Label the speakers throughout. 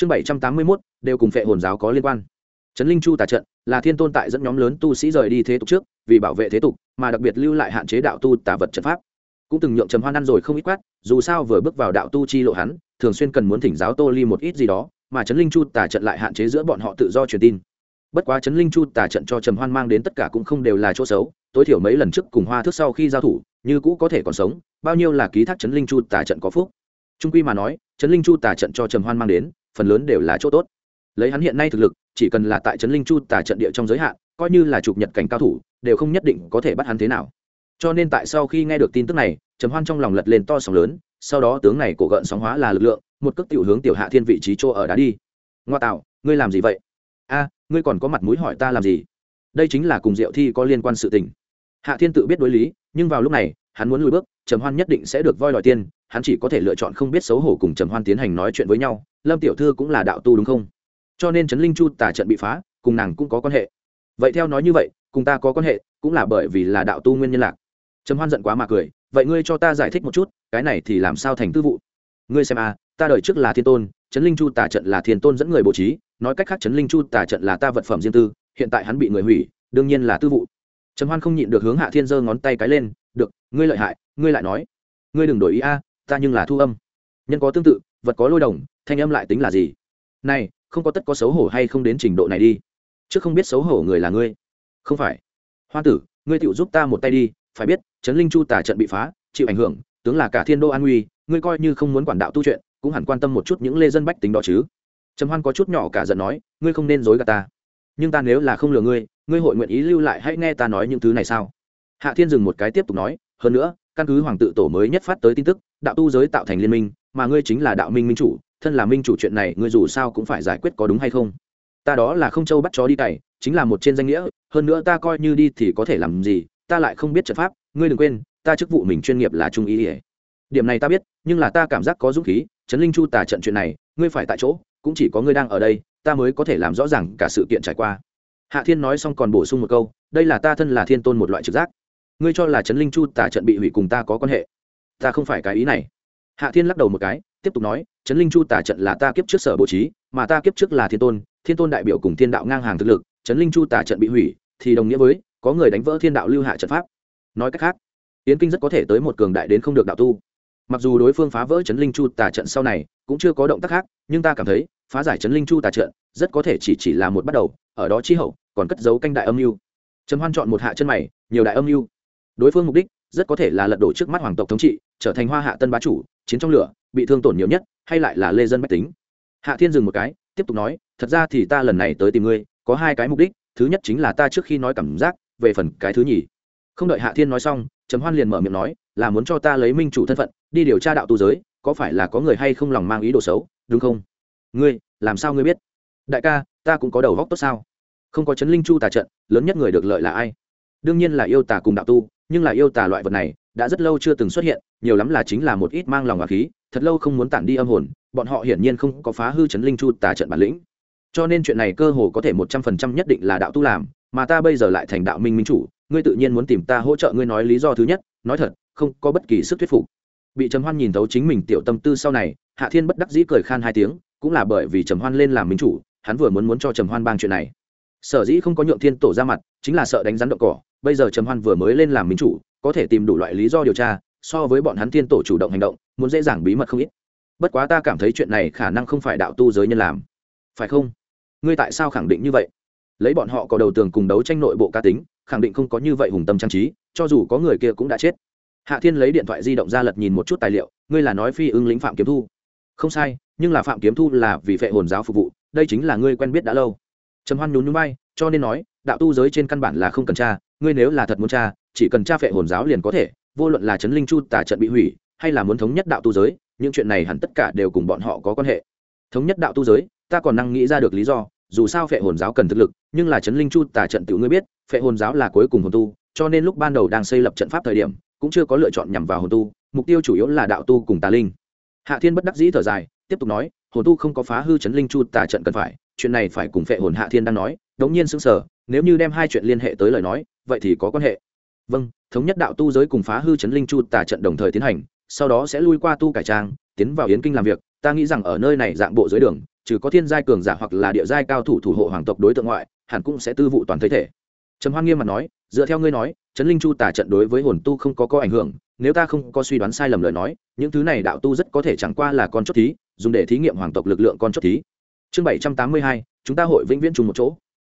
Speaker 1: chương bảy trăm tám mươi mốt, đều cùng phệ hồn giáo có liên quan. Trấn linh chu tà trận là thiên tôn tại dẫn nhóm lớn tu sĩ rời đi thế tục trước, vì bảo vệ thế tục, mà đặc biệt lưu lại hạn chế đạo tu tà vật trận pháp. Cũng từng nhượng trầm hoan ăn rồi không ít quát, dù sao vừa bước vào đạo tu chi lộ hắn, thường xuyên cần muốn thỉnh giáo tô ly một ít gì đó, mà trấn linh chu tà trận lại hạn chế giữa bọn họ tự do truyền tin. Bất quá trấn linh chu tà trận cho trầm hoan mang đến tất cả cũng không đều là chỗ xấu, tối thiểu mấy lần trước cùng hoa thức sau khi giao thủ, như cũ có thể còn sống, bao nhiêu là ký thác trấn linh chu tà trận có phúc. Trung quy mà nói, trấn linh chu tà trận cho trầm hoan mang đến phần lớn đều là chỗ tốt. Lấy hắn hiện nay thực lực, chỉ cần là tại trấn linh chu tà trận địa trong giới hạn, coi như là chụp nhật cảnh cao thủ, đều không nhất định có thể bắt hắn thế nào. Cho nên tại sau khi nghe được tin tức này, trầm hoan trong lòng lật lên to sóng lớn, sau đó tướng này cổ gợn sóng hóa là lực lượng, một cước tiểu hướng tiểu hạ thiên vị trí chỗ ở đá đi. Ngoa tạo, ngươi làm gì vậy? A, ngươi còn có mặt mũi hỏi ta làm gì? Đây chính là cùng diệu thi có liên quan sự tình. Hạ thiên tự biết đối lý, nhưng vào lúc này, hắn muốn lùi bước, trầm hoan nhất định sẽ được voi đòi tiên hắn chỉ có thể lựa chọn không biết xấu hổ cùng trầm hoan tiến hành nói chuyện với nhau, lâm tiểu thư cũng là đạo tu đúng không? Cho nên trấn linh chu tả trận bị phá, cùng nàng cũng có quan hệ. Vậy theo nói như vậy, cùng ta có quan hệ, cũng là bởi vì là đạo tu nguyên nhân lạc. Trầm hoan giận quá mà cười, vậy ngươi cho ta giải thích một chút, cái này thì làm sao thành tư vụ? Ngươi xem a ta đời trước là thiên tôn, trấn linh chu tả trận là thiên tôn dẫn người bố trí, nói cách khác trấn linh chu tả trận là ta vật phẩm riêng tư, hiện tại hắn bị người hủy, đương nhiên là tư vụ. Trầm hoan không nhịn được hướng hạ thiên giơ ngón tay cái lên, được, ngươi lợi hại, ngươi lại nói. Ngươi đừng đổi ý a ta nhưng là thu âm. Nhân có tương tự, vật có lôi đồng, thanh âm lại tính là gì? Này, không có tất có xấu hổ hay không đến trình độ này đi. Chứ không biết xấu hổ người là ngươi. Không phải. Hoa tử, ngươi tựu giúp ta một tay đi, phải biết, trấn linh chu tả trận bị phá, chịu ảnh hưởng, tướng là cả thiên đô an nguy, ngươi coi như không muốn quản đạo tu chuyện, cũng hẳn quan tâm một chút những lê dân bách tính đó chứ. Trầm hoan có chút nhỏ cả giận nói, ngươi không nên dối gạt ta. Nhưng ta nếu là không lừa ngươi ngươi hội nguyện ý lưu lại hãy nghe ta nói những thứ này sao? Hạ thiên dừng một cái tiếp tục nói, hơn nữa căn cứ hoàng tự tổ mới nhất phát tới tin tức, đạo tu giới tạo thành liên minh, mà ngươi chính là đạo minh minh chủ, thân là minh chủ chuyện này ngươi dù sao cũng phải giải quyết có đúng hay không? Ta đó là không châu bắt chó đi cày, chính là một trên danh nghĩa, hơn nữa ta coi như đi thì có thể làm gì, ta lại không biết trận pháp, ngươi đừng quên, ta chức vụ mình chuyên nghiệp là trung ý ỉa điểm này ta biết, nhưng là ta cảm giác có dũng khí, trấn linh chu tà trận chuyện này, ngươi phải tại chỗ, cũng chỉ có ngươi đang ở đây, ta mới có thể làm rõ ràng cả sự kiện trải qua. Hạ thiên nói xong còn bổ sung một câu, đây là ta thân là thiên tôn một loại trực giác ngươi cho là trấn linh chu tà trận bị hủy cùng ta có quan hệ ta không phải cái ý này hạ thiên lắc đầu một cái tiếp tục nói trấn linh chu tà trận là ta kiếp trước sở bố trí mà ta kiếp trước là thiên tôn thiên tôn đại biểu cùng thiên đạo ngang hàng thực lực trấn linh chu tà trận bị hủy thì đồng nghĩa với có người đánh vỡ thiên đạo lưu hạ trận pháp nói cách khác yến kinh rất có thể tới một cường đại đến không được đạo tu mặc dù đối phương phá vỡ chấn linh chu tà trận sau này cũng chưa có động tác khác nhưng ta cảm thấy phá giải chấn linh chu tà trận rất có thể chỉ chỉ là một bắt đầu ở đó chi hậu còn cất giấu canh đại âm mưu trầm hoan chọn một hạ chân mày nhiều đại âm mưu đối phương mục đích rất có thể là lật đổ trước mắt hoàng tộc thống trị, trở thành hoa hạ tân bá chủ, chiến trong lửa, bị thương tổn nhiều nhất, hay lại là lê dân mách tính. Hạ thiên dừng một cái, tiếp tục nói, thật ra thì ta lần này tới tìm ngươi, có hai cái mục đích, thứ nhất chính là ta trước khi nói cảm giác, về phần cái thứ nhì. Không đợi hạ thiên nói xong, trầm hoan liền mở miệng nói, là muốn cho ta lấy minh chủ thân phận, đi điều tra đạo tu giới, có phải là có người hay không lòng mang ý đồ xấu, đúng không? Ngươi, làm sao ngươi biết? Đại ca, ta cũng có đầu góc tốt sao? Không có chấn linh chu tà trận, lớn nhất người được lợi là ai? Đương nhiên là yêu tà cùng đạo tu nhưng là yêu tà loại vật này đã rất lâu chưa từng xuất hiện, nhiều lắm là chính là một ít mang lòng và khí, thật lâu không muốn tản đi âm hồn, bọn họ hiển nhiên không có phá hư chấn linh chu tà trận bản lĩnh. Cho nên chuyện này cơ hồ có thể một trăm phần trăm nhất định là đạo tu làm, mà ta bây giờ lại thành đạo minh minh chủ, ngươi tự nhiên muốn tìm ta hỗ trợ ngươi nói lý do thứ nhất, nói thật, không có bất kỳ sức thuyết phục. Bị trầm hoan nhìn thấu chính mình tiểu tâm tư sau này, hạ thiên bất đắc dĩ cười khan hai tiếng, cũng là bởi vì trầm hoan lên làm minh chủ, hắn vừa muốn muốn cho trầm hoan bang chuyện này. Sở dĩ không có nhượng thiên tổ ra mặt, chính là sợ đánh rắn động cỏ bây giờ trầm hoan vừa mới lên làm minh chủ, có thể tìm đủ loại lý do điều tra, so với bọn hắn thiên tổ chủ động hành động, muốn dễ dàng bí mật không ít. Bất quá ta cảm thấy chuyện này khả năng không phải đạo tu giới nhân làm. Phải không? Ngươi tại sao khẳng định như vậy? Lấy bọn họ có đầu tường cùng đấu tranh nội bộ ca tính, khẳng định không có như vậy hùng tâm trang trí, cho dù có người kia cũng đã chết. Hạ thiên lấy điện thoại di động ra lật nhìn một chút tài liệu, ngươi là nói phi ưng lĩnh phạm kiếm thu. Không sai, nhưng là phạm kiếm thu là vì phệ hồn giáo phục vụ, đây chính là ngươi quen biết đã lâu. Trầm hoan nhún nhún bay cho nên nói đạo tu giới trên căn bản là không cần tra, ngươi nếu là thật muốn tra, chỉ cần tra phệ hồn giáo liền có thể, vô luận là chấn linh chu tả trận bị hủy, hay là muốn thống nhất đạo tu giới, những chuyện này hẳn tất cả đều cùng bọn họ có quan hệ. Thống nhất đạo tu giới, ta còn năng nghĩ ra được lý do, dù sao phệ hồn giáo cần thực lực, nhưng là chấn linh chu tả trận tiểu ngươi biết, phệ hồn giáo là cuối cùng hồn tu, cho nên lúc ban đầu đang xây lập trận pháp thời điểm, cũng chưa có lựa chọn nhằm vào hồn tu, mục tiêu chủ yếu là đạo tu cùng tà linh. Hạ thiên bất đắc dĩ thở dài, tiếp tục nói, hồn tu không có phá hư chấn linh chu tà trận cần phải, chuyện này phải cùng phệ hồn hạ thiên đang nói, đống nhiên sững sờ nếu như đem hai chuyện liên hệ tới lời nói, vậy thì có quan hệ. Vâng thống nhất đạo tu giới cùng phá hư chấn linh chu tà trận đồng thời tiến hành, sau đó sẽ lui qua tu cải trang, tiến vào yến kinh làm việc. Ta nghĩ rằng ở nơi này dạng bộ dưới đường, trừ có thiên giai cường giả hoặc là địa giai cao thủ thủ hộ hoàng tộc đối tượng ngoại, hẳn cũng sẽ tư vụ toàn thế thể. Trầm hoan nghiêm mặt nói, dựa theo ngươi nói, chấn linh chu tả trận đối với hồn tu không có có ảnh hưởng, nếu ta không có suy đoán sai lầm lời nói, những thứ này đạo tu rất có thể chẳng qua là con chốt thí, dùng để thí nghiệm hoàng tộc lực lượng con chốt thí. Chương bảy trăm tám mươi hai, chúng ta hội vĩnh viễn chung một chỗ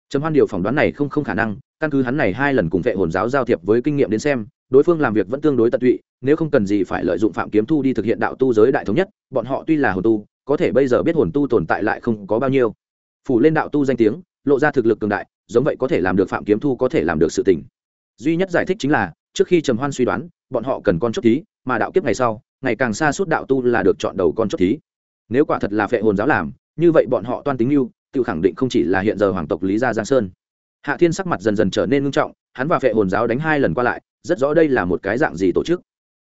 Speaker 1: trầm hoan điều phỏng đoán này không không khả năng, căn cứ hắn này hai lần cùng vệ hồn giáo giao thiệp với kinh nghiệm đến xem, đối phương làm việc vẫn tương đối tận tụy, nếu không cần gì phải lợi dụng phạm kiếm thu đi thực hiện đạo tu giới đại thống nhất, bọn họ tuy là hồn tu, có thể bây giờ biết hồn tu tồn tại lại không có bao nhiêu. Phủ lên đạo tu danh tiếng, lộ ra thực lực cường đại, giống vậy có thể làm được phạm kiếm thu có thể làm được sự tình. Duy nhất giải thích chính là, trước khi trầm hoan suy đoán, bọn họ cần con chốt thí, mà đạo kiếp ngày sau, ngày càng xa suốt đạo tu là được chọn đầu con chốt thí. Nếu quả thật là phệ hồn giáo làm, như vậy bọn họ toan tính mưu tự khẳng định không chỉ là hiện giờ hoàng tộc lý gia giang sơn. Hạ thiên sắc mặt dần dần trở nên ngưng trọng, hắn và phệ hồn giáo đánh hai lần qua lại, rất rõ đây là một cái dạng gì tổ chức.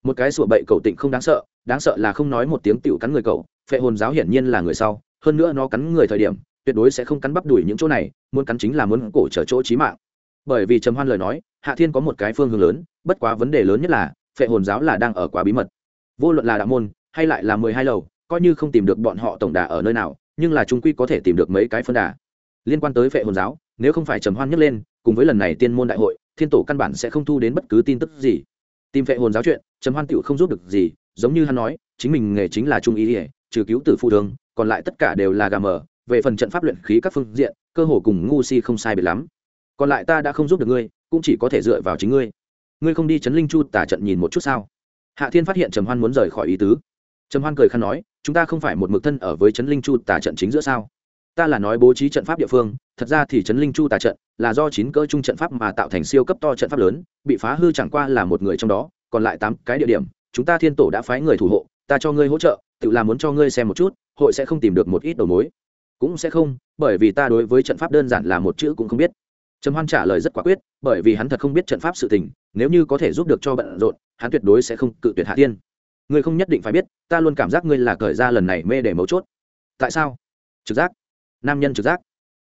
Speaker 1: Một cái sủa bậy cầu tịnh không đáng sợ đáng sợ là không nói một tiếng tiểu cắn người cậu, phệ hồn giáo hiển nhiên là người sau, hơn nữa nó cắn người thời điểm, tuyệt đối sẽ không cắn bắp đuổi những chỗ này, muốn cắn chính là muốn cổ trở chỗ chí mạng. Bởi vì trầm hoan lời nói, hạ thiên có một cái phương hướng lớn, bất quá vấn đề lớn nhất là, phệ hồn giáo là đang ở quá bí mật. Vô luận là đạo môn, hay lại là mười hai lầu, coi như không tìm được bọn họ tổng đà ở nơi nào nhưng là chúng quy có thể tìm được mấy cái phân đà. Liên quan tới phệ hồn giáo, nếu không phải trầm hoan nhấc lên, cùng với lần này tiên môn đại hội, thiên tổ căn bản sẽ không thu đến bất cứ tin tức gì. Tìm phệ hồn giáo chuyện, trầm hoan tựu không giúp được gì, giống như hắn nói, chính mình nghề chính là trung ý ỉa trừ cứu tử phụ thương còn lại tất cả đều là gà mờ. Về phần trận pháp luyện khí các phương diện, cơ hồ cùng ngu si không sai biệt lắm. Còn lại ta đã không giúp được ngươi, cũng chỉ có thể dựa vào chính ngươi. Ngươi không đi chấn linh chu tả trận nhìn một chút sao? Hạ thiên phát hiện trầm hoan muốn rời khỏi ý tứ. Trầm hoan cười khăn nói chúng ta không phải một mực thân ở với chấn linh chu tả trận chính giữa sao? Ta là nói bố trí trận pháp địa phương, thật ra thì chấn linh chu tà trận là do chín cỡ trung trận pháp mà tạo thành siêu cấp to trận pháp lớn, bị phá hư chẳng qua là một người trong đó, còn lại tám cái địa điểm, chúng ta thiên tổ đã phái người thủ hộ, ta cho ngươi hỗ trợ, tự làm muốn cho ngươi xem một chút, hội sẽ không tìm được một ít đầu mối. Cũng sẽ không, bởi vì ta đối với trận pháp đơn giản là một chữ cũng không biết. Trầm hoan trả lời rất quả quyết, bởi vì hắn thật không biết trận pháp sự tình, nếu như có thể giúp được cho bận rộn, hắn tuyệt đối sẽ không cự tuyệt hạ tiên ngươi không nhất định phải biết, ta luôn cảm giác ngươi là cởi ra lần này mê để mấu chốt. Tại sao? Trực giác. Nam nhân trực giác.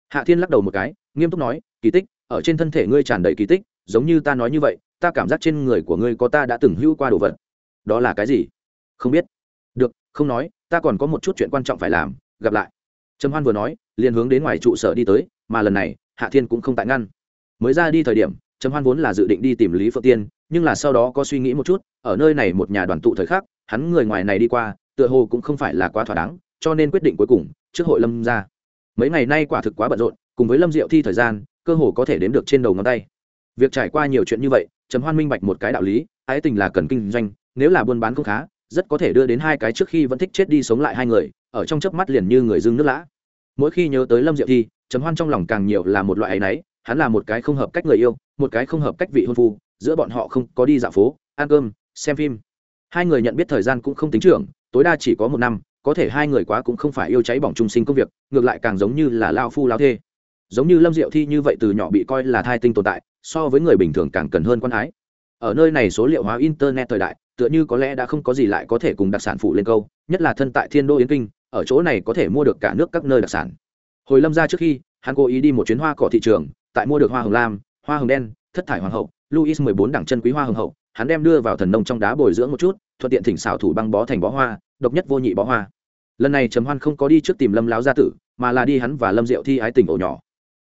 Speaker 1: Hạ thiên lắc đầu một cái, nghiêm túc nói, kỳ tích, ở trên thân thể ngươi tràn đầy kỳ tích, giống như ta nói như vậy, ta cảm giác trên người của ngươi có ta đã từng hữu qua đồ vật. Đó là cái gì? Không biết. Được, không nói, ta còn có một chút chuyện quan trọng phải làm, gặp lại. Trầm hoan vừa nói, liền hướng đến ngoài trụ sở đi tới, mà lần này, hạ thiên cũng không tại ngăn. Mới ra đi thời điểm, trầm hoan vốn là dự định đi tìm lý phượng tiên, nhưng là sau đó có suy nghĩ một chút, ở nơi này một nhà đoàn tụ thời khắc hắn người ngoài này đi qua, tựa hồ cũng không phải là quá thỏa đáng, cho nên quyết định cuối cùng, trước hội lâm ra. Mấy ngày nay quả thực quá bận rộn, cùng với lâm diệu thi thời gian, cơ hồ có thể đếm được trên đầu ngón tay. Việc trải qua nhiều chuyện như vậy, trầm hoan minh bạch một cái đạo lý, ái tình là cần kinh doanh, nếu là buôn bán không khá, rất có thể đưa đến hai cái trước khi vẫn thích chết đi sống lại hai người, ở trong chớp mắt liền như người dưng nước lã. Mỗi khi nhớ tới lâm diệu thi, trầm hoan trong lòng càng nhiều là một loại áy náy, hắn là một cái không hợp cách người yêu, một cái không hợp cách vị hôn phu, giữa bọn họ không có đi dạo phố, ăn cơm, xem phim hai người nhận biết thời gian cũng không tính trưởng, tối đa chỉ có một năm, có thể hai người quá cũng không phải yêu cháy bỏng trung sinh công việc, ngược lại càng giống như là lao phu lao thê. Giống như lâm diệu thi như vậy từ nhỏ bị coi là thai tinh tồn tại, so với người bình thường càng cần hơn quan ái. Ở nơi này số liệu hóa internet thời đại, tựa như có lẽ đã không có gì lại có thể cùng đặc sản phụ lên câu, nhất là thân tại thiên đô yến kinh, ở chỗ này có thể mua được cả nước các nơi đặc sản. Hồi lâm ra trước khi, hắn cố ý đi một chuyến hoa cỏ thị trường, tại mua được hoa hồng lam, hoa hồng đen, thất thải hoàng hậu luis mười bốn đẳng chân quý hoa hồng hậu hắn đem đưa vào thần nông trong đá bồi dưỡng một chút, thuận tiện thỉnh xảo thủ băng bó thành bó hoa, độc nhất vô nhị bó hoa. Lần này trầm hoan không có đi trước tìm lâm láo gia tử, mà là đi hắn và lâm diệu thi ái tình ổ nhỏ.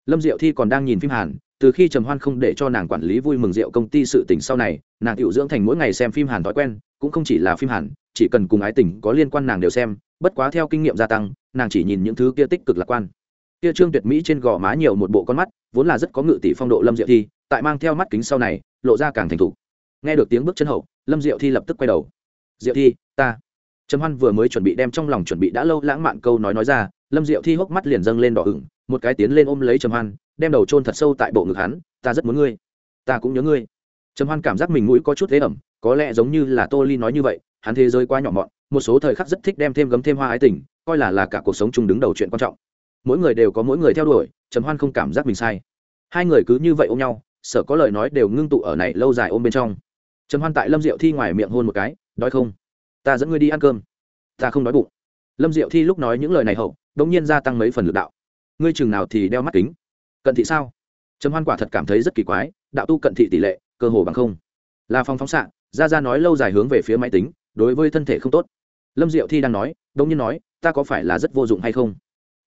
Speaker 1: Lâm diệu thi còn đang nhìn phim hàn, từ khi trầm hoan không để cho nàng quản lý vui mừng rượu công ty sự tình sau này, nàng tiểu dưỡng thành mỗi ngày xem phim hàn thói quen, cũng không chỉ là phim hàn, chỉ cần cùng ái tình có liên quan nàng đều xem, bất quá theo kinh nghiệm gia tăng, nàng chỉ nhìn những thứ kia tích cực lạc quan. Kia trương tuyệt mỹ trên gò má nhiều một bộ con mắt, vốn là rất có ngự tỷ phong độ lâm diệu thi, tại mang theo mắt kính sau này, lộ ra càng thành thục nghe được tiếng bước chân hậu, lâm diệu thi lập tức quay đầu. Diệu thi, ta. Trầm hoan vừa mới chuẩn bị đem trong lòng chuẩn bị đã lâu lãng mạn câu nói nói ra, lâm diệu thi hốc mắt liền dâng lên đỏ ửng, một cái tiến lên ôm lấy trầm hoan, đem đầu chôn thật sâu tại bộ ngực hắn, ta rất muốn ngươi, ta cũng nhớ ngươi. Trầm hoan cảm giác mình mũi có chút thế ẩm, có lẽ giống như là tô ly nói như vậy, hắn thế giới quá nhỏ mọn, một số thời khắc rất thích đem thêm gấm thêm hoa ái tình, coi là là cả cuộc sống chung đứng đầu chuyện quan trọng. Mỗi người đều có mỗi người theo đuổi, trầm hoan không cảm giác mình sai. Hai người cứ như vậy ôm nhau, sợ có lời nói đều ngưng tụ ở này lâu dài ôm bên trong trầm hoan tại lâm diệu thi ngoài miệng hôn một cái, đói không? Ta dẫn ngươi đi ăn cơm. Ta không đói bụng. Lâm diệu thi lúc nói những lời này hậu đ ỗ n g nhiên gia tăng mấy phần l ự c đạo. Ngươi chừng nào thì đeo mắt kính. Cận thị sao? Trầm hoan quả thật cảm thấy rất kỳ quái, đạo tu cận thị tỷ lệ, cơ hồ bằng không. Là phòng phóng xạ ra ra nói lâu dài hướng về phía máy tính, đối với thân thể không tốt. Lâm diệu thi đang nói đông nhiên nói, ta có phải là rất vô dụng hay không?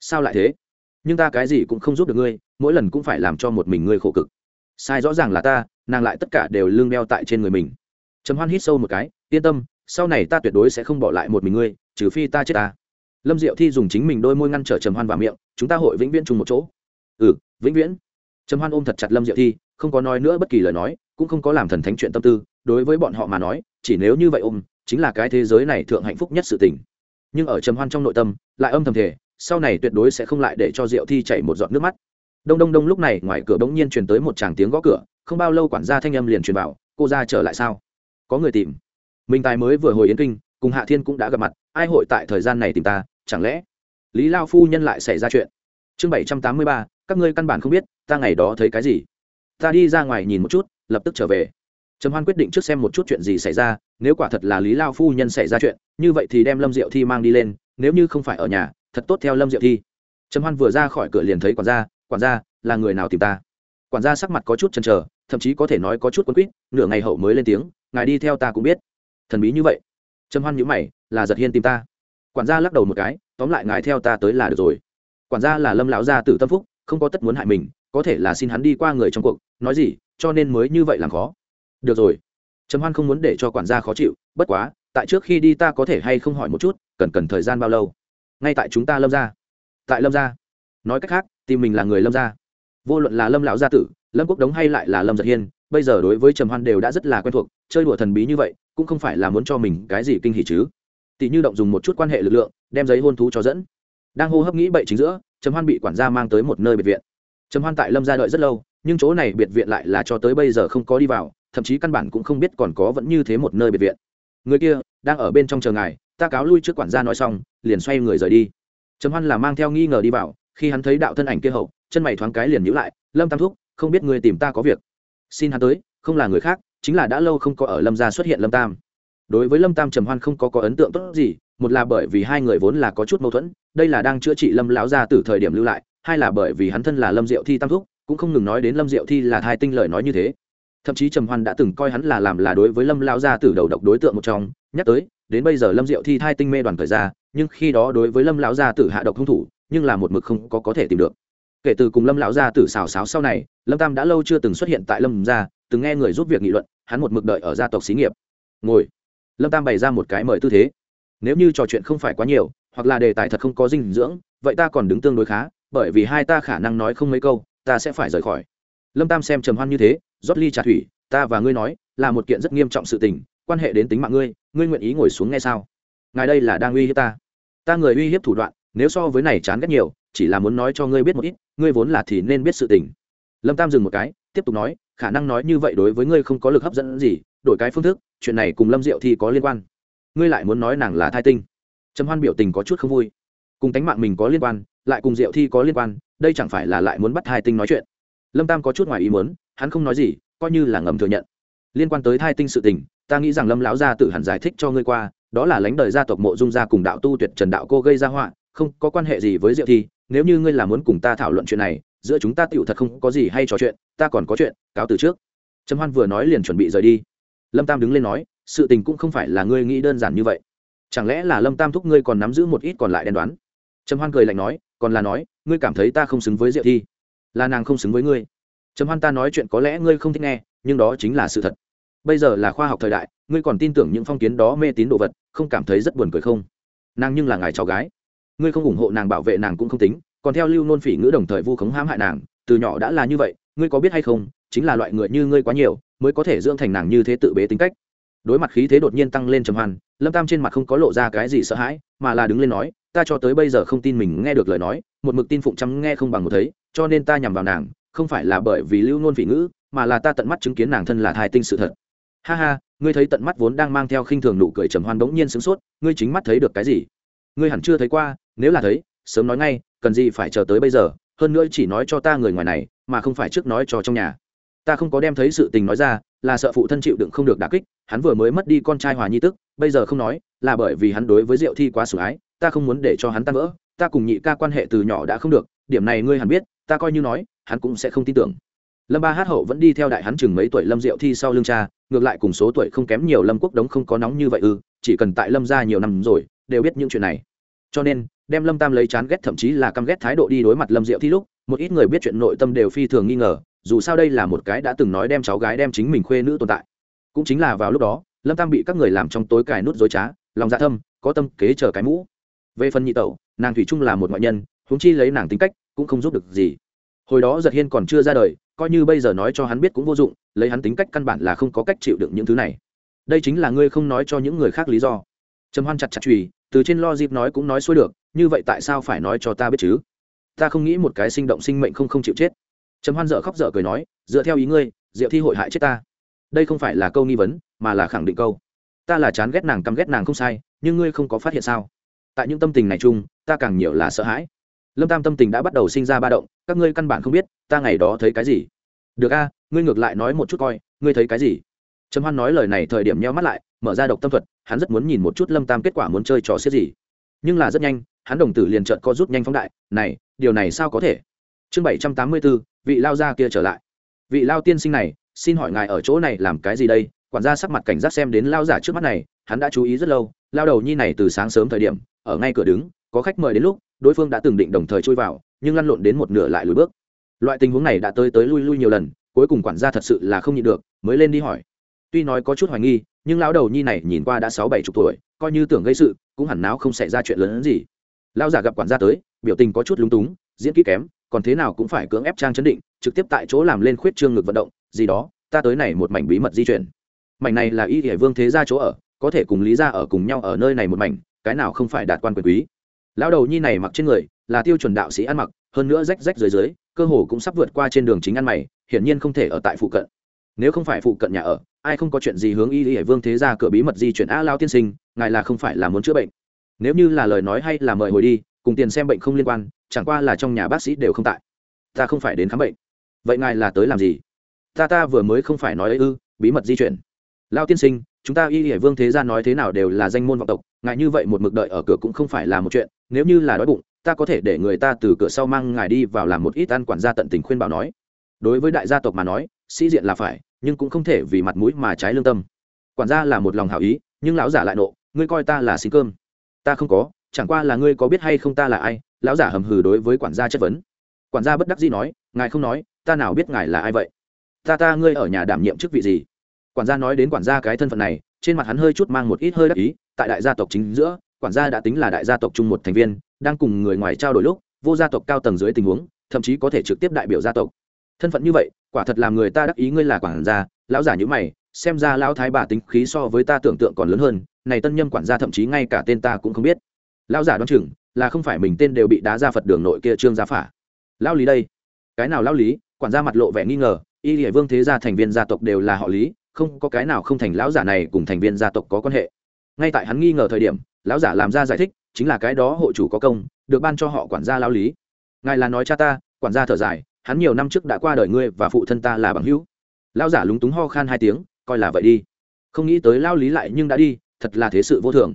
Speaker 1: Sao lại thế? Nhưng ta cái gì cũng không giúp được ngươi, mỗi lần cũng phải làm cho một mình ngươi khổ cực. Sai rõ ràng là ta nàng lại tất cả đều lương đeo tại trên người mình. Trầm hoan hít sâu một cái, yên tâm, sau này ta tuyệt đối sẽ không bỏ lại một mình ngươi, trừ phi ta chết ta. Lâm diệu thi dùng chính mình đôi môi ngăn trở trầm hoan vào miệng, chúng ta hội vĩnh viễn chung một chỗ. Ừ vĩnh viễn. Trầm hoan ôm thật chặt lâm diệu thi, không có nói nữa bất kỳ lời nói, cũng không có làm thần thánh chuyện tâm tư, đối với bọn họ mà nói, chỉ nếu như vậy ôm, chính là cái thế giới này thượng hạnh phúc nhất sự tình. Nhưng ở trầm hoan trong nội tâm, lại âm thầm thể sau này tuyệt đối sẽ không lại để cho diệu thi chảy một giọt nước mắt. Đông đông đông lúc này, ngoài cửa bỗng nhiên truyền tới một tràng tiếng gõ cửa không bao lâu quản gia thanh âm liền truyền vào, cô ra trở lại sao? Có người tìm. Minh tài mới vừa hồi yến kinh, cùng hạ thiên cũng đã gặp mặt, ai hội tại thời gian này tìm ta, chẳng lẽ? Lý lao phu nhân lại xảy ra chuyện. Chương bảy trăm tám mươi ba, các ngươi căn bản không biết, ta ngày đó thấy cái gì? Ta đi ra ngoài nhìn một chút, lập tức trở về. Trầm hoan quyết định trước xem một chút chuyện gì xảy ra, nếu quả thật là lý lao phu nhân xảy ra chuyện, như vậy thì đem lâm diệu thi mang đi lên, nếu như không phải ở nhà, thật tốt theo lâm diệu thi. Trầm hoan vừa ra khỏi cửa liền thấy quản gia quản gia, là người nào tìm ta? Quản gia sắc mặt có chút chần chờ thậm chí có thể nói có chút quấn quýt, nửa ngày hậu mới lên tiếng, ngài đi theo ta cũng biết. Thần bí như vậy. Trầm hoan nhữ mày, là giật hiên tìm ta. Quản gia lắc đầu một cái, tóm lại ngài theo ta tới là được rồi. Quản gia là lâm lão gia tử tâm phúc, không có tất muốn hại mình, có thể là xin hắn đi qua người trong cuộc, nói gì, cho nên mới như vậy làm khó. Được rồi. Trầm hoan không muốn để cho quản gia khó chịu, bất quá, tại trước khi đi ta có thể hay không hỏi một chút, cần cần thời gian bao lâu? Ngay tại chúng ta lâm ra tại lâm gia? Nói cách khác, tìm mình là người lâm gia. Vô luận là lâm lão gia tử lâm quốc đống hay lại là lâm giật hiên, bây giờ đối với trầm hoan đều đã rất là quen thuộc, chơi đùa thần bí như vậy, cũng không phải là muốn cho mình cái gì kinh hỉ chứ. Tỷ như động dùng một chút quan hệ lực lượng, đem giấy hôn thú cho dẫn. Đang hô hấp nghĩ bậy chính giữa, trầm hoan bị quản gia mang tới một nơi biệt viện. Trầm hoan tại lâm gia đợi rất lâu, nhưng chỗ này biệt viện lại là cho tới bây giờ không có đi vào, thậm chí căn bản cũng không biết còn có vẫn như thế một nơi biệt viện. Người kia, đang ở bên trong chờ ngài, ta cáo lui trước quản gia nói xong, liền xoay người rời đi. Trầm hoan là mang theo nghi ngờ đi vào, khi hắn thấy đạo thân ảnh kia hậu, chân mày thoáng cái liền nhữ lại, lâm tam thúc không biết người tìm ta có việc. Xin hắn tới, không là người khác, chính là đã lâu không có ở lâm gia xuất hiện lâm tam. Đối với lâm tam trầm hoan không có có ấn tượng tốt gì, một là bởi vì hai người vốn là có chút mâu thuẫn, đây là đang chữa trị lâm lão gia từ thời điểm lưu lại, hai là bởi vì hắn thân là lâm diệu thi tam thúc, cũng không ngừng nói đến lâm diệu thi là thai tinh lời nói như thế. Thậm chí trầm hoan đã từng coi hắn là làm là đối với lâm lão gia từ đầu độc đối tượng một trong, nhắc tới, đến bây giờ lâm diệu thi thai tinh mê đoàn thời ra, nhưng khi đó đối với lâm lão gia tử hạ độc hung thủ, nhưng là một mực không có có thể tìm được kể từ cùng lâm lão gia tử xào xáo sau này, lâm tam đã lâu chưa từng xuất hiện tại lâm gia, từng nghe người giúp việc nghị luận, hắn một mực đợi ở gia tộc xí nghiệp. Ngồi. Lâm tam bày ra một cái mời tư thế. Nếu như trò chuyện không phải quá nhiều, hoặc là đề tài thật không có dinh dưỡng, vậy ta còn đứng tương đối khá, bởi vì hai ta khả năng nói không mấy câu, ta sẽ phải rời khỏi. Lâm tam xem trầm hoan như thế, rót ly trà thủy, ta và ngươi nói, là một kiện rất nghiêm trọng sự tình, quan hệ đến tính mạng ngươi ngươi nguyện ý ngồi xuống nghe sao? Ngài đây là đang uy hiếp ta. Ta người uy hiếp thủ đoạn, nếu so với này chán ghét nhiều chỉ là muốn nói cho ngươi biết một ít, ngươi vốn là thì nên biết sự tình. Lâm tam dừng một cái, tiếp tục nói, khả năng nói như vậy đối với ngươi không có lực hấp dẫn gì, đổi cái phương thức, chuyện này cùng lâm diệu thì có liên quan. Ngươi lại muốn nói nàng là thai tinh. Trầm hoan biểu tình có chút không vui. Cùng tánh mạng mình có liên quan, lại cùng diệu thi có liên quan, đây chẳng phải là lại muốn bắt thai tinh nói chuyện. Lâm tam có chút ngoài ý muốn, hắn không nói gì, coi như là ngầm thừa nhận. Liên quan tới thai tinh sự tình, ta nghĩ rằng lâm lão gia tự hẳn giải thích cho ngươi qua, đó là lãnh đời gia tộc mộ dung gia cùng đạo tu tuyệt trần đạo cô gây ra họa, không có quan hệ gì với diệu thi nếu như ngươi là muốn cùng ta thảo luận chuyện này, giữa chúng ta tựu thật không có gì hay trò chuyện, ta còn có chuyện, cáo từ trước. Trầm hoan vừa nói liền chuẩn bị rời đi. Lâm tam đứng lên nói, sự tình cũng không phải là ngươi nghĩ đơn giản như vậy. Chẳng lẽ là lâm tam thúc ngươi còn nắm giữ một ít còn lại đen đoán? Trầm hoan cười lạnh nói, còn là nói, ngươi cảm thấy ta không xứng với diệu thi, là nàng không xứng với ngươi. Trầm hoan ta nói chuyện có lẽ ngươi không thích nghe, nhưng đó chính là sự thật. Bây giờ là khoa học thời đại, ngươi còn tin tưởng những phong kiến đó mê tín đồ vật, không cảm thấy rất buồn cười không? Nàng nhưng là ngài cháu gái ngươi không ủng hộ nàng bảo vệ nàng cũng không tính, còn theo lưu nôn phỉ ngữ đồng thời vu khống hãm hại nàng, từ nhỏ đã là như vậy, ngươi có biết hay không, chính là loại người như ngươi quá nhiều, mới có thể dưỡng thành nàng như thế tự bế tính cách. Đối mặt khí thế đột nhiên tăng lên trầm hoan, lâm tam trên mặt không có lộ ra cái gì sợ hãi, mà là đứng lên nói, ta cho tới bây giờ không tin mình nghe được lời nói, một mực tin phụng chăm nghe không bằng một thấy, cho nên ta nhằm vào nàng, không phải là bởi vì lưu nôn phỉ ngữ, mà là ta tận mắt chứng kiến nàng thân là thai tinh sự thật. Ha ha, ngươi thấy tận mắt vốn đang mang theo khinh thường nụ cười trầm hoan bỗng nhiên sửng sốt, ngươi chính mắt thấy được cái gì? Ngươi hẳn chưa thấy qua nếu là thấy, sớm nói ngay, cần gì phải chờ tới bây giờ, hơn nữa chỉ nói cho ta người ngoài này, mà không phải trước nói cho trong nhà. Ta không có đem thấy sự tình nói ra, là sợ phụ thân chịu đựng không được đả kích, hắn vừa mới mất đi con trai hòa nhi tức, bây giờ không nói, là bởi vì hắn đối với diệu thi quá sủng ái, ta không muốn để cho hắn tan vỡ, ta cùng nhị ca quan hệ từ nhỏ đã không được, điểm này ngươi hẳn biết, ta coi như nói, hắn cũng sẽ không tin tưởng. Lâm ba hát hậu vẫn đi theo đại hắn chừng mấy tuổi lâm diệu thi sau lưng cha, ngược lại cùng số tuổi không kém nhiều lâm quốc đống không có nóng như vậy ư, chỉ cần tại lâm ra nhiều năm rồi, đều biết những chuyện này. Cho nên đem lâm tam lấy chán ghét thậm chí là căm ghét thái độ đi đối mặt lâm diệu thi lúc, một ít người biết chuyện nội tâm đều phi thường nghi ngờ, dù sao đây là một cái đã từng nói đem cháu gái đem chính mình khuê nữ tồn tại. Cũng chính là vào lúc đó, lâm tam bị các người làm trong tối cài nút dối trá, lòng dạ thâm, có tâm kế chờ cái mũ. Về phần nhị tẩu, nàng thủy trung là một ngoại nhân, huống chi lấy nàng tính cách, cũng không giúp được gì. Hồi đó giật hiên còn chưa ra đời, coi như bây giờ nói cho hắn biết cũng vô dụng, lấy hắn tính cách căn bản là không có cách chịu đựng những thứ này. Đây chính là ngươi không nói cho những người khác lý do. Trầm hoan chặt chặt chùy, từ trên lo dịp nói cũng nói xuôi được như vậy tại sao phải nói cho ta biết chứ? Ta không nghĩ một cái sinh động sinh mệnh không không chịu chết. Trầm hoan dở khóc dở cười nói, dựa theo ý ngươi, diệu thi hội hại chết ta. Đây không phải là câu nghi vấn, mà là khẳng định câu. Ta là chán ghét nàng căm ghét nàng không sai, nhưng ngươi không có phát hiện sao? Tại những tâm tình này chung, ta càng nhiều là sợ hãi. Lâm tam tâm tình đã bắt đầu sinh ra ba động, các ngươi căn bản không biết, ta ngày đó thấy cái gì? Được a, ngươi ngược lại nói một chút coi, ngươi thấy cái gì? Trầm hoan nói lời này thời điểm nheo mắt lại, mở ra độc tâm thuật, hắn rất muốn nhìn một chút lâm tam kết quả muốn chơi trò xiết gì. Nhưng là rất nhanh hắn đồng tử liền trợn co rút nhanh phóng đại, này, điều này sao có thể? Chương bảy trăm tám mươi bốn vị lao gia kia trở lại. Vị lao tiên sinh này, xin hỏi ngài ở chỗ này làm cái gì đây? Quản gia sắc mặt cảnh giác xem đến lao giả trước mắt này, hắn đã chú ý rất lâu, lao đầu nhi này từ sáng sớm thời điểm, ở ngay cửa đứng, có khách mời đến lúc, đối phương đã từng định đồng thời chui vào, nhưng lăn lộn đến một nửa lại lùi bước. Loại tình huống này đã tới tới lui lui nhiều lần, cuối cùng quản gia thật sự là không nhịn được, mới lên đi hỏi. Tuy nói có chút hoài nghi, nhưng lão đầu nhi này nhìn qua đã sáu bảy chục tuổi, coi như tưởng gây sự, cũng hẳn náo không xảy ra chuyện lớn hơn gì lão giả gặp quản gia tới, biểu tình có chút lúng túng, diễn kỹ kém, còn thế nào cũng phải cưỡng ép trang chấn định, trực tiếp tại chỗ làm lên khuyết trương ngực vận động, gì đó, ta tới này một mảnh bí mật di chuyển. Mảnh này là y hải vương thế gia chỗ ở, có thể cùng lý gia ở cùng nhau ở nơi này một mảnh, cái nào không phải đạt quan quyền quý. Lão đầu nhi này mặc trên người, là tiêu chuẩn đạo sĩ ăn mặc, hơn nữa rách rách dưới dưới, cơ hồ cũng sắp vượt qua trên đường chính ăn mày, hiển nhiên không thể ở tại phụ cận. Nếu không phải phụ cận nhà ở, ai không có chuyện gì hướng y hải vương thế gia cửa bí mật di chuyển a lao tiên sinh, ngài là không phải là muốn chữa bệnh nếu như là lời nói hay là mời hồi đi, cùng tiền xem bệnh không liên quan, chẳng qua là trong nhà bác sĩ đều không tại. Ta không phải đến khám bệnh. Vậy ngài là tới làm gì? Ta ta vừa mới không phải nói ấy ư, bí mật di chuyển. Lao tiên sinh, chúng ta y hệ vương thế gia nói thế nào đều là danh môn vọng tộc, ngài như vậy một mực đợi ở cửa cũng không phải là một chuyện. Nếu như là đói bụng, ta có thể để người ta từ cửa sau mang ngài đi vào làm một ít ăn quản gia tận tình khuyên bảo nói. Đối với đại gia tộc mà nói, sĩ diện là phải, nhưng cũng không thể vì mặt mũi mà trái lương tâm. Quản gia là một lòng hảo ý, nhưng lão giả lại nộ, ngươi coi ta là xin cơm ta không có, chẳng qua là ngươi có biết hay không ta là ai? Lão giả hầm hừ đối với quản gia chất vấn. Quản gia bất đắc dĩ nói, ngài không nói, ta nào biết ngài là ai vậy? Ta ta ngươi ở nhà đảm nhiệm chức vị gì? Quản gia nói đến quản gia cái thân phận này, trên mặt hắn hơi chút mang một ít hơi đắc ý, tại đại gia tộc chính giữa, quản gia đã tính là đại gia tộc chung một thành viên, đang cùng người ngoài trao đổi lúc, vô gia tộc cao tầng dưới tình huống, thậm chí có thể trực tiếp đại biểu gia tộc. Thân phận như vậy, quả thật làm người ta đắc ý ngươi là quản gia, lão giả như mày xem ra lão thái bà tính khí so với ta tưởng tượng còn lớn hơn, này tân nhâm quản gia thậm chí ngay cả tên ta cũng không biết. Lão giả đoán chừng là không phải mình tên đều bị đá ra phật đường nội kia trương giá phả. Lão lý đây. Cái nào lão lý? Quản gia mặt lộ vẻ nghi ngờ, y địa vương thế gia thành viên gia tộc đều là họ lý, không có cái nào không thành lão giả này cùng thành viên gia tộc có quan hệ. Ngay tại hắn nghi ngờ thời điểm, lão giả làm ra giải thích, chính là cái đó hộ chủ có công, được ban cho họ quản gia lão lý. Ngài là nói cha ta, quản gia thở dài, hắn nhiều năm trước đã qua đời ngươi và phụ thân ta là bằng hữu. Lão giả lúng túng ho khan hai tiếng coi là vậy đi. Không nghĩ tới lao lý lại nhưng đã đi, thật là thế sự vô thường.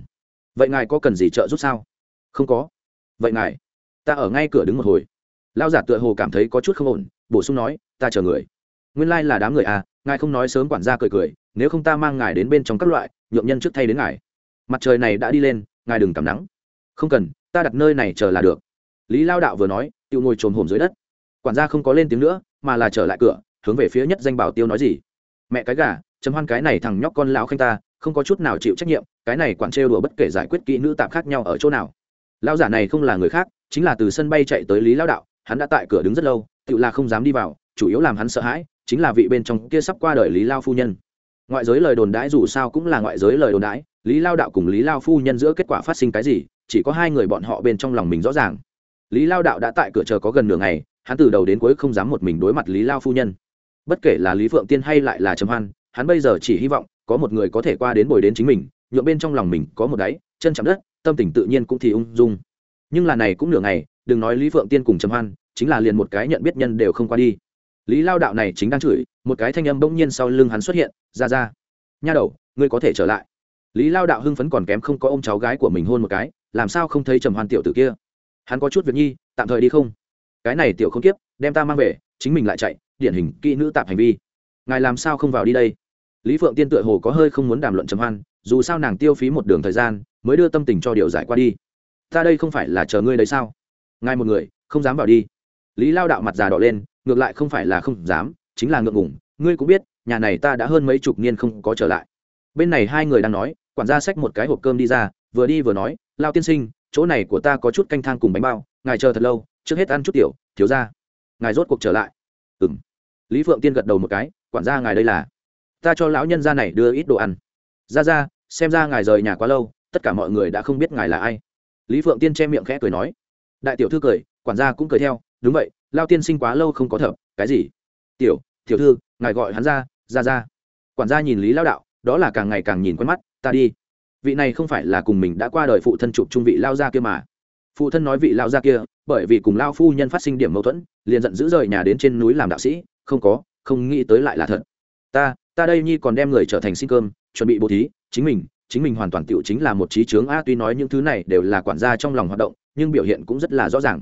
Speaker 1: Vậy ngài có cần gì trợ giúp sao? Không có. Vậy ngài, ta ở ngay cửa đứng một hồi. Lao giả tựa hồ cảm thấy có chút không ổn, bổ sung nói, ta chờ người. Nguyên lai、like、là đám người à ngài không nói sớm quản gia cười cười, nếu không ta mang ngài đến bên trong các loại, nhượng nhân trước thay đến ngài. Mặt trời này đã đi lên, ngài đừng cảm nắng. Không cần, ta đặt nơi này chờ là được. Lý lao đạo vừa nói tự ngồi trồn hồm dưới đất. Quản gia không có lên tiếng nữa, mà là trở lại cửa, hướng về phía nhất danh bảo tiêu nói gì. Mẹ cái gà chấm hoan cái này thằng nhóc con lão khanh ta, không có chút nào chịu trách nhiệm, cái này quản trêu đùa bất kể giải quyết kỹ nữ tạm khác nhau ở chỗ nào. Lão giả này không là người khác, chính là từ sân bay chạy tới lý lao đạo, hắn đã tại cửa đứng rất lâu, tự là không dám đi vào, chủ yếu làm hắn sợ hãi, chính là vị bên trong kia sắp qua đời lý lao phu nhân. Ngoại giới lời đồn đãi dù sao cũng là ngoại giới lời đồn đãi, lý lao đạo cùng lý lao phu nhân giữa kết quả phát sinh cái gì, chỉ có hai người bọn họ bên trong lòng mình rõ ràng. Lý lao đạo đã tại cửa chờ có gần nửa ngày, hắn từ đầu đến cuối không dám một mình đối mặt lý lao phu nhân. Bất kể là lý phượng tiên hay lại là trầm hoan hắn bây giờ chỉ hy vọng có một người có thể qua đến bồi đến chính mình nhuộm bên trong lòng mình có một đáy, chân chạm đất, tâm tình tự nhiên cũng thì ung dung. Nhưng là này cũng nửa ngày, đừng nói lý phượng tiên cùng trầm hoan, chính là liền một cái nhận biết nhân đều không qua đi. Lý lao đạo này chính đang chửi, một cái thanh âm bỗng nhiên sau lưng hắn xuất hiện, ra ra, nha đầu, ngươi có thể trở lại. Lý lao đạo hưng phấn còn kém không có ô m cháu gái của mình hôn một cái, làm sao không thấy trầm hoan tiểu t ử kia? Hắn có chút việc nhi, tạm thời đi không? Cái này tiểu không tiếp đem ta mang về, chính mình lại chạy, điển hình kỹ nữ tạp hành vi. Ngài làm sao không vào đi đây? Lý phượng tiên tựa hồ có hơi không muốn đàm luận trầm hoan, dù sao nàng tiêu phí một đường thời gian, mới đưa tâm tình cho điều giải qua đi. Ta đây không phải là chờ ngươi đấy sao? Ngài một người, không dám vào đi. Lý lao đạo mặt già đỏ lên, ngược lại không phải là không dám, chính là ngượng ngủng ngươi cũng biết, nhà này ta đã hơn mấy chục niên không có trở lại. Bên này hai người đang nói, quản gia xách một cái hộp cơm đi ra, vừa đi vừa nói, lao tiên sinh, chỗ này của ta có chút canh thang cùng bánh bao, ngài chờ thật lâu, trước hết ăn chút tiểu, thiếu ra ngài rốt cuộc trở lại. Ừ m lý phượng tiên gật đầu một cái, quản gia ngài đây là ta cho lão nhân gia này đưa ít đồ ăn. Ra ra, xem ra ngài rời nhà quá lâu, tất cả mọi người đã không biết ngài là ai. Lý phượng tiên che miệng khẽ cười nói. Đại tiểu thư cười, quản gia cũng cười theo. Đúng vậy lao tiên sinh quá lâu không có thở cái gì? Tiểu tiểu thư, ngài gọi hắn ra ra ra. Quản gia nhìn lý lao đạo, đó là càng ngày càng nhìn quen mắt, ta đi. Vị này không phải là cùng mình đã qua đời phụ thân chụp trung vị lao gia kia mà. Phụ thân nói vị lao gia kia, bởi vì cùng lao phu nhân phát sinh điểm mâu thuẫn, liền giận dữ rời nhà đến trên núi làm đạo sĩ, không có, không nghĩ tới lại là thật. Ta ta đây nhi còn đem người trở thành sinh cơm, chuẩn bị bố thí, chính mình chính mình hoàn toàn tựu chính là một trí chướng a, tuy nói những thứ này đều là quản gia trong lòng hoạt động, nhưng biểu hiện cũng rất là rõ ràng.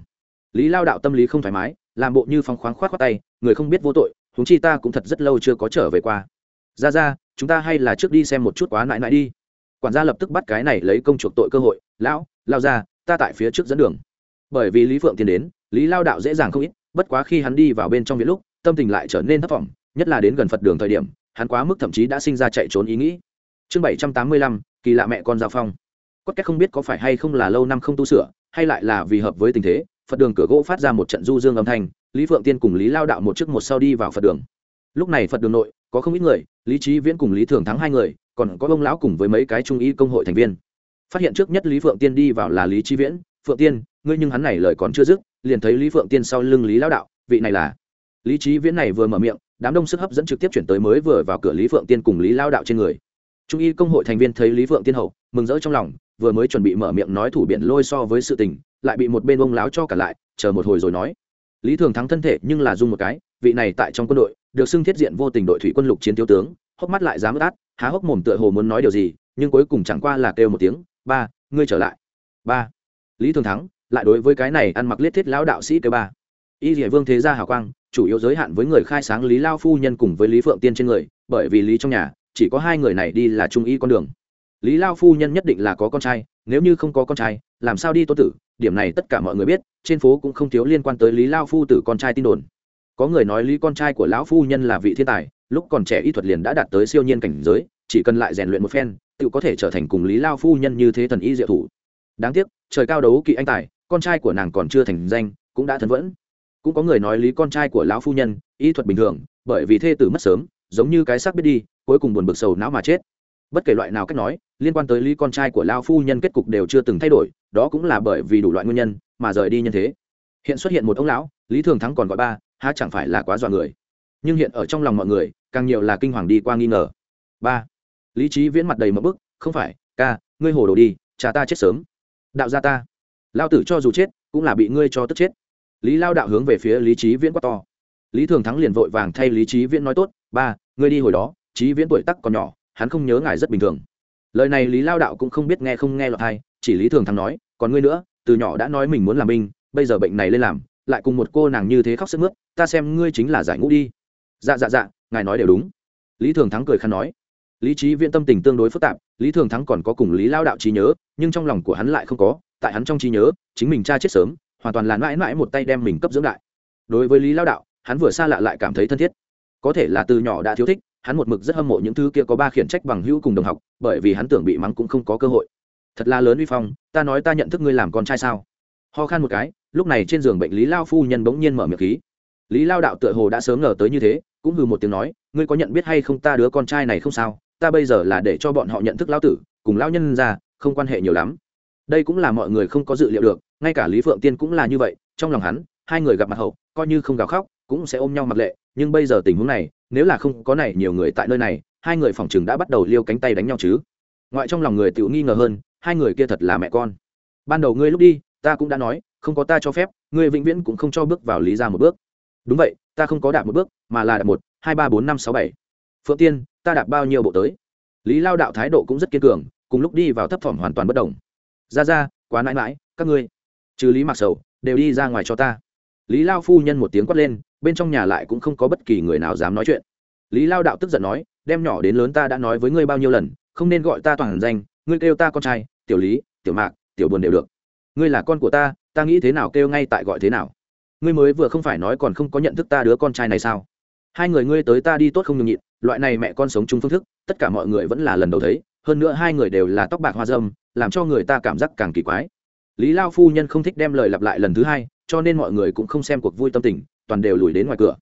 Speaker 1: Lý lao đạo tâm lý không thoải mái, làm bộ như phong khoáng khoát khoát tay, người không biết vô tội, huống chi ta cũng thật rất lâu chưa có trở về qua. Ra ra, chúng ta hay là trước đi xem một chút quá nại nại đi. Quản gia lập tức bắt cái này lấy công chuộc tội cơ hội, lão, lao ra, ta tại phía trước dẫn đường. Bởi vì lý phượng tiến đến, lý lao đạo dễ dàng không ít, bất quá khi hắn đi vào bên trong viện lúc, tâm tình lại trở nên thất vọng nhất là đến gần phật đường thời điểm hắn quá mức thậm chí đã sinh ra chạy trốn ý nghĩ. Chương bảy trăm tám mươi lăm, kỳ lạ mẹ con giao phong. Quất cách không biết có phải hay không là lâu năm không tu sửa, hay lại là vì hợp với tình thế, phật đường cửa gỗ phát ra một trận du dương âm thanh, lý phượng tiên cùng lý lao đạo một trước một sau đi vào phật đường. Lúc này phật đường nội, có không ít người, lý trí viễn cùng lý thường thắng hai người, còn có ông lão cùng với mấy cái trung y công hội thành viên. Phát hiện trước nhất lý phượng tiên đi vào là lý trí viễn, phượng tiên, ngươi nhưng hắn này lời còn chưa dứt, liền thấy lý phượng tiên sau lưng lý lao đạo, vị này là lý trí viễn này vừa mở miệng đám đông sức hấp dẫn trực tiếp chuyển tới mới vừa vào cửa lý phượng tiên cùng lý lao đạo trên người. Trung y công hội thành viên thấy lý phượng tiên hậu, mừng rỡ trong lòng, vừa mới chuẩn bị mở miệng nói thủ biện lôi so với sự tình, lại bị một bên ông láo cho cả lại, chờ một hồi rồi nói. Lý thường thắng thân thể nhưng là dung một cái, vị này tại trong quân đội, được xưng thiết diện vô tình đội thủy quân lục chiến thiếu tướng, hốc mắt lại dám át há hốc mồm tựa hồ muốn nói điều gì, nhưng cuối cùng chẳng qua là kêu một tiếng, ba, ngươi trở lại. Ba. Lý thường thắng, lại đối với cái này ăn mặc liết thiết lão đạo sĩ kêu ba. Y dĩa vương thế gia hào quang chủ yếu giới hạn với người khai sáng lý lao phu nhân cùng với lý phượng tiên trên người, bởi vì lý trong nhà, chỉ có hai người này đi là trung y con đường. Lý lao phu nhân nhất định là có con trai, nếu như không có con trai, làm sao đi tô tử, điểm này tất cả mọi người biết, trên phố cũng không thiếu liên quan tới lý lao phu tử con trai tin đồn. Có người nói lý con trai của lão phu nhân là vị thiên tài, lúc còn trẻ y thuật liền đã đạt tới siêu nhiên cảnh giới, chỉ cần lại rèn luyện một phen, tự có thể trở thành cùng lý lao phu nhân như thế thần y diệu thủ. Đáng tiếc, trời cao đấu kỵ anh tài, con trai của nàng còn chưa thành danh, cũng đã thần vẫn cũng có người nói lý con trai của lão phu nhân, y thuật bình thường, bởi vì thê tử mất sớm, giống như cái xác biết đi, cuối cùng buồn bực sầu não mà chết. Bất kể loại nào cách nói, liên quan tới lý con trai của lao phu nhân kết cục đều chưa từng thay đổi, đó cũng là bởi vì đủ loại nguyên nhân mà rời đi nhân thế. Hiện xuất hiện một ông lão, lý thường thắng còn gọi ba, há chẳng phải là quá dọa người. Nhưng hiện ở trong lòng mọi người, càng nhiều là kinh hoàng đi qua nghi ngờ. Ba, lý trí viễn mặt đầy mập bức, không phải, ca, ngươi hồ đồ đi, cha ta chết sớm. Đạo gia ta lao tử cho dù chết, cũng là bị ngươi cho tức chết lý lao đạo hướng về phía lý trí viễn quá to. Lý thường thắng liền vội vàng thay lý trí viễn nói tốt, ba, ngươi đi hồi đó trí viễn tuổi tắc còn nhỏ, hắn không nhớ ngài rất bình thường. Lời này lý lao đạo cũng không biết nghe không nghe lọt hay chỉ lý thường thắng nói, còn ngươi nữa, từ nhỏ đã nói mình muốn làm binh, bây giờ bệnh này lên làm, lại cùng một cô nàng như thế khóc sức mướt, ta xem ngươi chính là giải ngũ đi. Dạ dạ dạ ngài nói đều đúng. Lý thường thắng cười khăn nói. Lý trí viễn tâm tình tương đối phức tạp, lý thường thắng còn có cùng lý lao đạo trí nhớ, nhưng trong lòng của hắn lại không có, tại hắn trong trí nhớ, chính mình cha chết sớm hoàn toàn là mãi mãi một tay đem mình cấp dưỡng đại. Đối với lý lao đạo, hắn vừa xa lạ lại cảm thấy thân thiết. Có thể là từ nhỏ đã thiếu thích, hắn một mực rất hâm mộ những thứ kia có ba khiển trách bằng hữu cùng đồng học, bởi vì hắn tưởng bị mắng cũng không có cơ hội. Thật là lớn uy phong, ta nói ta nhận thức ngươi làm con trai sao? Ho khan một cái, lúc này trên giường bệnh lý lao phu nhân bỗng nhiên mở miệng khí. Lý lao đạo tựa hồ đã sớm ngờ tới như thế, cũng hừ một tiếng nói, ngươi có nhận biết hay không ta đứa con trai này không sao? Ta bây giờ là để cho bọn họ nhận thức lao tử, cùng lao nhân ra, không quan hệ nhiều lắm đây cũng là mọi người không có dự liệu được, ngay cả lý phượng tiên cũng là như vậy, trong lòng hắn, hai người gặp mặt hậu, coi như không gào khóc, cũng sẽ ôm nhau mặc lệ, nhưng bây giờ tình huống này, nếu là không có này nhiều người tại nơi này, hai người phòng chừng đã bắt đầu liêu cánh tay đánh nhau chứ. Ngoại trong lòng người tự nghi ngờ hơn, hai người kia thật là mẹ con. Ban đầu ngươi lúc đi, ta cũng đã nói, không có ta cho phép, ngươi vĩnh viễn cũng không cho bước vào lý ra một bước. Đúng vậy, ta không có đạp một bước, mà là đạp một, hai ba bốn năm sáu bảy. Phượng tiên, ta đạp bao nhiêu bộ tới? Lý lao đạo thái độ cũng rất kiên cường, cùng lúc đi vào thấp thỏm hoàn toàn bất đồng ra ra, quá nãi mãi, các ngươi. Trừ lý mặc sầu, đều đi ra ngoài cho ta. Lý lao phu nhân một tiếng quát lên, bên trong nhà lại cũng không có bất kỳ người nào dám nói chuyện. Lý lao đạo tức giận nói, đem nhỏ đến lớn ta đã nói với ngươi bao nhiêu lần, không nên gọi ta toàn danh, ngươi kêu ta con trai, tiểu lý, tiểu mạc, tiểu buồn đều được. Ngươi là con của ta ta nghĩ thế nào kêu ngay tại gọi thế nào. Ngươi mới vừa không phải nói còn không có nhận thức ta đứa con trai này sao? Hai người ngươi tới ta đi tốt không nhường nhịn, loại này mẹ con sống chung phương thức, tất cả mọi người vẫn là lần đầu thấy hơn nữa hai người đều là tóc bạc hoa dâm, làm cho người ta cảm giác càng kỳ quái. Lý lao phu nhân không thích đem lời lặp lại lần thứ hai, cho nên mọi người cũng không xem cuộc vui tâm tình, toàn đều lùi đến ngoài cửa.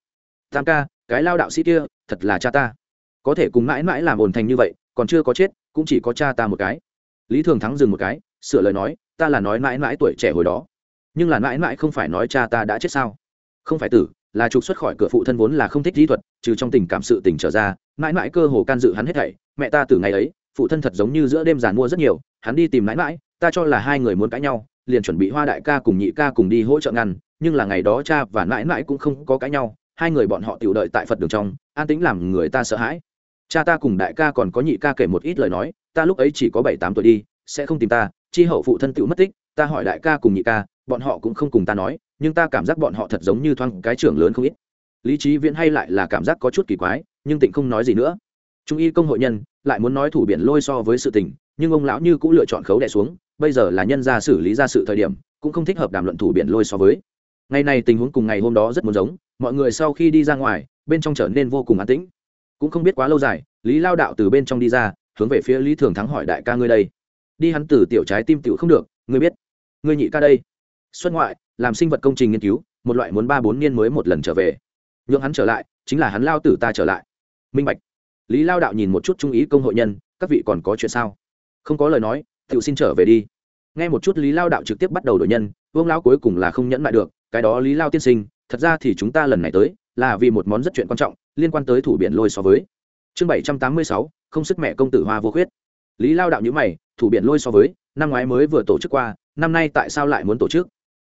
Speaker 1: Tam ca, cái lao đạo sĩ kia, thật là cha ta. Có thể cùng mãi mãi làm ồn thành như vậy, còn chưa có chết, cũng chỉ có cha ta một cái. Lý thường thắng dừng một cái, sửa lời nói, ta là nói mãi mãi tuổi trẻ hồi đó. Nhưng là mãi mãi không phải nói cha ta đã chết sao? Không phải tử, là trục xuất khỏi cửa phụ thân vốn là không thích kỹ thuật, trừ trong tình cảm sự tình trở ra, mãi mãi cơ hồ can dự hắn hết thảy, mẹ ta từ ngày ấy phụ thân thật giống như giữa đêm giàn mua rất nhiều, hắn đi tìm mãi mãi, ta cho là hai người muốn cãi nhau, liền chuẩn bị hoa đại ca cùng nhị ca cùng đi hỗ trợ ngăn, nhưng là ngày đó cha và mãi mãi cũng không có cãi nhau, hai người bọn họ tiểu đợi tại phật đường trong, an tĩnh làm người ta sợ hãi. Cha ta cùng đại ca còn có nhị ca kể một ít lời nói, ta lúc ấy chỉ có bảy tám tuổi đi, sẽ không tìm ta, chi hậu phụ thân tiểu mất tích, ta hỏi đại ca cùng nhị ca, bọn họ cũng không cùng ta nói, nhưng ta cảm giác bọn họ thật giống như thoáng cái trưởng lớn không ít. Lý trí viễn hay lại là cảm giác có chút kỳ quái, nhưng tịnh không nói gì nữa. Trung y công hội nhân lại muốn nói thủ biển lôi so với sự tình, nhưng ông lão như cũng lựa chọn khấu đẻ xuống, bây giờ là nhân ra xử lý ra sự thời điểm, cũng không thích hợp đàm luận thủ biển lôi so với. Ngày này tình huống cùng ngày hôm đó rất muốn giống, mọi người sau khi đi ra ngoài, bên trong trở nên vô cùng an tĩnh. Cũng không biết quá lâu dài, lý lao đạo từ bên trong đi ra, hướng về phía lý thường thắng hỏi đại ca ngươi đây. Đi hắn từ tiểu trái tim tiểu không được, ngươi biết. Ngươi nhị ca đây. Xuất ngoại, làm sinh vật công trình nghiên cứu, một loại muốn ba bốn niên mới một lần trở về. Nhượng hắn trở lại, chính là hắn lao tử ta trở lại. Minh bạch lý lao đạo nhìn một chút trung ý công hội nhân, các vị còn có chuyện sao? Không có lời nói tự xin trở về đi. Nghe một chút lý lao đạo trực tiếp bắt đầu đổi nhân, vương lão cuối cùng là không nhẫn lại được, cái đó lý lao tiên sinh, thật ra thì chúng ta lần này tới, là vì một món rất chuyện quan trọng, liên quan tới thủ biển lôi so với. Chương bảy trăm tám mươi sáu, không sức mẹ công tử hoa vô khuyết. Lý lao đạo nhữ mày, thủ biển lôi so với, năm ngoái mới vừa tổ chức qua, năm nay tại sao lại muốn tổ chức?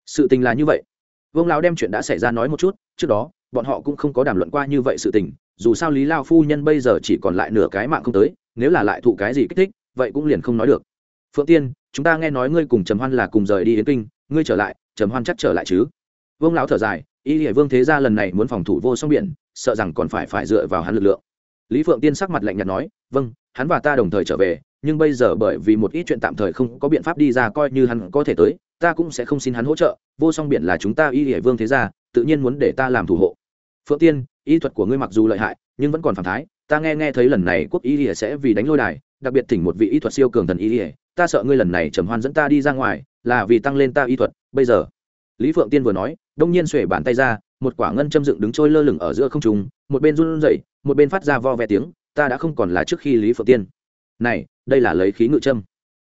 Speaker 1: Sự tình là như vậy. Vương lão đem chuyện đã xảy ra nói một chút, trước đó, bọn họ cũng không có đàm luận qua như vậy sự tình dù sao lý lao phu nhân bây giờ chỉ còn lại nửa cái mạng không tới, nếu là lại thụ cái gì kích thích, vậy cũng liền không nói được. Phượng tiên, chúng ta nghe nói ngươi cùng trầm hoan là cùng rời đi yến kinh, ngươi trở lại, trầm hoan chắc trở lại chứ? Vương lão thở dài, y hệ vương thế gia lần này muốn phòng thủ vô song biển, sợ rằng còn phải phải dựa vào hắn lực lượng. Lý phượng tiên sắc mặt lạnh nhạt nói vâng hắn và ta đồng thời trở về, nhưng bây giờ bởi vì một ít chuyện tạm thời không có biện pháp đi ra coi như hắn có thể tới, ta cũng sẽ không xin hắn hỗ trợ, vô song biển là chúng ta y hệ vương thế gia, tự nhiên muốn để ta làm thủ hộ phượng tiên, y thuật của ngươi mặc dù lợi hại, nhưng vẫn còn phản thái. Ta nghe nghe thấy lần này quốc y ỉa sẽ vì đánh lôi đài, đặc biệt thỉnh một vị y thuật siêu cường thần y ỉa ta sợ ngươi lần này trầm hoan dẫn ta đi ra ngoài, là vì tăng lên ta y thuật. Bây giờ, lý phượng tiên vừa nói, đông nhiên xuể bàn tay ra, một quả ngân châm dựng đứng trôi lơ lửng ở giữa không trung, một bên run rẩy, một bên phát ra vo ve tiếng. Ta đã không còn là trước khi lý phượng tiên. Này, đây là lấy khí ngự châm.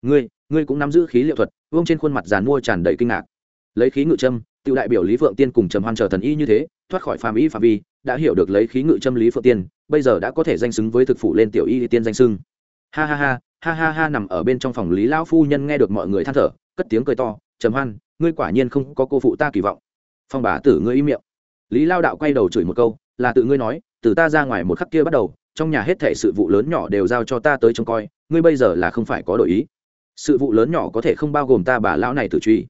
Speaker 1: Ngươi ngươi cũng nắm giữ khí liệu thuật, vương trên khuôn mặt giàn mua tràn đầy kinh ngạc. Lấy khí ngự châm tự đại biểu lý phượng tiên cùng trầm hoan chờ thần y như thế thoát khỏi phàm y phạm vi, đã hiểu được lấy khí ngự châm lý phượng tiên, bây giờ đã có thể danh xứng với thực phụ lên tiểu y tiên danh xưng. Ha ha ha ha ha ha, nằm ở bên trong phòng lý lão phu nhân nghe được mọi người than thở, cất tiếng cười to, trầm hoan, ngươi quả nhiên không có cô phụ ta kỳ vọng. Phong bà tử ngươi im miệng. Lý lao đạo quay đầu chửi một câu, là tự ngươi nói, từ ta ra ngoài một khắc kia bắt đầu, trong nhà hết thảy sự vụ lớn nhỏ đều giao cho ta tới trông coi, ngươi bây giờ là không phải có đổi ý. Sự vụ lớn nhỏ có thể không bao gồm ta bà lão này tử truy.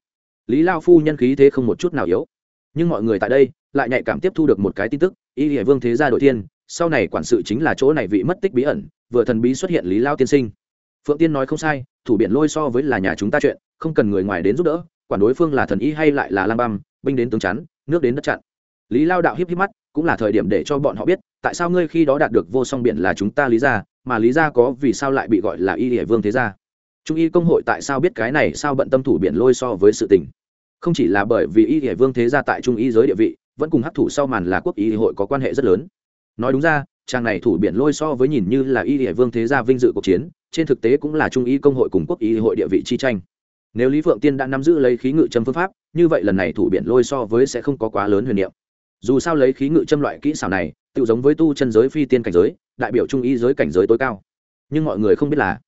Speaker 1: Lý lao phu nhân khí thế không một chút nào yếu. Nhưng mọi người tại đây lại nhạy cảm tiếp thu được một cái tin tức, y hệ vương thế gia đội thiên, sau này quản sự chính là chỗ này vị mất tích bí ẩn, vừa thần bí xuất hiện lý lao tiên sinh. Phượng tiên nói không sai, thủ biển lôi so với là nhà chúng ta chuyện, không cần người ngoài đến giúp đỡ, quản đối phương là thần y hay lại là lang băm, binh đến tướng chắn, nước đến đất chặn. Lý lao đạo hiếp hiếp mắt, cũng là thời điểm để cho bọn họ biết, tại sao ngươi khi đó đạt được vô song biển là chúng ta lý ra mà lý ra có vì sao lại bị gọi là y địa vương thế gia. Trung y công hội tại sao biết cái này, sao bận tâm thủ biển lôi so với sự tình? Không chỉ là bởi vì y địa vương thế gia tại trung y giới địa vị vẫn cùng hấp thủ sau màn là quốc y hội có quan hệ rất lớn. Nói đúng ra trang này thủ biển lôi so với nhìn như là y địa vương thế gia vinh dự cuộc chiến, trên thực tế cũng là trung y công hội cùng quốc y hội địa vị chi tranh. Nếu lý phượng tiên đã nắm giữ lấy khí ngự châm phương pháp, như vậy lần này thủ biển lôi so với sẽ không có quá lớn huyền niệm. Dù sao lấy khí ngự châm loại kỹ xảo này tự giống với tu chân giới phi tiên cảnh giới, đại biểu trung y giới cảnh giới tối cao. Nhưng mọi người không biết là,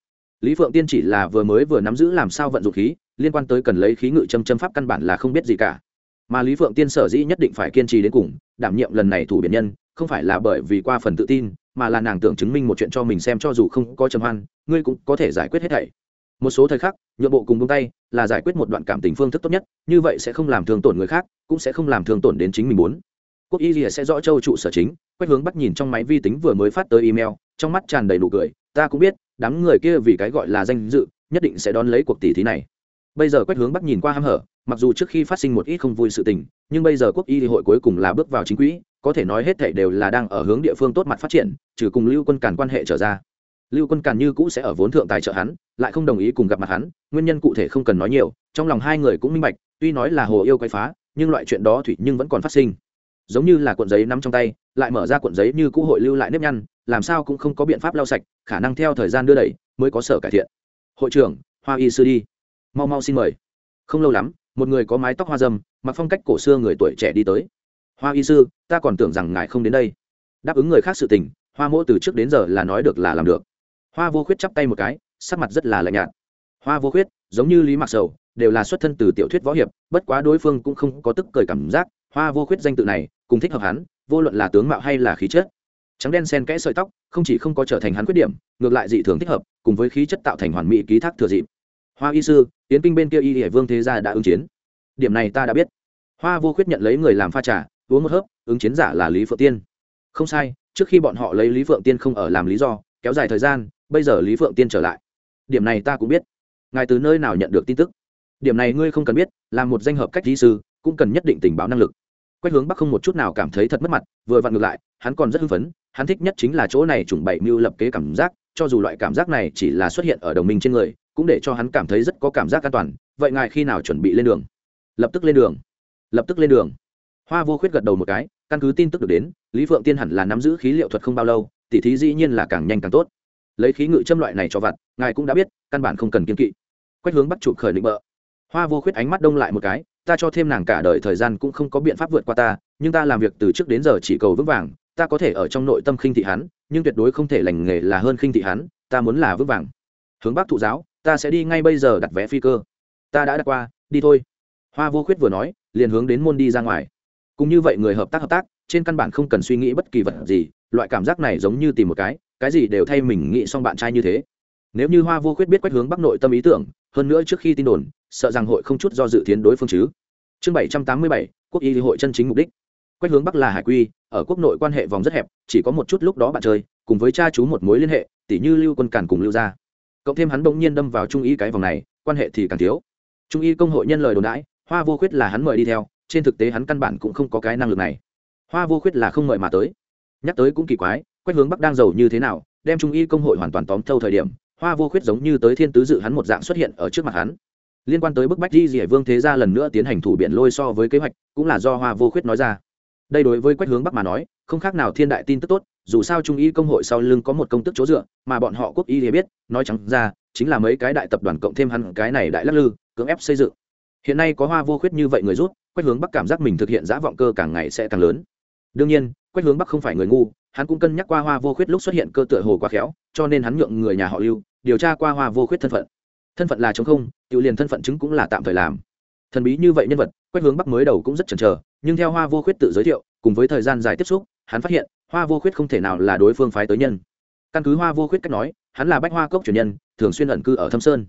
Speaker 1: lý phượng tiên chỉ là vừa mới vừa nắm giữ làm sao vận dụng khí, liên quan tới cần lấy khí ngự châm châm pháp căn bản là không biết gì cả mà lý phượng tiên sở dĩ nhất định phải kiên trì đến cùng, đảm nhiệm lần này thủ biển nhân, không phải là bởi vì qua phần tự tin, mà là nàng tưởng chứng minh một chuyện cho mình xem cho dù không có trầm hoan, ngươi cũng có thể giải quyết hết thảy. Một số thời khắc, nhượng bộ cùng buông tay là giải quyết một đoạn cảm tình phương thức tốt nhất, như vậy sẽ không làm thương tổn người khác, cũng sẽ không làm thương tổn đến chính mình muốn. Quốc y lìa sẽ rõ châu trụ sở chính Quách hướng bắt nhìn trong máy vi tính vừa mới phát tới email, trong mắt tràn đầy nụ cười, ta cũng biết, đám người kia vì cái gọi là danh dự, nhất định sẽ đón lấy cuộc tỷ thí này. Bây giờ quách hướng bắt nhìn qua h hở mặc dù trước khi phát sinh một ít không vui sự tình, nhưng bây giờ quốc y hội cuối cùng là bước vào chính quỹ, có thể nói hết thể đều là đang ở hướng địa phương tốt mặt phát triển, trừ cùng lưu quân càn quan hệ trở ra. Lưu quân càn như cũ sẽ ở vốn thượng tài trợ hắn, lại không đồng ý cùng gặp mặt hắn, nguyên nhân cụ thể không cần nói nhiều, trong lòng hai người cũng minh bạch, tuy nói là hồ yêu quay phá, nhưng loại chuyện đó thủy nhưng vẫn còn phát sinh. Giống như là cuộn giấy nắm trong tay, lại mở ra cuộn giấy như cũ hội lưu lại nếp nhăn, làm sao cũng không có biện pháp lau sạch, khả năng theo thời gian đưa đẩy mới có sở cải thiện. Hội trưởng, hoa y sư đi. Mau mau xin mời. Không lâu lắm một người có mái tóc hoa dâm, mặc phong cách cổ xưa người tuổi trẻ đi tới. Hoa y sư, ta còn tưởng rằng ngài không đến đây. Đáp ứng người khác sự tình, hoa mỗ từ trước đến giờ là nói được là làm được. Hoa vô khuyết chắp tay một cái, sắc mặt rất là lạnh nhạt. Hoa vô khuyết, giống như lý mặc sầu, đều là xuất thân từ tiểu thuyết võ hiệp, bất quá đối phương cũng không có tức cười cảm giác, hoa vô khuyết danh tự này, cùng thích hợp hắn, vô luận là tướng mạo hay là khí chất. Trắng đen sen kẽ sợi tóc, không chỉ không có trở thành hắn khuyết điểm, ngược lại dị thường thích hợp, cùng với khí chất tạo thành hoàn mỹ ký thác thừa dịp hoa y sư tiến kinh bên kia y hải vương thế gia đã ứng chiến. Điểm này ta đã biết. Hoa vô khuyết nhận lấy người làm pha trà, uống một hớp, ứng chiến giả là lý phượng tiên. Không sai, trước khi bọn họ lấy lý phượng tiên không ở làm lý do, kéo dài thời gian, bây giờ lý phượng tiên trở lại. Điểm này ta cũng biết. Ngài từ nơi nào nhận được tin tức? Điểm này ngươi không cần biết, là một danh hợp cách lý sư, cũng cần nhất định tình báo năng lực. Quách hướng bắc không một chút nào cảm thấy thật mất mặt, vừa vặn ngược lại, hắn còn rất hưng phấn, hắn thích nhất chính là chỗ này trùng bậy mưu lập kế cảm giác, cho dù loại cảm giác này chỉ là xuất hiện ở đồng minh trên người cũng để cho hắn cảm thấy rất có cảm giác an toàn. Vậy ngài khi nào chuẩn bị lên đường? Lập tức lên đường. Lập tức lên đường. Hoa vô khuyết gật đầu một cái, căn cứ tin tức được đến, lý phượng tiên hẳn là nắm giữ khí liệu thuật không bao lâu, tỉ thí dĩ nhiên là càng nhanh càng tốt. Lấy khí ngự châm loại này cho vặt, ngài cũng đã biết, căn bản không cần kiên kỵ. Quách hướng bắt chụp khởi định bợ. Hoa vô khuyết ánh mắt đông lại một cái, ta cho thêm nàng cả đời thời gian cũng không có biện pháp vượt qua ta, nhưng ta làm việc từ trước đến giờ chỉ cầu vững vàng, ta có thể ở trong nội tâm khinh thị hắn, nhưng tuyệt đối không thể lành nghề là hơn khinh thị hắn, ta muốn là vững vàng. Hướng bắc thụ giáo ta sẽ đi ngay bây giờ đặt vé phi cơ. Ta đã đặt qua, đi thôi. Hoa vô khuyết vừa nói, liền hướng đến môn đi ra ngoài. Cũng như vậy người hợp tác hợp tác, trên căn bản không cần suy nghĩ bất kỳ vật gì, loại cảm giác này giống như tìm một cái cái gì đều thay mình nghĩ xong bạn trai như thế. Nếu như hoa vô khuyết biết quách hướng bắc nội tâm ý tưởng, hơn nữa trước khi tin đồn, sợ rằng hội không chút do dự tiến đối phương chứ. Chương bảy trăm tám mươi bảy, quốc y hội chân chính mục đích. Quách hướng bắc là hải quy, ở quốc nội quan hệ vòng rất hẹp, chỉ có một chút lúc đó bạn chơi, cùng với cha chú một mối liên hệ tỷ như lưu quân cản cùng lưu gia cộng thêm hắn bỗng nhiên đâm vào trung y cái vòng này, quan hệ thì càng thiếu. Trung y công hội nhân lời đồn đãi, hoa vô khuyết là hắn mời đi theo, trên thực tế hắn căn bản cũng không có cái năng lực này. Hoa vô khuyết là không mời mà tới. Nhắc tới cũng kỳ quái, quách hướng bắc đang giàu như thế nào, đem trung y công hội hoàn toàn tóm thâu thời điểm, hoa vô khuyết giống như tới thiên tứ dự hắn một dạng xuất hiện ở trước mặt hắn. Liên quan tới bức bách di dỉa vương thế gia lần nữa tiến hành thủ biện lôi so với kế hoạch, cũng là do hoa vô khuyết nói ra. Đây đối với quách hướng bắc mà nói, không khác nào thiên đại tin tức tốt dù sao trung y công hội sau lưng có một công tức chỗ dựa, mà bọn họ quốc y thì biết, nói chẳng ra, chính là mấy cái đại tập đoàn cộng thêm hắn cái này đại lắc lư, cưỡng ép xây dựng. Hiện nay có hoa vô khuyết như vậy người rút, quách hướng bắc cảm giác mình thực hiện giã vọng cơ càng ngày sẽ càng lớn. Đương nhiên, quách hướng bắc không phải người ngu, hắn cũng cân nhắc qua hoa vô khuyết lúc xuất hiện cơ tựa hồ quá khéo, cho nên hắn nhượng người nhà họ lưu, điều tra qua hoa vô khuyết thân phận. Thân phận là chống không tự liền thân phận chứng cũng là tạm thời làm. Thần bí như vậy nhân vật, quách hướng bắc mới đầu cũng rất chần chờ, nhưng theo hoa vô khuyết tự giới thiệu, cùng với thời gian dài tiếp xúc, hắn phát hiện hoa vô khuyết không thể nào là đối phương phái tới nhân. Căn cứ hoa vô khuyết cách nói, hắn là bách hoa cốc truyền nhân, thường xuyên ẩn cư ở thâm sơn.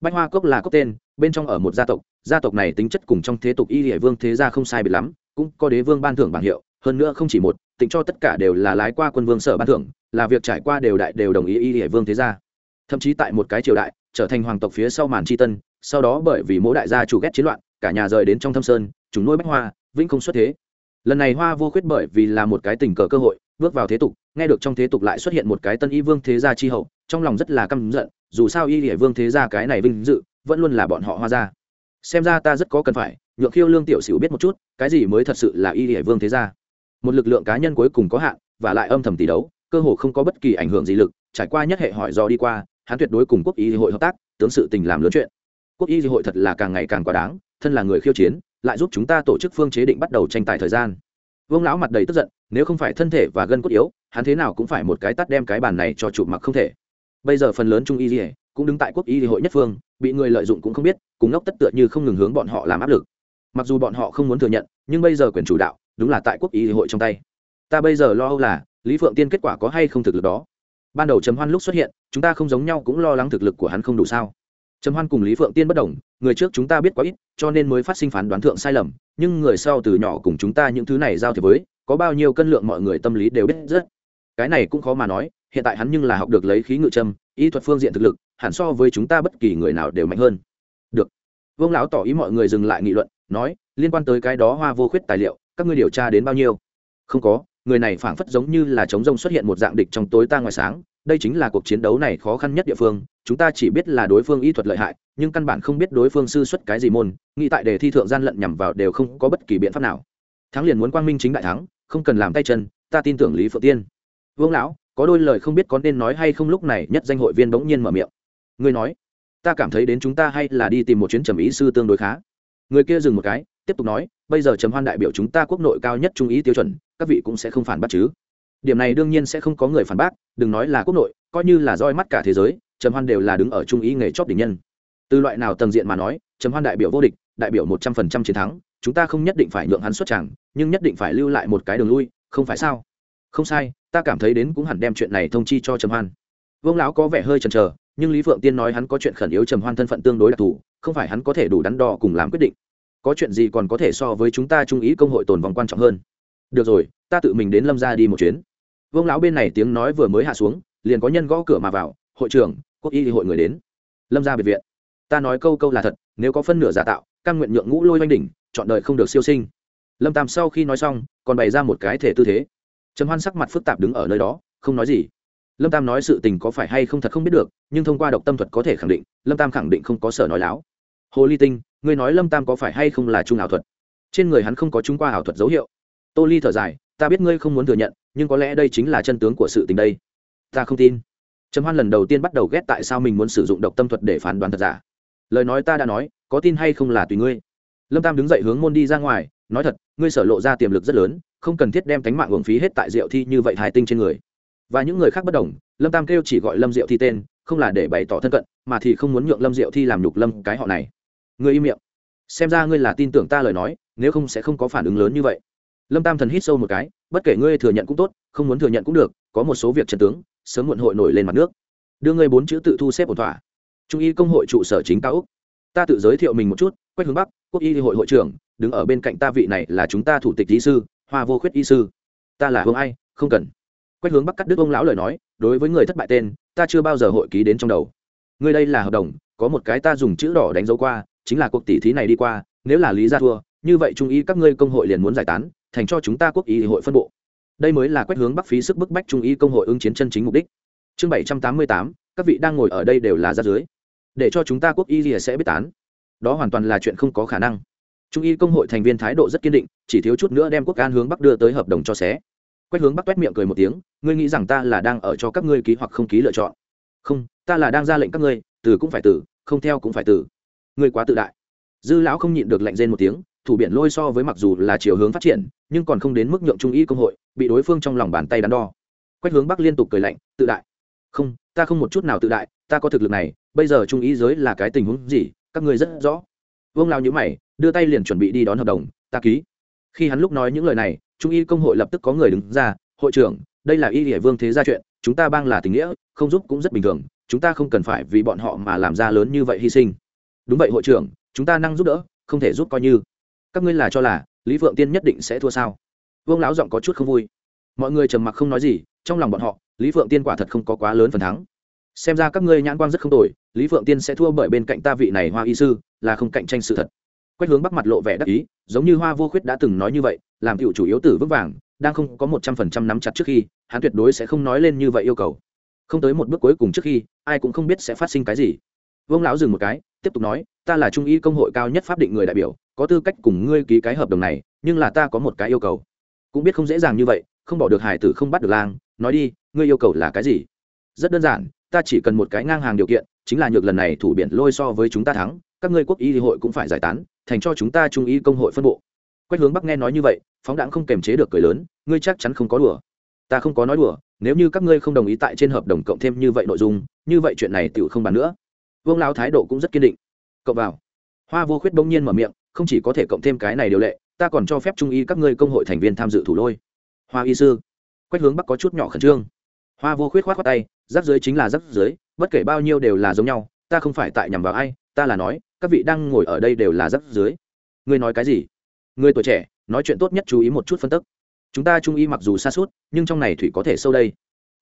Speaker 1: Bách hoa cốc là cốc tên, bên trong ở một gia tộc gia tộc này tính chất cùng trong thế tục y địa vương thế gia không sai biệt lắm, cũng có đế vương ban thưởng bảng hiệu, hơn nữa không chỉ một tính cho tất cả đều là lái qua quân vương sở ban thưởng, là việc trải qua đều đại đều đồng ý y địa vương thế gia. Thậm chí tại một cái triều đại, trở thành hoàng tộc phía sau màn tri tân, sau đó bởi vì mỗi đại gia chủ ghét chiến loạn, cả nhà rời đến trong thâm sơn chúng nuôi bách hoa, vĩnh không xuất thế. Lần này hoa vô khuyết bởi vì là một cái tình cờ cơ hội bước vào thế tục, nghe được trong thế tục lại xuất hiện một cái tân y vương thế gia chi hậu, trong lòng rất là căm giận, dù sao y địa vương thế gia cái này vinh dự, vẫn luôn là bọn họ hoa gia. Xem ra ta rất có cần phải, nhượng khiêu lương tiểu sửu biết một chút, cái gì mới thật sự là y địa vương thế gia. Một lực lượng cá nhân cuối cùng có hạn, và lại âm thầm tỷ đấu, cơ hồ không có bất kỳ ảnh hưởng gì lực, trải qua nhất hệ hỏi do đi qua, hắn tuyệt đối cùng quốc y hội hợp tác, tướng sự tình làm lớn chuyện. Quốc y hội thật là càng ngày càng quá đáng, thân là người khiêu chiến, lại giúp chúng ta tổ chức phương chế định bắt đầu tranh tài thời gian vương lão mặt đầy tức giận, nếu không phải thân thể và gân cốt yếu, hắn thế nào cũng phải một cái tắt đem cái bàn này cho chụp mặc không thể. Bây giờ phần lớn trung y dỉa cũng đứng tại quốc y hội nhất phương, bị người lợi dụng cũng không biết, cùng ngốc tất tựa như không ngừng hướng bọn họ làm áp lực. Mặc dù bọn họ không muốn thừa nhận, nhưng bây giờ quyền chủ đạo, đúng là tại quốc y hội trong tay. Ta bây giờ lo âu là, lý phượng tiên kết quả có hay không thực lực đó? Ban đầu chấm hoan lúc xuất hiện, chúng ta không giống nhau cũng lo lắng thực lực của hắn không đủ sao? Trầm hoan cùng lý phượng tiên bất đồng, người trước chúng ta biết quá ít, cho nên mới phát sinh phán đoán thượng sai lầm, nhưng người sau từ nhỏ cùng chúng ta những thứ này giao thiệp với, có bao nhiêu cân lượng mọi người tâm lý đều biết rất. Cái này cũng khó mà nói, hiện tại hắn nhưng là học được lấy khí ngự châm y thuật phương diện thực lực, hẳn so với chúng ta bất kỳ người nào đều mạnh hơn. Được. Vương lão tỏ ý mọi người dừng lại nghị luận, nói, liên quan tới cái đó hoa vô khuyết tài liệu, các ngươi điều tra đến bao nhiêu? Không có, người này phảng phất giống như là chống rông xuất hiện một dạng địch trong tối ta ngoài sáng, đây chính là cuộc chiến đấu này khó khăn nhất địa phương chúng ta chỉ biết là đối phương y thuật lợi hại, nhưng căn bản không biết đối phương sư xuất cái gì môn, nghĩ tại đề thi thượng gian lận nhằm vào đều không có bất kỳ biện pháp nào. Thắng liền muốn quang minh chính đại thắng, không cần làm tay chân, ta tin tưởng lý phượng tiên. Vương lão, có đôi lời không biết có nên nói hay không lúc này, nhất danh hội viên bỗng nhiên mở miệng. Ngươi nói, ta cảm thấy đến chúng ta hay là đi tìm một chuyến trầm ý sư tương đối khá. Người kia dừng một cái, tiếp tục nói, bây giờ trầm hoan đại biểu chúng ta quốc nội cao nhất trung ý tiêu chuẩn, các vị cũng sẽ không phản bác chứ. Điểm này đương nhiên sẽ không có người phản bác, đừng nói là quốc nội, coi như là roi mắt cả thế giới trầm hoan đều là đứng ở trung ý nghề chóp đỉnh nhân. Từ loại nào tầng diện mà nói, trầm hoan đại biểu vô địch, đại biểu một trăm phần trăm chiến thắng, chúng ta không nhất định phải nhượng hắn xuất chẳng nhưng nhất định phải lưu lại một cái đường lui, không phải sao? Không sai, ta cảm thấy đến cũng hẳn đem chuyện này thông chi cho trầm hoan. Vương lão có vẻ hơi chần chờ, nhưng lý phượng tiên nói hắn có chuyện khẩn yếu trầm hoan thân phận tương đối đặc thù, không phải hắn có thể đủ đắn đo cùng làm quyết định. Có chuyện gì còn có thể so với chúng ta trung ý công hội tồn vòng quan trọng hơn. Được rồi, ta tự mình đến lâm ra đi một chuyến. Vương lão bên này tiếng nói vừa mới hạ xuống, liền có nhân gõ cửa mà vào hội trưởng, quốc y hội người đến. Lâm ra biệt viện. Ta nói câu câu là thật, nếu có phân nửa giả tạo căn nguyện nhượng ngũ lôi oanh đỉnh, chọn đời không được siêu sinh. Lâm tam sau khi nói xong, còn bày ra một cái thể tư thế. Trầm hoan sắc mặt phức tạp đứng ở nơi đó, không nói gì. Lâm tam nói sự tình có phải hay không thật không biết được, nhưng thông qua độc tâm thuật có thể khẳng định, lâm tam khẳng định không có sở nói láo. Hồ ly tinh, ngươi nói lâm tam có phải hay không là trung ảo thuật? Trên người hắn không có trung qua ảo thuật dấu hiệu. Tô ly thở dài, ta biết ngươi không muốn thừa nhận, nhưng có lẽ đây chính là chân tướng của sự tình đây. Ta không tin trầm hoan lần đầu tiên bắt đầu ghét tại sao mình muốn sử dụng độc tâm thuật để phán đoán thật giả. Lời nói ta đã nói, có tin hay không là tùy ngươi. Lâm tam đứng dậy hướng môn đi ra ngoài, nói thật, ngươi sở lộ ra tiềm lực rất lớn, không cần thiết đem cánh mạng uổng phí hết tại rượu thi như vậy hài tinh trên người. Và những người khác bất đồng, lâm tam kêu chỉ gọi lâm diệu thi tên, không là để bày tỏ thân cận, mà thì không muốn nhượng lâm diệu thi làm nhục lâm cái họ này. Ngươi im miệng. Xem ra ngươi là tin tưởng ta lời nói, nếu không sẽ không có phản ứng lớn như vậy. Lâm tam thần hít sâu một cái, bất kể ngươi thừa nhận cũng tốt, không muốn thừa nhận cũng được có một số việc trần tướng, sớm muộn hội nổi lên mặt nước. Đưa ngươi bốn chữ tự thu xếp ổn thỏa. Trung y công hội trụ sở chính cao úc. Ta tự giới thiệu mình một chút, quách hướng bắc, quốc y hội hội trưởng, đứng ở bên cạnh ta vị này là chúng ta thủ tịch y sư, hoa vô khuyết y sư. Ta là hương ai, không cần. Quách hướng bắc cắt đứt ông lão lời nói, đối với người thất bại tên, ta chưa bao giờ hội ký đến trong đầu. Ngươi đây là hợp đồng, có một cái ta dùng chữ đỏ đánh dấu qua, chính là cuộc tỷ thí này đi qua, nếu là lý ra thua, như vậy trung y các ngươi công hội liền muốn giải tán, thành cho chúng ta quốc y hội phân bộ đây mới là quét hướng bắc phí sức bức bách trung y công hội ứng chiến chân chính mục đích. Chương bảy trăm tám mươi tám, các vị đang ngồi ở đây đều là ra dưới để cho chúng ta quốc y rìa sẽ biết tán. Đó hoàn toàn là chuyện không có khả năng. Trung y công hội thành viên thái độ rất kiên định, chỉ thiếu chút nữa đem quốc an hướng bắc đưa tới hợp đồng cho xé. Quét hướng bắc quét miệng cười một tiếng, ngươi nghĩ rằng ta là đang ở cho các ngươi ký hoặc không ký lựa chọn? Không, ta là đang ra lệnh các ngươi, từ cũng phải từ, không theo cũng phải từ. Ngươi quá tự đại. Dư lão không nhịn được lệnh rên một tiếng, thủ biển lôi so với mặc dù là chiều hướng phát triển nhưng còn không đến mức nhượng trung y công hội, bị đối phương trong lòng bàn tay đắn đo. Quách hướng bắc liên tục cười lạnh, tự đại. Không, ta không một chút nào tự đại, ta có thực lực này, bây giờ trung ý giới là cái tình huống gì, các ngươi rất rõ. Vương lao nhữ mày, đưa tay liền chuẩn bị đi đón hợp đồng, ta ký. Khi hắn lúc nói những lời này, trung y công hội lập tức có người đứng ra, hội trưởng, đây là y địa vương thế gia chuyện, chúng ta bang là tình nghĩa, không giúp cũng rất bình thường, chúng ta không cần phải vì bọn họ mà làm ra lớn như vậy hy sinh. Đúng vậy, hội trưởng, chúng ta năng giúp đỡ, không thể giúp coi như. Các ngươi là cho là lý phượng tiên nhất định sẽ thua sao? Vương lão giọng có chút không vui. Mọi người trầm mặc không nói gì, trong lòng bọn họ, lý phượng tiên quả thật không có quá lớn phần thắng. Xem ra các ngươi nhãn quang rất không tồi, lý phượng tiên sẽ thua bởi bên cạnh ta vị này hoa y sư, là không cạnh tranh sự thật. Quách hướng bắc mặt lộ vẻ đắc ý, giống như hoa vô khuyết đã từng nói như vậy, làm cựu chủ yếu tử vững vàng, đang không có một trăm phần trăm nắm chặt trước khi, hắn tuyệt đối sẽ không nói lên như vậy yêu cầu. Không tới một bước cuối cùng trước khi, ai cũng không biết sẽ phát sinh cái gì. Vương lão dừng một cái, tiếp tục nói, ta là trung y công hội cao nhất pháp định người đại biểu có tư cách cùng ngươi ký cái hợp đồng này, nhưng là ta có một cái yêu cầu. Cũng biết không dễ dàng như vậy, không bỏ được hải tử không bắt được lang, nói đi, ngươi yêu cầu là cái gì? Rất đơn giản, ta chỉ cần một cái ngang hàng điều kiện, chính là nhược lần này thủ biển lôi so với chúng ta thắng, các ngươi quốc y hội cũng phải giải tán, thành cho chúng ta trung y công hội phân bộ. Quách hướng bắc nghe nói như vậy, phóng đãng không kềm chế được cười lớn, ngươi chắc chắn không có đùa. Ta không có nói đùa, nếu như các ngươi không đồng ý tại trên hợp đồng cộng thêm như vậy nội dung, như vậy chuyện này tựu không bàn nữa. Vương lao thái độ cũng rất kiên định. Cộng vào. Hoa vô khuyết bỗng nhiên mở miệng không chỉ có thể cộng thêm cái này điều lệ, ta còn cho phép trung y các ngươi công hội thành viên tham dự thủ lôi. Hoa y sư, quách hướng bắc có chút nhỏ khẩn trương. Hoa vô khuyết khoát khoát tay, rắc dưới chính là rắc dưới bất kể bao nhiêu đều là giống nhau, ta không phải tại nhằm vào ai, ta là nói, các vị đang ngồi ở đây đều là rắc dưới ngươi nói cái gì? Người tuổi trẻ, nói chuyện tốt nhất chú ý một chút phân tức. Chúng ta trung y mặc dù xa suốt, nhưng trong này thủy có thể sâu đây.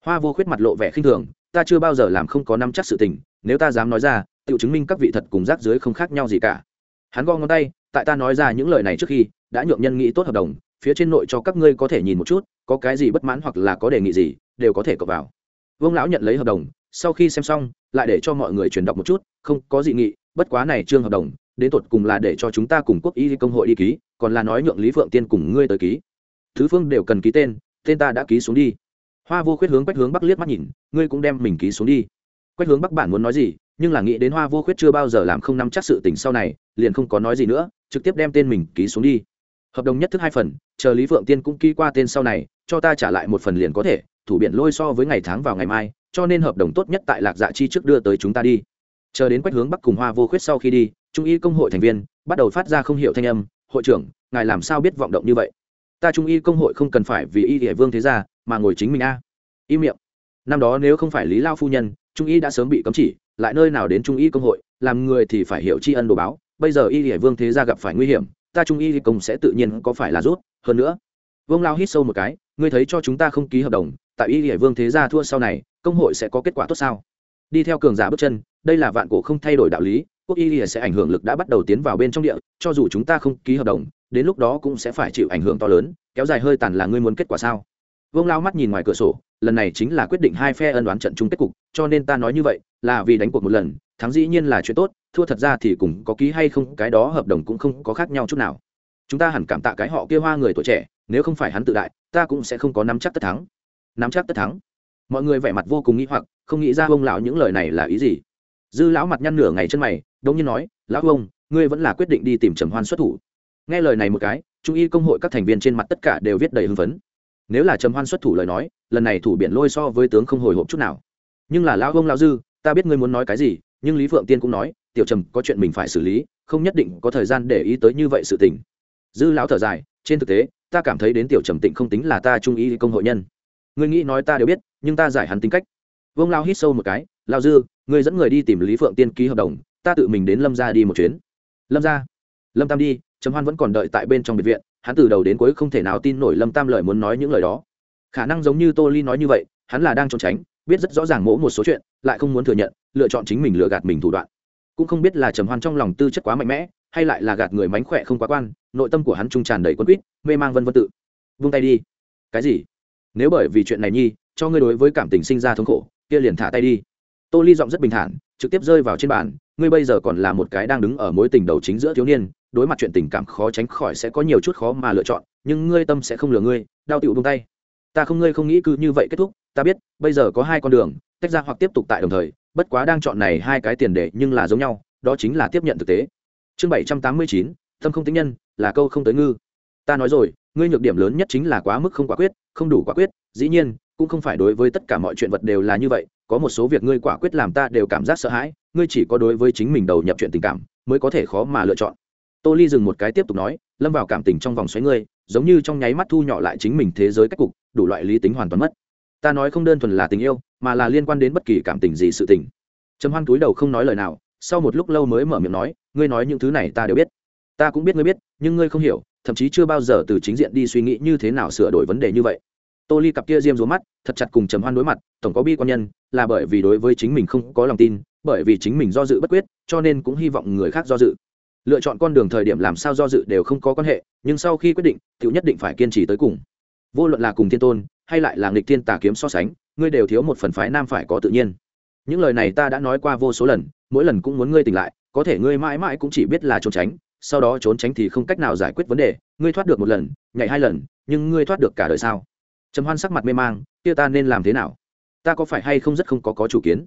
Speaker 1: Hoa vô khuyết mặt lộ vẻ khinh thường, ta chưa bao giờ làm không có năm chắc sự tình, nếu ta dám nói ra tự chứng minh các vị thật cùng rác dưới không khác nhau gì cả. Hắn gõ ngón tay tại ta nói ra những lời này trước khi, đã nhượng nhân nghĩ tốt hợp đồng, phía trên nội cho các ngươi có thể nhìn một chút, có cái gì bất mãn hoặc là có đề nghị gì, đều có thể cập vào. Vương lão nhận lấy hợp đồng, sau khi xem xong, lại để cho mọi người truyền đọc một chút, không có dị nghị, bất quá này trương hợp đồng, đến tột cùng là để cho chúng ta cùng quốc y công hội đi ký, còn là nói nhượng lý phượng tiên cùng ngươi tới ký. Thứ phương đều cần ký tên tên ta đã ký xuống đi. Hoa vô khuyết hướng quách hướng bắc liếc mắt nhìn, ngươi cũng đem mình ký xuống đi. Quách hướng bắc bản muốn nói gì, nhưng là nghĩ đến hoa vô khuyết chưa bao giờ làm không nắm chắc sự tình sau này, liền không có nói gì nữa trực tiếp đem tên mình ký xuống đi. Hợp đồng nhất thức hai phần, chờ lý phượng tiên cũng ký qua tên sau này, cho ta trả lại một phần liền có thể, thủ biển lôi so với ngày tháng vào ngày mai, cho nên hợp đồng tốt nhất tại lạc dạ chi trước đưa tới chúng ta đi. Chờ đến quách hướng bắc cùng hoa vô khuyết sau khi đi, trung y công hội thành viên bắt đầu phát ra không hiểu thanh âm, hội trưởng, ngài làm sao biết vọng động như vậy? Ta trung y công hội không cần phải vì y địa vương thế gia mà ngồi chính mình a. À. y miệng. Năm đó nếu không phải lý lao phu nhân, trung y đã sớm bị cấm chỉ, lại nơi nào đến trung y công hội, làm người thì phải hiểu tri ân đồ báo bây giờ y hải vương thế gia gặp phải nguy hiểm, ta trung y công sẽ tự nhiên có phải là rút. Hơn nữa, vương lao hít sâu một cái, ngươi thấy cho chúng ta không ký hợp đồng, tại y hải vương thế gia thua sau này, công hội sẽ có kết quả tốt sao? Đi theo cường giả bước chân, đây là vạn cổ không thay đổi đạo lý, quốc y sẽ ảnh hưởng lực đã bắt đầu tiến vào bên trong địa, cho dù chúng ta không ký hợp đồng, đến lúc đó cũng sẽ phải chịu ảnh hưởng to lớn, kéo dài hơi tàn là ngươi muốn kết quả sao? Vương lao mắt nhìn ngoài cửa sổ, lần này chính là quyết định hai phe ân đoán trận chung kết cục, cho nên ta nói như vậy là vì đánh cuộc một lần, thắng dĩ nhiên là chuyện tốt, thua thật ra thì cũng có ký hay không cái đó hợp đồng cũng không có khác nhau chút nào. Chúng ta hẳn cảm tạ cái họ kia hoa người tuổi trẻ, nếu không phải hắn tự đại, ta cũng sẽ không có nắm chắc tất thắng. Nắm chắc tất thắng? Mọi người vẻ mặt vô cùng nghĩ hoặc, không nghĩ ra ông lão những lời này là ý gì. Dư lão mặt nhăn nửa ngày chân mày đông nhiên nói, lão ông, ngươi vẫn là quyết định đi tìm trầm hoan xuất thủ. Nghe lời này một cái, trung y công hội các thành viên trên mặt tất cả đều viết đầy hưng phấn. Nếu là trầm hoan xuất thủ lời nói, lần này thủ biển lôi so với tướng không hồi hộp chút nào. Nhưng là lão ông lão dư ta biết ngươi muốn nói cái gì, nhưng lý phượng tiên cũng nói, tiểu trầm, có chuyện mình phải xử lý, không nhất định có thời gian để ý tới như vậy sự tình. Dư lão thở dài, trên thực tế, ta cảm thấy đến tiểu trầm tịnh không tính là ta trung ý công hội nhân. Ngươi nghĩ nói ta đều biết, nhưng ta giải hắn tính cách. Vương lao hít sâu một cái, lao dư, ngươi dẫn người đi tìm lý phượng tiên ký hợp đồng, ta tự mình đến lâm ra đi một chuyến. Lâm ra lâm tam đi, trầm hoan vẫn còn đợi tại bên trong biệt viện, hắn từ đầu đến cuối không thể nào tin nổi lâm tam lời muốn nói những lời đó. Khả năng giống như tô ly nói như vậy, hắn là đang trốn tránh biết rất rõ ràng mỗ một số chuyện, lại không muốn thừa nhận, lựa chọn chính mình lừa gạt mình thủ đoạn. Cũng không biết là trầm hoan trong lòng tư chất quá mạnh mẽ, hay lại là gạt người mánh khỏe không quá quan, nội tâm của hắn trung tràn đầy quân quýt, mê mang vân vân tự. Vung tay đi. Cái gì? Nếu bởi vì chuyện này nhi, cho ngươi đối với cảm tình sinh ra thống khổ, kia liền thả tay đi. Tô ly giọng rất bình thản, trực tiếp rơi vào trên bàn, ngươi bây giờ còn là một cái đang đứng ở mối tình đầu chính giữa thiếu niên, đối mặt chuyện tình cảm khó tránh khỏi sẽ có nhiều chút khó mà lựa chọn, nhưng ngươi tâm sẽ không lừa ngươi, đau tựu vung tay ta không, ngươi không nghĩ cứ như vậy kết thúc, ta biết, bây giờ có hai con đường, tách ra hoặc tiếp tục tại đồng thời, bất quá đang chọn này hai cái tiền đề nhưng là giống nhau, đó chính là tiếp nhận thực tế. Chương bảy trăm tám mươi chín tâm không tính nhân, là câu không tới ngư. Ta nói rồi, ngươi nhược điểm lớn nhất chính là quá mức không quả quyết, không đủ quả quyết, dĩ nhiên, cũng không phải đối với tất cả mọi chuyện vật đều là như vậy, có một số việc ngươi quả quyết làm ta đều cảm giác sợ hãi, ngươi chỉ có đối với chính mình đầu nhập chuyện tình cảm, mới có thể khó mà lựa chọn. Tô ly dừng một cái tiếp tục nói, lâm vào cảm tình trong vòng xoáy ngươi giống như trong nháy mắt thu nhỏ lại chính mình thế giới cách cục, đủ loại lý tính hoàn toàn mất. Ta nói không đơn thuần là tình yêu, mà là liên quan đến bất kỳ cảm tình gì sự tình. Trầm hoan túi đầu không nói lời nào, sau một lúc lâu mới mở miệng nói, ngươi nói những thứ này ta đều biết. Ta cũng biết ngươi biết, nhưng ngươi không hiểu, thậm chí chưa bao giờ từ chính diện đi suy nghĩ như thế nào sửa đổi vấn đề như vậy. Tô ly cặp kia diêm rúa mắt, thật chặt cùng trầm hoan đối mặt, tổng có bi quan nhân, là bởi vì đối với chính mình không có lòng tin, bởi vì chính mình do dự bất quyết, cho nên cũng hy vọng người khác do dự lựa chọn con đường thời điểm làm sao do dự đều không có quan hệ, nhưng sau khi quyết định t nhất định phải kiên trì tới cùng. Vô luận là cùng thiên tôn, hay lại là nghịch thiên tà kiếm so sánh, ngươi đều thiếu một phần phái nam phải có tự nhiên. Những lời này ta đã nói qua vô số lần, mỗi lần cũng muốn ngươi tỉnh lại, có thể ngươi mãi mãi cũng chỉ biết là trốn tránh, sau đó trốn tránh thì không cách nào giải quyết vấn đề, ngươi thoát được một lần, nhảy hai lần, nhưng ngươi thoát được cả đời sao? Trầm hoan sắc mặt mê mang, kia ta nên làm thế nào? Ta có phải hay không rất không có có chủ kiến?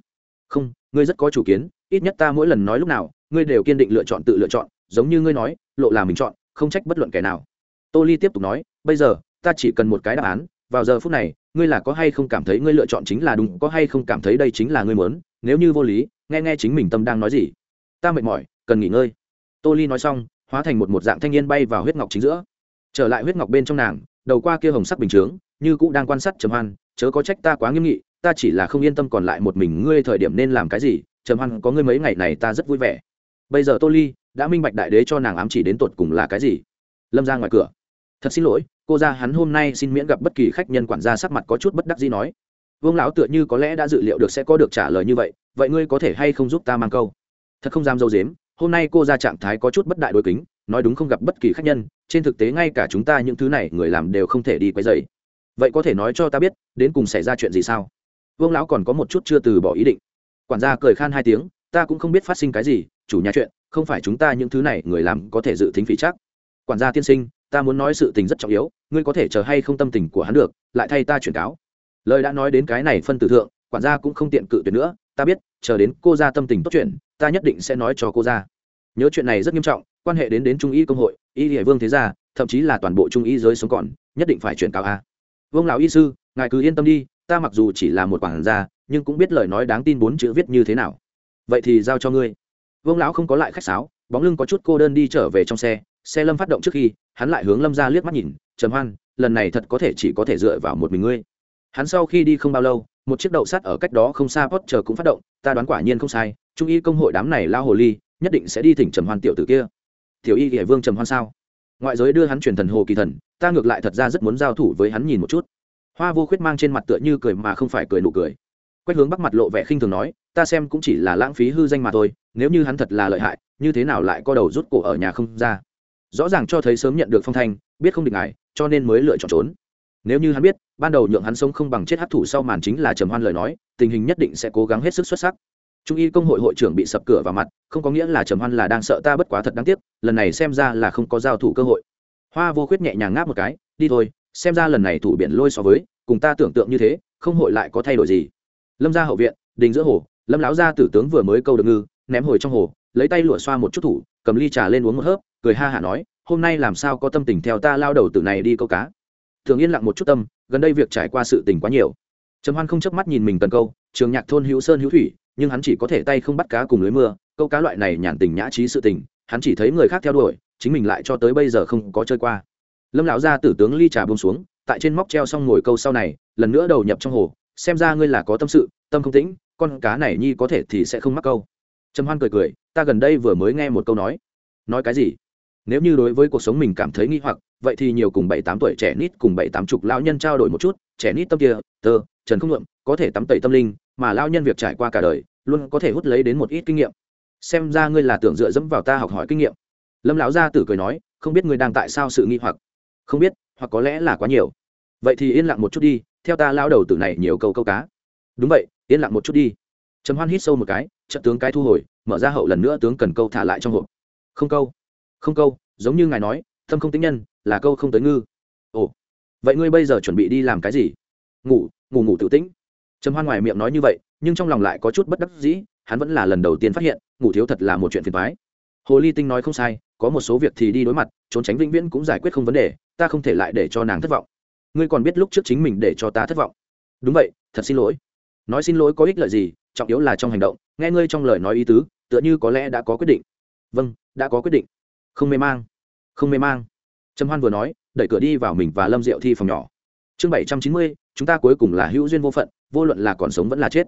Speaker 1: Không, ngươi rất có chủ kiến, ít nhất ta mỗi lần nói lúc nào ngươi đều kiên định lựa chọn tự lựa chọn, giống như ngươi nói, lộ là mình chọn, không trách bất luận kẻ nào. Tô ly tiếp tục nói, bây giờ, ta chỉ cần một cái đáp án, vào giờ phút này, ngươi là có hay không cảm thấy ngươi lựa chọn chính là đúng, có hay không cảm thấy đây chính là ngươi muốn, nếu như vô lý, nghe nghe chính mình tâm đang nói gì. Ta mệt mỏi, cần nghỉ ngơi. Tô ly nói xong, hóa thành một một dạng thanh niên bay vào huyết ngọc chính giữa. Trở lại huyết ngọc bên trong nàng, đầu qua kia hồng sắc bình chướng, như cũng đang quan sát trầm hoan, chớ có trách ta quá nghiêm nghị, ta chỉ là không yên tâm còn lại một mình ngươi thời điểm nên làm cái gì, trầm hoan, có ngươi mấy ngày này ta rất vui vẻ bây giờ tô ly đã minh bạch đại đế cho nàng ám chỉ đến tột cùng là cái gì. Lâm ra ngoài cửa. Thật xin lỗi, cô ra hắn hôm nay xin miễn gặp bất kỳ khách nhân quản gia sắc mặt có chút bất đắc gì nói. Vương lão tựa như có lẽ đã dự liệu được sẽ có được trả lời như vậy vậy ngươi có thể hay không giúp ta mang câu? Thật không dám dâu dếm, hôm nay cô ra trạng thái có chút bất đại đối kính, nói đúng không gặp bất kỳ khách nhân, trên thực tế ngay cả chúng ta những thứ này người làm đều không thể đi quấy dày vậy có thể nói cho ta biết, đến cùng xảy ra chuyện gì sao? Vương lão còn có một chút chưa từ bỏ ý định. Quản gia cười khan hai tiếng, ta cũng không biết phát sinh cái gì chủ nhà chuyện, không phải chúng ta những thứ này người làm có thể dự tính phỉ chắc. Quản gia tiên sinh, ta muốn nói sự tình rất trọng yếu, ngươi có thể chờ hay không tâm tình của hắn được, lại thay ta chuyển cáo. Lời đã nói đến cái này phân tử thượng, quản gia cũng không tiện cự tuyệt nữa, ta biết, chờ đến cô ra tâm tình tốt chuyện, ta nhất định sẽ nói cho cô ra. Nhớ chuyện này rất nghiêm trọng, quan hệ đến đến trung y công hội, y hệ vương thế gia, thậm chí là toàn bộ trung y giới sống còn, nhất định phải chuyển cáo a. Vương lão y sư, ngài cứ yên tâm đi, ta mặc dù chỉ là một quản gia, nhưng cũng biết lời nói đáng tin bốn chữ viết như thế nào. Vậy thì giao cho ngươi vương lão không có lại khách sáo, bóng lưng có chút cô đơn đi trở về trong xe xe lâm phát động trước khi, hắn lại hướng lâm ra liếc mắt nhìn, trầm hoan, lần này thật có thể chỉ có thể dựa vào một mình ngươi. Hắn sau khi đi không bao lâu, một chiếc đậu sắt ở cách đó không xa post chờ cũng phát động, ta đoán quả nhiên không sai, trung y công hội đám này lao hồ ly, nhất định sẽ đi thỉnh trầm hoan tiểu tử kia. Tiểu y hệ vương trầm hoan sao? Ngoại giới đưa hắn truyền thần hồ kỳ thần, ta ngược lại thật ra rất muốn giao thủ với hắn nhìn một chút. Hoa vô khuyết mang trên mặt tựa như cười mà không phải cười nụ cười. Quách hướng bắc mặt lộ vẻ khinh thường nói, ta xem cũng chỉ là lãng phí hư danh mà thôi nếu như hắn thật là lợi hại, như thế nào lại co đầu rút cổ ở nhà không ra? Rõ ràng cho thấy sớm nhận được phong thanh, biết không địch ngài, cho nên mới lựa chọn trốn. Nếu như hắn biết, ban đầu nhượng hắn sống không bằng chết hấp thủ sau màn chính là trầm hoan lời nói, tình hình nhất định sẽ cố gắng hết sức xuất sắc. Trung y công hội hội trưởng bị sập cửa vào mặt, không có nghĩa là trầm hoan là đang sợ ta bất quá thật đáng tiếc, lần này xem ra là không có giao thủ cơ hội. Hoa vô khuyết nhẹ nhàng ngáp một cái, đi thôi, xem ra lần này thủ biển lôi so với, cùng ta tưởng tượng như thế, không hội lại có thay đổi gì. Lâm ra hậu viện, đình giữa hồ, lâm lão gia tử tướng vừa mới câu được ngư ném hồi trong hồ, lấy tay lụa xoa một chút thủ, cầm ly trà lên uống một hớp, cười ha hả nói, hôm nay làm sao có tâm tình theo ta lao đầu từ này đi câu cá? Thường yên lặng một chút tâm, gần đây việc trải qua sự tình quá nhiều. Trầm hoan không chớp mắt nhìn mình cần câu, trường nhạc thôn hữu sơn hữu thủy, nhưng hắn chỉ có thể tay không bắt cá cùng lưới mưa, câu cá loại này nhàn tình nhã trí sự tình, hắn chỉ thấy người khác theo đuổi, chính mình lại cho tới bây giờ không có chơi qua. Lâm lão gia tử tướng ly trà bông xuống, tại trên móc treo xong ngồi câu sau này, lần nữa đầu nhập trong hồ, xem ra ngươi là có tâm sự, tâm không tĩnh, con cá này nhi có thể thì sẽ không mắc câu trầm hoan cười cười ta gần đây vừa mới nghe một câu nói. Nói cái gì? Nếu như đối với cuộc sống mình cảm thấy nghi hoặc vậy thì nhiều cùng bảy tám tuổi trẻ nít cùng bảy tám chục lao nhân trao đổi một chút trẻ nít tâm kia tơ trần không Ngượng, có thể tắm tẩy tâm linh mà lao nhân việc trải qua cả đời luôn có thể hút lấy đến một ít kinh nghiệm. Xem ra ngươi là tưởng dựa dẫm vào ta học hỏi kinh nghiệm. Lâm lão gia tử cười nói không biết ngươi đang tại sao sự nghi hoặc? Không biết hoặc có lẽ là quá nhiều. Vậy thì yên lặng một chút đi theo ta lao đầu tử này nhiều câu câu cá. Đúng vậy yên lặng một chút đi. Trầm hoan hít sâu một cái trận tướng cái thu hồi, mở ra hậu lần nữa tướng cần câu thả lại trong hộp. Không câu không câu, giống như ngài nói, thâm không tính nhân, là câu không tới ngư. Ồ, vậy ngươi bây giờ chuẩn bị đi làm cái gì? Ngủ ngủ ngủ tự tĩnh. Trầm hoan ngoài miệng nói như vậy, nhưng trong lòng lại có chút bất đắc dĩ, hắn vẫn là lần đầu tiên phát hiện, ngủ thiếu thật là một chuyện phiền thoái hồ ly tinh nói không sai, có một số việc thì đi đối mặt, trốn tránh vĩnh viễn cũng giải quyết không vấn đề, ta không thể lại để cho nàng thất vọng. Ngươi còn biết lúc trước chính mình để cho ta thất vọng. Đúng vậy, thật xin lỗi. Nói xin lỗi có ích lợi gì, trọng yếu là trong hành động nghe ngươi trong lời nói ý tứ, tựa như có lẽ đã có quyết định. Vâng đã có quyết định. Không mê mang, không mê mang. Trầm hoan vừa nói, đẩy cửa đi vào mình và lâm diệu thi phòng nhỏ. Chương bảy trăm chín mươi, chúng ta cuối cùng là hữu duyên vô phận, vô luận là còn sống vẫn là chết.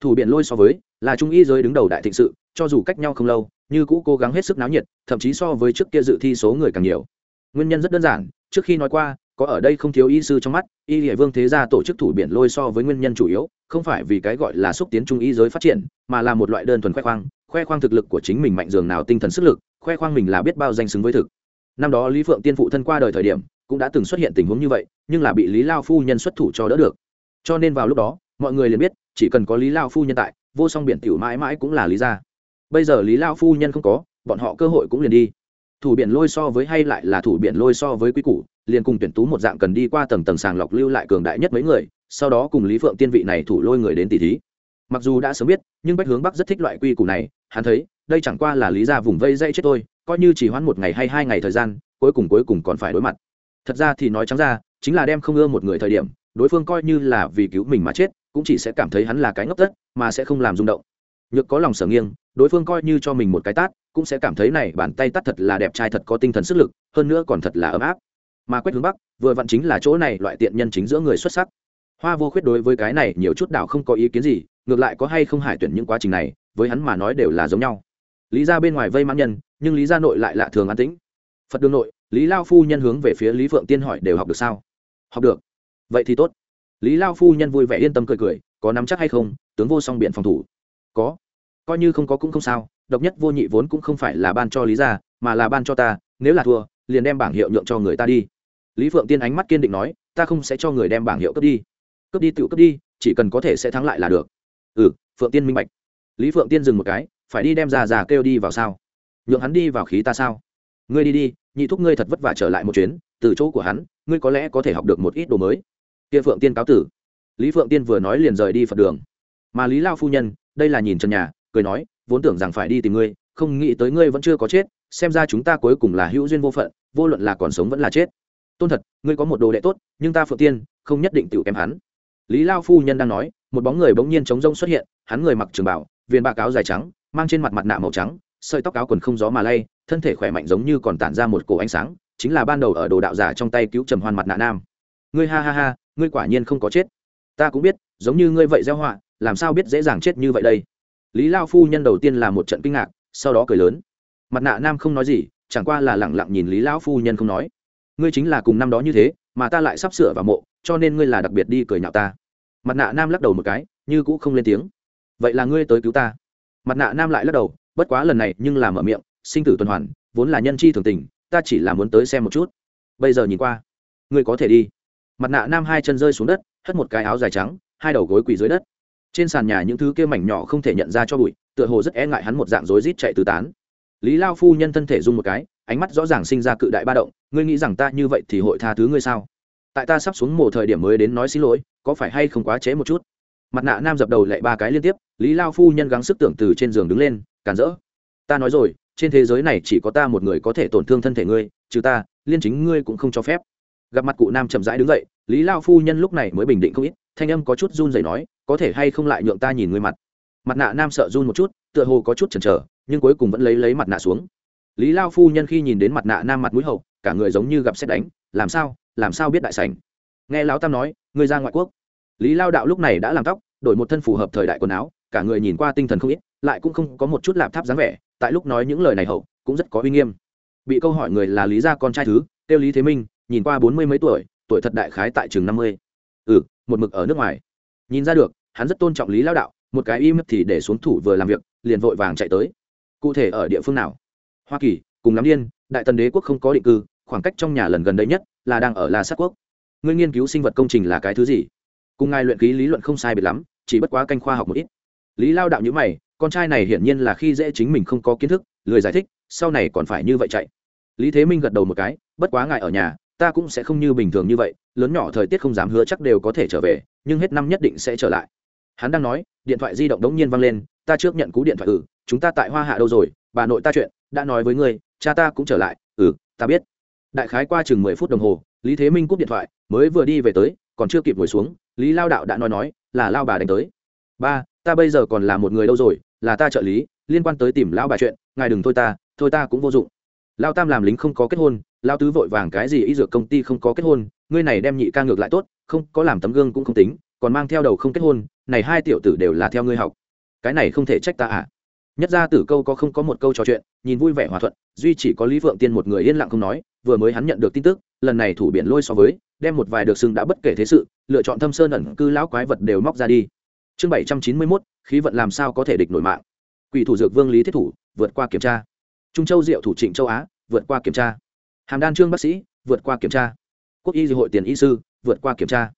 Speaker 1: Thủ biện lôi so với, là trung y giới đứng đầu đại thịnh sự, cho dù cách nhau không lâu, như cũ cố gắng hết sức náo nhiệt, thậm chí so với trước kia dự thi số người càng nhiều. Nguyên nhân rất đơn giản, trước khi nói qua có ở đây không thiếu y sư trong mắt, y hệ vương thế gia tổ chức thủ biển lôi so với nguyên nhân chủ yếu, không phải vì cái gọi là xúc tiến trung y giới phát triển, mà là một loại đơn thuần khoe khoang khoe khoang thực lực của chính mình mạnh dường nào tinh thần sức lực, khoe khoang mình là biết bao danh xứng với thực. Năm đó lý phượng tiên phụ thân qua đời thời điểm, cũng đã từng xuất hiện tình huống như vậy, nhưng là bị lý lao phu nhân xuất thủ cho đỡ được. Cho nên vào lúc đó, mọi người liền biết, chỉ cần có lý lao phu nhân tại, vô song biển tiểu mãi mãi cũng là lý gia. Bây giờ lý lao phu nhân không có, bọn họ cơ hội cũng liền đi. Thủ biển lôi so với hay lại là thủ biển lôi so với quý củ liền cùng tuyển tú một dạng cần đi qua tầng tầng sàng lọc lưu lại cường đại nhất mấy người, sau đó cùng lý phượng tiên vị này thủ lôi người đến tỷ thí. Mặc dù đã sớm biết, nhưng bách hướng bắc rất thích loại quy củ này, hắn thấy, đây chẳng qua là lý ra vùng vây dây chết tôi coi như chỉ hoãn một ngày hay hai ngày thời gian, cuối cùng cuối cùng còn phải đối mặt. Thật ra thì nói trắng ra, chính là đem không ưa một người thời điểm, đối phương coi như là vì cứu mình mà chết, cũng chỉ sẽ cảm thấy hắn là cái ngốc tất, mà sẽ không làm rung động. Nhược có lòng sở nghiêng, đối phương coi như cho mình một cái tát, cũng sẽ cảm thấy này bàn tay tắt thật là đẹp trai thật có tinh thần sức lực, hơn nữa còn thật là ấm áp mà quách hướng bắc, vừa vặn chính là chỗ này loại tiện nhân chính giữa người xuất sắc. Hoa vô khuyết đối với cái này nhiều chút đảo không có ý kiến gì, ngược lại có hay không hải tuyển những quá trình này, với hắn mà nói đều là giống nhau. Lý ra bên ngoài vây mãn nhân, nhưng lý ra nội lại lạ thường an tĩnh. Phật đường nội, lý lao phu nhân hướng về phía lý phượng tiên hỏi đều học được sao? Học được. Vậy thì tốt. Lý lao phu nhân vui vẻ yên tâm cười cười, có nắm chắc hay không, tướng vô song biện phòng thủ. Có. Coi như không có cũng không sao, độc nhất vô nhị vốn cũng không phải là ban cho lý gia, mà là ban cho ta, nếu là thua, liền đem bảng hiệu nhượng cho người ta đi lý phượng tiên ánh mắt kiên định nói, ta không sẽ cho người đem bảng hiệu cướp đi. Cướp đi tự cướp đi, chỉ cần có thể sẽ thắng lại là được. Ừ phượng tiên minh bạch. Lý phượng tiên dừng một cái, phải đi đem già già kêu đi vào sao? Nhượng hắn đi vào khí ta sao? Ngươi đi đi, nhị thúc ngươi thật vất vả trở lại một chuyến, từ chỗ của hắn, ngươi có lẽ có thể học được một ít đồ mới. Kia phượng tiên cáo tử. Lý phượng tiên vừa nói liền rời đi phật đường. Mà lý lao phu nhân, đây là nhìn trần nhà, cười nói, vốn tưởng rằng phải đi tìm ngươi, không nghĩ tới ngươi vẫn chưa có chết, xem ra chúng ta cuối cùng là hữu duyên vô phận, vô luận là còn sống vẫn là chết tôn thật, ngươi có một đồ đệ tốt, nhưng ta phượng tiên, không nhất định tự kém hắn. Lý lao phu nhân đang nói, một bóng người bỗng nhiên chống rông xuất hiện, hắn người mặc trường bảo, viền ba cáo dài trắng, mang trên mặt mặt nạ màu trắng, sợi tóc áo quần không gió mà lay, thân thể khỏe mạnh giống như còn tản ra một cổ ánh sáng, chính là ban đầu ở đồ đạo giả trong tay cứu trầm hoan mặt nạ nam. Ngươi ha ha ha, ngươi quả nhiên không có chết. Ta cũng biết, giống như ngươi vậy gieo họa, làm sao biết dễ dàng chết như vậy đây? Lý lao phu nhân đầu tiên là một trận kinh ngạc, sau đó cười lớn. Mặt nạ nam không nói gì, chẳng qua là lẳng lặng nhìn lý lão phu nhân không nói ngươi chính là cùng năm đó như thế, mà ta lại sắp sửa vào mộ, cho nên ngươi là đặc biệt đi cười nhạo ta. Mặt nạ nam lắc đầu một cái, như cũ không lên tiếng. Vậy là ngươi tới cứu ta. Mặt nạ nam lại lắc đầu, bất quá lần này nhưng là mở miệng, sinh tử tuần hoàn, vốn là nhân chi thường tình, ta chỉ là muốn tới xem một chút. Bây giờ nhìn qua, ngươi có thể đi. Mặt nạ nam hai chân rơi xuống đất, hất một cái áo dài trắng, hai đầu gối quỳ dưới đất. Trên sàn nhà những thứ kia mảnh nhỏ không thể nhận ra cho bụi, tựa hồ rất e ngại hắn một dạng rối rít chạy tứ tán. Lý lao phu nhân thân thể rung một cái ánh mắt rõ ràng sinh ra cự đại ba động, ngươi nghĩ rằng ta như vậy thì hội tha thứ ngươi sao? Tại ta sắp xuống mồ thời điểm mới đến nói xin lỗi, có phải hay không quá chế một chút? Mặt nạ nam dập đầu lại ba cái liên tiếp, lý lao phu nhân gắng sức tưởng từ trên giường đứng lên, cản rỡ. Ta nói rồi, trên thế giới này chỉ có ta một người có thể tổn thương thân thể ngươi, trừ ta, liên chính ngươi cũng không cho phép. Gặp mặt cụ nam chậm rãi đứng dậy, lý lao phu nhân lúc này mới bình định không ít, thanh âm có chút run rẩy nói, có thể hay không lại nhượng ta nhìn ngươi mặt? Mặt nạ nam sợ run một chút, tựa hồ có chút chần chờ, nhưng cuối cùng vẫn lấy lấy mặt nạ xuống lý lao phu nhân khi nhìn đến mặt nạ nam mặt mũi hậu, cả người giống như gặp xét đánh, làm sao? Làm sao biết đại sảnh? Nghe lão tam nói người ra ngoại quốc. Lý lao đạo lúc này đã làm tóc, đổi một thân phù hợp thời đại quần áo, cả người nhìn qua tinh thần không ít, lại cũng không có một chút lạp tháp dáng vẻ, tại lúc nói những lời này hậu, cũng rất có uy nghiêm. Bị câu hỏi người là lý gia con trai thứ tiêu lý thế minh, nhìn qua bốn mươi mấy tuổi tuổi thật đại khái tại chừng năm mươi. Ừ một mực ở nước ngoài. Nhìn ra được, hắn rất tôn trọng lý lao đạo, một cái im thì để xuống thủ vừa làm việc, liền vội vàng chạy tới. Cụ thể ở địa phương nào? Hoa kỳ, cùng lắm điên, đại tần đế quốc không có định cư, khoảng cách trong nhà lần gần đây nhất là đang ở la sát quốc. Ngươi nghiên cứu sinh vật công trình là cái thứ gì? Cùng ngài luyện ký lý luận không sai biệt lắm, chỉ bất quá canh khoa học một ít. Lý lao đạo nhữ mày, con trai này hiển nhiên là khi dễ chính mình không có kiến thức, lười giải thích, sau này còn phải như vậy chạy. Lý thế minh gật đầu một cái, bất quá ngài ở nhà, ta cũng sẽ không như bình thường như vậy, lớn nhỏ thời tiết không dám hứa chắc đều có thể trở về, nhưng hết năm nhất định sẽ trở lại. Hắn đang nói, điện thoại di động đống nhiên văng lên, ta trước nhận cú điện thoại ừ chúng ta tại hoa hạ đâu rồi, bà nội ta chuyện, đã nói với ngươi, cha ta cũng trở lại ừ ta biết. Đại khái qua chừng mười phút đồng hồ, lý thế minh cúp điện thoại, mới vừa đi về tới, còn chưa kịp ngồi xuống, lý lao đạo đã nói nói, là lao bà đánh tới. Ba, ta bây giờ còn là một người đâu rồi, là ta trợ lý, liên quan tới tìm lao bà chuyện, ngài đừng thôi ta thôi ta cũng vô dụng. Lao tam làm lính không có kết hôn, lao tứ vội vàng cái gì y dược công ty không có kết hôn, ngươi này đem nhị ca ngược lại tốt, không có làm tấm gương cũng không tính, còn mang theo đầu không kết hôn, này hai tiểu tử đều là theo ngươi học. Cái này không thể trách ta à? Nhất ra tử câu có không có một câu trò chuyện, nhìn vui vẻ hòa thuận, duy chỉ có lý phượng tiên một người yên lặng không nói, vừa mới hắn nhận được tin tức, lần này thủ biển lôi so với, đem một vài được xưng đã bất kể thế sự, lựa chọn thâm sơn ẩn cư lão quái vật đều móc ra đi. Chương bảy trăm chín mươi mốt, khí vận làm sao có thể địch nổi mạng? Quỷ thủ dược vương lý thiết thủ, vượt qua kiểm tra. Trung châu diệu thủ trịnh châu á, vượt qua kiểm tra. Hàm đan trương bác sĩ, vượt qua kiểm tra. Quốc y hội tiền y sư, vượt qua kiểm tra.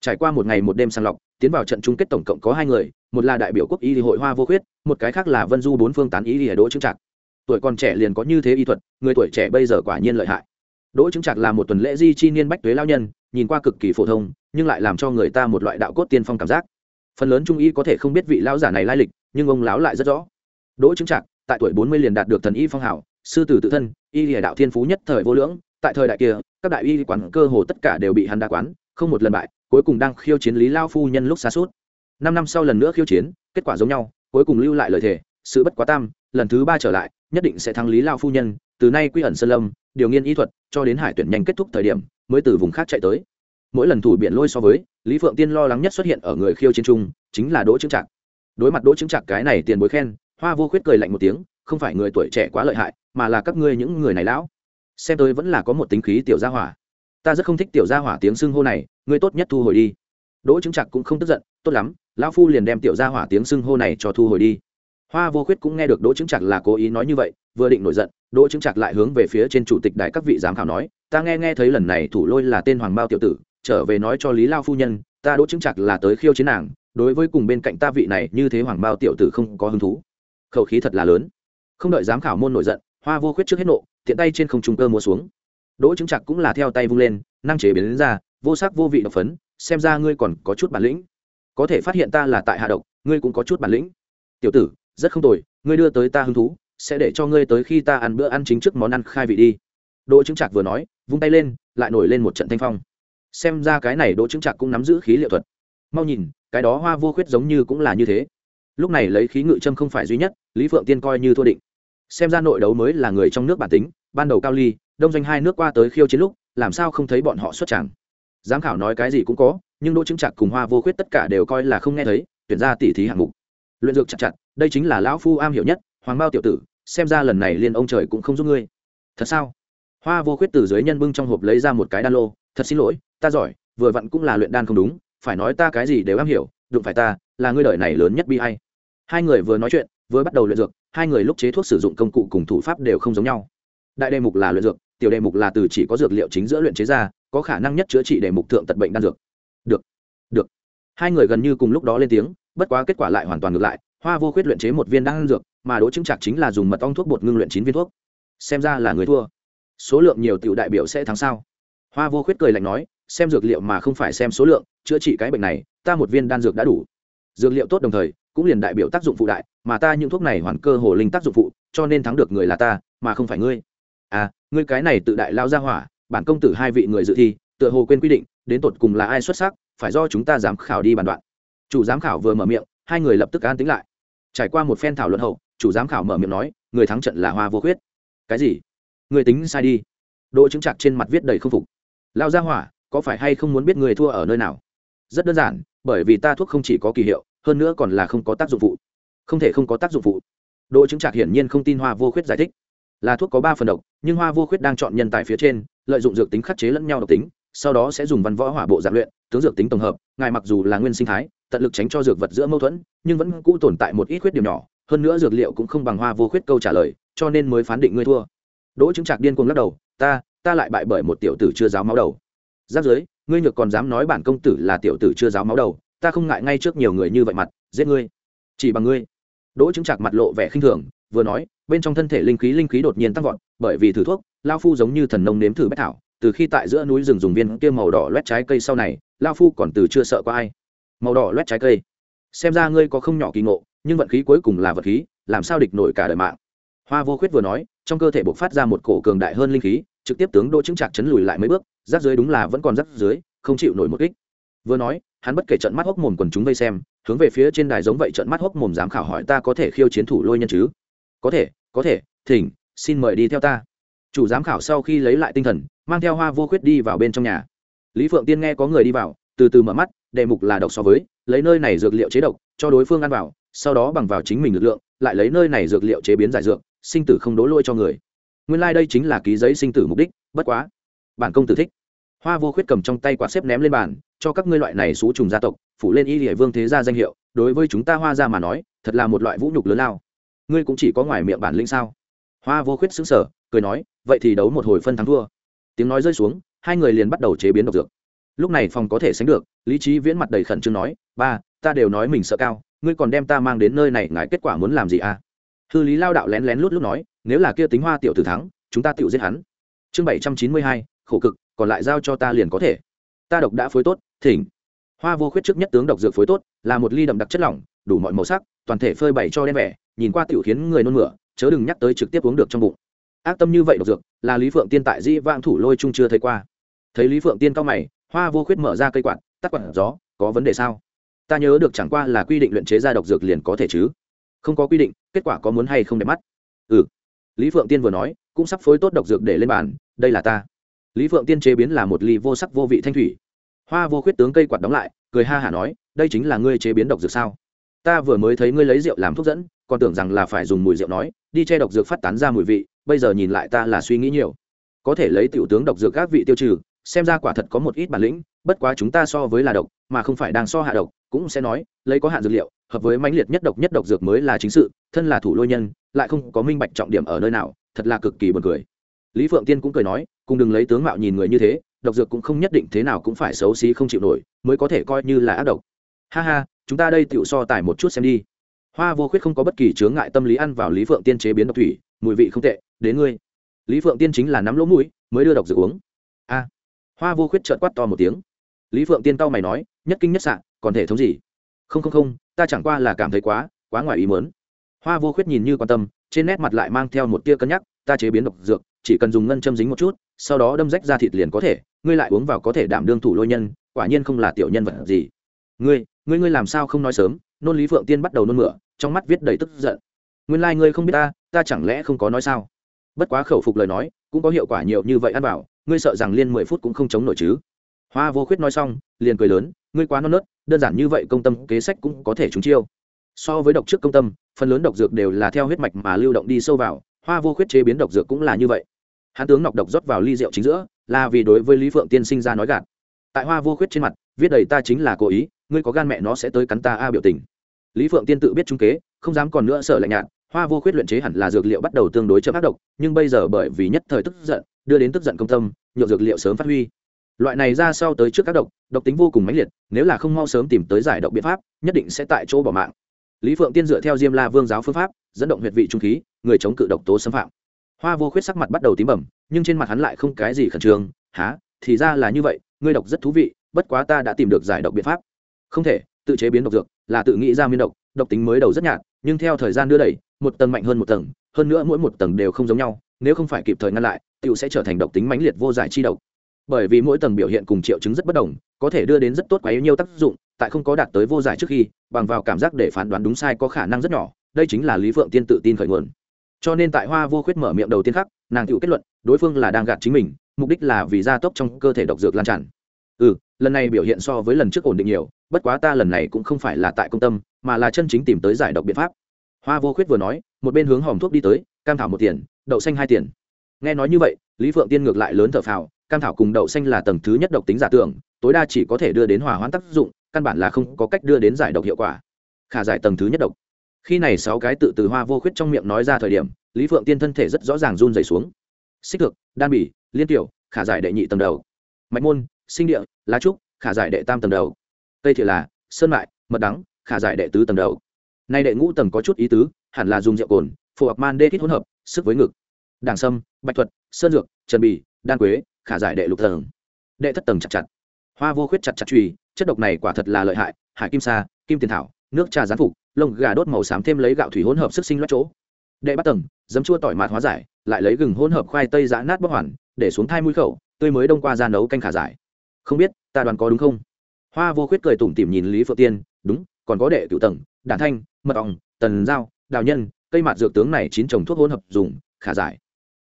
Speaker 1: Trải qua một ngày một đêm sàng lọc, tiến vào trận chung kết tổng cộng có hai người, một là đại biểu quốc y hội hoa vô khuyết một cái khác là vân du bốn phương tán y lìa đỗ trưng trạc. Tuổi còn trẻ liền có như thế y thuật, người tuổi trẻ bây giờ quả nhiên lợi hại. Đỗ trưng trạc là một tuần lễ di chi niên bách tuế lao nhân, nhìn qua cực kỳ phổ thông, nhưng lại làm cho người ta một loại đạo cốt tiên phong cảm giác. Phần lớn trung y có thể không biết vị lão giả này lai lịch, nhưng ông lão lại rất rõ. Đỗ trưng trạc, tại tuổi bốn mươi liền đạt được thần y phong hảo, sư tử tự thân, y lìa đạo thiên phú nhất thời vô lưỡng, tại thời đại kia, các đại y quán cơ hồ tất cả đều bị hắn đa quán, không một lần bại, cuối cùng đang khiêu chiến lý lao phu nhân lúc xa suốt. Năm năm sau lần nữa khiêu chiến, kết quả giống nhau cuối cùng lưu lại lời thề, sự bất quá tam, lần thứ ba trở lại, nhất định sẽ thắng lý lao phu nhân, từ nay quy ẩn sơn lâm, điều nghiên y thuật, cho đến hải tuyển nhanh kết thúc thời điểm, mới từ vùng khác chạy tới. Mỗi lần thủ biển lôi so với, lý phượng tiên lo lắng nhất xuất hiện ở người khiêu chiến trung, chính là đỗ chứng trạc. Đối mặt đỗ chứng trạc cái này tiền bối khen, hoa vô khuyết cười lạnh một tiếng, không phải người tuổi trẻ quá lợi hại, mà là các ngươi những người này lão. Xem tôi vẫn là có một tính khí tiểu gia hỏa. Ta rất không thích tiểu gia hỏa tiếng xưng hô này, ngươi tốt nhất thu hồi đi. Đỗ chứng trạc cũng không tức giận, tốt lắm lão phu liền đem tiểu gia hỏa tiếng xưng hô này cho thu hồi đi. Hoa vô khuyết cũng nghe được đỗ chứng chặt là cố ý nói như vậy, vừa định nổi giận, đỗ chứng chặt lại hướng về phía trên chủ tịch đại các vị giám khảo nói, ta nghe nghe thấy lần này thủ lôi là tên hoàng bao tiểu tử, trở về nói cho lý lao phu nhân, ta đỗ chứng chặt là tới khiêu chiến nàng, đối với cùng bên cạnh ta vị này như thế hoàng bao tiểu tử không có hứng thú. Khẩu khí thật là lớn. Không đợi giám khảo môn nổi giận, hoa vô khuyết trước hết nộ, tiện tay trên không trung cơ mua xuống. Đỗ chứng chặt cũng là theo tay vung lên, năng chế biến đến ra, vô sắc vô vị độc phấn, xem ra ngươi còn có chút bản lĩnh có thể phát hiện ta là tại hạ độc, ngươi cũng có chút bản lĩnh. Tiểu tử, rất không tồi, ngươi đưa tới ta hứng thú, sẽ để cho ngươi tới khi ta ăn bữa ăn chính trước món ăn khai vị đi. Đỗ chứng Trạc vừa nói, vung tay lên, lại nổi lên một trận thanh phong. Xem ra cái này đỗ chứng Trạc cũng nắm giữ khí liệu thuật. Mau nhìn, cái đó hoa vô khuyết giống như cũng là như thế. Lúc này lấy khí ngự châm không phải duy nhất, lý phượng tiên coi như thua định. Xem ra nội đấu mới là người trong nước bản tính, ban đầu cao ly, đông doanh hai nước qua tới khiêu chiến lúc, làm sao không thấy bọn họ xuất tràng giám khảo nói cái gì cũng có, nhưng đỗ chứng chặt cùng hoa vô khuyết tất cả đều coi là không nghe thấy, tuyển ra tỉ thí hạng mục. Luyện dược chặt chặt, đây chính là lão phu am hiểu nhất, hoàng bao tiểu tử, xem ra lần này liên ông trời cũng không giúp ngươi. Thật sao? Hoa vô khuyết từ dưới nhân bưng trong hộp lấy ra một cái đan lô, thật xin lỗi, ta giỏi, vừa vặn cũng là luyện đan không đúng, phải nói ta cái gì đều am hiểu, đụng phải ta, là ngươi đời này lớn nhất bi hay hai người vừa nói chuyện, vừa bắt đầu luyện dược, hai người lúc chế thuốc sử dụng công cụ cùng thủ pháp đều không giống nhau. Đại đề mục là luyện dược, tiểu đề mục là từ chỉ có dược liệu chính giữa luyện chế ra có khả năng nhất chữa trị để mục thượng tật bệnh đan dược. Được được. Hai người gần như cùng lúc đó lên tiếng, bất quá kết quả lại hoàn toàn ngược lại, hoa vô khuyết luyện chế một viên đan dược, mà đỗ chứng trạc chính là dùng mật ong thuốc bột ngưng luyện chín viên thuốc. Xem ra là người thua. Số lượng nhiều tiểu đại biểu sẽ thắng sao? Hoa vô khuyết cười lạnh nói, xem dược liệu mà không phải xem số lượng, chữa trị cái bệnh này, ta một viên đan dược đã đủ. Dược liệu tốt đồng thời, cũng liền đại biểu tác dụng phụ đại, mà ta những thuốc này hoàn cơ hồ linh tác dụng phụ, cho nên thắng được người là ta, mà không phải ngươi. À ngươi cái này tự đại lao ra hỏa bản công tử hai vị người dự thi, tựa hồ quên quy định, đến tột cùng là ai xuất sắc, phải do chúng ta giám khảo đi bàn đoạn. Chủ giám khảo vừa mở miệng, hai người lập tức an tính lại. Trải qua một phen thảo luận hậu, chủ giám khảo mở miệng nói, người thắng trận là hoa vô khuyết. Cái gì? Người tính sai đi. Đỗ chứng chặt trên mặt viết đầy không phục. Lao ra hỏa, có phải hay không muốn biết người thua ở nơi nào? Rất đơn giản, bởi vì ta thuốc không chỉ có kỳ hiệu, hơn nữa còn là không có tác dụng phụ. Không thể không có tác dụng phụ. Đỗ chứng chặt hiển nhiên không tin hoa vô khuyết giải thích. Là thuốc có ba phần độc, nhưng hoa vô khuyết đang chọn nhân tài phía trên lợi dụng dược tính khắc chế lẫn nhau độc tính, sau đó sẽ dùng văn võ hỏa bộ giản luyện, tướng dược tính tổng hợp, ngài mặc dù là nguyên sinh thái, tận lực tránh cho dược vật giữa mâu thuẫn, nhưng vẫn cũ tồn tại một ít khuyết điểm nhỏ, hơn nữa dược liệu cũng không bằng hoa vô khuyết câu trả lời, cho nên mới phán định ngươi thua. Đỗ chứng trạc điên cuồng lắc đầu, ta ta lại bại bởi một tiểu tử chưa giáo máu đầu. Giáp dưới ngươi nhược còn dám nói bản công tử là tiểu tử chưa giáo máu đầu, ta không ngại ngay trước nhiều người như vậy mặt, giết ngươi. Chỉ bằng ngươi đỗ chứng trạc mặt lộ vẻ khinh thường, vừa nói, bên trong thân thể linh khí linh khí đột nhiên tăng vọt, bởi vì thử thuốc, lao phu giống như thần nông nếm thử bách thảo, từ khi tại giữa núi rừng dùng viên kia màu đỏ loét trái cây sau này, lao phu còn từ chưa sợ có ai. Màu đỏ loét trái cây. Xem ra ngươi có không nhỏ kỳ ngộ, nhưng vận khí cuối cùng là vật khí, làm sao địch nổi cả đời mạng. Hoa vô khuyết vừa nói, trong cơ thể bộc phát ra một cổ cường đại hơn linh khí, trực tiếp tướng đỗ chứng trạc chấn lùi lại mấy bước rác dưới đúng là vẫn còn rác dưới không chịu nổi một kích vừa nói, hắn bất kể trận mắt hốc mồm quần chúng vây xem, hướng về phía trên đài giống vậy trận mắt hốc mồm dám khảo hỏi ta có thể khiêu chiến thủ lôi nhân chứ? Có thể có thể, thỉnh, xin mời đi theo ta. Chủ giám khảo sau khi lấy lại tinh thần, mang theo hoa vô khuyết đi vào bên trong nhà. Lý phượng tiên nghe có người đi vào, từ từ mở mắt, đề mục là độc so với, lấy nơi này dược liệu chế độc, cho đối phương ăn vào, sau đó bằng vào chính mình lực lượng, lại lấy nơi này dược liệu chế biến giải dược, sinh tử không đố lôi cho người. Nguyên lai、like、đây chính là ký giấy sinh tử mục đích, bất quá. Bản công tử thích. Hoa vô khuyết cầm trong tay quạt xếp ném lên bàn cho các ngươi loại này xú trùng gia tộc, phủ lên y địa vương thế gia danh hiệu, đối với chúng ta hoa ra mà nói, thật là một loại vũ nhục lớn lao. Ngươi cũng chỉ có ngoài miệng bản lĩnh sao? Hoa vô khuyết xứng sở cười nói, vậy thì đấu một hồi phân thắng thua. Tiếng nói rơi xuống, hai người liền bắt đầu chế biến độc dược. Lúc này phòng có thể sánh được, lý trí viễn mặt đầy khẩn trương nói, ba, ta đều nói mình sợ cao, ngươi còn đem ta mang đến nơi này, ngài kết quả muốn làm gì à? Hư lý lao đạo lén lén lút lút nói, nếu là kia tính hoa tiểu tử thắng, chúng ta tự giết hắn. Chương bảy trăm chín mươi hai, khổ cực, còn lại giao cho ta liền có thể. Ta độc đã phối tốt thỉnh. Hoa vô khuyết trước nhất tướng độc dược phối tốt, là một ly đậm đặc chất lỏng, đủ mọi màu sắc, toàn thể phơi bày cho đen vẻ, nhìn qua tiểu khiến người nôn mửa, chớ đừng nhắc tới trực tiếp uống được trong bụng. Ác tâm như vậy độc dược, là lý phượng tiên tại di vang thủ lôi trung chưa thấy qua. Thấy lý phượng tiên cao mày, hoa vô khuyết mở ra cây quạt, tắt quạt gió, có vấn đề sao? Ta nhớ được chẳng qua là quy định luyện chế ra độc dược liền có thể chứ? Không có quy định, kết quả có muốn hay không đẹp mắt? Ừ. Lý phượng tiên vừa nói, cũng sắp phối tốt độc dược để lên bàn, đây là ta. Lý phượng tiên chế biến là một ly vô sắc vô vị thanh thủy hoa vô khuyết tướng cây quạt đóng lại, cười ha hả nói, đây chính là ngươi chế biến độc dược sao? Ta vừa mới thấy ngươi lấy rượu làm thuốc dẫn, còn tưởng rằng là phải dùng mùi rượu nói, đi che độc dược phát tán ra mùi vị, bây giờ nhìn lại ta là suy nghĩ nhiều. Có thể lấy tiểu tướng độc dược các vị tiêu trừ, xem ra quả thật có một ít bản lĩnh, bất quá chúng ta so với là độc, mà không phải đang so hạ độc, cũng sẽ nói, lấy có hạn dược liệu, hợp với mãnh liệt nhất độc nhất độc dược mới là chính sự, thân là thủ lôi nhân, lại không có minh bạch trọng điểm ở nơi nào, thật là cực kỳ buồn cười. Lý phượng tiên cũng cười nói, cùng đừng lấy tướng mạo nhìn người như thế độc dược cũng không nhất định thế nào cũng phải xấu xí không chịu nổi, mới có thể coi như là ác độc. Ha ha, chúng ta đây tựu so tải một chút xem đi. Hoa vô khuyết không có bất kỳ chướng ngại tâm lý ăn vào lý phượng tiên chế biến độc thủy, mùi vị không tệ, đến ngươi. Lý phượng tiên chính là nắm lỗ mũi, mới đưa độc dược uống. A. Hoa vô khuyết trợn quát to một tiếng. Lý phượng tiên tao mày nói, nhất kinh nhất sạn còn thể thống gì? Không không không, ta chẳng qua là cảm thấy quá quá ngoài ý mớn hoa vô khuyết nhìn như quan tâm, trên nét mặt lại mang theo một tia cân nhắc, ta chế biến độc dược, chỉ cần dùng ngân châm dính một chút sau đó đâm rách ra thịt liền có thể, ngươi lại uống vào có thể đảm đương thủ lôi nhân, quả nhiên không là tiểu nhân vật gì. Ngươi ngươi ngươi làm sao không nói sớm? Nôn lý phượng tiên bắt đầu nôn mửa, trong mắt viết đầy tức giận. Nguyên lai、like、ngươi không biết ta ta chẳng lẽ không có nói sao? Bất quá khẩu phục lời nói, cũng có hiệu quả nhiều như vậy ăn bảo ngươi sợ rằng liên mười phút cũng không chống nổi chứ. Hoa vô khuyết nói xong, liền cười lớn, ngươi quá non nớt, đơn giản như vậy công tâm kế sách cũng có thể trúng chiêu. So với độc trước công tâm, phần lớn độc dược đều là theo huyết mạch mà lưu động đi sâu vào, hoa vô khuyết chế biến độc dược cũng là như vậy hắn tướng nọc độc rót vào ly rượu chính giữa, là vì đối với lý phượng tiên sinh ra nói gạt. Tại hoa vô khuyết trên mặt, viết đầy ta chính là cố ý, ngươi có gan mẹ nó sẽ tới cắn ta a biểu tình. Lý phượng tiên tự biết trung kế, không dám còn nữa sợ lạnh nhạt, hoa vô khuyết luyện chế hẳn là dược liệu bắt đầu tương đối chậm ác độc, nhưng bây giờ bởi vì nhất thời tức giận, đưa đến tức giận công tâm nhựa dược liệu sớm phát huy. Loại này ra sau tới trước các độc độc tính vô cùng mãnh liệt, nếu là không mau sớm tìm tới giải độc biện pháp, nhất định sẽ tại chỗ bỏ mạng. Lý phượng tiên dựa theo diêm la vương giáo phương pháp, dẫn động huyệt vị trung khí, người chống cự độc tố xâm phạm hoa vô khuyết sắc mặt bắt đầu tím bẩm nhưng trên mặt hắn lại không cái gì khẩn trương. Há thì ra là như vậy, ngươi độc rất thú vị, bất quá ta đã tìm được giải độc biện pháp. Không thể, tự chế biến độc dược, là tự nghĩ ra miên độc độc tính mới đầu rất nhạt, nhưng theo thời gian đưa đẩy, một tầng mạnh hơn một tầng, hơn nữa mỗi một tầng đều không giống nhau, nếu không phải kịp thời ngăn lại tựu sẽ trở thành độc tính mãnh liệt vô giải chi độc. Bởi vì mỗi tầng biểu hiện cùng triệu chứng rất bất đồng, có thể đưa đến rất tốt quá yếu nhiều tác dụng, tại không có đạt tới vô giải trước khi, bằng vào cảm giác để phán đoán đúng sai có khả năng rất nhỏ, đây chính là lý phượng tiên tự tin khởi nguồn cho nên tại hoa vô khuyết mở miệng đầu tiên khắc, nàng tự kết luận, đối phương là đang gạt chính mình, mục đích là vì gia tốc trong cơ thể độc dược lan tràn. Ừ lần này biểu hiện so với lần trước ổn định nhiều, bất quá ta lần này cũng không phải là tại công tâm, mà là chân chính tìm tới giải độc biện pháp. Hoa vô khuyết vừa nói, một bên hướng hòm thuốc đi tới, cam thảo một tiền, đậu xanh hai tiền. Nghe nói như vậy, lý phượng tiên ngược lại lớn thở phào, cam thảo cùng đậu xanh là tầng thứ nhất độc tính giả tưởng, tối đa chỉ có thể đưa đến hòa hoãn tác dụng, căn bản là không có cách đưa đến giải độc hiệu quả. Khả giải tầng thứ nhất độc khi này sáu cái tự từ hoa vô khuyết trong miệng nói ra thời điểm, lý phượng tiên thân thể rất rõ ràng run dày xuống. Xích thực đan bỉ, liên tiểu, khả giải đệ nhị tầng đầu. Mạch môn, sinh địa, lá trúc, khả giải đệ tam tầng đầu. Tây thiệu là sơn mại, mật đắng, khả giải đệ tứ tầng đầu. Nay đệ ngũ tầng có chút ý tứ, hẳn là dùng rượu cồn, phù hợp man đê thích hỗn hợp, sức với ngực. Đảng sâm, bạch thuật, sơn dược, trần bì đan quế, khả giải đệ lục tầng. Đệ thất tầng chặt chặt. Hoa vô khuyết chặt chặt trùy chất độc này quả thật là lợi hại, hải kim sa, kim tiền thảo, nước trà gián phục lông gà đốt màu xám thêm lấy gạo thủy hỗn hợp sức sinh loát chỗ. Đệ bắt tầng dấm chua tỏi mạt hóa giải, lại lấy gừng hỗn hợp khoai tây giã nát bóc hoàn, để xuống thai mũi khẩu, tươi mới đông qua ra nấu canh khả giải. Không biết, ta đoán có đúng không? Hoa vô khuyết cười tủm tỉm nhìn lý phượng tiên, đúng, còn có đệ cựu tầng, đàn thanh, mật ong, tần giao đào nhân, cây mạt dược tướng này chín trồng thuốc hỗn hợp dùng, khả giải.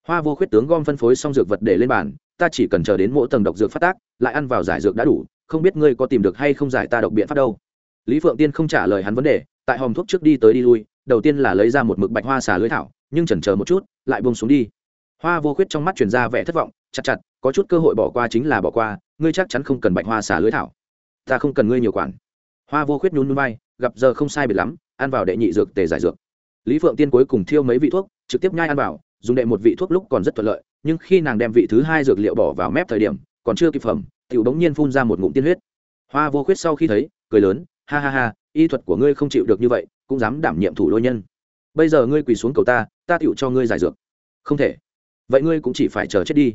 Speaker 1: Hoa vô khuyết tướng gom phân phối xong dược vật để lên bàn, ta chỉ cần chờ đến mỗi tầng độc dược phát tác, lại ăn vào giải dược đã đủ, không biết ngươi có tìm được hay không giải ta độc biện pháp đâu. Lý phượng tiên không trả lời hắn vấn đề tại hòm thuốc trước đi tới đi lui, đầu tiên là lấy ra một mực bạch hoa xà lưới thảo, nhưng chần chờ một chút, lại buông xuống đi. Hoa vô khuyết trong mắt truyền ra vẻ thất vọng, chặt chặt, có chút cơ hội bỏ qua chính là bỏ qua, ngươi chắc chắn không cần bạch hoa xà lưới thảo. Ta không cần ngươi nhiều quản. Hoa vô khuyết nhún núi bay gặp giờ không sai biệt lắm, ăn vào đệ nhị dược tề giải dược. Lý phượng tiên cuối cùng thiêu mấy vị thuốc, trực tiếp nhai ăn vào, dùng đệ một vị thuốc lúc còn rất thuận lợi, nhưng khi nàng đem vị thứ hai dược liệu bỏ vào mép thời điểm, còn chưa kịp phẩm, tiểu bỗng nhiên phun ra một ngụm tiên huyết. Hoa vô khuyết sau khi thấy, cười lớn, ha ha ha y thuật của ngươi không chịu được như vậy, cũng dám đảm nhiệm thủ lôi nhân. Bây giờ ngươi quỳ xuống cầu ta ta tựu cho ngươi giải dược. Không thể. Vậy ngươi cũng chỉ phải chờ chết đi.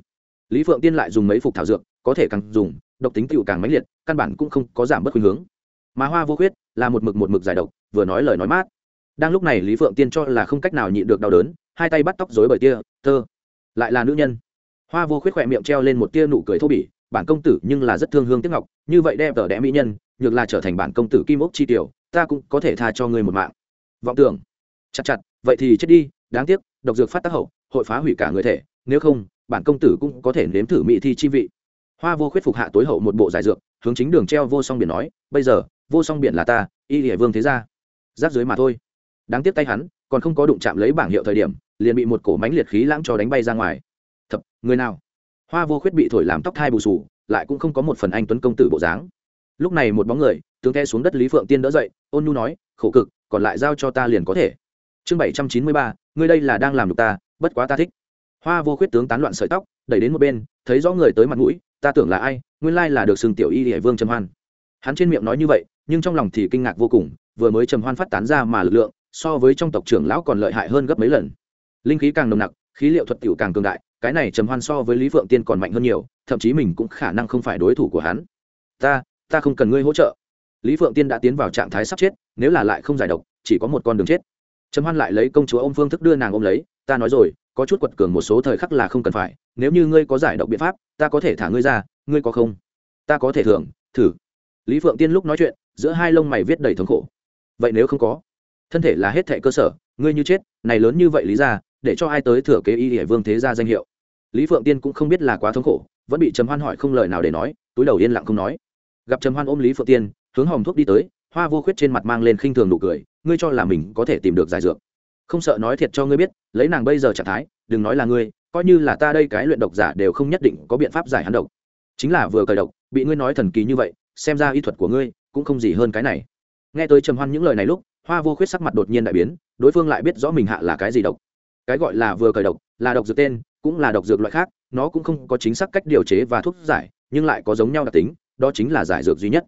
Speaker 1: Lý phượng tiên lại dùng mấy phục thảo dược, có thể càng dùng, độc tính tựu càng mãnh liệt, căn bản cũng không có giảm bất khuynh hướng. Mà hoa vô khuyết là một mực một mực giải độc, vừa nói lời nói mát. Đang lúc này lý phượng tiên cho là không cách nào nhịn được đau đớn, hai tay bắt tóc dối bởi tia, thơ. Lại là nữ nhân. Hoa vô khuyết khỏe miệng treo lên một tia nụ cười thô bỉ, bản công tử nhưng là rất thương hương tiếc ngọc, như vậy đem tờ đẽ mỹ nhân nhược là trở thành bản công tử kim ốc chi tiểu ta cũng có thể tha cho ngươi một mạng. Vọng tưởng. Chặt chặt, vậy thì chết đi, đáng tiếc, độc dược phát tác hậu, hội phá hủy cả người thể, nếu không, bản công tử cũng có thể nếm thử mỹ thi chi vị. Hoa vô khuyết phục hạ tối hậu một bộ giải dược, hướng chính đường treo vô song biển nói, bây giờ, vô song biển là ta, y địa vương thế gia. Giáp dưới mà thôi. Đáng tiếc tay hắn, còn không có đụng chạm lấy bảng hiệu thời điểm, liền bị một cổ mánh liệt khí lãng cho đánh bay ra ngoài. Thập, người nào? Hoa vô khuyết bị thổi làm tóc thai bù sù, lại cũng không có một phần anh tuấn công tử bộ dáng lúc này một bóng người, tướng the xuống đất lý phượng tiên đỡ dậy, ôn nhu nói, khổ cực, còn lại giao cho ta liền có thể. Chương bảy trăm chín mươi ba, ngươi đây là đang làm được ta, bất quá ta thích. Hoa vô khuyết tướng tán loạn sợi tóc, đẩy đến một bên, thấy rõ người tới mặt mũi, ta tưởng là ai, nguyên lai là được sừng tiểu y hải vương trầm hoan. Hắn trên miệng nói như vậy, nhưng trong lòng thì kinh ngạc vô cùng, vừa mới trầm hoan phát tán ra mà lực lượng, so với trong tộc trưởng lão còn lợi hại hơn gấp mấy lần. Linh khí càng nồng nặc, khí liệu thuật tiểu càng cường đại, cái này trầm hoan so với lý phượng tiên còn mạnh hơn nhiều, thậm chí mình cũng khả năng không phải đối thủ của hắn. Ta ta không cần ngươi hỗ trợ. Lý phượng tiên đã tiến vào trạng thái sắp chết, nếu là lại không giải độc, chỉ có một con đường chết. Trầm hoan lại lấy công chúa ô m phương thức đưa nàng ôm lấy, ta nói rồi, có chút quật cường một số thời khắc là không cần phải, nếu như ngươi có giải độc biện pháp, ta có thể thả ngươi ra, ngươi có không? Ta có thể thưởng, thử. Lý phượng tiên lúc nói chuyện, giữa hai lông mày viết đầy thống khổ. Vậy nếu không có? Thân thể là hết thệ cơ sở, ngươi như chết, này lớn như vậy lý ra, để cho ai tới thừa kế y hải vương thế ra danh hiệu? Lý phượng tiên cũng không biết là quá thống khổ, vẫn bị trầm hoan hỏi không lời nào để nói, túi đầu yên lặng không nói gặp trầm hoan ôm lý phượng tiên, hướng hòm thuốc đi tới, hoa vô khuyết trên mặt mang lên khinh thường nụ cười, ngươi cho là mình có thể tìm được giải dược. Không sợ nói thiệt cho ngươi biết, lấy nàng bây giờ trạng thái, đừng nói là ngươi, coi như là ta đây cái luyện độc giả đều không nhất định có biện pháp giải hắn độc. Chính là vừa cởi độc, bị ngươi nói thần kỳ như vậy, xem ra y thuật của ngươi cũng không gì hơn cái này. Nghe tới trầm hoan những lời này lúc, hoa vô khuyết sắc mặt đột nhiên đại biến, đối phương lại biết rõ mình hạ là cái gì độc. Cái gọi là vừa cởi độc, là độc dược tên, cũng là độc dược loại khác, nó cũng không có chính xác cách điều chế và thuốc giải, nhưng lại có giống nhau đặc tính đó chính là giải dược duy nhất.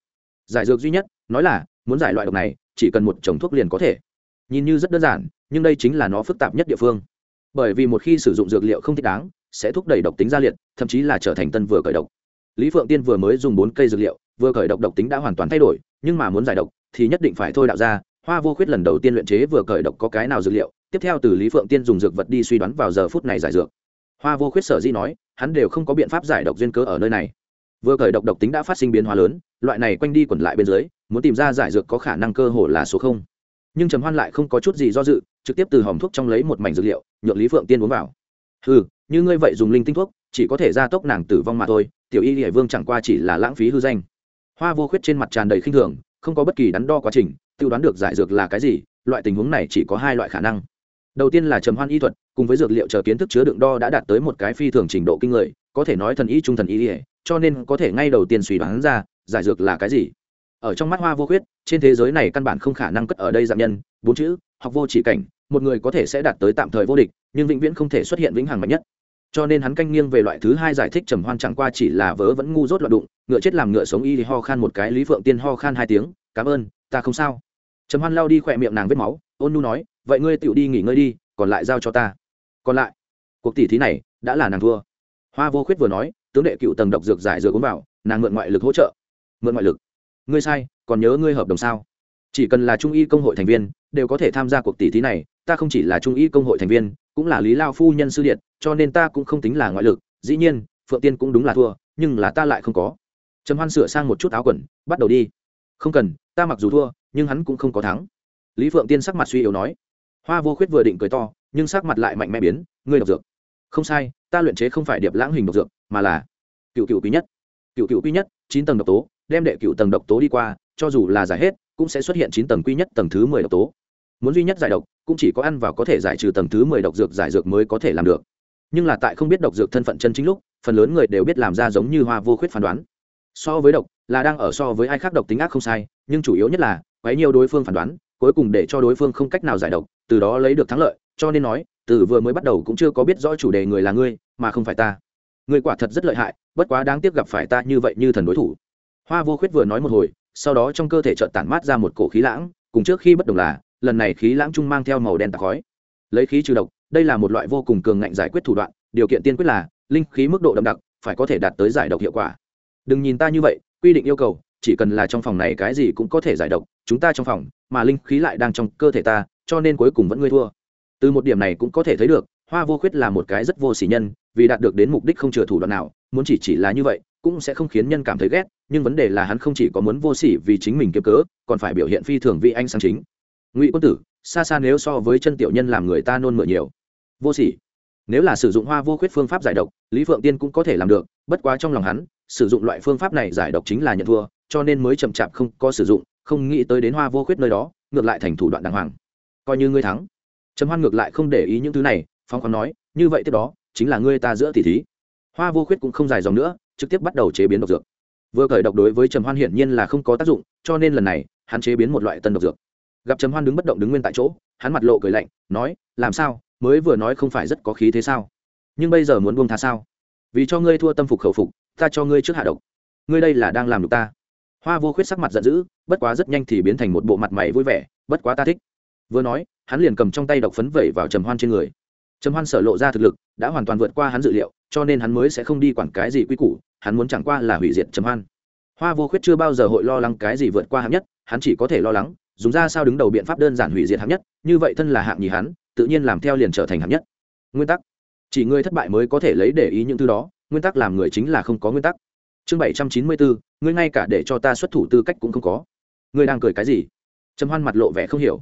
Speaker 1: Giải dược duy nhất, nói là, muốn giải loại độc này, chỉ cần một chồng thuốc liền có thể. Nhìn như rất đơn giản, nhưng đây chính là nó phức tạp nhất địa phương. Bởi vì một khi sử dụng dược liệu không thích đáng, sẽ thúc đẩy độc tính ra liệt, thậm chí là trở thành tân vừa cởi độc. Lý phượng tiên vừa mới dùng bốn cây dược liệu, vừa cởi độc độc tính đã hoàn toàn thay đổi, nhưng mà muốn giải độc, thì nhất định phải thôi đạo ra, hoa vô khuyết lần đầu tiên luyện chế vừa cởi độc có cái nào dược liệu, tiếp theo từ lý phượng tiên dùng dược vật đi suy đoán vào giờ phút này giải dược. Hoa vô khuyết sở di nói, hắn đều không có biện pháp giải độc duyên cớ ở nơi này vừa cởi độc độc tính đã phát sinh biến hóa lớn, loại này quanh đi quẩn lại bên dưới, muốn tìm ra giải dược có khả năng cơ hồ là số không. Nhưng trầm hoan lại không có chút gì do dự, trực tiếp từ hòm thuốc trong lấy một mảnh dược liệu, nhượng lý phượng tiên uống vào. Ừ như ngươi vậy dùng linh tinh thuốc, chỉ có thể gia tốc nàng tử vong mà thôi, tiểu y hải vương chẳng qua chỉ là lãng phí hư danh. Hoa vô khuyết trên mặt tràn đầy khinh thường, không có bất kỳ đắn đo quá trình tự đoán được giải dược là cái gì, loại tình huống này chỉ có hai loại khả năng. Đầu tiên là trầm hoan y thuật, cùng với dược liệu chờ kiến thức chứa đựng đo đã đạt tới một cái phi thường trình độ kinh người có thể nói thần y trung thần y ỉa, cho nên có thể ngay đầu tiên suy đoán ra, giải dược là cái gì. Ở trong mắt hoa vô khuyết, trên thế giới này căn bản không khả năng cất ở đây dạng nhân, bốn chữ, học vô chỉ cảnh, một người có thể sẽ đạt tới tạm thời vô địch, nhưng vĩnh viễn không thể xuất hiện vĩnh hằng mạnh nhất. Cho nên hắn canh nghiêng về loại thứ hai giải thích trầm hoan chẳng qua chỉ là vớ vẫn ngu dốt loạn đụng, ngựa chết làm ngựa sống y thì ho khan một cái lý phượng tiên ho khan hai tiếng, cảm ơn, ta không sao. Trầm hoan lao đi khỏe miệng nàng vết máu, ôn nu nói, vậy ngươi tựu đi nghỉ ngơi đi, còn lại giao cho ta. Còn lại? Cuộc tỷ thí này đã là nàng thua hoa vô khuyết vừa nói, tướng đệ cựu tầng độc dược giải dược uống vào, nàng mượn ngoại lực hỗ trợ. Mượn ngoại lực? Ngươi sai, còn nhớ ngươi hợp đồng sao? Chỉ cần là trung y công hội thành viên, đều có thể tham gia cuộc tỷ thí này, ta không chỉ là trung y công hội thành viên, cũng là lý lao phu nhân sư điện, cho nên ta cũng không tính là ngoại lực. Dĩ nhiên, phượng tiên cũng đúng là thua, nhưng là ta lại không có. Trầm hoan sửa sang một chút áo quần, bắt đầu đi. Không cần, ta mặc dù thua, nhưng hắn cũng không có thắng. Lý phượng tiên sắc mặt suy yếu nói. Hoa vô khuyết vừa định cười to, nhưng sắc mặt lại mạnh mẽ biến, ngươi độc dược. Không sai ta luyện chế không phải điệp lãng hình độc dược, mà là cựu cựu quý nhất. Cựu cựu quý nhất, chín tầng độc tố, đem đệ cựu tầng độc tố đi qua, cho dù là giải hết, cũng sẽ xuất hiện chín tầng quý nhất tầng thứ mười độc tố. Muốn duy nhất giải độc, cũng chỉ có ăn vào có thể giải trừ tầng thứ mười độc dược giải dược mới có thể làm được. Nhưng là tại không biết độc dược thân phận chân chính lúc, phần lớn người đều biết làm ra giống như hoa vô khuyết phán đoán. So với độc, là đang ở so với ai khác độc tính ác không sai, nhưng chủ yếu nhất là, quấy nhiều đối phương phán đoán, cuối cùng để cho đối phương không cách nào giải độc, từ đó lấy được thắng lợi, cho nên nói từ vừa mới bắt đầu cũng chưa có biết rõ chủ đề người là ngươi, mà không phải ta. Ngươi quả thật rất lợi hại, bất quá đáng tiếc gặp phải ta như vậy như thần đối thủ. Hoa vô khuyết vừa nói một hồi, sau đó trong cơ thể trợn tản mát ra một cổ khí lãng, cùng trước khi bất đồng là, lần này khí lãng trung mang theo màu đen tạc khói. Lấy khí trừ độc, đây là một loại vô cùng cường ngạnh giải quyết thủ đoạn, điều kiện tiên quyết là, linh khí mức độ đậm đặc, phải có thể đạt tới giải độc hiệu quả. Đừng nhìn ta như vậy, quy định yêu cầu, chỉ cần là trong phòng này cái gì cũng có thể giải độc, chúng ta trong phòng, mà linh khí lại đang trong cơ thể ta, cho nên cuối cùng vẫn ngươi thua từ một điểm này cũng có thể thấy được, hoa vô khuyết là một cái rất vô s ỉ nhân, vì đạt được đến mục đích không chừa thủ đoạn nào, muốn chỉ chỉ là như vậy, cũng sẽ không khiến nhân cảm thấy ghét, nhưng vấn đề là hắn không chỉ có muốn vô s ỉ vì chính mình kiếm cớ, còn phải biểu hiện phi thường vị anh sang chính. Ngụy quân tử, xa xa nếu so với chân tiểu nhân làm người ta nôn mửa nhiều. Vô s ỉ nếu là sử dụng hoa vô khuyết phương pháp giải độc, lý phượng tiên cũng có thể làm được, bất quá trong lòng hắn, sử dụng loại phương pháp này giải độc chính là nhận thua, cho nên mới chậm chạp không có sử dụng, không nghĩ tới đến hoa vô khuyết nơi đó, ngược lại thành thủ đoạn đàng hoàng. Coi như ngươi thắng trầm hoan ngược lại không để ý những thứ này phong khoáng nói, như vậy tiếp đó, chính là ngươi ta giữa tỷ thí. Hoa vô khuyết cũng không dài dòng nữa, trực tiếp bắt đầu chế biến độc dược. Vừa khởi độc đối với trầm hoan hiển nhiên là không có tác dụng, cho nên lần này, hắn chế biến một loại tân độc dược. Gặp trầm hoan đứng bất động đứng nguyên tại chỗ, hắn mặt lộ cười lạnh, nói, làm sao? Mới vừa nói không phải rất có khí thế sao? Nhưng bây giờ muốn buông tha sao? Vì cho ngươi thua tâm phục khẩu phục, ta cho ngươi trước hạ độc. Ngươi đây là đang làm được ta. Hoa vô khuyết sắc mặt giận dữ, bất quá rất nhanh thì biến thành một bộ mặt mày vui vẻ, bất quá ta thích. Vừa nói hắn liền cầm trong tay độc phấn vẩy vào trầm hoan trên người. Trầm hoan sở lộ ra thực lực, đã hoàn toàn vượt qua hắn dự liệu, cho nên hắn mới sẽ không đi quản cái gì quy củ, hắn muốn chẳng qua là hủy diệt trầm hoan. Hoa vô khuyết chưa bao giờ hội lo lắng cái gì vượt qua hạng nhất, hắn chỉ có thể lo lắng, dùng ra sao đứng đầu biện pháp đơn giản hủy diệt hạng nhất, như vậy thân là hạng nhì hắn, tự nhiên làm theo liền trở thành hạng nhất. Nguyên tắc. Chỉ người thất bại mới có thể lấy để ý những thứ đó, nguyên tắc làm người chính là không có nguyên tắc. Chương bảy trăm chín mươi bốn ngươi ngay cả để cho ta xuất thủ tư cách cũng không có. Ngươi đang cười cái gì? Trầm hoan mặt lộ vẻ không hiểu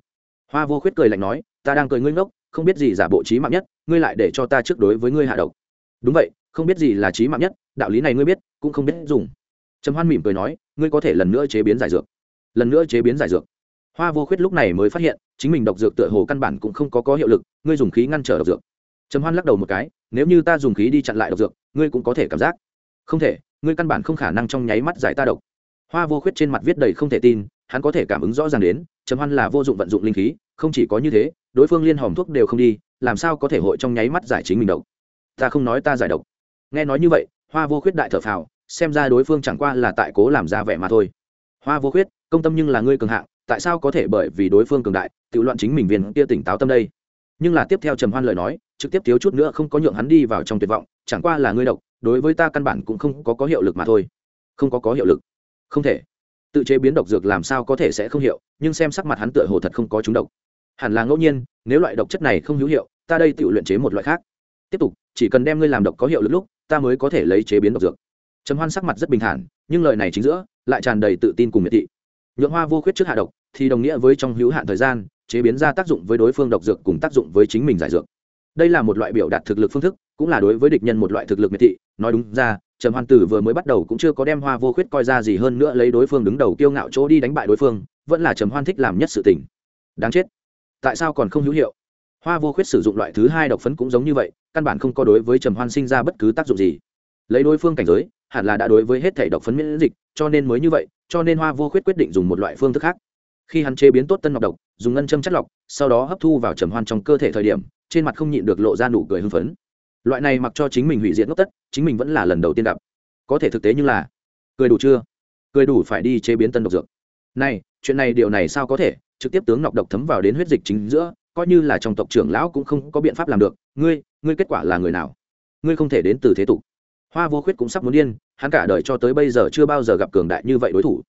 Speaker 1: hoa vô khuyết cười lạnh nói, ta đang cười ngươi ngốc, không biết gì giả bộ trí mạng nhất, ngươi lại để cho ta trước đối với ngươi hạ độc. Đúng vậy, không biết gì là trí mạng nhất, đạo lý này ngươi biết, cũng không biết dùng. Trầm hoan mỉm cười nói, ngươi có thể lần nữa chế biến giải dược. Lần nữa chế biến giải dược? Hoa vô khuyết lúc này mới phát hiện, chính mình độc dược tựa hồ căn bản cũng không có có hiệu lực, ngươi dùng khí ngăn trở độc dược. Trầm hoan lắc đầu một cái, nếu như ta dùng khí đi chặn lại độc dược, ngươi cũng có thể cảm giác. Không thể, ngươi căn bản không khả năng trong nháy mắt giải ta độc. Hoa vô khuyết trên mặt viết đầy không thể tin, hắn có thể cảm ứng rõ ràng đến trầm hoan là vô dụng vận dụng linh khí, không chỉ có như thế, đối phương liên hòm thuốc đều không đi, làm sao có thể hội trong nháy mắt giải chính mình độc? Ta không nói ta giải độc. Nghe nói như vậy, hoa vô khuyết đại thở phào, xem ra đối phương chẳng qua là tại cố làm ra vẻ mà thôi. Hoa vô khuyết, công tâm nhưng là ngươi cường hạng, tại sao có thể bởi vì đối phương cường đại, tự loạn chính mình viên kia tỉnh táo tâm đây? Nhưng là tiếp theo trầm hoan lời nói, trực tiếp thiếu chút nữa không có nhượng hắn đi vào trong tuyệt vọng, chẳng qua là ngươi độc, đối với ta căn bản cũng không có có hiệu lực mà thôi. Không có có hiệu lực. Không thể tự chế biến độc dược làm sao có thể sẽ không hiệu, nhưng xem sắc mặt hắn tựa hồ thật không có chúng độc. Hẳn là ngẫu nhiên, nếu loại độc chất này không hữu hiệu, ta đây tự luyện chế một loại khác. Tiếp tục, chỉ cần đem ngươi làm độc có hiệu lực lúc, ta mới có thể lấy chế biến độc dược. Trầm hoan sắc mặt rất bình thản, nhưng lời này chính giữa, lại tràn đầy tự tin cùng miệt thị. Nhượng hoa vô khuyết trước hạ độc, thì đồng nghĩa với trong hữu hạn thời gian, chế biến ra tác dụng với đối phương độc dược cùng tác dụng với chính mình giải dược. Đây là một loại biểu đạt thực lực phương thức, cũng là đối với địch nhân một loại thực lực miệt thị, nói đúng ra trầm hoan tử vừa mới bắt đầu cũng chưa có đem hoa vô khuyết coi ra gì hơn nữa lấy đối phương đứng đầu kiêu ngạo chỗ đi đánh bại đối phương, vẫn là trầm hoan thích làm nhất sự tình. Đáng chết. Tại sao còn không hữu hiệu? Hoa vô khuyết sử dụng loại thứ hai độc phấn cũng giống như vậy, căn bản không có đối với trầm hoan sinh ra bất cứ tác dụng gì. Lấy đối phương cảnh giới, hẳn là đã đối với hết thể độc phấn miễn dịch, cho nên mới như vậy, cho nên hoa vô khuyết quyết định dùng một loại phương thức khác. Khi hắn chế biến tốt tân ngọc độc, dùng ngân châm chất lọc, sau đó hấp thu vào trầm hoan trong cơ thể thời điểm, trên mặt không nhịn được lộ ra nụ cười hưng phấn loại này mặc cho chính mình hủy diệt ngốc tất, chính mình vẫn là lần đầu tiên gặp. Có thể thực tế như là, cười đủ chưa? Cười đủ phải đi chế biến tân độc dược. Này, chuyện này điều này sao có thể? Trực tiếp tướng nọc độc thấm vào đến huyết dịch chính giữa, coi như là trong tộc trưởng lão cũng không có biện pháp làm được. Ngươi ngươi kết quả là người nào? Ngươi không thể đến từ thế tục. Hoa vô khuyết cũng sắp muốn điên, hắn cả đời cho tới bây giờ chưa bao giờ gặp cường đại như vậy đối thủ.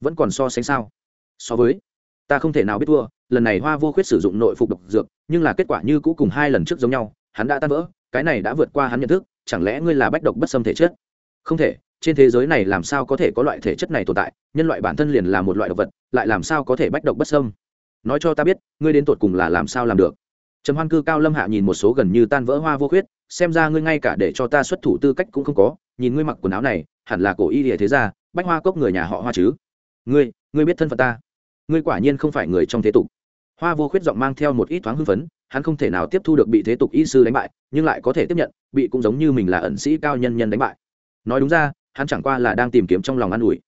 Speaker 1: Vẫn còn so sánh sao? So với, ta không thể nào biết thua. Lần này hoa vô khuyết sử dụng nội phục độc dược, nhưng là kết quả như cũ cùng hai lần trước giống nhau, hắn đã tan vỡ cái này đã vượt qua hắn nhận thức, chẳng lẽ ngươi là bách độc bất xâm thể chất? Không thể, trên thế giới này làm sao có thể có loại thể chất này tồn tại, nhân loại bản thân liền là một loại độc vật, lại làm sao có thể bách độc bất xâm? Nói cho ta biết, ngươi đến tột cùng là làm sao làm được? Trầm hoan cư cao lâm hạ nhìn một số gần như tan vỡ hoa vô khuyết, xem ra ngươi ngay cả để cho ta xuất thủ tư cách cũng không có, nhìn ngươi mặc quần áo này, hẳn là cổ y địa thế gia, bách hoa cốc người nhà họ hoa chứ? Ngươi ngươi biết thân phận ta. Ngươi quả nhiên không phải người trong thế tục. Hoa vô khuyết giọng mang theo một ít thoáng hưng phấn hắn không thể nào tiếp thu được bị thế tục y sư đánh bại, nhưng lại có thể tiếp nhận, bị cũng giống như mình là ẩn sĩ cao nhân nhân đánh bại. Nói đúng ra, hắn chẳng qua là đang tìm kiếm trong lòng an ủi.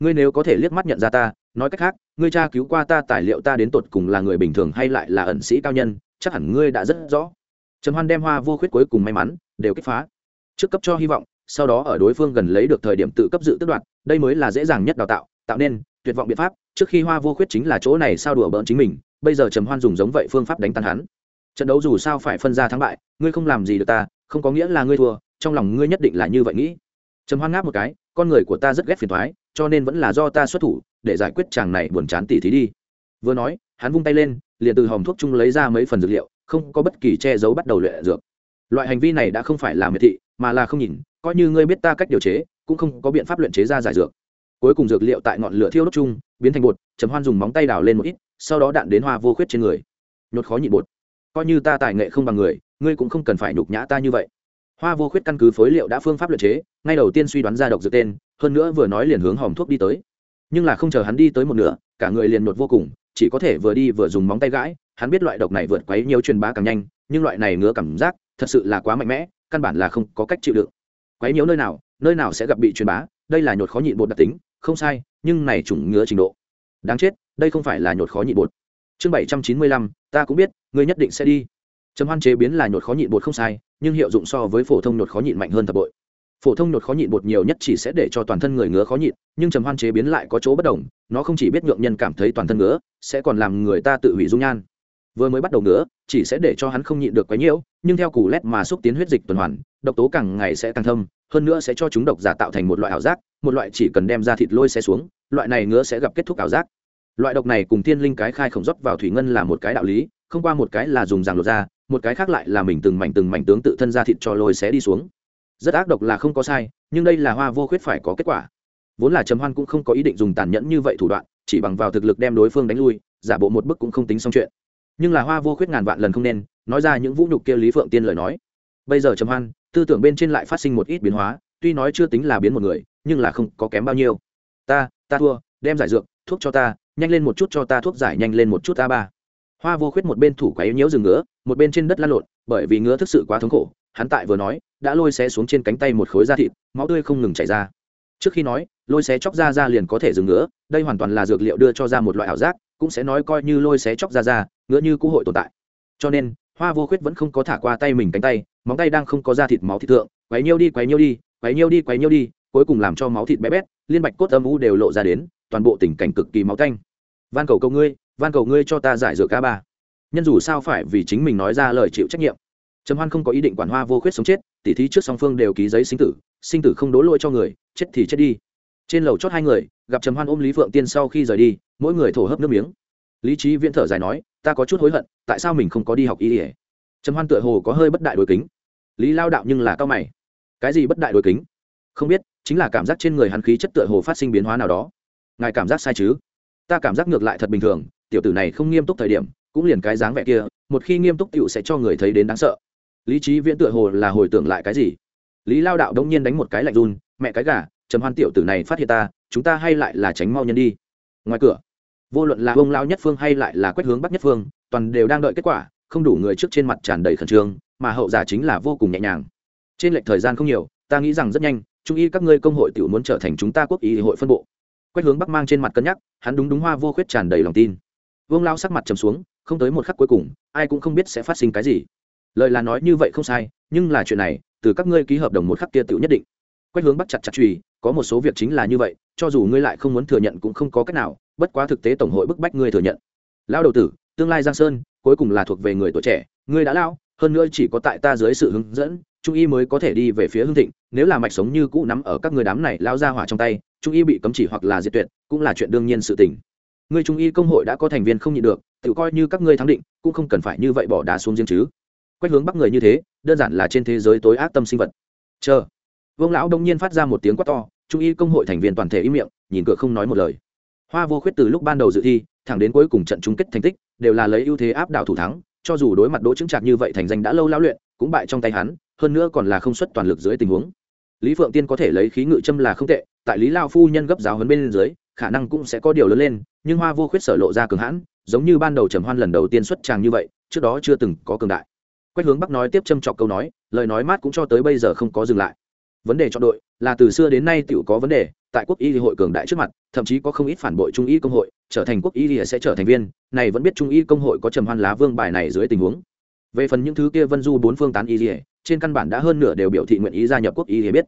Speaker 1: Ngươi nếu có thể liếc mắt nhận ra ta, nói cách khác, ngươi tra cứu qua ta tài liệu ta đến tột cùng là người bình thường hay lại là ẩn sĩ cao nhân, chắc hẳn ngươi đã rất rõ. Trầm hoan đem hoa vô khuyết cuối cùng may mắn đều kích phá. Trước cấp cho hy vọng, sau đó ở đối phương gần lấy được thời điểm tự cấp dự tức đoạt, đây mới là dễ dàng nhất đào tạo tạo nên tuyệt vọng biện pháp. Trước khi hoa vô khuyết chính là chỗ này sao đùa bỡn chính mình, bây giờ trầm hoan dùng giống vậy phương pháp đánh tan hắn trận đấu dù sao phải phân ra thắng bại, ngươi không làm gì được ta, không có nghĩa là ngươi thua, trong lòng ngươi nhất định là như vậy nghĩ. Trầm hoan ngáp một cái, con người của ta rất ghét phiền thoái cho nên vẫn là do ta xuất thủ, để giải quyết chàng này buồn chán tỉ thí đi. Vừa nói, hắn vung tay lên, liền từ hòm thuốc chung lấy ra mấy phần dược liệu, không có bất kỳ che giấu bắt đầu luyện dược. Loại hành vi này đã không phải là miệt thị, mà là không nhìn, coi như ngươi biết ta cách điều chế, cũng không có biện pháp luyện chế ra giải dược. Cuối cùng dược liệu tại ngọn lửa thiêu đốt chung, biến thành bột chấm hoan dùng móng tay đào lên một ít, sau đó đạn đến hoa vô khuyết trên người. Nhột khó nhịn bột coi như ta tài nghệ không bằng người, ngươi cũng không cần phải nhục nhã ta như vậy. Hoa vô khuyết căn cứ phối liệu đã phương pháp luyện chế, ngay đầu tiên suy đoán ra độc dược tên, hơn nữa vừa nói liền hướng hòm thuốc đi tới. Nhưng là không chờ hắn đi tới một nửa, cả người liền nột vô cùng, chỉ có thể vừa đi vừa dùng móng tay gãi, hắn biết loại độc này vượt quấy nhiều truyền bá càng nhanh, nhưng loại này ngứa cảm giác, thật sự là quá mạnh mẽ, căn bản là không có cách chịu đựng. Quấy nhiều nơi nào nơi nào sẽ gặp bị truyền bá, đây là nhột khó nhịn bột đặc tính, không sai, nhưng này chủng ngứa trình độ. Đáng chết, đây không phải là nhột khó nhịn bột chương bảy trăm chín mươi lăm, ta cũng biết, ngươi nhất định sẽ đi. Trầm hoan chế biến là nhột khó nhịn bột không sai, nhưng hiệu dụng so với phổ thông nhột khó nhịn mạnh hơn thập bội. Phổ thông nhột khó nhịn bột nhiều nhất chỉ sẽ để cho toàn thân người ngứa khó nhịn, nhưng trầm hoan chế biến lại có chỗ bất đồng, nó không chỉ biết nhượng nhân cảm thấy toàn thân ngứa, sẽ còn làm người ta tự hủy dung nhan. Vừa mới bắt đầu ngứa, chỉ sẽ để cho hắn không nhịn được quấy nhiễu nhưng theo củ lét mà xúc tiến huyết dịch tuần hoàn, độc tố càng ngày sẽ càng thâm, hơn nữa sẽ cho chúng độc giả tạo thành một loại ảo giác, một loại chỉ cần đem ra thịt lôi xe xuống, loại này ngứa sẽ gặp kết thúc ảo giác loại độc này cùng thiên linh cái khai khổng rót vào thủy ngân là một cái đạo lý, không qua một cái là dùng ràng lột ra, một cái khác lại là mình từng mảnh từng mảnh tướng tự thân ra thịt cho lôi xé đi xuống. Rất ác độc là không có sai, nhưng đây là hoa vô khuyết phải có kết quả. Vốn là trầm hoan cũng không có ý định dùng tàn nhẫn như vậy thủ đoạn, chỉ bằng vào thực lực đem đối phương đánh lui, giả bộ một bức cũng không tính xong chuyện. Nhưng là hoa vô khuyết ngàn vạn lần không nên, nói ra những vũ nhục kia lý phượng tiên lời nói. Bây giờ trầm hoan, tư tưởng bên trên lại phát sinh một ít biến hóa, tuy nói chưa tính là biến một người, nhưng là không có kém bao nhiêu. Ta ta thua, đem giải dược, thuốc cho ta nhanh lên một chút cho ta thuốc giải nhanh lên một chút a ba. Hoa vô khuyết một bên thủ quấy nhiễu rừng ngứa, một bên trên đất lăn lộn, bởi vì ngứa thực sự quá thống khổ, hắn tại vừa nói, đã lôi xé xuống trên cánh tay một khối da thịt, máu tươi không ngừng chảy ra. Trước khi nói, lôi xé chóc ra ra liền có thể dừng ngứa, đây hoàn toàn là dược liệu đưa cho ra một loại ảo giác, cũng sẽ nói coi như lôi xé chóc ra ra ngứa như cũ hội tồn tại. Cho nên, hoa vô khuyết vẫn không có thả qua tay mình cánh tay, móng tay đang không có da thịt máu thịt thượng, quấy nhiêu đi, quấy nhiêu đi, quấy nhiêu đi, quấy nhiêu đi, cuối cùng làm cho máu thịt bé bét, liên bạch cốt âm u đều lộ ra đến toàn bộ tình cảnh cực kỳ máu tanh. Van cầu cầu ngươi, van cầu ngươi cho ta giải dược ca ba. Nhân dù sao phải vì chính mình nói ra lời chịu trách nhiệm. Trầm hoan không có ý định quản hoa vô khuyết sống chết, tỉ thí trước song phương đều ký giấy sinh tử sinh tử không đố lỗi cho người, chết thì chết đi. Trên lầu chót hai người, gặp trầm hoan ôm lý phượng tiên sau khi rời đi, mỗi người thổ hấp nước miếng. Lý trí viễn thở dài nói, ta có chút hối hận, tại sao mình không có đi học y ỉa trầm hoan tựa hồ có hơi bất đại đối kính. Lý lao đạo nhưng là cao mày. Cái gì bất đại đối kính? Không biết, chính là cảm giác trên người hắn khí chất tựa hồ phát sinh biến hóa nào đó ngài cảm giác sai chứ? Ta cảm giác ngược lại thật bình thường, tiểu tử này không nghiêm túc thời điểm, cũng liền cái dáng vẻ kia, một khi nghiêm túc tựu sẽ cho người thấy đến đáng sợ. Lý trí viễn tựa hồ là hồi tưởng lại cái gì? Lý lao đạo đông nhiên đánh một cái lạnh run, mẹ cái gà, trầm hoan tiểu tử này phát hiện ta, chúng ta hay lại là tránh mau nhân đi. Ngoài cửa, vô luận là ông lao nhất phương hay lại là quét hướng bắc nhất phương, toàn đều đang đợi kết quả, không đủ người trước trên mặt tràn đầy khẩn trương, mà hậu giả chính là vô cùng nhẹ nhàng. Trên lệch thời gian không nhiều, ta nghĩ rằng rất nhanh, trung y các ngươi công hội tiểu muốn trở thành chúng ta quốc y hội phân bộ quét hướng bắc mang trên mặt cân nhắc, hắn đúng đúng hoa vô khuyết tràn đầy lòng tin. Vương lao sắc mặt trầm xuống, không tới một khắc cuối cùng, ai cũng không biết sẽ phát sinh cái gì. Lời là nói như vậy không sai, nhưng là chuyện này, từ các ngươi ký hợp đồng một khắc kia tự nhất định. Quét hướng bắt chặt chặt trùy có một số việc chính là như vậy, cho dù ngươi lại không muốn thừa nhận cũng không có cách nào, bất quá thực tế tổng hội bức bách ngươi thừa nhận. Lão đầu tử, tương lai giang sơn, cuối cùng là thuộc về người tuổi trẻ, ngươi đã lao hơn nữa chỉ có tại ta dưới sự hướng dẫn, trung y mới có thể đi về phía hương thịnh, nếu là mạch sống như cũ nắm ở các người đám này lao ra hỏa trong tay trung y bị cấm chỉ hoặc là diệt tuyệt, cũng là chuyện đương nhiên sự tình. Người trung y công hội đã có thành viên không nhịn được, tự coi như các ngươi thắng định, cũng không cần phải như vậy bỏ đá xuống riêng chứ. Quách hướng bắc người như thế, đơn giản là trên thế giới tối ác tâm sinh vật. Chờ. Vương lão đông nhiên phát ra một tiếng quát to, trung y công hội thành viên toàn thể im miệng, nhìn cửa không nói một lời. Hoa vô khuyết từ lúc ban đầu dự thi, thẳng đến cuối cùng trận chung kết thành tích, đều là lấy ưu thế áp đảo thủ thắng, cho dù đối mặt đỗ chứng trạc như vậy thành danh đã lâu lao luyện, cũng bại trong tay hắn, hơn nữa còn là không xuất toàn lực dưới tình huống. Lý phượng tiên có thể lấy khí ngự châm là không tệ tại lý lao phu nhân gấp giáo hấn bên dưới, khả năng cũng sẽ có điều lớn lên, nhưng hoa vô khuyết sở lộ ra cường hãn, giống như ban đầu trầm hoan lần đầu tiên xuất tràng như vậy, trước đó chưa từng có cường đại. Quách hướng bắc nói tiếp châm chọc câu nói, lời nói mát cũng cho tới bây giờ không có dừng lại. Vấn đề chọn đội, là từ xưa đến nay tựu có vấn đề, tại quốc y hội cường đại trước mặt, thậm chí có không ít phản bội trung y công hội, trở thành quốc y sẽ trở thành viên, này vẫn biết trung y công hội có trầm hoan lá vương bài này dưới tình huống. Về phần những thứ kia vân du bốn phương tán y trên căn bản đã hơn nửa đều biểu thị nguyện ý gia nhập quốc y biết.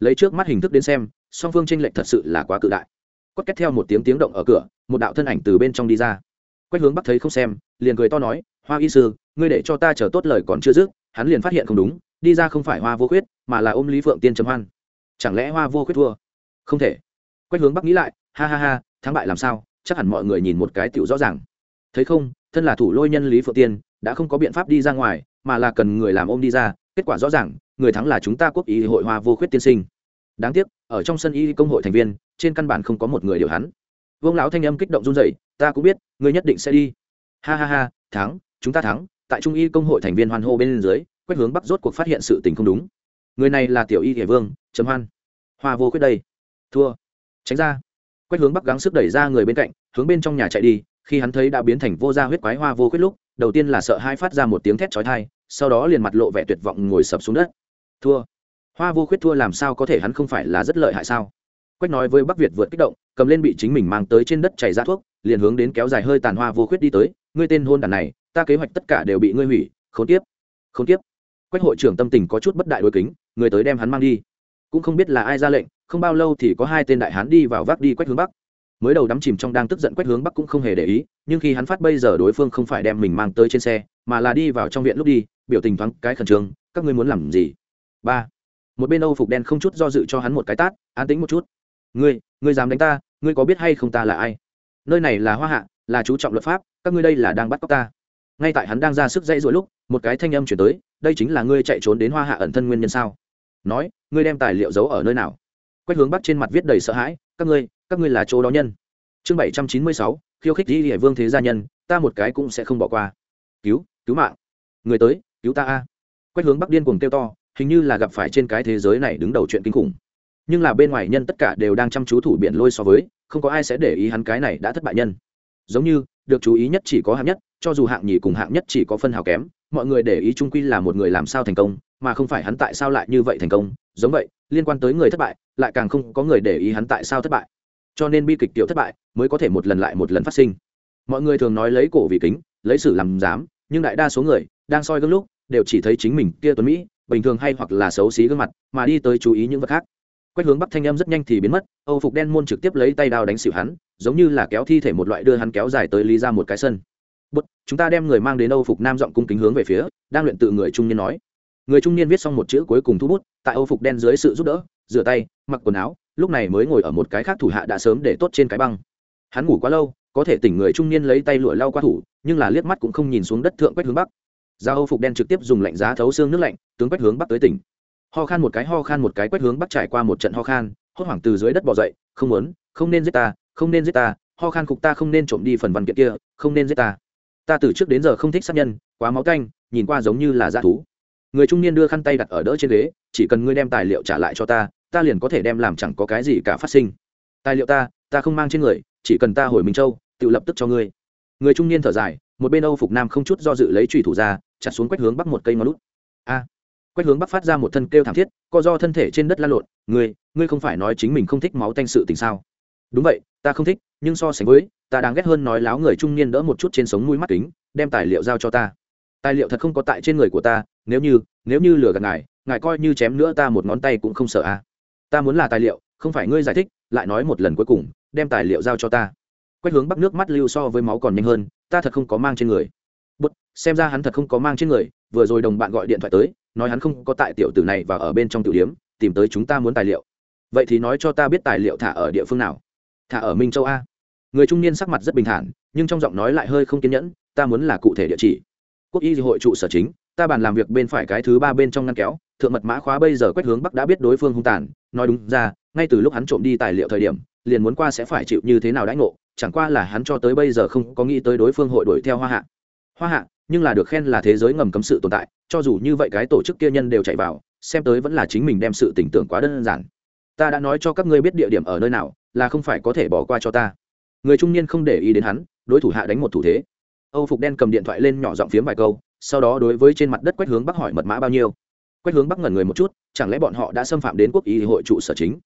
Speaker 1: Lấy trước mắt hình thức đến xem song phương tranh lệch thật sự là quá cự đại. Quất két theo một tiếng tiếng động ở cửa, một đạo thân ảnh từ bên trong đi ra. Quách hướng bắc thấy không xem, liền cười to nói, hoa y sư, ngươi để cho ta chờ tốt lời còn chưa dứt, hắn liền phát hiện không đúng, đi ra không phải hoa vô khuyết, mà là ôm lý phượng tiên chấm hoan. Chẳng lẽ hoa vô khuyết thua? Không thể. Quách hướng bắc nghĩ lại, ha ha ha, thắng bại làm sao, chắc hẳn mọi người nhìn một cái tựu rõ ràng. Thấy không, thân là thủ lôi nhân lý phượng tiên, đã không có biện pháp đi ra ngoài, mà là cần người làm ôm đi ra, kết quả rõ ràng, người thắng là chúng ta quốc y hội hoa vô khuyết tiên sinh. Đáng tiếc ở trong sân y công hội thành viên, trên căn bản không có một người điều hắn. Vương lão thanh âm kích động run rẩy, ta cũng biết, ngươi nhất định sẽ đi. Ha ha ha, thắng, chúng ta thắng. Tại trung y công hội thành viên hoan hô bên dưới quét hướng bắc rốt cuộc phát hiện sự tình không đúng. Người này là tiểu y thể vương chấm hoan. Hoa vô quyết đây. Thua. Tránh ra. Quét hướng bắc gắng sức đẩy ra người bên cạnh, hướng bên trong nhà chạy đi. Khi hắn thấy đã biến thành vô gia huyết quái hoa vô quyết lúc, đầu tiên là sợ hai phát ra một tiếng thét chói tai, sau đó liền mặt lộ vẻ tuyệt vọng ngồi sập xuống đất. Thua hoa vô khuyết thua làm sao có thể hắn không phải là rất lợi hại sao? Quách nói với bắc việt vượt kích động, cầm lên bị chính mình mang tới trên đất chảy ra thuốc, liền hướng đến kéo dài hơi tàn hoa vô khuyết đi tới, ngươi tên hôn đàn này, ta kế hoạch tất cả đều bị ngươi hủy, khốn tiếp khốn tiếp quách hội trưởng tâm tình có chút bất đại đối kính, người tới đem hắn mang đi. Cũng không biết là ai ra lệnh, không bao lâu thì có hai tên đại hán đi vào vác đi quách hướng bắc. Mới đầu đắm chìm trong đang tức giận quách hướng bắc cũng không hề để ý, nhưng khi hắn phát bây giờ đối phương không phải đem mình mang tới trên xe, mà là đi vào trong viện lúc đi, biểu tình thoáng cái khẩn trương, các ngươi muốn làm gì? Ba một bên âu phục đen không chút do dự cho hắn một cái tát, an tĩnh một chút. Ngươi ngươi dám đánh ta, ngươi có biết hay không ta là ai? Nơi này là hoa hạ, là chú trọng luật pháp, các ngươi đây là đang bắt cóc ta. Ngay tại hắn đang ra sức dãy dỗi lúc, một cái thanh âm chuyển tới, đây chính là ngươi chạy trốn đến hoa hạ ẩn thân nguyên nhân sao? Nói, ngươi đem tài liệu giấu ở nơi nào? Quét hướng bắc trên mặt viết đầy sợ hãi, các ngươi các ngươi là chỗ đó nhân. Chương bảy trăm chín mươi sáu, khiêu khích đi địa vương thế gia nhân, ta một cái cũng sẽ không bỏ qua. Cứu cứu mạng. Người tới, cứu ta a. Quét hướng bắc điên cuồng kêu to hình như là gặp phải trên cái thế giới này đứng đầu chuyện kinh khủng. Nhưng là bên ngoài nhân tất cả đều đang chăm chú thủ biển lôi so với, không có ai sẽ để ý hắn cái này đã thất bại nhân. Giống như, được chú ý nhất chỉ có hạng nhất, cho dù hạng nhì cùng hạng nhất chỉ có phân hào kém, mọi người để ý trung quy là một người làm sao thành công, mà không phải hắn tại sao lại như vậy thành công. Giống vậy, liên quan tới người thất bại, lại càng không có người để ý hắn tại sao thất bại. Cho nên bi kịch tiểu thất bại mới có thể một lần lại một lần phát sinh. Mọi người thường nói lấy cổ vì kính, lấy sử làm dám nhưng đại đa số người đang soi gương lúc đều chỉ thấy chính mình kia tuấn mỹ bình thường hay hoặc là xấu xí gương mặt, mà đi tới chú ý những vật khác. Quách hướng bắc thanh âm rất nhanh thì biến mất, âu phục đen môn trực tiếp lấy tay đao đánh xỉu hắn, giống như là kéo thi thể một loại đưa hắn kéo dài tới lý ra một cái sân. Bút chúng ta đem người mang đến âu phục nam giọng cung kính hướng về phía, đang luyện tự người trung niên nói. Người trung niên viết xong một chữ cuối cùng thu bút, tại âu phục đen dưới sự giúp đỡ, rửa tay, mặc quần áo, lúc này mới ngồi ở một cái khác thủ hạ đã sớm để tốt trên cái băng. Hắn ngủ quá lâu, có thể tỉnh người trung niên lấy tay lụa lau qua thủ, nhưng là liếc mắt cũng không nhìn xuống đất thượng quách hướng bắc ra âu phục đen trực tiếp dùng lạnh giá thấu xương nước lạnh, tướng quách hướng bắc tới tỉnh. Ho khan một cái, ho khan một cái, quách hướng bắc trải qua một trận ho khan, hốt hoảng từ dưới đất bỏ dậy, không muốn, không nên giết ta, không nên giết ta, ho khan cục ta không nên trộm đi phần văn kiện kia, không nên giết ta. Ta từ trước đến giờ không thích sát nhân, quá máu canh, nhìn qua giống như là dã thú. Người trung niên đưa khăn tay đặt ở đỡ trên ghế, chỉ cần ngươi đem tài liệu trả lại cho ta ta liền có thể đem làm chẳng có cái gì cả phát sinh. Tài liệu ta ta không mang trên người, chỉ cần ta hồi minh châu, tự lập tức cho ngươi. Người trung niên thở dài một bên âu phục nam không chút do dự lấy trùy thủ ra, chặt xuống quách hướng bắc một cây ngón lút. A! Quách hướng bắc phát ra một thân kêu thảm thiết, co do thân thể trên đất la lộn. Ngươi ngươi không phải nói chính mình không thích máu tanh sự tình sao? Đúng vậy, ta không thích, nhưng so sánh với, ta đáng ghét hơn nói láo người trung niên đỡ một chút trên sống mũi mắt kính, đem tài liệu giao cho ta. Tài liệu thật không có tại trên người của ta, nếu như nếu như lừa gạt ngài ngài coi như chém nữa ta một ngón tay cũng không sợ à. Ta muốn là tài liệu, không phải ngươi giải thích, lại nói một lần cuối cùng, đem tài liệu giao cho ta. Quách hướng bắc nước mắt lưu so với máu còn nhanh hơn ta thật không có mang trên người. Bút, xem ra hắn thật không có mang trên người, vừa rồi đồng bạn gọi điện thoại tới, nói hắn không có tại tiểu tử này và ở bên trong tiểu điếm, tìm tới chúng ta muốn tài liệu. Vậy thì nói cho ta biết tài liệu thả ở địa phương nào? Thả ở minh châu a. Người trung niên sắc mặt rất bình thản, nhưng trong giọng nói lại hơi không kiên nhẫn, ta muốn là cụ thể địa chỉ. Quốc y hội trụ sở chính, ta bàn làm việc bên phải cái thứ ba bên trong ngăn kéo, thượng mật mã khóa bây giờ quét hướng bắc đã biết đối phương hung tàn, nói đúng ra, ngay từ lúc hắn trộm đi tài liệu thời điểm, liền muốn qua sẽ phải chịu như thế nào đãi ngộ chẳng qua là hắn cho tới bây giờ không có nghĩ tới đối phương hội đuổi theo hoa hạ. Hoa hạ, nhưng là được khen là thế giới ngầm cấm sự tồn tại, cho dù như vậy cái tổ chức kia nhân đều chạy vào, xem tới vẫn là chính mình đem sự tình tưởng quá đơn giản. Ta đã nói cho các ngươi biết địa điểm ở nơi nào, là không phải có thể bỏ qua cho ta. Người trung niên không để ý đến hắn, đối thủ hạ đánh một thủ thế. Âu phục đen cầm điện thoại lên nhỏ giọng phiếm vài câu, sau đó đối với trên mặt đất quách hướng bắc hỏi mật mã bao nhiêu. Quách hướng bắc ngẩn người một chút, chẳng lẽ bọn họ đã xâm phạm đến quốc y hội trụ sở chính?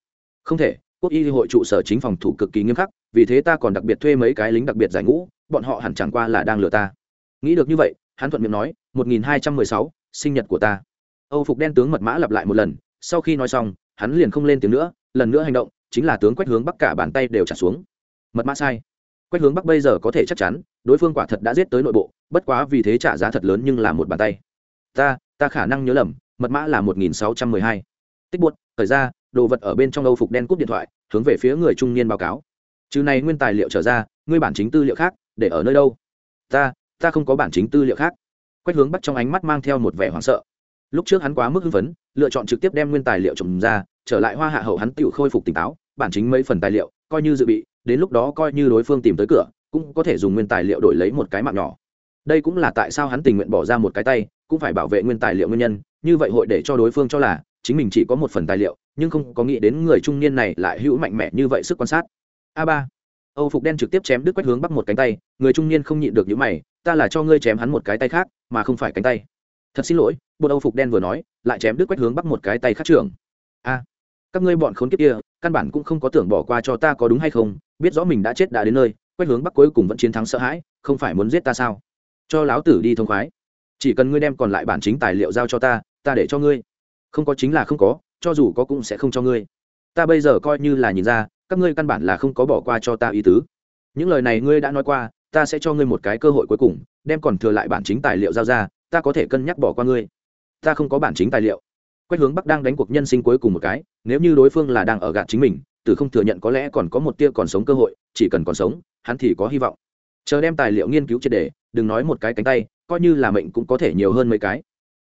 Speaker 1: Không thể quốc y hội trụ sở chính phòng thủ cực kỳ nghiêm khắc, vì thế ta còn đặc biệt thuê mấy cái lính đặc biệt giải ngũ, bọn họ hẳn chẳng qua là đang lừa ta. Nghĩ được như vậy, hắn thuận miệng nói, một nghìn hai trăm mười sáu, sinh nhật của ta. Âu phục đen tướng mật mã lặp lại một lần, sau khi nói xong, hắn liền không lên tiếng nữa, lần nữa hành động, chính là tướng quét hướng bắc cả bàn tay đều trả xuống. Mật mã sai. Quét hướng bắc bây giờ có thể chắc chắn, đối phương quả thật đã giết tới nội bộ, bất quá vì thế trả giá thật lớn nhưng là một bàn tay. Ta ta khả năng nhớ lầm, mật mã là một nghìn sáu trăm mười hai. Tích buốt thời ra, đồ vật ở bên trong âu phục đen cúp điện thoại hướng về phía người trung niên báo cáo. Chứ này nguyên tài liệu trở ra, ngươi bản chính tư liệu khác, để ở nơi đâu? Ta ta không có bản chính tư liệu khác. Quách hướng bắt trong ánh mắt mang theo một vẻ hoảng sợ. Lúc trước hắn quá mức hưng phấn, lựa chọn trực tiếp đem nguyên tài liệu trồng ra, trở lại hoa hạ hậu hắn tự khôi phục tỉnh táo, bản chính mấy phần tài liệu, coi như dự bị, đến lúc đó coi như đối phương tìm tới cửa, cũng có thể dùng nguyên tài liệu đổi lấy một cái mạng nhỏ. Đây cũng là tại sao hắn tình nguyện bỏ ra một cái tay, cũng phải bảo vệ nguyên tài liệu nguyên nhân, như vậy hội để cho đối phương cho là, chính mình chỉ có một phần tài liệu nhưng không có nghĩ đến người trung niên này lại hữu mạnh mẽ như vậy sức quan sát. A ba. Âu phục đen trực tiếp chém đứt quách hướng bắc một cánh tay, người trung niên không nhịn được những mày, ta là cho ngươi chém hắn một cái tay khác, mà không phải cánh tay. Thật xin lỗi, bộ âu phục đen vừa nói, lại chém đứt quách hướng bắc một cái tay khác trưởng. A, các ngươi bọn khốn kiếp kia, căn bản cũng không có tưởng bỏ qua cho ta có đúng hay không, biết rõ mình đã chết đã đến nơi, quách hướng bắc cuối cùng vẫn chiến thắng sợ hãi, không phải muốn giết ta sao? Cho láo tử đi thông khoái. Chỉ cần ngươi đem còn lại bản chính tài liệu giao cho ta ta để cho ngươi. Không có chính là không có cho dù có cũng sẽ không cho ngươi. Ta bây giờ coi như là nhìn ra, các ngươi căn bản là không có bỏ qua cho ta ý tứ. Những lời này ngươi đã nói qua, ta sẽ cho ngươi một cái cơ hội cuối cùng, đem còn thừa lại bản chính tài liệu giao ra, ta có thể cân nhắc bỏ qua ngươi. Ta không có bản chính tài liệu. Quách hướng bắc đang đánh cuộc nhân sinh cuối cùng một cái, nếu như đối phương là đang ở gạt chính mình, từ không thừa nhận có lẽ còn có một tia còn sống cơ hội, chỉ cần còn sống, hắn thì có hy vọng. Chờ đem tài liệu nghiên cứu triệt đề đừng nói một cái cánh tay, coi như là mệnh cũng có thể nhiều hơn mấy cái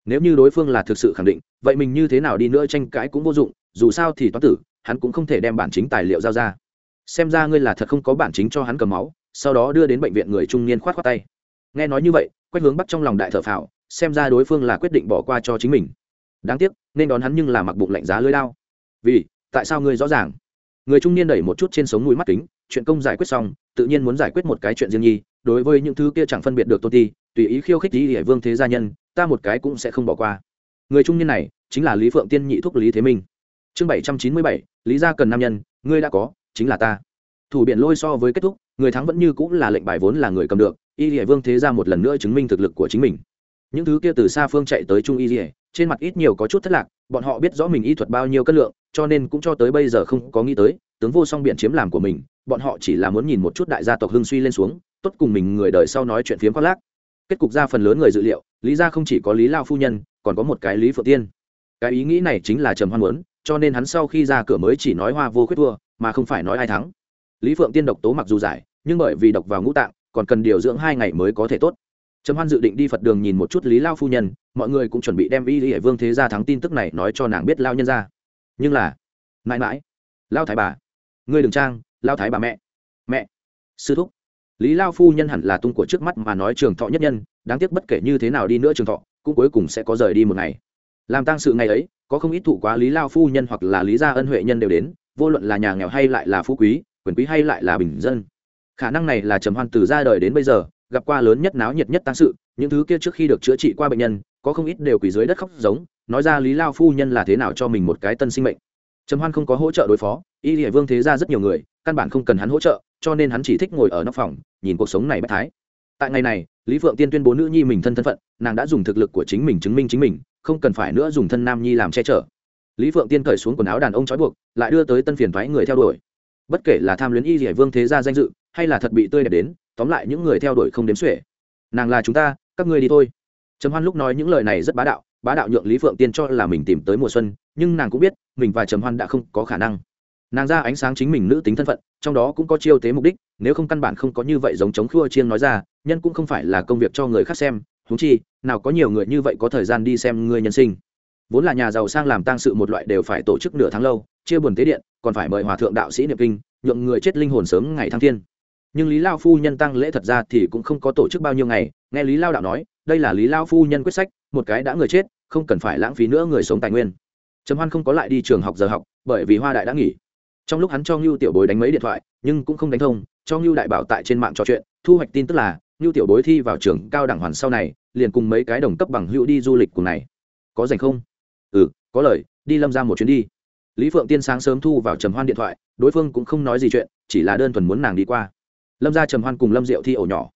Speaker 1: nếu như đối phương là thực sự khẳng định, vậy mình như thế nào đi nữa tranh cãi cũng vô dụng, dù sao thì toán tử, hắn cũng không thể đem bản chính tài liệu giao ra. Xem ra ngươi là thật không có bản chính cho hắn cầm máu, sau đó đưa đến bệnh viện người trung niên khoát khoát tay. Nghe nói như vậy, quách hướng bắt trong lòng đại thợ phào, xem ra đối phương là quyết định bỏ qua cho chính mình. Đáng tiếc, nên đón hắn nhưng là mặc bụng lạnh giá lưới lao. Vì, tại sao ngươi rõ ràng? Người trung niên đẩy một chút trên sống mũi mắt kính, chuyện công giải quyết xong, tự nhiên muốn giải quyết một cái chuyện riêng nhi, đối với những thứ kia chẳng phân biệt được tôn ti, tùy ý khiêu khích lý hệ vương thế gia nhân ta một cái cũng sẽ không bỏ qua. Người trung niên này chính là lý phượng tiên nhị thúc lý thế minh. Chương bảy trăm chín mươi bảy, lý gia cần nam nhân, ngươi đã có, chính là ta. Thủ biện lôi so với kết thúc, người thắng vẫn như cũng là lệnh bài vốn là người cầm được, y hệ vương thế gia một lần nữa chứng minh thực lực của chính mình. Những thứ kia từ xa phương chạy tới trung y hệ trên mặt ít nhiều có chút thất lạc, bọn họ biết rõ mình y thuật bao nhiêu cân lượng, cho nên cũng cho tới bây giờ không có nghĩ tới, tướng vô song biện chiếm làm của mình, bọn họ chỉ là muốn nhìn một chút đại gia tộc hưng suy lên xuống, tốt cùng mình người đời sau nói chuyện phiếm khoác lác kết cục ra phần lớn người dự liệu, lý ra không chỉ có lý lao phu nhân, còn có một cái lý phượng tiên. Cái ý nghĩ này chính là trầm hoan muốn, cho nên hắn sau khi ra cửa mới chỉ nói hoa vô khuyết thua, mà không phải nói ai thắng. Lý phượng tiên độc tố mặc dù giải, nhưng bởi vì độc vào ngũ tạng, còn cần điều dưỡng hai ngày mới có thể tốt. Trầm hoan dự định đi phật đường nhìn một chút lý lao phu nhân, mọi người cũng chuẩn bị đem y lý hệ vương thế gia thắng tin tức này nói cho nàng biết lao nhân ra. Nhưng là, mãi mãi, lao thái bà, ngươi đừng trang, lao thái bà mẹ mẹ, sư thúc lý lao phu nhân hẳn là tung của trước mắt mà nói trường thọ nhất nhân, đáng tiếc bất kể như thế nào đi nữa trường thọ, cũng cuối cùng sẽ có rời đi một ngày. Làm tang sự ngày ấy, có không ít thụ quá lý lao phu nhân hoặc là lý gia ân huệ nhân đều đến, vô luận là nhà nghèo hay lại là phú quý, quyền quý hay lại là bình dân. Khả năng này là trầm hoan từ ra đời đến bây giờ, gặp qua lớn nhất náo nhiệt nhất tang sự, những thứ kia trước khi được chữa trị qua bệnh nhân, có không ít đều quỳ dưới đất khóc giống, nói ra lý lao phu nhân là thế nào cho mình một cái tân sinh mệnh trầm hoan không có hỗ trợ đối phó, y địa vương thế ra rất nhiều người, căn bản không cần hắn hỗ trợ, cho nên hắn chỉ thích ngồi ở nóc phòng, nhìn cuộc sống này bất thái. Tại ngày này, lý phượng tiên tuyên bố nữ nhi mình thân thân phận, nàng đã dùng thực lực của chính mình chứng minh chính mình, không cần phải nữa dùng thân nam nhi làm che chở. Lý phượng tiên cởi xuống quần áo đàn ông trói buộc, lại đưa tới tân phiền thoái người theo đuổi. Bất kể là tham luyến y địa vương thế gia danh dự, hay là thật bị tươi đẹp đến, tóm lại những người theo đuổi không đếm xuể. Nàng là chúng ta, các ngươi đi thôi. Trầm hoan lúc nói những lời này rất bá đạo bá đạo nhượng lý phượng tiên cho là mình tìm tới mùa xuân, nhưng nàng cũng biết mình và trầm hoan đã không có khả năng. Nàng ra ánh sáng chính mình nữ tính thân phận, trong đó cũng có chiêu tế mục đích, nếu không căn bản không có như vậy giống chống khua chiên nói ra, nhân cũng không phải là công việc cho người khác xem húng chi, nào có nhiều người như vậy có thời gian đi xem người nhân sinh. Vốn là nhà giàu sang làm tang sự một loại đều phải tổ chức nửa tháng lâu, chia buồn tế điện, còn phải mời hòa thượng đạo sĩ niệm kinh, nhượng người chết linh hồn sớm ngày thăng thiên. Nhưng lý lao phu nhân tăng lễ thật ra thì cũng không có tổ chức bao nhiêu ngày, nghe lý lao đạo nói, đây là lý lao phu nhân quyết sách, một cái đã người chết, không cần phải lãng phí nữa người sống tài nguyên trầm hoan không có lại đi trường học giờ học, bởi vì hoa đại đã nghỉ. Trong lúc hắn cho ngưu tiểu bối đánh mấy điện thoại, nhưng cũng không đánh thông, cho ngưu đại bảo tại trên mạng trò chuyện, thu hoạch tin tức là, ngưu tiểu bối thi vào trường cao đẳng hoàn sau này, liền cùng mấy cái đồng cấp bằng hữu đi du lịch cùng này. Có dành không? Ừ có lời, đi lâm ra một chuyến đi. Lý phượng tiên sáng sớm thu vào trầm hoan điện thoại, đối phương cũng không nói gì chuyện, chỉ là đơn thuần muốn nàng đi qua. Lâm ra trầm hoan cùng lâm diệu thi ổ nhỏ.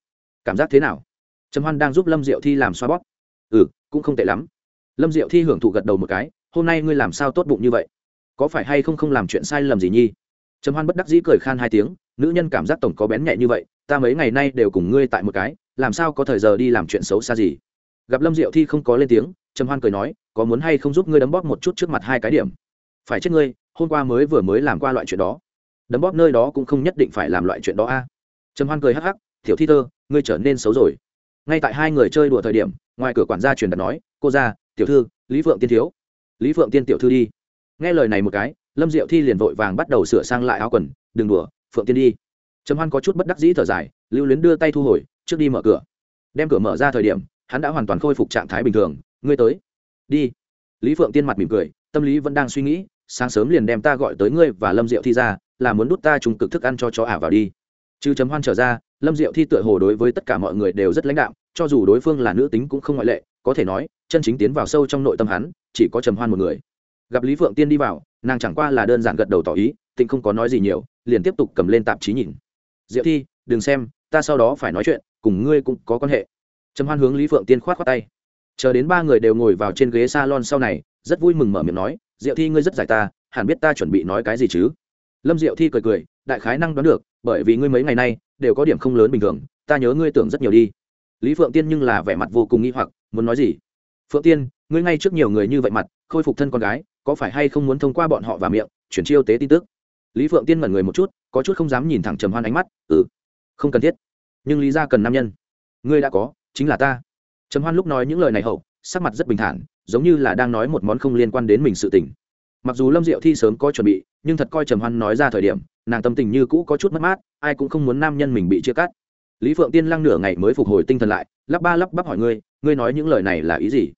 Speaker 1: Cảm giác thế nào? Trầm hoan đang giúp lâm diệu thi làm xoa bóp. Ừ cũng không tệ lắm. Lâm diệu thi hưởng thụ gật đầu một cái hôm nay ngươi làm sao tốt bụng như vậy? Có phải hay không không làm chuyện sai lầm gì nhi? Trầm hoan bất đắc dĩ cười khan hai tiếng, nữ nhân cảm giác tổng có bén nhẹ như vậy, ta mấy ngày nay đều cùng ngươi tại một cái, làm sao có thời giờ đi làm chuyện xấu xa gì? Gặp lâm diệu thi không có lên tiếng, trầm hoan cười nói, có muốn hay không giúp ngươi đấm bóp một chút trước mặt hai cái điểm? Phải chết ngươi, hôm qua mới vừa mới làm qua loại chuyện đó. Đấm bóp nơi đó cũng không nhất định phải làm loại chuyện đó a. Trầm hoan cười hắc hắc thiểu thi thơ ngươi trở nên xấu rồi. Ngay tại hai người chơi đùa thời điểm, ngoài cửa quản gia truyền đặt nói, cô ra tiểu thư, lý Vượng tiên thiếu lý phượng tiên tiểu thư đi. Nghe lời này một cái lâm diệu thi liền vội vàng bắt đầu sửa sang lại áo quần đừng đùa phượng tiên đi. Trầm hoan có chút bất đắc dĩ thở dài lưu luyến đưa tay thu hồi trước đi mở cửa. Đem cửa mở ra thời điểm hắn đã hoàn toàn khôi phục trạng thái bình thường ngươi tới. Đi. Lý phượng tiên mặt mỉm cười tâm lý vẫn đang suy nghĩ sáng sớm liền đem ta gọi tới ngươi và lâm diệu thi ra là muốn đút ta trùng cực thức ăn cho chó ả vào đi. Chứ chấm hoan trở ra lâm diệu thi tựa hồ đối với tất cả mọi người đều rất lãnh đạo, cho dù đối phương là nữ tính cũng không ngoại lệ có thể nói chân chính tiến vào sâu trong nội tâm hắn, chỉ có trầm hoan một người. Gặp lý phượng tiên đi vào, nàng chẳng qua là đơn giản gật đầu tỏ ý, tịnh không có nói gì nhiều, liền tiếp tục cầm lên tạp chí nhìn. Diệu thi, đừng xem, ta sau đó phải nói chuyện, cùng ngươi cũng có quan hệ. Trầm hoan hướng lý phượng tiên khoát khoát tay. Chờ đến ba người đều ngồi vào trên ghế salon sau này, rất vui mừng mở miệng nói, diệu thi ngươi rất giải ta, hẳn biết ta chuẩn bị nói cái gì chứ? Lâm diệu thi cười cười, đại khái năng đoán được, bởi vì ngươi mấy ngày nay đều có điểm không lớn bình thường, ta nhớ ngươi tưởng rất nhiều đi. Lý phượng tiên nhưng là vẻ mặt vô cùng nghi hoặc, muốn nói gì? Phượng tiên, ngươi ngay trước nhiều người như vậy mặt, khôi phục thân con gái, có phải hay không muốn thông qua bọn họ vào miệng, chuyển chiêu tế tin tức? Lý phượng tiên mẩn người một chút, có chút không dám nhìn thẳng trầm hoan ánh mắt ừ không cần thiết. Nhưng lý ra cần nam nhân. Ngươi đã có, chính là ta. Trầm hoan lúc nói những lời này hậu, sắc mặt rất bình thản, giống như là đang nói một món không liên quan đến mình sự tình. Mặc dù lâm diệu thi sớm có chuẩn bị, nhưng thật coi trầm hoan nói ra thời điểm, nàng tâm tình như cũ có chút mất mát, ai cũng không muốn nam nhân mình bị chia cắt. Lý phượng tiên lăng nửa ngày mới phục hồi tinh thần lại, lắp ba lắp bắp hỏi ngươi ngươi nói những lời này là ý gì?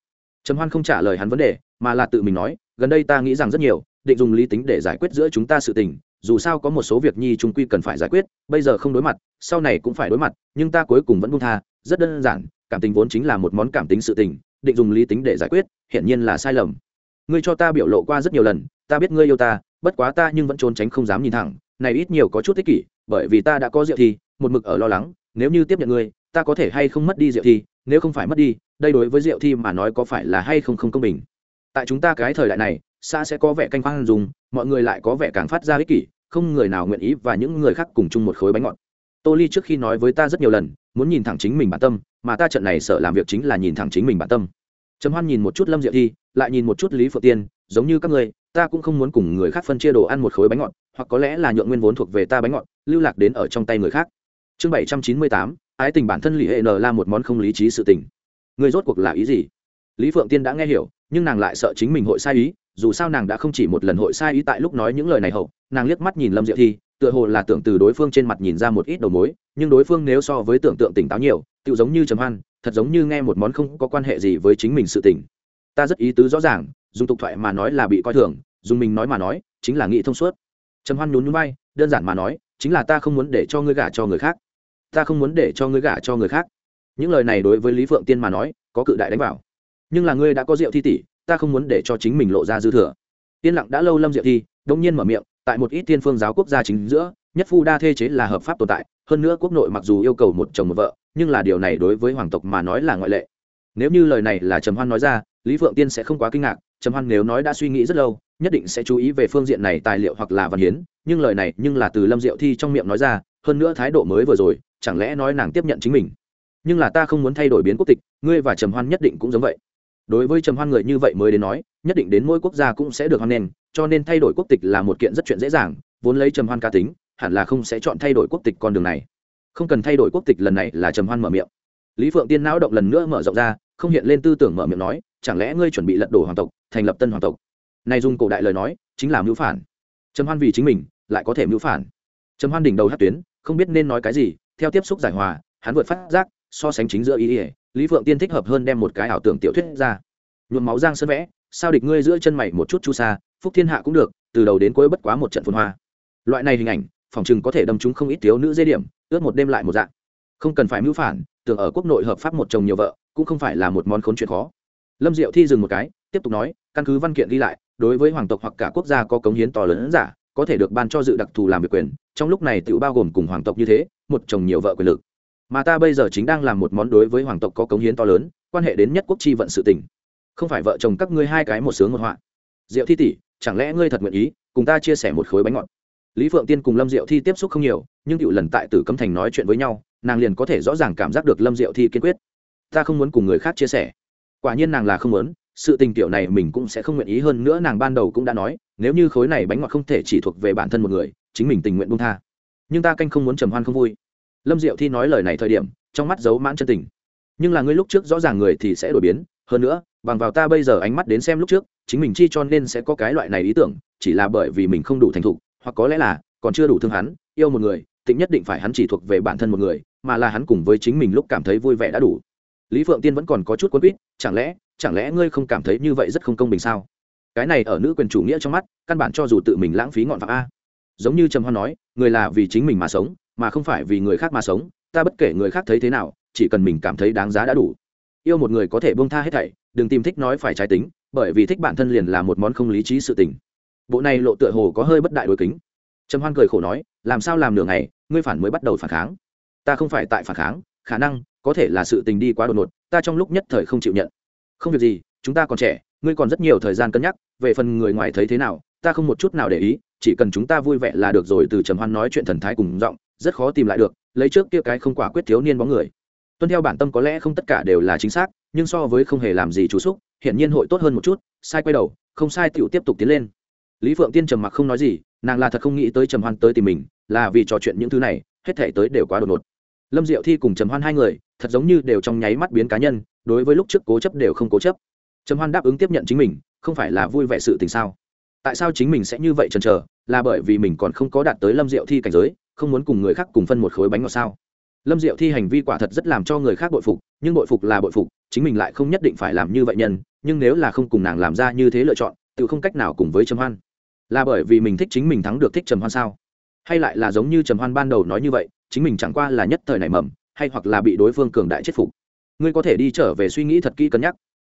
Speaker 1: Trầm hoan không trả lời hắn vấn đề, mà là tự mình nói, gần đây ta nghĩ rằng rất nhiều, định dùng lý tính để giải quyết giữa chúng ta sự tình, dù sao có một số việc nhi trung quy cần phải giải quyết, bây giờ không đối mặt, sau này cũng phải đối mặt, nhưng ta cuối cùng vẫn buông tha, rất đơn giản, cảm tình vốn chính là một món cảm tính sự tình, định dùng lý tính để giải quyết, hiển nhiên là sai lầm. Ngươi cho ta biểu lộ qua rất nhiều lần, ta biết ngươi yêu ta, bất quá ta nhưng vẫn trốn tránh không dám nhìn thẳng, này ít nhiều có chút ích kỷ, bởi vì ta đã có rượu thì một mực ở lo lắng, nếu như tiếp nhận ngươi, ta có thể hay không mất đi rượu thi nếu không phải mất đi, đây đối với rượu thi mà nói có phải là hay không không công bình? Tại chúng ta cái thời đại này, xã sẽ có vẻ canh khoan dùng, mọi người lại có vẻ càng phát ra ích kỷ, không người nào nguyện ý và những người khác cùng chung một khối bánh ngọt. Tô ly trước khi nói với ta rất nhiều lần, muốn nhìn thẳng chính mình bản tâm, mà ta trận này sợ làm việc chính là nhìn thẳng chính mình bản tâm. Trầm hoan nhìn một chút lâm diệu thi, lại nhìn một chút lý phượng tiên, giống như các người ta cũng không muốn cùng người khác phân chia đồ ăn một khối bánh ngọt, hoặc có lẽ là nhượng nguyên vốn thuộc về ta bánh ngọt, lưu lạc đến ở trong tay người khác. Chương bảy trăm chín mươi tám ái tình bản thân lì hệ n là một món không lý trí sự tình. Người rốt cuộc là ý gì? Lý phượng tiên đã nghe hiểu, nhưng nàng lại sợ chính mình hội sai ý, dù sao nàng đã không chỉ một lần hội sai ý tại lúc nói những lời này hậu, nàng liếc mắt nhìn lâm diệu thi, tựa hồ là tưởng từ đối phương trên mặt nhìn ra một ít đầu mối, nhưng đối phương nếu so với tưởng tượng tỉnh táo nhiều tự giống như trầm hoan, thật giống như nghe một món không có quan hệ gì với chính mình sự tỉnh ta rất ý tứ rõ ràng, dùng tục thoại mà nói là bị coi thường, dùng mình nói mà nói, chính là nghĩ thông suốt. Trầm hoan nhún nhún bay đơn giản mà nói, chính là ta không muốn để cho ngươi gả cho người khác ta không muốn để cho ngươi gả cho người khác. Những lời này đối với lý phượng tiên mà nói, có cự đại đánh vào. Nhưng là ngươi đã có rượu thi tỷ, ta không muốn để cho chính mình lộ ra dư thừa. Yên lặng đã lâu lâm diệu thi đông nhiên mở miệng, tại một ít tiên phương giáo quốc gia chính giữa, nhất phu đa thê chế là hợp pháp tồn tại, hơn nữa quốc nội mặc dù yêu cầu một chồng một vợ, nhưng là điều này đối với hoàng tộc mà nói là ngoại lệ. Nếu như lời này là trầm hoan nói ra, lý phượng tiên sẽ không quá kinh ngạc, trầm hoan nếu nói đã suy nghĩ rất lâu nhất định sẽ chú ý về phương diện này tài liệu hoặc là văn hiến, nhưng lời này nhưng là từ lâm diệu thi trong miệng nói ra, hơn nữa thái độ mới vừa rồi, chẳng lẽ nói nàng tiếp nhận chính mình? Nhưng là ta không muốn thay đổi biến quốc tịch, ngươi và trầm hoan nhất định cũng giống vậy. Đối với trầm hoan người như vậy mới đến nói, nhất định đến mỗi quốc gia cũng sẽ được hoan nghênh, cho nên thay đổi quốc tịch là một kiện rất chuyện dễ dàng, vốn lấy trầm hoan cá tính, hẳn là không sẽ chọn thay đổi quốc tịch con đường này. Không cần thay đổi quốc tịch lần này là trầm hoan mở miệng. Lý phượng tiên não động lần nữa mở rộng ra, không hiện lên tư tưởng mở miệng nói, chẳng lẽ ngươi chuẩn bị lật đổ hoàng tộc, thành lập tân hoàng tộc? Này dùng cổ đại lời nói chính là mưu phản. Trầm hoan vì chính mình lại có thể mưu phản. Trầm hoan đỉnh đầu hát tuyến, không biết nên nói cái gì, theo tiếp xúc giải hòa, hắn vượt phát giác, so sánh chính giữa ý ỉa lý phượng tiên thích hợp hơn đem một cái ảo tưởng tiểu thuyết ra. Nhuộm máu giang sơn vẽ, sao địch ngươi giữa chân mày một chút chu xa phúc thiên hạ cũng được, từ đầu đến cuối bất quá một trận phun hoa. Loại này hình ảnh, phòng chừng có thể đâm chúng không ít thiếu nữ dây điểm, ướt một đêm lại một dạng. Không cần phải mưu phản, tưởng ở quốc nội hợp pháp một chồng nhiều vợ, cũng không phải là một món khốn chuyện khó. Lâm diệu thi dừng một cái, tiếp tục nói, căn cứ văn kiện ghi lại đối với hoàng tộc hoặc cả quốc gia có cống hiến to lớn giả, có thể được ban cho dự đặc thù làm việc quyền, trong lúc này tự bao gồm cùng hoàng tộc như thế, một chồng nhiều vợ quyền lực. Mà ta bây giờ chính đang làm một món đối với hoàng tộc có cống hiến to lớn, quan hệ đến nhất quốc chi vận sự tình. Không phải vợ chồng các ngươi hai cái một sướng một họa. Diệu thi tỷ, chẳng lẽ ngươi thật nguyện ý cùng ta chia sẻ một khối bánh ngọt? Lý phượng tiên cùng lâm diệu thi tiếp xúc không nhiều, nhưng cựu lần tại tử cấm thành nói chuyện với nhau, nàng liền có thể rõ ràng cảm giác được lâm diệu thi kiên quyết. Ta không muốn cùng người khác chia sẻ. Quả nhiên nàng là không muốn sự tình tiểu này mình cũng sẽ không nguyện ý hơn nữa, nàng ban đầu cũng đã nói, nếu như khối này bánh ngọt không thể chỉ thuộc về bản thân một người, chính mình tình nguyện buông tha. Nhưng ta canh không muốn trầm hoan không vui. Lâm diệu thi nói lời này thời điểm, trong mắt giấu mãn chân tình. Nhưng là ngươi lúc trước rõ ràng người thì sẽ đổi biến, hơn nữa, bằng vào ta bây giờ ánh mắt đến xem lúc trước, chính mình chi cho nên sẽ có cái loại này ý tưởng, chỉ là bởi vì mình không đủ thành thục, hoặc có lẽ là, còn chưa đủ thương hắn, yêu một người, tịnh nhất định phải hắn chỉ thuộc về bản thân một người, mà là hắn cùng với chính mình lúc cảm thấy vui vẻ đã đủ. Lý phượng tiên vẫn còn có chút quân quýt, chẳng lẽ chẳng lẽ ngươi không cảm thấy như vậy rất không công bình sao? Cái này ở nữ quyền chủ nghĩa trong mắt, căn bản cho dù tự mình lãng phí ngọn phạm a. Giống như trầm hoan nói, người là vì chính mình mà sống, mà không phải vì người khác mà sống, ta bất kể người khác thấy thế nào, chỉ cần mình cảm thấy đáng giá đã đủ. Yêu một người có thể bông tha hết thảy, đừng tìm thích nói phải trái tính, bởi vì thích bản thân liền là một món không lý trí sự tình. Bộ này lộ tựa hồ có hơi bất đại đối kính. Trầm hoan cười khổ nói, làm sao làm nửa ngày, ngươi phản mới bắt đầu phản kháng. Ta không phải tại phản kháng, khả năng có thể là sự tình đi quá đột ngột, ta trong lúc nhất thời không chịu nhận không việc gì, chúng ta còn trẻ, ngươi còn rất nhiều thời gian cân nhắc, về phần người ngoài thấy thế nào, ta không một chút nào để ý, chỉ cần chúng ta vui vẻ là được rồi, từ trầm hoan nói chuyện thần thái cùng giọng, rất khó tìm lại được, lấy trước kia cái không quả quyết thiếu niên bóng người. Tuân theo bản tâm có lẽ không tất cả đều là chính xác, nhưng so với không hề làm gì chú xúc hiện nhiên hội tốt hơn một chút, sai quay đầu, không sai tựu tiếp tục tiến lên. Lý phượng tiên trầm mặc không nói gì, nàng là thật không nghĩ tới trầm hoan tới tìm mình, là vì trò chuyện những thứ này, hết thể tới đều quá đột ngột. Lâm diệu thi cùng trầm hoan hai người, thật giống như đều trong nháy mắt biến cá nhân đối với lúc trước cố chấp đều không cố chấp. Trầm hoan đáp ứng tiếp nhận chính mình, không phải là vui vẻ sự tình sao? Tại sao chính mình sẽ như vậy chần chờ, là bởi vì mình còn không có đạt tới lâm diệu thi cảnh giới, không muốn cùng người khác cùng phân một khối bánh ngọt sao? Lâm diệu thi hành vi quả thật rất làm cho người khác bội phục, nhưng bội phục là bội phục, chính mình lại không nhất định phải làm như vậy nhân, nhưng nếu là không cùng nàng làm ra như thế lựa chọn, tự không cách nào cùng với trầm hoan. Là bởi vì mình thích chính mình thắng được thích trầm hoan sao? Hay lại là giống như trầm hoan ban đầu nói như vậy, chính mình chẳng qua là nhất thời nảy mầm, hay hoặc là bị đối phương cường đại chết phục? Ngươi có thể đi trở về suy nghĩ thật kỹ cân nhắc.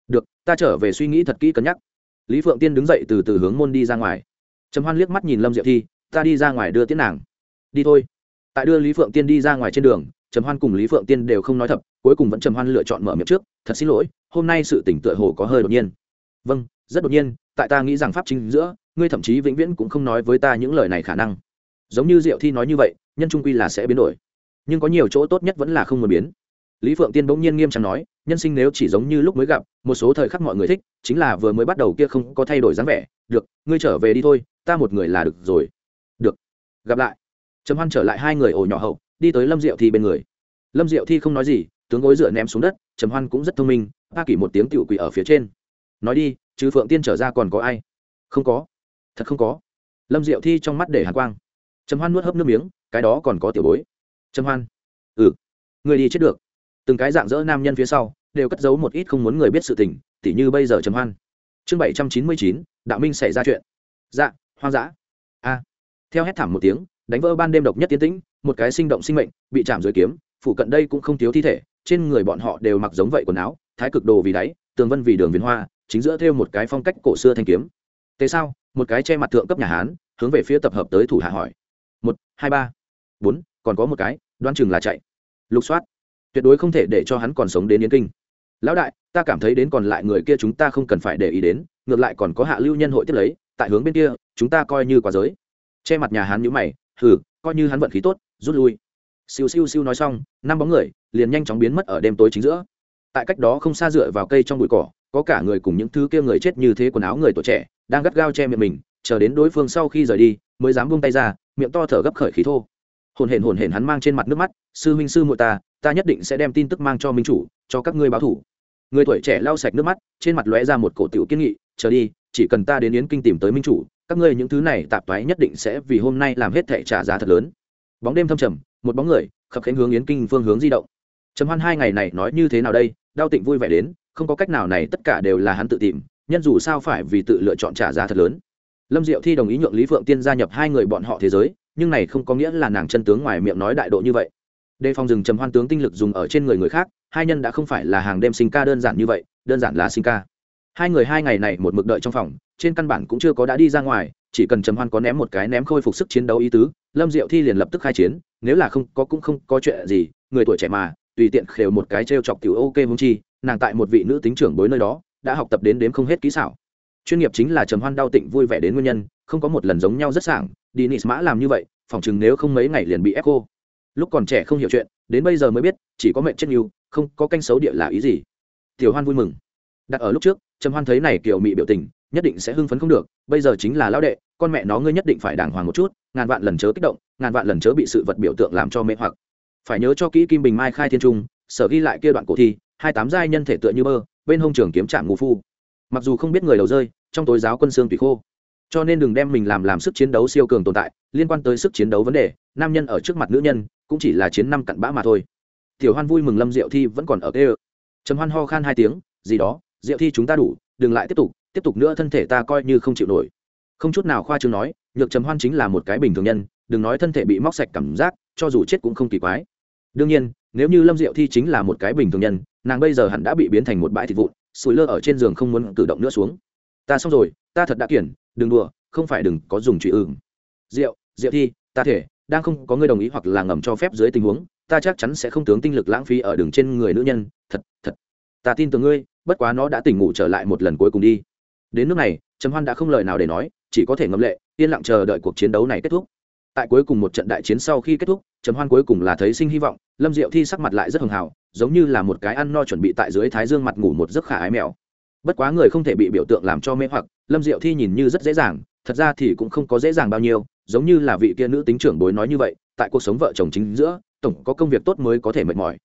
Speaker 1: Được, ta trở về suy nghĩ thật kỹ cân nhắc. Lý phượng tiên đứng dậy từ từ hướng môn đi ra ngoài. Trầm hoan liếc mắt nhìn lâm diệu thi, ta đi ra ngoài đưa tiễn nàng. Đi thôi. Tại đưa lý phượng tiên đi ra ngoài trên đường, trầm hoan cùng lý phượng tiên đều không nói thật cuối cùng vẫn trầm hoan lựa chọn mở miệng trước, thật xin lỗi, hôm nay sự tỉnh tựa hồ có hơi đột nhiên. Vâng rất đột nhiên, tại ta nghĩ rằng pháp chính giữa, ngươi thậm chí vĩnh viễn cũng không nói với ta những lời này khả năng. Giống như diệu thi nói như vậy, nhân trung quy là sẽ biến đổi. Nhưng có nhiều chỗ tốt nhất vẫn là không muốn biến lý phượng tiên bỗng nhiên nghiêm trọng nói, nhân sinh nếu chỉ giống như lúc mới gặp, một số thời khắc mọi người thích, chính là vừa mới bắt đầu kia không có thay đổi dáng vẻ. Được, ngươi trở về đi thôi, ta một người là được rồi. Được, gặp lại. Trầm hoan trở lại hai người ổ nhỏ hậu, đi tới lâm diệu thi bên người. Lâm diệu thi không nói gì, tướng gối dựa ném xuống đất, trầm hoan cũng rất thông minh ba kỷ một tiếng tiểu quỷ ở phía trên. Nói đi chứ phượng tiên trở ra còn có ai? Không có. Thật không có. Lâm diệu thi trong mắt để hàn quang. Trầm hoan nuốt hấp nước miếng, cái đó còn có tiểu bối. Trầm hoan. Ừ người đi chết được từng cái dạng dỡ nam nhân phía sau, đều cất giấu một ít không muốn người biết sự tình, tỉ như bây giờ trầm hoan. Chương bảy trăm chín mươi chín, đạo minh xảy ra chuyện. Dạ hoang dã. A. Theo hét thảm một tiếng, đánh vỡ ban đêm độc nhất tiến tĩnh, một cái sinh động sinh mệnh bị chạm dưới kiếm phụ cận đây cũng không thiếu thi thể, trên người bọn họ đều mặc giống vậy quần áo, thái cực đồ vì đáy, tường vân vì đường viền hoa, chính giữa theo một cái phong cách cổ xưa thanh kiếm. Thế sao? Một cái che mặt thượng cấp nhà hán, hướng về phía tập hợp tới thủ hạ hỏi. Một, hai, ba, bốn, còn có một cái đoan chừng là chạy. Lục soát tuyệt đối không thể để cho hắn còn sống đến yến kinh. Lão đại, ta cảm thấy đến còn lại người kia chúng ta không cần phải để ý đến, ngược lại còn có hạ lưu nhân hội tiếp lấy, tại hướng bên kia, chúng ta coi như quả giới. Che mặt nhà hắn nhũ mày, hừ, coi như hắn vận khí tốt, rút lui. Siêu siêu siêu nói xong, năm bóng người liền nhanh chóng biến mất ở đêm tối chính giữa. Tại cách đó không xa dựa vào cây trong bụi cỏ, có cả người cùng những thứ kia người chết như thế quần áo người tuổi trẻ, đang gắt gao che miệng mình, chờ đến đối phương sau khi rời đi, mới dám buông tay ra, miệng to thở gấp khởi khí thô. Hồn hển hồn hển hắn mang trên mặt nước mắt, sư huynh sư muội ta ta nhất định sẽ đem tin tức mang cho minh chủ, cho các ngươi báo thủ. Người tuổi trẻ lau sạch nước mắt, trên mặt lóe ra một cổ tiểu kiên nghị, chờ đi, chỉ cần ta đến yến kinh tìm tới minh chủ, các ngươi những thứ này tạp toái nhất định sẽ vì hôm nay làm hết thẻ trả giá thật lớn. Bóng đêm thâm trầm, một bóng người, khập khánh hướng yến kinh phương hướng di động. Trầm hoan hai ngày này nói như thế nào đây? Đau tịnh vui vẻ đến, không có cách nào này, tất cả đều là hắn tự tìm, nhân dù sao phải vì tự lựa chọn trả giá thật lớn. Lâm diệu thi đồng ý nhượng lý phượng tiên gia nhập hai người bọn họ thế giới, nhưng này không có nghĩa là nàng chân tướng ngoài miệng nói đại độ như vậy đề phòng rừng trầm hoan tướng tinh lực dùng ở trên người người khác, hai nhân đã không phải là hàng đêm sinh ca đơn giản như vậy, đơn giản là sinh ca. Hai người hai ngày này một mực đợi trong phòng, trên căn bản cũng chưa có đã đi ra ngoài, chỉ cần trầm hoan có ném một cái ném khôi phục sức chiến đấu ý tứ, lâm diệu thi liền lập tức khai chiến, nếu là không có cũng không có chuyện gì, người tuổi trẻ mà, tùy tiện khều một cái t r e o chọc tiểu ok hung chi, nàng tại một vị nữ tính trưởng bối nơi đó, đã học tập đến đếm không hết kỹ xảo. Chuyên nghiệp chính là trầm hoan đau tịnh vui vẻ đến nguyên nhân, không có một lần giống nhau rất sảng đi nị mã làm như vậy, phòng chừng nếu không mấy ngày liền bị ép cô lúc còn trẻ không hiểu chuyện đến bây giờ mới biết chỉ có mệnh chết yêu, không có canh xấu địa là ý gì. Tiểu hoan vui mừng. Đặt ở lúc trước trầm hoan thấy này kiểu mị biểu tình nhất định sẽ hưng phấn không được bây giờ chính là lão đệ con mẹ nó ngươi nhất định phải đàng hoàng một chút ngàn vạn lần chớ kích động ngàn vạn lần chớ bị sự vật biểu tượng làm cho mê hoặc. Phải nhớ cho kỹ kim bình mai khai thiên trung sở ghi lại kia đoạn cổ thi hai tám giai nhân thể tựa như bơ bên hông trường kiếm trạm ngũ phu. Mặc dù không biết người đầu rơi trong tối giáo quân xương tùy khô cho nên đừng đem mình làm làm sức chiến đấu siêu cường tồn tại, liên quan tới sức chiến đấu vấn đề, nam nhân ở trước mặt nữ nhân, cũng chỉ là chiến năm cặn bã mà thôi. Tiểu hoan vui mừng lâm diệu thi vẫn còn ở kê ơ trầm hoan ho khan hai tiếng, gì đó, diệu thi chúng ta đủ, đừng lại tiếp tục tiếp tục nữa thân thể ta coi như không chịu nổi. Không chút nào khoa chương nói, nhược trầm hoan chính là một cái bình thường nhân, đừng nói thân thể bị móc sạch cảm giác, cho dù chết cũng không kỳ quái. Đương nhiên, nếu như lâm diệu thi chính là một cái bình thường nhân, nàng bây giờ hẳn đã bị biến thành một bãi thịt vụn, sủi lơ ở trên giường không muốn cử động nữa xuống. Ta xong rồi, ta thật đã kiển đừng đùa, không phải đừng có dùng truy ửng diệu diệu thi, ta thể, đang không có người đồng ý hoặc là ngầm cho phép dưới tình huống, ta chắc chắn sẽ không tướng tinh lực lãng phí ở đường trên người nữ nhân. Thật thật. Ta tin tưởng ngươi, bất quá nó đã tỉnh ngủ trở lại một lần cuối cùng đi. Đến nước này, trầm hoan đã không lời nào để nói, chỉ có thể ngâm lệ, yên lặng chờ đợi cuộc chiến đấu này kết thúc. Tại cuối cùng một trận đại chiến sau khi kết thúc, trầm hoan cuối cùng là thấy sinh hy vọng, lâm diệu thi sắc mặt lại rất hưng hào, giống như là một cái ăn no chuẩn bị tại dưới thái dương mặt ngủ một giấc khả ái mèo. Bất quá người không thể bị biểu tượng làm cho mê hoặc lâm diệu thi nhìn như rất dễ dàng, thật ra thì cũng không có dễ dàng bao nhiêu, giống như là vị kia nữ tính trưởng bối nói như vậy, tại cuộc sống vợ chồng chính giữa, tổng có công việc tốt mới có thể mệt mỏi.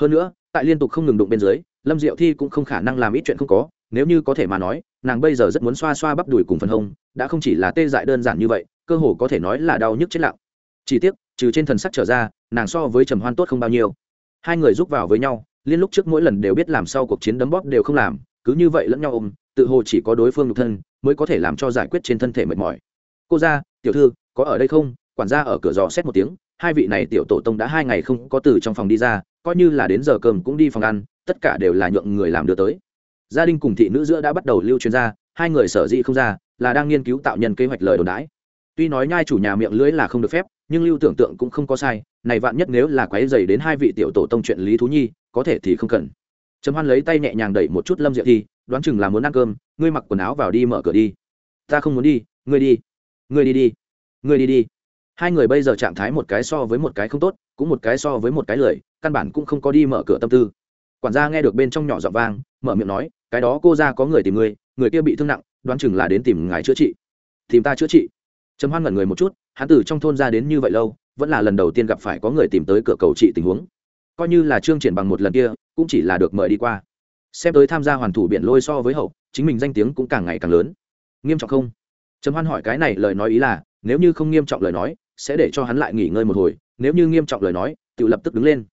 Speaker 1: Hơn nữa, tại liên tục không ngừng đụng bên dưới, lâm diệu thi cũng không khả năng làm ít chuyện không có, nếu như có thể mà nói, nàng bây giờ rất muốn xoa xoa bắp đùi cùng phần hông, đã không chỉ là tê dại đơn giản như vậy, cơ hồ có thể nói là đau nhức chết lặng. Chỉ tiếc, trừ trên thần sắc trở ra, nàng so với trầm hoan tốt không bao nhiêu. Hai người giúp vào với nhau, liên lúc trước mỗi lần đều biết làm sau cuộc chiến đấm bóp đều không làm, cứ như vậy lẫn nhau ôm tự hồ chỉ có đối phương nhục thân mới có thể làm cho giải quyết trên thân thể mệt mỏi. Cô ra tiểu thư, có ở đây không? Quản gia ở cửa dò xét một tiếng, hai vị này tiểu tổ tông đã hai ngày không có từ trong phòng đi ra, coi như là đến giờ cơm cũng đi phòng ăn, tất cả đều là nhượng người làm đưa tới. Gia đình cùng thị nữ giữa đã bắt đầu lưu chuyên gia hai người sở dĩ không ra, là đang nghiên cứu tạo nhân kế hoạch lời đồn đãi. Tuy nói nhai chủ nhà miệng lưỡi là không được phép, nhưng lưu tưởng tượng cũng không có sai, này vạn nhất nếu là quái dày đến hai vị tiểu tổ tông chuyện lý thú nhi, có thể thì không cần. Trầm hoan lấy tay nhẹ nhàng đẩy một chút lâm diệu thi đoán chừng là muốn ăn cơm, ngươi mặc quần áo vào đi mở cửa đi. Ta không muốn đi, ngươi đi. Ngươi đi đi. Ngươi đi đi. Hai người bây giờ trạng thái một cái so với một cái không tốt, cũng một cái so với một cái lười, căn bản cũng không có đi mở cửa tâm tư. Quản gia nghe được bên trong nhỏ giọng vang, mở miệng nói, cái đó cô ra có người tìm ngươi, người kia bị thương nặng, đoán chừng là đến tìm ngài chữa trị. Tìm ta chữa trị? Trầm hoan ngẩn người một chút, hắn từ trong thôn ra đến như vậy lâu, vẫn là lần đầu tiên gặp phải có người tìm tới cửa cầu trị tình huống. Coi như là trương triển bằng một lần kia, cũng chỉ là được mời đi qua xem tới tham gia hoàn thủ biển lôi so với hậu, chính mình danh tiếng cũng càng ngày càng lớn. Nghiêm trọng không? Trầm hoan hỏi cái này lời nói ý là, nếu như không nghiêm trọng lời nói, sẽ để cho hắn lại nghỉ ngơi một hồi, nếu như nghiêm trọng lời nói, tự lập tức đứng lên.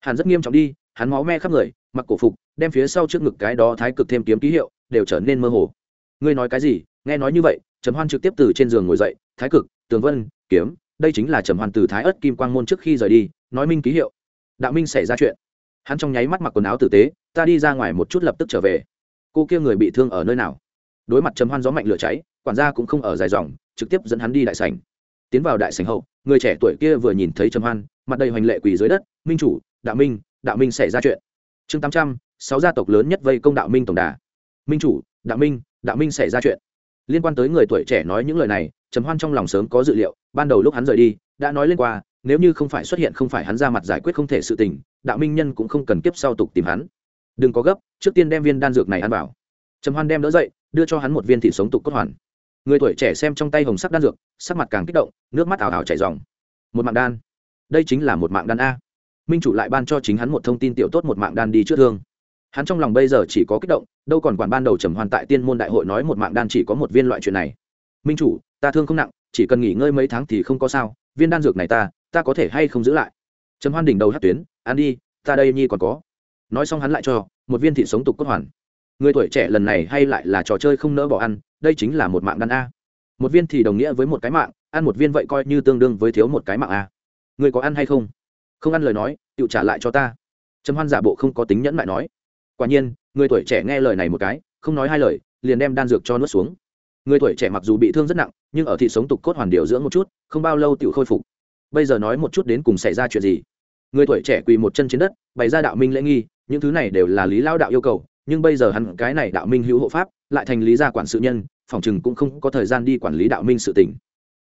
Speaker 1: Hắn rất nghiêm trọng đi, hắn máu me khắp người, mặc cổ phục, đem phía sau trước ngực cái đó thái cực thêm kiếm ký hiệu, đều trở nên mơ hồ. Ngươi nói cái gì? Nghe nói như vậy, trầm hoan trực tiếp từ trên giường ngồi dậy, thái cực, tường vân, kiếm, đây chính là trầm hoan từ thái ất kim quang môn trước khi rời đi, nói minh ký hiệu. Đạo minh xảy ra chuyện hắn trong nháy mắt mặc quần áo tử tế, ta đi ra ngoài một chút lập tức trở về. Cô kia người bị thương ở nơi nào? Đối mặt trầm hoan gió mạnh lửa cháy, quản gia cũng không ở dài dòng, trực tiếp dẫn hắn đi đại sảnh. Tiến vào đại sảnh hậu, người trẻ tuổi kia vừa nhìn thấy trầm hoan, mặt đầy hoành lệ quỳ dưới đất, minh chủ, đạo minh đạo minh xảy ra chuyện. Chương tám trăm, sáu gia tộc lớn nhất vây công đạo minh tổng đà. Minh chủ, đạo minh đạo minh xảy ra chuyện. Liên quan tới người tuổi trẻ nói những lời này, trầm hoan trong lòng sớm có dự liệu, ban đầu lúc hắn rời đi, đã nói lên qua, nếu như không phải xuất hiện không phải hắn ra mặt giải quyết không thể sự tình đạo minh nhân cũng không cần kiếp sau tục tìm hắn. Đừng có gấp, trước tiên đem viên đan dược này ăn vào. Trầm hoan đem đỡ dậy, đưa cho hắn một viên thị sống tục cốt hoàn. Người tuổi trẻ xem trong tay hồng sắc đan dược, sắc mặt càng kích động, nước mắt ảo ảo chảy dòng một mạng đan. Đây chính là một mạng đan a. Minh chủ lại ban cho chính hắn một thông tin tiểu tốt một mạng đan đi trước thương. Hắn trong lòng bây giờ chỉ có kích động, đâu còn quản ban đầu trầm hoan tại tiên môn đại hội nói một mạng đan chỉ có một viên loại chuyện này. Minh chủ, ta thương không nặng, chỉ cần nghỉ ngơi mấy tháng thì không có sao, viên đan dược này ta ta có thể hay không giữ lại? Trầm hoan đỉnh đầu hát tuyến ăn đi, ta đây nhi còn có. Nói xong hắn lại cho, một viên thị sống tục cốt hoàn. Người tuổi trẻ lần này hay lại là trò chơi không nỡ bỏ ăn, đây chính là một mạng đan a. Một viên thì đồng nghĩa với một cái mạng, ăn một viên vậy coi như tương đương với thiếu một cái mạng a. Người có ăn hay không? Không ăn lời nói, tự trả lại cho ta. Trầm hoan giả bộ không có tính nhẫn lại nói. Quả nhiên, người tuổi trẻ nghe lời này một cái, không nói hai lời, liền đem đan dược cho nuốt xuống. Người tuổi trẻ mặc dù bị thương rất nặng, nhưng ở thị sống tục cốt hoàn điều dưỡng một chút, không bao lâu tự khôi phục. Bây giờ nói một chút đến cùng xảy ra chuyện gì? Người tuổi trẻ quỳ một chân trên đất, bày ra đạo minh lễ nghi, những thứ này đều là lý lao đạo yêu cầu, nhưng bây giờ hắn cái này đạo minh hữu hộ pháp, lại thành lý gia quản sự nhân, phòng chừng cũng không có thời gian đi quản lý đạo minh sự tỉnh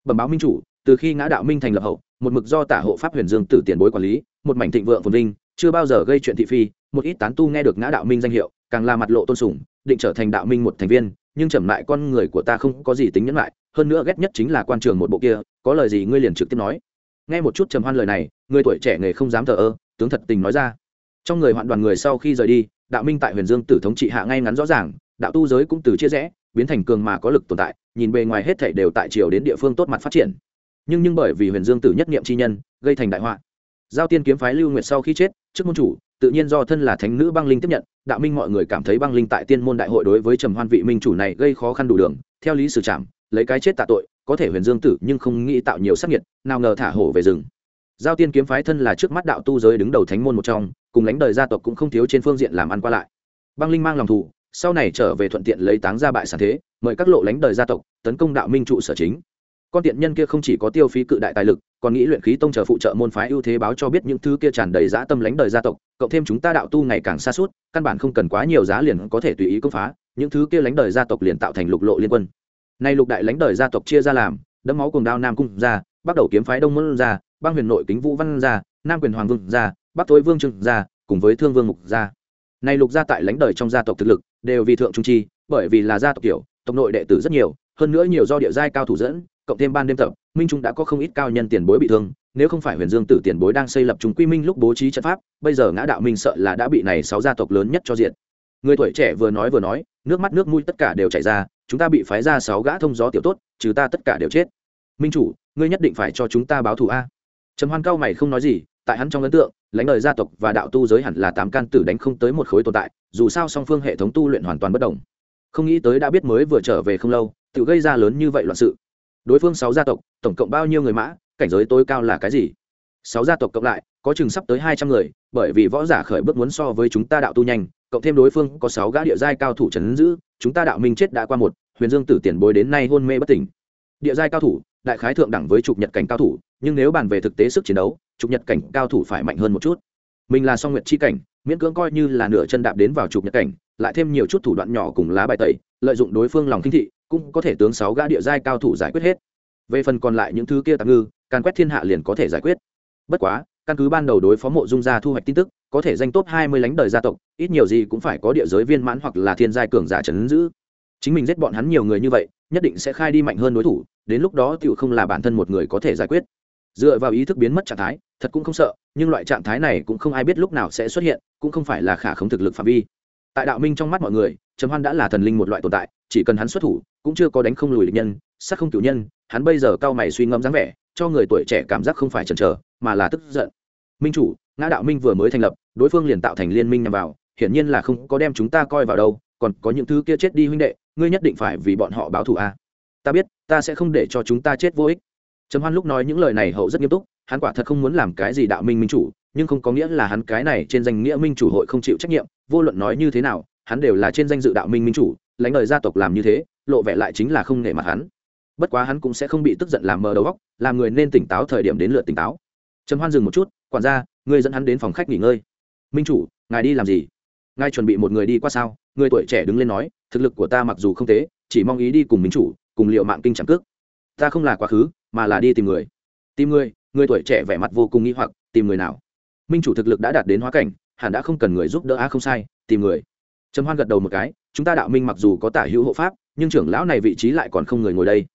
Speaker 1: bẩm báo minh chủ, từ khi ngã đạo minh thành lập hậu, một mực do tả hộ pháp huyền dương tử tiền bối quản lý, một mảnh thịnh vượng phồn vinh, chưa bao giờ gây chuyện thị phi, một ít tán tu nghe được ngã đạo minh danh hiệu, càng là mặt lộ tôn sùng, định trở thành đạo minh một thành viên, nhưng trầm lại con người của ta không có gì tính nhẫn lại, hơn nữa ghét nhất chính là quan trường một bộ kia, có lời gì ngươi liền trực tiếp nói nghe một chút trầm hoan lời này, người tuổi trẻ nghề không dám thờ ơ, tướng thật tình nói ra. Trong người hoạn đoàn người sau khi rời đi, đạo minh tại huyền dương tử thống trị hạ ngay ngắn rõ ràng, đạo tu giới cũng từ chia rẽ, biến thành cường mà có lực tồn tại, nhìn bề ngoài hết thảy đều tại triều đến địa phương tốt mặt phát triển. Nhưng nhưng bởi vì huyền dương tử nhất niệm chi nhân, gây thành đại họa. Giao tiên kiếm phái lưu nguyệt sau khi chết, trước môn chủ, tự nhiên do thân là thánh nữ băng linh tiếp nhận, đạo minh mọi người cảm thấy băng linh tại tiên môn đại hội đối với trầm hoan vị minh chủ này gây khó khăn đủ đường, theo lý sử trảm, lấy cái chết tạ tội có thể huyền dương tử nhưng không nghĩ tạo nhiều sắc nhiệt nào ngờ thả hổ về rừng. Giao tiên kiếm phái thân là trước mắt đạo tu giới đứng đầu thánh môn một trong cùng lãnh đời gia tộc cũng không thiếu trên phương diện làm ăn qua lại. Băng linh mang lòng thù, sau này trở về thuận tiện lấy táng ra bại sản thế mời các lộ lãnh đời gia tộc tấn công đạo minh trụ sở chính. Con tiện nhân kia không chỉ có tiêu phí cự đại tài lực còn nghĩ luyện khí tông chờ phụ trợ môn phái ưu thế báo cho biết những thứ kia tràn đầy dã tâm lánh đời gia tộc cộng thêm chúng ta đạo tu ngày càng xa suốt căn bản không cần quá nhiều giá liền có thể tùy ý công phá những thứ kia lánh đời gia tộc liền tạo thành lục lộ liên quân nay lục đại lãnh đời gia tộc chia ra làm đấm máu cùng đao nam cung ra bắt đầu kiếm phái đông môn ra băng huyền nội kính vũ văn ra nam quyền hoàng vương ra bắc thối vương trừng ra cùng với thương vương mục ra. Nay lục gia tại lãnh đời trong gia tộc thực lực đều vì thượng trung chi bởi vì là gia tộc tiểu, tộc nội đệ tử rất nhiều hơn nữa nhiều do địa giai cao thủ dẫn cộng thêm ban đêm tập minh trung đã có không ít cao nhân tiền bối bị thương nếu không phải huyền dương tử tiền bối đang xây lập chúng quy minh lúc bố trí trận pháp bây giờ ngã đạo minh sợ là đã bị này sáu gia tộc lớn nhất cho diện người tuổi trẻ vừa nói vừa nói nước mắt nước mũi tất cả đều chảy ra chúng ta bị phái ra sáu gã thông gió tiểu tốt, trừ ta tất cả đều chết. Minh chủ, ngươi nhất định phải cho chúng ta báo thù a. Trầm hoan cao mày không nói gì, tại hắn trong ấn tượng, lãnh đời gia tộc và đạo tu giới hẳn là tám can tử đánh không tới một khối tồn tại, dù sao song phương hệ thống tu luyện hoàn toàn bất đồng. Không nghĩ tới đã biết mới vừa trở về không lâu, tự gây ra lớn như vậy loạn sự. Đối phương sáu gia tộc, tổng cộng bao nhiêu người mã, cảnh giới tối cao là cái gì? Sáu gia tộc cộng lại, có chừng sắp tới hai trăm người, bởi vì võ giả khởi bước muốn so với chúng ta đạo tu nhanh cộng thêm đối phương có sáu gã địa giai cao thủ trấn giữ, chúng ta đạo minh chết đã qua một, huyền dương tử tiền bối đến nay hôn mê bất tỉnh. Địa giai cao thủ, đại khái thượng đẳng với trục nhật cảnh cao thủ, nhưng nếu bàn về thực tế sức chiến đấu, trục nhật cảnh cao thủ phải mạnh hơn một chút. Mình là song nguyệt chi cảnh, miễn cưỡng coi như là nửa chân đạp đến vào trục nhật cảnh, lại thêm nhiều chút thủ đoạn nhỏ cùng lá bài tẩy, lợi dụng đối phương lòng kinh thị, cũng có thể tướng sáu gã địa giai cao thủ giải quyết hết. Về phần còn lại những thứ kia tạm ngư, càn quét thiên hạ liền có thể giải quyết. Bất quá, căn cứ ban đầu đối phó mộ dung gia thu hoạch tin tức có thể danh top hai mươi lánh đời gia tộc, ít nhiều gì cũng phải có địa giới viên mãn hoặc là thiên giai cường giả trấn giữ. Chính mình giết bọn hắn nhiều người như vậy, nhất định sẽ khai đi mạnh hơn đối thủ, đến lúc đó tiểu không là bản thân một người có thể giải quyết. Dựa vào ý thức biến mất trạng thái, thật cũng không sợ, nhưng loại trạng thái này cũng không ai biết lúc nào sẽ xuất hiện, cũng không phải là khả không thực lực phạm vi. Tại đạo minh trong mắt mọi người, trầm hoan đã là thần linh một loại tồn tại, chỉ cần hắn xuất thủ, cũng chưa có đánh không lùi địch nhân, sát không cửu nhân, hắn bây giờ cao mày suy ngẫm dáng vẻ, cho người tuổi trẻ cảm giác không phải chần chờ, mà là tức giận. Minh chủ ngã đạo minh vừa mới thành lập, đối phương liền tạo thành liên minh nhằm vào, hiển nhiên là không có đem chúng ta coi vào đâu, còn có những thứ kia chết đi huynh đệ, ngươi nhất định phải vì bọn họ báo thù a. Ta biết, ta sẽ không để cho chúng ta chết vô ích. Trầm hoan lúc nói những lời này hậu rất nghiêm túc, hắn quả thật không muốn làm cái gì đạo minh minh chủ, nhưng không có nghĩa là hắn cái này trên danh nghĩa minh chủ hội không chịu trách nhiệm, vô luận nói như thế nào, hắn đều là trên danh dự đạo minh minh chủ, lãnh đời gia tộc làm như thế, lộ vẻ lại chính là không nể mặt hắn. Bất quá hắn cũng sẽ không bị tức giận làm mờ đầu óc, làm người nên tỉnh táo thời điểm đến lượt tỉnh táo. Trầm hoan dừng một chút, quản gia ngươi dẫn hắn đến phòng khách nghỉ ngơi. Minh chủ, ngài đi làm gì? Ngài chuẩn bị một người đi qua sao? Người tuổi trẻ đứng lên nói, thực lực của ta mặc dù không tế, chỉ mong ý đi cùng minh chủ, cùng liệu mạng kinh chẳng cước. Ta không là quá khứ, mà là đi tìm người. Tìm người? Người tuổi trẻ vẻ mặt vô cùng nghi hoặc, tìm người nào? Minh chủ thực lực đã đạt đến hóa cảnh, hẳn đã không cần người giúp đỡ á không sai, tìm người. Trầm hoan gật đầu một cái, chúng ta đạo minh mặc dù có tả hữu hộ pháp, nhưng trưởng lão này vị trí lại còn không người ngồi đây.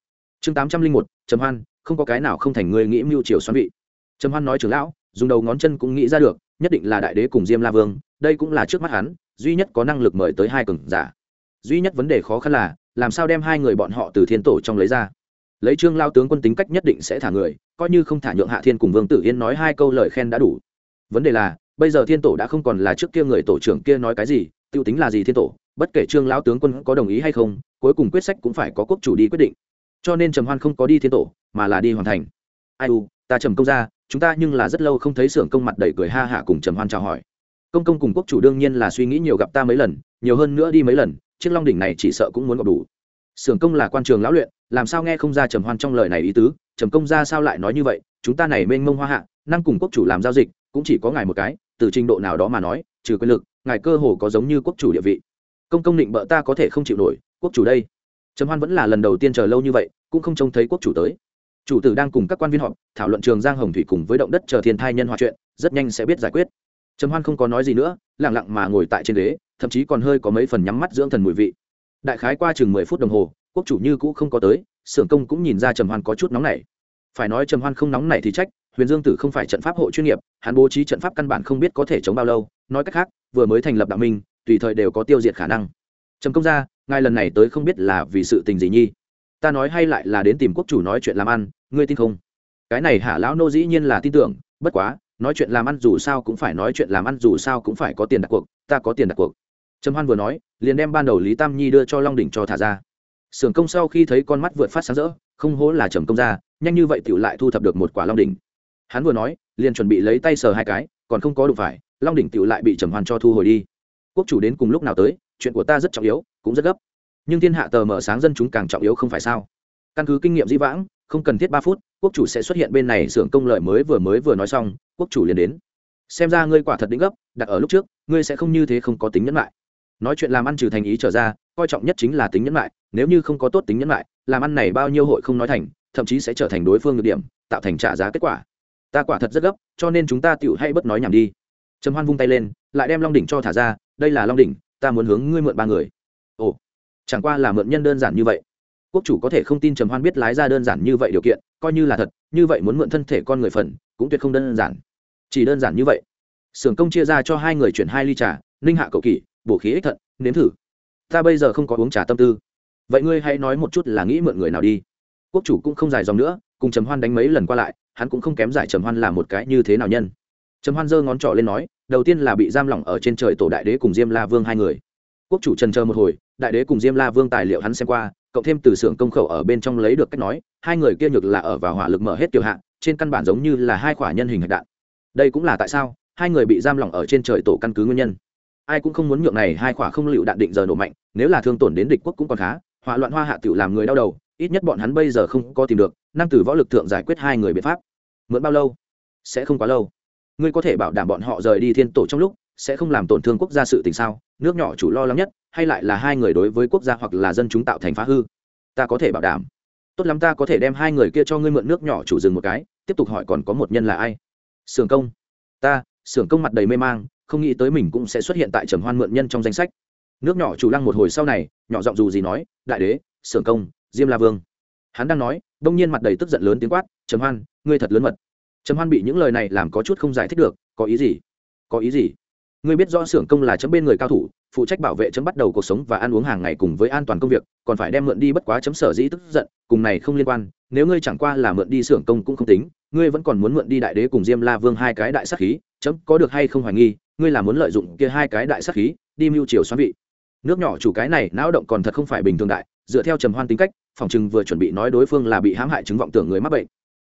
Speaker 1: Chương tám trăm linh một, trầm hoan, không có cái nào không thành người nghĩ mưu triều xoắn vị. Trầm hoan nói trưởng lão dùng đầu ngón chân cũng nghĩ ra được, nhất định là đại đế cùng diêm la vương, đây cũng là trước mắt hắn, duy nhất có năng lực mời tới hai cường giả. Duy nhất vấn đề khó khăn là, làm sao đem hai người bọn họ từ thiên tổ trong lấy ra? Lấy trương lao tướng quân tính cách nhất định sẽ thả người, coi như không thả nhượng hạ thiên cùng vương tử yên nói hai câu lời khen đã đủ. Vấn đề là, bây giờ thiên tổ đã không còn là trước kia người tổ trưởng kia nói cái gì t i ê u tính là gì thiên tổ, bất kể trương lao tướng quân có đồng ý hay không, cuối cùng quyết sách cũng phải có quốc chủ đi quyết định. Cho nên trầm hoan không có đi thiên tổ, mà là đi hoàn thành. Ai u ta trầm công ra, chúng ta nhưng là rất lâu không thấy xưởng công mặt đầy cười ha hả cùng trầm hoan chào hỏi. Công công cùng quốc chủ đương nhiên là suy nghĩ nhiều gặp ta mấy lần, nhiều hơn nữa đi mấy lần, chiếc long đỉnh này chỉ sợ cũng muốn gặp đủ. Xưởng công là quan trường lão luyện, làm sao nghe không ra trầm hoan trong lời này ý tứ, trầm công ra sao lại nói như vậy, chúng ta này mênh mông hoa hạ, năng cùng quốc chủ làm giao dịch, cũng chỉ có ngài một cái, từ trình độ nào đó mà nói, trừ quyền lực, ngài cơ hồ có giống như quốc chủ địa vị. Công công định bợ ta có thể không chịu nổi, quốc chủ đây. Trầm hoan vẫn là lần đầu tiên chờ lâu như vậy, cũng không trông thấy quốc chủ tới chủ tử đang cùng các quan viên họp, thảo luận trường giang hồng thủy cùng với động đất chờ thiên thai nhân hòa chuyện, rất nhanh sẽ biết giải quyết. Trầm hoan không có nói gì nữa lẳng lặng mà ngồi tại trên ghế, thậm chí còn hơi có mấy phần nhắm mắt dưỡng thần mùi vị. Đại khái qua chừng mười phút đồng hồ, quốc chủ như cũ không có tới, xưởng công cũng nhìn ra trầm hoan có chút nóng nảy. Phải nói trầm hoan không nóng nảy thì trách, huyền dương tử không phải trận pháp hộ chuyên nghiệp, hắn bố trí trận pháp căn bản không biết có thể chống bao lâu, nói cách khác, vừa mới thành lập đạo minh, tùy thời đều có tiêu diệt khả năng. Trầm công ra ngài lần này tới không biết là vì sự tình gì nhi? Ta nói hay lại là đến tìm quốc chủ nói chuyện làm ăn, ngươi tin không? Cái này hả lão nô dĩ nhiên là tin tưởng, bất quá, nói chuyện làm ăn dù sao cũng phải nói chuyện làm ăn dù sao cũng phải có tiền đặt cuộc, ta có tiền đặt cuộc. Trầm hoan vừa nói, liền đem ban đầu lý tam nhi đưa cho long đỉnh cho thả ra. Sưởng công sau khi thấy con mắt vượt phát sáng rỡ, không hố là trầm công ra nhanh như vậy tựu lại thu thập được một quả long đỉnh. Hắn vừa nói, liền chuẩn bị lấy tay sờ hai cái, còn không có đủ phải, long đỉnh tựu lại bị trầm hoan cho thu hồi đi. Quốc chủ đến cùng lúc nào tới, chuyện của ta rất trọng yếu, cũng rất gấp nhưng thiên hạ tờ mở sáng dân chúng càng trọng yếu không phải sao? Căn cứ kinh nghiệm dĩ vãng, không cần thiết ba phút, quốc chủ sẽ xuất hiện bên này xưởng công lợi mới vừa mới vừa nói xong, quốc chủ liền đến. Xem ra ngươi quả thật đĩnh gấp, đặt ở lúc trước, ngươi sẽ không như thế không có tính nhẫn lại nói chuyện làm ăn trừ thành ý trở ra, coi trọng nhất chính là tính nhẫn lại nếu như không có tốt tính nhẫn lại làm ăn này bao nhiêu hội không nói thành, thậm chí sẽ trở thành đối phương được điểm, tạo thành trả giá kết quả. Ta quả thật rất gấp, cho nên chúng ta tựu hay bất nói nhảm đi. Trầm hoan vung tay lên, lại đem long đỉnh cho thả ra, đây là long đỉnh, ta muốn hướng ngươi mượn ba người chẳng qua là mượn nhân đơn giản như vậy. Quốc chủ có thể không tin trầm hoan biết lái ra đơn giản như vậy điều kiện, coi như là thật, như vậy muốn mượn thân thể con người phần, cũng tuyệt không đơn giản. Chỉ đơn giản như vậy. Xưởng công chia ra cho hai người chuyển hai ly trà, ninh hạ cậu kỷ, bổ khí ích thận, nếm thử. Ta bây giờ không có uống trà tâm tư. Vậy ngươi hãy nói một chút là nghĩ mượn người nào đi. Quốc chủ cũng không dài dòng nữa, cùng trầm hoan đánh mấy lần qua lại, hắn cũng không kém giải trầm hoan là một cái như thế nào nhân. Trầm hoan giơ ngón trỏ lên nói, đầu tiên là bị giam lỏng ở trên trời tổ đại đế cùng diêm la vương hai người. Quốc chủ trần chờ một hồi đại đế cùng diêm la vương tài liệu hắn xem qua, cộng thêm từ xưởng công khẩu ở bên trong lấy được cách nói, hai người kia nhược là ở vào hỏa lực mở hết tiểu hạ, trên căn bản giống như là hai khỏa nhân hình hạch đạn. Đây cũng là tại sao, hai người bị giam lỏng ở trên trời tổ căn cứ nguyên nhân. Ai cũng không muốn nhượng này hai khỏa không lựu đạn định giờ nổ mạnh, nếu là thương tổn đến địch quốc cũng còn khá, hỏa loạn hoa hạ tiểu làm người đau đầu, ít nhất bọn hắn bây giờ không có tìm được, năng từ võ lực thượng giải quyết hai người biện pháp. Mượn bao lâu? Sẽ không quá lâu. Ngươi có thể bảo đảm bọn họ rời đi thiên tổ trong lúc sẽ không làm tổn thương quốc gia sự tình sao? Nước nhỏ chủ lo lắng nhất, hay lại là hai người đối với quốc gia hoặc là dân chúng tạo thành phá hư? Ta có thể bảo đảm. Tốt lắm ta có thể đem hai người kia cho ngươi mượn nước nhỏ chủ dừng một cái, tiếp tục hỏi còn có một nhân là ai? Sưởng công. Ta, sưởng công mặt đầy mê mang, không nghĩ tới mình cũng sẽ xuất hiện tại trầm hoan mượn nhân trong danh sách. Nước nhỏ chủ lăng một hồi sau này, nhỏ giọng dù gì nói, đại đế, sưởng công, diêm la vương. Hắn đang nói, đông nhiên mặt đầy tức giận lớn tiếng quát, trầm hoan, ngươi thật lớn mật. Trầm hoan bị những lời này làm có chút không giải thích được, có ý gì? Có ý gì? Ngươi biết rõ xưởng công là chấm bên người cao thủ, phụ trách bảo vệ chấm bắt đầu cuộc sống và ăn uống hàng ngày cùng với an toàn công việc, còn phải đem mượn đi bất quá chấm sở dĩ tức giận, cùng này không liên quan. Nếu ngươi chẳng qua là mượn đi xưởng công cũng không tính, ngươi vẫn còn muốn mượn đi đại đế cùng diêm la vương hai cái đại sắc khí, chấm có được hay không hoài nghi, ngươi là muốn lợi dụng kia hai cái đại sắc khí, đi mưu chiều xoắn vị. Nước nhỏ chủ cái này, não động còn thật không phải bình thường đại, dựa theo trầm hoan tính cách, phòng chừng vừa chuẩn bị nói đối phương là bị hãm hại chứng vọng tưởng người mắc bệnh.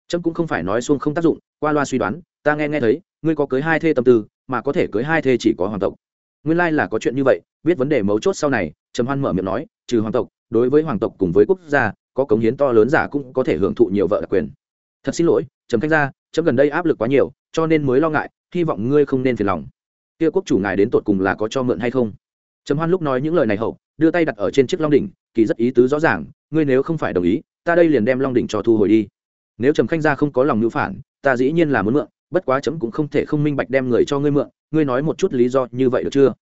Speaker 1: Chấm cũng không phải nói xuông không tác dụng, qua loa suy đoán, ta nghe nghe thấy, ngươi có cưới hai thê tâm tư mà có thể cưới hai thê chỉ có hoàng tộc. Nguyên lai là có chuyện như vậy biết vấn đề mấu chốt sau này trầm hoan mở miệng nói trừ hoàng tộc đối với hoàng tộc cùng với quốc gia có cống hiến to lớn giả cũng có thể hưởng thụ nhiều vợ đặc quyền. Thật xin lỗi trầm khách gia, trầm gần đây áp lực quá nhiều cho nên mới lo ngại hy vọng ngươi không nên phiền lòng. Kia quốc chủ ngài đến tột cùng là có cho mượn hay không? Trầm hoan lúc nói những lời này hậu đưa tay đặt ở trên chiếc long đỉnh kỳ rất ý tứ rõ ràng ngươi nếu không phải đồng ý ta đây liền đem long đỉnh cho thu hồi đi. Nếu trầm khanh gia không có lòng ngữ phản ta dĩ nhiên là muốn mượn bất quá chấm cũng không thể không minh bạch đem người cho ngươi mượn, ngươi nói một chút lý do như vậy được chưa?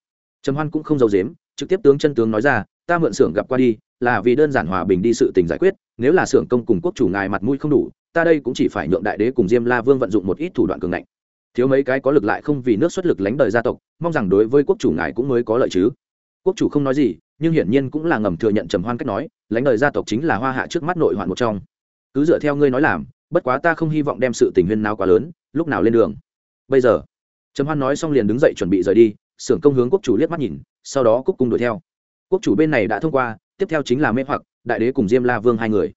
Speaker 1: Trầm hoan cũng không giàu dếm trực tiếp tướng chân tướng nói ra, ta mượn xưởng gặp qua đi, là vì đơn giản hòa bình đi sự tình giải quyết, nếu là xưởng công cùng quốc chủ ngài mặt mũi không đủ, ta đây cũng chỉ phải nhượng đại đế cùng diêm la vương vận dụng một ít thủ đoạn cường ngạnh. Thiếu mấy cái có lực lại không vì nước xuất lực lánh đời gia tộc, mong rằng đối với quốc chủ ngài cũng mới có lợi chứ. Quốc chủ không nói gì, nhưng hiển nhiên cũng là ngầm thừa nhận trầm hoan cách nói, lánh đời gia tộc chính là hoa hạ trước mắt nội hoạn một trong. Cứ dựa theo ngươi nói làm, bất quá ta không hy vọng đem sự tình huyên nào quá lớn lúc nào lên đường? Bây giờ. Trầm hoan nói xong liền đứng dậy chuẩn bị rời đi, xưởng công hướng quốc chủ liếc mắt nhìn, sau đó cúc cung đuổi theo. Quốc chủ bên này đã thông qua, tiếp theo chính là mê hoặc, đại đế cùng diêm la vương hai người.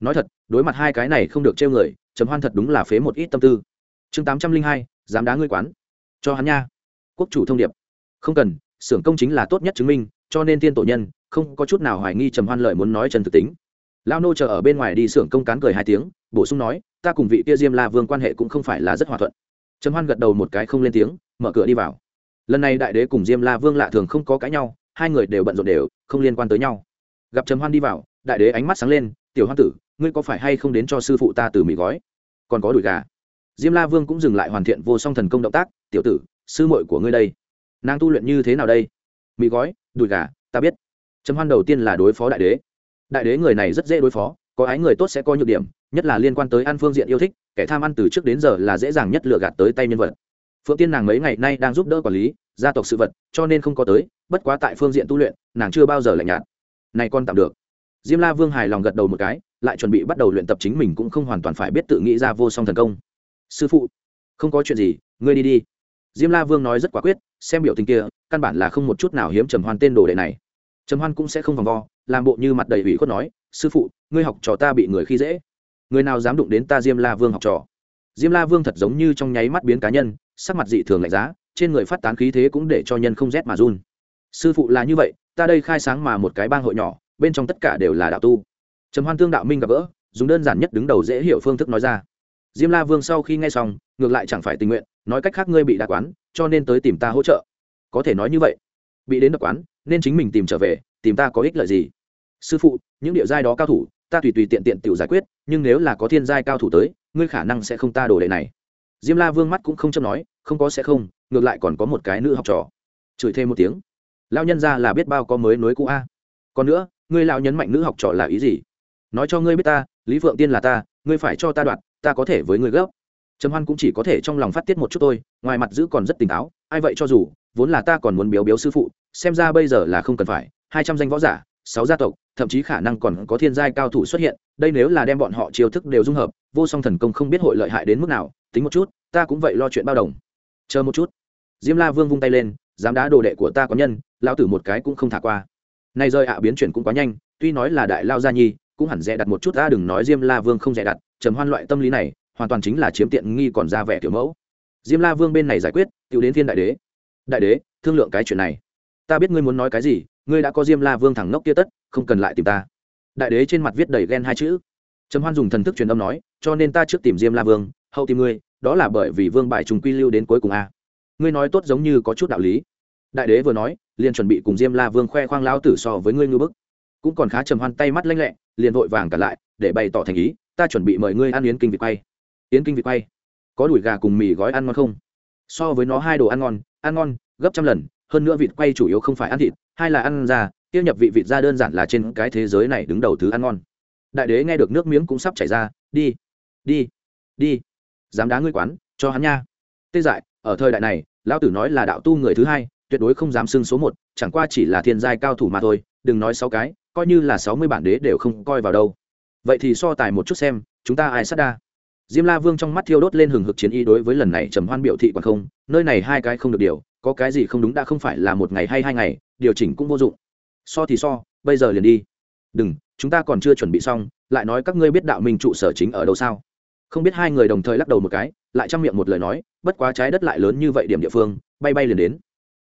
Speaker 1: Nói thật, đối mặt hai cái này không được trêu người, trầm hoan thật đúng là phế một ít tâm tư. Chương tám trăm linh hai, dám đá ngươi quán. Cho hắn nha. Quốc chủ thông điệp. Không cần, xưởng công chính là tốt nhất chứng minh, cho nên tiên tổ nhân, không có chút nào hoài nghi trầm hoan lợi muốn nói chân thực tính lao nô chờ ở bên ngoài đi xưởng công cán cười hai tiếng, bổ sung nói, ta cùng vị kia diêm la vương quan hệ cũng không phải là rất hòa thuận. Trầm hoan gật đầu một cái không lên tiếng, mở cửa đi vào. Lần này đại đế cùng diêm la vương lạ thường không có cãi nhau, hai người đều bận rộn đều, không liên quan tới nhau. Gặp trầm hoan đi vào, đại đế ánh mắt sáng lên, tiểu hoan tử, ngươi có phải hay không đến cho sư phụ ta từ mì gói? Còn có đùi gà. Diêm la vương cũng dừng lại hoàn thiện vô song thần công động tác, tiểu tử, sư muội của ngươi đây, nàng tu luyện như thế nào đây? Mì gói, đùi gà, ta biết. Trầm hoan đầu tiên là đối phó đại đế đại đế người này rất dễ đối phó, có ái người tốt sẽ có nhược điểm, nhất là liên quan tới ăn phương diện yêu thích, kẻ tham ăn từ trước đến giờ là dễ dàng nhất lựa gạt tới tay nhân vật. Phượng tiên nàng mấy ngày nay đang giúp đỡ quản lý, gia tộc sự vật, cho nên không có tới, bất quá tại phương diện tu luyện, nàng chưa bao giờ lạnh nhạt. Này con tạm được. Diêm la vương hài lòng gật đầu một cái, lại chuẩn bị bắt đầu luyện tập chính mình cũng không hoàn toàn phải biết tự nghĩ ra vô song thần công. Sư phụ, không có chuyện gì, ngươi đi đi. Diêm la vương nói rất quả quyết, xem biểu tình kia, căn bản là không một chút nào hiếm trầm hoan tên đồ đệ này. Trầm hoan cũng sẽ không vòng vo làm bộ như mặt đầy ủy khuất nói, sư phụ, ngươi học trò ta bị người khi dễ. Người nào dám đụng đến ta diêm la vương học trò? Diêm la vương thật giống như trong nháy mắt biến cá nhân, sắc mặt dị thường lạnh giá, trên người phát tán khí thế cũng để cho nhân không rét mà run. Sư phụ là như vậy, ta đây khai sáng mà một cái bang hội nhỏ, bên trong tất cả đều là đạo tu. Trầm hoan tương đạo minh gặp gỡ, dùng đơn giản nhất đứng đầu dễ hiểu phương thức nói ra. Diêm la vương sau khi nghe xong, ngược lại chẳng phải tình nguyện, nói cách khác ngươi bị đa quán, cho nên tới tìm ta hỗ trợ. Có thể nói như vậy. Bị đến đập quán, nên chính mình tìm trở về tìm ta có ích lợi gì? Sư phụ, những địa giai đó cao thủ, ta tùy tùy tiện tiện tự giải quyết, nhưng nếu là có thiên giai cao thủ tới, ngươi khả năng sẽ không ta đồ đệ này. Diêm la vương mắt cũng không châm nói, không có sẽ không, ngược lại còn có một cái nữ học trò. Chửi thêm một tiếng. Lao nhân ra là biết bao có mới nối cũ a. Còn nữa, ngươi lao nhấn mạnh nữ học trò là ý gì? Nói cho ngươi biết ta, lý phượng tiên là ta, ngươi phải cho ta đoạt, ta có thể với ngươi gấp. Trầm hoan cũng chỉ có thể trong lòng phát tiết một chút thôi, ngoài mặt giữ còn rất tỉnh táo, ai vậy cho dù, vốn là ta còn muốn biếu biếu sư phụ, xem ra bây giờ là không cần phải hai trăm danh võ giả, sáu gia tộc, thậm chí khả năng còn có thiên giai cao thủ xuất hiện, đây nếu là đem bọn họ chiêu thức đều dung hợp, vô song thần công không biết hội lợi hại đến mức nào, tính một chút, ta cũng vậy lo chuyện bao đồng. Chờ một chút. Diêm la vương vung tay lên, dám đá đồ đệ của ta có nhân lao tử một cái cũng không thả qua. Nay rơi ạ, biến chuyển cũng quá nhanh, tuy nói là đại lao gia nhi, cũng hẳn dè đặt một chút, ta đừng nói diêm la vương không dè đặt, trầm hoan loại tâm lý này, hoàn toàn chính là chiếm tiện nghi còn ra vẻ kiểu mẫu. Diêm la vương bên này giải quyết tự đến thiên đại đế. Đại đế, thương lượng cái chuyện này. Ta biết ngươi muốn nói cái gì ngươi đã có diêm la vương thẳng ngốc kia tất, không cần lại tìm ta. Đại đế trên mặt viết đầy ghen hai chữ. Trầm hoan dùng thần thức truyền âm nói, cho nên ta trước tìm diêm la vương, hậu tìm ngươi, đó là bởi vì vương bài trùng quy lưu đến cuối cùng a. Ngươi nói tốt giống như có chút đạo lý. Đại đế vừa nói, liền chuẩn bị cùng diêm la vương khoe khoang lao tử so với ngươi ngư bức. Cũng còn khá trầm hoan tay mắt lanh lẹ, liền vội vàng cả lại, để bày tỏ thành ý, ta chuẩn bị mời ngươi ăn yến kinh vịt quay. Yến kinh vịt quay. Có đùi gà cùng mì gói ăn ngon không? So với nó hai đồ ăn ngon ăn ngon, gấp trăm lần, hơn nữa vịt quay chủ yếu không phải ăn thịt hai là ăn ra, tiêu nhập vị vịt ra đơn giản là trên cái thế giới này đứng đầu thứ ăn ngon. Đại đế nghe được nước miếng cũng sắp chảy ra, đi đi đi, dám đá ngươi quán, cho hắn nha. Tê dại, ở thời đại này, lão tử nói là đạo tu người thứ hai, tuyệt đối không dám xưng số một, chẳng qua chỉ là thiên giai cao thủ mà thôi, đừng nói sáu cái, coi như là sáu mươi bản đế đều không coi vào đâu. Vậy thì so tài một chút xem, chúng ta ai sát đa? Diêm la vương trong mắt thiêu đốt lên hừng hực chiến y đối với lần này trầm hoan biểu thị còn không, nơi này hai cái không được điều, có cái gì không đúng đã không phải là một ngày hay hai ngày điều chỉnh cũng vô dụng. So thì so, bây giờ liền đi. Đừng, chúng ta còn chưa chuẩn bị xong, lại nói các ngươi biết đạo minh trụ sở chính ở đâu sao? Không biết hai người đồng thời lắc đầu một cái, lại trong miệng một lời nói, bất quá trái đất lại lớn như vậy điểm địa phương, bay bay liền đến.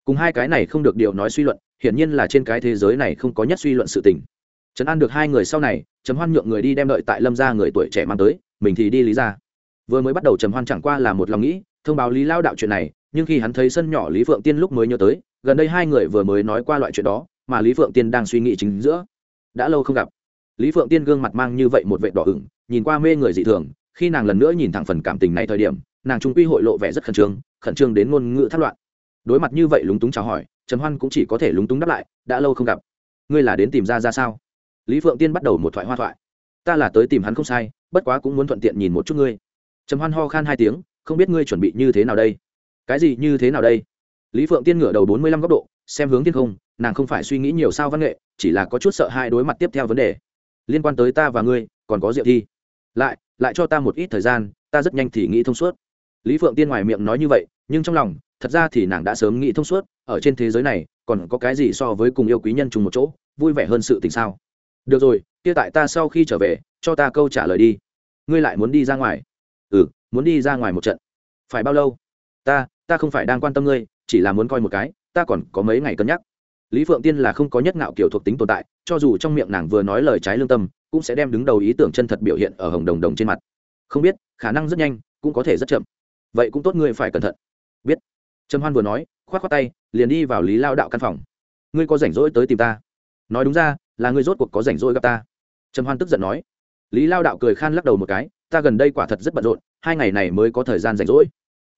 Speaker 1: Cùng hai cái này không được điều nói suy luận, hiển nhiên là trên cái thế giới này không có nhất suy luận sự tình. Trấn an được hai người sau này, trầm hoan nhượng người đi đem đợi tại lâm ra người tuổi trẻ mang tới, mình thì đi lý ra. Vừa mới bắt đầu trầm hoan chẳng qua là một lòng nghĩ, thông báo lý lao đạo chuyện này nhưng khi hắn thấy sân nhỏ lý phượng tiên lúc mới nhớ tới, gần đây hai người vừa mới nói qua loại chuyện đó, mà lý phượng tiên đang suy nghĩ chính giữa. Đã lâu không gặp. Lý phượng tiên gương mặt mang như vậy một vệ đỏ ửng, nhìn qua mê người dị thường, khi nàng lần nữa nhìn thẳng phần cảm tình này thời điểm, nàng trung quy hội lộ vẻ rất khẩn trương khẩn trương đến ngôn ngữ thất loạn. Đối mặt như vậy lúng túng chào hỏi, trầm hoan cũng chỉ có thể lúng túng đáp lại, đã lâu không gặp. Ngươi là đến tìm ra ra sao? Lý phượng tiên bắt đầu một thoại hoa thoại. Ta là tới tìm hắn không sai, bất quá cũng muốn thuận tiện nhìn một chút ngươi. Trầm hoan ho khan hai tiếng, không biết ngươi chuẩn bị như thế nào đây? Cái gì, như thế nào đây? Lý phượng tiên ngửa đầu bốn mươi lăm góc độ, xem hướng thiên không, nàng không phải suy nghĩ nhiều sao văn nghệ, chỉ là có chút sợ hai đối mặt tiếp theo vấn đề. Liên quan tới ta và ngươi, còn có diệu thi. Lại lại cho ta một ít thời gian, ta rất nhanh thì nghĩ thông suốt. Lý phượng tiên ngoài miệng nói như vậy, nhưng trong lòng, thật ra thì nàng đã sớm nghĩ thông suốt, ở trên thế giới này, còn có cái gì so với cùng yêu quý nhân chung một chỗ, vui vẻ hơn sự tình sao? Được rồi, kia tại ta sau khi trở về, cho ta câu trả lời đi. Ngươi lại muốn đi ra ngoài. Ừ muốn đi ra ngoài một trận. Phải bao lâu? Ta ta không phải đang quan tâm ngươi, chỉ là muốn coi một cái, ta còn có mấy ngày cân nhắc. Lý phượng tiên là không có nhất ngạo kiểu thuộc tính tồn tại, cho dù trong miệng nàng vừa nói lời trái lương tâm, cũng sẽ đem đứng đầu ý tưởng chân thật biểu hiện ở hồng đồng đồng trên mặt. Không biết, khả năng rất nhanh, cũng có thể rất chậm. Vậy cũng tốt ngươi phải cẩn thận. Biết. Trầm hoan vừa nói k h o á t k tay, liền đi vào lý lao đạo căn phòng. Ngươi có rảnh rỗi tới tìm ta? Nói đúng ra, là ngươi rốt cuộc có rảnh rỗi gặp ta. Trầm hoan tức giận nói. Lý lao đạo cười khan lắc đầu một cái, ta gần đây quả thật rất bận rộn, hai ngày này mới có thời gian rảnh rỗi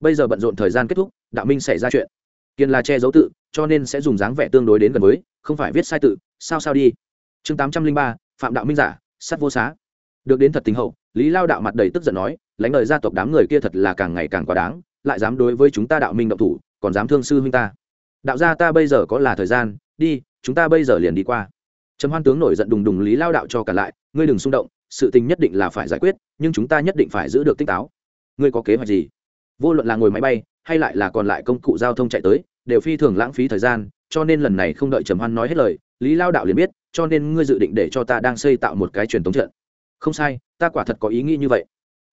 Speaker 1: bây giờ bận rộn thời gian kết thúc, đạo minh xảy ra chuyện. Kiên là che giấu tự, cho nên sẽ dùng dáng vẻ tương đối đến gần với, không phải viết sai tự, sao sao đi. Chương tám trăm linh ba, phạm đạo minh giả, sắt vô xá. Được đến thật tình hậu, lý lao đạo mặt đầy tức giận nói, lãnh đời gia tộc đám người kia thật là càng ngày càng quá đáng, lại dám đối với chúng ta đạo minh động thủ, còn dám thương sư huynh ta. Đạo gia ta bây giờ có là thời gian, đi, chúng ta bây giờ liền đi qua. Trầm hoan tướng nổi giận đùng đùng lý lao đạo cho cả lại, ngươi đừng xung động, sự tình nhất định là phải giải quyết, nhưng chúng ta nhất định phải giữ được tích táo. Ngươi có kế hoạch gì? Vô luận là ngồi máy bay, hay lại là còn lại công cụ giao thông chạy tới, đều phi thường lãng phí thời gian, cho nên lần này không đợi trầm hoan nói hết lời, lý lao đạo liền biết, cho nên ngươi dự định để cho ta đang xây tạo một cái truyền thống trận. Không sai, ta quả thật có ý nghĩ như vậy.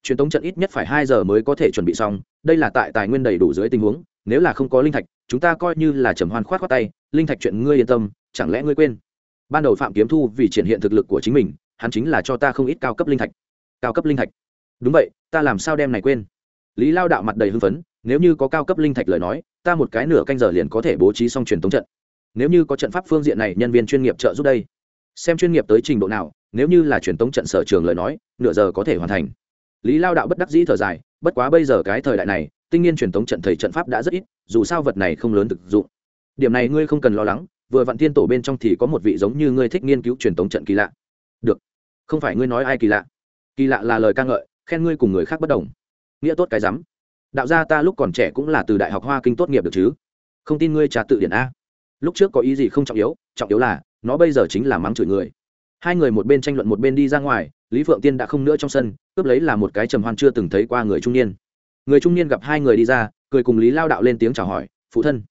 Speaker 1: Truyền thống trận ít nhất phải hai giờ mới có thể chuẩn bị xong, đây là tại tài nguyên đầy đủ dưới tình huống, nếu là không có linh thạch, chúng ta coi như là trầm hoan khoát khoát tay, linh thạch chuyện ngươi yên tâm, chẳng lẽ ngươi quên? Ban đầu phạm kiếm thu vì triển hiện thực lực của chính mình, hắn chính là cho ta không ít cao cấp linh thạch. Cao cấp linh thạch. Đúng vậy, ta làm sao đem này quên? Lý lao đạo mặt đầy hưng phấn, nếu như có cao cấp linh thạch lời nói, ta một cái nửa canh giờ liền có thể bố trí xong truyền tống trận. Nếu như có trận pháp phương diện này, nhân viên chuyên nghiệp trợ giúp đây. Xem chuyên nghiệp tới trình độ nào, nếu như là truyền tống trận sở trường lời nói, nửa giờ có thể hoàn thành. Lý lao đạo bất đắc dĩ thở dài, bất quá bây giờ cái thời đại này, tinh nhiên truyền tống trận thầy trận pháp đã rất ít, dù sao vật này không lớn thực dụng. Điểm này ngươi không cần lo lắng, vừa vạn thiên tổ bên trong thì có một vị giống như ngươi thích nghiên cứu truyền tống trận kỳ lạ. Được. Không phải ngươi nói ai kỳ lạ. Kỳ lạ là lời ca ngợi, khen ngươi cùng người khác bất đồng nghĩa tốt cái rắm. Đạo gia ta lúc còn trẻ cũng là từ đại học hoa kinh tốt nghiệp được chứ? Không tin ngươi trả tự điển a. Lúc trước có ý gì không trọng yếu trọng yếu là, nó bây giờ chính là mắng chửi người. Hai người một bên tranh luận một bên đi ra ngoài, lý phượng tiên đã không nữa trong sân, cướp lấy là một cái trầm hoan chưa từng thấy qua người trung niên. Người trung niên gặp hai người đi ra, cười cùng lý lao đạo lên tiếng chào hỏi, phụ thân.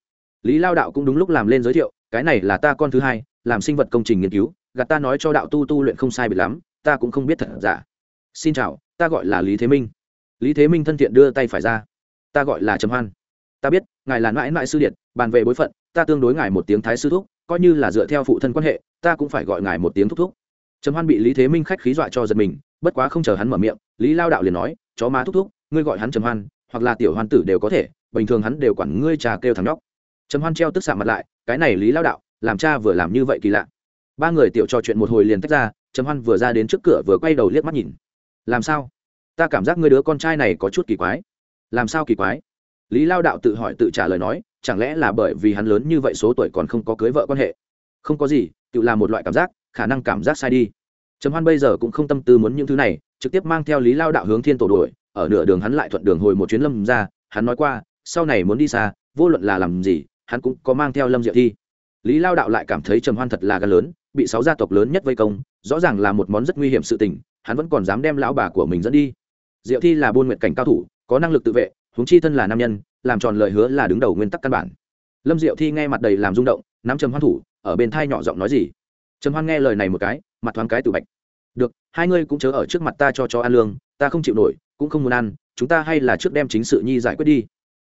Speaker 1: Lý lao đạo cũng đúng lúc làm lên giới thiệu, cái này là ta con thứ hai, làm sinh vật công trình nghiên cứu, gạt ta nói cho đạo tu tu luyện không sai biệt lắm, ta cũng không biết thật giả. Xin chào, ta gọi là lý thế minh lý thế minh thân thiện đưa tay phải ra. Ta gọi là trầm hoan. Ta biết, ngài là mãi mãi sư điện bàn về bối phận, ta tương đối ngài một tiếng thái sư thúc, coi như là dựa theo phụ thân quan hệ, ta cũng phải gọi ngài một tiếng thúc thúc. Trầm hoan bị lý thế minh khách khí dọa cho giật mình, bất quá không chờ hắn mở miệng, lý lao đạo liền nói, chó má thúc thúc, ngươi gọi hắn trầm hoan, hoặc là tiểu hoan tử đều có thể, bình thường hắn đều quản ngươi trà kêu thằng nhóc. Trầm hoan treo tức xạ mặt lại, cái này lý lao đạo, làm cha vừa làm như vậy kỳ lạ. Ba người tiểu trò chuyện một hồi liền tách ra, trầm hoan vừa ra đến trước cửa vừa quay đầu liếc mắt nhìn. Làm sao? Ta cảm giác ngươi đứa con trai này có chút kỳ quái. Làm sao kỳ quái? Lý lao đạo tự hỏi tự trả lời nói, chẳng lẽ là bởi vì hắn lớn như vậy số tuổi còn không có cưới vợ quan hệ? Không có gì, tự là một loại cảm giác, khả năng cảm giác sai đi. Trầm hoan bây giờ cũng không tâm tư muốn những thứ này, trực tiếp mang theo lý lao đạo hướng thiên tổ đuổi, ở nửa đường hắn lại thuận đường hồi một chuyến lâm ra, hắn nói qua, sau này muốn đi xa, vô luận là làm gì, hắn cũng có mang theo lâm diệu thi. Lý lao đạo lại cảm thấy trầm hoan thật là gan lớn, bị sáu gia tộc lớn nhất vây công, rõ ràng là một món rất nguy hiểm sự tình, hắn vẫn còn dám đem lão bà của mình dẫn đi diệu thi là buôn nguyện cảnh cao thủ, có năng lực tự vệ, huống chi thân là nam nhân, làm tròn lời hứa là đứng đầu nguyên tắc căn bản. Lâm diệu thi nghe mặt đầy làm rung động, nắm trầm hoan thủ, ở bên thai nhỏ giọng nói gì? Trầm hoan nghe lời này một cái, mặt thoáng cái tự bạch. Được, hai ngươi cũng chớ ở trước mặt ta cho cho ăn lương, ta không chịu nổi, cũng không muốn ăn, chúng ta hay là trước đem chính sự nhi giải quyết đi.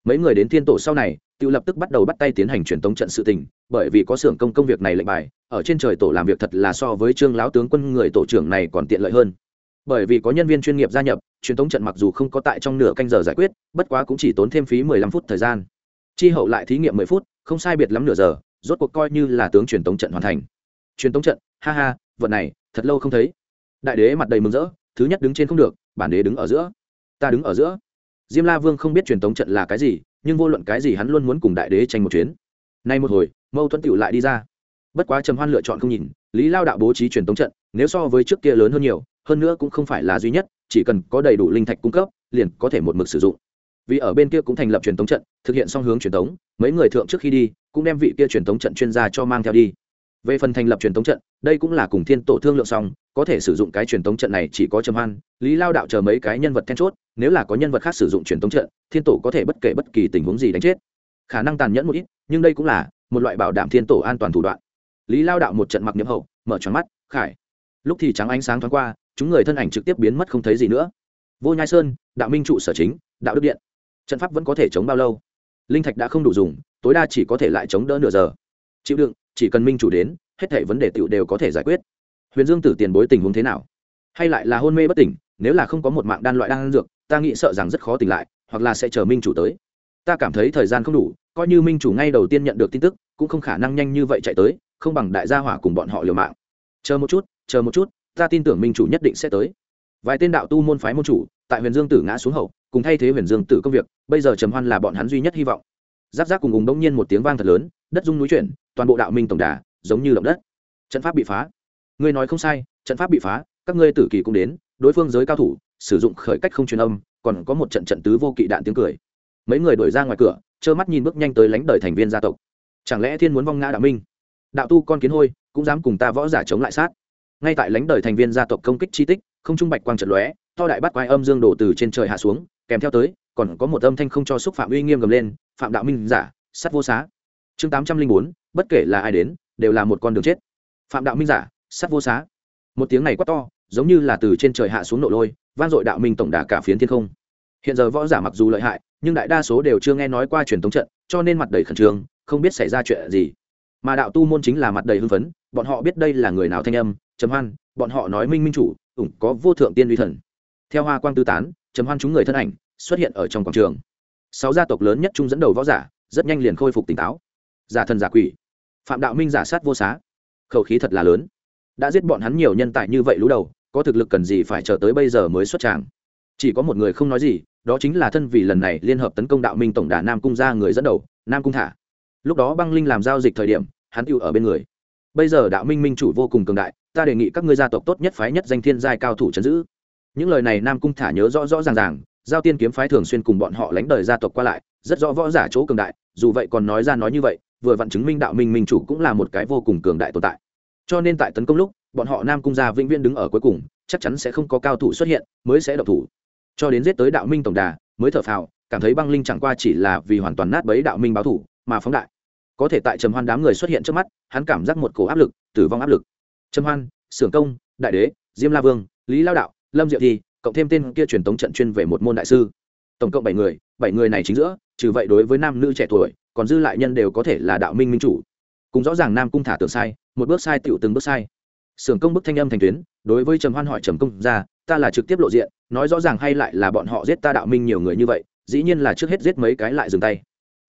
Speaker 1: Mấy người đến thiên tổ sau này tự lập tức bắt đầu bắt tay tiến hành truyền tống trận sự tình, bởi vì có xưởng công công việc này lệnh bài, ở trên trời tổ làm việc thật là so với trương lão tướng quân người tổ trưởng này còn tiện lợi hơn bởi vì có nhân viên chuyên nghiệp gia nhập, truyền tống trận mặc dù không có tại trong nửa canh giờ giải quyết, bất quá cũng chỉ tốn thêm phí mười lăm phút thời gian. Chi hậu lại thí nghiệm mười phút, không sai biệt lắm nửa giờ, rốt cuộc coi như là tướng truyền tống trận hoàn thành. Truyền tống trận, ha ha, vật này, thật lâu không thấy. Đại đế mặt đầy mừng rỡ, thứ nhất đứng trên không được, bản đế đứng ở giữa. Ta đứng ở giữa. Diêm la vương không biết truyền tống trận là cái gì, nhưng vô luận cái gì hắn luôn muốn cùng đại đế tranh một chuyến. Nay một hồi, mâu thuẫn tựu lại đi ra. Bất quá trầm hoan lựa chọn không nhìn, lý lao đạo bố trí truyền tống trận, nếu so với trước kia lớn hơn nhiều hơn nữa cũng không phải là duy nhất, chỉ cần có đầy đủ linh thạch cung cấp, liền có thể một mực sử dụng. Vì ở bên kia cũng thành lập truyền thống trận, thực hiện song hướng truyền thống mấy người thượng trước khi đi, cũng đem vị kia truyền thống trận chuyên gia cho mang theo đi. Về phần thành lập truyền thống trận, đây cũng là cùng thiên tổ thương lượng xong, có thể sử dụng cái truyền thống trận này chỉ có trầm hoan, lý lao đạo chờ mấy cái nhân vật then chốt, nếu là có nhân vật khác sử dụng truyền thống trận, thiên tổ có thể bất kể bất kỳ tình huống gì đánh chết. Khả năng tàn nhẫn một ít, nhưng đây cũng là một loại bảo đảm thiên tổ an toàn thủ đoạn. Lý lao đạo một trận mặc nhiễm hậu, mở tròn mắt, khải. Lúc thì trắng ánh sáng thoáng qua chúng người thân ảnh trực tiếp biến mất không thấy gì nữa. Vô nhai sơn, đạo minh trụ sở chính, đạo đức điện. Trận pháp vẫn có thể chống bao lâu? Linh thạch đã không đủ dùng, tối đa chỉ có thể lại chống đỡ nửa giờ. Chịu đựng, chỉ cần minh chủ đến, hết thảy vấn đề tựu đều có thể giải quyết. Huyền dương tử tiền bối tình huống thế nào? Hay lại là hôn mê bất tỉnh, nếu là không có một mạng đan loại đan dược, ta nghĩ sợ rằng rất khó tỉnh lại, hoặc là sẽ chờ minh chủ tới. Ta cảm thấy thời gian không đủ, coi như minh chủ ngay đầu tiên nhận được tin tức, cũng không khả năng nhanh như vậy chạy tới, không bằng đại gia hỏa cùng bọn họ liều mạng. Chờ một chút, chờ một chút ta tin tưởng minh chủ nhất định sẽ tới. Vài tên đạo tu môn phái môn chủ, tại huyền dương tử ngã xuống hậu, cùng thay thế huyền dương tử công việc, bây giờ trầm hoan là bọn hắn duy nhất hy vọng. Giáp giáp cùng cùng đông nhiên một tiếng vang thật lớn, đất rung núi chuyển, toàn bộ đạo minh tổng đà, giống như động đất. Trận pháp bị phá. Ngươi nói không sai, trận pháp bị phá, các ngươi tử kỳ cũng đến, đối phương giới cao thủ, sử dụng khởi cách không truyền âm, còn có một trận trận tứ vô kỵ đạn tiếng cười. Mấy người đuổi ra ngoài cửa, trơ mắt nhìn bước nhanh tới lánh đời thành viên gia tộc. Chẳng lẽ thiên muốn vong ngã đạo minh? Đạo tu con kiến hôi, cũng dám cùng ta võ giả chống lại sát? Ngay tại lãnh đời thành viên gia tộc công kích chi tích, không trung bạch quang trận lóe, to đại bắt quái âm dương đổ từ trên trời hạ xuống, kèm theo tới, còn có một âm thanh không cho xúc phạm uy nghiêm gầm lên, phạm đạo minh giả sắt vô xá. Chương tám trăm linh bốn, bất kể là ai đến, đều là một con đường chết. Phạm đạo minh giả sắt vô xá. Một tiếng này quá to, giống như là từ trên trời hạ xuống nổ lôi, vang dội đạo minh tổng đà cả phiến thiên không. Hiện giờ võ giả mặc dù lợi hại, nhưng đại đa số đều chưa nghe nói qua truyền thống trận, cho nên mặt đầy khẩn trương, không biết xảy ra chuyện gì. Mà đạo tu môn chính là mặt đầy hưng phấn, bọn họ biết đây là người nào thanh âm trầm hoan, bọn họ nói minh minh chủ, ủng có vô thượng tiên uy thần. Theo hoa quang tư tán, trầm hoan chúng người thân ảnh xuất hiện ở trong quảng trường. Sáu gia tộc lớn nhất trung dẫn đầu võ giả, rất nhanh liền khôi phục tỉnh táo. Giả thần giả quỷ, phạm đạo minh giả sát vô xá. Khẩu khí thật là lớn. Đã giết bọn hắn nhiều nhân tài như vậy lũ đầu, có thực lực cần gì phải chờ tới bây giờ mới xuất tràng? Chỉ có một người không nói gì, đó chính là thân vì lần này liên hợp tấn công đạo minh tổng đà nam cung ra người dẫn đầu, nam cung thả. Lúc đó băng linh làm giao dịch thời điểm, hắn tựu ở bên người bây giờ đạo minh minh chủ vô cùng cường đại, ta đề nghị các ngươi gia tộc tốt nhất phái nhất danh thiên giai cao thủ chấn giữ. Những lời này nam cung thả nhớ rõ rõ ràng ràng, giao tiên kiếm phái thường xuyên cùng bọn họ lánh đời gia tộc qua lại, rất rõ võ giả chỗ cường đại, dù vậy còn nói ra nói như vậy, vừa vặn chứng minh đạo minh minh chủ cũng là một cái vô cùng cường đại tồn tại. Cho nên tại tấn công lúc, bọn họ nam cung gia vĩnh viễn đứng ở cuối cùng, chắc chắn sẽ không có cao thủ xuất hiện mới sẽ độc thủ. Cho đến giết tới đạo minh tổng đà, mới thở phào, cảm thấy băng linh chẳng qua chỉ là vì hoàn toàn nát bấy đạo minh báo thủ, mà phóng đại có thể tại trầm hoan đám người xuất hiện trước mắt, hắn cảm giác một cổ áp lực, tử vong áp lực. Trầm hoan, sưởng công, đại đế, diêm la vương, lý lao đạo, lâm diệu thi, cộng thêm tên kia truyền tống trận chuyên về một môn đại sư. Tổng cộng bảy người bảy người này chính giữa, trừ vậy đối với nam nữ trẻ tuổi, còn dư lại nhân đều có thể là đạo minh minh chủ. Cũng rõ ràng nam cung thả tưởng sai, một bước sai tựu từng bước sai. Sưởng công bức thanh âm thành tuyến, đối với trầm hoan hỏi trầm công ra, ta là trực tiếp lộ diện, nói rõ ràng hay lại là bọn họ giết ta đạo minh nhiều người như vậy, dĩ nhiên là trước hết giết mấy cái lại dừng tay.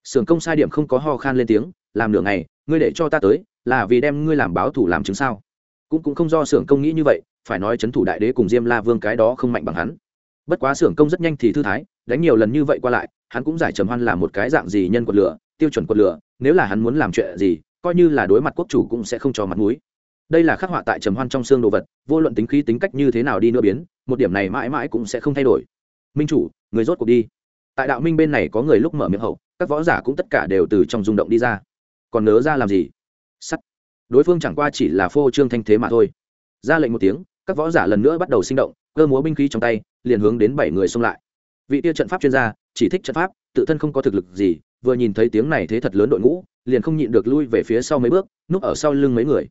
Speaker 1: Sưởng công sai điểm không có ho khan lên tiếng làm nửa ngày, ngươi để cho ta tới, là vì đem ngươi làm báo thủ làm chứng sao? Cũng cũng không do sưởng công nghĩ như vậy, phải nói chấn thủ đại đế cùng diêm la vương cái đó không mạnh bằng hắn. Bất quá sưởng công rất nhanh thì thư thái, đánh nhiều lần như vậy qua lại, hắn cũng giải trầm hoan là một cái dạng gì nhân quật lửa, tiêu chuẩn quật lửa, nếu là hắn muốn làm chuyện gì, coi như là đối mặt quốc chủ cũng sẽ không cho mặt mũi. Đây là khắc họa tại trầm hoan trong xương đồ vật, vô luận tính khí tính cách như thế nào đi nữa biến, một điểm này mãi mãi cũng sẽ không thay đổi. Minh chủ, người rốt cuộc đi. Tại đạo minh bên này có người lúc mở miệng hậu, các võ giả cũng tất cả đều từ trong rung động đi ra còn nớ ra làm gì? Sắt. Đối phương chẳng qua chỉ là phô trương thanh thế mà thôi. Ra lệnh một tiếng, các võ giả lần nữa bắt đầu sinh động, cơ múa binh khí trong tay, liền hướng đến bảy người xông lại. Vị tiêu trận pháp chuyên gia, chỉ thích trận pháp, tự thân không có thực lực gì, vừa nhìn thấy tiếng này thế thật lớn đội ngũ, liền không nhịn được lui về phía sau mấy bước, núp ở sau lưng mấy người.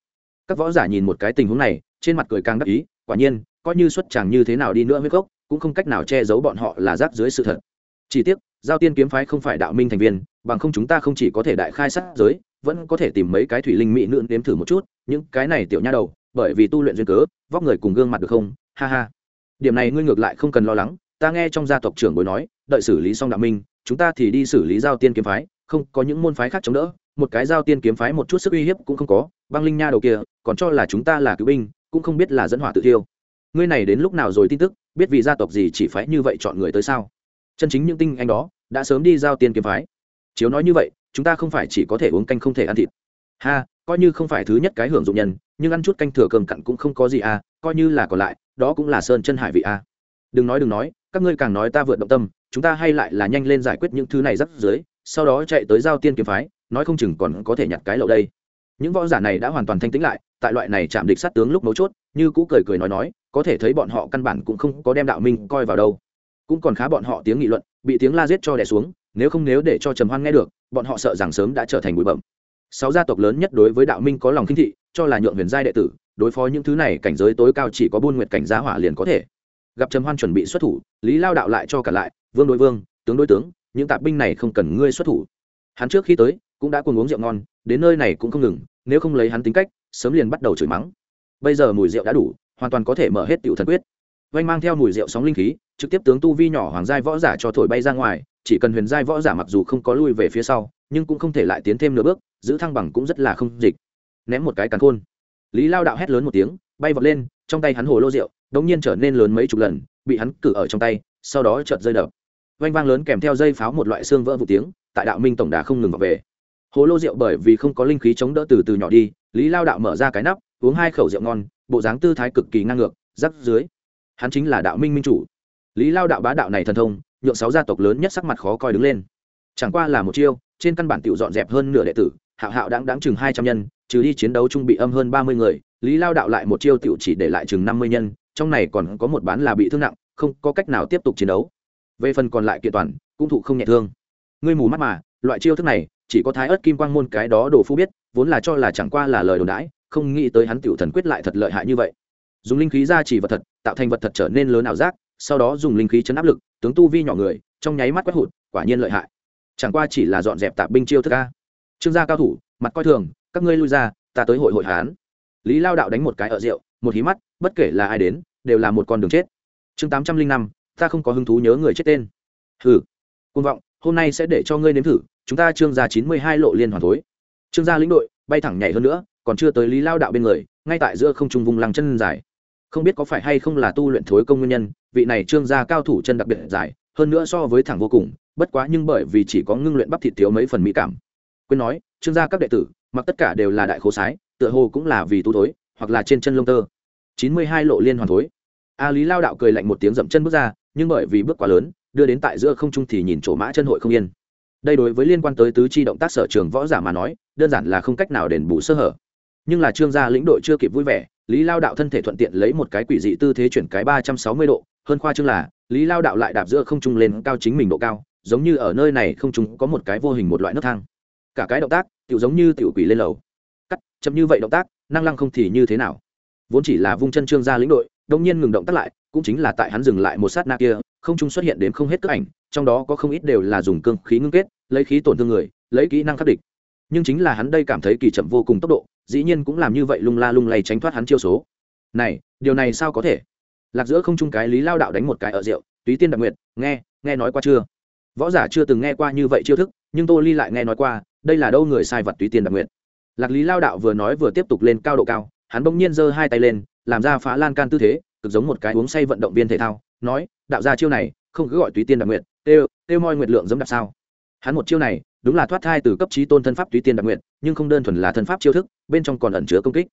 Speaker 1: Các võ giả nhìn một cái tình huống này, trên mặt cười càng đắc ý, quả nhiên, coi như xuất chàng như thế nào đi nữa huyết gốc, cũng không cách nào che giấu bọn họ là rác dưới sự thật chỉ tiếc, giao tiên kiếm phái không phải đạo minh thành viên, bằng không chúng ta không chỉ có thể đại khai sát giới, vẫn có thể tìm mấy cái thủy linh mỹ nữ nếm thử một chút, những cái này tiểu nha đầu, bởi vì tu luyện duyên cớ, vóc người cùng gương mặt được không? Ha ha. Điểm này ngươi ngược lại không cần lo lắng, ta nghe trong gia tộc trưởng bối nói, đợi xử lý xong đạo minh, chúng ta thì đi xử lý giao tiên kiếm phái, không có những môn phái khác chống đỡ, một cái giao tiên kiếm phái một chút sức uy hiếp cũng không có, băng linh nha đầu kia, còn cho là chúng ta là cứu binh, cũng không biết là dẫn hỏa tự thiêu. Ngươi này đến lúc nào rồi tin tức, biết vì gia tộc gì chỉ phái như vậy chọn người tới sao? Chân chính những tinh anh đó đã sớm đi giao tiền kiếm phái. Chiếu nói như vậy, chúng ta không phải chỉ có thể uống canh không thể ăn thịt. Ha, coi như không phải thứ nhất cái hưởng dụng nhân, nhưng ăn chút canh thừa cơm cặn cũng không có gì à coi như là còn lại, đó cũng là sơn chân hải vị à. Đừng nói đừng nói, các ngươi càng nói ta vượt động tâm, chúng ta hay lại là nhanh lên giải quyết những thứ này rắc dưới sau đó chạy tới giao tiên kiếm phái, nói không chừng còn có thể nhặt cái lậu đây. Những võ giả này đã hoàn toàn thanh tĩnh lại, tại loại này chạm địch sát tướng lúc mấu chốt, như cũ cười cười nói nói, có thể thấy bọn họ căn bản cũng không có đem đạo minh coi vào đâu cũng còn khá bọn họ tiếng nghị luận, bị tiếng la giết cho đẻ xuống, nếu không nếu để cho trầm hoan nghe được, bọn họ sợ rằng sớm đã trở thành bụi bẩm sáu gia tộc lớn nhất đối với đạo minh có lòng khinh thị, cho là nhượng huyền giai đệ tử, đối phó những thứ này cảnh giới tối cao chỉ có buôn nguyệt cảnh giá hỏa liền có thể. Gặp trầm hoan chuẩn bị xuất thủ, lý lao đạo lại cho cả lại, vương đối vương, tướng đối tướng, những tạp binh này không cần ngươi xuất thủ. Hắn trước khi tới, cũng đã cùng uống rượu ngon, đến nơi này cũng không ngừng, nếu không lấy hắn tính cách, sớm liền bắt đầu chửi mắng. Bây giờ mùi rượu đã đủ, hoàn toàn có thể mở hết tiểu thần quyết vanh mang theo mùi rượu sóng linh khí, trực tiếp tướng tu vi nhỏ hoàng giai võ giả cho thổi bay ra ngoài, chỉ cần huyền giai võ giả mặc dù không có lui về phía sau, nhưng cũng không thể lại tiến thêm nửa bước, giữ thăng bằng cũng rất là không dịch. Ném một cái càn khôn. Lý lao đạo hét lớn một tiếng, bay vọt lên, trong tay hắn hồ lô rượu, đống nhiên trở nên lớn mấy chục lần, bị hắn cử ở trong tay, sau đó chợt rơi đập. Vanh vang lớn kèm theo dây pháo một loại xương vỡ vụ tiếng, tại đạo minh tổng đà không ngừng vào về. Hồ lô rượu bởi vì không có linh khí chống đỡ từ từ nhỏ đi, lý lao đạo mở ra cái nắp, uống hai khẩu rượu ngon, bộ dáng tư thái cực kỳ ngang ngược, rắc dưới hắn chính là đạo minh minh chủ. Lý lao đạo bá đạo này thần thông, nhượng sáu gia tộc lớn nhất sắc mặt khó coi đứng lên. Chẳng qua là một chiêu, trên căn bản tiểu dọn dẹp hơn nửa đệ tử, hạo hạo đáng đáng chừng hai trăm nhân, trừ đi chiến đấu trung bị âm hơn ba mươi người, lý lao đạo lại một chiêu tiểu chỉ để lại chừng năm mươi nhân, trong này còn có một bán là bị thương nặng, không có cách nào tiếp tục chiến đấu. Về phần còn lại kiện toàn, cũng thụ không nhẹ thương. Ngươi mù mắt mà, loại chiêu thức này, chỉ có thái ớt kim quang môn cái đó đồ phu biết, vốn là cho là chẳng qua là lời đồn đãi, không nghĩ tới hắn tiểu thần quyết lại thật lợi hại như vậy dùng linh khí ra chỉ vật thật, tạo thành vật thật trở nên lớn ảo giác, sau đó dùng linh khí chấn áp lực, tướng tu vi nhỏ người, trong nháy mắt quét hụt, quả nhiên lợi hại. Chẳng qua chỉ là dọn dẹp tạp binh chiêu thức ca trương gia cao thủ, mặt coi thường, các ngươi lui ra, ta tới hội hội hán. Lý lao đạo đánh một cái ở rượu, một hí mắt, bất kể là ai đến, đều là một con đường chết. Chương tám trăm linh năm, ta không có hứng thú nhớ người chết tên. Hừ côn vọng, hôm nay sẽ để cho ngươi nếm thử, chúng ta trương gia chín mươi hai lộ liên hoàn thối. Trương gia lĩnh đội, bay thẳng nhảy hơn nữa, còn chưa tới lý lao đạo bên người, ngay tại giữa không trung vùng lăng chân dài không biết có phải hay không là tu luyện thối công nguyên nhân, vị này trương gia cao thủ chân đặc biệt dài, hơn nữa so với thẳng vô cùng, bất quá nhưng bởi vì chỉ có ngưng luyện bắp thịt thiếu mấy phần mỹ cảm. Quên nói, trương gia các đệ tử, mặc tất cả đều là đại khố sái, tựa hồ cũng là vì tu thối, hoặc là trên chân lông tơ. Chín mươi hai lộ liên hoàn thối. A lý lao đạo cười lạnh một tiếng dậm chân bước ra, nhưng bởi vì bước quá lớn, đưa đến tại giữa không trung thì nhìn chỗ mã chân hội không yên. Đây đối với liên quan tới tứ chi động tác sở trường võ giả mà nói, đơn giản là không cách nào đền bù sơ hở. Nhưng là trương gia lĩnh đội chưa kịp vui vẻ lý lao đạo thân thể thuận tiện lấy một cái quỷ dị tư thế chuyển cái ba trăm sáu mươi độ, hơn khoa chương là, lý lao đạo lại đạp giữa không trung lên cao chính mình độ cao, giống như ở nơi này không trung có một cái vô hình một loại nấc thang. Cả cái động tác tự giống như tiểu quỷ lên lầu. Cắt, chậm như vậy động tác, năng lăng không thì như thế nào? Vốn chỉ là vung chân trương gia lĩnh đội đông nhiên ngừng động tác lại, cũng chính là tại hắn dừng lại một sát na kia, không trung xuất hiện đến không hết cước ảnh, trong đó có không ít đều là dùng cương khí ngưng kết, lấy khí tổn thương người, lấy kỹ năng khắc địch nhưng chính là hắn đây cảm thấy kỳ chậm vô cùng tốc độ, dĩ nhiên cũng làm như vậy lung la lung lay tránh thoát hắn chiêu số. Này, điều này sao có thể? Lạc giữa không trung cái lý lao đạo đánh một cái ở rượu, túy tiên đặc nguyệt, nghe nghe nói qua chưa? Võ giả chưa từng nghe qua như vậy chiêu thức, nhưng tô ly lại nghe nói qua, đây là đâu người sai vật túy tiên đặc nguyệt. Lạc lý lao đạo vừa nói vừa tiếp tục lên cao độ cao, hắn bỗng nhiên giơ hai tay lên, làm ra phá lan can tư thế, cực giống một cái uống say vận động viên thể thao, nói, đạo ra chiêu này, không cứ gọi túy tiên đặc nguyệt, têu têu moi nguyệt lượng giống đặc sao? Hắn một chiêu này, đúng là thoát thai từ cấp trí tôn thân pháp tùy tiên đặc nguyện, nhưng không đơn thuần là thân pháp chiêu thức, bên trong còn ẩn chứa công kích.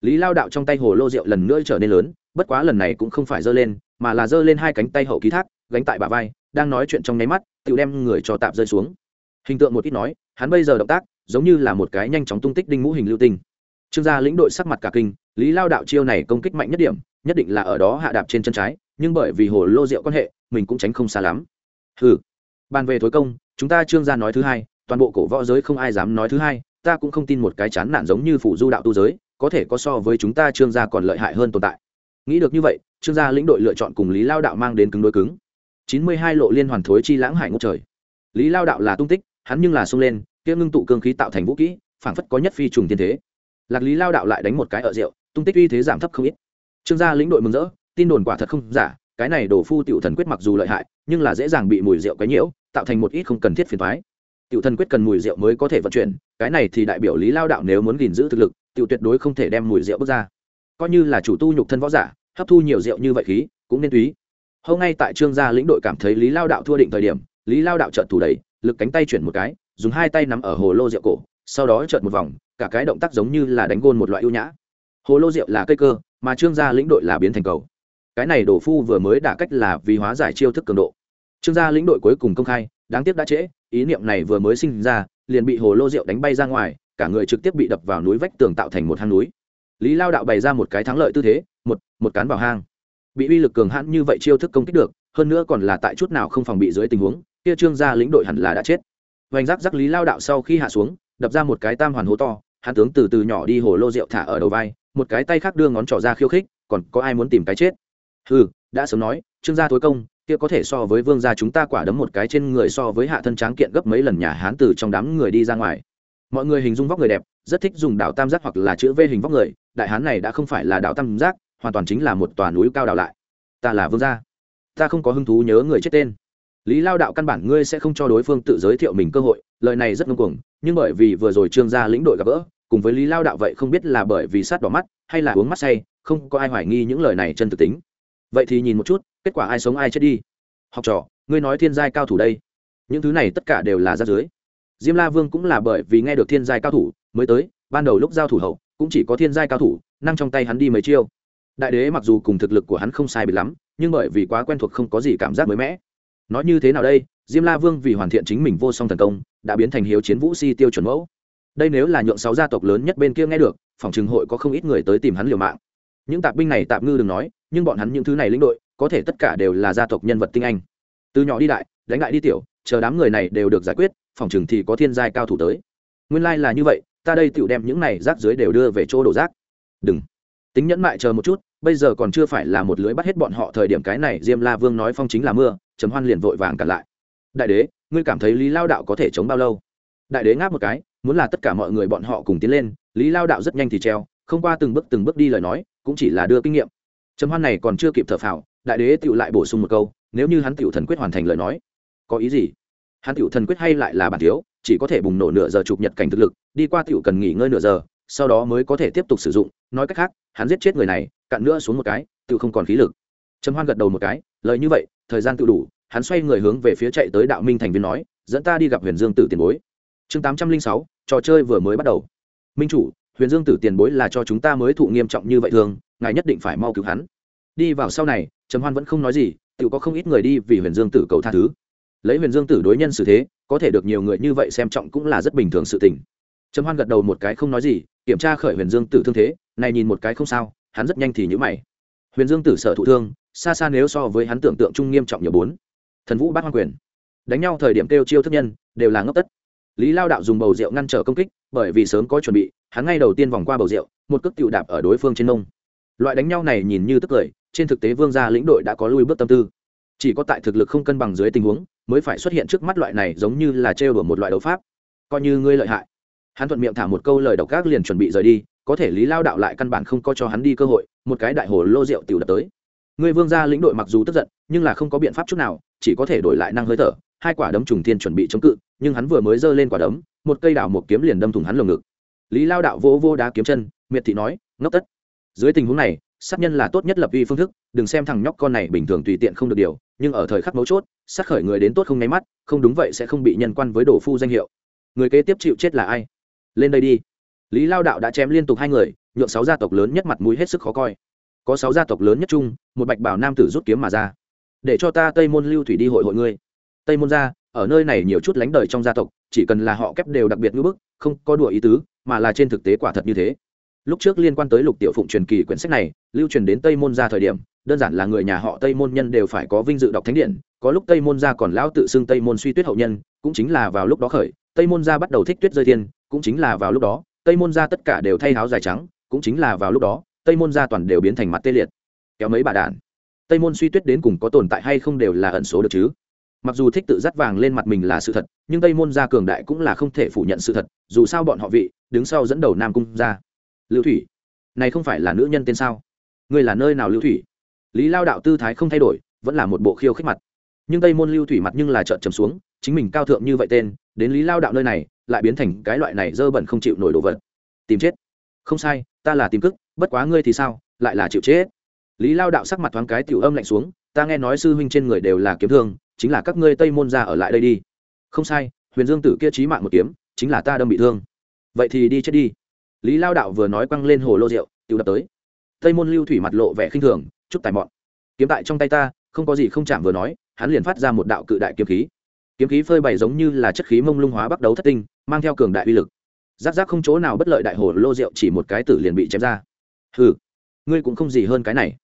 Speaker 1: Lý lao đạo trong tay hồ lô rượu lần nữa trở nên lớn, bất quá lần này cũng không phải giơ lên, mà là giơ lên hai cánh tay hậu ký thác, gánh tại bả vai, đang nói chuyện trong nháy mắt, tự đem người cho tạm rơi xuống. Hình tượng một ít nói, hắn bây giờ động tác, giống như là một cái nhanh chóng tung tích đinh mũ hình lưu tinh. Trương gia lĩnh đội sắc mặt cả kinh, lý lao đạo chiêu này công kích mạnh nhất điểm, nhất định là ở đó hạ đạp trên chân trái, nhưng bởi vì hồ lô rượu quan hệ, mình cũng tránh không xa lắm. Hừ. Bàn về thối công chúng ta trương gia nói thứ hai, toàn bộ cổ võ giới không ai dám nói thứ hai, ta cũng không tin một cái chán nản giống như phủ du đạo tu giới, có thể có so với chúng ta trương gia còn lợi hại hơn tồn tại. Nghĩ được như vậy, trương gia lĩnh đội lựa chọn cùng lý lao đạo mang đến cứng đối cứng. Chín mươi hai lộ liên hoàn thối chi lãng hải ngốc trời. Lý lao đạo là tung tích, hắn nhưng là sung lên, kia ngưng tụ cương khí tạo thành vũ kỹ, phảng phất có nhất phi trùng tiên thế. Lạc lý lao đạo lại đánh một cái ở rượu, tung tích uy thế giảm thấp không ít. Trương gia lĩnh đội mừng rỡ, tin đồn quả thật không giả, cái này đổ phu tiểu thần quyết mặc dù lợi hại, nhưng là dễ dàng bị mùi rượu quấy nhiễu tạo thành một ít không cần thiết phiền thoái. Tiểu thần quyết cần mùi rượu mới có thể vận chuyển, cái này thì đại biểu lý lao đạo nếu muốn gìn giữ thực lực, tiểu tuyệt đối không thể đem mùi rượu bước ra. Coi như là chủ tu nhục thân võ giả, hấp thu nhiều rượu như vậy khí, cũng nên túy. Hôm nay tại trương gia lĩnh đội cảm thấy lý lao đạo thua định thời điểm, lý lao đạo trợn thủ đẩy lực cánh tay chuyển một cái, dùng hai tay nắm ở hồ lô rượu cổ, sau đó trợn một vòng, cả cái động tác giống như là đánh gôn một loại ưu nhã. Hồ lô rượu là cây cơ, mà trương gia lĩnh đội là biến thành cầu. Cái này đổ phu vừa mới đả cách là vì hóa giải chiêu thức cường độ trương gia lĩnh đội cuối cùng công khai, đáng tiếc đã trễ, ý niệm này vừa mới sinh ra, liền bị hồ lô rượu đánh bay ra ngoài, cả người trực tiếp bị đập vào núi vách tường tạo thành một hang núi. Lý lao đạo bày ra một cái thắng lợi tư thế, một một cán vào hang. Bị uy lực cường hãn như vậy chiêu thức công kích được, hơn nữa còn là tại chút nào không phòng bị dưới tình huống, kia trương gia lĩnh đội hẳn là đã chết. Vành rắc rắc lý lao đạo sau khi hạ xuống, đập ra một cái tam hoàn hố to, hắn tướng từ từ nhỏ đi hồ lô rượu thả ở đầu vai, một cái tay khác đưa ngón trỏ ra khiêu khích, còn có ai muốn tìm cái chết? Ừ đã sớm nói, trương gia thối công kia có thể so với vương gia chúng ta quả đấm một cái trên người so với hạ thân tráng kiện gấp mấy lần nhà hán từ trong đám người đi ra ngoài. Mọi người hình dung vóc người đẹp, rất thích dùng đảo tam giác hoặc là chữ v hình vóc người, đại hán này đã không phải là đảo tam giác, hoàn toàn chính là một tòa núi cao đảo lại. Ta là vương gia. Ta không có hứng thú nhớ người chết tên. Lý lao đạo căn bản ngươi sẽ không cho đối phương tự giới thiệu mình cơ hội, lời này rất ngông cuồng, nhưng bởi vì vừa rồi trương gia lĩnh đội gặp gỡ, cùng với lý lao đạo vậy không biết là bởi vì sát đỏ mắt, hay là uống mắt say, không có ai hoài nghi những lời này chân thực tính vậy thì nhìn một chút, kết quả ai sống ai chết đi. Học trò, ngươi nói thiên giai cao thủ đây. Những thứ này tất cả đều là ra dưới diêm la vương cũng là bởi vì nghe được thiên giai cao thủ mới tới, ban đầu lúc giao thủ hậu, cũng chỉ có thiên giai cao thủ, năng trong tay hắn đi mấy chiêu. Đại đế mặc dù cùng thực lực của hắn không sai bị lắm, nhưng bởi vì quá quen thuộc không có gì cảm giác mới mẻ. Nói như thế nào đây? Diêm la vương vì hoàn thiện chính mình vô song thần công, đã biến thành hiếu chiến vũ si tiêu chuẩn mẫu. Đây nếu là nhượng sáu gia tộc lớn nhất bên kia nghe được, phòng trường hội có không ít người tới tìm hắn liều mạng. Những tạp binh này tạp ngư đừng nói nhưng bọn hắn những thứ này lĩnh đội, có thể tất cả đều là gia tộc nhân vật tinh anh. Từ nhỏ đi đại, đánh lại đi tiểu, chờ đám người này đều được giải quyết, phòng trường thì có thiên giai cao thủ tới. Nguyên lai là như vậy, ta đây tựu đem những này rác dưới đều đưa về chỗ đổ rác. Đừng. Tính nhẫn mại chờ một chút, bây giờ còn chưa phải là một lưới bắt hết bọn họ thời điểm cái này diêm la vương nói phong chính là mưa chấm hoan liền vội vàng cản lại. Đại đế, ngươi cảm thấy lý lao đạo có thể chống bao lâu? Đại đế ngáp một cái, muốn là tất cả mọi người bọn họ cùng tiến lên, lý lao đạo rất nhanh thì treo, không qua từng bước từng bước đi lời nói, cũng chỉ là đưa kinh nghiệm trầm hoan này còn chưa kịp thở phào, đại đế tựu lại bổ sung một câu, nếu như hắn tựu thần quyết hoàn thành lời nói, có ý gì? Hắn tựu thần quyết hay lại là bản thiếu, chỉ có thể bùng nổ nửa giờ chụp nhật cảnh thực lực, đi qua tựu cần nghỉ ngơi nửa giờ, sau đó mới có thể tiếp tục sử dụng. Nói cách khác, hắn giết chết người này cặn nữa xuống một cái tựu không còn khí lực. Trầm hoan gật đầu một cái, lời như vậy, thời gian tự đủ, hắn xoay người hướng về phía chạy tới đạo minh thành viên nói, dẫn ta đi gặp huyền dương tử tiền bối. Chương tám trăm linh sáu, trò chơi vừa mới bắt đầu. Minh chủ, huyền dương tử tiền bối là cho chúng ta mới thụ nghiêm trọng như vậy thường ngài nhất định phải mau cứu hắn. Đi vào sau này, trầm hoan vẫn không nói gì, tự có không ít người đi vì huyền dương tử cầu tha thứ. Lấy huyền dương tử đối nhân xử thế, có thể được nhiều người như vậy xem trọng cũng là rất bình thường sự tình. Trầm hoan gật đầu một cái không nói gì, kiểm tra khởi huyền dương tử thương thế, này nhìn một cái không sao, hắn rất nhanh thì nhữ mày. Huyền dương tử sợ thụ thương, xa xa nếu so với hắn tưởng tượng trung nghiêm trọng nhiều bốn. Thần vũ bát hoang quyền. Đánh nhau thời điểm kêu chiêu thức nhân, đều là ngốc tất. Lý lao đạo dùng bầu rượu ngăn trở công kích, bởi vì sớm có chuẩn bị, hắn ngay đầu tiên vòng qua bầu rượu, một cước tiểu đạp ở đối phương trên nông loại đánh nhau này nhìn như tức cười, trên thực tế vương gia lĩnh đội đã có lui bước tâm tư. Chỉ có tại thực lực không cân bằng dưới tình huống, mới phải xuất hiện trước mắt loại này giống như là trêu đùa một loại đấu pháp. Coi như ngươi lợi hại. Hắn thuận miệng thả một câu lời độc gác liền chuẩn bị rời đi, có thể lý lao đạo lại căn bản không có cho hắn đi cơ hội, một cái đại hồ lô rượu tiểu đập tới. Ngươi vương gia lĩnh đội mặc dù tức giận, nhưng là không có biện pháp chút nào, chỉ có thể đổi lại năng hơi thở, hai quả đấm trùng thiên chuẩn bị chống cự, nhưng hắn vừa mới giơ lên quả đấm, một cây đảo một kiếm liền đâm thủng hắn lồng ngực. Lý lao đạo vô vô đá kiếm chân, miệt thị nói, ngốc tất dưới tình huống này, sát nhân là tốt nhất lập uy phương thức, đừng xem thằng nhóc con này bình thường tùy tiện không được điều, nhưng ở thời khắc mấu chốt, sát khởi người đến tốt không nháy mắt, không đúng vậy sẽ không bị nhân quan với đồ phu danh hiệu. Người kế tiếp chịu chết là ai? Lên đây đi. Lý lao đạo đã chém liên tục hai người, nhượng sáu gia tộc lớn nhất mặt mũi hết sức khó coi. Có sáu gia tộc lớn nhất chung, một bạch bảo nam tử rút kiếm mà ra. Để cho ta tây môn lưu thủy đi hội hội ngươi. Tây môn gia, ở nơi này nhiều chút lánh đời trong gia tộc, chỉ cần là họ kép đều đặc biệt ngữ bức, không có đùa ý tứ, mà là trên thực tế quả thật như thế lúc trước liên quan tới lục tiểu phụng truyền kỳ quyển sách này, lưu truyền đến tây môn gia thời điểm, đơn giản là người nhà họ tây môn nhân đều phải có vinh dự đọc thánh điện, có lúc tây môn gia còn lão tự xưng tây môn suy tuyết hậu nhân, cũng chính là vào lúc đó khởi, tây môn gia bắt đầu thích tuyết rơi thiên, cũng chính là vào lúc đó, tây môn gia tất cả đều thay áo dài trắng, cũng chính là vào lúc đó, tây môn gia toàn đều biến thành mặt tê liệt. Kéo mấy bà đạn tây môn suy tuyết đến cùng có tồn tại hay không đều là ẩn số được chứ? Mặc dù thích tự dắt vàng lên mặt mình là sự thật, nhưng tây môn gia cường đại cũng là không thể phủ nhận sự thật, dù sao bọn họ vị, đứng sau dẫn đầu nam cung ra lưu thủy. Này không phải là nữ nhân tên sao? Ngươi là nơi nào lưu thủy? Lý lao đạo tư thái không thay đổi, vẫn là một bộ khiêu khích mặt. Nhưng tây môn lưu thủy mặt nhưng là trợn trầm xuống, chính mình cao thượng như vậy tên, đến lý lao đạo nơi này, lại biến thành cái loại này dơ bẩn không chịu nổi đồ vật. Tìm chết. Không sai, ta là tìm cức, bất quá ngươi thì sao, lại là chịu chết. Lý lao đạo sắc mặt thoáng cái tiểu âm lạnh xuống, ta nghe nói sư huynh trên người đều là kiếm thương, chính là các ngươi tây môn ra ở lại đây đi. Không sai, huyền dương tử kia trí mạng một kiếm, chính là ta đâm bị thương. Vậy thì đi chết đi lý lao đạo vừa nói quăng lên hồ lô rượu tự đập tới. Tây môn lưu thủy mặt lộ vẻ khinh thường chúc tài mọn. Kiếm tại trong tay ta, không có gì không chạm vừa nói, hắn liền phát ra một đạo cự đại kiếm khí. Kiếm khí phơi bày giống như là chất khí mông lung hóa bắt đầu thất tinh, mang theo cường đại uy lực. Giáp giáp không chỗ nào bất lợi đại hồ lô rượu, chỉ một cái tử liền bị chém ra. Hừ, ngươi cũng không gì hơn cái này.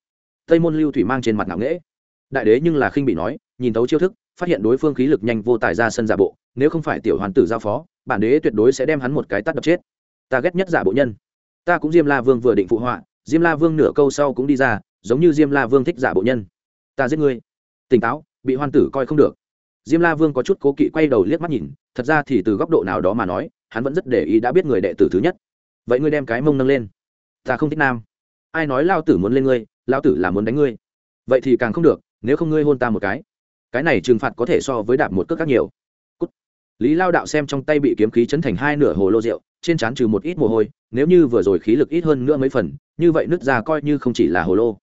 Speaker 1: Tây môn lưu thủy mang trên mặt nặng nghễ. Đại đế nhưng là khinh bị nói, nhìn tấu chiêu thức, phát hiện đối phương khí lực nhanh vô tài ra sân giả bộ, nếu không phải tiểu hoàn tử giao phó, bản đế tuyệt đối sẽ đem hắn một cái tắt đập chết ta ghét nhất giả bộ nhân. Ta cũng diêm la vương vừa định phụ họa, diêm la vương nửa câu sau cũng đi ra, giống như diêm la vương thích giả bộ nhân. Ta giết ngươi. Tỉnh táo, bị hoan tử coi không được. Diêm la vương có chút cố kỵ quay đầu liếc mắt nhìn, thật ra thì từ góc độ nào đó mà nói, hắn vẫn rất để ý đã biết người đệ tử thứ nhất. Vậy ngươi đem cái mông nâng lên. Ta không thích nam. Ai nói lao tử muốn lên ngươi, lao tử là muốn đánh ngươi. Vậy thì càng không được, nếu không ngươi hôn ta một cái. Cái này trừng phạt có thể so với đạp một cước các nhiều. Cút. lý lao đạo xem trong tay bị kiếm khí chấn thành hai nửa hồ lô rượu trên trán trừ một ít mồ hôi, nếu như vừa rồi khí lực ít hơn nữa mấy phần, như vậy nứt ra coi như không chỉ là hồ lô.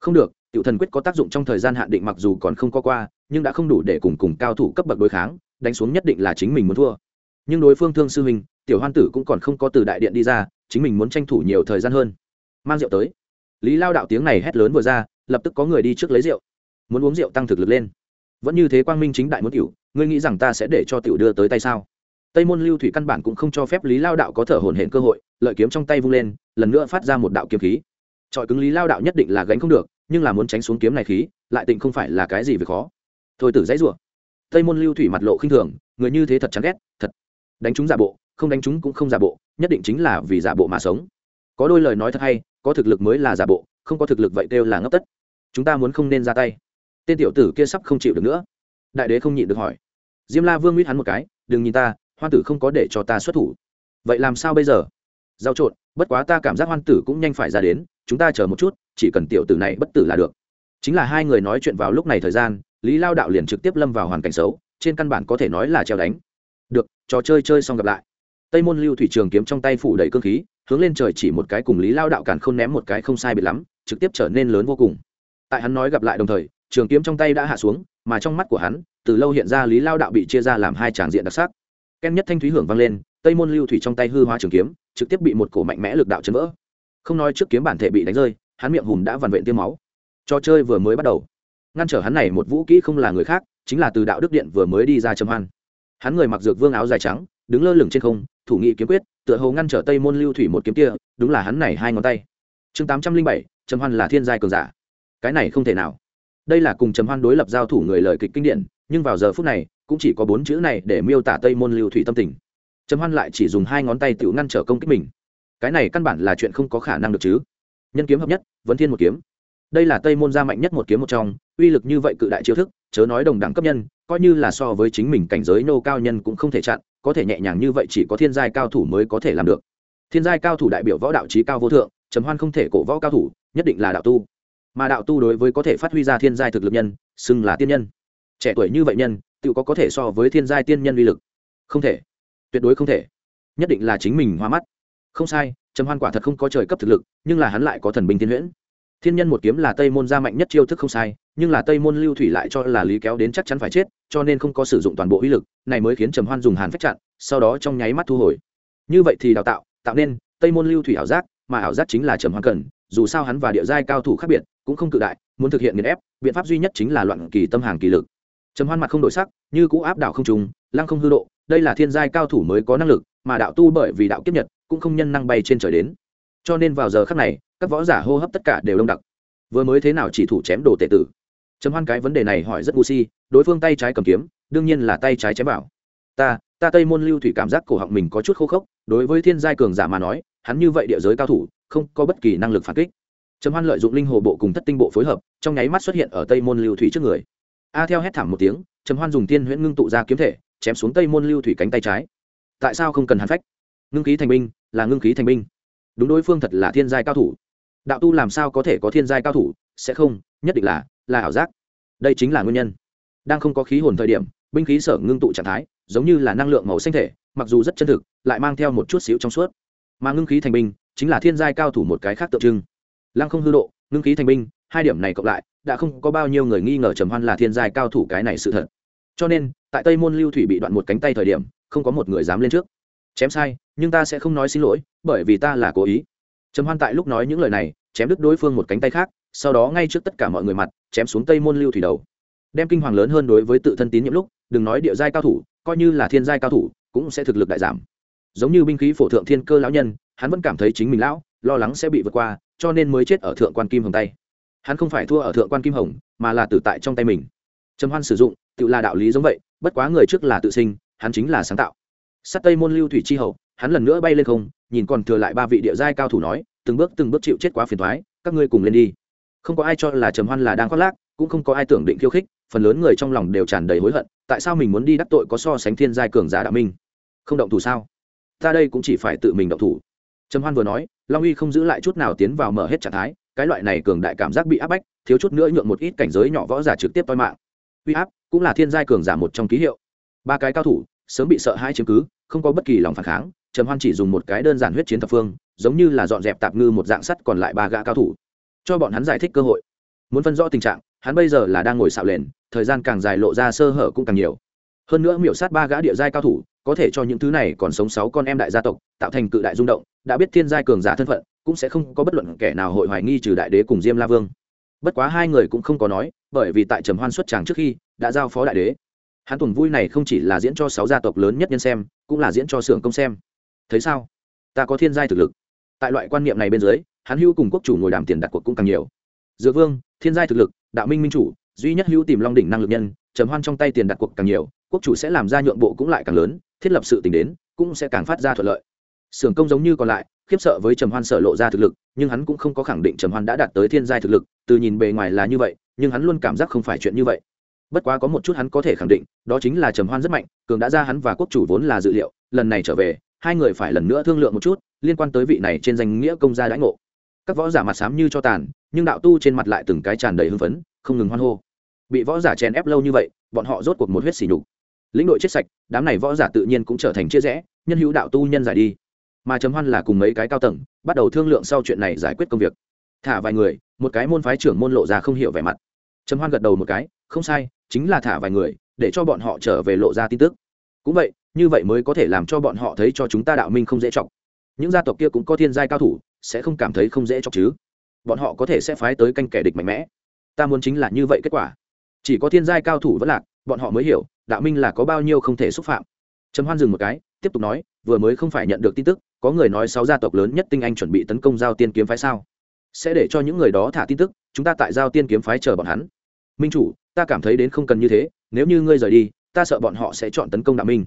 Speaker 1: Không được, tiểu thần quyết có tác dụng trong thời gian hạn định mặc dù còn không có qua, nhưng đã không đủ để cùng cùng cao thủ cấp bậc đối kháng, đánh xuống nhất định là chính mình muốn thua. Nhưng đối phương thương sư huynh tiểu hoan tử cũng còn không có từ đại điện đi ra, chính mình muốn tranh thủ nhiều thời gian hơn. Mang rượu tới. Lý lao đạo tiếng này hét lớn vừa ra, lập tức có người đi trước lấy rượu. Muốn uống rượu tăng thực lực lên. Vẫn như thế quang minh chính đại muốn tiểu, ngươi nghĩ rằng ta sẽ để cho tiểu đưa tới tay sao? Tây môn lưu thủy căn bản cũng không cho phép lý lao đạo có thở hổn hển cơ hội, lợi kiếm trong tay vung lên, lần nữa phát ra một đạo kiếm khí. Trọi cứng lý lao đạo nhất định là gánh không được, nhưng là muốn tránh xuống kiếm này khí, lại tịnh không phải là cái gì việc khó. Thôi tử dãy rủa. Tây môn lưu thủy mặt lộ khinh thường, người như thế thật chán ghét, thật. Đánh chúng giả bộ, không đánh chúng cũng không giả bộ, nhất định chính là vì giả bộ mà sống. Có đôi lời nói thật hay, có thực lực mới là giả bộ, không có thực lực vậy kêu là ngấp tất. Chúng ta muốn không nên ra tay. Tên tiểu tử kia sắp không chịu được nữa. Đại đế không nhịn được hỏi. Diêm la vương mít hắn một cái, đừng nhìn ta hoan tử không có để cho ta xuất thủ. Vậy làm sao bây giờ? Giao trộn, bất quá ta cảm giác hoan tử cũng nhanh phải ra đến, chúng ta chờ một chút, chỉ cần tiểu tử này bất tử là được. Chính là hai người nói chuyện vào lúc này thời gian, lý lao đạo liền trực tiếp lâm vào hoàn cảnh xấu, trên căn bản có thể nói là treo đánh. Được, trò chơi chơi xong gặp lại. Tây môn lưu thủy trường kiếm trong tay phủ đầy cơ khí, hướng lên trời chỉ một cái cùng lý lao đạo càn không ném một cái không sai biệt lắm, trực tiếp trở nên lớn vô cùng. Tại hắn nói gặp lại đồng thời, trường kiếm trong tay đã hạ xuống, mà trong mắt của hắn, từ lâu hiện ra lý lao đạo bị chia ra làm hai tràng diện đặc sắc ken nhất thanh thúy hưởng vang lên, tây môn lưu thủy trong tay hư hóa trường kiếm, trực tiếp bị một cổ mạnh mẽ lực đạo chấn vỡ. Không nói trước kiếm bản thể bị đánh rơi, hắn miệng hùm đã vằn vện tiêm máu. Trò chơi vừa mới bắt đầu. Ngăn trở hắn này một vũ kỹ không là người khác, chính là từ đạo đức điện vừa mới đi ra châm hoan. Hắn người mặc dược vương áo dài trắng, đứng lơ lửng trên không, thủ nghị kiếm quyết, tựa hồ ngăn trở tây môn lưu thủy một kiếm kia, đúng là hắn này hai ngón tay. Chương tám trăm linh bảy, trầm hoan là thiên giai cường giả. Cái này không thể nào. Đây là cùng trầm hoan đối lập giao thủ người lời kịch kinh điển nhưng vào giờ phút này, cũng chỉ có bốn chữ này để miêu tả tây môn lưu thủy tâm tình. Trầm hoan lại chỉ dùng hai ngón tay tự ngăn trở công kích mình. Cái này căn bản là chuyện không có khả năng được chứ. Nhân kiếm hợp nhất, vấn thiên một kiếm. Đây là tây môn gia mạnh nhất một kiếm một trong, uy lực như vậy cự đại chiêu thức, chớ nói đồng đẳng cấp nhân, coi như là so với chính mình cảnh giới nô cao nhân cũng không thể chặn, có thể nhẹ nhàng như vậy chỉ có thiên giai cao thủ mới có thể làm được. Thiên giai cao thủ đại biểu võ đạo trí cao vô thượng, trầm hoan không thể cổ võ cao thủ, nhất định là đạo tu. Mà đạo tu đối với có thể phát huy ra thiên giai thực lực nhân, xưng là tiên nhân trẻ tuổi như vậy nhân tự có có thể so với thiên giai tiên nhân uy lực. Không thể. Tuyệt đối không thể. Nhất định là chính mình hoa mắt. Không sai, trầm hoan quả thật không có trời cấp thực lực, nhưng là hắn lại có thần binh thiên huyễn. Thiên nhân một kiếm là tây môn gia mạnh nhất chiêu thức không sai, nhưng là tây môn lưu thủy lại cho là lý kéo đến chắc chắn phải chết, cho nên không có sử dụng toàn bộ uy lực, này mới khiến trầm hoan dùng hàn phách chặn, sau đó trong nháy mắt thu hồi. Như vậy thì đào tạo tạo nên tây môn lưu thủy ảo giác, mà ảo giác chính là trầm hoan cần, dù sao hắn và địa giai cao thủ khác biệt, cũng không cự đại, muốn thực hiện nghiền ép, biện pháp duy nhất chính là loạn kỳ tâm hàng kỳ lực trầm hoan mặt không đổi sắc, như cũ áp đảo không trùng lăng không hư độ, đây là thiên giai cao thủ mới có năng lực, mà đạo tu bởi vì đạo kiếp nhật, cũng không nhân năng bay trên trời đến. Cho nên vào giờ khắc này, các võ giả hô hấp tất cả đều đông đặc. Vừa mới thế nào chỉ thủ chém đồ tệ tử? Trầm hoan cái vấn đề này hỏi rất ngu si, đối phương tay trái cầm kiếm, đương nhiên là tay trái chém vào. Ta ta tây môn lưu thủy cảm giác cổ họng mình có chút khô khốc, đối với thiên giai cường giả mà nói, hắn như vậy địa giới cao thủ, không có bất kỳ năng lực phản kích. Trầm hoan lợi dụng linh hồ bộ cùng thất tinh bộ phối hợp, trong nháy mắt xuất hiện ở tây môn lưu thủy trước người a theo hét thảm một tiếng, trầm hoan dùng tiên huyễn ngưng tụ ra kiếm thể, chém xuống tây môn lưu thủy cánh tay trái. Tại sao không cần hắn phách? Ngưng khí thành binh, là ngưng khí thành binh. Đúng đối phương thật là thiên giai cao thủ. Đạo tu làm sao có thể có thiên giai cao thủ? Sẽ không, nhất định là là ảo giác. Đây chính là nguyên nhân. Đang không có khí hồn thời điểm, binh khí sở ngưng tụ trạng thái, giống như là năng lượng màu xanh thể, mặc dù rất chân thực, lại mang theo một chút xíu trong suốt. Mà ngưng khí thành binh, chính là thiên giai cao thủ một cái khác tượng trưng. Lăng không hư độ, ngưng khí thành binh hai điểm này cộng lại, đã không có bao nhiêu người nghi ngờ trầm hoan là thiên giai cao thủ cái này sự thật. Cho nên, tại tây môn lưu thủy bị đoạn một cánh tay thời điểm, không có một người dám lên trước. Chém sai, nhưng ta sẽ không nói xin lỗi, bởi vì ta là cố ý. Trầm hoan tại lúc nói những lời này, chém đứt đối phương một cánh tay khác, sau đó ngay trước tất cả mọi người mặt, chém xuống tây môn lưu thủy đầu. Đem kinh hoàng lớn hơn đối với tự thân tín nhiệm lúc, đừng nói địa giai cao thủ, coi như là thiên giai cao thủ, cũng sẽ thực lực đại giảm. Giống như binh khí phổ thượng thiên cơ lão nhân, hắn vẫn cảm thấy chính mình lão, lo lắng sẽ bị vượt qua, cho nên mới chết ở thượng quan kim hồng tay hắn không phải thua ở thượng quan kim hồng, mà là tử tại trong tay mình. Trầm hoan sử dụng tự là đạo lý giống vậy, bất quá người trước là tự sinh, hắn chính là sáng tạo. Sắt tây môn lưu thủy chi hậu, hắn lần nữa bay lên không, nhìn còn thừa lại ba vị địa giai cao thủ nói, từng bước từng bước chịu chết quá phiền thoái các ngươi cùng lên đi. Không có ai cho là trầm hoan là đang khoác lác, cũng không có ai tưởng định khiêu khích, phần lớn người trong lòng đều tràn đầy hối hận, tại sao mình muốn đi đắc tội có so sánh thiên giai cường giả đạo minh? Không động thủ sao? Ta đây cũng chỉ phải tự mình động thủ. Trầm hoan vừa nói, long uy không giữ lại chút nào tiến vào mở hết trạng thái cái loại này cường đại cảm giác bị áp bách, thiếu chút nữa nhượng một ít cảnh giới nhỏ võ giả trực tiếp toi mạng. Uy áp cũng là thiên giai cường giả một trong ký hiệu. Ba cái cao thủ, sớm bị sợ hai chiếm cứ, không có bất kỳ lòng phản kháng, trầm hoan chỉ dùng một cái đơn giản huyết chiến thập phương, giống như là dọn dẹp tạp ngư một dạng sắt còn lại ba gã cao thủ. Cho bọn hắn giải thích cơ hội. Muốn phân rõ tình trạng, hắn bây giờ là đang ngồi xạo lền thời gian càng dài lộ ra sơ hở cũng càng nhiều hơn nữa miểu sát ba gã địa giai cao thủ, có thể cho những thứ này còn sống sáu con em đại gia tộc, tạo thành cự đại rung động, đã biết thiên giai cường giả thân phận, cũng sẽ không có bất luận kẻ nào hội hoài nghi trừ đại đế cùng diêm la vương. Bất quá hai người cũng không có nói, bởi vì tại trầm hoan xuất tràng trước khi, đã giao phó đại đế. Hắn tuần vui này không chỉ là diễn cho sáu gia tộc lớn nhất nhân xem, cũng là diễn cho xưởng công xem. Thấy sao? Ta có thiên giai thực lực. Tại loại quan niệm này bên dưới, hắn hữu cùng quốc chủ ngồi đàm tiền đặt cuộc cũng càng nhiều. Dược vương, thiên giai thực lực, đạo minh minh chủ, duy nhất hữu tìm long đỉnh năng lực nhân, trầm hoan trong tay tiền đặt cuộc càng nhiều quốc chủ sẽ làm ra nhượng bộ cũng lại càng lớn, thiết lập sự t đến, cũng sẽ càng phát ra thuận lợi. Sưởng công giống như còn lại, khiếp sợ với trầm hoan sở lộ ra thực lực, nhưng hắn cũng không có khẳng định trầm hoan đã đạt tới thiên giai thực lực, từ nhìn bề ngoài là như vậy, nhưng hắn luôn cảm giác không phải chuyện như vậy. Bất quá có một chút hắn có thể khẳng định, đó chính là trầm hoan rất mạnh, cường đã ra hắn và quốc chủ vốn là dự liệu, lần này trở về, hai người phải lần nữa thương lượng một chút, liên quan tới vị này trên danh nghĩa công gia đãi ngộ. Các võ giả mặt xám như cho tàn, nhưng đạo tu trên mặt lại từng cái tràn đầy hưng phấn, không ngừng hoan hô. Bị võ giả chèn ép lâu như vậy, bọn họ rốt cuộc một huyết xỉ nhục lĩnh đội chết sạch, đám này võ giả tự nhiên cũng trở thành chia rẽ, nhân hữu đạo tu nhân giải đi. Mà chấm hoan là cùng mấy cái cao tầng, bắt đầu thương lượng sau chuyện này giải quyết công việc. Thả vài người, một cái môn phái trưởng môn lộ ra không hiểu vẻ mặt. Chấm hoan gật đầu một cái, không sai, chính là thả vài người, để cho bọn họ trở về lộ ra tin tức. Cũng vậy, như vậy mới có thể làm cho bọn họ thấy cho chúng ta đạo minh không dễ chọc. Những gia tộc kia cũng có thiên giai cao thủ, sẽ không cảm thấy không dễ chọc chứ. Bọn họ có thể sẽ phái tới canh kẻ địch mạnh mẽ. Ta muốn chính là như vậy kết quả. Chỉ có thiên giai cao thủ vẫn lạc bọn họ mới hiểu đạo minh là có bao nhiêu không thể xúc phạm. Trầm hoan dừng một cái, tiếp tục nói, vừa mới không phải nhận được tin tức, có người nói sáu gia tộc lớn nhất tinh anh chuẩn bị tấn công giao tiên kiếm phái sao? Sẽ để cho những người đó thả tin tức, chúng ta tại giao tiên kiếm phái chờ bọn hắn. Minh chủ, ta cảm thấy đến không cần như thế, nếu như ngươi rời đi, ta sợ bọn họ sẽ chọn tấn công đạo minh.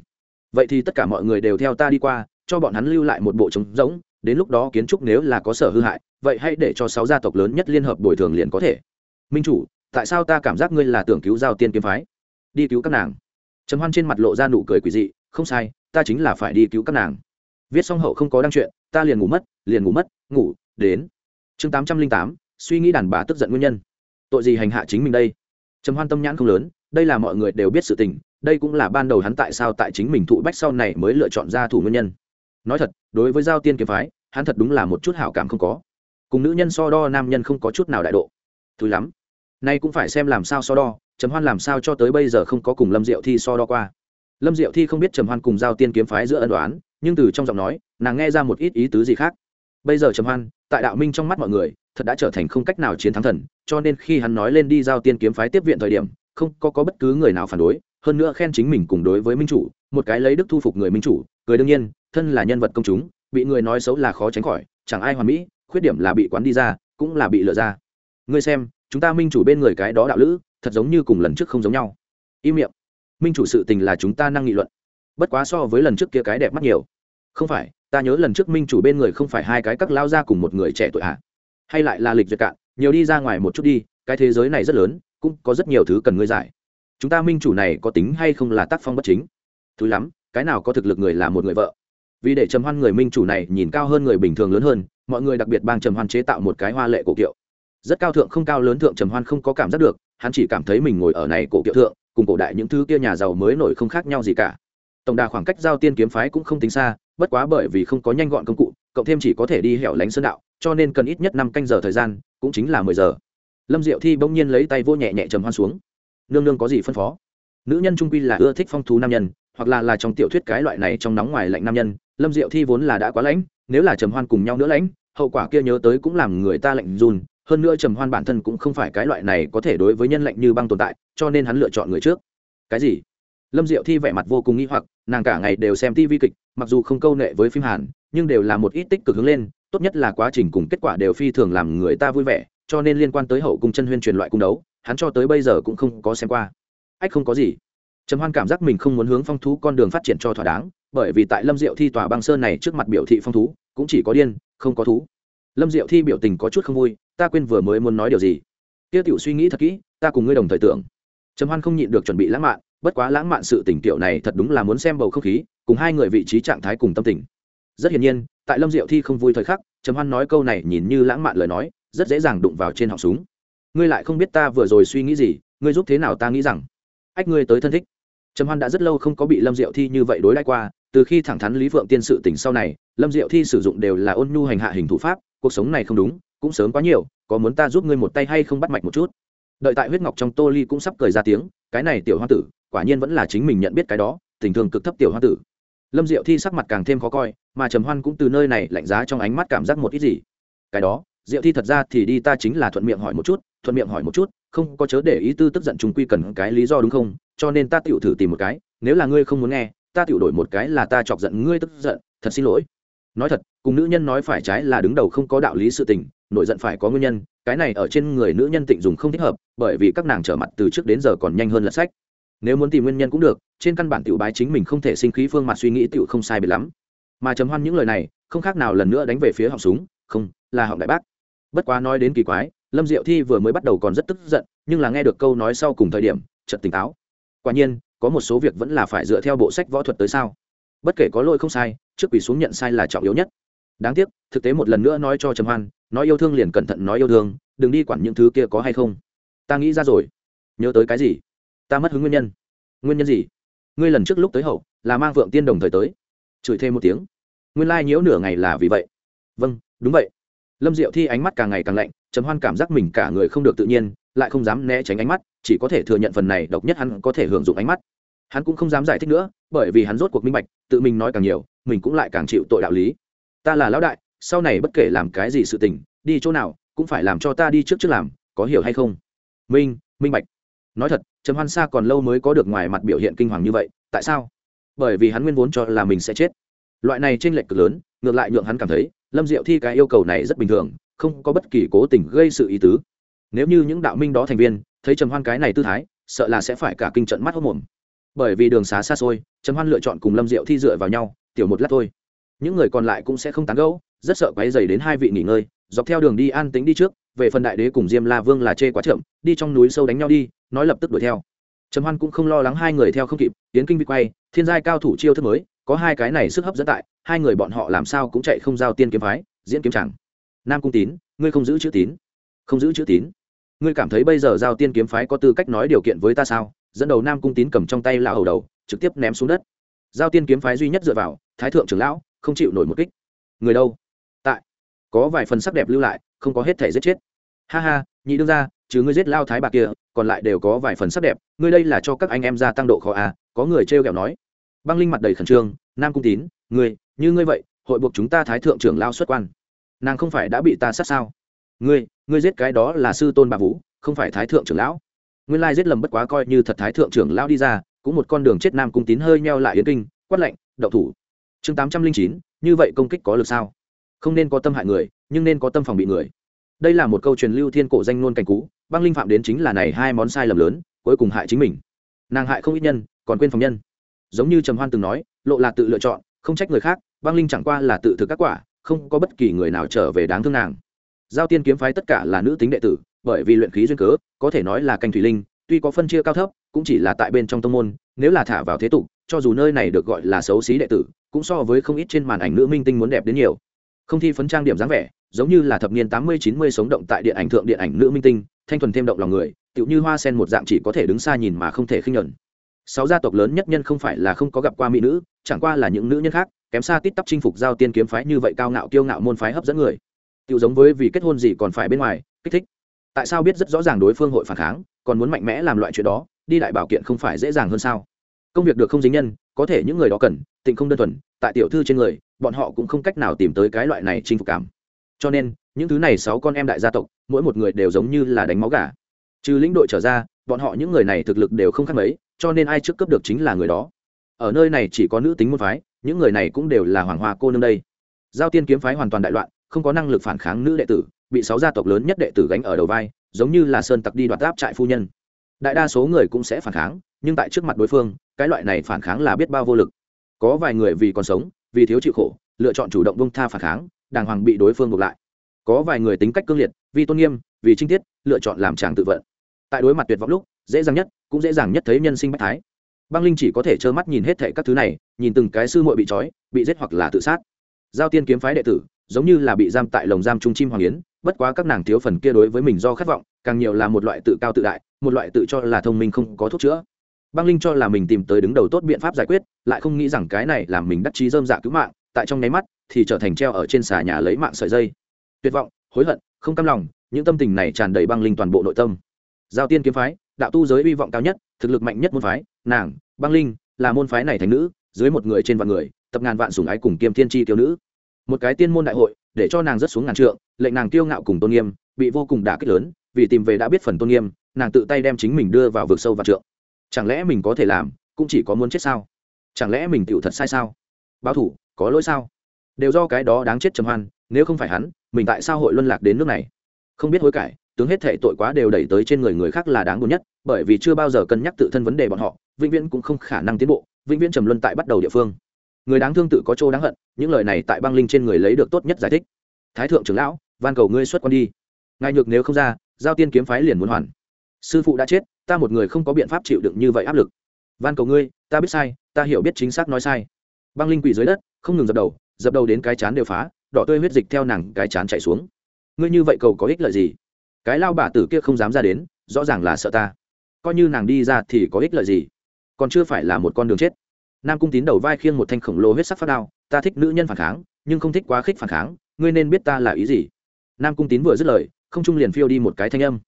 Speaker 1: Vậy thì tất cả mọi người đều theo ta đi qua, cho bọn hắn lưu lại một bộ trống rỗng, đến lúc đó kiến trúc nếu là có sở hư hại, vậy hãy để cho sáu gia tộc lớn nhất liên hợp bồi thường liền có thể. Minh chủ, tại sao ta cảm giác ngươi là tưởng cứu giao tiên kiếm phái? Đi cứu các nàng. Trầm hoan trên mặt lộ ra nụ cười quỷ dị, không sai, ta chính là phải đi cứu các nàng. Viết xong hậu không có đăng chuyện, ta liền ngủ mất, liền ngủ mất, ngủ, đến. Chương tám trăm linh tám, suy nghĩ đàn bà tức giận nguyên nhân. Tội gì hành hạ chính mình đây? Trầm hoan tâm nhãn không lớn, đây là mọi người đều biết sự tình, đây cũng là ban đầu hắn tại sao tại chính mình thụ bách sau này mới lựa chọn ra thủ nguyên nhân. Nói thật, đối với giao tiên kiếm phái, hắn thật đúng là một chút hảo cảm không có. Cùng nữ nhân so đo nam nhân không có chút nào đại độ. Thứ lắm. Nay cũng phải xem làm sao so đo trầm hoan làm sao cho tới bây giờ không có cùng lâm diệu thi so đo qua? Lâm diệu thi không biết trầm hoan cùng giao tiên kiếm phái giữa ân đoán nhưng từ trong giọng nói nàng nghe ra một ít ý tứ gì khác. Bây giờ trầm hoan tại đạo minh trong mắt mọi người thật đã trở thành không cách nào chiến thắng thần cho nên khi hắn nói lên đi giao tiên kiếm phái tiếp viện thời điểm không có, có bất cứ người nào phản đối hơn nữa khen chính mình cùng đối với minh chủ một cái lấy đức thu phục người minh chủ Người đương nhiên thân là nhân vật công chúng bị người nói xấu là khó tránh khỏi chẳng ai hoàn mỹ khuyết điểm là bị quán đi ra cũng là bị lựa ra. Ngươi xem chúng ta minh chủ bên người cái đó đạo lữ thật giống như cùng lần trước không giống nhau. Im miệng. Minh chủ sự tình là chúng ta năng nghị luận. Bất quá so với lần trước kia cái đẹp mắt nhiều. Không phải, ta nhớ lần trước minh chủ bên người không phải hai cái các lao ra cùng một người trẻ tuổi à? Hay lại là lịch duyệt cạn, nhiều đi ra ngoài một chút đi, cái thế giới này rất lớn, cũng có rất nhiều thứ cần ngươi giải. Chúng ta minh chủ này có tính hay không là tác phong bất chính? Thứ lắm, cái nào có thực lực người là một người vợ? Vì để trầm hoan người minh chủ này nhìn cao hơn người bình thường lớn hơn, mọi người đặc biệt bang trầm hoan chế tạo một cái hoa lệ cổ kiệu. Rất cao thượng không cao lớn thượng trầm hoan không có cảm giác được hắn chỉ cảm thấy mình ngồi ở này cổ kiệu thượng, cùng cổ đại những thứ kia nhà giàu mới nổi không khác nhau gì cả. Tổng đà khoảng cách giao tiên kiếm phái cũng không tính xa, bất quá bởi vì không có nhanh gọn công cụ, cộng thêm chỉ có thể đi hẻo lánh sơn đạo, cho nên cần ít nhất năm canh giờ thời gian, cũng chính là mười giờ. Lâm diệu thi bỗng nhiên lấy tay vô nhẹ nhẹ trầm hoan xuống. Nương nương có gì phân phó? Nữ nhân trung quy là ưa thích phong thú nam nhân, hoặc là là trong tiểu thuyết cái loại này trong nóng ngoài lạnh nam nhân, lâm diệu thi vốn là đã quá lãnh, nếu là trầm hoan cùng nhau nữa lãnh, hậu quả kia nhớ tới cũng làm người ta lạnh run hơn nữa trầm hoan bản thân cũng không phải cái loại này có thể đối với nhân lạnh như băng tồn tại, cho nên hắn lựa chọn người trước. Cái gì? Lâm diệu thi vẻ mặt vô cùng nghi hoặc, nàng cả ngày đều xem tv kịch, mặc dù không câu nệ với phim hàn, nhưng đều là một ít tích cực hướng lên, tốt nhất là quá trình cùng kết quả đều phi thường làm người ta vui vẻ, cho nên liên quan tới hậu cung chân huyên truyền loại cung đấu, hắn cho tới bây giờ cũng không có xem qua. Ách không có gì. Trầm hoan cảm giác mình không muốn hướng phong thú con đường phát triển cho thỏa đáng, bởi vì tại lâm diệu thi tòa băng sơn này trước mặt biểu thị phong thú, cũng chỉ có điên, không có thú. Lâm diệu thi biểu tình có chút không vui ta quên vừa mới muốn nói điều gì. Tiêu tiểu suy nghĩ thật kỹ, ta cùng ngươi đồng thời tưởng. Trầm hoan không nhịn được chuẩn bị lãng mạn, bất quá lãng mạn sự tình tiểu này thật đúng là muốn xem bầu không khí, cùng hai người vị trí trạng thái cùng tâm tình. Rất hiển nhiên, tại lâm diệu thi không vui thời khắc, trầm hoan nói câu này nhìn như lãng mạn lời nói, rất dễ dàng đụng vào trên họng súng. Ngươi lại không biết ta vừa rồi suy nghĩ gì, ngươi giúp thế nào ta nghĩ rằng. Ách, ngươi tới thân thích. Trầm hoan đã rất lâu không có bị lâm diệu thi như vậy đối đãi qua, từ khi thẳng thắn lý phượng tiên sự tỉnh sau này, lâm diệu thi sử dụng đều là ôn nhu hành hạ hình thủ pháp, cuộc sống này không đúng cũng sớm quá nhiều, có muốn ta giúp ngươi một tay hay không bắt mạch một chút? Đợi tại huyết ngọc trong tô ly cũng sắp cười ra tiếng, cái này tiểu hoa tử, quả nhiên vẫn là chính mình nhận biết cái đó, tình thường cực thấp tiểu hoa tử. Lâm diệu thi sắc mặt càng thêm khó coi, mà trầm hoan cũng từ nơi này lạnh giá trong ánh mắt cảm giác một ít gì. Cái đó, diệu thi thật ra thì đi ta chính là thuận miệng hỏi một chút, thuận miệng hỏi một chút, không có chớ để ý tư tức giận chúng quy cần cái lý do đúng không, cho nên ta tựu thử tìm một cái, nếu là ngươi không muốn nghe, ta tựu đổi một cái là ta chọc giận ngươi tức giận, thật xin lỗi. Nói thật, cùng nữ nhân nói phải trái là đứng đầu không có đạo lý sự tình nổi giận phải có nguyên nhân, cái này ở trên người nữ nhân tịnh dùng không thích hợp, bởi vì các nàng trở mặt từ trước đến giờ còn nhanh hơn lật sách. Nếu muốn tìm nguyên nhân cũng được, trên căn bản tiểu bái chính mình không thể sinh khí phương mặt suy nghĩ tiểu không sai biệt lắm. Mà chấm hoan những lời này, không khác nào lần nữa đánh về phía họng súng, không, là họng đại bác. Bất quá nói đến kỳ quái, lâm diệu thi vừa mới bắt đầu còn rất tức giận, nhưng là nghe được câu nói sau cùng thời điểm, chợt tỉnh táo. Quả nhiên, có một số việc vẫn là phải dựa theo bộ sách võ thuật tới sao? Bất kể có lỗi không sai, trước quỳ xuống nhận sai là trọng yếu nhất. Đáng tiếc, thực tế một lần nữa nói cho trầm hoan nói yêu thương liền cẩn thận nói yêu thương, đừng đi quản những thứ kia có hay không. Ta nghĩ ra rồi. Nhớ tới cái gì? Ta mất hứng nguyên nhân. Nguyên nhân gì? Ngươi lần trước lúc tới hậu, là mang vượng tiên đồng thời tới. Chửi thêm một tiếng. Nguyên lai、like、nhiễu nửa ngày là vì vậy. Vâng đúng vậy. Lâm diệu thi ánh mắt càng ngày càng lạnh, trầm hoan cảm giác mình cả người không được tự nhiên, lại không dám né tránh ánh mắt, chỉ có thể thừa nhận phần này độc nhất hắn có thể hưởng dụng ánh mắt. Hắn cũng không dám giải thích nữa, bởi vì hắn rốt cuộc minh bạch, tự mình nói càng nhiều, mình cũng lại càng chịu tội đạo lý. Ta là lão đại sau này bất kể làm cái gì sự tình, đi chỗ nào, cũng phải làm cho ta đi trước trước làm, có hiểu hay không? Minh minh bạch. Nói thật, trầm hoan xa còn lâu mới có được ngoài mặt biểu hiện kinh hoàng như vậy, tại sao? Bởi vì hắn nguyên vốn cho là mình sẽ chết. Loại này t r ê n lệch cực lớn, ngược lại nhượng hắn cảm thấy, lâm diệu thi cái yêu cầu này rất bình thường, không có bất kỳ cố tình gây sự ý tứ. Nếu như những đạo minh đó thành viên, thấy trầm hoan cái này tư thái, sợ là sẽ phải cả kinh trận mắt hốc mồm. Bởi vì đường xá xa xôi, trầm hoan lựa chọn cùng lâm diệu thi dựa vào nhau, tiểu một lát thôi. Những người còn lại cũng sẽ không tán gẫu rất sợ quấy dày đến hai vị nghỉ ngơi, dọc theo đường đi an tính đi trước, về phần đại đế cùng diêm la vương là chê quá chậm, đi trong núi sâu đánh nhau đi, nói lập tức đuổi theo. Trầm hoan cũng không lo lắng hai người theo không kịp, tiến kinh bị quay, thiên giai cao thủ chiêu thức mới, có hai cái này sức hấp dẫn tại, hai người bọn họ làm sao cũng chạy không giao tiên kiếm phái, diễn kiếm chẳng. Nam cung tín, ngươi không giữ chữ tín. Không giữ chữ tín. Ngươi cảm thấy bây giờ giao tiên kiếm phái có tư cách nói điều kiện với ta sao? Dẫn đầu nam cung tín cầm trong tay lão hầu đầu, trực tiếp ném xuống đất. Giao tiên kiếm phái duy nhất dựa vào, thái thượng trưởng lão, không chịu nổi một kích. Người đâu? Có vài phần sắc đẹp lưu lại, không có hết thể giết chết. Ha ha, nhị đương ra chứ ngươi giết lao thái bạc kia, còn lại đều có vài phần sắc đẹp, ngươi đây là cho các anh em gia tăng độ khó à có người trêu ghẹo nói. Băng linh mặt đầy khẩn trương, nam cung tín, ngươi, như ngươi vậy, hội buộc chúng ta thái thượng trưởng lao xuất quan. Nàng không phải đã bị ta sát sao? Ngươi ngươi giết cái đó là sư tôn bà vũ, không phải thái thượng trưởng lão. Nguyên lai giết lầm bất quá coi như thật thái thượng trưởng lão đi ra, cũng một con đường chết nam cung tín hơi meo lại yến kinh, quát lạnh, đậu thủ. Chương tám trăm linh chín, như vậy công kích có lực sao? Không nên có tâm hại người, nhưng nên có tâm phòng bị người. Đây là một câu truyền lưu thiên cổ danh nôn cảnh cú, băng linh phạm đến chính là này hai món sai lầm lớn, cuối cùng hại chính mình. Nàng hại không ít nhân, còn quên phòng nhân. Giống như trầm hoan từng nói, lộ là tự lựa chọn, không trách người khác, băng linh chẳng qua là tự thực các quả, không có bất kỳ người nào trở về đáng thương nàng. Giao tiên kiếm phái tất cả là nữ tính đệ tử, bởi vì luyện khí duyên cớ, có thể nói là canh thủy linh, tuy có phân chia cao thấp, cũng chỉ là tại bên trong tông môn, nếu là thả vào thế tục, cho dù nơi này được gọi là xấu xí đệ tử, cũng so với không ít trên màn ảnh nữ minh tinh muốn đẹp đến nhiều không thi phấn trang điểm dáng vẻ, giống như là thập niên tám mươi, chín mươi sống động tại điện ảnh thượng điện ảnh nữ minh tinh, thanh thuần thêm động lòng người, tựu như hoa sen một dạng chỉ có thể đứng xa nhìn mà không thể khinh nhẫn sáu gia tộc lớn nhất nhân không phải là không có gặp qua mỹ nữ, chẳng qua là những nữ nhân khác, kém xa tít tắp chinh phục giao tiên kiếm phái như vậy cao ngạo kiêu ngạo môn phái hấp dẫn người. Tựu giống với vì kết hôn gì còn phải bên ngoài, kích thích. Tại sao biết rất rõ ràng đối phương hội phản kháng, còn muốn mạnh mẽ làm loại chuyện đó, đi đại bảo kiện không phải dễ dàng hơn sao? Công việc được không dính nhân, có thể những người đó cần, tịnh không đơn thuần, tại tiểu thư trên người bọn họ cũng không cách nào tìm tới cái loại này chinh phục cảm. Cho nên, những thứ này sáu con em đại gia tộc, mỗi một người đều giống như là đánh máu gà. Trừ lĩnh đội trở ra, bọn họ những người này thực lực đều không khác mấy, cho nên ai trước cấp được chính là người đó. Ở nơi này chỉ có nữ tính môn phái, những người này cũng đều là hoàng hoa cô nương đây. Giao tiên kiếm phái hoàn toàn đại loạn, không có năng lực phản kháng nữ đệ tử, bị sáu gia tộc lớn nhất đệ tử gánh ở đầu vai, giống như là sơn tặc đi đoạt áp trại phu nhân. Đại đa số người cũng sẽ phản kháng, nhưng tại trước mặt đối phương, cái loại này phản kháng là biết bao vô lực. Có vài người vì còn sống vì thiếu chịu khổ, lựa chọn chủ động bông tha phản kháng, đàng hoàng bị đối phương buộc lại. Có vài người tính cách cương liệt vì tôn nghiêm, vì trinh tiết, lựa chọn làm chàng tự vận. Tại đối mặt tuyệt vọng lúc, dễ dàng nhất, cũng dễ dàng nhất thấy nhân sinh bách thái. Băng linh chỉ có thể trơ mắt nhìn hết thệ các thứ này, nhìn từng cái sư muội bị trói, bị giết hoặc là tự sát. Giao tiên kiếm phái đệ tử, giống như là bị giam tại lồng giam trung chim hoàng yến, bất quá các nàng thiếu phần kia đối với mình do khát vọng, càng nhiều là một loại tự cao tự đại, một loại tự cho là thông minh không có thuốc chữa băng linh cho là mình tìm tới đứng đầu tốt biện pháp giải quyết, lại không nghĩ rằng cái này làm mình đắc chí dơm dạ cứu mạng, tại trong nháy mắt thì trở thành treo ở trên xà nhà lấy mạng sợi dây. Tuyệt vọng, hối hận, không cam lòng, những tâm tình này tràn đầy băng linh toàn bộ nội tâm. Giao tiên kiếm phái, đạo tu giới hy vọng cao nhất, thực lực mạnh nhất môn phái, nàng, băng linh, là môn phái này thành nữ, dưới một người trên vạn người, tập ngàn vạn sủng ái cùng kiêm thiên tri tiêu nữ. Một cái tiên môn đại hội, để cho nàng rất xuống ngàn trượng, lệnh nàng kiêu ngạo cùng tôn nghiêm, bị vô cùng đả kích lớn, vì tìm về đã biết phần tôn nghiêm, nàng tự tay đem chính mình đưa vào vực sâu và trượng chẳng lẽ mình có thể làm, cũng chỉ có muốn chết sao? Chẳng lẽ mình tựu thật sai sao? Báo thủ, có lỗi sao? Đều do cái đó đáng chết trầm hoan, nếu không phải hắn, mình tại sao hội luân lạc đến nước này? Không biết hối cải, tướng hết thể tội quá đều đẩy tới trên người người khác là đáng buồn nhất, bởi vì chưa bao giờ cân nhắc tự thân vấn đề bọn họ, vĩnh viễn cũng không khả năng tiến bộ, vĩnh viễn trầm luân tại bắt đầu địa phương. Người đáng thương tự có chỗ đáng hận, những lời này tại băng linh trên người lấy được tốt nhất giải thích. Thái thượng trưởng lão, van cầu ngươi xuất quan đi. Ngài nhược nếu không ra, giao tiên kiếm phái liền muốn hoàn sư phụ đã chết, ta một người không có biện pháp chịu đựng như vậy áp lực. Van cầu ngươi, ta biết sai, ta hiểu biết chính xác nói sai. Băng linh quỷ dưới đất, không ngừng dập đầu dập đầu đến cái chán đều phá, đỏ tươi huyết dịch theo nàng cái chán chạy xuống. Ngươi như vậy cầu có ích lợi gì? Cái lao bà tử kia không dám ra đến, rõ ràng là sợ ta. Coi như nàng đi ra thì có ích lợi gì? Còn chưa phải là một con đường chết. Nam cung tín đầu vai khiêng một thanh khổng lồ huyết sắc phát đao, ta thích nữ nhân phản kháng, nhưng không thích quá khích phản kháng, ngươi nên biết ta là ý gì? Nam cung tín vừa dứt lời, không trung liền phiêu đi một cái thanh âm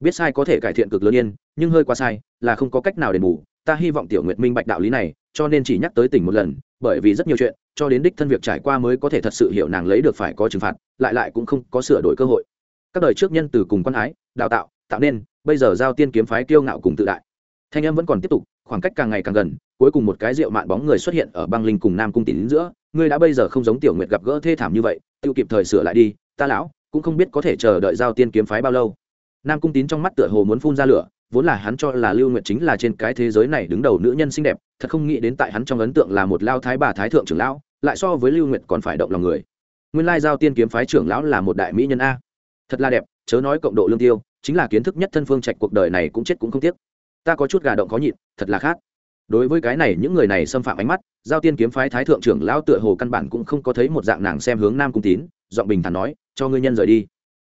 Speaker 1: biết sai có thể cải thiện cực lớn yên, nhưng hơi quá sai, là không có cách nào đền bù. Ta hy vọng tiểu nguyệt minh bạch đạo lý này, cho nên chỉ nhắc tới tỉnh một lần, bởi vì rất nhiều chuyện, cho đến đích thân việc trải qua mới có thể thật sự hiểu nàng lấy được phải có trừng phạt, lại lại cũng không có sửa đổi cơ hội. Các đời trước nhân từ cùng quan ái, đào tạo tạo nên, bây giờ giao tiên kiếm phái kiêu ngạo cùng tự đại. Thanh âm vẫn còn tiếp tục, khoảng cách càng ngày càng gần, cuối cùng một cái rượu mạn bóng người xuất hiện ở băng linh cùng nam cung tín giữa. Ngươi đã bây giờ không giống tiểu nguyệt gặp gỡ thê thảm như vậy tự kịp thời sửa lại đi, ta lão cũng không biết có thể chờ đợi giao tiên kiếm phái bao lâu nam cung tín trong mắt tựa hồ muốn phun ra lửa, vốn là hắn cho là lưu nguyệt chính là trên cái thế giới này đứng đầu nữ nhân xinh đẹp, thật không nghĩ đến tại hắn trong ấn tượng là một lao thái bà thái thượng trưởng lão, lại so với lưu nguyệt còn phải động lòng người. Nguyên lai giao tiên kiếm phái trưởng lão là một đại mỹ nhân a. Thật là đẹp, chớ nói cộng độ lương tiêu, chính là kiến thức nhất thân phương trạch cuộc đời này cũng chết cũng không tiếc. Ta có chút gà động khó nhịn, thật là khác. Đối với cái này, những người này xâm phạm ánh mắt, giao tiên kiếm phái thái thượng trưởng lão tựa hồ căn bản cũng không có thấy một dạng nàng xem hướng nam cung tín, giọng bình thản nói, cho ngươi nhân rời đi.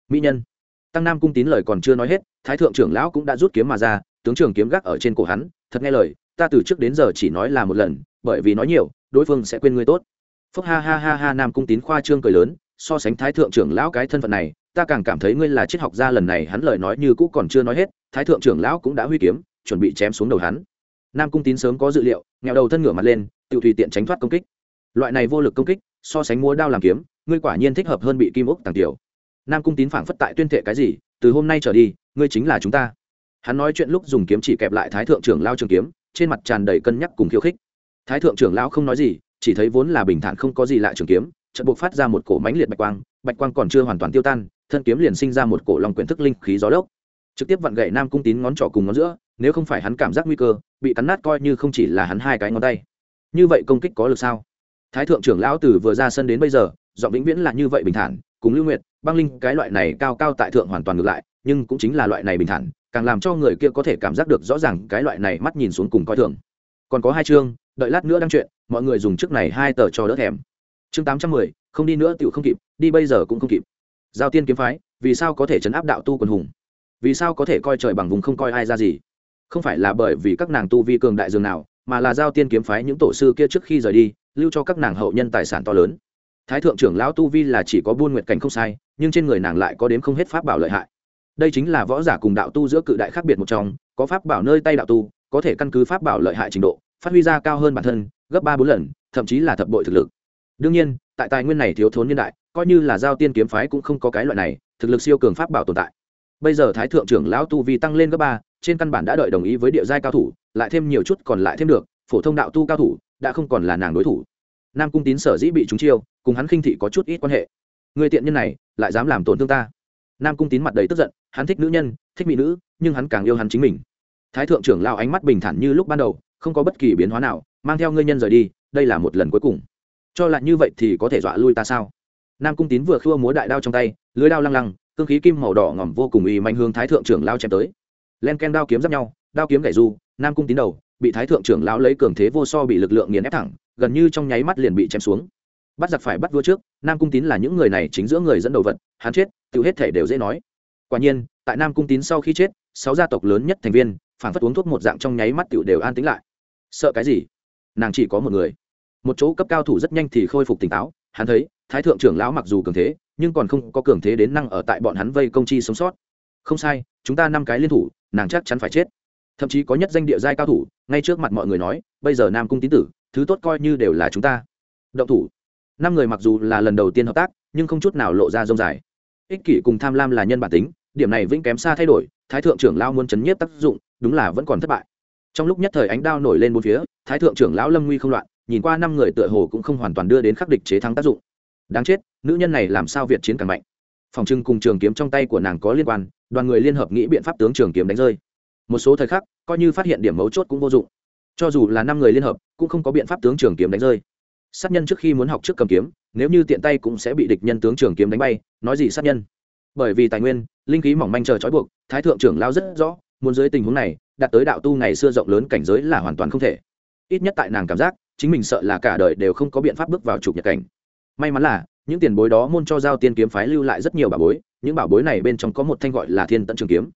Speaker 1: Mỹ nhân tăng nam cung tín lời còn chưa nói hết, thái thượng trưởng lão cũng đã rút kiếm mà ra, tướng trường kiếm gác ở trên cổ hắn, thật nghe lời, ta từ trước đến giờ chỉ nói là một lần, bởi vì nói nhiều, đối phương sẽ quên ngươi tốt. Phúc ha ha ha ha, nam cung tín khoa trương cười lớn, so sánh thái thượng trưởng lão cái thân phận này, ta càng cảm thấy ngươi là triết học gia lần này, hắn lời nói như cũ còn chưa nói hết, thái thượng trưởng lão cũng đã huy kiếm, chuẩn bị chém xuống đầu hắn. Nam cung tín sớm có dự liệu nghèo đầu thân ngửa mặt lên, tự tùy tiện tránh thoát công kích. Loại này vô lực công kích, so sánh múa đao làm kiếm, ngươi quả nhiên thích hợp hơn bị kim ốc tàng tiểu nam cung tín phảng phất tại tuyên thệ cái gì, từ hôm nay trở đi, ngươi chính là chúng ta. Hắn nói chuyện lúc dùng kiếm chỉ kẹp lại thái thượng trưởng lao trường kiếm, trên mặt tràn đầy cân nhắc cùng khiêu khích. Thái thượng trưởng lao không nói gì, chỉ thấy vốn là bình thản không có gì lạ trường kiếm, chợt buộc phát ra một cổ mãnh liệt bạch quang bạch quang còn chưa hoàn toàn tiêu tan, thân kiếm liền sinh ra một cổ lòng quyển thức linh khí gió lốc. Trực tiếp vặn gậy nam cung tín ngón trỏ cùng ngón giữa, nếu không phải hắn cảm giác nguy cơ, bị cắn nát coi như không chỉ là hắn hai cái ngón tay. Như vậy công kích có lực sao? Thái thượng trưởng lão từ vừa ra sân đến bây giờ giọng vĩnh viễn là như vậy bình thản, cùng lưu nguyệt, băng linh, cái loại này cao cao tại thượng hoàn toàn ngược lại, nhưng cũng chính là loại này bình thản, càng làm cho người kia có thể cảm giác được rõ ràng cái loại này mắt nhìn xuống cùng coi thường. Còn có hai chương, đợi lát nữa đăng chuyện, mọi người dùng trước này hai tờ cho đỡ thèm. Chương tám trăm mười, không đi nữa tựu không kịp, đi bây giờ cũng không kịp. Giao tiên kiếm phái, vì sao có thể chấn áp đạo tu quần hùng? Vì sao có thể coi trời bằng vùng không coi ai ra gì? Không phải là bởi vì các nàng tu vi cường đại dường nào, mà là giao tiên kiếm phái những tổ sư kia trước khi rời đi, lưu cho các nàng hậu nhân tài sản to lớn thái thượng trưởng lão tu vi là chỉ có buôn nguyện cảnh không sai, nhưng trên người nàng lại có đến không hết pháp bảo lợi hại. Đây chính là võ giả cùng đạo tu giữa cự đại khác biệt một trong, có pháp bảo nơi tay đạo tu, có thể căn cứ pháp bảo lợi hại trình độ, phát huy ra cao hơn bản thân, gấp ba bốn lần, thậm chí là thập bội thực lực. Đương nhiên, tại tài nguyên này thiếu thốn niên đại, coi như là giao tiên kiếm phái cũng không có cái loại này thực lực siêu cường pháp bảo tồn tại. Bây giờ thái thượng trưởng lão tu vi tăng lên gấp ba, trên căn bản đã đợi đồng ý với địa giai cao thủ, lại thêm nhiều chút còn lại thêm được, phổ thông đạo tu cao thủ, đã không còn là nàng đối thủ. Nam cung tín sở dĩ bị chúng chiêu cùng hắn khinh thị có chút ít quan hệ. Người tiện nhân này lại dám làm tổn thương ta. Nam cung tín mặt đầy tức giận, hắn thích nữ nhân, thích mỹ nữ, nhưng hắn càng yêu hắn chính mình. Thái thượng trưởng lao ánh mắt bình thản như lúc ban đầu, không có bất kỳ biến hóa nào, mang theo ngươi nhân rời đi, đây là một lần cuối cùng. Cho lại như vậy thì có thể dọa lui ta sao? Nam cung tín vừa khua múa đại đao trong tay, lưới đao lăng lăng, cương khí kim màu đỏ ngỏm vô cùng uy manh hướng thái thượng trưởng lao chém tới. Len ken đao kiếm giáp nhau, đao kiếm gậy du, nam cung tín đầu, bị thái thượng trưởng lão lấy cường thế vô so bị lực lượng nghiền ép thẳng, gần như trong nháy mắt liền bị chém xuống bắt giặc phải bắt vua trước, nam cung tín là những người này chính giữa người dẫn đầu vật, hắn chết tự hết thể đều dễ nói. Quả nhiên, tại nam cung tín sau khi chết, sáu gia tộc lớn nhất thành viên, phản phất uống thuốc một dạng trong nháy mắt tự đều an tính lại. Sợ cái gì? Nàng chỉ có một người. Một chỗ cấp cao thủ rất nhanh thì khôi phục tỉnh táo, hắn thấy, thái thượng trưởng lão mặc dù cường thế, nhưng còn không có cường thế đến năng ở tại bọn hắn vây công chi sống sót. Không sai, chúng ta năm cái liên thủ, nàng chắc chắn phải chết. Thậm chí có nhất danh địa giai cao thủ, ngay trước mặt mọi người nói, bây giờ nam cung tín tử, thứ tốt coi như đều là chúng ta. Động thủ năm người mặc dù là lần đầu tiên hợp tác, nhưng không chút nào lộ ra rông dài. Ích kỷ cùng tham lam là nhân bản tính, điểm này vĩnh kém xa thay đổi, thái thượng trưởng lao muốn chấn nhiếp tác dụng, đúng là vẫn còn thất bại. Trong lúc nhất thời ánh đao nổi lên bốn phía, thái thượng trưởng lão lâm nguy không loạn, nhìn qua năm người tựa hồ cũng không hoàn toàn đưa đến khắc địch chế thắng tác dụng. Đáng chết, nữ nhân này làm sao việt chiến càng mạnh? Phòng trưng cùng trường kiếm trong tay của nàng có liên quan, đoàn người liên hợp nghĩ biện pháp tướng trường kiếm đánh rơi. Một số thời khắc, coi như phát hiện điểm mấu chốt cũng vô dụng. Cho dù là năm người liên hợp, cũng không có biện pháp tướng trường kiếm đánh rơi sát nhân trước khi muốn học trước cầm kiếm, nếu như tiện tay cũng sẽ bị địch nhân tướng trường kiếm đánh bay, nói gì sát nhân? Bởi vì tài nguyên, linh khí mỏng manh chờ trói buộc, thái thượng trưởng lao rất rõ, muốn dưới tình huống này, đạt tới đạo tu ngày xưa rộng lớn cảnh giới là hoàn toàn không thể. Ít nhất tại nàng cảm giác, chính mình sợ là cả đời đều không có biện pháp bước vào trục nhật cảnh. May mắn là, những tiền bối đó môn cho giao tiên kiếm phái lưu lại rất nhiều bảo bối, những bảo bối này bên trong có một thanh gọi là thiên tận trường kiếm.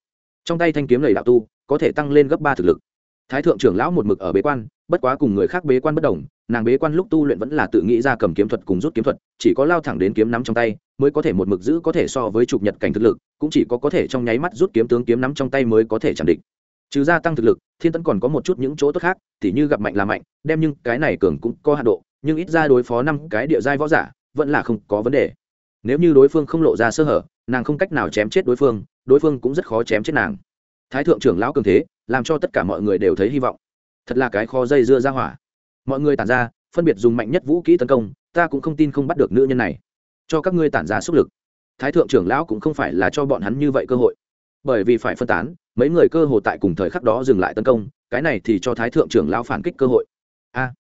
Speaker 1: Trong tay thanh kiếm lầy đạo tu, có thể tăng lên gấp ba thực lực. Thái thượng trưởng lão một mực ở bế quan, bất quá cùng người khác bế quan bất đồng nàng bế quan lúc tu luyện vẫn là tự nghĩ ra cầm kiếm thuật cùng rút kiếm thuật, chỉ có lao thẳng đến kiếm nắm trong tay, mới có thể một mực giữ có thể so với chụp nhật cảnh thực lực, cũng chỉ có có thể trong nháy mắt rút kiếm tướng kiếm nắm trong tay mới có thể chẳng định trừ gia tăng thực lực, thiên tấn còn có một chút những chỗ tốt khác t h như gặp mạnh là mạnh, đem nhưng cái này cường cũng có hạ độ, nhưng ít ra đối phó năm cái địa giai võ giả, vẫn là không có vấn đề. Nếu như đối phương không lộ ra sơ hở, nàng không cách nào chém chết đối phương đối phương cũng rất khó chém chết nàng. Thái thượng trưởng lão cường thế, làm cho tất cả mọi người đều thấy hy vọng. Thật là cái kho dây dưa ra hỏa mọi người tản ra, phân biệt dùng mạnh nhất vũ kỹ tấn công, ta cũng không tin không bắt được nữ nhân này. Cho các ngươi tản ra sức lực. Thái thượng trưởng lão cũng không phải là cho bọn hắn như vậy cơ hội. Bởi vì phải phân tán, mấy người cơ hồ tại cùng thời khắc đó dừng lại tấn công, cái này thì cho thái thượng trưởng lão phản kích cơ hội. A.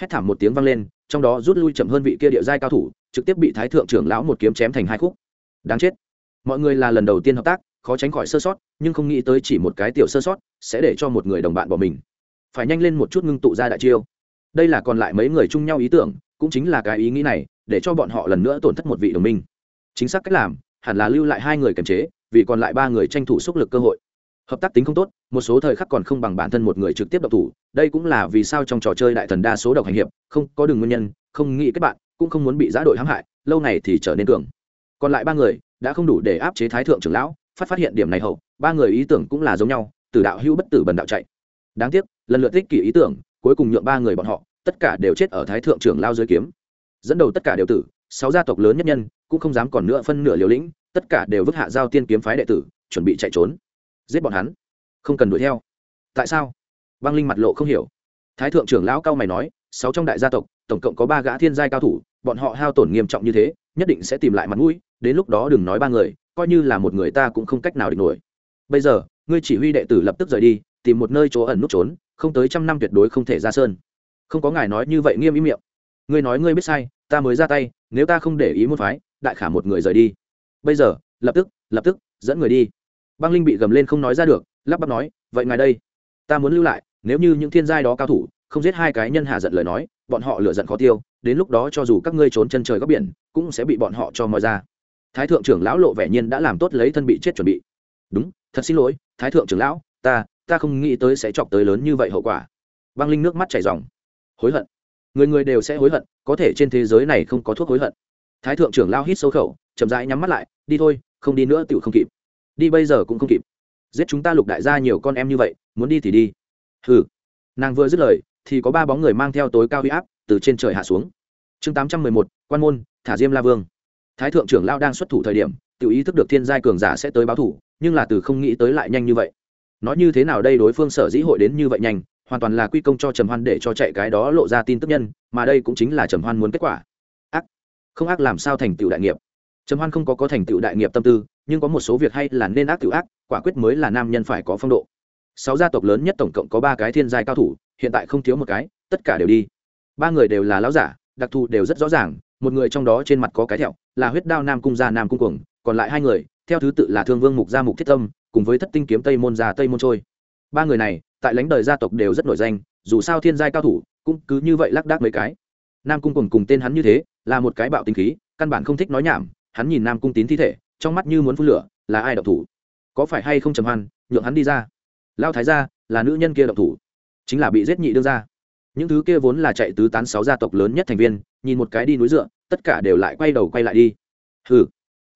Speaker 1: Hét thảm một tiếng vang lên, trong đó rút lui chậm hơn vị kia địa giai cao thủ, trực tiếp bị thái thượng trưởng lão một kiếm chém thành hai khúc. Đáng chết. Mọi người là lần đầu tiên hợp tác, khó tránh khỏi sơ sót, nhưng không nghĩ tới chỉ một cái tiểu sơ sót sẽ để cho một người đồng bạn bỏ mình. Phải nhanh lên một chút ngưng tụ ra đại chiêu đây là còn lại mấy người chung nhau ý tưởng, cũng chính là cái ý nghĩ này, để cho bọn họ lần nữa tổn thất một vị đồng minh. Chính xác cách làm, hẳn là lưu lại hai người kiềm chế, vì còn lại ba người tranh thủ sức lực cơ hội. Hợp tác tính không tốt, một số thời khắc còn không bằng bản thân một người trực tiếp độc thủ, đây cũng là vì sao trong trò chơi đại thần đa số độc hành hiệp, không có đường nguyên nhân, không nghĩ kết bạn, cũng không muốn bị giã đội hãm hại, lâu này thì trở nên cường. Còn lại ba người, đã không đủ để áp chế thái thượng trưởng lão, phát phát hiện điểm này hậu, ba người ý tưởng cũng là giống nhau, từ đạo hữu bất tử bần đạo chạy. Đáng tiếc, lần lượt tích kỷ ý tưởng cuối cùng nhượng ba người bọn họ, tất cả đều chết ở thái thượng trưởng lao dưới kiếm. Dẫn đầu tất cả đều tử, sáu gia tộc lớn nhất nhân, cũng không dám còn nữa phân nửa liều lĩnh, tất cả đều vứt hạ giao tiên kiếm phái đệ tử, chuẩn bị chạy trốn. Giết bọn hắn. Không cần đuổi theo. Tại sao? Băng linh mặt lộ không hiểu. Thái thượng trưởng lão cao mày nói, sáu trong đại gia tộc, tổng cộng có ba gã thiên giai cao thủ, bọn họ hao tổn nghiêm trọng như thế, nhất định sẽ tìm lại mặt mũi, đến lúc đó đừng nói ba người, coi như là một người ta cũng không cách nào địch nổi. Bây giờ, ngươi chỉ huy đệ tử lập tức rời đi, tìm một nơi chỗ ẩn nút trốn không tới trăm năm tuyệt đối không thể ra sơn. Không có ngài nói như vậy nghiêm ý miệng. Ngươi nói ngươi biết sai, ta mới ra tay, nếu ta không để ý một phái, đại khả một người rời đi. Bây giờ, lập tức lập tức, dẫn người đi. Băng linh bị gầm lên không nói ra được, lắp bắp nói, vậy ngài đây, ta muốn lưu lại, nếu như những thiên giai đó cao thủ, không giết hai cái nhân hạ giận lời nói, bọn họ lựa giận khó tiêu, đến lúc đó cho dù các ngươi trốn chân trời góc biển, cũng sẽ bị bọn họ cho moi ra. Thái thượng trưởng lão lộ vẻ nhiên đã làm tốt lấy thân bị chết chuẩn bị. Đúng, thật xin lỗi, thái thượng trưởng lão, ta ta không nghĩ tới sẽ chọc tới lớn như vậy hậu quả. Băng linh nước mắt chảy dòng hối hận. Người người đều sẽ hối hận, có thể trên thế giới này không có thuốc hối hận. Thái thượng trưởng lao hít sâu khẩu, chậm rãi nhắm mắt lại, đi thôi, không đi nữa tựu không kịp. Đi bây giờ cũng không kịp. Giết chúng ta lục đại gia nhiều con em như vậy, muốn đi thì đi. Hừ. Nàng vừa dứt lời, thì có ba bóng người mang theo tối cao huy áp, từ trên trời hạ xuống. Chương tám trăm mười một, quan môn, thả diêm la vương. Thái thượng trưởng lao đang xuất thủ thời điểm tự ý thức được thiên giai cường giả sẽ tới báo thủ, nhưng là từ không nghĩ tới lại nhanh như vậy nói như thế nào đây đối phương sở dĩ hội đến như vậy nhanh, hoàn toàn là quy công cho trầm hoan để cho chạy cái đó lộ ra tin tức nhân, mà đây cũng chính là trầm hoan muốn kết quả. Ác. Không ác làm sao thành tựu đại nghiệp. Trầm hoan không có có thành tựu đại nghiệp tâm tư, nhưng có một số việc hay là nên ác tựu ác, quả quyết mới là nam nhân phải có phong độ. Sáu gia tộc lớn nhất tổng cộng có ba cái thiên giai cao thủ, hiện tại không thiếu một cái, tất cả đều đi. Ba người đều là lão giả, đặc thù đều rất rõ ràng, một người trong đó trên mặt có cái thẹo, là huyết đao nam cung gia nam cung cuồng, còn lại hai người, theo thứ tự là thương vương mục gia mục thiết tâm cùng với thất tinh kiếm tây môn già tây môn trôi. Ba người này, tại lãnh đời gia tộc đều rất nổi danh, dù sao thiên giai cao thủ, cũng cứ như vậy lác đác mấy cái. Nam cung cùng cùng tên hắn như thế, là một cái bạo tinh khí, căn bản không thích nói nhảm, hắn nhìn nam cung tín thi thể, trong mắt như muốn phun lửa, là ai độc thủ? Có phải hay không trầm hoan, nhượng hắn đi ra? Lao thái gia, là nữ nhân kia độc thủ, chính là bị giết nhị đương ra những thứ kia vốn là chạy tứ tán sáu gia tộc lớn nhất thành viên, nhìn một cái đi núi dựa, tất cả đều lại quay đầu quay lại đi. Hừ.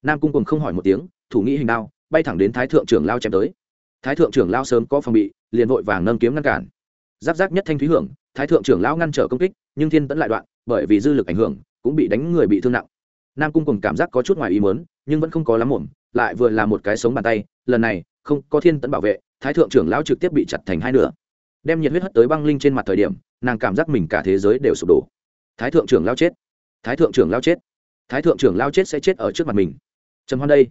Speaker 1: Nam cung cùng không hỏi một tiếng, thủ nghĩ hình đao bay thẳng đến thái thượng trưởng lao chém tới. Thái thượng trưởng lao sớm có phòng bị, liền vội vàng nâng kiếm ngăn cản. Giáp giáp nhất thanh thúy hưởng, thái thượng trưởng lao ngăn trở công kích, nhưng thiên tẫn lại đoạn, bởi vì dư lực ảnh hưởng, cũng bị đánh người bị thương nặng. Nam cung cùng cảm giác có chút ngoài ý mớn nhưng vẫn không có lắm ổn lại vừa là một cái sống bàn tay, lần này, không có thiên tẫn bảo vệ, thái thượng trưởng lão trực tiếp bị chặt thành hai nửa. Đem nhiệt huyết hất tới băng linh trên mặt thời điểm, nàng cảm giác mình cả thế giới đều sụp đổ. Thái thượng trưởng lao chết. Thái thượng trưởng lao chết. Thái thượng trưởng lao chết sẽ chết ở trước mặt mình. Trầm hoan đây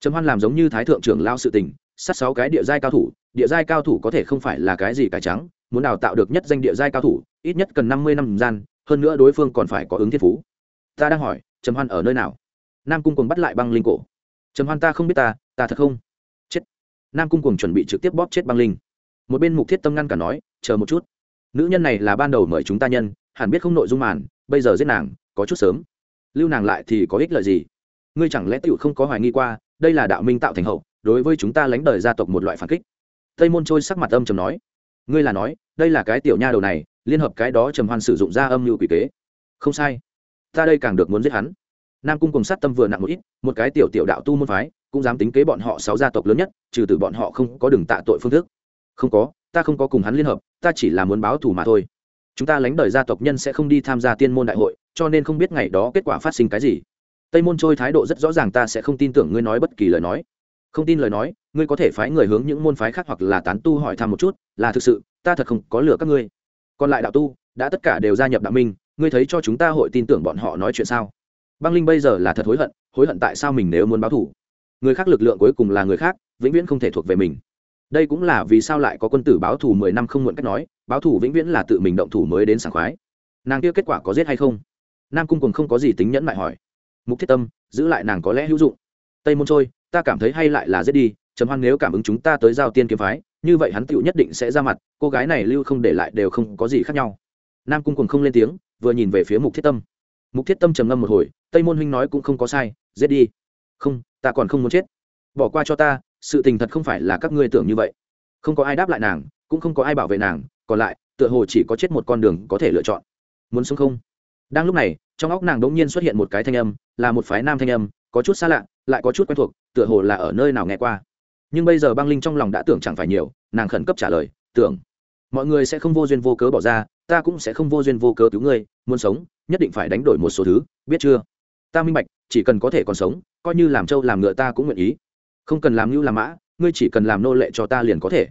Speaker 1: trầm hoan làm giống như thái thượng trưởng lao sự tình, sát sáu cái địa giai cao thủ, địa giai cao thủ có thể không phải là cái gì cải trắng, muốn đào tạo được nhất danh địa giai cao thủ, ít nhất cần năm mươi năm gian, hơn nữa đối phương còn phải có ứng thiên phú. Ta đang hỏi, trầm hoan ở nơi nào? Nam cung cùng bắt lại băng linh cổ. Trầm hoan ta không biết ta ta thật không? Chết. Nam cung cùng chuẩn bị trực tiếp bóp chết băng linh. Một bên mục thiết tâm ngăn cả nói, chờ một chút. Nữ nhân này là ban đầu mời chúng ta nhân, hẳn biết không nội dung màn, bây giờ giết nàng, có chút sớm. Lưu nàng lại thì có ích lợi gì? Ngươi chẳng lẽ tựu không có hoài nghi qua đây là đạo minh tạo thành hậu, đối với chúng ta lãnh đời gia tộc một loại phản kích. Tây môn trôi sắc mặt âm trầm nói, ngươi là nói, đây là cái tiểu nha đầu này, liên hợp cái đó trầm hoan sử dụng ra âm mưu quỷ kế. Không sai. Ta đây càng được muốn giết hắn. Nam cung cùng sát tâm vừa nặng một ít, một cái tiểu tiểu đạo tu môn phái, cũng dám tính kế bọn họ sáu gia tộc lớn nhất, trừ từ bọn họ không có đường tạ tội phương thức. Không có, ta không có cùng hắn liên hợp, ta chỉ là muốn báo thù mà thôi. Chúng ta lánh đời gia tộc nhân sẽ không đi tham gia tiên môn đại hội, cho nên không biết ngày đó kết quả phát sinh cái gì tây môn trôi thái độ rất rõ ràng, ta sẽ không tin tưởng ngươi nói bất kỳ lời nói. Không tin lời nói, ngươi có thể phái người hướng những môn phái khác hoặc là tán tu hỏi thăm một chút, là thực sự, ta thật không có lừa các ngươi. Còn lại đạo tu, đã tất cả đều gia nhập đạo minh, ngươi thấy cho chúng ta hội tin tưởng bọn họ nói chuyện sao? Băng linh bây giờ là thật hối hận hối hận tại sao mình nếu muốn báo thủ người khác lực lượng cuối cùng là người khác, vĩnh viễn không thể thuộc về mình. Đây cũng là vì sao lại có quân tử báo thủ mười năm không muộn cách nói, báo thủ vĩnh viễn là tự mình động thủ mới đến sảng khoái. Nàng kia kết quả có giết hay không? Nam cung cùng không có gì tính nhẫn mại hỏi mục thiết tâm, giữ lại nàng có lẽ hữu dụng. Tây môn trôi, ta cảm thấy hay lại là giết đi, trầm hoan nếu cảm ứng chúng ta tới giao tiên kiếm phái, như vậy hắn tựu nhất định sẽ ra mặt, cô gái này lưu không để lại đều không có gì khác nhau. Nam cung cùng không lên tiếng, vừa nhìn về phía mục thiết tâm. Mục thiết tâm trầm ngâm một hồi, tây môn huynh nói cũng không có sai, giết đi. Không, ta còn không muốn chết. Bỏ qua cho ta, sự tình thật không phải là các ngươi tưởng như vậy. Không có ai đáp lại nàng, cũng không có ai bảo vệ nàng, còn lại, tựa hồ chỉ có chết một con đường có thể lựa chọn. Muốn sống không? Đang lúc này, trong óc nàng đ ỗ n g nhiên xuất hiện một cái thanh âm là một phái nam thanh âm, có chút xa lạ, lại có chút quen thuộc, tựa hồ là ở nơi nào nghe qua. Nhưng bây giờ băng linh trong lòng đã tưởng chẳng phải nhiều, nàng khẩn cấp trả lời, tưởng, mọi người sẽ không vô duyên vô cớ bỏ ra, ta cũng sẽ không vô duyên vô cớ cứu ngươi, muốn sống, nhất định phải đánh đổi một số thứ, biết chưa? Ta minh bạch, chỉ cần có thể còn sống, coi như làm trâu làm ngựa ta cũng nguyện ý. Không cần làm ngưu làm mã, ngươi chỉ cần làm nô lệ cho ta liền có thể.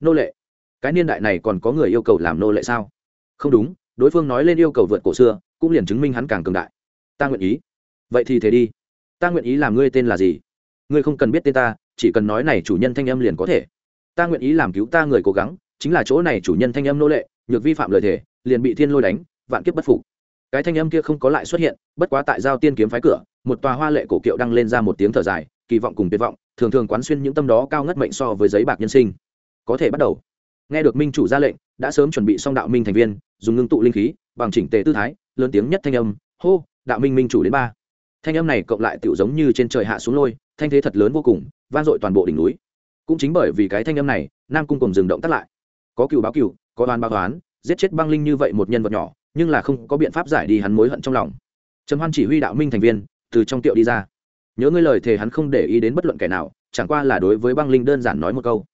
Speaker 1: Nô lệ? Cái niên đại này còn có người yêu cầu làm nô lệ sao? Không đúng, đối phương nói lên yêu cầu vượt cổ xưa, cũng liền chứng minh hắn càng cường đại. Ta nguyện ý vậy thì thế đi. Ta nguyện ý làm ngươi tên là gì? Ngươi không cần biết tên ta, chỉ cần nói này chủ nhân thanh âm liền có thể. Ta nguyện ý làm cứu ta người cố gắng, chính là chỗ này chủ nhân thanh âm nô lệ, nhược vi phạm lời thề, liền bị thiên lôi đánh, vạn kiếp bất phục. Cái thanh âm kia không có lại xuất hiện, bất quá tại giao tiên kiếm phái cửa, một tòa hoa lệ cổ kiệu đăng lên ra một tiếng thở dài, kỳ vọng cùng tuyệt vọng, thường thường quán xuyên những tâm đó cao ngất mệnh so với giấy bạc nhân sinh. Có thể bắt đầu. Nghe được minh chủ ra lệnh, đã sớm chuẩn bị xong đạo minh thành viên, dùng ngưng tụ linh khí, bằng chỉnh tề tư thái, lớn tiếng nhất thanh âm, hô, đạo minh minh chủ đến ba thanh âm này cộng lại tựu giống như trên trời hạ xuống lôi, thanh thế thật lớn vô cùng, vang dội toàn bộ đỉnh núi. Cũng chính bởi vì cái thanh âm này, nam cung cùng dừng động tắt lại. Có cựu báo cựu, có đoán báo toán giết chết băng linh như vậy một nhân vật nhỏ, nhưng là không có biện pháp giải đi hắn mối hận trong lòng. Trầm hoan chỉ huy đạo minh thành viên, từ trong tiệu đi ra. Nhớ ngươi lời thề hắn không để ý đến bất luận kẻ nào, chẳng qua là đối với băng linh đơn giản nói một câu.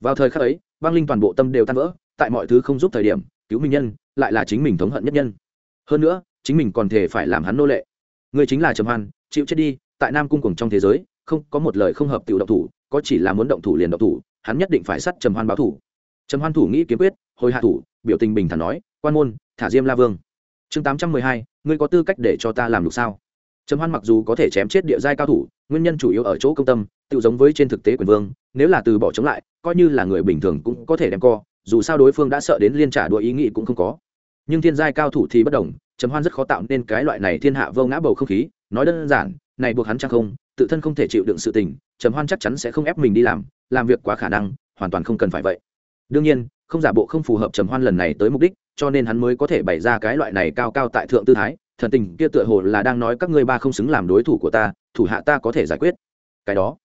Speaker 1: Vào thời khắc ấy, băng linh toàn bộ tâm đều tan vỡ, tại mọi thứ không giúp thời điểm, cứu minh nhân, lại là chính mình thống hận nhất nhân. Hơn nữa, chính mình còn thể phải làm hắn nô lệ người chính là trầm hoan, chịu chết đi, tại nam cung cùng trong thế giới, không có một lời không hợp tiểu động thủ, có chỉ là muốn động thủ liền động thủ, hắn nhất định phải sát trầm hoan báo thủ. Trầm hoan thủ nghĩ kiếm quyết, hồi hạ thủ, biểu tình bình thản nói, quan môn, thả diêm la vương. Chương tám trăm mười hai, ngươi có tư cách để cho ta làm được sao? Trầm hoan mặc dù có thể chém chết địa giai cao thủ, nguyên nhân chủ yếu ở chỗ công tâm tự giống với trên thực tế quyền vương, nếu là từ bỏ chống lại, coi như là người bình thường cũng có thể đem co, dù sao đối phương đã sợ đến liên trả đùa ý nghĩ cũng không có. Nhưng thiên giai cao thủ thì bất đồng trầm hoan rất khó tạo nên cái loại này thiên hạ vô ngã bầu không khí, nói đơn giản, này buộc hắn chắc không, tự thân không thể chịu đựng sự tình, trầm hoan chắc chắn sẽ không ép mình đi làm làm việc quá khả năng, hoàn toàn không cần phải vậy. Đương nhiên, không giả bộ không phù hợp trầm hoan lần này tới mục đích, cho nên hắn mới có thể bày ra cái loại này cao cao tại thượng tư thái, thần tình kia tựa hồ là đang nói các ngươi ba không xứng làm đối thủ của ta, thủ hạ ta có thể giải quyết. Cái đó.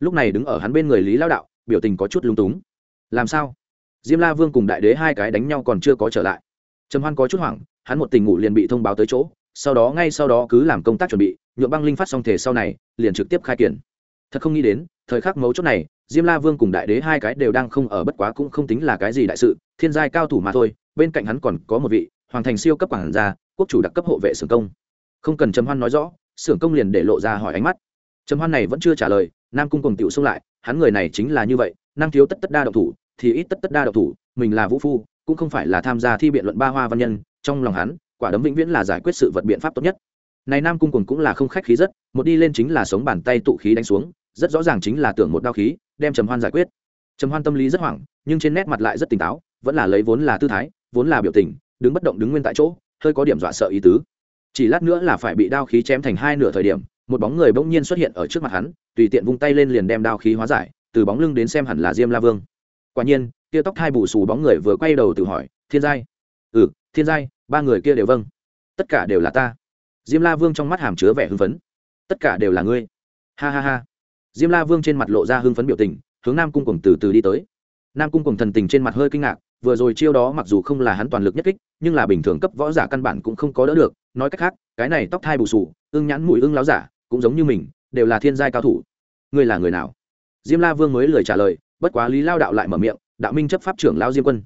Speaker 1: Lúc này đứng ở hắn bên người lý lao đạo, biểu tình có chút lung túng. Làm sao? Diêm la vương cùng đại đế hai cái đánh nhau còn chưa có trở lại. Trầm hoan có chút hoảng hắn một tình ngủ liền bị thông báo tới chỗ, sau đó ngay sau đó cứ làm công tác chuẩn bị nhuộm băng linh phát xong thể sau này, liền trực tiếp khai kiển thật không nghĩ đến, thời khắc mấu chốt này, diêm la vương cùng đại đế hai cái đều đang không ở bất quá cũng không tính là cái gì đại sự, thiên giai cao thủ mà thôi, bên cạnh hắn còn có một vị, hoàng thành siêu cấp quản gia, quốc chủ đặc cấp hộ vệ xưởng công. Không cần trầm hoan nói rõ, xưởng công liền để lộ ra hỏi ánh mắt. Trầm hoan này vẫn chưa trả lời, nam cung cùng tiểu xông lại, hắn người này chính là như vậy năng thiếu tất tất đa độc thủ, thì ít tất tất đa độc thủ, mình là vũ phu, cũng không phải là tham gia thi biện luận ba hoa văn nhân trong lòng hắn, quả đấm vĩnh viễn là giải quyết sự vật biện pháp tốt nhất. Này nam cung cùng cũng là không khách khí rất, một đi lên chính là sống bàn tay tụ khí đánh xuống, rất rõ ràng chính là tưởng một đao khí, đem trầm hoan giải quyết. Trầm hoan tâm lý rất hoảng, nhưng trên nét mặt lại rất tỉnh táo, vẫn là lấy vốn là tư thái, vốn là biểu tình, đứng bất động đứng nguyên tại chỗ, hơi có điểm dọa sợ ý tứ. Chỉ lát nữa là phải bị đao khí chém thành hai nửa thời điểm, một bóng người bỗng nhiên xuất hiện ở trước mặt hắn, tùy tiện vung tay lên liền đem đao khí hóa giải, từ bóng lưng đến xem hẳn là diêm la vương. Quả nhiên tia tóc hai bù xù bóng người vừa quay đầu tự hỏi, thiên giai. Ừ thiên giai ba người kia đều vâng. Tất cả đều là ta. Diêm la vương trong mắt hàm chứa vẻ hưng phấn. Tất cả đều là ngươi. Ha ha ha. Diêm la vương trên mặt lộ ra hưng phấn biểu tình, hướng nam cung cùng từ từ đi tới. Nam cung cùng thần tình trên mặt hơi kinh ngạc, vừa rồi chiêu đó mặc dù không là hắn toàn lực nhất kích, nhưng là bình thường cấp võ giả căn bản cũng không có đỡ được. Nói cách khác, cái này tóc thai bù sù, ưng nhãn mũi ưng láo giả, cũng giống như mình, đều là thiên giai cao thủ. Ngươi là người nào? Diêm la vương mới lời trả lời, bất quá lý lao đạo lại mở miệng, đạo minh chấp pháp trưởng lao diêm quân.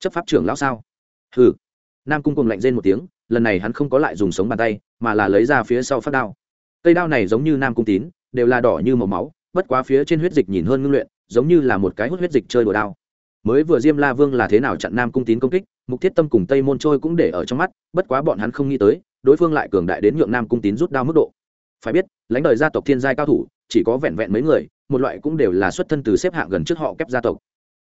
Speaker 1: Chấp pháp trưởng lão sao? Hừ nam cung cùng lạnh rên một tiếng, lần này hắn không có lại dùng sống bàn tay, mà là lấy ra phía sau phát đao. Cây đao này giống như nam cung tín, đều là đỏ như màu máu, bất quá phía trên huyết dịch nhìn hơn ngưng luyện, giống như là một cái hút huyết dịch chơi đùa đao. Mới vừa diêm la vương là thế nào chặn nam cung tín công kích, mục thiết tâm cùng tây môn trôi cũng để ở trong mắt, bất quá bọn hắn không nghĩ tới, đối phương lại cường đại đến nhượng nam cung tín rút đao mức độ. Phải biết, lãnh đời gia tộc thiên giai cao thủ, chỉ có vẹn vẹn mấy người, một loại cũng đều là xuất thân từ xếp hạng gần trước họ kép gia tộc.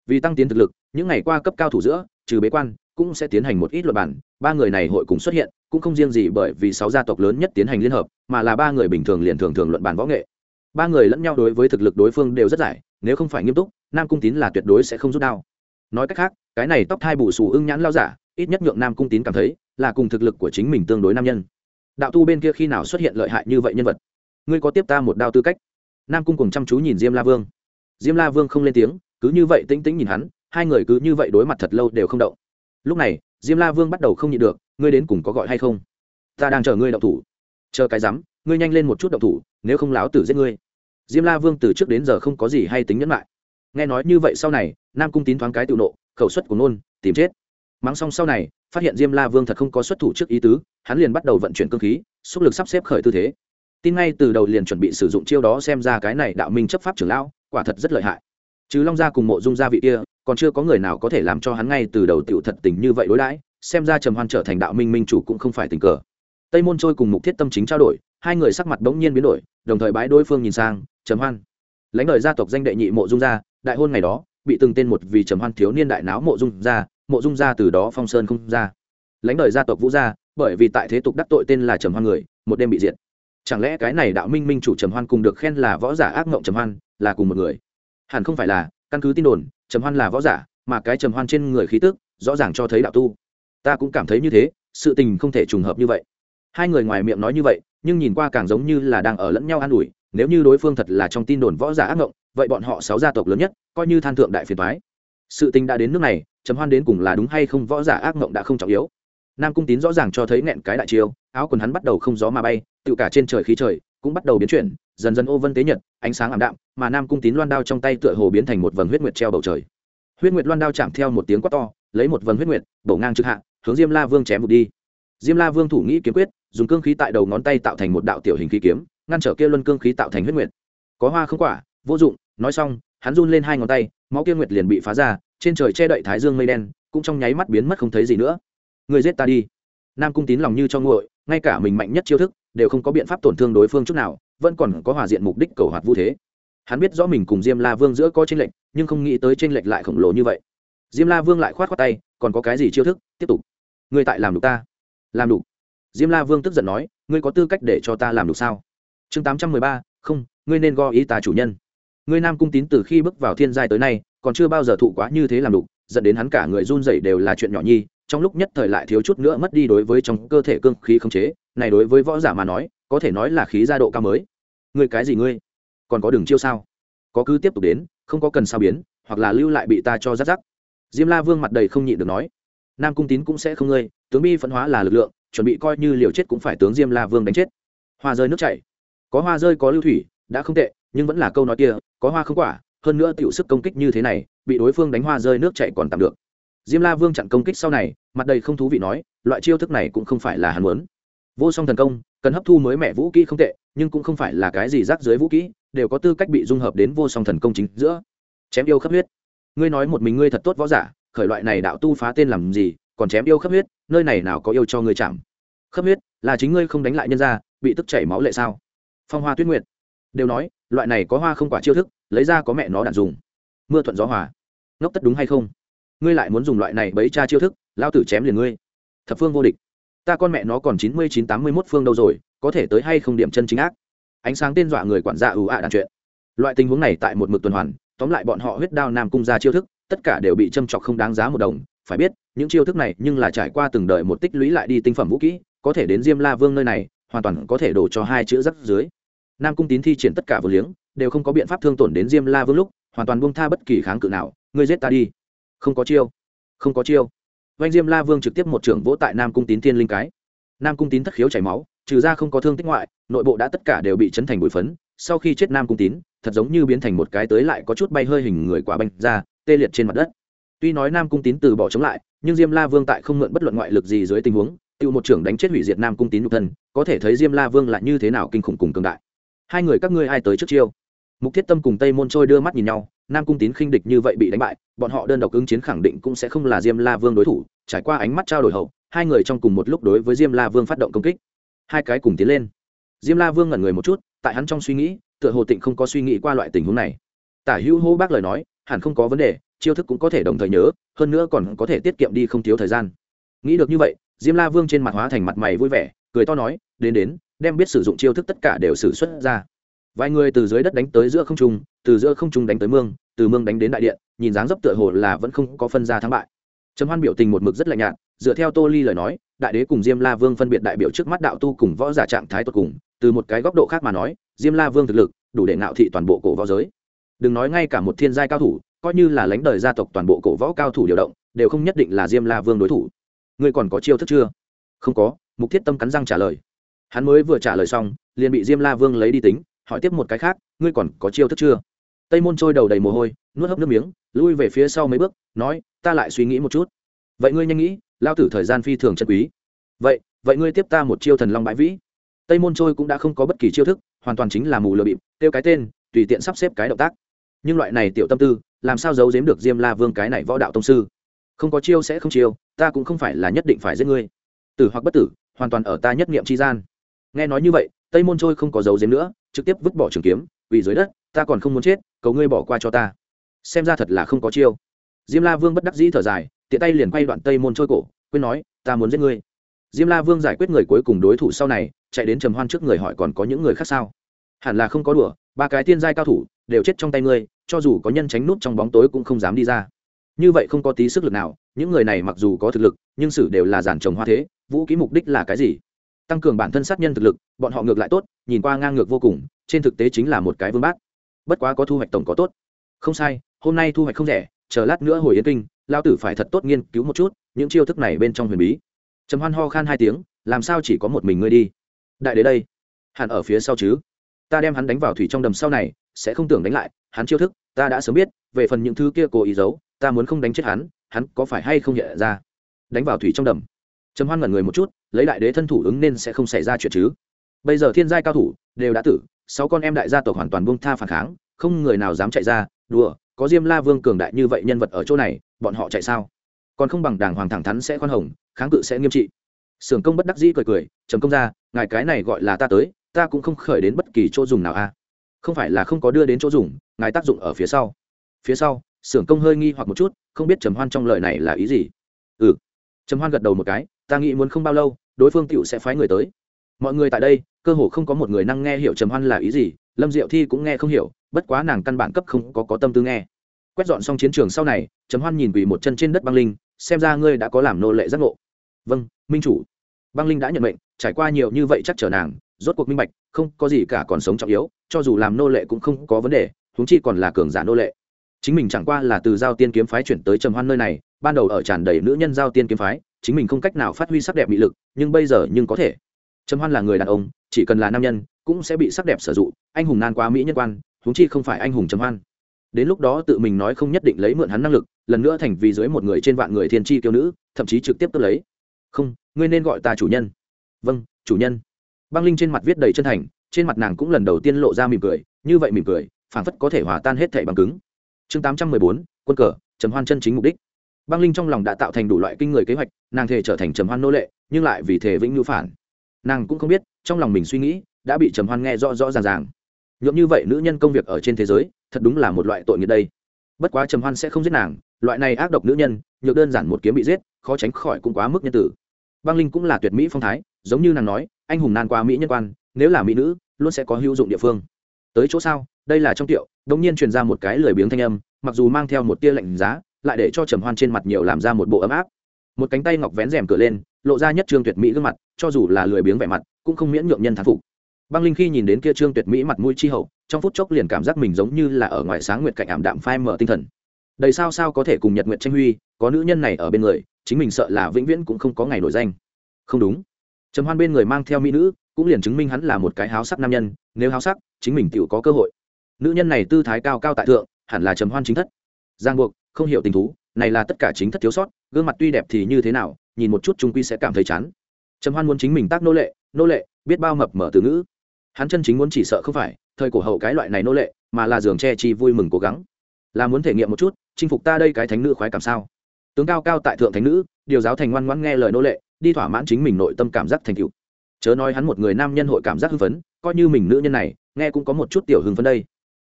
Speaker 1: Vì tăng tiến thực lực, những ngày qua cấp cao thủ giữa, trừ bế quan cũng sẽ tiến hành một ít luật bản. Ba người này hội cùng xuất hiện, cũng không riêng gì bởi vì sáu gia tộc lớn nhất tiến hành liên hợp, mà là ba người bình thường liền thường thường luận bản võ nghệ. Ba người lẫn nhau đối với thực lực đối phương đều rất giải, nếu không phải nghiêm túc, nam cung tín là tuyệt đối sẽ không rút đao. Nói cách khác, cái này tóc thai bù xù ưng nhãn lao giả, ít nhất nhượng nam cung tín cảm thấy là cùng thực lực của chính mình tương đối nam nhân. Đạo tu bên kia khi nào xuất hiện lợi hại như vậy nhân vật? Ngươi có tiếp ta một đao tư cách? Nam cung cùng chăm chú nhìn diêm la vương. Diêm la vương không lên tiếng, cứ như vậy tĩnh tĩnh nhìn hắn, hai người cứ như vậy đối mặt thật lâu đều không động lúc này, diêm la vương bắt đầu không nhịn được, ngươi đến cùng có gọi hay không? Ta đang chờ ngươi động thủ. Chờ cái rắm, ngươi nhanh lên một chút động thủ, nếu không láo tử giết ngươi. Diêm la vương từ trước đến giờ không có gì hay tính nhẫn lại. Nghe nói như vậy sau này, nam cung tín thoáng cái tự nộ, khẩu suất của nôn, tìm chết. Mắng xong sau này, phát hiện diêm la vương thật không có xuất thủ trước ý tứ, hắn liền bắt đầu vận chuyển cơ khí, xúc lực sắp xếp khởi tư thế. Tin ngay từ đầu liền chuẩn bị sử dụng chiêu đó xem ra cái này đạo minh chấp pháp trưởng lão, quả thật rất lợi hại. Chứ long gia cùng mộ dung gia vị kia còn chưa có người nào có thể làm cho hắn ngay từ đầu tiểu thật tình như vậy đối đãi, xem ra trầm hoan trở thành đạo minh minh chủ cũng không phải tình cờ. Tây môn trôi cùng mục thiết tâm chính trao đổi, hai người sắc mặt bỗng nhiên biến đổi, đồng thời bái đối phương nhìn sang, trầm hoan. Lãnh đời gia tộc danh đệ nhị mộ dung gia, đại hôn ngày đó, bị từng tên một vì trầm hoan thiếu niên đại náo mộ dung gia, mộ dung gia từ đó phong sơn không ra. Lãnh đời gia tộc vũ gia, bởi vì tại thế tục đắc tội tên là trầm hoan người, một đêm bị diệt. Chẳng lẽ cái này đạo minh minh chủ trầm hoan cùng được khen là võ giả ác mộng trầm hoan, là cùng một người? Hẳn không phải là căn cứ tin đồn, trầm hoan là võ giả, mà cái trầm hoan trên người khí tức, rõ ràng cho thấy đạo tu. Ta cũng cảm thấy như thế, sự tình không thể trùng hợp như vậy. Hai người ngoài miệng nói như vậy, nhưng nhìn qua càng giống như là đang ở lẫn nhau an ủi, nếu như đối phương thật là trong tin đồn võ giả ác ngộng, vậy bọn họ sáu gia tộc lớn nhất, coi như than thượng đại phiền thoái sự tình đã đến nước này, trầm hoan đến cùng là đúng hay không võ giả ác ngộng đã không trọng yếu. Nam cung tín rõ ràng cho thấy nghẹn cái đại chiêu, áo quần hắn bắt đầu không gió mà bay, tự cả trên trời khí trời cũng bắt đầu biến chuyển, dần dần ô vân tế nhật, ánh sáng ảm đạm, mà nam cung tín loan đao trong tay tựa hồ biến thành một vầng huyết nguyệt treo bầu trời. Huyết nguyệt loan đao chạm theo một tiếng quát to, lấy một vầng huyết nguyệt, bổ ngang trực hạ, hướng diêm la vương chém một đi. Diêm la vương thủ nghĩ kiếm quyết, dùng cương khí tại đầu ngón tay tạo thành một đạo tiểu hình khí kiếm, ngăn trở kia luân cương khí tạo thành huyết nguyệt. Có hoa không quả, vô dụng, nói xong, hắn run lên hai ngón tay, máu kia nguyệt liền bị phá ra, trên trời che đậy thái dương mây đen, cũng trong nháy mắt biến mất không thấy gì nữa. Người giết ta đi. Nam cung tín lòng như cho nguội, ngay cả mình mạnh nhất chiêu thức đều không có biện pháp tổn thương đối phương chút nào, vẫn còn có hòa diện mục đích cầu hoạt vu thế. Hắn biết rõ mình cùng diêm la vương giữa có tranh lệch, nhưng không nghĩ tới tranh lệch lại khổng lồ như vậy. Diêm la vương lại khoát khoát tay, còn có cái gì chiêu thức? Tiếp tục. Ngươi tại làm đủ ta. Làm đủ diêm la vương tức giận nói, ngươi có tư cách để cho ta làm đủ sao? Chương tám trăm mười ba, không, ngươi nên go ý ta chủ nhân. Ngươi nam cung tín từ khi bước vào thiên giai tới nay, còn chưa bao giờ thụ quá như thế làm đủ dẫn đến hắn cả người run rẩy đều là chuyện nhỏ nhi trong lúc nhất thời lại thiếu chút nữa mất đi đối với trong cơ thể cương khí khống chế, này đối với võ giả mà nói, có thể nói là khí gia độ cao mới. Ngươi cái gì ngươi? Còn có đường chiêu sao? Có cứ tiếp tục đến, không có cần sao biến, hoặc là lưu lại bị ta cho rắc rắc. Diêm la vương mặt đầy không nhịn được nói. Nam cung tín cũng sẽ không ngươi, tướng bi phân hóa là lực lượng, chuẩn bị coi như liều chết cũng phải tướng diêm la vương đánh chết. Hoa rơi nước chảy. Có hoa rơi có lưu thủy, đã không tệ, nhưng vẫn là câu nói kia, có hoa không quả, hơn nữa tiểu sức công kích như thế này, bị đối phương đánh hoa rơi nước chảy còn tạm được diêm la vương chặn công kích sau này, mặt đầy không thú vị nói, loại chiêu thức này cũng không phải là hắn muốn. Vô song thần công, cần hấp thu mới mẹ vũ kỹ không tệ, nhưng cũng không phải là cái gì rác dưới vũ kỹ, đều có tư cách bị dung hợp đến vô song thần công chính giữa. Chém yêu khắp huyết. Ngươi nói một mình ngươi thật tốt võ giả, khởi loại này đạo tu phá tên làm gì, còn chém yêu khắp huyết, nơi này nào có yêu cho ngươi chạm. Khắp huyết, là chính ngươi không đánh lại nhân ra, bị tức chảy máu lệ sao? Phong hoa tuyết nguyệt. Đều nói, loại này có hoa không quả chiêu thức, lấy ra có mẹ nó đạn dùng. Mưa thuận gió hòa. Ngốc tất đúng hay không? Ngươi lại muốn dùng loại này bấy cha chiêu thức, lao tử chém liền ngươi. Thập phương vô địch. Ta con mẹ nó còn chín mươi chín tám mươi mốt phương đâu rồi, có thể tới hay không điểm chân chính ác. Ánh sáng tên dọa người quản gia ưu ạ à đàn chuyện. Loại tình huống này tại một mực tuần hoàn, tóm lại bọn họ huyết đao nam cung ra chiêu thức, tất cả đều bị châm chọc không đáng giá một đồng. Phải biết, những chiêu thức này nhưng là trải qua từng đời một tích lũy lại đi tinh phẩm vũ kỹ, có thể đến diêm la vương nơi này, hoàn toàn có thể đổ cho hai chữ rắc dưới. Nam cung tín thi triển tất cả vừa liếng, đều không có biện pháp thương tổn đến diêm la vương lúc, hoàn toàn buông tha bất kỳ kháng cự nào. Ngươi giết ta đi không có chiêu, không có chiêu. Vanh diêm la vương trực tiếp một trưởng vỗ tại nam cung tín thiên linh cái. Nam cung tín thất khiếu chảy máu, trừ ra không có thương tích ngoại, nội bộ đã tất cả đều bị chấn thành bụi phấn. Sau khi chết nam cung tín, thật giống như biến thành một cái tới lại có chút bay hơi hình người quả banh ra, tê liệt trên mặt đất. Tuy nói nam cung tín từ bỏ chống lại, nhưng diêm la vương tại không mượn bất luận ngoại lực gì dưới tình huống tự một trưởng đánh chết hủy diệt nam cung tín nhục thân, có thể thấy diêm la vương lại như thế nào kinh khủng cùng cường đại. Hai người các ngươi ai tới trước chiêu? Mục thiết tâm cùng tây môn trôi đưa mắt nhìn nhau nam cung tín khinh địch như vậy bị đánh bại, bọn họ đơn độc ứng chiến khẳng định cũng sẽ không là diêm la vương đối thủ, trải qua ánh mắt trao đổi hậu, hai người trong cùng một lúc đối với diêm la vương phát động công kích. Hai cái cùng tiến lên. Diêm la vương ngẩn người một chút, tại hắn trong suy nghĩ, tựa hồ tịnh không có suy nghĩ qua loại tình huống này. Tả hữu hô bác lời nói, hẳn không có vấn đề, chiêu thức cũng có thể đồng thời nhớ, hơn nữa còn có thể tiết kiệm đi không thiếu thời gian. Nghĩ được như vậy, diêm la vương trên mặt hóa thành mặt mày vui vẻ, cười to nói, đến đến, đem biết sử dụng chiêu thức tất cả đều xử xuất ra. Vài người từ dưới đất đánh tới giữa không trung, từ giữa không trung đánh tới mương từ mương đánh đến đại điện, nhìn dáng dấp tựa hồ là vẫn không có phân ra thắng bại. Trầm hoan biểu tình một mực rất lạnh nhạt, dựa theo tô ly lời nói, đại đế cùng diêm la vương phân biệt đại biểu trước mắt đạo tu cùng võ giả trạng thái tột cùng, từ một cái góc độ khác mà nói, diêm la vương thực lực đủ để ngạo thị toàn bộ cổ võ giới. Đừng nói ngay cả một thiên giai cao thủ, coi như là lãnh đời gia tộc toàn bộ cổ võ cao thủ điều động, đều không nhất định là diêm la vương đối thủ. Ngươi còn có chiêu thức chưa? Không có, mục thiết tâm cắn răng trả lời. Hắn mới vừa trả lời xong, liền bị diêm la vương lấy đi tính, hỏi tiếp một cái khác, ngươi còn có chiêu thức chưa? Tây môn trôi đầu đầy mồ hôi, nuốt hấp nước miếng, lui về phía sau mấy bước, nói, ta lại suy nghĩ một chút. Vậy ngươi nhanh nghĩ, lao tử thời gian phi thường chân quý. Vậy vậy ngươi tiếp ta một chiêu thần long bãi vĩ. Tây môn trôi cũng đã không có bất kỳ chiêu thức, hoàn toàn chính là mù lừa bịp, kêu cái tên, tùy tiện sắp xếp cái động tác. Nhưng loại này tiểu tâm tư, làm sao giấu giếm được diêm la vương cái này võ đạo tông sư? Không có chiêu sẽ không chiêu, ta cũng không phải là nhất định phải giết ngươi. Tử hoặc bất tử, hoàn toàn ở ta nhất nghiệm tri gian. Nghe nói như vậy, tây môn trôi không có giấu giếm nữa, trực tiếp vứt bỏ trường kiếm vì dưới đất ta còn không muốn chết, cầu ngươi bỏ qua cho ta. Xem ra thật là không có chiêu. Diêm la vương bất đắc dĩ thở dài, tiện tay liền quay đoạn tây môn trôi cổ, quên nói, ta muốn giết ngươi. Diêm la vương giải quyết người cuối cùng đối thủ sau này, chạy đến trầm hoan trước người hỏi còn có những người khác sao? Hẳn là không có đùa, ba cái tiên giai cao thủ đều chết trong tay ngươi, cho dù có nhân tránh nút trong bóng tối cũng không dám đi ra. Như vậy không có tí sức lực nào, những người này mặc dù có thực lực, nhưng xử đều là giàn trồng hoa thế, vũ ký mục đích là cái gì? Tăng cường bản thân sát nhân thực lực, bọn họ ngược lại tốt, nhìn qua ngang ngược vô cùng, trên thực tế chính là một cái vương bát bất quá có thu hoạch tổng có tốt. Không sai, hôm nay thu hoạch không rẻ, chờ lát nữa hồi yên kinh, lao tử phải thật tốt nghiên cứu một chút những chiêu thức này bên trong huyền bí. Trầm hoan ho khan hai tiếng, làm sao chỉ có một mình ngươi đi? Đại đế đây, hẳn ở phía sau chứ? Ta đem hắn đánh vào thủy trong đầm sau này, sẽ không tưởng đánh lại, hắn chiêu thức, ta đã sớm biết, về phần những thứ kia cố ý giấu, ta muốn không đánh chết hắn hắn có phải hay không hiện ra? Đánh vào thủy trong đầm. Trầm hoan ngẩn người một chút, lấy đại đế thân thủ ứng nên sẽ không xảy ra chuyện chứ. Bây giờ thiên giai cao thủ đều đã tử sáu con em đại gia tộc hoàn toàn buông tha phản kháng, không người nào dám chạy ra, đùa, có diêm la vương cường đại như vậy nhân vật ở chỗ này, bọn họ chạy sao? Còn không bằng đảng hoàng thẳng thắn sẽ khoan hồng, kháng cự sẽ nghiêm trị. Sưởng công bất đắc dĩ cười cười, trầm công ra ngài cái này gọi là ta tới, ta cũng không khởi đến bất kỳ chỗ dùng nào a. Không phải là không có đưa đến chỗ dùng, ngài tác dụng ở phía sau. Phía sau, sưởng công hơi nghi hoặc một chút, không biết trầm hoan trong lời này là ý gì. Ừ. Trầm hoan gật đầu một cái, ta nghĩ muốn không bao lâu, đối phương tựu sẽ phái người tới mọi người tại đây, cơ hồ không có một người năng nghe hiểu trầm hoan là ý gì, lâm diệu thi cũng nghe không hiểu, bất quá nàng căn bản cấp không có có tâm tư nghe. Quét dọn xong chiến trường sau này, trầm hoan nhìn quỳ một chân trên đất băng linh, xem ra ngươi đã có làm nô lệ giác ngộ. Vâng minh chủ. Băng linh đã nhận mệnh, trải qua nhiều như vậy chắc chở nàng, rốt cuộc minh bạch, không có gì cả còn sống trọng yếu, cho dù làm nô lệ cũng không có vấn đề, huống chi còn là cường giả nô lệ. Chính mình chẳng qua là từ giao tiên kiếm phái chuyển tới trầm hoan nơi này, ban đầu ở tràn đầy nữ nhân giao tiên kiếm phái, chính mình không cách nào phát huy sắc đẹp mỹ lực, nhưng bây giờ nhưng có thể trầm hoan là người đàn ông, chỉ cần là nam nhân, cũng sẽ bị sắc đẹp sử dụng, anh hùng nan quá mỹ nhân quan, huống chi không phải anh hùng trầm hoan. Đến lúc đó tự mình nói không nhất định lấy mượn hắn năng lực, lần nữa thành vì dưới một người trên vạn người thiên tri kiêu nữ, thậm chí trực tiếp tức lấy. Không, ngươi nên gọi ta chủ nhân. Vâng chủ nhân. Băng linh trên mặt viết đầy chân thành, trên mặt nàng cũng lần đầu tiên lộ ra mỉm cười, như vậy mỉm cười, phảng phất có thể hòa tan hết thảy bằng cứng. Chương tám trăm mười bốn, quân cờ, trầm hoan chân chính mục đích. Băng linh trong lòng đã tạo thành đủ loại kinh người kế hoạch, nàng thể trở thành trầm hoan nô lệ, nhưng lại vì thể vĩnh ngữ phản nàng cũng không biết, trong lòng mình suy nghĩ, đã bị trầm hoan nghe rõ rõ ràng ràng. Nhuộm như vậy nữ nhân công việc ở trên thế giới, thật đúng là một loại tội nghiệp đây. Bất quá trầm hoan sẽ không giết nàng, loại này ác độc nữ nhân, nhược đơn giản một kiếm bị giết, khó tránh khỏi cũng quá mức nhân tử. Băng linh cũng là tuyệt mỹ phong thái, giống như nàng nói, anh hùng nan qua mỹ nhân quan, nếu là mỹ nữ, luôn sẽ có hữu dụng địa phương. Tới chỗ sao? Đây là trong tiệu đống nhiên truyền ra một cái lười biếng thanh âm, mặc dù mang theo một tia lạnh giá, lại để cho trầm hoan trên mặt nhiều làm ra một bộ ấm áp. Một cánh tay ngọc vén rèm cửa lên, lộ ra nhất trương tuyệt mỹ gương mặt cho dù là lười biếng vẻ mặt, cũng không miễn nhượng nhân thán phục. Băng linh khi nhìn đến kia trương tuyệt mỹ mặt mũi chi hậu, trong phút chốc liền cảm giác mình giống như là ở ngoài sáng nguyệt cạnh ảm đạm phai mở tinh thần. Đầy sao sao có thể cùng nhật nguyệt tranh huy, có nữ nhân này ở bên người, chính mình sợ là vĩnh viễn cũng không có ngày nổi danh. Không đúng. Trầm hoan bên người mang theo mỹ nữ, cũng liền chứng minh hắn là một cái háo sắc nam nhân, nếu háo sắc, chính mình tự có cơ hội. Nữ nhân này tư thái cao cao tại thượng, hẳn là trầm hoan chính thất. Giang buộc, không hiểu tình thú, này là tất cả chính thất thiếu sót, gương mặt tuy đẹp thì như thế nào, nhìn một chút trung quy sẽ cảm thấy chán trầm hoan muốn chính mình tác nô lệ nô lệ, biết bao mập mở từ ngữ. Hắn chân chính muốn chỉ sợ không phải thời cổ hậu cái loại này nô lệ, mà là giường che chi vui mừng cố gắng. Là muốn thể nghiệm một chút, chinh phục ta đây cái thánh nữ khoái cảm sao? Tướng cao cao tại thượng thánh nữ, điều giáo thành ngoan ngoãn nghe lời nô lệ, đi thỏa mãn chính mình nội tâm cảm giác thành cựu chớ nói hắn một người nam nhân hội cảm giác hưng phấn, coi như mình nữ nhân này, nghe cũng có một chút tiểu hưng phấn đây.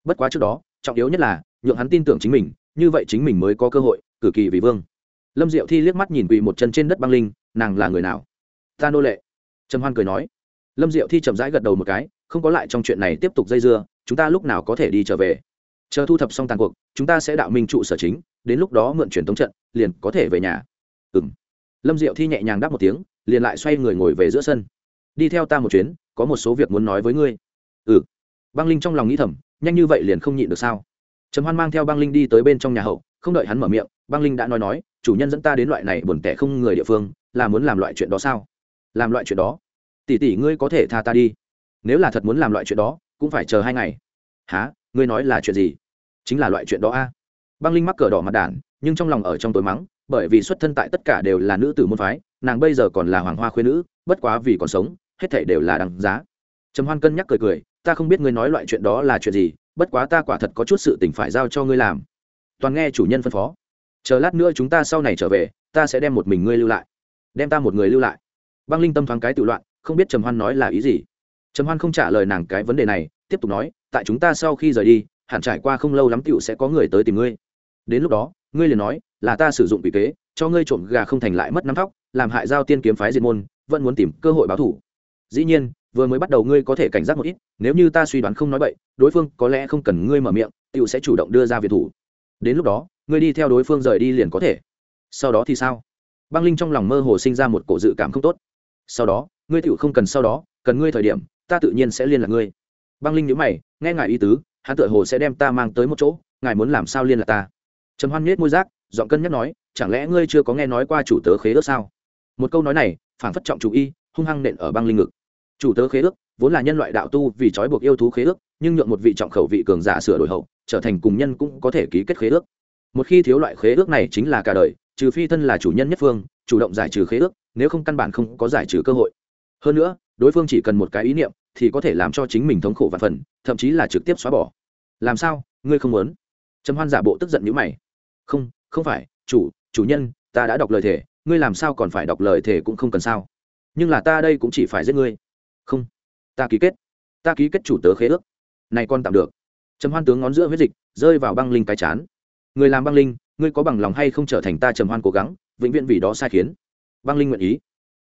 Speaker 1: Bất quá trước đó, trọng yếu nhất là, nhượng hắn tin tưởng chính mình, như vậy chính mình mới có cơ hội, cử kỳ vì vương. Lâm diệu thi liếc mắt nhìn quỳ một chân trên đất băng linh, nàng là người nào? Ta nô lệ. Trầm hoan cười nói. Lâm diệu thi chậm rãi gật đầu một cái, không có lại trong chuyện này tiếp tục dây dưa, chúng ta lúc nào có thể đi trở về? Chờ thu thập xong tàn cuộc, chúng ta sẽ đạo minh trụ sở chính, đến lúc đó mượn truyền thống trận, liền có thể về nhà. Ừ m lâm diệu thi nhẹ nhàng đáp một tiếng, liền lại xoay người ngồi về giữa sân. Đi theo ta một chuyến, có một số việc muốn nói với ngươi. Ừ. Băng linh trong lòng nghĩ thầm, nhanh như vậy liền không nhịn được sao? Trầm hoan mang theo băng linh đi tới bên trong nhà hậu, không đợi hắn mở miệng, băng linh đã nói nói, chủ nhân dẫn ta đến loại này buồn tẻ không người địa phương, là muốn làm loại chuyện đó sao? Làm loại chuyện đó. Tỷ tỷ ngươi có thể tha ta đi. Nếu là thật muốn làm loại chuyện đó, cũng phải chờ hai ngày. Há ngươi nói là chuyện gì? Chính là loại chuyện đó a. Băng linh mắc cờ đỏ mặt đản nhưng trong lòng ở trong tối mắng, bởi vì xuất thân tại tất cả đều là nữ tử môn phái, nàng bây giờ còn là hoàng hoa khuyên nữ, bất quá vì còn sống, hết thể đều là đằng giá. Trầm hoan cân nhắc cười cười, ta không biết ngươi nói loại chuyện đó là chuyện gì, bất quá ta quả thật có chút sự tình phải giao cho ngươi làm. Toàn nghe chủ nhân phân phó. Chờ lát nữa chúng ta sau này trở về, ta sẽ đem một mình ngươi lưu lại. Đem ta một người lưu lại băng linh tâm thoáng cái tự loạn, không biết trầm hoan nói là ý gì. Trầm hoan không trả lời nàng cái vấn đề này, tiếp tục nói, tại chúng ta sau khi rời đi, hẳn trải qua không lâu lắm tựu sẽ có người tới tìm ngươi. Đến lúc đó, ngươi liền nói, là ta sử dụng vị kế, cho ngươi trộm gà không thành lại mất nắm tóc làm hại giao tiên kiếm phái diệt môn, vẫn muốn tìm cơ hội báo thủ dĩ nhiên, vừa mới bắt đầu ngươi có thể cảnh giác một ít, nếu như ta suy đoán không nói bậy, đối phương có lẽ không cần ngươi mở miệng tựu sẽ chủ động đưa ra việc thủ. Đến lúc đó, ngươi đi theo đối phương rời đi liền có thể. Sau đó thì sao? Băng linh trong lòng mơ hồ sinh ra một cổ dự cảm không tốt sau đó, ngươi tựu không cần sau đó, cần ngươi thời điểm, ta tự nhiên sẽ liên lạc ngươi. Băng linh nhữ mày, nghe ngài ý tứ, hắn tự hồ sẽ đem ta mang tới một chỗ, ngài muốn làm sao liên lạc ta? Trầm hoan nhết môi giác giọng cân nhắc nói, chẳng lẽ ngươi chưa có nghe nói qua chủ tớ khế ước sao? Một câu nói này phản phất trọng chủ y, hung hăng nện ở băng linh ngực. Chủ tớ khế ước, vốn là nhân loại đạo tu vì trói buộc yêu thú khế ước, nhưng nhượng một vị trọng khẩu vị cường giả sửa đổi hậu, trở thành cùng nhân cũng có thể ký kết khế ước. Một khi thiếu loại khế ước này chính là cả đời, trừ phi thân là chủ nhân nhất phương, chủ động giải trừ khế ước nếu không căn bản không có giải trừ cơ hội. Hơn nữa, đối phương chỉ cần một cái ý niệm, thì có thể làm cho chính mình thống khổ và phần, thậm chí là trực tiếp xóa bỏ. Làm sao? Ngươi không muốn? Trầm hoan giả bộ tức giận nhữ mày. Không không phải, chủ chủ nhân, ta đã đọc lời thề, ngươi làm sao còn phải đọc lời thề cũng không cần sao. Nhưng là ta đây cũng chỉ phải giết ngươi. Không, ta ký kết. Ta ký kết chủ tớ khế ước. Này con tạm được. Trầm hoan tướng ngón giữa huyết dịch, rơi vào băng linh cái chán. Người làm băng linh, ngươi có bằng lòng hay không trở thành ta trầm hoan cố gắng, vĩnh viễn vì đó sai khiến băng linh nguyện ý.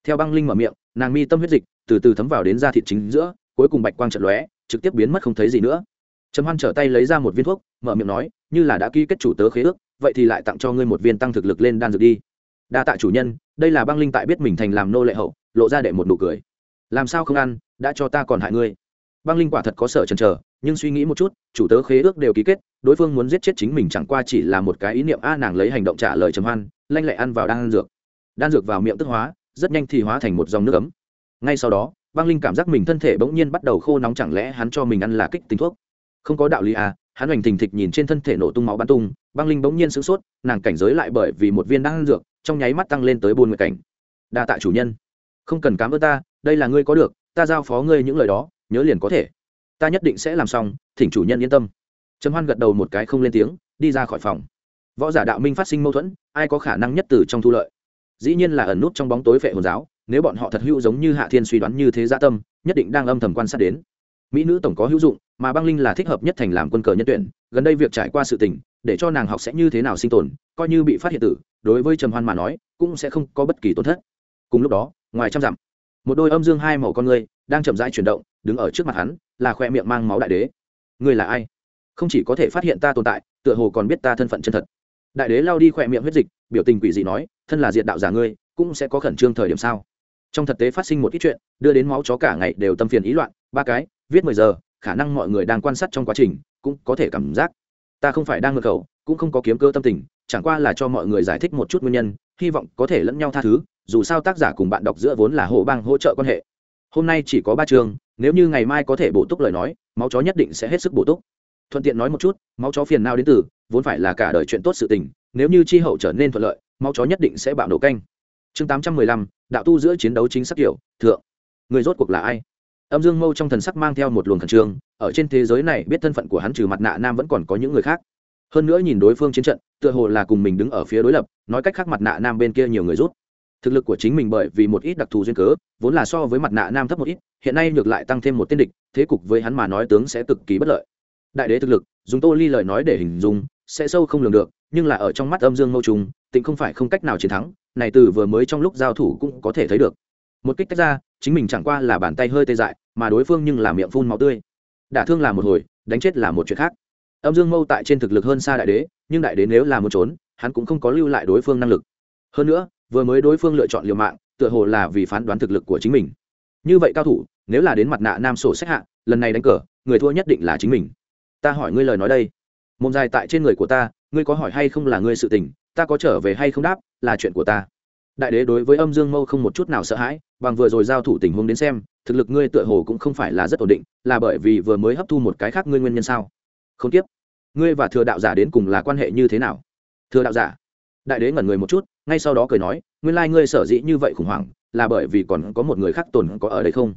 Speaker 1: Theo băng linh mở miệng, nàng mi tâm huyết dịch từ từ thấm vào đến da thịt chính giữa, cuối cùng bạch quang trận lóe, trực tiếp biến mất không thấy gì nữa. Trầm hoan trở tay lấy ra một viên thuốc, mở miệng nói, như là đã ký kết chủ tớ khế ước, vậy thì lại tặng cho ngươi một viên tăng thực lực lên đan dược đi. Đa tạ chủ nhân, đây là băng linh tại biết mình thành làm nô lệ hậu, lộ ra để một nụ cười. Làm sao không ăn, đã cho ta còn hại ngươi. Băng linh quả thật có sợ chần chờ, nhưng suy nghĩ một chút, chủ tớ khế ước đều ký kết, đối phương muốn giết chết chính mình chẳng qua chỉ là một cái ý niệm a, nàng lấy hành động trả lời trầm hoan, lanh lẹ ăn vào đan dược đan dược vào miệng tức hóa, rất nhanh thì hóa thành một dòng nước ấm. Ngay sau đó, băng linh cảm giác mình thân thể bỗng nhiên bắt đầu khô nóng, chẳng lẽ hắn cho mình ăn là kích tính thuốc? Không có đạo lý à hắn hoành thình thịch nhìn trên thân thể nổ tung máu bắn tung, băng linh bỗng nhiên sửng sốt, nàng cảnh giới lại bởi vì một viên đan dược, trong nháy mắt tăng lên tới buôn nguyệt cảnh. Đa tạ chủ nhân. Không cần cám ơn ta, đây là ngươi có được, ta giao phó ngươi những lời đó, nhớ liền có thể. Ta nhất định sẽ làm xong, thỉnh chủ nhân yên tâm. Trầm hoan gật đầu một cái không lên tiếng, đi ra khỏi phòng. Võ giả đạo minh phát sinh mâu thuẫn, ai có khả năng nhất từ trong thu lợi? Dĩ nhiên là ẩn nút trong bóng tối phệ hồn giáo, nếu bọn họ thật hữu giống như hạ thiên suy đoán như thế gia tâm, nhất định đang âm thầm quan sát đến. Mỹ nữ tổng có hữu dụng, mà băng linh là thích hợp nhất thành làm quân cờ nhân tuyển, gần đây việc trải qua sự tình, để cho nàng học sẽ như thế nào sinh tồn, coi như bị phát hiện tử, đối với trầm hoan mà nói, cũng sẽ không có bất kỳ tổn thất. Cùng lúc đó, ngoài trăm dặm, một đôi âm dương hai màu con người đang chậm rãi chuyển động, đứng ở trước mặt hắn, là khoe miệng mang máu đại đế. Ngươi là ai? Không chỉ có thể phát hiện ta tồn tại, tựa hồ còn biết ta thân phận chân thật đại đế lao đi khỏe miệng huyết dịch, biểu tình quỷ dị nói, thân là diện đạo giả ngươi, cũng sẽ có khẩn trương thời điểm sao? Trong thực tế phát sinh một ít chuyện, đưa đến máu chó cả ngày đều tâm phiền ý loạn, ba cái, viết mười giờ, khả năng mọi người đang quan sát trong quá trình, cũng có thể cảm giác. Ta không phải đang ngược khẩu, cũng không có kiếm cơ tâm tình, chẳng qua là cho mọi người giải thích một chút nguyên nhân, hy vọng có thể lẫn nhau tha thứ, dù sao tác giả cùng bạn đọc giữa vốn là hộ bang hỗ trợ quan hệ. Hôm nay chỉ có ba chương, nếu như ngày mai có thể bổ túc lời nói, máu chó nhất định sẽ hết sức bổ túc. Thuận tiện nói một chút, máu chó phiền nào đến từ vốn phải là cả đời chuyện tốt sự tình, nếu như chi hậu trở nên thuận lợi mau chó nhất định sẽ bạo nổ canh. Chương tám trăm mười lăm, đạo tu giữa chiến đấu chính xác kiểu, thượng. Người rốt cuộc là ai? Âm dương mâu trong thần sắc mang theo một luồng khẩn trương, ở trên thế giới này biết thân phận của hắn trừ mặt nạ nam vẫn còn có những người khác. Hơn nữa nhìn đối phương chiến trận, tựa hồ là cùng mình đứng ở phía đối lập, nói cách khác mặt nạ nam bên kia nhiều người rút. Thực lực của chính mình bởi vì một ít đặc thù duyên cớ, vốn là so với mặt nạ nam thấp một ít, hiện nay ngược lại tăng thêm một tên địch, thế cục với hắn mà nói tướng sẽ cực kỳ bất lợi. Đại đế thực lực, dùng tô ly lời nói để hình dung sẽ sâu không lường được, nhưng là ở trong mắt âm dương mâu trùng, tịnh không phải không cách nào chiến thắng, này từ vừa mới trong lúc giao thủ cũng có thể thấy được. Một kích tách ra, chính mình chẳng qua là bàn tay hơi tê dại, mà đối phương nhưng là miệng phun máu tươi. Đả thương là một hồi, đánh chết là một chuyện khác. Âm dương mâu tại trên thực lực hơn xa đại đế, nhưng đại đế nếu là muốn trốn, hắn cũng không có lưu lại đối phương năng lực. Hơn nữa, vừa mới đối phương lựa chọn liều mạng, tựa hồ là vì phán đoán thực lực của chính mình. Như vậy cao thủ, nếu là đến mặt nạ nam sổ sách hạ lần này đánh cờ, người thua nhất định là chính mình. Ta hỏi ngươi lời nói đây mồm dài tại trên người của ta, ngươi có hỏi hay không là ngươi sự tình, ta có trở về hay không đáp, là chuyện của ta. Đại đế đối với âm dương mâu không một chút nào sợ hãi, bằng vừa rồi giao thủ tình huống đến xem, thực lực ngươi tựa hồ cũng không phải là rất ổn định, là bởi vì vừa mới hấp thu một cái khác ngươi nguyên nhân sao? Không tiếp. Ngươi và thừa đạo giả đến cùng là quan hệ như thế nào? Thừa đạo giả. Đại đế ngẩn người một chút, ngay sau đó cười nói, nguyên lai ngươi sở dĩ như vậy khủng hoảng, là bởi vì còn có một người khác tồn có ở đây không?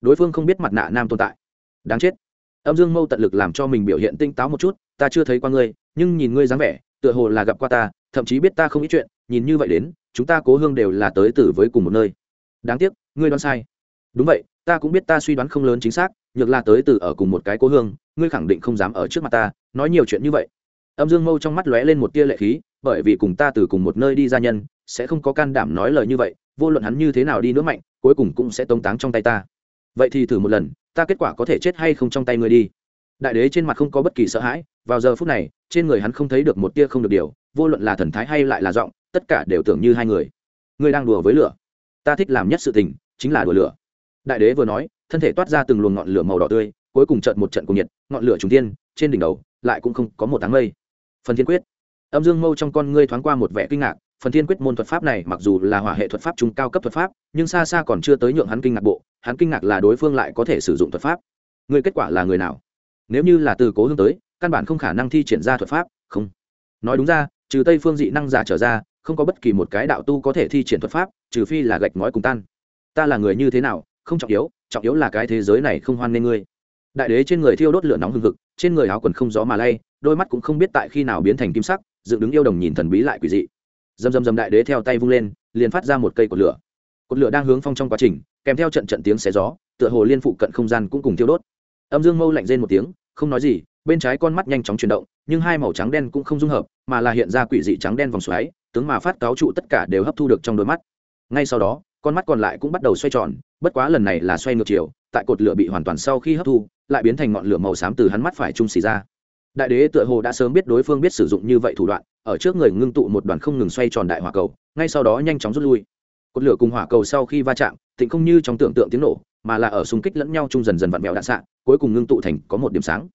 Speaker 1: Đối phương không biết mặt nạ nam tồn tại. Đáng chết. Âm dương mâu tận lực làm cho mình biểu hiện tinh táo một chút ta chưa thấy qua ngươi, nhưng nhìn ngươi dáng vẻ, tựa hồ là gặp qua ta, thậm chí biết ta không ít chuyện, nhìn như vậy đến, chúng ta cố hương đều là tới tử với cùng một nơi. Đáng tiếc, ngươi đoán sai. Đúng vậy, ta cũng biết ta suy đoán không lớn chính xác, nhược là tới từ ở cùng một cái cố hương, ngươi khẳng định không dám ở trước mặt ta, nói nhiều chuyện như vậy. Âm dương mâu trong mắt lóe lên một tia lệ khí, bởi vì cùng ta từ cùng một nơi đi ra nhân, sẽ không có can đảm nói lời như vậy, vô luận hắn như thế nào đi nữa mạnh, cuối cùng cũng sẽ tống táng trong tay ta. Vậy thì thử một lần, ta kết quả có thể chết hay không trong tay ngươi đi. Đại đế trên mặt không có bất kỳ sợ hãi vào giờ phút này, trên người hắn không thấy được một tia không được điều, vô luận là thần thái hay lại là giọng, tất cả đều tưởng như hai người. Ngươi đang đùa với lửa. Ta thích làm nhất sự tình, chính là đùa lửa. Đại đế vừa nói, thân thể toát ra từng luồng ngọn lửa màu đỏ tươi, cuối cùng trận một trận cùng nhiệt, ngọn lửa trùng tiên trên đỉnh đầu, lại cũng không có một tháng mây. Phần thiên quyết. Âm dương mâu trong con ngươi thoáng qua một vẻ kinh ngạc, phần thiên quyết môn thuật pháp này mặc dù là hỏa hệ thuật pháp trung cao cấp thuật pháp, nhưng xa xa còn chưa tới nhượng hắn kinh ngạc bộ, hắn kinh ngạc là đối phương lại có thể sử dụng thuật pháp. Người kết quả là người nào? Nếu như là từ cố hương tới căn bản không khả năng thi triển ra thuật pháp, không. Nói đúng ra, trừ tây phương dị năng giả trở ra, không có bất kỳ một cái đạo tu có thể thi triển thuật pháp, trừ phi là gạch ngói cùng tan. Ta là người như thế nào, không trọng yếu trọng yếu là cái thế giới này không hoan nên ngươi. Đại đế trên người thiêu đốt lửa nóng hừng hực, trên người áo quần không gió mà lay, đôi mắt cũng không biết tại khi nào biến thành kim sắc, dựng đứng yêu đồng nhìn thần bí lại quỷ dị. Dầm dầm dầm đại đế theo tay vung lên, liền phát ra một cây cột lửa. Cột lửa đang hướng phong trong quá trình, kèm theo trận trận tiếng xé gió, tựa hồ liên phụ cận không gian cũng cùng thiêu đốt. Âm dương mâu lạnh rên một tiếng, không nói gì bên trái con mắt nhanh chóng chuyển động, nhưng hai màu trắng đen cũng không dung hợp, mà là hiện ra quỷ dị trắng đen vòng xoáy, tướng mà phát cáo trụ tất cả đều hấp thu được trong đôi mắt. Ngay sau đó, con mắt còn lại cũng bắt đầu xoay tròn, bất quá lần này là xoay ngược chiều, tại cột lửa bị hoàn toàn sau khi hấp thu, lại biến thành ngọn lửa màu xám từ hắn mắt phải trung xì ra. Đại đế tựa hồ đã sớm biết đối phương biết sử dụng như vậy thủ đoạn, ở trước người ngưng tụ một đoàn không ngừng xoay tròn đại hỏa cầu, ngay sau đó nhanh chóng rút lui. Cột lửa cùng hỏa cầu sau khi va chạm, thịnh không như trong tưởng tượng tiếng nổ, mà là ở xung kích lẫn nhau chung dần dần vặn vẹo đạn xạ, cuối cùng ngưng tụ thành có một điểm sáng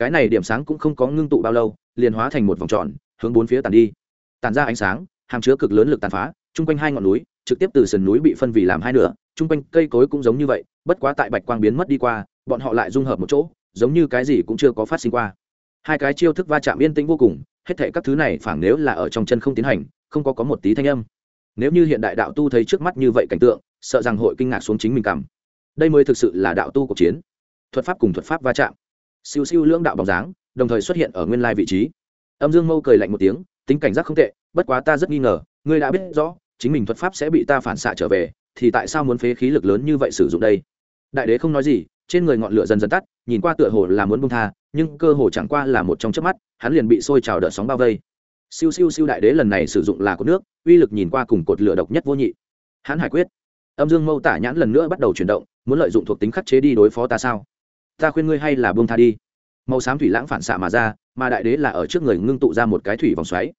Speaker 1: cái này điểm sáng cũng không có ngưng tụ bao lâu, liền hóa thành một vòng tròn, hướng bốn phía tàn đi. Tàn ra ánh sáng, hàm chứa cực lớn lực tàn phá, chung quanh hai ngọn núi, trực tiếp từ sườn núi bị phân vì làm hai nửa, chung quanh cây cối cũng giống như vậy, bất quá tại bạch quang biến mất đi qua, bọn họ lại dung hợp một chỗ, giống như cái gì cũng chưa có phát sinh qua. Hai cái chiêu thức va chạm yên tĩnh vô cùng, hết thệ các thứ này phảng nếu là ở trong chân không tiến hành, không có có một tí thanh âm. Nếu như hiện đại đạo tu thấy trước mắt như vậy cảnh tượng, sợ rằng hội kinh ngạc xuống chính mình cảm. Đây mới thực sự là đạo tu cuộc chiến. Thuật pháp cùng thuật pháp va chạm siêu siêu lưỡng đạo bóng dáng, đồng thời xuất hiện ở nguyên lai vị trí. Âm dương mâu cười lạnh một tiếng, tính cảnh giác không tệ, bất quá ta rất nghi ngờ, ngươi đã biết rõ, chính mình thuật pháp sẽ bị ta phản xạ trở về, thì tại sao muốn phế khí lực lớn như vậy sử dụng đây? Đại đế không nói gì, trên người ngọn lửa dần dần tắt, nhìn qua tựa hồ là muốn bông tha, nhưng cơ hồ chẳng qua là một trong chớp mắt, hắn liền bị sôi trào đợt sóng bao vây. Siêu siêu siêu đại đế lần này sử dụng là cột nước, uy lực nhìn qua cùng cột lửa độc nhất vô nhị. Hắn hải quyết. Âm dương mâu tả nhãn lần nữa bắt đầu chuyển động, muốn lợi dụng thuộc tính khắc chế đi đối phó ta sao? Ta khuyên ngươi hay là buông tha đi. Màu xám thủy lãng phản xạ mà ra, mà đại đế là ở trước người ngưng tụ ra một cái thủy vòng xoáy.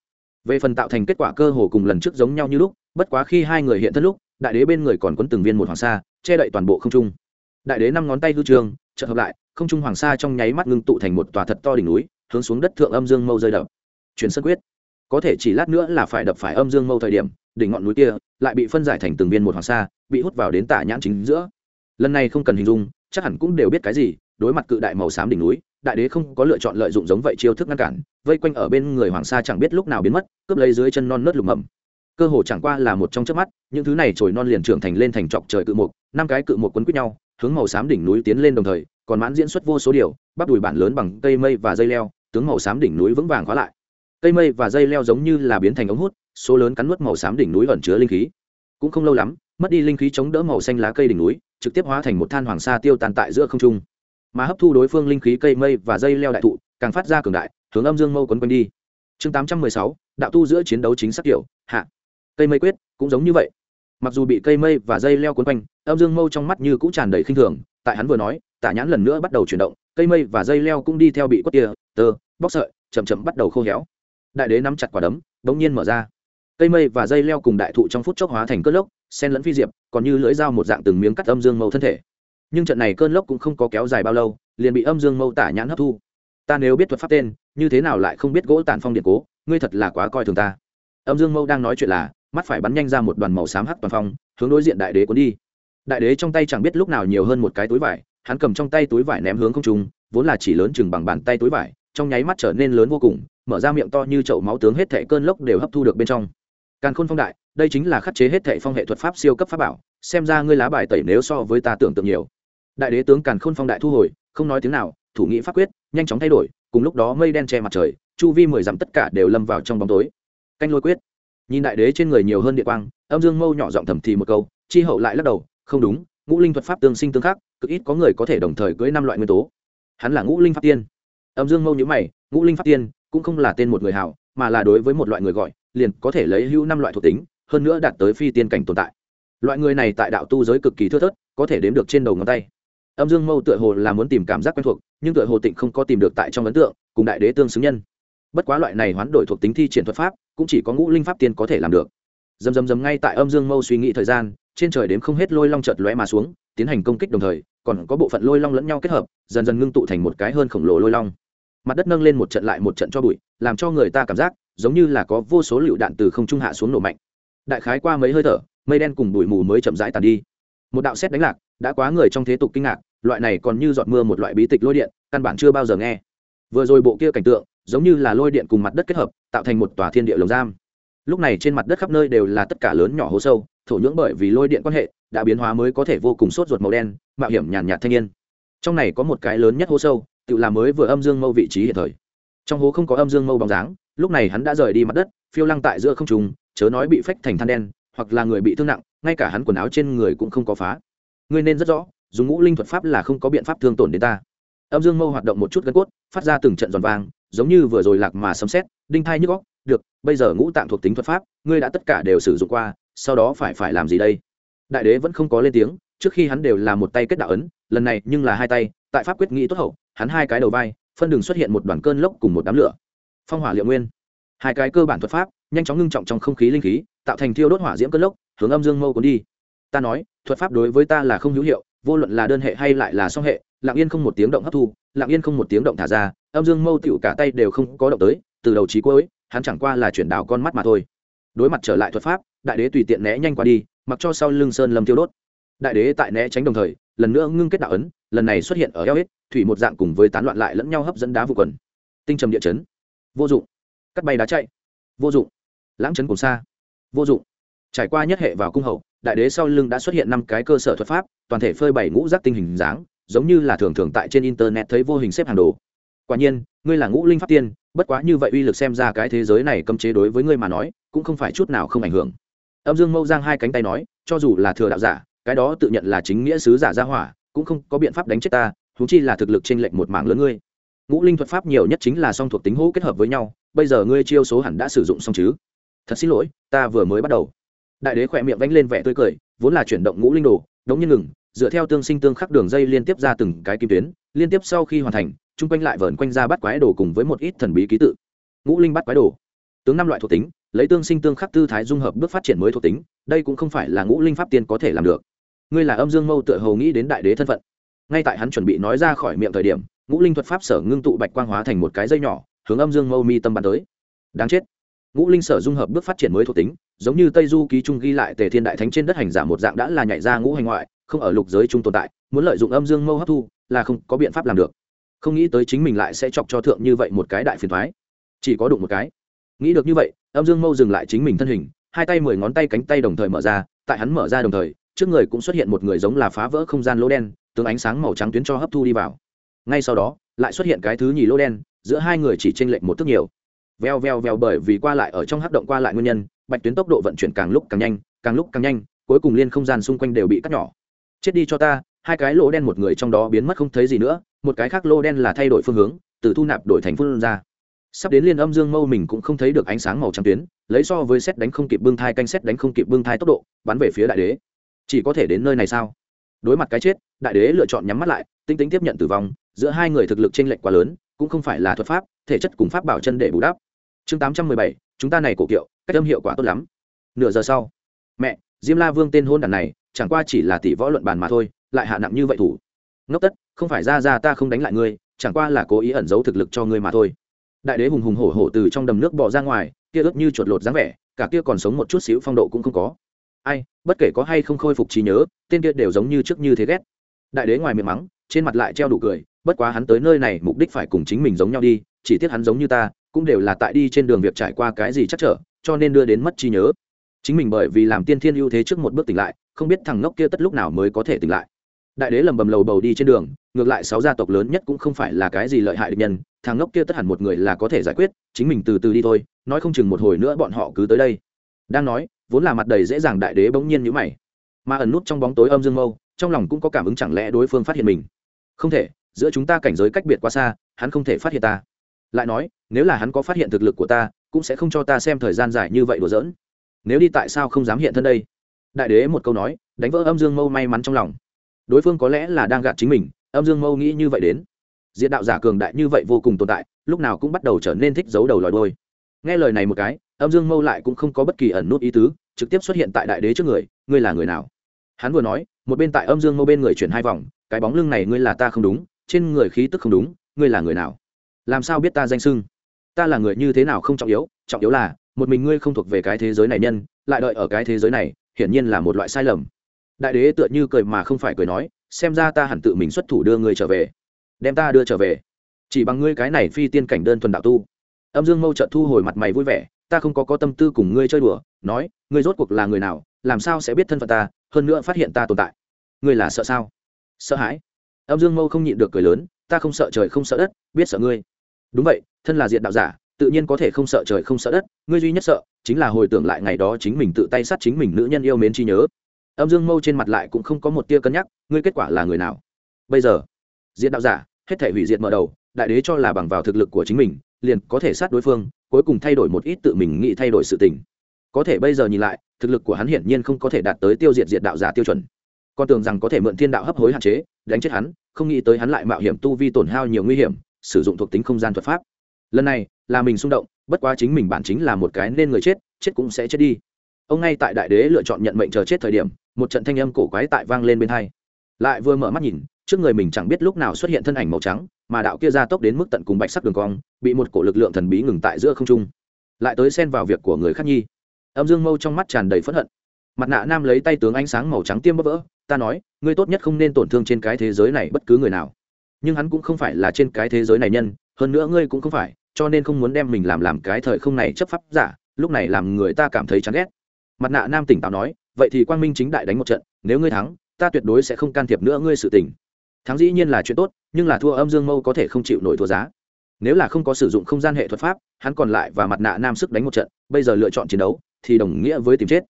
Speaker 1: Về phần tạo thành kết quả cơ hồ cùng lần trước giống nhau như lúc, bất quá khi hai người hiện thân lúc, đại đế bên người còn quấn từng viên một hoàng sa, che đậy toàn bộ không trung. Đại đế năm ngón tay hư trường, chợt hợp lại, không trung hoàng sa trong nháy mắt ngưng tụ thành một tòa thật to đỉnh núi, hướng xuống đất thượng âm dương mâu rơi đập. Chuyển sân quyết. Có thể chỉ lát nữa là phải đập phải âm dương mâu thời điểm, đỉnh ngọn núi kia lại bị phân giải thành từng viên một hoàng sa, bị hút vào đến tả nhãn chính giữa. Lần này không cần hình dung, chắc hẳn cũng đều biết cái gì đối mặt cự đại màu xám đỉnh núi, đại đế không có lựa chọn lợi dụng giống vậy chiêu thức ngăn cản, vây quanh ở bên người hoàng sa chẳng biết lúc nào biến mất, cướp lấy dưới chân non nớt lùm mầm. Cơ hồ chẳng qua là một trong chớp mắt, những thứ này trồi non liền trưởng thành lên thành trọc trời cự mục, năm cái cự mục quấn quýt nhau, hướng màu xám đỉnh núi tiến lên đồng thời, còn mãn diễn xuất vô số điều, bắp đùi bản lớn bằng cây mây và dây leo, tướng màu xám đỉnh núi vững vàng khóa lại. Cây mây và dây leo giống như là biến thành ống hút, số lớn cắn nuốt màu xám đỉnh núi ẩn chứa linh khí. Cũng không lâu lắm, mất đi linh khí chống đỡ màu xanh lá cây đỉnh núi, trực tiếp hóa thành một than hoàng sa tiêu tan tại giữa không trung mà hấp thu đối phương linh khí cây mây và dây leo đại thụ, càng phát ra cường đại, hướng âm dương mâu quấn quanh đi. Chương tám trăm mười sáu, đạo tu giữa chiến đấu chính xác kiểu, hạ. Cây mây quyết, cũng giống như vậy. Mặc dù bị cây mây và dây leo quấn quanh, âm dương mâu trong mắt như cũng tràn đầy khinh thường, tại hắn vừa nói, tả nhãn lần nữa bắt đầu chuyển động, cây mây và dây leo cũng đi theo bị quất kia, tơ, bóc sợi, chậm chậm bắt đầu khô héo. Đại đế nắm chặt quả đấm, bỗng nhiên mở ra. Cây mây và dây leo cùng đại thụ trong phút chốc hóa thành cơn lốc sen lẫn phi diệp, còn như lưỡi dao một dạng từng miếng cắt âm dương mâu thân thể nhưng trận này cơn lốc cũng không có kéo dài bao lâu, liền bị âm dương mâu tả nhãn hấp thu. Ta nếu biết thuật pháp tên, như thế nào lại không biết gỗ tản phong điện cố, ngươi thật là quá coi thường ta. Âm dương mâu đang nói chuyện là, mắt phải bắn nhanh ra một đoàn màu xám hắc toàn phong, hướng đối diện đại đế cuốn đi. Đại đế trong tay chẳng biết lúc nào nhiều hơn một cái túi vải, hắn cầm trong tay túi vải ném hướng không trung, vốn là chỉ lớn chừng bằng bàn tay túi vải, trong nháy mắt trở nên lớn vô cùng, mở ra miệng to như chậu máu tướng hết thệ cơn lốc đều hấp thu được bên trong. Càn khôn phong đại, đây chính là khắc chế hết thệ phong hệ thuật pháp siêu cấp pháp bảo, xem ra ngươi lá bài tẩy nếu so với ta tưởng tượng nhiều đại đế tướng càn khôn phong đại thu hồi, không nói tiếng nào, thủ nghĩ pháp quyết, nhanh chóng thay đổi, cùng lúc đó mây đen che mặt trời, chu vi mười dặm tất cả đều lâm vào trong bóng tối. Canh lôi quyết. Nhìn đại đế trên người nhiều hơn địa quang, âm dương mâu nhỏ giọng thầm thì một câu, chi hậu lại lắc đầu, không đúng, ngũ linh thuật pháp tương sinh tương khắc, cực ít có người có thể đồng thời cưới năm loại nguyên tố. Hắn là ngũ linh pháp tiên. Âm dương mâu nhữ mày, ngũ linh pháp tiên cũng không là tên một người hảo, mà là đối với một loại người gọi, liền có thể lấy hữu năm loại thuộc tính, hơn nữa đạt tới phi tiên cảnh tồn tại. Loại người này tại đạo tu giới cực kỳ thưa thớt, có thể đếm được trên đầu ngón tay âm dương mâu tựa hồ là muốn tìm cảm giác quen thuộc, nhưng tựa hồ tịnh không có tìm được tại trong ấn tượng, cùng đại đế tương xứng nhân. Bất quá loại này hoán đổi thuộc tính thi triển thuật pháp, cũng chỉ có ngũ linh pháp tiên có thể làm được. Dầm dầm dầm ngay tại âm dương mâu suy nghĩ thời gian, trên trời đếm không hết lôi long chợt lóe mà xuống, tiến hành công kích đồng thời, còn có bộ phận lôi long lẫn nhau kết hợp, dần dần ngưng tụ thành một cái hơn khổng lồ lôi long. Mặt đất nâng lên một trận lại một trận cho bụi, làm cho người ta cảm giác, giống như là có vô số lựu đạn từ không trung hạ xuống nổ mạnh. Đại khái qua mấy hơi thở, mây đen cùng bụi mù mới chậm rãi tàn đi một đạo xét đánh lạc, đã quá người trong thế tục kinh ngạc, loại này còn như giọt mưa một loại bí tịch lôi điện, căn bản chưa bao giờ nghe. Vừa rồi bộ kia cảnh tượng, giống như là lôi điện cùng mặt đất kết hợp, tạo thành một tòa thiên địa lồng giam. Lúc này trên mặt đất khắp nơi đều là tất cả lớn nhỏ hố sâu, thổ nhưỡng bởi vì lôi điện quan hệ, đã biến hóa mới có thể vô cùng sốt ruột màu đen, mạo hiểm nhàn nhạt thanh niên. Trong này có một cái lớn nhất hố sâu, tự làm mới vừa âm dương mâu vị trí hiện thời. Trong hố không có âm dương mâu bóng dáng, lúc này hắn đã rời đi mặt đất, phiêu lăng tại giữa không trùng chớ nói bị phách thành than đen, hoặc là người bị thương nặng ngay cả hắn quần áo trên người cũng không có phá. Ngươi nên rất rõ, dùng ngũ linh thuật pháp là không có biện pháp thương tổn đến ta. Âm dương mâu hoạt động một chút gân cốt, phát ra từng trận giòn vàng giống như vừa rồi lạc mà sấm xét đinh thai nhức góc được, bây giờ ngũ tạng thuộc tính thuật pháp, ngươi đã tất cả đều sử dụng qua, sau đó phải phải làm gì đây? Đại đế vẫn không có lên tiếng, trước khi hắn đều là một tay kết đạo ấn, lần này nhưng là hai tay, tại pháp quyết nghĩ tốt hậu, hắn hai cái đầu vai, phân đường xuất hiện một đoàn cơn lốc cùng một đám lửa. Phong hỏa liệu nguyên. Hai cái cơ bản thuật pháp, nhanh chóng ngưng trọng trong không khí linh khí tạo thành thiêu đốt hỏa diễm cơn lốc, hướng âm dương mâu cuốn đi. Ta nói, thuật pháp đối với ta là không hữu hiệu, vô luận là đơn hệ hay lại là song hệ, lặng yên không một tiếng động hấp thu, lặng yên không một tiếng động thả ra, âm dương mâu tựu cả tay đều không có động tới, từ đầu trí cuối, hắn chẳng qua là chuyển đảo con mắt mà thôi. Đối mặt trở lại thuật pháp, đại đế tùy tiện né nhanh qua đi, mặc cho sau lưng sơn lâm tiêu đốt. Đại đế tại né tránh đồng thời, lần nữa ngưng kết đạo ấn, lần này xuất hiện ở eo hết, thủy một dạng cùng với tán loạn lại lẫn nhau hấp dẫn đá vụ quần. Tinh trầm địa chấn. Vô dụng. Cắt bay đá chạy. Vô dụng. Lãng chấn cùng xa vô dụng. Trải qua nhất hệ vào cung hậu, đại đế sau lưng đã xuất hiện năm cái cơ sở thuật pháp, toàn thể phơi bày ngũ giác tinh hình dáng, giống như là thường thường tại trên internet thấy vô hình xếp hàng đồ. Quả nhiên, ngươi là ngũ linh pháp tiên, bất quá như vậy uy lực xem ra cái thế giới này cấm chế đối với ngươi mà nói, cũng không phải chút nào không ảnh hưởng. Âm dương mâu giang hai cánh tay nói, cho dù là thừa đạo giả, cái đó tự nhận là chính nghĩa sứ giả gia hỏa, cũng không có biện pháp đánh chết ta thú chi là thực lực trên lệnh một mảng lớn ngươi. Ngũ linh thuật pháp nhiều nhất chính là song thuộc tính hỗ kết hợp với nhau, bây giờ ngươi chiêu số hẳn đã sử dụng xong chứ? Thật xin lỗi, ta vừa mới bắt đầu. Đại đế khỏe miệng vánh lên vẻ tươi cười, vốn là chuyển động ngũ linh đồ, đống như ngừng, dựa theo tương sinh tương khắc đường dây liên tiếp ra từng cái kim tuyến, liên tiếp sau khi hoàn thành, chung quanh lại vờn quanh ra bắt quái đồ cùng với một ít thần bí ký tự. Ngũ linh bắt quái đồ. Tướng năm loại thuộc tính, lấy tương sinh tương khắc tư thái dung hợp bước phát triển mới thuộc tính, đây cũng không phải là ngũ linh pháp tiên có thể làm được. Ngươi là âm dương mâu tựa hầu nghĩ đến đại đế thân phận. Ngay tại hắn chuẩn bị nói ra khỏi miệng thời điểm, ngũ linh thuật pháp sở ngưng tụ bạch quang hóa thành một cái dây nhỏ, hướng âm dương mâu mi tâm bắn tới. Đáng chết ngũ linh sở dung hợp bước phát triển mới thuộc tính, giống như tây du ký trung ghi lại tề thiên đại thánh trên đất hành giả một dạng đã là nhảy ra ngũ hành ngoại, không ở lục giới trung tồn tại, muốn lợi dụng âm dương mâu hấp thu là không có biện pháp làm được. Không nghĩ tới chính mình lại sẽ chọc cho thượng như vậy một cái đại phiền thoái chỉ có đụng một cái. Nghĩ được như vậy, âm dương mâu dừng lại chính mình thân hình, hai tay mười ngón tay cánh tay đồng thời mở ra, tại hắn mở ra đồng thời, trước người cũng xuất hiện một người giống là phá vỡ không gian lỗ đen, tướng ánh sáng màu trắng tuyến cho hấp thu đi vào. Ngay sau đó, lại xuất hiện cái thứ nhì lỗ đen, giữa hai người chỉ tranh lệch một thức nhiều veo veo veo bởi vì qua lại ở trong hắc động qua lại nguyên nhân, bạch tuyến tốc độ vận chuyển càng lúc càng nhanh, càng lúc càng nhanh, cuối cùng liên không gian xung quanh đều bị cắt nhỏ. Chết đi cho ta, hai cái lỗ đen một người trong đó biến mất không thấy gì nữa, một cái khác lỗ đen là thay đổi phương hướng, từ thu nạp đổi thành phương ra. Sắp đến liên âm dương mâu mình cũng không thấy được ánh sáng màu trắng tuyến, lấy so với xét đánh không kịp bưng thai canh xét đánh không kịp bưng thai tốc độ, bắn về phía đại đế. Chỉ có thể đến nơi này sao? Đối mặt cái chết, đại đế lựa chọn nhắm mắt lại, tinh tính tiếp nhận tử vong, giữa hai người thực lực t r ê n lệch quá lớn, cũng không phải là thuật pháp, thể chất cùng pháp bảo chân để bù đắp chương tám trăm mười bảy, chúng ta này cổ kiệu, cách âm hiệu quả tốt lắm. Nửa giờ sau, mẹ, diêm la vương tên hôn đàn này, chẳng qua chỉ là tỷ võ luận bàn mà thôi, lại hạ nặng như vậy thủ. Ngốc tất, không phải ra ra ta không đánh lại ngươi, chẳng qua là cố ý ẩn giấu thực lực cho ngươi mà thôi. Đại đế hùng hùng hổ hổ từ trong đầm nước bỏ ra ngoài, kia ướp như chuột lột dáng vẻ, cả kia còn sống một chút xíu phong độ cũng không có. Ai, bất kể có hay không khôi phục trí nhớ, tên kia đều giống như trước như thế ghét. Đại đế ngoài miệng mắng, trên mặt lại treo đủ cười, bất quá hắn tới nơi này mục đích phải cùng chính mình giống nhau đi, chỉ tiếc hắn giống như ta cũng đều là tại đi trên đường việc trải qua cái gì chắc trở, cho nên đưa đến mất trí nhớ. Chính mình bởi vì làm tiên thiên ưu thế trước một bước tỉnh lại, không biết thằng ngốc kia tất lúc nào mới có thể tỉnh lại. Đại đế lầm bầm lầu bầu đi trên đường, ngược lại sáu gia tộc lớn nhất cũng không phải là cái gì lợi hại địch nhân, thằng ngốc kia tất hẳn một người là có thể giải quyết, chính mình từ từ đi thôi, nói không chừng một hồi nữa bọn họ cứ tới đây. Đang nói, vốn là mặt đầy dễ dàng đại đế bỗng nhiên nhữ mày. Mà ẩn nút trong bóng tối âm dương mâu, trong lòng cũng có cảm ứng chẳng lẽ đối phương phát hiện mình. Không thể, giữa chúng ta cảnh giới cách biệt quá xa, hắn không thể phát hiện ta lại nói, nếu là hắn có phát hiện thực lực của ta, cũng sẽ không cho ta xem thời gian dài như vậy đùa giỡn. Nếu đi tại sao không dám hiện thân đây? Đại đế một câu nói, đánh vỡ âm dương mâu may mắn trong lòng. Đối phương có lẽ là đang gạt chính mình, âm dương mâu nghĩ như vậy đến. Diện đạo giả cường đại như vậy vô cùng tồn tại, lúc nào cũng bắt đầu trở nên thích giấu đầu lòi đôi nghe lời này một cái, âm dương mâu lại cũng không có bất kỳ ẩn nút ý tứ, trực tiếp xuất hiện tại đại đế trước người, ngươi là người nào? Hắn vừa nói, một bên tại âm dương mâu bên người chuyển hai vòng, cái bóng lưng này ngươi là ta không đúng, trên người khí tức không đúng, ngươi là người nào? Làm sao biết ta danh sưng ta là người như thế nào không trọng yếu trọng yếu là, một mình ngươi không thuộc về cái thế giới này nhân, lại đợi ở cái thế giới này, hiển nhiên là một loại sai lầm. Đại đế tựa như cười mà không phải cười nói, xem ra ta hẳn tự mình xuất thủ đưa ngươi trở về. Đem ta đưa trở về. Chỉ bằng ngươi cái này phi tiên cảnh đơn thuần đạo tu. Âm dương mâu trợ thu hồi mặt mày vui vẻ, ta không có có tâm tư cùng ngươi chơi đùa, nói, ngươi rốt cuộc là người nào, làm sao sẽ biết thân phận ta, hơn nữa phát hiện ta tồn tại. Ngươi là sợ sao? Sợ hãi. Âm dương mâu không nhịn được cười lớn, ta không sợ trời không sợ đất, biết sợ ngươi đúng vậy, thân là diện đạo giả, tự nhiên có thể không sợ trời không sợ đất, ngươi duy nhất sợ chính là hồi tưởng lại ngày đó chính mình tự tay sát chính mình nữ nhân yêu mến chi nhớ. Âm dương mâu trên mặt lại cũng không có một tia cân nhắc, ngươi kết quả là người nào? Bây giờ, diện đạo giả, hết thể hủy diệt mở đầu, đại đế cho là bằng vào thực lực của chính mình, liền có thể sát đối phương, cuối cùng thay đổi một ít tự mình nghĩ thay đổi sự tình. Có thể bây giờ nhìn lại, thực lực của hắn hiển nhiên không có thể đạt tới tiêu diệt diệt đạo giả tiêu chuẩn. Con tưởng rằng có thể mượn thiên đạo hấp hối hạn chế, đánh chết hắn, không nghĩ tới hắn lại mạo hiểm tu vi tổn hao nhiều nguy hiểm sử dụng thuộc tính không gian thuật pháp. Lần này, là mình xung động, bất quá chính mình bản chính là một cái nên người chết chết cũng sẽ chết đi. Ông ngay tại đại đế lựa chọn nhận mệnh chờ chết thời điểm, một trận thanh âm cổ quái tại vang lên bên hai. Lại vừa mở mắt nhìn, trước người mình chẳng biết lúc nào xuất hiện thân ảnh màu trắng, mà đạo kia ra tốc đến mức tận cùng bạch sắc đường cong, bị một cổ lực lượng thần bí ngừng tại giữa không trung. Lại tới xen vào việc của người khác nhi. Âm dương mâu trong mắt tràn đầy phẫn hận. Mặt nạ nam lấy tay tướng ánh sáng màu trắng tiêm bấp vỡ, ta nói, ngươi tốt nhất không nên tổn thương trên cái thế giới này bất cứ người nào nhưng hắn cũng không phải là trên cái thế giới này nhân, hơn nữa ngươi cũng không phải, cho nên không muốn đem mình làm làm cái thời không này chấp pháp giả, lúc này làm người ta cảm thấy chán ghét. Mặt nạ nam tỉnh táo nói, vậy thì quang minh chính đại đánh một trận, nếu ngươi thắng, ta tuyệt đối sẽ không can thiệp nữa ngươi sự tình. Thắng dĩ nhiên là chuyện tốt, nhưng là thua âm dương mâu có thể không chịu nổi thua giá. Nếu là không có sử dụng không gian hệ thuật pháp, hắn còn lại và mặt nạ nam sức đánh một trận, bây giờ lựa chọn chiến đấu, thì đồng nghĩa với tìm chết.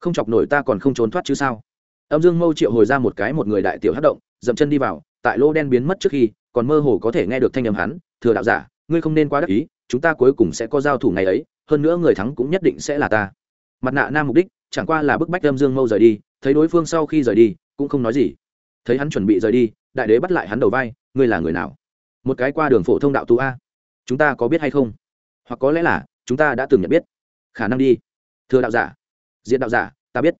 Speaker 1: Không chọc nổi ta còn không trốn thoát chứ sao? Âm dương mâu triệu hồi ra một cái một người đại tiểu hát động, dậm chân đi vào tại lô đen biến mất trước khi, còn mơ hồ có thể nghe được thanh âm hắn, thừa đạo giả, ngươi không nên quá đắc ý, chúng ta cuối cùng sẽ có giao thủ ngày ấy, hơn nữa người thắng cũng nhất định sẽ là ta. Mặt nạ nam mục đích, chẳng qua là bức bách âm dương mâu rời đi, thấy đối phương sau khi rời đi, cũng không nói gì. Thấy hắn chuẩn bị rời đi, đại đế bắt lại hắn đầu vai, ngươi là người nào? Một cái qua đường phổ thông đạo tu a. Chúng ta có biết hay không? Hoặc có lẽ là, chúng ta đã từng nhận biết. Khả năng đi. Thưa đạo giả, diện đạo giả, ta biết.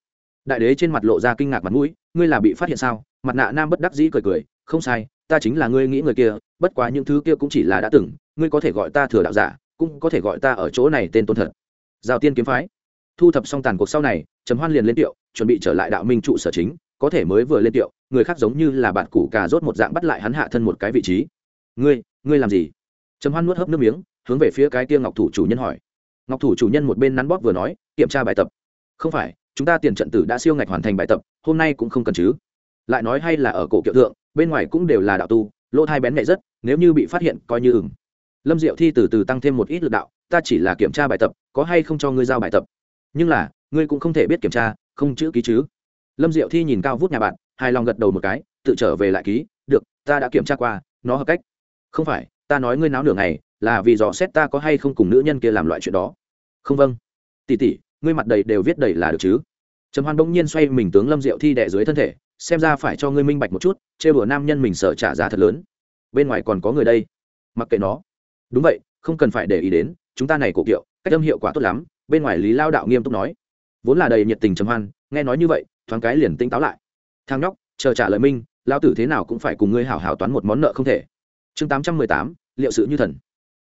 Speaker 1: Đại đế trên mặt lộ ra kinh ngạc mặt mũi, ngươi là bị phát hiện sao? Mặt nạ nam bất đắc dĩ cười cười không sai, ta chính là ngươi nghĩ người kia, bất quá những thứ kia cũng chỉ là đã từng, ngươi có thể gọi ta thừa đạo giả, cũng có thể gọi ta ở chỗ này tên tôn thật. Giao tiên kiếm phái. Thu thập xong tàn cuộc sau này, trầm hoan liền lên tiệu, chuẩn bị trở lại đạo minh trụ sở chính, có thể mới vừa lên tiệu, người khác giống như là bạn củ cà rốt một dạng bắt lại hắn hạ thân một cái vị trí. Ngươi ngươi làm gì? Trầm hoan nuốt hớp nước miếng, hướng về phía cái kia ngọc thủ chủ nhân hỏi. Ngọc thủ chủ nhân một bên nắn bóp vừa nói, kiểm tra bài tập. Không phải, chúng ta tiền trận tử đã siêu ngạch hoàn thành bài tập, hôm nay cũng không cần chứ lại nói hay là ở cổ kiệu thượng, bên ngoài cũng đều là đạo tu, lỗ thai bén nhạy rất, nếu như bị phát hiện, coi như ừng lâm diệu thi từ từ tăng thêm một ít lực đạo, ta chỉ là kiểm tra bài tập, có hay không cho ngươi giao bài tập. Nhưng là, ngươi cũng không thể biết kiểm tra, không chữ ký chứ. Lâm diệu thi nhìn cao vút nhà bạn, hài lòng gật đầu một cái, tự trở về lại ký, được, ta đã kiểm tra qua, nó hợp cách. Không phải, ta nói ngươi náo nửa ngày, là vì dò xét ta có hay không cùng nữ nhân kia làm loại chuyện đó. Không vâng. Tỉ tỉ, ngươi mặt đầy đều viết đầy là được chứ. Trầm hoan bỗng nhiên xoay mình tướng lâm diệu thi đẻ dưới thân thể xem ra phải cho ngươi minh bạch một chút chê bửa nam nhân mình sợ trả giá thật lớn. Bên ngoài còn có người đây. Mặc kệ nó. Đúng vậy, không cần phải để ý đến, chúng ta này cổ kiệu, cách âm hiệu quả tốt lắm, bên ngoài lý lao đạo nghiêm túc nói. Vốn là đầy nhiệt tình trầm hoan, nghe nói như vậy, thoáng cái liền tinh táo lại. Thang nhóc, chờ trả lời minh lao tử thế nào cũng phải cùng ngươi hảo hảo toán một món nợ không thể. Chương tám trăm mười tám, liệu sự như thần.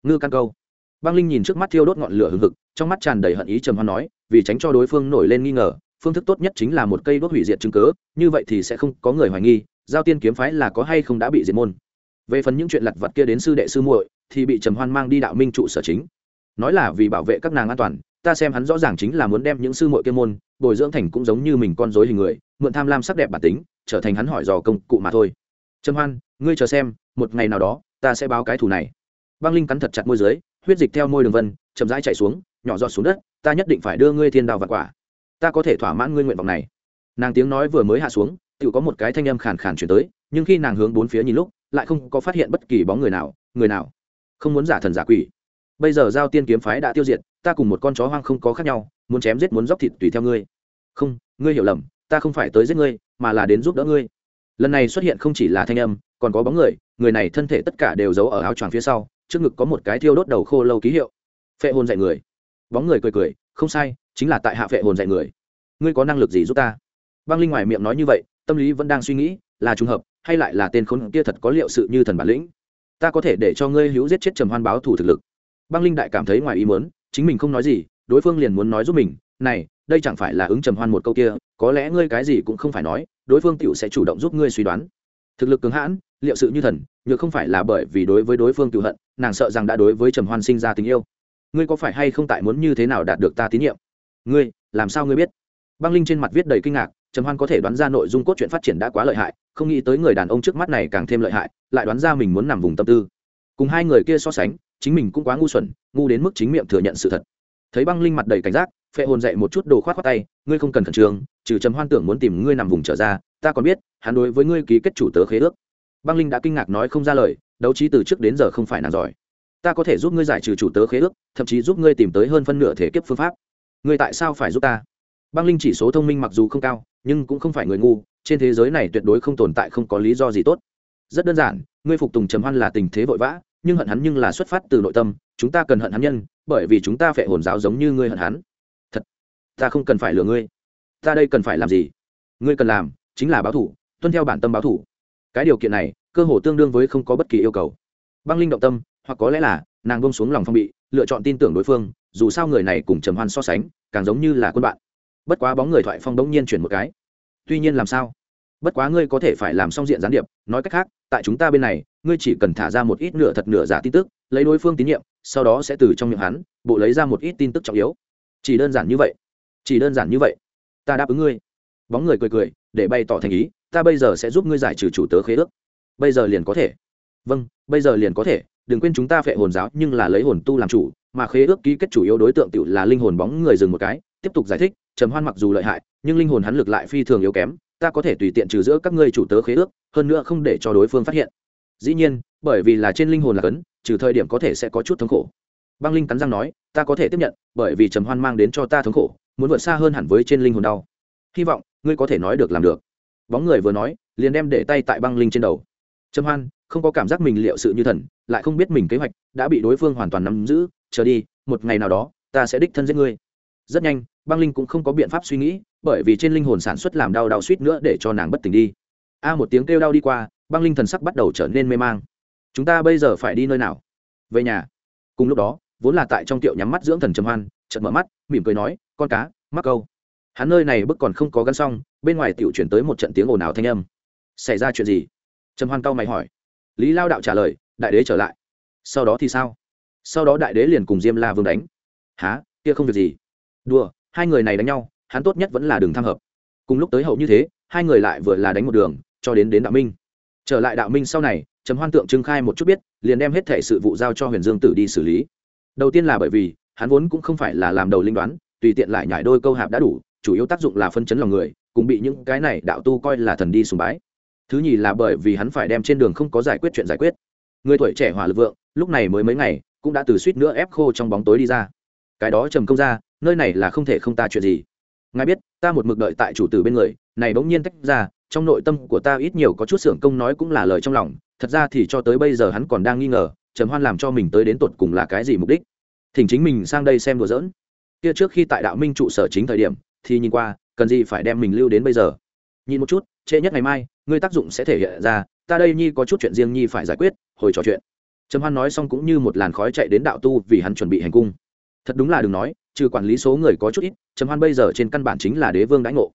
Speaker 1: Ngư căn câu. Băng linh nhìn trước mắt thiêu đốt ngọn lửa hừng hực, trong mắt tràn đầy hận ý trầm hoan nói, vì tránh cho đối phương nổi lên nghi ngờ phương thức tốt nhất chính là một cây đốt hủy diệt chứng cớ như vậy thì sẽ không có người hoài nghi, giao tiên kiếm phái là có hay không đã bị diệt môn. Về phần những chuyện lặt vặt kia đến sư đệ sư muội, thì bị trầm hoan mang đi đạo minh trụ sở chính. Nói là vì bảo vệ các nàng an toàn, ta xem hắn rõ ràng chính là muốn đem những sư muội kia môn, bồi dưỡng thành cũng giống như mình con rối hình người, mượn tham lam sắc đẹp bản tính, trở thành hắn hỏi dò công cụ mà thôi. Trầm hoan, ngươi chờ xem, một ngày nào đó, ta sẽ báo cái thù này. Băng linh cắn thật chặt môi dưới, huyết dịch theo môi đường vân, chậm rãi chạy xuống, nhỏ giọt xuống đất, ta nhất định phải đưa ngươi thiên đào vật quả ta có thể thỏa mãn ngươi nguyện vọng này. Nàng tiếng nói vừa mới hạ xuống tự có một cái thanh âm khàn khàn chuyển tới, nhưng khi nàng hướng bốn phía nhìn lúc, lại không có phát hiện bất kỳ bóng người nào người nào. Không muốn giả thần giả quỷ. Bây giờ giao tiên kiếm phái đã tiêu diệt, ta cùng một con chó hoang không có khác nhau, muốn chém giết muốn dóc thịt tùy theo ngươi. Không, ngươi hiểu lầm, ta không phải tới giết ngươi, mà là đến giúp đỡ ngươi. Lần này xuất hiện không chỉ là thanh âm, còn có bóng người người này thân thể tất cả đều giấu ở áo choàng phía sau, trước ngực có một cái thiêu đốt đầu khô lâu ký hiệu. Phệ hồn dạy người. Bóng người cười cười, không sai chính là tại hạ phệ hồn dạy người. Ngươi có năng lực gì giúp ta? Băng linh ngoài miệng nói như vậy, tâm lý vẫn đang suy nghĩ, là trùng hợp, hay lại là tên khốn kia thật có liệu sự như thần bản lĩnh? Ta có thể để cho ngươi hữu giết chết trầm hoan báo thủ thực lực. Băng linh đại cảm thấy ngoài ý muốn, chính mình không nói gì, đối phương liền muốn nói giúp mình, này, đây chẳng phải là ứng trầm hoan một câu kia, có lẽ ngươi cái gì cũng không phải nói, đối phương tựu sẽ chủ động giúp ngươi suy đoán. Thực lực cứng hãn, liệu sự như thần, nhược không phải là bởi vì đối với đối phương cựu hận, nàng sợ rằng đã đối với trầm hoan sinh ra tình yêu. Ngươi có phải hay không tại muốn như thế nào đạt được ta tín nhiệm? Ngươi, làm sao ngươi biết? Băng linh trên mặt viết đầy kinh ngạc, trầm hoan có thể đoán ra nội dung cốt truyện phát triển đã quá lợi hại, không nghĩ tới người đàn ông trước mắt này càng thêm lợi hại, lại đoán ra mình muốn nằm vùng tâm tư. Cùng hai người kia so sánh, chính mình cũng quá ngu xuẩn, ngu đến mức chính miệng thừa nhận sự thật. Thấy băng linh mặt đầy cảnh giác, phệ hồn dậy một chút đồ khoát khoát tay, ngươi không cần khẩn trương, trừ trầm hoan tưởng muốn tìm ngươi nằm vùng trở ra, ta còn biết, hắn đối với ngươi ký kết chủ tớ khế ước. Băng linh đã kinh ngạc nói không ra lời, đấu trí từ trước đến giờ không phải nàng giỏi. Ta có thể giúp ngươi giải trừ chủ tớ khế ước, thậm chí giúp ngươi tìm tới hơn phân nửa thể kiếp phương pháp ngươi tại sao phải giúp ta? Băng linh chỉ số thông minh mặc dù không cao, nhưng cũng không phải người ngu, trên thế giới này tuyệt đối không tồn tại không có lý do gì tốt. Rất đơn giản, ngươi phục tùng trầm hoan là tình thế vội vã, nhưng hận hắn nhưng là xuất phát từ nội tâm, chúng ta cần hận hắn nhân, bởi vì chúng ta phải hồn giáo giống như ngươi hận hắn. Thật, ta không cần phải lừa ngươi. Ta đây cần phải làm gì? Ngươi cần làm chính là báo thủ, tuân theo bản tâm báo thủ. Cái điều kiện này, cơ hồ tương đương với không có bất kỳ yêu cầu. Băng linh động tâm, hoặc có lẽ là nàng bông xuống lòng phong bị, lựa chọn tin tưởng đối phương, dù sao người này cùng trầm hoan so sánh, càng giống như là quân bạn. Bất quá bóng người thoại phong đống nhiên chuyển một cái. Tuy nhiên làm sao? Bất quá ngươi có thể phải làm xong diện gián điệp, nói cách khác, tại chúng ta bên này, ngươi chỉ cần thả ra một ít nửa thật nửa giả tin tức, lấy đối phương tín nhiệm, sau đó sẽ từ trong miệng hắn, bộ lấy ra một ít tin tức trọng yếu. Chỉ đơn giản như vậy. Chỉ đơn giản như vậy. Ta đáp ứng ngươi. Bóng người cười cười, để bày tỏ thành ý, ta bây giờ sẽ giúp ngươi giải trừ chủ tớ khế ước. Bây giờ liền có thể. Vâng bây giờ liền có thể đừng quên chúng ta phệ hồn giáo nhưng là lấy hồn tu làm chủ, mà khế ước ký kết chủ yếu đối tượng tự là linh hồn bóng người dừng một cái, tiếp tục giải thích, trầm hoan mặc dù lợi hại, nhưng linh hồn hắn lực lại phi thường yếu kém, ta có thể tùy tiện trừ giữa các ngươi chủ tớ khế ước, hơn nữa không để cho đối phương phát hiện. Dĩ nhiên, bởi vì là trên linh hồn là cấn, trừ thời điểm có thể sẽ có chút thống khổ. Băng linh cắn răng nói, ta có thể tiếp nhận, bởi vì trầm hoan mang đến cho ta thống khổ, muốn vượt xa hơn hẳn với trên linh hồn đau. Hy vọng, ngươi có thể nói được làm được. Bóng người vừa nói, liền đem để tay tại băng linh trên đầu. Trầm hoan không có cảm giác mình liệu sự như thần, lại không biết mình kế hoạch đã bị đối phương hoàn toàn nắm giữ, chờ đi, một ngày nào đó, ta sẽ đích thân giết ngươi. Rất nhanh, băng linh cũng không có biện pháp suy nghĩ, bởi vì trên linh hồn sản xuất làm đau đau suýt nữa để cho nàng bất tỉnh đi. A một tiếng kêu đau đi qua, băng linh thần sắc bắt đầu trở nên mê mang. Chúng ta bây giờ phải đi nơi nào? Về nhà. Cùng lúc đó, vốn là tại trong tiệu nhắm mắt dưỡng thần trầm hoan, chợt mở mắt, mỉm cười nói, con cá, mắc câu. Hắn nơi này bức còn không có gắn xong, bên ngoài tiểu chuyển tới một trận tiếng ồn ào thanh âm. Xảy ra chuyện gì? Trầm hoan cau mày hỏi lý lao đạo trả lời, đại đế trở lại. Sau đó thì sao? Sau đó đại đế liền cùng diêm la vương đánh. Há kia không việc gì. Đùa, hai người này đánh nhau, hắn tốt nhất vẫn là đường tham hợp. Cùng lúc tới hậu như thế, hai người lại vừa là đánh một đường, cho đến đến đạo minh. Trở lại đạo minh sau này, trầm hoan tượng trưng khai một chút biết, liền đem hết thể sự vụ giao cho huyền dương tử đi xử lý. Đầu tiên là bởi vì, hắn vốn cũng không phải là làm đầu linh đoán, tùy tiện lại nhải đôi câu hạp đã đủ, chủ yếu tác dụng là phân chấn lòng người, cùng bị những cái này đạo tu coi là thần đi sùng bái thứ nhì là bởi vì hắn phải đem trên đường không có giải quyết chuyện giải quyết. Người tuổi trẻ hỏa lực vượng, lúc này mới mấy ngày, cũng đã từ suýt nữa ép khô trong bóng tối đi ra. Cái đó trầm công ra, nơi này là không thể không ta chuyện gì. Ngài biết, ta một mực đợi tại chủ tử bên người, này bỗng nhiên tách ra, trong nội tâm của ta ít nhiều có chút xưởng công nói cũng là lời trong lòng, thật ra thì cho tới bây giờ hắn còn đang nghi ngờ, trầm hoan làm cho mình tới đến tột cùng là cái gì mục đích. Thỉnh chính mình sang đây xem đùa giỡn. Kia trước khi tại đạo minh trụ sở chính thời điểm, thì nhìn qua, cần gì phải đem mình lưu đến bây giờ. Nhìn một chút, trễ nhất ngày mai ngươi tác dụng sẽ thể hiện ra, ta đây nhi có chút chuyện riêng nhi phải giải quyết, hồi trò chuyện. Trầm hoan nói xong cũng như một làn khói chạy đến đạo tu vì hắn chuẩn bị hành cung. Thật đúng là đừng nói, trừ quản lý số người có chút ít, trầm hoan bây giờ trên căn bản chính là đế vương đãi ngộ.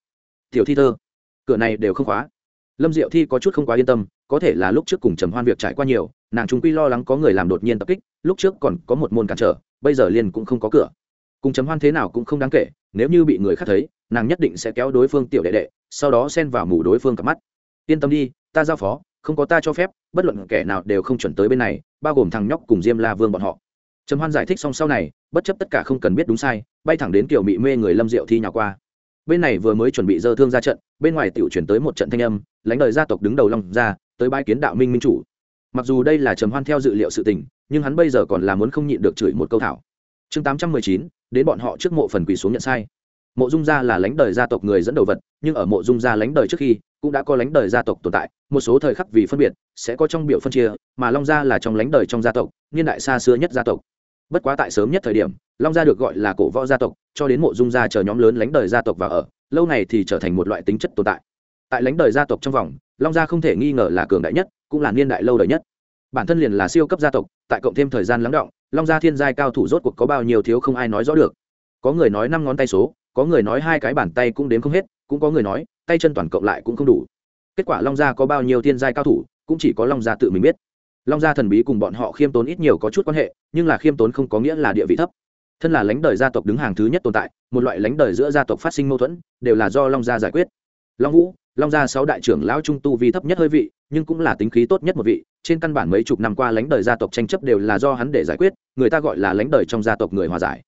Speaker 1: Tiểu thi thơ, cửa này đều không khóa. Lâm diệu thi có chút không quá yên tâm, có thể là lúc trước cùng trầm hoan việc trải qua nhiều, nàng chúng quy lo lắng có người làm đột nhiên tập kích, lúc trước còn có một môn cản trở, bây giờ liền cũng không có cửa. Cùng trầm hoan thế nào cũng không đáng kể, nếu như bị người khác thấy, nàng nhất định sẽ kéo đối phương tiểu đệ đệ, sau đó xen vào mù đối phương cặp mắt yên tâm đi, ta giao phó, không có ta cho phép, bất luận kẻ nào đều không chuẩn tới bên này, bao gồm thằng nhóc cùng diêm la vương bọn họ. Trầm hoan giải thích xong sau này, bất chấp tất cả không cần biết đúng sai, bay thẳng đến kiểu mị mê người lâm diệu thi nhỏ qua. Bên này vừa mới chuẩn bị dơ thương ra trận, bên ngoài tiểu chuyển tới một trận thanh âm, lãnh đời gia tộc đứng đầu long ra tới bãi kiến đạo minh minh chủ. Mặc dù đây là trầm hoan theo dự liệu sự tình, nhưng hắn bây giờ còn là muốn không nhịn được chửi một câu thảo. Chương tám trăm mười chín, đến bọn họ trước mộ phần quỳ xuống nhận sai mộ dung gia là lãnh đời gia tộc người dẫn đầu vật, nhưng ở mộ dung gia lãnh đời trước khi, cũng đã có lãnh đời gia tộc tồn tại, một số thời khắc vì phân biệt, sẽ có trong biểu phân chia, mà long gia là trong lãnh đời trong gia tộc, niên đại xa xưa nhất gia tộc. Bất quá tại sớm nhất thời điểm, long gia được gọi là cổ võ gia tộc, cho đến mộ dung gia chờ nhóm lớn lãnh đời gia tộc vào ở, lâu này thì trở thành một loại tính chất tồn tại. Tại lãnh đời gia tộc trong vòng, long gia không thể nghi ngờ là cường đại nhất, cũng là niên đại lâu đời nhất. Bản thân liền là siêu cấp gia tộc, tại cộng thêm thời gian lắng động, long gia thiên giai cao thủ rốt cuộc có bao nhiêu thiếu không ai nói rõ được. Có người nói năm ngón tay số có người nói hai cái bàn tay cũng đếm không hết, cũng có người nói, tay chân toàn cộng lại cũng không đủ. Kết quả long gia có bao nhiêu thiên giai cao thủ, cũng chỉ có long gia tự mình biết. Long gia thần bí cùng bọn họ khiêm tốn ít nhiều có chút quan hệ, nhưng là khiêm tốn không có nghĩa là địa vị thấp. Thân là lãnh đời gia tộc đứng hàng thứ nhất tồn tại, một loại lãnh đời giữa gia tộc phát sinh mâu thuẫn, đều là do long gia giải quyết. Long vũ, long gia sáu đại trưởng lão trung tu vi thấp nhất hơi vị, nhưng cũng là tính khí tốt nhất một vị, trên căn bản mấy chục năm qua lãnh đời gia tộc tranh chấp đều là do hắn để giải quyết, người ta gọi là lãnh đời trong gia tộc người hòa giải.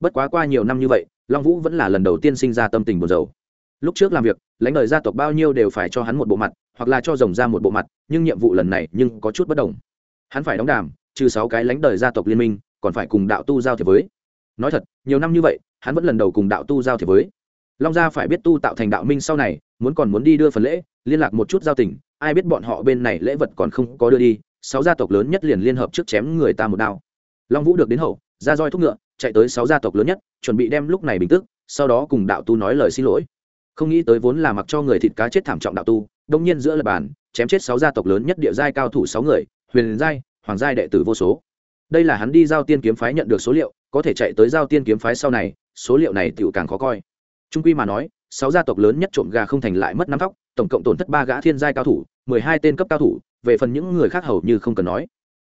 Speaker 1: Bất quá qua nhiều năm như vậy long vũ vẫn là lần đầu tiên sinh ra tâm tình buồn rầu. Lúc trước làm việc, lãnh đời gia tộc bao nhiêu đều phải cho hắn một bộ mặt, hoặc là cho rồng ra một bộ mặt, nhưng nhiệm vụ lần này nhưng có chút bất đồng. Hắn phải đóng đàm, trừ sáu cái lãnh đời gia tộc liên minh, còn phải cùng đạo tu giao thiệp với. Nói thật, nhiều năm như vậy, hắn vẫn lần đầu cùng đạo tu giao thiệp với. Long gia phải biết tu tạo thành đạo minh sau này, muốn còn muốn đi đưa phần lễ, liên lạc một chút giao tình, ai biết bọn họ bên này lễ vật còn không có đưa đi, sáu gia tộc lớn nhất liền liên hợp trước chém người ta một đao. Long vũ được đến hậu, ra roi thúc ngựa chạy tới sáu gia tộc lớn nhất, chuẩn bị đem lúc này bình tức sau đó cùng đạo tu nói lời xin lỗi. Không nghĩ tới vốn là mặc cho người thịt cá chết thảm trọng đạo tu, đông nhiên giữa lập bàn, chém chết sáu gia tộc lớn nhất địa giai cao thủ sáu người, huyền giai, hoàng giai đệ tử vô số. Đây là hắn đi giao tiên kiếm phái nhận được số liệu, có thể chạy tới giao tiên kiếm phái sau này, số liệu này tựu càng khó coi. Trung quy mà nói, sáu gia tộc lớn nhất trộm gà không thành lại mất năm tóc tổng cộng tổn thất ba gã thiên giai cao thủ, mười hai tên cấp cao thủ, về phần những người khác hầu như không cần nói.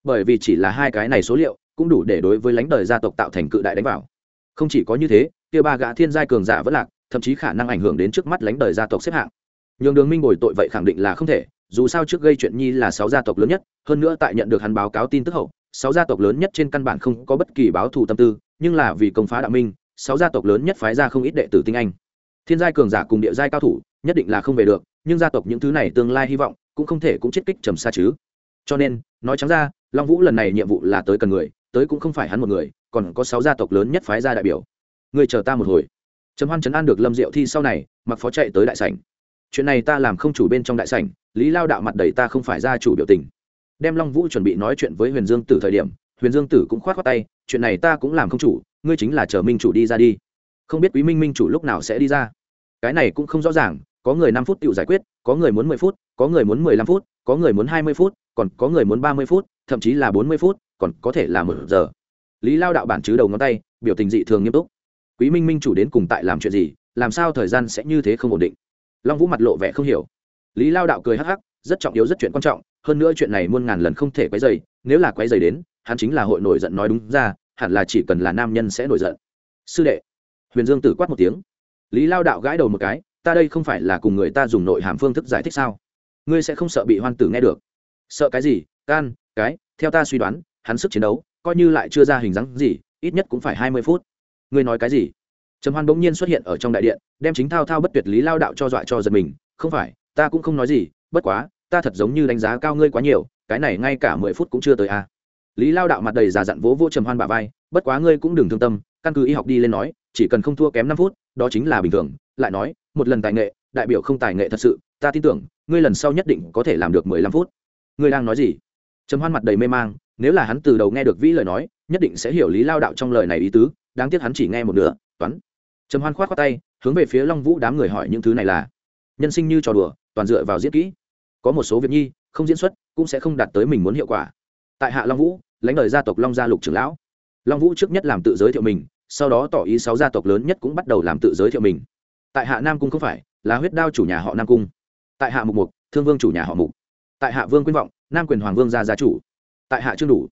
Speaker 1: Bởi vì chỉ là hai cái này số liệu cũng đủ để đối với lãnh đời gia tộc tạo thành cự đại đánh vào. Không chỉ có như thế, kia ba gã thiên giai cường giả vẫn lạc, thậm chí khả năng ảnh hưởng đến trước mắt lãnh đời gia tộc xếp hạng. Nhường đường minh bồi tội vậy khẳng định là không thể, dù sao trước gây chuyện nhi là sáu gia tộc lớn nhất, hơn nữa tại nhận được hắn báo cáo tin tức hậu, sáu gia tộc lớn nhất trên căn bản không có bất kỳ báo thù tâm tư, nhưng là vì công phá đạo minh, sáu gia tộc lớn nhất phái ra không ít đệ tử tinh anh. Thiên giai cường giả cùng địa giai cao thủ, nhất định là không về được, nhưng gia tộc những thứ này tương lai hy vọng, cũng không thể cũng chết kích trầm xa chứ. Cho nên, nói trắng ra, long vũ lần này nhiệm vụ là tới cần người tới cũng không phải hắn một người, còn có sáu gia tộc lớn nhất phái ra đại biểu. Người chờ ta một hồi. Trầm hoan chấn an được lâm diệu thi sau này, mặc phó chạy tới đại sảnh. Chuyện này ta làm không chủ bên trong đại sảnh, lý lao đạo mặt đầy ta không phải gia chủ biểu tình. Đem long vũ chuẩn bị nói chuyện với huyền dương tử thời điểm, huyền dương tử cũng k h o á t khoác tay, chuyện này ta cũng làm không chủ, ngươi chính là chờ minh chủ đi ra đi. Không biết quý minh minh chủ lúc nào sẽ đi ra. Cái này cũng không rõ ràng, có người năm phút tự giải quyết, có người muốn mười phút, có người muốn mười lăm phút, có người muốn hai mươi phút, còn có người muốn ba mươi phút, thậm chí là bốn mươi phút còn có thể là một giờ. Lý lao đạo bản chứ đầu ngón tay, biểu tình dị thường nghiêm túc. Quý minh minh chủ đến cùng tại làm chuyện gì, làm sao thời gian sẽ như thế không ổn định? Long vũ mặt lộ vẻ không hiểu. Lý lao đạo cười hắc hắc, rất trọng yếu, rất chuyện quan trọng, hơn nữa chuyện này muôn ngàn lần không thể quấy dày nếu là quấy dày đến, hắn chính là hội nổi giận nói đúng ra, hẳn là chỉ cần là nam nhân sẽ nổi giận. Sư đệ, huyền dương tử quát một tiếng. Lý lao đạo gãi đầu một cái, ta đây không phải là cùng người ta dùng nội hàm phương thức giải thích sao? Ngươi sẽ không sợ bị hoan tử nghe được. Sợ cái gì? Can, cái, theo ta suy đoán hắn sức chiến đấu, coi như lại chưa ra hình dáng gì, ít nhất cũng phải hai mươi phút. Ngươi nói cái gì? Trầm hoan bỗng nhiên xuất hiện ở trong đại điện, đem chính thao thao bất tuyệt lý lao đạo cho dọa cho giật mình. Không phải, ta cũng không nói gì, bất quá, ta thật giống như đánh giá cao ngươi quá nhiều, cái này ngay cả mười phút cũng chưa tới a à. lý lao đạo mặt đầy già dặn vỗ vỗ trầm hoan bà vai, bất quá ngươi cũng đừng thương tâm, căn cứ y học đi lên nói, chỉ cần không thua kém năm phút, đó chính là bình thường. Lại nói, một lần tài nghệ, đại biểu không tài nghệ thật sự, ta tin tưởng, ngươi lần sau nhất định có thể làm được mười lăm phút. Ngươi đang nói gì? Trầm hoan mặt đầy mê mang nếu là hắn từ đầu nghe được vĩ lời nói, nhất định sẽ hiểu lý lao đạo trong lời này ý tứ, đáng tiếc hắn chỉ nghe một nửa, toán. Trầm hoan khoát khoát tay, hướng về phía long vũ đám người hỏi những thứ này là, nhân sinh như trò đùa, toàn dựa vào diễn kỹ. Có một số việc nhi, không diễn xuất, cũng sẽ không đạt tới mình muốn hiệu quả. Tại hạ long vũ, lãnh đời gia tộc long gia lục trưởng lão. Long vũ trước nhất làm tự giới thiệu mình, sau đó tỏ ý sáu gia tộc lớn nhất cũng bắt đầu làm tự giới thiệu mình. Tại hạ nam cung không phải, là huyết đao chủ nhà họ nam cung. Tại hạ mục mục, thương vương chủ nhà họ mục. Tại hạ vương quyên vọng, nam quyền hoàng vương gia gia chủ tại hạ chưa đủ.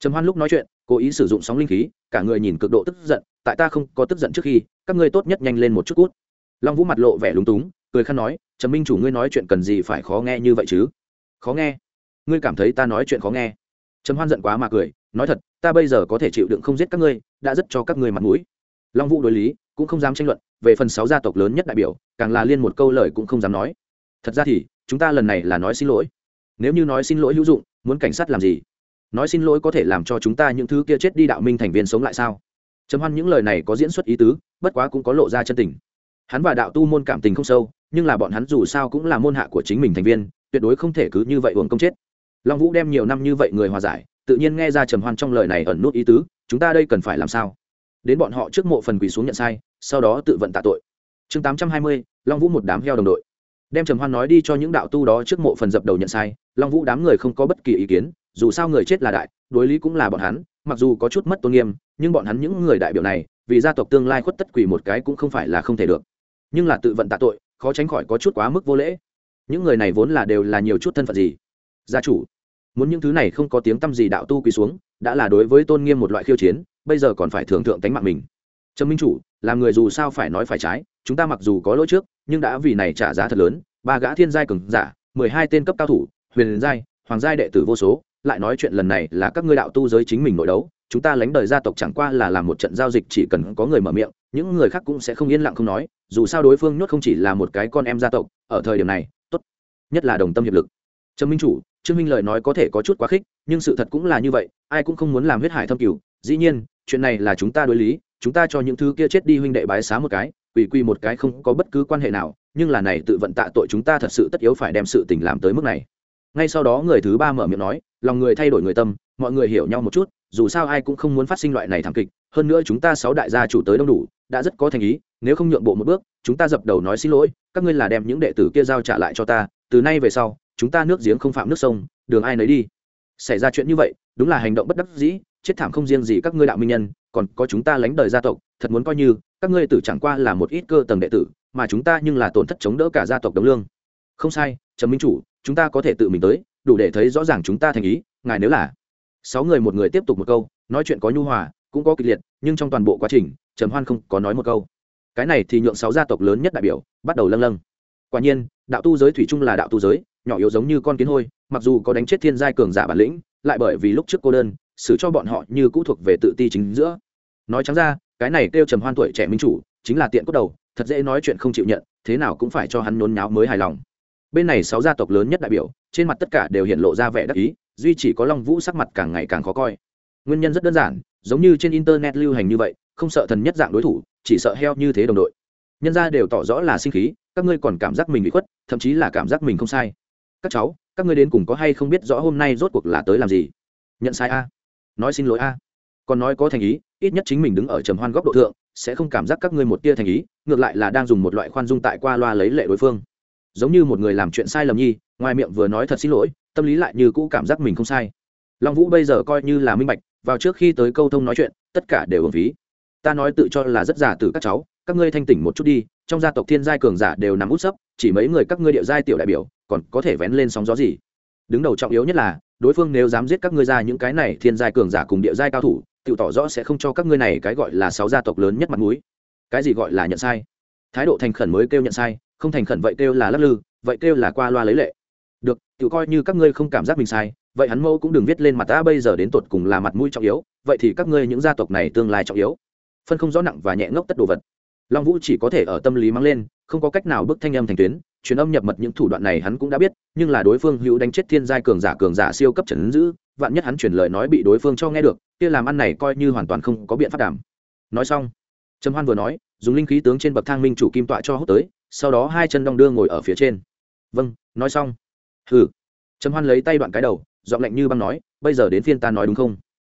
Speaker 1: Trầm hoan lúc nói chuyện, cố ý sử dụng sóng linh khí, cả người nhìn cực độ tức giận, tại ta không có tức giận trước khi, các ngươi tốt nhất nhanh lên một chút cút. Long vũ mặt lộ vẻ lúng túng, cười khăn nói, trầm minh chủ ngươi nói chuyện cần gì phải khó nghe như vậy chứ? Khó nghe? Ngươi cảm thấy ta nói chuyện khó nghe? Trầm hoan giận quá mà cười, nói thật, ta bây giờ có thể chịu đựng không giết các ngươi, đã rất cho các ngươi mặt mũi. Long vũ đối lý, cũng không dám tranh luận, về phần sáu gia tộc lớn nhất đại biểu, càng là liên một câu lời cũng không dám nói. Thật ra thì, chúng ta lần này là nói xin lỗi. Nếu như nói xin lỗi hữu dụng, muốn cảnh sát làm gì? Nói xin lỗi có thể làm cho chúng ta những thứ kia chết đi đạo minh thành viên sống lại sao? Trầm hoan những lời này có diễn xuất ý tứ, bất quá cũng có lộ ra chân tình. Hắn và đạo tu môn cảm tình không sâu, nhưng là bọn hắn dù sao cũng là môn hạ của chính mình thành viên, tuyệt đối không thể cứ như vậy uổng công chết. Long vũ đem nhiều năm như vậy người hòa giải, tự nhiên nghe ra trầm hoan trong lời này ẩn nút ý tứ, chúng ta đây cần phải làm sao? Đến bọn họ trước mộ phần quỳ xuống nhận sai, sau đó tự vận tạ tội. Chương tám trăm hai mươi, long vũ một đám heo đồng đội. Đem trầm hoan nói đi cho những đạo tu đó trước mộ phần dập đầu nhận sai, long vũ đám người không có bất kỳ ý kiến dù sao người chết là đại, đối lý cũng là bọn hắn, mặc dù có chút mất tôn nghiêm, nhưng bọn hắn những người đại biểu này, vì gia tộc tương lai khuất tất quỷ một cái cũng không phải là không thể được. Nhưng là tự vận tạ tội, khó tránh khỏi có chút quá mức vô lễ. Những người này vốn là đều là nhiều chút thân phận gì? Gia chủ, muốn những thứ này không có tiếng t â m gì đạo tu quỳ xuống, đã là đối với tôn nghiêm một loại khiêu chiến, bây giờ còn phải thường thượng tánh mạng mình. Trâm minh chủ là người dù sao phải nói phải trái, chúng ta mặc dù có lỗi trước, nhưng đã vì này trả giá thật lớn, ba gã thiên giai cường giả, mười hai tên cấp cao thủ, huyền giai, hoàng giai đệ tử vô số lại nói chuyện lần này là các ngươi đạo tu giới chính mình nội đấu, chúng ta lánh đời gia tộc chẳng qua là làm một trận giao dịch chỉ cần có người mở miệng, những người khác cũng sẽ không yên lặng không nói, dù sao đối phương nhốt không chỉ là một cái con em gia tộc, ở thời điểm này, tốt, nhất là đồng tâm hiệp lực. Trâm minh chủ, trương minh lời nói có thể có chút quá khích, nhưng sự thật cũng là như vậy, ai cũng không muốn làm huyết hải thâm cửu dĩ nhiên, chuyện này là chúng ta đối lý, chúng ta cho những thứ kia chết đi huynh đệ bái xá một cái, quỷ quy một cái không có bất cứ quan hệ nào, nhưng là này tự vận tạ tội chúng ta thật sự tất yếu phải đem sự tình làm tới mức này. Ngay sau đó người thứ ba mở miệng nói lòng người thay đổi người tâm, mọi người hiểu nhau một chút, dù sao ai cũng không muốn phát sinh loại này thảm kịch, hơn nữa chúng ta sáu đại gia chủ tới đông đủ, đã rất có thành ý, nếu không nhượng bộ một bước, chúng ta dập đầu nói xin lỗi, các ngươi là đem những đệ tử kia giao trả lại cho ta, từ nay về sau, chúng ta nước giếng không phạm nước sông, đường ai nấy đi. Xảy ra chuyện như vậy, đúng là hành động bất đắc dĩ, chết thảm không riêng gì các ngươi đạo minh nhân, còn có chúng ta lánh đời gia tộc, thật muốn coi như, các ngươi tử chẳng qua là một ít cơ tầng đệ tử, mà chúng ta nhưng là tổn thất chống đỡ cả gia tộc đồng lương. Không sai, trầm minh chủ, chúng ta có thể tự mình tới đủ để thấy rõ ràng chúng ta thành ý, ngài nếu là sáu người một người tiếp tục một câu, nói chuyện có nhu hòa, cũng có kịch liệt, nhưng trong toàn bộ quá trình, trầm hoan không có nói một câu. Cái này thì nhượng sáu gia tộc lớn nhất đại biểu, bắt đầu lâng lâng. Quả nhiên, đạo tu giới thủy chung là đạo tu giới, nhỏ yếu giống như con kiến hôi, mặc dù có đánh chết thiên giai cường giả bản lĩnh, lại bởi vì lúc trước cô đơn, xử cho bọn họ như cũ thuộc về tự ti chính giữa. Nói trắng ra, cái này kêu trầm hoan tuổi trẻ minh chủ, chính là tiện cốt đầu, thật dễ nói chuyện không chịu nhận, thế nào cũng phải cho hắn nhốn nháo mới hài lòng bên này sáu gia tộc lớn nhất đại biểu, trên mặt tất cả đều hiện lộ ra vẻ đắc ý, duy chỉ có long vũ sắc mặt càng ngày càng khó coi. Nguyên nhân rất đơn giản, giống như trên internet lưu hành như vậy, không sợ thần nhất dạng đối thủ, chỉ sợ heo như thế đồng đội. Nhân ra đều tỏ rõ là sinh khí, các ngươi còn cảm giác mình bị khuất, thậm chí là cảm giác mình không sai. Các cháu, các ngươi đến cùng có hay không biết rõ hôm nay rốt cuộc là tới làm gì? Nhận sai a. Nói xin lỗi a. Còn nói có thành ý, ít nhất chính mình đứng ở trầm hoan góc độ thượng, sẽ không cảm giác các ngươi một tia thành ý, ngược lại là đang dùng một loại khoan dung tại qua loa lấy lệ đối phương giống như một người làm chuyện sai lầm nhi, ngoài miệng vừa nói thật xin lỗi, tâm lý lại như cũ cảm giác mình không sai. Long vũ bây giờ coi như là minh bạch, vào trước khi tới câu thông nói chuyện, tất cả đều ưng phí. Ta nói tự cho là rất giả từ các cháu, các ngươi thanh tỉnh một chút đi, trong gia tộc thiên giai cường giả đều nằm út sấp, chỉ mấy người các ngươi địa giai tiểu đại biểu, còn có thể vén lên sóng gió gì? Đứng đầu trọng yếu nhất là, đối phương nếu dám giết các ngươi ra những cái này thiên giai cường giả cùng địa giai cao thủ, tự tỏ rõ sẽ không cho các ngươi này cái gọi là sáu gia tộc lớn nhất mặt mũi. Cái gì gọi là nhận sai? Thái độ thành khẩn mới kêu nhận sai không thành khẩn vậy kêu là lắc lư, vậy kêu là qua loa lấy lệ. Được tự coi như các ngươi không cảm giác mình sai, vậy hắn mẫu cũng đừng viết lên mặt ta bây giờ đến tột cùng là mặt mũi trọng yếu, vậy thì các ngươi những gia tộc này tương lai trọng yếu. Phân không rõ nặng và nhẹ ngốc tất đồ vật. Long vũ chỉ có thể ở tâm lý mang lên, không có cách nào bức thanh âm thành tuyến, truyền âm nhập mật những thủ đoạn này hắn cũng đã biết, nhưng là đối phương hữu đánh chết thiên giai cường giả cường giả siêu cấp trần giữ, vạn nhất hắn chuyển lời nói bị đối phương cho nghe được, kia làm ăn này coi như hoàn toàn không có biện pháp đảm. Nói xong trầm hoan vừa nói, dùng linh khí tướng trên bậc thang minh chủ kim tọa cho hút tới, sau đó hai chân đong đưa ngồi ở phía trên. Vâng nói xong. Hừ. Trầm hoan lấy tay đoạn cái đầu, giọng lạnh như băng nói, bây giờ đến phiên ta nói đúng không?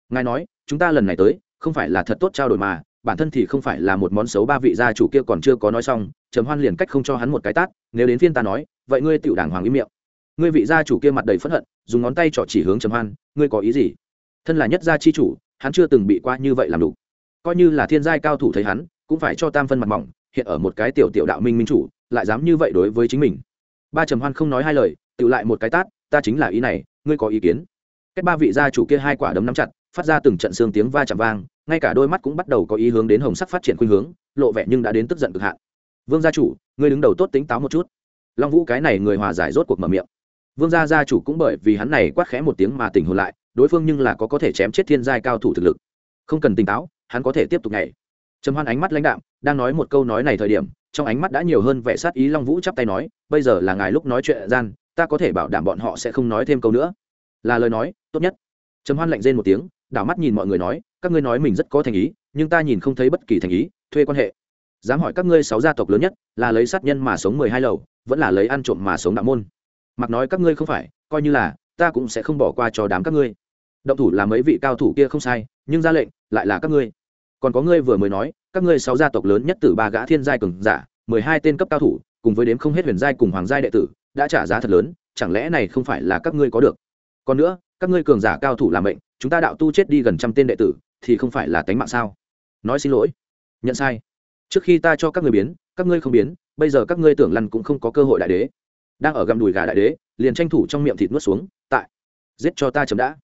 Speaker 1: Ngài nói, chúng ta lần này tới, không phải là thật tốt trao đổi mà, bản thân thì không phải là một món xấu ba vị gia chủ kia còn chưa có nói xong, trầm hoan liền cách không cho hắn một cái tát, nếu đến phiên ta nói, vậy ngươi tiểu đàng hoàng im miệng. Ngươi vị gia chủ kia mặt đầy phẫn hận, dùng ngón tay trỏ chỉ hướng trầm hoan, ngươi có ý gì? Thân là nhất gia chi chủ, hắn chưa từng bị qua như vậy làm đủ coi như là thiên giai cao thủ thấy hắn, cũng phải cho tam phân mặt mỏng, hiện ở một cái tiểu tiểu đạo minh minh chủ, lại dám như vậy đối với chính mình. Ba trầm hoan không nói hai lời tự lại một cái tát, ta chính là ý này, ngươi có ý kiến? Cách ba vị gia chủ kia hai quả đấm nắm chặt, phát ra từng trận xương tiếng va chạm vang, ngay cả đôi mắt cũng bắt đầu có ý hướng đến hồng sắc phát triển khuynh hướng, lộ vẻ nhưng đã đến tức giận cực hạn. Vương gia chủ, ngươi đứng đầu tốt tính táo một chút. Long vũ cái này người hòa giải rốt cuộc mở miệng. Vương gia gia chủ cũng bởi vì hắn này quát khẽ một tiếng mà tỉnh hồn lại, đối phương nhưng là có có thể chém chết thiên giai cao thủ thực lực. Không cần tỉnh táo hắn có thể tiếp tục nhảy. Trầm hoan ánh mắt lãnh đạm, đang nói một câu nói này thời điểm, trong ánh mắt đã nhiều hơn vẻ sát ý long vũ chắp tay nói, bây giờ là ngài lúc nói chuyện gian, ta có thể bảo đảm bọn họ sẽ không nói thêm câu nữa. Là lời nói, tốt nhất. Trầm hoan lạnh rên một tiếng, đảo mắt nhìn mọi người nói, các ngươi nói mình rất có thành ý, nhưng ta nhìn không thấy bất kỳ thành ý, thuê quan hệ. Dám hỏi các ngươi sáu gia tộc lớn nhất, là lấy sát nhân mà sống mười hai lầu, vẫn là lấy ăn trộm mà sống đạo môn. Mặc nói các ngươi không phải, coi như là, ta cũng sẽ không bỏ qua cho đám các ngươi. Động thủ là mấy vị cao thủ kia không sai, nhưng ra lệnh lại là các ngươi. Còn có ngươi vừa mới nói, các ngươi sáu gia tộc lớn nhất từ ba gã thiên giai cường giả, mười hai tên cấp cao thủ, cùng với đếm không hết huyền giai cùng hoàng giai đệ tử, đã trả giá thật lớn, chẳng lẽ này không phải là các ngươi có được? Còn nữa, các ngươi cường giả cao thủ làm mệnh, chúng ta đạo tu chết đi gần trăm tên đệ tử, thì không phải là tánh mạng sao? Nói xin lỗi. Nhận sai. Trước khi ta cho các ngươi biến, các ngươi không biến, bây giờ các ngươi tưởng lăn cũng không có cơ hội đại đế. Đang ở gầm đùi gà đại đế, liền tranh thủ trong miệng thịt nuốt xuống, tại. Giết cho ta chấm đã.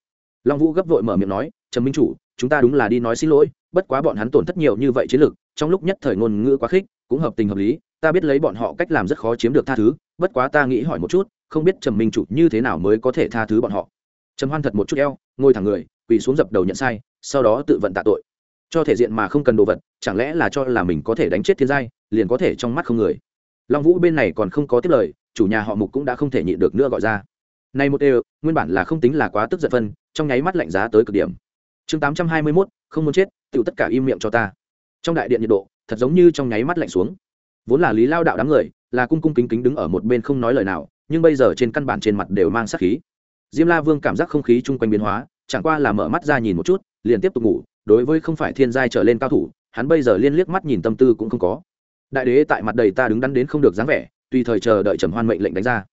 Speaker 1: Long vũ gấp vội mở miệng nói, trầm minh chủ chúng ta đúng là đi nói xin lỗi, bất quá bọn hắn tổn thất nhiều như vậy chiến lược, trong lúc nhất thời ngôn ngữ quá khích, cũng hợp tình hợp lý, ta biết lấy bọn họ cách làm rất khó chiếm được tha thứ, bất quá ta nghĩ hỏi một chút, không biết trầm minh chủ như thế nào mới có thể tha thứ bọn họ. Trầm hoan thật một chút eo, ngồi thẳng người, quỳ xuống dập đầu nhận sai, sau đó tự vận tạ tội. Cho thể diện mà không cần đồ vật, chẳng lẽ là cho là mình có thể đánh chết thiên giai, liền có thể trong mắt không người. Long vũ bên này còn không có tiếp lời, chủ nhà họ mục cũng đã không thể nhịn được nữa gọi ra. Này một đều, nguyên bản là không tính là quá tức giận phân, trong nháy mắt lạnh giá tới cực điểm chương tám trăm hai mươi 821, không muốn chết tự tất cả im miệng cho ta. Trong đại điện nhiệt độ thật giống như trong nháy mắt lạnh xuống. Vốn là lý lao đạo đám người là cung cung kính kính đứng ở một bên không nói lời nào nhưng bây giờ trên căn bản trên mặt đều mang sát khí. Diêm la vương cảm giác không khí chung quanh biến hóa chẳng qua là mở mắt ra nhìn một chút liền tiếp tục ngủ đối với không phải thiên giai trở lên cao thủ hắn bây giờ liên liếc mắt nhìn tâm tư cũng không có. Đại đế tại mặt đầy ta đứng đắn đến không được dáng vẻ tùy thời chờ đợi trầm hoan mệnh lệnh đánh ra.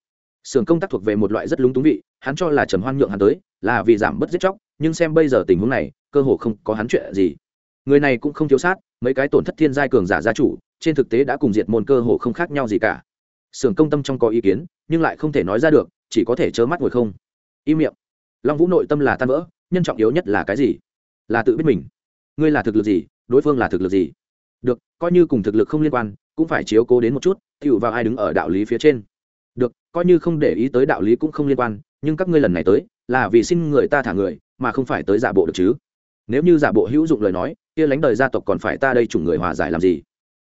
Speaker 1: Sưởng công tác thuộc về một loại rất lúng túng vị hắn cho là trầm hoan nhượng hắn tới là vì giảm bớt giết chóc nhưng xem bây giờ tình huống này, cơ hồ không có hắn chuyện gì. Người này cũng không thiếu sát, mấy cái tổn thất thiên giai cường giả gia chủ, trên thực tế đã cùng diệt môn cơ hồ không khác nhau gì cả. Sưởng công tâm trong có ý kiến, nhưng lại không thể nói ra được, chỉ có thể trơ mắt ngồi không. Im miệng. Long vũ nội tâm là tan vỡ, nhân trọng yếu nhất là cái gì? Là tự biết mình. Ngươi là thực lực gì, đối phương là thực lực gì? Được, coi như cùng thực lực không liên quan, cũng phải chiếu cố đến một chút, tựu vào ai đứng ở đạo lý phía trên. Được, coi như không để ý tới đạo lý cũng không liên quan, nhưng các ngươi lần này tới, là vì xin người ta thả người mà không phải tới giả bộ được chứ? Nếu như giả bộ hữu dụng lời nói, kia lánh đời gia tộc còn phải ta đây chủng người hòa giải làm gì?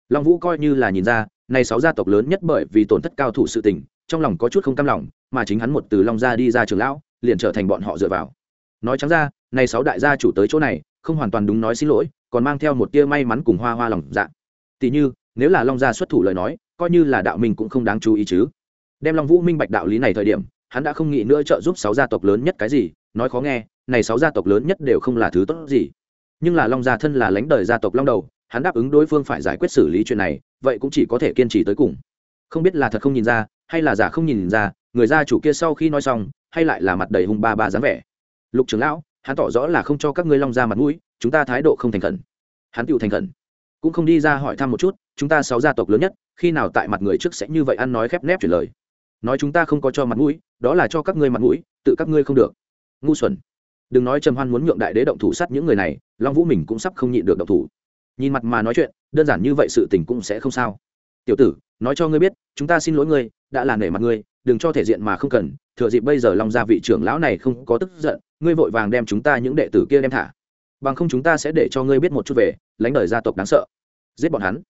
Speaker 1: Long vũ coi như là nhìn ra, này sáu gia tộc lớn nhất bởi vì tổn thất cao thủ sự tình, trong lòng có chút không cam lòng, mà chính hắn một từ long gia đi ra trường lão, liền trở thành bọn họ dựa vào. Nói trắng ra, này sáu đại gia chủ tới chỗ này, không hoàn toàn đúng nói xin lỗi, còn mang theo một tia may mắn cùng hoa hoa lòng dạ. Tỷ như, nếu là long gia xuất thủ lời nói, coi như là đạo minh cũng không đáng chú ý chứ. Đem long vũ minh bạch đạo lý này thời điểm, hắn đã không nghĩ nữa trợ giúp sáu gia tộc lớn nhất cái gì nói khó nghe, này sáu gia tộc lớn nhất đều không là thứ tốt gì. Nhưng là long gia thân là lãnh đời gia tộc long đầu, hắn đáp ứng đối phương phải giải quyết xử lý chuyện này, vậy cũng chỉ có thể kiên trì tới cùng. Không biết là thật không nhìn ra, hay là giả không nhìn ra, người gia chủ kia sau khi nói xong, hay lại là mặt đầy hung ba ba dáng vẻ. Lục trưởng lão, hắn tỏ rõ là không cho các ngươi long ra mặt mũi, chúng ta thái độ không thành khẩn. Hắn tựu thành khẩn. Cũng không đi ra hỏi thăm một chút, chúng ta sáu gia tộc lớn nhất, khi nào tại mặt người trước sẽ như vậy ăn nói khép nép chuyển lời. Nói chúng ta không có cho mặt mũi, đó là cho các ngươi mặt mũi, tự các ngươi không được ngu xuẩn. Đừng nói trầm hoan muốn nhượng đại đế động thủ sát những người này, long vũ mình cũng sắp không nhịn được động thủ. Nhìn mặt mà nói chuyện, đơn giản như vậy sự tình cũng sẽ không sao. Tiểu tử, nói cho ngươi biết, chúng ta xin lỗi ngươi, đã là nể mặt ngươi, đừng cho thể diện mà không cần, thừa dịp bây giờ long gia vị trưởng lão này không có tức giận, ngươi vội vàng đem chúng ta những đệ tử kia đem thả. Bằng không chúng ta sẽ để cho ngươi biết một chút về, lãnh đời gia tộc đáng sợ. Giết bọn hắn.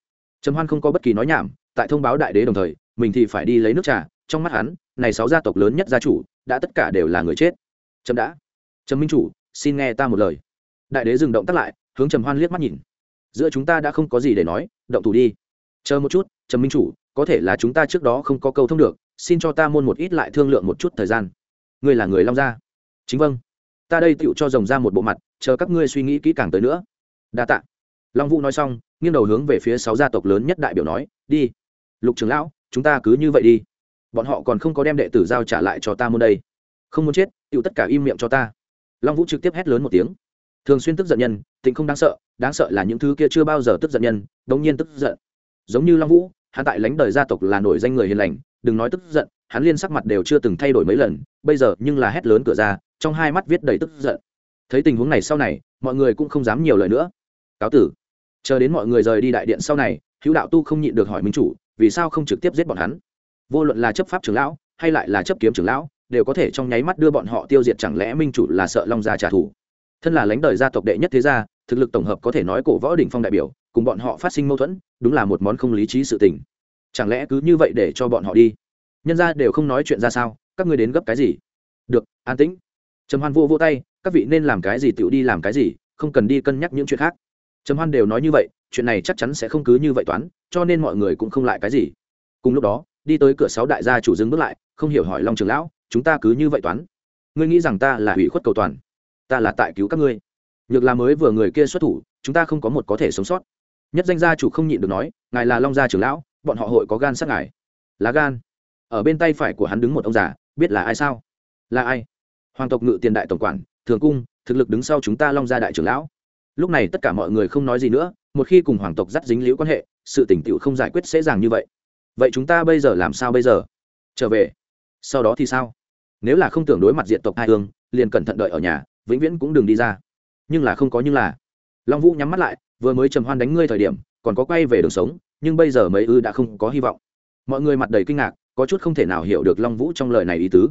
Speaker 1: Trầm hoan không có bất kỳ nói nhảm, tại thông báo đại đế đồng thời, mình thì phải đi lấy nước trà, trong mắt hắn, này sáu gia tộc lớn nhất gia chủ, đã tất cả đều là người chết trầm đã. Trầm minh chủ, xin nghe ta một lời. Đại đế dừng động tắt lại, hướng trầm hoan liếc mắt nhìn. Giữa chúng ta đã không có gì để nói, động thủ đi. Chờ một chút, trầm minh chủ, có thể là chúng ta trước đó không có câu thông được, xin cho ta môn một ít lại thương lượng một chút thời gian. Ngươi là người long gia. Chính vâng. Ta đây tựu cho rồng ra một bộ mặt, chờ các ngươi suy nghĩ kỹ càng tới nữa. Đa tạ. Long vũ nói xong, nghiêng đầu hướng về phía sáu gia tộc lớn nhất đại biểu nói, đi. Lục trưởng lão, chúng ta cứ như vậy đi. Bọn họ còn không có đem đệ tử giao trả lại cho ta môn đây không muốn chết tựu tất cả im miệng cho ta. Long vũ trực tiếp hét lớn một tiếng. Thường xuyên tức giận nhân, tịnh không đáng sợ đáng sợ là những thứ kia chưa bao giờ tức giận nhân, đống nhiên tức giận. Giống như long vũ, hắn tại lãnh đời gia tộc là nổi danh người hiền lành, đừng nói tức giận, hắn liên sắc mặt đều chưa từng thay đổi mấy lần, bây giờ nhưng là hét lớn cửa ra, trong hai mắt viết đầy tức giận. Thấy tình huống này sau này, mọi người cũng không dám nhiều lời nữa. Cáo tử. Chờ đến mọi người rời đi đại điện sau này, hữu đạo tu không nhịn được hỏi minh chủ, vì sao không trực tiếp giết bọn hắn? Vô luận là chấp pháp trưởng lão, hay lại là chấp kiếm trưởng lão đều có thể trong nháy mắt đưa bọn họ tiêu diệt, chẳng lẽ minh chủ là sợ long gia trả thù? Thân là lãnh đời gia tộc đệ nhất thế gia, thực lực tổng hợp có thể nói cổ võ đỉnh phong đại biểu, cùng bọn họ phát sinh mâu thuẫn, đúng là một món không lý trí sự tình. Chẳng lẽ cứ như vậy để cho bọn họ đi? Nhân ra đều không nói chuyện ra sao, các ngươi đến gấp cái gì? Được, an tĩnh. Trầm hoan vô vô tay, các vị nên làm cái gì tự đi làm cái gì, không cần đi cân nhắc những chuyện khác. Trầm hoan đều nói như vậy, chuyện này chắc chắn sẽ không cứ như vậy toán, cho nên mọi người cũng không lại cái gì. Cùng lúc đó, đi tới cửa sáu đại gia chủ dưng bước lại, không hiểu hỏi long trường lão chúng ta cứ như vậy toán. Ngươi nghĩ rằng ta là hủy khuất cầu toàn? Ta là tại cứu các ngươi. Nhược là mới vừa người kia xuất thủ, chúng ta không có một có thể sống sót. Nhất danh gia chủ không nhịn được nói, ngài là long gia trưởng lão, bọn họ hội có gan sát ngài. Lá gan? Ở bên tay phải của hắn đứng một ông già, biết là ai sao? Là ai? Hoàng tộc ngự tiền đại tổng quản, thường cung, thực lực đứng sau chúng ta long gia đại trưởng lão. Lúc này tất cả mọi người không nói gì nữa, một khi cùng hoàng tộc dắt dính liễu quan hệ, sự tỉnh tựu không giải quyết dễ dàng như vậy. Vậy chúng ta bây giờ làm sao bây giờ? Trở về. Sau đó thì sao? Nếu là không tưởng đối mặt diện tộc hai hương liền cẩn thận đợi ở nhà, vĩnh viễn cũng đừng đi ra. Nhưng là không có nhưng là. Long vũ nhắm mắt lại, vừa mới trầm hoan đánh ngươi thời điểm, còn có quay về đường sống, nhưng bây giờ mấy ư đã không có hy vọng. Mọi người mặt đầy kinh ngạc, có chút không thể nào hiểu được long vũ trong lời này ý tứ.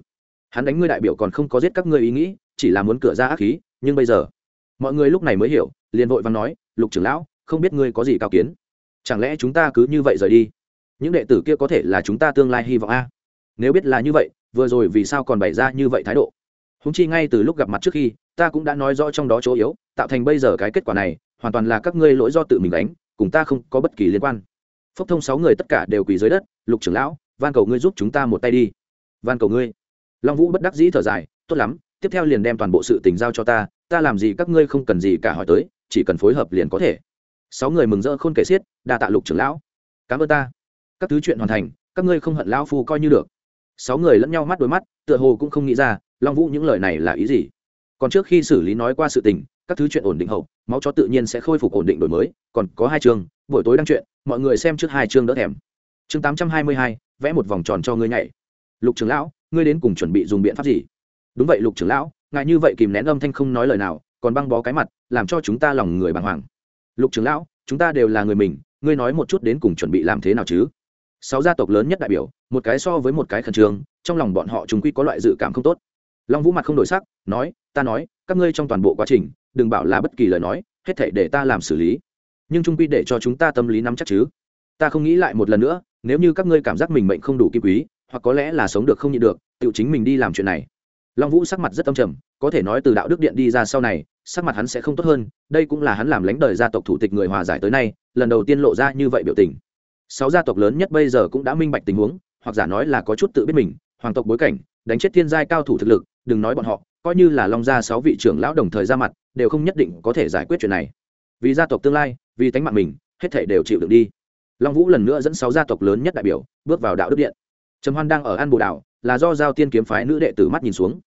Speaker 1: Hắn đánh ngươi đại biểu còn không có giết các ngươi ý nghĩ, chỉ là muốn cửa ra ác khí, nhưng bây giờ, mọi người lúc này mới hiểu, liền vội và nói, lục trưởng lão, không biết ngươi có gì cao kiến? Chẳng lẽ chúng ta cứ như vậy rời đi? Những đệ tử kia có thể là chúng ta tương lai hy vọng a? Nếu biết là như vậy, vừa rồi vì sao còn bày ra như vậy thái độ? Húng chi ngay từ lúc gặp mặt trước khi, ta cũng đã nói rõ trong đó chỗ yếu, tạo thành bây giờ cái kết quả này, hoàn toàn là các ngươi lỗi do tự mình đánh cùng ta không có bất kỳ liên quan. Phốc thông sáu người tất cả đều quỳ dưới đất, lục trưởng lão, van cầu ngươi giúp chúng ta một tay đi. Van cầu ngươi? Long vũ bất đắc dĩ thở dài, tốt lắm, tiếp theo liền đem toàn bộ sự tình giao cho ta ta làm gì các ngươi không cần gì cả hỏi tới, chỉ cần phối hợp liền có thể. Sáu người mừng rỡ khôn kể xiết, đa tạ lục trưởng lão. Cảm ơn ta. Các thứ chuyện hoàn thành, các ngươi không hận lão phu coi như được sáu người lẫn nhau mắt đôi mắt, tựa hồ cũng không nghĩ ra, long vũ những lời này là ý gì? Còn trước khi xử lý nói qua sự tình, các thứ chuyện ổn định hậu, máu chó tự nhiên sẽ khôi phục ổn định đổi mới, còn có hai chương, buổi tối đăng chuyện, mọi người xem trước hai chương đỡ thèm. Chương tám trăm hai mươi hai, vẽ một vòng tròn cho ngươi nhảy. Lục trưởng lão, ngươi đến cùng chuẩn bị dùng biện pháp gì? Đúng vậy, lục trưởng lão, ngài như vậy kìm nén âm thanh không nói lời nào, còn băng bó cái mặt, làm cho chúng ta lòng người bàng hoàng. Lục trưởng lão, chúng ta đều là người mình, ngươi nói một chút đến cùng chuẩn bị làm thế nào chứ? Sáu gia tộc lớn nhất đại biểu, một cái so với một cái khẩn trương, trong lòng bọn họ chúng quy có loại dự cảm không tốt. Long vũ mặt không đổi sắc, nói, ta nói, các ngươi trong toàn bộ quá trình, đừng bảo là bất kỳ lời nói, hết thể để ta làm xử lý. Nhưng trung quy để cho chúng ta tâm lý nắm chắc chứ. Ta không nghĩ lại một lần nữa, nếu như các ngươi cảm giác mình mệnh không đủ kim quý, hoặc có lẽ là sống được không nhịn được, tự chính mình đi làm chuyện này. Long vũ sắc mặt rất âm trầm, có thể nói từ đạo đức điện đi ra sau này, sắc mặt hắn sẽ không tốt hơn, đây cũng là hắn làm lãnh đời gia tộc thủ tịch người hòa giải tới nay, lần đầu tiên lộ ra như vậy biểu tình sáu gia tộc lớn nhất bây giờ cũng đã minh bạch tình huống, hoặc giả nói là có chút tự biết mình, hoàng tộc bối cảnh, đánh chết thiên giai cao thủ thực lực, đừng nói bọn họ, coi như là long gia sáu vị trưởng lão đồng thời ra mặt, đều không nhất định có thể giải quyết chuyện này. Vì gia tộc tương lai, vì tánh mạng mình, hết thể đều chịu được đi. Long vũ lần nữa dẫn sáu gia tộc lớn nhất đại biểu, bước vào đạo đức điện. Trầm hoan đang ở an bồ đảo là do giao tiên kiếm phái nữ đệ tử mắt nhìn xuống.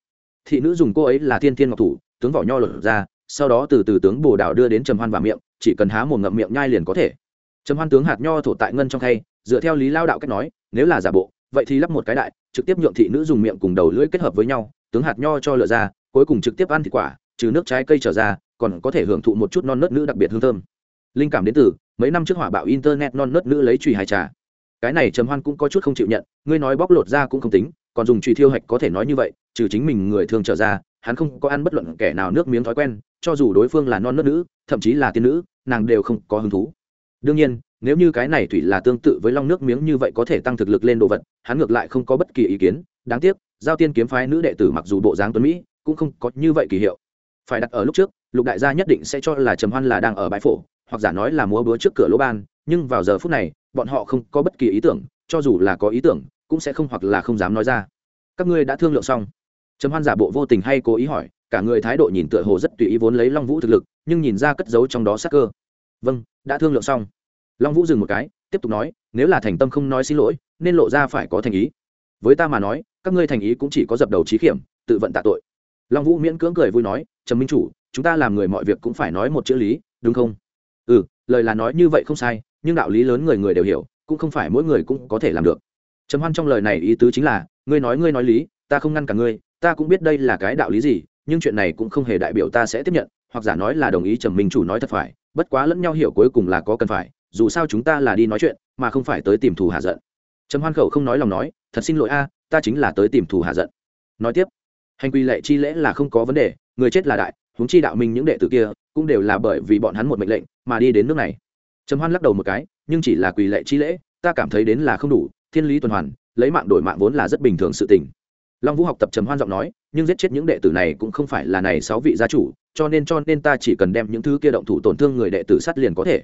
Speaker 1: Thị nữ dùng cô ấy là Thiên Thiên ngọc thủ, tướng vỏ nho lột ra, sau đó từ từ tướng bồ đảo đưa đến trầm hoan và miệng, chỉ cần há một ngậm miệng nhai liền có thể trầm hoan tướng hạt nho thổ tại ngân trong khay, dựa theo lý lao đạo cách nói, nếu là giả bộ, vậy thì lắp một cái đại, trực tiếp nhượng thị nữ dùng miệng cùng đầu lưỡi kết hợp với nhau, tướng hạt nho cho lựa ra, cuối cùng trực tiếp ăn thịt quả, trừ nước trái cây trở ra, còn có thể hưởng thụ một chút non nớt nữ đặc biệt hương thơm. Linh cảm đến từ, mấy năm trước hỏa bạo internet non nớt nữ lấy chùy hài trà. Cái này trầm hoan cũng có chút không chịu nhận, ngươi nói bóc lột ra cũng không tính, còn dùng chùy thiêu hạch có thể nói như vậy, trừ chính mình người thường trở ra, hắn không có ăn bất luận kẻ nào nước miếng thói quen, cho dù đối phương là non nớt nữ, thậm chí là tiên nữ, nàng đều không có hứng thú đương nhiên, nếu như cái này thủy là tương tự với long nước miếng như vậy có thể tăng thực lực lên đồ vật, hắn ngược lại không có bất kỳ ý kiến. Đáng tiếc, giao tiên kiếm phái nữ đệ tử mặc dù bộ dáng tuấn mỹ, cũng không có như vậy kỳ hiệu. Phải đặt ở lúc trước, lục đại gia nhất định sẽ cho là trầm hoan là đang ở bãi phổ, hoặc giả nói là múa búa trước cửa lỗ ban, nhưng vào giờ phút này, bọn họ không có bất kỳ ý tưởng, cho dù là có ý tưởng, cũng sẽ không hoặc là không dám nói ra. Các ngươi đã thương lượng xong. Trầm hoan giả bộ vô tình hay cố ý hỏi, cả người thái độ nhìn tựa hồ rất tùy ý vốn lấy long vũ thực lực, nhưng nhìn ra cất giấu trong đó sắc cơ vâng đã thương lượng xong. Long vũ dừng một cái, tiếp tục nói, nếu là thành tâm không nói xin lỗi, nên lộ ra phải có thành ý. Với ta mà nói, các ngươi thành ý cũng chỉ có dập đầu trí khiểm, tự vận tạ tội. Long vũ miễn cưỡng cười vui nói, trầm minh chủ, chúng ta làm người mọi việc cũng phải nói một chữ lý, đúng không? Ừ lời là nói như vậy không sai, nhưng đạo lý lớn người người đều hiểu, cũng không phải mỗi người cũng có thể làm được. Trầm hoan trong lời này ý tứ chính là, ngươi nói ngươi nói lý, ta không ngăn cả ngươi, ta cũng biết đây là cái đạo lý gì, nhưng chuyện này cũng không hề đại biểu ta sẽ tiếp nhận, hoặc giả nói là đồng ý trầm minh chủ nói thật phải bất quá lẫn nhau hiểu cuối cùng là có cần phải, dù sao chúng ta là đi nói chuyện, mà không phải tới tìm thù hạ giận. Trầm hoan khẩu không nói lòng nói, thật xin lỗi a, ta chính là tới tìm thù hạ giận. Nói tiếp, hành quy lệ chi lễ là không có vấn đề, người chết là đại, huống chi đạo minh những đệ tử kia, cũng đều là bởi vì bọn hắn một mệnh lệnh mà đi đến nước này. Trầm hoan lắc đầu một cái, nhưng chỉ là quỳ lệ chi lễ, ta cảm thấy đến là không đủ, thiên lý tuần hoàn, lấy mạng đổi mạng vốn là rất bình thường sự tình long vũ học tập trầm hoan giọng nói, nhưng giết chết những đệ tử này cũng không phải là này sáu vị gia chủ, cho nên cho nên ta chỉ cần đem những thứ kia động thủ tổn thương người đệ tử sát liền có thể.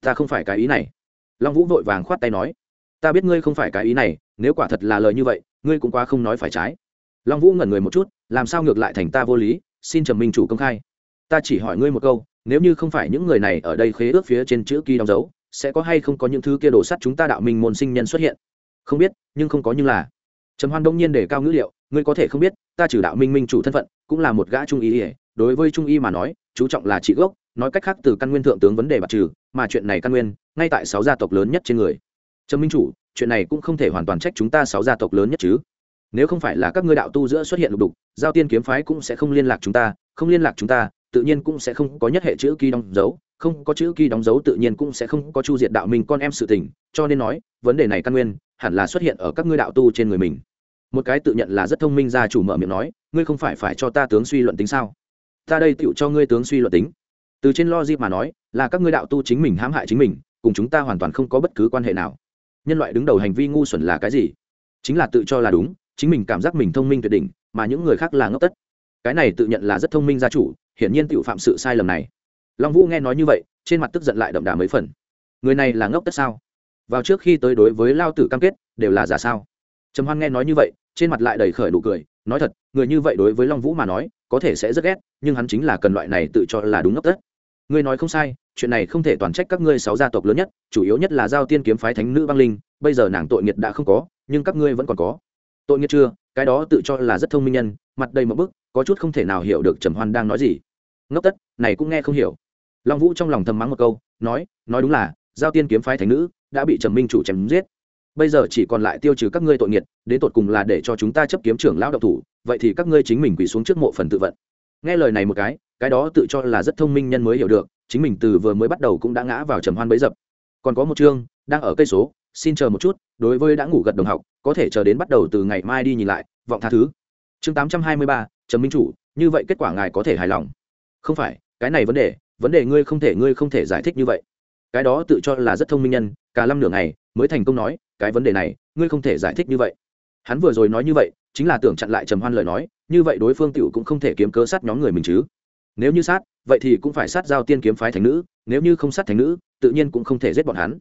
Speaker 1: Ta không phải cái ý này. Long vũ vội vàng khoát tay nói, ta biết ngươi không phải cái ý này, nếu quả thật là lời như vậy, ngươi cũng quá không nói phải trái. Long vũ ngẩn người một chút, làm sao ngược lại thành ta vô lý, xin trầm minh chủ công khai. Ta chỉ hỏi ngươi một câu, nếu như không phải những người này ở đây khế ước phía trên chữ ký đóng dấu, sẽ có hay không có những thứ kia đổ sắt chúng ta đạo minh môn sinh nhân xuất hiện? Không biết, nhưng không có nhưng là trầm hoan đông nhiên để cao ngữ liệu, ngươi có thể không biết, ta trừ đạo minh minh chủ thân phận, cũng là một gã trung y ỉa đối với trung y mà nói, chú trọng là trị gốc, nói cách khác từ căn nguyên thượng tướng vấn đề bạc trừ, mà chuyện này căn nguyên, ngay tại sáu gia tộc lớn nhất trên người. Trầm minh chủ, chuyện này cũng không thể hoàn toàn trách chúng ta sáu gia tộc lớn nhất chứ. Nếu không phải là các ngươi đạo tu giữa xuất hiện lục đục, giao tiên kiếm phái cũng sẽ không liên lạc chúng ta, không liên lạc chúng ta, tự nhiên cũng sẽ không có nhất hệ chữ ký đóng dấu, không có chữ ký đóng dấu tự nhiên cũng sẽ không có chu diệt đạo mình con em sự tình, cho nên nói, vấn đề này căn nguyên, hẳn là xuất hiện ở các ngươi đạo tu trên người mình một cái tự nhận là rất thông minh gia chủ mở miệng nói, ngươi không phải phải cho ta tướng suy luận tính sao? Ta đây tựu cho ngươi tướng suy luận tính. Từ trên logic mà nói, là các ngươi đạo tu chính mình hãm hại chính mình, cùng chúng ta hoàn toàn không có bất cứ quan hệ nào. Nhân loại đứng đầu hành vi ngu xuẩn là cái gì? Chính là tự cho là đúng, chính mình cảm giác mình thông minh tuyệt đỉnh, mà những người khác là ngốc tất. Cái này tự nhận là rất thông minh gia chủ, hiển nhiên tự phạm sự sai lầm này. Long vũ nghe nói như vậy, trên mặt tức giận lại đậm đà mấy phần. Người này là ngốc tất sao? Vào trước khi tới đối với lao tử cam kết, đều là giả sao? Trầm hoan nghe nói như vậy, trên mặt lại đầy khởi đủ cười, nói thật, người như vậy đối với long vũ mà nói, có thể sẽ rất ghét, nhưng hắn chính là cần loại này tự cho là đúng ngốc tất. Ngươi nói không sai, chuyện này không thể toàn trách các ngươi sáu gia tộc lớn nhất, chủ yếu nhất là giao tiên kiếm phái thánh nữ băng linh, bây giờ nàng tội nghiệt đã không có, nhưng các ngươi vẫn còn có. Tội nghiệt chưa? Cái đó tự cho là rất thông minh nhân, mặt đầy một bức, có chút không thể nào hiểu được trầm hoan đang nói gì. Ngốc tất, này cũng nghe không hiểu. Long vũ trong lòng thầm mắng một câu, nói nói đúng là, giao tiên kiếm phái thánh nữ đã bị trầm minh chủ chém giết bây giờ chỉ còn lại tiêu trừ các ngươi tội nghiệt, đến tột cùng là để cho chúng ta chấp kiếm trưởng lão độc thủ, vậy thì các ngươi chính mình quỳ xuống trước mộ phần tự vận. Nghe lời này một cái cái đó tự cho là rất thông minh nhân mới hiểu được, chính mình từ vừa mới bắt đầu cũng đã ngã vào trầm hoan bấy dập. Còn có một chương, đang ở cây số, xin chờ một chút, đối với đã ngủ gật đồng học, có thể chờ đến bắt đầu từ ngày mai đi nhìn lại, vọng tha thứ. Chương tám trăm hai mươi ba, trầm minh chủ, như vậy kết quả ngài có thể hài lòng? Không phải, cái này vấn đề vấn đề ngươi không thể, ngươi không thể giải thích như vậy. Cái đó tự cho là rất thông minh nhân, cả năm nửa ngày mới thành công nói cái vấn đề này, ngươi không thể giải thích như vậy. Hắn vừa rồi nói như vậy, chính là tưởng chặn lại trầm hoan lời nói, như vậy đối phương tiểu cũng không thể kiếm cớ sát nhóm người mình chứ. Nếu như sát, vậy thì cũng phải sát giao tiên kiếm phái thành nữ, nếu như không sát thành nữ, tự nhiên cũng không thể giết bọn hắn.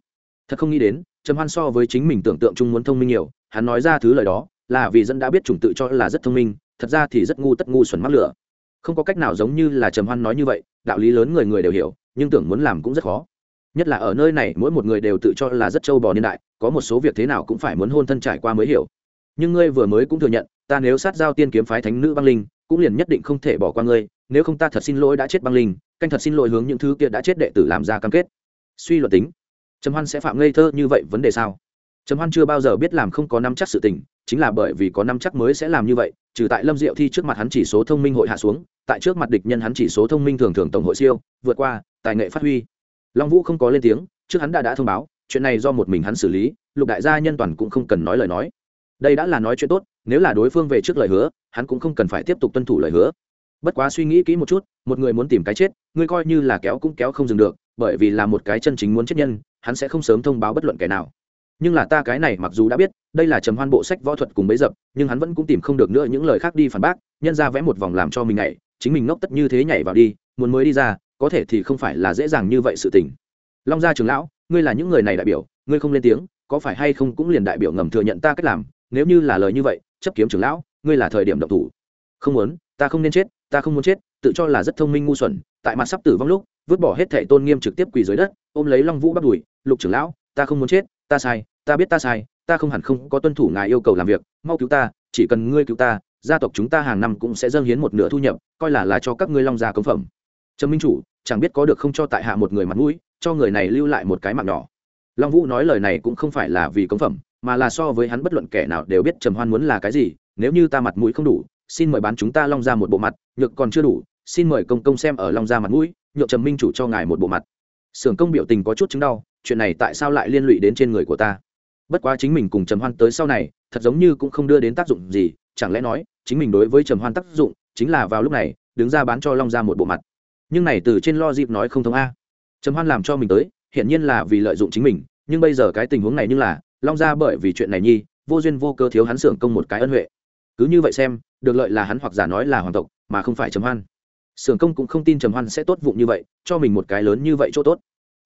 Speaker 1: Thật không nghĩ đến, trầm hoan so với chính mình tưởng tượng chung muốn thông minh nhiều, hắn nói ra thứ lời đó, là vì dân đã biết chủng tự cho là rất thông minh, thật ra thì rất ngu tất ngu xuẩn mắc lửa. Không có cách nào giống như là trầm hoan nói như vậy, đạo lý lớn người người đều hiểu, nhưng tưởng muốn làm cũng rất khó nhất là ở nơi này, mỗi một người đều tự cho là rất trâu bò niên đại, có một số việc thế nào cũng phải muốn hôn thân trải qua mới hiểu. Nhưng ngươi vừa mới cũng thừa nhận, ta nếu sát giao tiên kiếm phái thánh nữ băng linh, cũng liền nhất định không thể bỏ qua ngươi, nếu không ta thật xin lỗi đã chết băng linh, canh thật xin lỗi hướng những thứ kia đã chết đệ tử làm ra cam kết. Suy luận tính, trầm hoan sẽ phạm ngây thơ như vậy vấn đề sao? Trầm hoan chưa bao giờ biết làm không có năm chắc sự tình, chính là bởi vì có năm chắc mới sẽ làm như vậy, trừ tại lâm diệu thi trước mặt hắn chỉ số thông minh hội hạ xuống, tại trước mặt địch nhân hắn chỉ số thông minh thường thường tổng hội siêu, vượt qua tài nghệ phát huy long vũ không có lên tiếng, trước hắn đã đã thông báo, chuyện này do một mình hắn xử lý, lục đại gia nhân toàn cũng không cần nói lời nói. Đây đã là nói chuyện tốt, nếu là đối phương về trước lời hứa, hắn cũng không cần phải tiếp tục tuân thủ lời hứa. Bất quá suy nghĩ kỹ một chút, một người muốn tìm cái chết, ngươi coi như là kéo cũng kéo không dừng được, bởi vì là một cái chân chính muốn chết nhân, hắn sẽ không sớm thông báo bất luận kẻ nào. Nhưng là ta cái này mặc dù đã biết, đây là trầm hoan bộ sách võ thuật cùng bấy dập, nhưng hắn vẫn cũng tìm không được nữa những lời khác đi phản bác, nhân ra vẽ một vòng làm cho mình nhảy, chính mình ngốc tất như thế nhảy vào đi, muốn mới đi ra có thể thì không phải là dễ dàng như vậy sự tình. Long gia trưởng lão, ngươi là những người này đại biểu, ngươi không lên tiếng, có phải hay không cũng liền đại biểu ngầm thừa nhận ta cách làm, nếu như là lời như vậy, chấp kiếm trưởng lão, ngươi là thời điểm động thủ. Không muốn, ta không nên chết, ta không muốn chết, tự cho là rất thông minh ngu xuẩn, tại mặt sắp tử vong lúc, vứt bỏ hết thệ tôn nghiêm trực tiếp quỳ dưới đất, ôm lấy long vũ bắt đùi, lục trưởng lão, ta không muốn chết, ta sai, ta biết ta sai, ta không hẳn không có tuân thủ ngài yêu cầu làm việc, mau cứu ta, chỉ cần ngươi cứu ta, gia tộc chúng ta hàng năm cũng sẽ dâng hiến một nửa thu nhập, coi là là cho các ngươi long gia công phẩm trâm minh chủ, chẳng biết có được không cho tại hạ một người mặt mũi, cho người này lưu lại một cái mạng nhỏ. Long vũ nói lời này cũng không phải là vì công phẩm, mà là so với hắn bất luận kẻ nào đều biết trầm hoan muốn là cái gì, nếu như ta mặt mũi không đủ, xin mời bán chúng ta long ra một bộ mặt, nhược còn chưa đủ, xin mời công công xem ở long ra mặt mũi nhượng trầm minh chủ cho ngài một bộ mặt. Sưởng công biểu tình có chút chứng đau, chuyện này tại sao lại liên lụy đến trên người của ta? Bất quá chính mình cùng trầm hoan tới sau này, thật giống như cũng không đưa đến tác dụng gì, chẳng lẽ nói, chính mình đối với trầm hoan tác dụng, chính là vào lúc này, đứng ra bán cho long ra một bộ mặt nhưng này từ trên lo dịp nói không thông a. Trầm hoan làm cho mình tới, hiển nhiên là vì lợi dụng chính mình, nhưng bây giờ cái tình huống này như là, long ra bởi vì chuyện này nhi, vô duyên vô cơ thiếu hắn xưởng công một cái ân huệ. Cứ như vậy xem, được lợi là hắn hoặc giả nói là hoàng tộc, mà không phải trầm hoan. Xưởng công cũng không tin trầm hoan sẽ tốt vụng như vậy, cho mình một cái lớn như vậy chỗ tốt.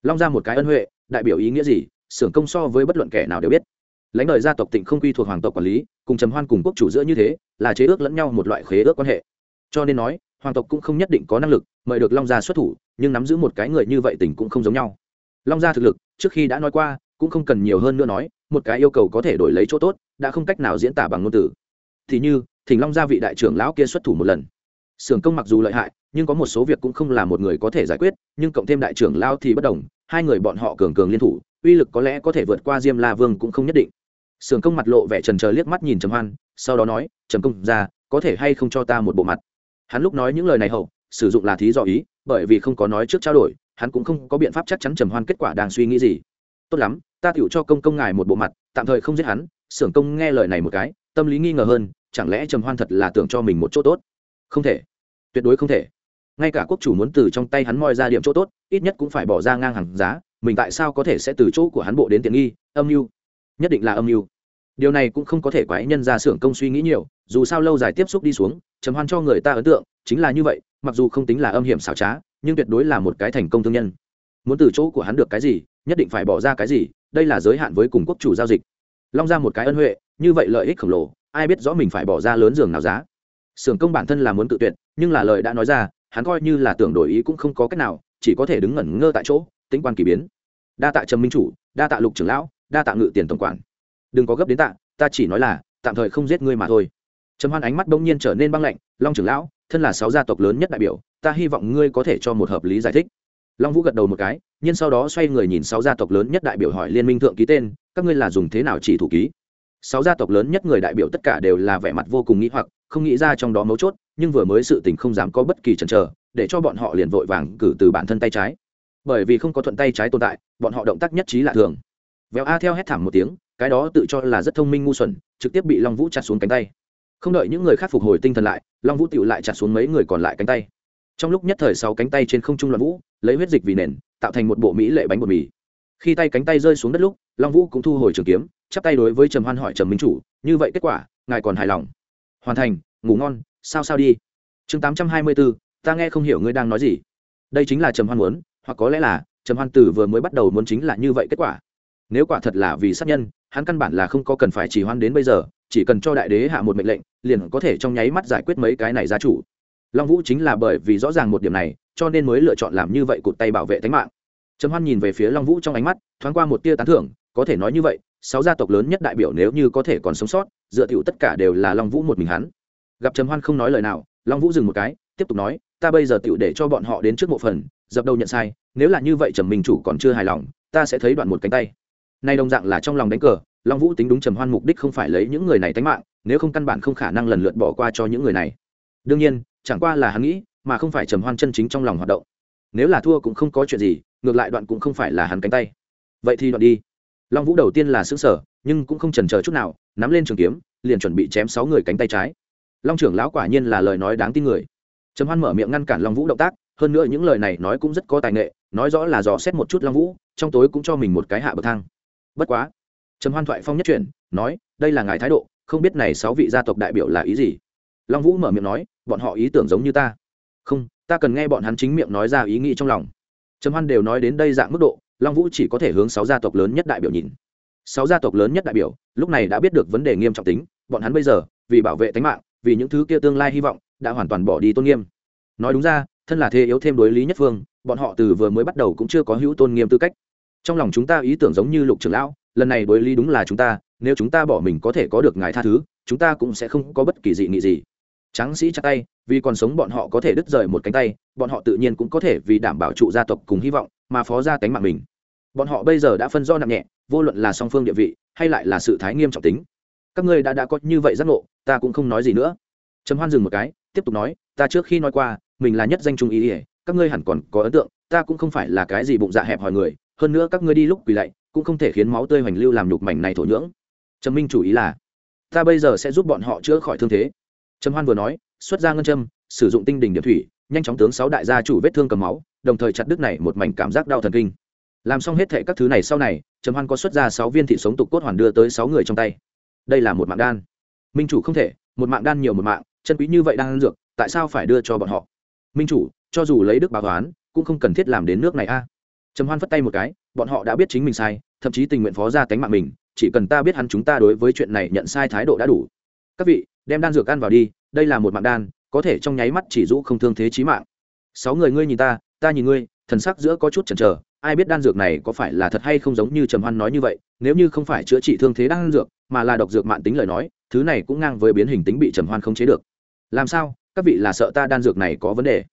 Speaker 1: Long ra một cái ân huệ, đại biểu ý nghĩa gì, xưởng công so với bất luận kẻ nào đều biết. Lãnh đời gia tộc tịnh không quy thuộc hoàng tộc quản lý, cùng trầm hoan cùng quốc chủ giữa như thế, là chế ước lẫn nhau một loại khế ước quan hệ. Cho nên nói hoàng tộc cũng không nhất định có năng lực mời được long gia xuất thủ, nhưng nắm giữ một cái người như vậy tình cũng không giống nhau. Long gia thực lực, trước khi đã nói qua, cũng không cần nhiều hơn nữa nói, một cái yêu cầu có thể đổi lấy chỗ tốt, đã không cách nào diễn tả bằng ngôn từ. Thì như, thỉnh long gia vị đại trưởng lão kia xuất thủ một lần. Sưởng công mặc dù lợi hại, nhưng có một số việc cũng không là một người có thể giải quyết, nhưng cộng thêm đại trưởng lão thì bất đồng, hai người bọn họ cường cường liên thủ, uy lực có lẽ có thể vượt qua diêm la vương cũng không nhất định. Sưởng công mặt lộ vẻ trần trờ liếc mắt nhìn trầm hoan, sau đó nói, trầm công ra có thể hay không cho ta một bộ mặt? Hắn lúc nói những lời này hậu, sử dụng là thí dò ý, bởi vì không có nói trước trao đổi, hắn cũng không có biện pháp chắc chắn trầm hoan kết quả đang suy nghĩ gì. Tốt lắm, ta tựu cho công công ngài một bộ mặt, tạm thời không giết hắn, xưởng công nghe lời này một cái, tâm lý nghi ngờ hơn, chẳng lẽ trầm hoan thật là tưởng cho mình một chỗ tốt? Không thể. Tuyệt đối không thể. Ngay cả quốc chủ muốn từ trong tay hắn moi ra điểm chỗ tốt, ít nhất cũng phải bỏ ra ngang hàng giá, mình tại sao có thể sẽ từ chỗ của hắn bộ đến tiện nghi? Âm mưu. Nhất định là âm mưu điều này cũng không có thể quái nhân ra xưởng công suy nghĩ nhiều, dù sao lâu dài tiếp xúc đi xuống, trầm hoan cho người ta ấn tượng, chính là như vậy, mặc dù không tính là âm hiểm xảo trá, nhưng tuyệt đối là một cái thành công thương nhân. Muốn từ chỗ của hắn được cái gì, nhất định phải bỏ ra cái gì, đây là giới hạn với cùng quốc chủ giao dịch. Long ra một cái ân huệ, như vậy lợi ích khổng lồ, ai biết rõ mình phải bỏ ra lớn giường nào giá. Xưởng công bản thân là muốn tự tuyệt, nhưng là lời đã nói ra, hắn coi như là tưởng đổi ý cũng không có cách nào, chỉ có thể đứng ngẩn ngơ tại chỗ, tính quan kỳ biến. Đa tạ trầm minh chủ, đa tạ lục trưởng lão, đa tạ ngự tiền tổng quản đừng có gấp đến tạ, ta chỉ nói là, tạm thời không giết ngươi mà thôi. Trầm hoan ánh mắt bỗng nhiên trở nên băng lạnh, long trưởng lão, thân là sáu gia tộc lớn nhất đại biểu, ta hy vọng ngươi có thể cho một hợp lý giải thích. Long vũ gật đầu một cái, nhưng sau đó xoay người nhìn sáu gia tộc lớn nhất đại biểu hỏi liên minh thượng ký tên, các ngươi là dùng thế nào chỉ thủ ký? Sáu gia tộc lớn nhất người đại biểu tất cả đều là vẻ mặt vô cùng nghĩ hoặc, không nghĩ ra trong đó mấu chốt, nhưng vừa mới sự tình không dám có bất kỳ chần chờ, để cho bọn họ liền vội vàng cử từ bản thân tay trái. Bởi vì không có thuận tay trái tồn tại, bọn họ động tác nhất trí lạ thường. Véo a theo hét thảm một tiếng cái đó tự cho là rất thông minh ngu xuẩn, trực tiếp bị long vũ chặt xuống cánh tay. Không đợi những người khác phục hồi tinh thần lại, long vũ tựu lại chặt xuống mấy người còn lại cánh tay. Trong lúc nhất thời sáu cánh tay trên không trung loạn vũ, lấy huyết dịch vì nền, tạo thành một bộ mỹ lệ bánh bột mì. Khi tay cánh tay rơi xuống đất lúc, long vũ cũng thu hồi trường kiếm, chắp tay đối với trầm hoan hỏi trầm minh chủ, như vậy kết quả, ngài còn hài lòng? Hoàn thành, ngủ ngon, sao sao đi. Chương tám trăm hai mươi bốn ta nghe không hiểu ngươi đang nói gì. Đây chính là trầm hoan muốn, hoặc có lẽ là trầm hoan tử vừa mới bắt đầu muốn chính là như vậy kết quả. Nếu quả thật là vì sát nhân hắn căn bản là không có cần phải chỉ hoan đến bây giờ, chỉ cần cho đại đế hạ một mệnh lệnh, liền có thể trong nháy mắt giải quyết mấy cái này gia chủ. Long vũ chính là bởi vì rõ ràng một điểm này, cho nên mới lựa chọn làm như vậy cụt tay bảo vệ tính mạng. Trầm hoan nhìn về phía long vũ trong ánh mắt, thoáng qua một tia tán thưởng, có thể nói như vậy, sáu gia tộc lớn nhất đại biểu nếu như có thể còn sống sót, dựa thiệu tất cả đều là long vũ một mình hắn. Gặp trầm hoan không nói lời nào, long vũ dừng một cái, tiếp tục nói, ta bây giờ tựu để cho bọn họ đến trước mộ phần, dập đầu nhận sai, nếu là như vậy trầm minh chủ còn chưa hài lòng, ta sẽ thấy đoạn một cánh tay nay đồng dạng là trong lòng đánh cờ, long vũ tính đúng trầm hoan mục đích không phải lấy những người này tánh mạng, nếu không căn bản không khả năng lần lượt bỏ qua cho những người này. Đương nhiên, chẳng qua là hắn nghĩ, mà không phải trầm hoan chân chính trong lòng hoạt động. Nếu là thua cũng không có chuyện gì, ngược lại đoạn cũng không phải là hắn cánh tay. Vậy thì đoạn đi. Long vũ đầu tiên là xứng sở nhưng cũng không trần chờ chút nào, nắm lên trường kiếm, liền chuẩn bị chém sáu người cánh tay trái. Long trưởng lão quả nhiên là lời nói đáng tin người. Trầm hoan mở miệng ngăn cản long vũ động tác, hơn nữa những lời này nói cũng rất có tài nghệ, nói rõ là dò xét một chút long vũ, trong tối cũng cho mình một cái hạ bậc thang bất quá. Trầm hoan thoại phong nhất chuyển, nói, đây là ngài thái độ, không biết này sáu vị gia tộc đại biểu là ý gì? Long vũ mở miệng nói, bọn họ ý tưởng giống như ta. Không, ta cần nghe bọn hắn chính miệng nói ra ý nghĩ trong lòng. Trầm hoan đều nói đến đây dạng mức độ, long vũ chỉ có thể hướng sáu gia tộc lớn nhất đại biểu nhìn. Sáu gia tộc lớn nhất đại biểu, lúc này đã biết được vấn đề nghiêm trọng tính, bọn hắn bây giờ, vì bảo vệ tính mạng, vì những thứ kia tương lai hy vọng, đã hoàn toàn bỏ đi tôn nghiêm. Nói đúng ra, thân là thế yếu thêm đối lý nhất phương, bọn họ từ vừa mới bắt đầu cũng chưa có hữu tôn nghiêm tư cách trong lòng chúng ta ý tưởng giống như lục trưởng lão, lần này đối lý đúng là chúng ta, nếu chúng ta bỏ mình có thể có được ngài tha thứ, chúng ta cũng sẽ không có bất kỳ dị nghị gì. Tráng sĩ chặt tay, vì còn sống bọn họ có thể đứt rời một cánh tay, bọn họ tự nhiên cũng có thể vì đảm bảo trụ gia tộc cùng hy vọng mà phó ra tánh mạng mình. Bọn họ bây giờ đã phân do nặng nhẹ, vô luận là song phương địa vị, hay lại là sự thái nghiêm trọng tính. Các ngươi đã đã có như vậy giác ngộ, ta cũng không nói gì nữa. Trầm hoan dừng một cái, tiếp tục nói, ta trước khi nói qua, mình là nhất danh trung ý ỉa các ngươi hẳn còn có ấn tượng, ta cũng không phải là cái gì bụng dạ hẹp hòi người hơn nữa các ngươi đi lúc quỳ lạy, cũng không thể khiến máu tươi hoành lưu làm nhục mảnh này thổ nhưỡng. Trầm minh chủ ý là, ta bây giờ sẽ giúp bọn họ chữa khỏi thương thế. Trầm hoan vừa nói, xuất ra ngân châm, sử dụng tinh đỉnh điểm thủy, nhanh chóng tướng sáu đại gia chủ vết thương cầm máu, đồng thời chặt đứt này một mảnh cảm giác đau thần kinh. Làm xong hết thệ các thứ này sau này, trầm hoan có xuất ra sáu viên thị sống tục cốt hoàn đưa tới sáu người trong tay. Đây là một mạng đan. Minh chủ không thể, một mạng đan nhiều một mạng, chân quý như vậy đang ăn dược, tại sao phải đưa cho bọn họ? Minh chủ, cho dù lấy đức báo toán, cũng không cần thiết làm đến nước này a trầm hoan phất tay một cái, bọn họ đã biết chính mình sai, thậm chí tình nguyện phó ra tánh mạng mình, chỉ cần ta biết hắn chúng ta đối với chuyện này nhận sai thái độ đã đủ. Các vị, đem đan dược ăn vào đi, đây là một mạng đan, có thể trong nháy mắt chỉ rũ không thương thế chí mạng. Sáu người ngươi nhìn ta ta nhìn ngươi, thần sắc giữa có chút chần chờ, ai biết đan dược này có phải là thật hay không giống như trầm hoan nói như vậy, nếu như không phải chữa trị thương thế đan dược, mà là độc dược mạng tính lời nói, thứ này cũng ngang với biến hình tính bị trầm hoan không chế được. Làm sao? Các vị là sợ ta đan dược này có vấn đề?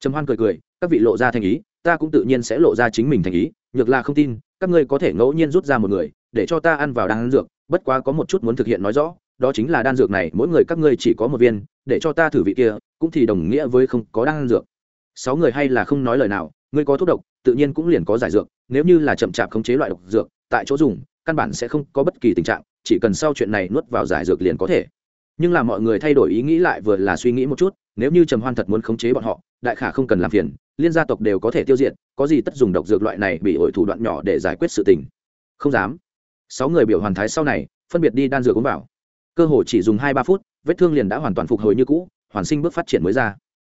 Speaker 1: Trầm hoan cười cười, các vị lộ ra thành ý ta cũng tự nhiên sẽ lộ ra chính mình thành ý, nhược là không tin, các ngươi có thể ngẫu nhiên rút ra một người, để cho ta ăn vào đan dược, bất quá có một chút muốn thực hiện nói rõ, đó chính là đan dược này, mỗi người các ngươi chỉ có một viên, để cho ta thử vị kia, cũng thì đồng nghĩa với không có đan dược. Sáu người hay là không nói lời nào, ngươi có thuốc độc, tự nhiên cũng liền có giải dược, nếu như là chậm chạp khống chế loại độc dược, tại chỗ dùng, căn bản sẽ không có bất kỳ tình trạng, chỉ cần sau chuyện này nuốt vào giải dược liền có thể nhưng là mọi người thay đổi ý nghĩ lại vừa là suy nghĩ một chút, nếu như trầm hoan thật muốn khống chế bọn họ, đại khả không cần làm phiền, liên gia tộc đều có thể tiêu diệt, có gì tất dùng độc dược loại này bị ổi thủ đoạn nhỏ để giải quyết sự tình. Không dám. Sáu người biểu hoàn thái sau này, phân biệt đi đan dược uống vào. Cơ hồ chỉ dùng hai ba phút, vết thương liền đã hoàn toàn phục hồi như cũ, hoàn sinh bước phát triển mới ra.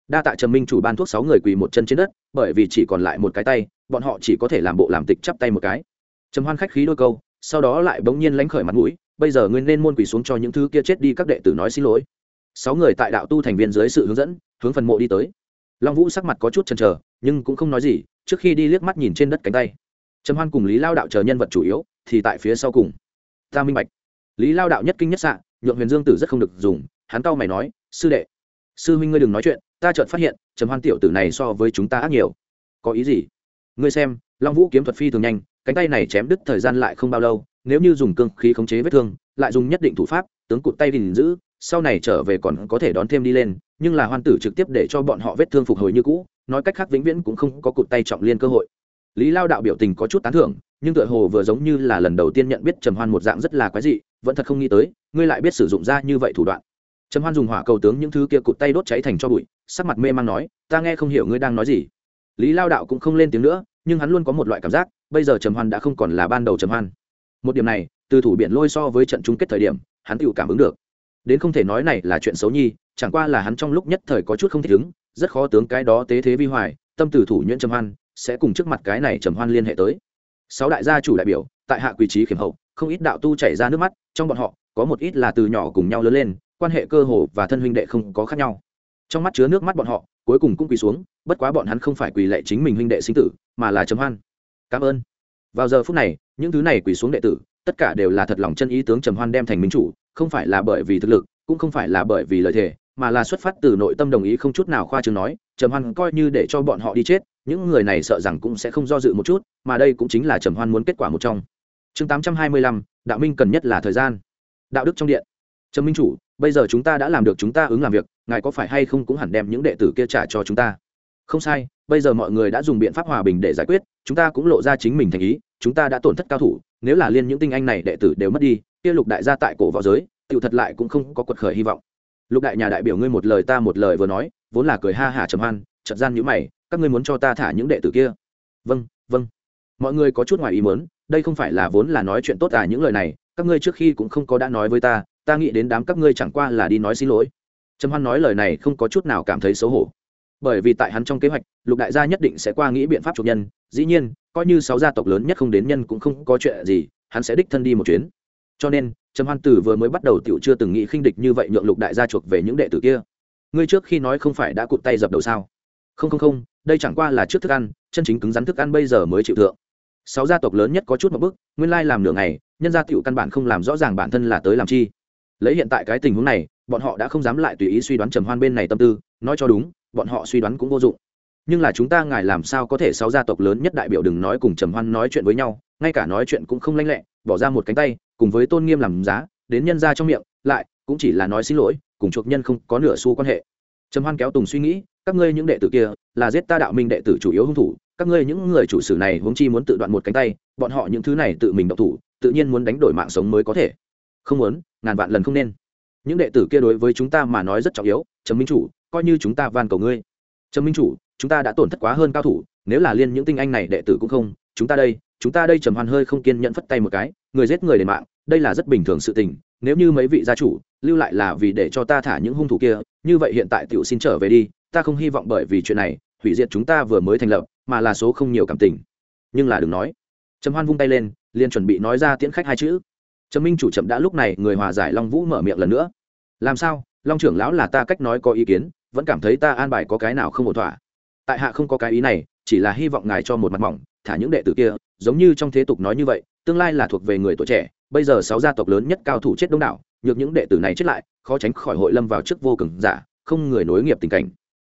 Speaker 1: Đa tạ trầm minh chủ ban thuốc sáu người quỳ một chân trên đất, bởi vì chỉ còn lại một cái tay, bọn họ chỉ có thể làm bộ làm tịch chắp tay một cái. Trầm hoan khách khí đôi câu, sau đó lại bỗng nhiên lánh khởi mặt mũi bây giờ ngươi nên môn quỳ xuống cho những thứ kia chết đi các đệ tử nói xin lỗi. Sáu người tại đạo tu thành viên dưới sự hướng dẫn, hướng phần mộ đi tới. Long vũ sắc mặt có chút chần chờ, nhưng cũng không nói gì, trước khi đi liếc mắt nhìn trên đất cánh tay. Trầm hoan cùng lý lao đạo chờ nhân vật chủ yếu, thì tại phía sau cùng. Ta minh bạch. Lý lao đạo nhất kinh nhất xạ, nhượng huyền dương tử rất không được dùng, hắn cau mày nói, sư đệ, sư huynh ngươi đừng nói chuyện, ta chợt phát hiện, trầm hoan tiểu tử này so với chúng ta ác nhiều. Có ý gì? Ngươi xem, long vũ kiếm thuật phi thường nhanh, cánh tay này chém đứt thời gian lại không bao lâu nếu như dùng cương khí khống chế vết thương, lại dùng nhất định thủ pháp, tướng cụt tay gìn giữ, sau này trở về còn có thể đón thêm đi lên, nhưng là hoan tử trực tiếp để cho bọn họ vết thương phục hồi như cũ, nói cách khác vĩnh viễn cũng không có cụt tay trọng liên cơ hội. Lý lao đạo biểu tình có chút tán thưởng, nhưng tựa hồ vừa giống như là lần đầu tiên nhận biết trầm hoan một dạng rất là quái dị, vẫn thật không nghĩ tới, ngươi lại biết sử dụng ra như vậy thủ đoạn. Trầm hoan dùng hỏa cầu tướng những thứ kia cụt tay đốt cháy thành cho bụi, sắc mặt mê man nói, ta nghe không hiểu ngươi đang nói gì. Lý lao đạo cũng không lên tiếng nữa, nhưng hắn luôn có một loại cảm giác, bây giờ trầm hoan đã không còn là ban đầu trầm hoan một điểm này, từ thủ biển lôi so với trận chung kết thời điểm, hắn tự cảm ứng được. Đến không thể nói này là chuyện xấu nhi, chẳng qua là hắn trong lúc nhất thời có chút không thể ứng, rất khó tướng cái đó tế thế vi hoài, tâm từ thủ nhuyễn trầm hoan, sẽ cùng trước mặt cái này trầm hoan liên hệ tới. Sáu đại gia chủ đại biểu, tại hạ quỷ trí khiểm hậu, không ít đạo tu chảy ra nước mắt, trong bọn họ, có một ít là từ nhỏ cùng nhau lớn lên, quan hệ cơ hồ và thân huynh đệ không có khác nhau. Trong mắt chứa nước mắt bọn họ, cuối cùng cũng quỳ xuống, bất quá bọn hắn không phải quỳ lệ chính mình huynh đệ sinh tử, mà là trầm hoan. Cảm ơn vào giờ phút này, những thứ này quỳ xuống đệ tử, tất cả đều là thật lòng chân ý tướng trầm hoan đem thành minh chủ, không phải là bởi vì thực lực, cũng không phải là bởi vì lợi thế mà là xuất phát từ nội tâm đồng ý không chút nào khoa trương nói, trầm hoan coi như để cho bọn họ đi chết, những người này sợ rằng cũng sẽ không do dự một chút, mà đây cũng chính là trầm hoan muốn kết quả một trong. Chương tám trăm hai mươi lăm, đạo minh cần nhất là thời gian. Đạo đức trong điện. Trầm minh chủ, bây giờ chúng ta đã làm được chúng ta ứng làm việc, ngài có phải hay không cũng hẳn đem những đệ tử kia trả cho chúng ta? Không sai bây giờ mọi người đã dùng biện pháp hòa bình để giải quyết, chúng ta cũng lộ ra chính mình thành ý, chúng ta đã tổn thất cao thủ, nếu là liên những tinh anh này đệ tử đều mất đi, kia lục đại gia tại cổ võ giới tự thật lại cũng không có quật khởi hy vọng. Lục đại nhà đại biểu ngươi một lời ta một lời vừa nói, vốn là cười ha hả trầm hoan chật gian nhữ mày, các ngươi muốn cho ta thả những đệ tử kia? Vâng vâng. Mọi người có chút ngoài ý muốn, đây không phải là vốn là nói chuyện tốt à những lời này, các ngươi trước khi cũng không có đã nói với ta ta nghĩ đến đám các ngươi chẳng qua là đi nói xin lỗi. Trầm hoan nói lời này không có chút nào cảm thấy xấu hổ bởi vì tại hắn trong kế hoạch lục đại gia nhất định sẽ qua nghĩ biện pháp chuộc nhân dĩ nhiên coi như sáu gia tộc lớn nhất không đến nhân cũng không có chuyện gì hắn sẽ đích thân đi một chuyến. Cho nên trầm hoan tử vừa mới bắt đầu tiểu chưa từng nghĩ khinh địch như vậy nhượng lục đại gia chuộc về những đệ tử kia. Ngươi trước khi nói không phải đã cụt tay dập đầu sao? Không không không đây chẳng qua là trước thức ăn chân chính cứng rắn thức ăn bây giờ mới chịu thượng. Sáu gia tộc lớn nhất có chút một bước, nguyên lai làm nửa ngày nhân gia tiểu căn bản không làm rõ ràng bản thân là tới làm chi. Lấy hiện tại cái tình huống này bọn họ đã không dám lại tùy ý suy đoán trầm hoan bên này tâm tư nói cho đúng bọn họ suy đoán cũng vô dụng. Nhưng là chúng ta ngài làm sao có thể sáu gia tộc lớn nhất đại biểu đừng nói cùng trầm hoan nói chuyện với nhau, ngay cả nói chuyện cũng không lanh lẹ, bỏ ra một cánh tay, cùng với tôn nghiêm làm giá, đến nhân ra trong miệng, lại, cũng chỉ là nói xin lỗi, cùng chuộc nhân không có nửa xu quan hệ. Trầm hoan kéo tùng suy nghĩ, các ngươi những đệ tử kia, là giết ta đạo minh đệ tử chủ yếu hung thủ, các ngươi những người chủ sử này huống chi muốn tự đoạn một cánh tay, bọn họ những thứ này tự mình động thủ, tự nhiên muốn đánh đổi mạng sống mới có thể. Không muốn, ngàn vạn lần không nên. Những đệ tử kia đối với chúng ta mà nói rất trọng yếu, trầm minh chủ coi như chúng ta van cầu ngươi. Trầm minh chủ, chúng ta đã tổn thất quá hơn cao thủ, nếu là liên những tinh anh này đệ tử cũng không, chúng ta đây, chúng ta đây trầm hoan hơi không kiên nhẫn phất tay một cái, người giết người đền mạng, đây là rất bình thường sự tình, nếu như mấy vị gia chủ, lưu lại là vì để cho ta thả những hung thủ kia, như vậy hiện tại tiểu xin trở về đi, ta không hy vọng bởi vì chuyện này, hủy diệt chúng ta vừa mới thành lập, mà là số không nhiều cảm tình. Nhưng là đừng nói. Trầm hoan vung tay lên, liền chuẩn bị nói ra tiễn khách hai chữ. Trầm minh chủ chậm đã lúc này, người hòa giải long vũ mở miệng lần nữa. Làm sao? Long trưởng lão là ta cách nói có ý kiến vẫn cảm thấy ta an bài có cái nào không ổn thỏa. Tại hạ không có cái ý này, chỉ là hy vọng ngài cho một mặt mỏng, thả những đệ tử kia, giống như trong thế tục nói như vậy, tương lai là thuộc về người tuổi trẻ, bây giờ sáu gia tộc lớn nhất cao thủ chết đông đảo, nhược những đệ tử này chết lại, khó tránh khỏi hội lâm vào trước vô cường giả, không người nối nghiệp tình cảnh.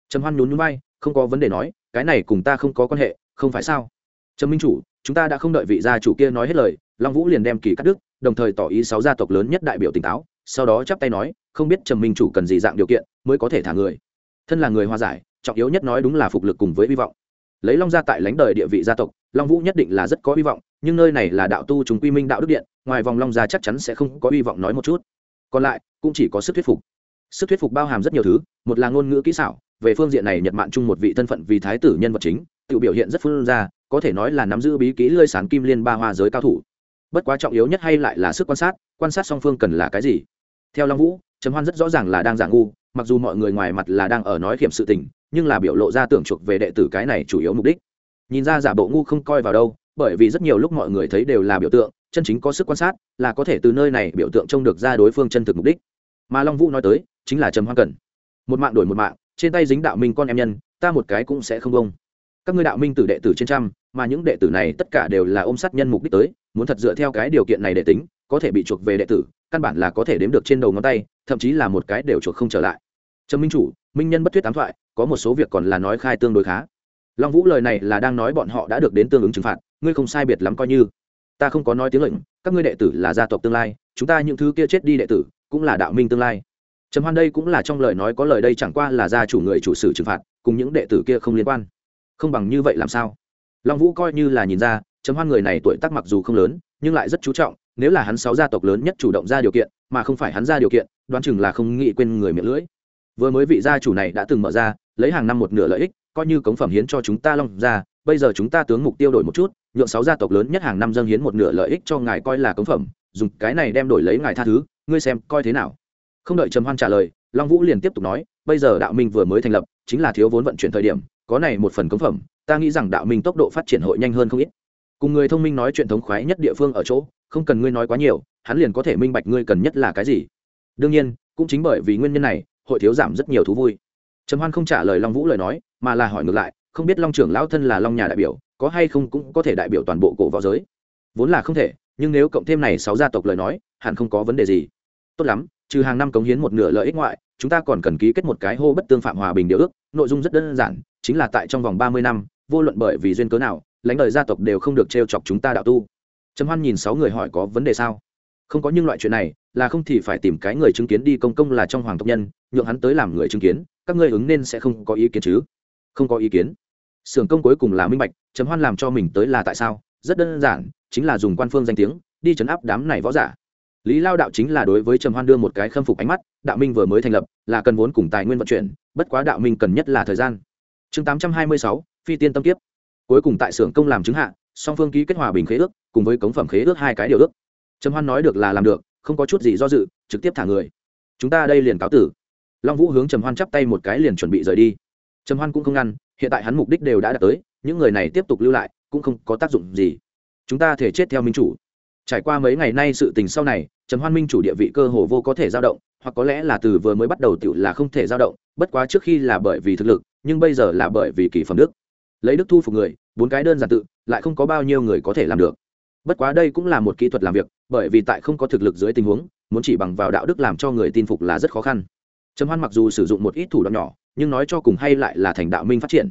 Speaker 1: Trầm hoan nhún nhún bay không có vấn đề nói, cái này cùng ta không có quan hệ, không phải sao? Trầm minh chủ, chúng ta đã không đợi vị gia chủ kia nói hết lời, long vũ liền đem kỳ cắt đức đồng thời tỏ ý sáu gia tộc lớn nhất đại biểu tỉnh táo, sau đó chắp tay nói, không biết trầm minh chủ cần gì dạng điều kiện mới có thể thả người thân là người hòa giải, trọng yếu nhất nói đúng là phục lực cùng với hy vọng. Lấy long gia tại lãnh đời địa vị gia tộc, long vũ nhất định là rất có hy vọng, nhưng nơi này là đạo tu chúng quy minh đạo đức điện, ngoài vòng long gia chắc chắn sẽ không có hy vọng nói một chút. Còn lại, cũng chỉ có sức thuyết phục. Sức thuyết phục bao hàm rất nhiều thứ, một là ngôn ngữ kỹ xảo, về phương diện này nhật mạn chung một vị thân phận vì thái tử nhân vật chính, tự biểu hiện rất phương ra, có thể nói là nắm giữ bí kỹ lơi sán kim liên ba hoa giới cao thủ. Bất quá trọng yếu nhất hay lại là sức quan sát quan sát song phương cần là cái gì. Theo long vũ trầm hoan rất rõ ràng là đang giả ngu, mặc dù mọi người ngoài mặt là đang ở nói khiểm sự tình, nhưng là biểu lộ ra tưởng chuộc về đệ tử cái này chủ yếu mục đích. Nhìn ra giả bộ ngu không coi vào đâu, bởi vì rất nhiều lúc mọi người thấy đều là biểu tượng, chân chính có sức quan sát, là có thể từ nơi này biểu tượng trông được ra đối phương chân thực mục đích. Mà long vũ nói tới, chính là trầm hoan cần. Một mạng đổi một mạng, trên tay dính đạo minh con em nhân, ta một cái cũng sẽ không bông các ngươi đạo minh tử đệ tử trên trăm, mà những đệ tử này tất cả đều là ôm sát nhân mục đích tới, muốn thật dựa theo cái điều kiện này để tính, có thể bị chuộc về đệ tử căn bản là có thể đếm được trên đầu ngón tay, thậm chí là một cái đều chuộc không trở lại. Trâm minh chủ, minh nhân bất thuyết tám thoại, có một số việc còn là nói khai tương đối khá. Long vũ lời này là đang nói bọn họ đã được đến tương ứng trừng phạt, ngươi không sai biệt lắm coi như. Ta không có nói tiếng lệnh, các ngươi đệ tử là gia tộc tương lai, chúng ta những thứ kia chết đi đệ tử, cũng là đạo minh tương lai. Trầm hoan đây cũng là trong lời nói có lời đây chẳng qua là gia chủ người chủ sử trừng phạt, cùng những đệ tử kia không liên quan. Không bằng như vậy làm sao? Long vũ coi như là nhìn ra, trầm hoan người này tuổi tác mặc dù không lớn, nhưng lại rất chú trọng nếu là hắn sáu gia tộc lớn nhất chủ động ra điều kiện, mà không phải hắn ra điều kiện, đoán chừng là không nghĩ quên người miệng lưỡi. Vừa mới vị gia chủ này đã từng mở ra, lấy hàng năm một nửa lợi ích, coi như cống phẩm hiến cho chúng ta long ra bây giờ chúng ta tướng mục tiêu đổi một chút, nhượng sáu gia tộc lớn nhất hàng năm dâng hiến một nửa lợi ích cho ngài coi là cống phẩm, dùng cái này đem đổi lấy ngài tha thứ, ngươi xem coi thế nào. Không đợi trầm hoan trả lời, long vũ liền tiếp tục nói, bây giờ đạo minh vừa mới thành lập, chính là thiếu vốn vận chuyển thời điểm, có này một phần cống phẩm, ta nghĩ rằng đạo minh tốc độ phát triển hội nhanh hơn không ít. Cùng người thông minh nói chuyện thống khoái nhất địa phương ở chỗ không cần ngươi nói quá nhiều, hắn liền có thể minh bạch ngươi cần nhất là cái gì. Đương nhiên, cũng chính bởi vì nguyên nhân này, hội thiếu giảm rất nhiều thú vui. Trầm hoan không trả lời long vũ lời nói, mà là hỏi ngược lại, không biết long trưởng lão thân là long nhà đại biểu, có hay không cũng có thể đại biểu toàn bộ cổ võ giới? Vốn là không thể, nhưng nếu cộng thêm này sáu gia tộc lời nói, hẳn không có vấn đề gì. Tốt lắm, trừ hàng năm cống hiến một nửa lợi ích ngoại, chúng ta còn cần ký kết một cái hô bất tương phạm hòa bình điều ước, nội dung rất đơn giản, chính là tại trong vòng ba mươi năm, vô luận bởi vì duyên cớ nào, lãnh đời gia tộc đều không được t chọc chúng ta đạo tu trầm hoan nhìn sáu người hỏi có vấn đề sao? Không có những loại chuyện này là không thì phải tìm cái người chứng kiến đi, công công là trong hoàng tộc nhân, nhượng hắn tới làm người chứng kiến, các ngươi ứng nên sẽ không có ý kiến chứ? Không có ý kiến. Sưởng công cuối cùng là minh bạch, trầm hoan làm cho mình tới là tại sao? Rất đơn giản, chính là dùng quan phương danh tiếng, đi chấn áp đám này võ giả. Lý lao đạo chính là đối với trầm hoan đưa một cái khâm phục ánh mắt, đạo minh vừa mới thành lập, là cần vốn cùng tài nguyên vận chuyển, bất quá đạo minh cần nhất là thời gian. Chương tám trăm hai mươi sáu, phi tiên tâm kiếp. Cuối cùng tại xưởng công làm chứng hạ song phương ký kết hòa bình khế ước, cùng với cống phẩm khế ước hai cái điều ước. Trầm hoan nói được là làm được, không có chút gì do dự, trực tiếp thả người. Chúng ta đây liền cáo tử. Long vũ hướng trầm hoan chắp tay một cái liền chuẩn bị rời đi. Trầm hoan cũng không ngăn, hiện tại hắn mục đích đều đã đạt tới, những người này tiếp tục lưu lại, cũng không có tác dụng gì. Chúng ta thể chết theo minh chủ. Trải qua mấy ngày nay sự tình sau này, trầm hoan minh chủ địa vị cơ hồ vô có thể dao động, hoặc có lẽ là từ vừa mới bắt đầu tựu là không thể dao động, bất quá trước khi là bởi vì thực lực, nhưng bây giờ là bởi vì kỳ phẩm đức. Lấy đức thu phục người bốn cái đơn giản tự, lại không có bao nhiêu người có thể làm được. Bất quá đây cũng là một kỹ thuật làm việc, bởi vì tại không có thực lực dưới tình huống, muốn chỉ bằng vào đạo đức làm cho người tin phục là rất khó khăn. Trầm hoan mặc dù sử dụng một ít thủ đoạn nhỏ, nhưng nói cho cùng hay lại là thành đạo minh phát triển.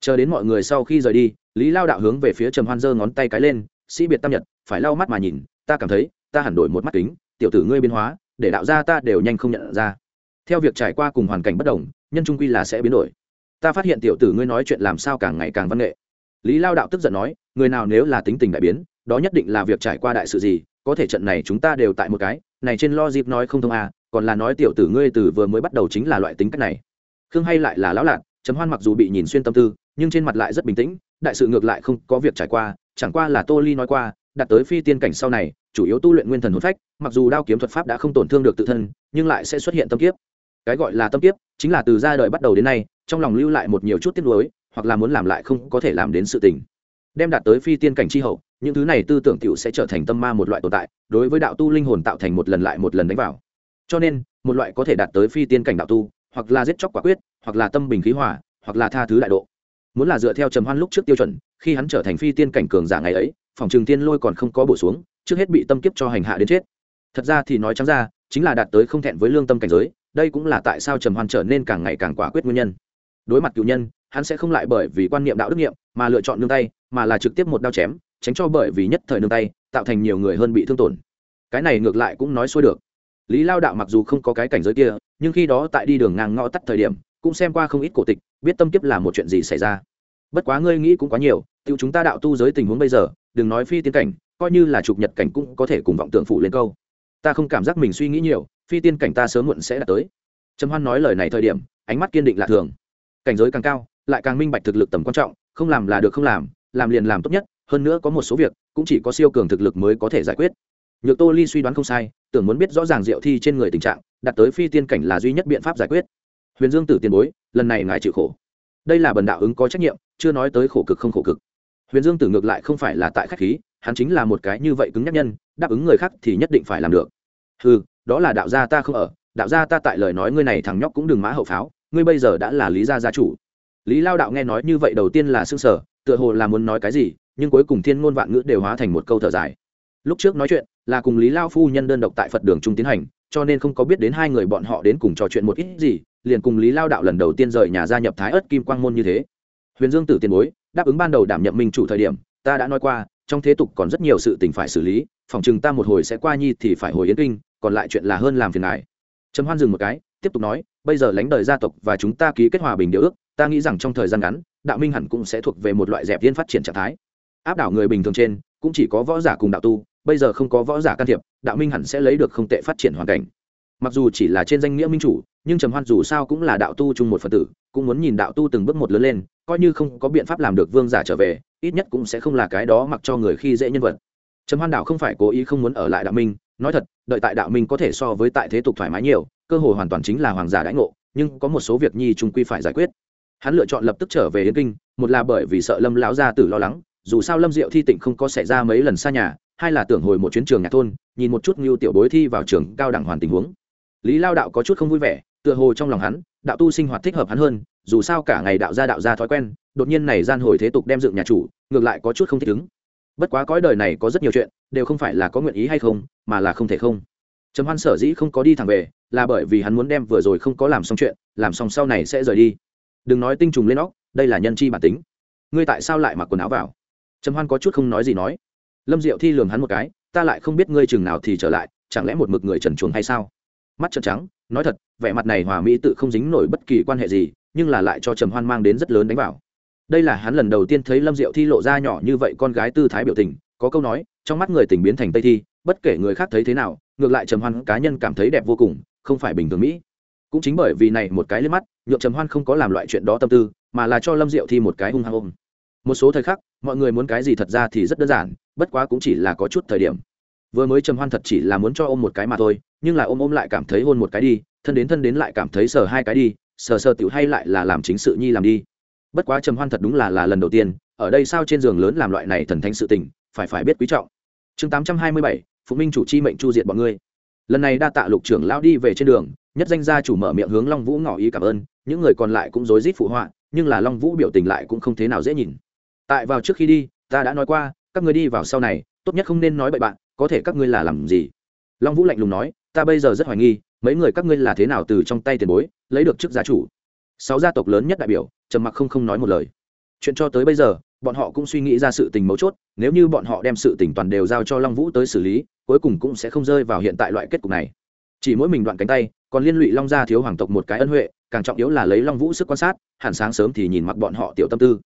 Speaker 1: Chờ đến mọi người sau khi rời đi, lý lao đạo hướng về phía trầm hoan giơ ngón tay cái lên, sĩ biệt tam nhật, phải lau mắt mà nhìn, ta cảm thấy, ta hẳn đổi một mắt kính, tiểu tử ngươi biến hóa, để đạo gia ta đều nhanh không nhận ra. Theo việc trải qua cùng hoàn cảnh bất đồng, nhân trung quy là sẽ biến đổi. Ta phát hiện tiểu tử ngươi nói chuyện làm sao càng ngày càng văn nghệ lý lao đạo tức giận nói, người nào nếu là tính tình đại biến, đó nhất định là việc trải qua đại sự gì, có thể trận này chúng ta đều tại một cái, này trên lo dịp nói không thông à còn là nói tiểu tử ngươi từ vừa mới bắt đầu chính là loại tính cách này. Khương hay lại là lão lạc chấm hoan mặc dù bị nhìn xuyên tâm tư, nhưng trên mặt lại rất bình tĩnh, đại sự ngược lại không có việc trải qua, chẳng qua là tô ly nói qua, đạt tới phi tiên cảnh sau này, chủ yếu tu luyện nguyên thần hồn phách, mặc dù đao kiếm thuật pháp đã không tổn thương được tự thân, nhưng lại sẽ xuất hiện tâm kiếp. Cái gọi là tâm kiếp, chính là từ ra đời bắt đầu đến nay, trong lòng lưu lại một nhiều chút tiếc nuối hoặc là muốn làm lại không có thể làm đến sự tình. Đem đạt tới phi tiên cảnh chi hậu, những thứ này tư tưởng tiểu sẽ trở thành tâm ma một loại tồn tại, đối với đạo tu linh hồn tạo thành một lần lại một lần đánh vào. Cho nên, một loại có thể đạt tới phi tiên cảnh đạo tu, hoặc là giết chóc quả quyết, hoặc là tâm bình khí hỏa hoặc là tha thứ đại độ. Muốn là dựa theo trầm hoan lúc trước tiêu chuẩn, khi hắn trở thành phi tiên cảnh cường giả ngày ấy, phòng trường tiên lôi còn không có bổ xuống, trước hết bị tâm kiếp cho hành hạ đến chết. Thật ra thì nói trắng ra, chính là đạt tới không thẹn với lương tâm cảnh giới, đây cũng là tại sao trầm hoan trở nên càng ngày càng quả quyết nguyên nhân. Đối mặt cựu nhân hắn sẽ không lại bởi vì quan niệm đạo đức nghiệm mà lựa chọn nương tay, mà là trực tiếp một đao chém, tránh cho bởi vì nhất thời nương tay, tạo thành nhiều người hơn bị thương tổn. Cái này ngược lại cũng nói xuôi được. Lý lao đạo mặc dù không có cái cảnh giới kia, nhưng khi đó tại đi đường ngang ngõ tắt thời điểm, cũng xem qua không ít cổ tịch, biết tâm kiếp là một chuyện gì xảy ra. Bất quá ngươi nghĩ cũng quá nhiều tự chúng ta đạo tu giới tình huống bây giờ, đừng nói phi tiến cảnh, coi như là trục nhật cảnh cũng có thể cùng vọng tượng phụ lên câu. Ta không cảm giác mình suy nghĩ nhiều, phi tiên cảnh ta sớm muộn sẽ đạt tới. Trầm hoan nói lời này thời điểm, ánh mắt kiên định lạ thường. Cảnh giới càng cao lại càng minh bạch thực lực tầm quan trọng, không làm là được không làm làm liền làm tốt nhất, hơn nữa có một số việc cũng chỉ có siêu cường thực lực mới có thể giải quyết. Nhược tô ly suy đoán không sai, tưởng muốn biết rõ ràng diệu thi trên người tình trạng, đặt tới phi tiên cảnh là duy nhất biện pháp giải quyết. Huyền dương tử tiền bối, lần này ngài chịu khổ. Đây là bần đạo ứng có trách nhiệm, chưa nói tới khổ cực không khổ cực. Huyền dương tử ngược lại không phải là tại khách khí, hắn chính là một cái như vậy cứng nhắc nhân, đáp ứng người khác thì nhất định phải làm được. Ừ đó là đạo gia ta không ở, đạo gia ta tại lời nói ngươi này thằng nhóc cũng đừng mã hậu pháo, ngươi bây giờ đã là lý gia gia chủ lý lao đạo nghe nói như vậy đầu tiên là s ư ơ n g sở tựa hồ là muốn nói cái gì, nhưng cuối cùng thiên ngôn vạn ngữ đều hóa thành một câu thở dài. Lúc trước nói chuyện là cùng lý lao phu nhân đơn độc tại phật đường trung tiến hành, cho nên không có biết đến hai người bọn họ đến cùng trò chuyện một ít gì, liền cùng lý lao đạo lần đầu tiên rời nhà gia nhập thái ớt kim quang môn như thế. Huyền dương tử tiền bối, đáp ứng ban đầu đảm nhiệm minh chủ thời điểm, ta đã nói qua, trong thế tục còn rất nhiều sự tình phải xử lý, phòng chừng ta một hồi sẽ qua nhi thì phải hồi yến kinh, còn lại chuyện là hơn làm phiền ngài. Trầm hoan dừng một cái, tiếp tục nói, bây giờ lãnh đời gia tộc và chúng ta ký kết hòa bình điều ước ta nghĩ rằng trong thời gian ngắn, đạo minh hẳn cũng sẽ thuộc về một loại dẹp viên phát triển trạng thái. Áp đảo người bình thường trên, cũng chỉ có võ giả cùng đạo tu, bây giờ không có võ giả can thiệp, đạo minh hẳn sẽ lấy được không tệ phát triển hoàn cảnh. Mặc dù chỉ là trên danh nghĩa minh chủ, nhưng trầm hoan dù sao cũng là đạo tu chung một phần tử, cũng muốn nhìn đạo tu từng bước một lớn lên, coi như không có biện pháp làm được vương giả trở về, ít nhất cũng sẽ không là cái đó mặc cho người khi dễ nhân vật. Trầm hoan đạo không phải cố ý không muốn ở lại đạo minh, nói thật, đợi tại đạo minh có thể so với tại thế tục thoải mái nhiều, cơ hội hoàn toàn chính là hoàng giả đãi ngộ, nhưng có một số việc nhi trung quy phải giải quyết hắn lựa chọn lập tức trở về yên kinh, một là bởi vì sợ lâm lão gia tử lo lắng, dù sao lâm diệu thi tịnh không có xảy ra mấy lần xa nhà, hai là tưởng hồi một chuyến trường nhạc thôn, nhìn một chút ngưu tiểu bối thi vào trường cao đẳng hoàn tình huống. Lý lao đạo có chút không vui vẻ, tựa hồ trong lòng hắn, đạo tu sinh hoạt thích hợp hắn hơn, dù sao cả ngày đạo gia đạo gia thói quen, đột nhiên này gian hồi thế tục đem dựng nhà chủ, ngược lại có chút không thích ứng. Bất quá cõi đời này có rất nhiều chuyện, đều không phải là có nguyện ý hay không, mà là không thể không. Trầm hoan sở dĩ không có đi thẳng về, là bởi vì hắn muốn đem vừa rồi không có làm xong chuyện, làm xong sau này sẽ rời đi đừng nói tinh trùng lên óc, đây là nhân chi bản tính. Ngươi tại sao lại mặc quần áo vào? Trầm hoan có chút không nói gì nói. Lâm diệu thi lường hắn một cái, ta lại không biết ngươi chừng nào thì trở lại, chẳng lẽ một mực người trần chuồng hay sao? Mắt trợn trắng, nói thật, vẻ mặt này hòa mỹ tự không dính nổi bất kỳ quan hệ gì, nhưng là lại cho trầm hoan mang đến rất lớn đánh vào. Đây là hắn lần đầu tiên thấy lâm diệu thi lộ ra nhỏ như vậy con gái tư thái biểu tình, có câu nói, trong mắt người tình biến thành tây thi, bất kể người khác thấy thế nào, ngược lại trầm hoan cá nhân cảm thấy đẹp vô cùng, không phải bình thường mỹ cũng chính bởi vì này một cái lên mắt, nhượng trầm hoan không có làm loại chuyện đó tâm tư, mà là cho lâm diệu thi một cái hung hăng ôm. Một số thời khắc, mọi người muốn cái gì thật ra thì rất đơn giản, bất quá cũng chỉ là có chút thời điểm. Vừa mới trầm hoan thật chỉ là muốn cho ôm một cái mà thôi, nhưng là ôm ôm lại cảm thấy hôn một cái đi, thân đến thân đến lại cảm thấy sờ hai cái đi, sờ sờ tiểu hay lại là làm chính sự nhi làm đi. Bất quá trầm hoan thật đúng là là lần đầu tiên, ở đây sao trên giường lớn làm loại này thần thánh sự tình, phải phải biết quý trọng. Chương tám trăm hai mươi bảy phụ minh chủ chi mệnh chu diệt bọn ngươi. Lần này đa tạ lục trưởng lão đi về trên đường nhất danh gia chủ mở miệng hướng long vũ ngỏ ý cảm ơn, những người còn lại cũng rối rít phụ họa, nhưng là long vũ biểu tình lại cũng không thế nào dễ nhìn. Tại vào trước khi đi, ta đã nói qua, các người đi vào sau này, tốt nhất không nên nói bậy bạn, có thể các ngươi là làm gì? Long vũ lạnh lùng nói, ta bây giờ rất hoài nghi, mấy người các ngươi là thế nào từ trong tay tiền bối, lấy được chức gia chủ? Sáu gia tộc lớn nhất đại biểu, trầm mặc không không nói một lời. Chuyện cho tới bây giờ, bọn họ cũng suy nghĩ ra sự tình mấu chốt, nếu như bọn họ đem sự tình toàn đều giao cho long vũ tới xử lý, cuối cùng cũng sẽ không rơi vào hiện tại loại kết cục này chỉ mỗi mình đoạn cánh tay, còn liên lụy long gia thiếu hoàng tộc một cái ân huệ, càng trọng yếu là lấy long vũ sức quan sát, hẳn sáng sớm thì nhìn mặc bọn họ tiểu tâm tư.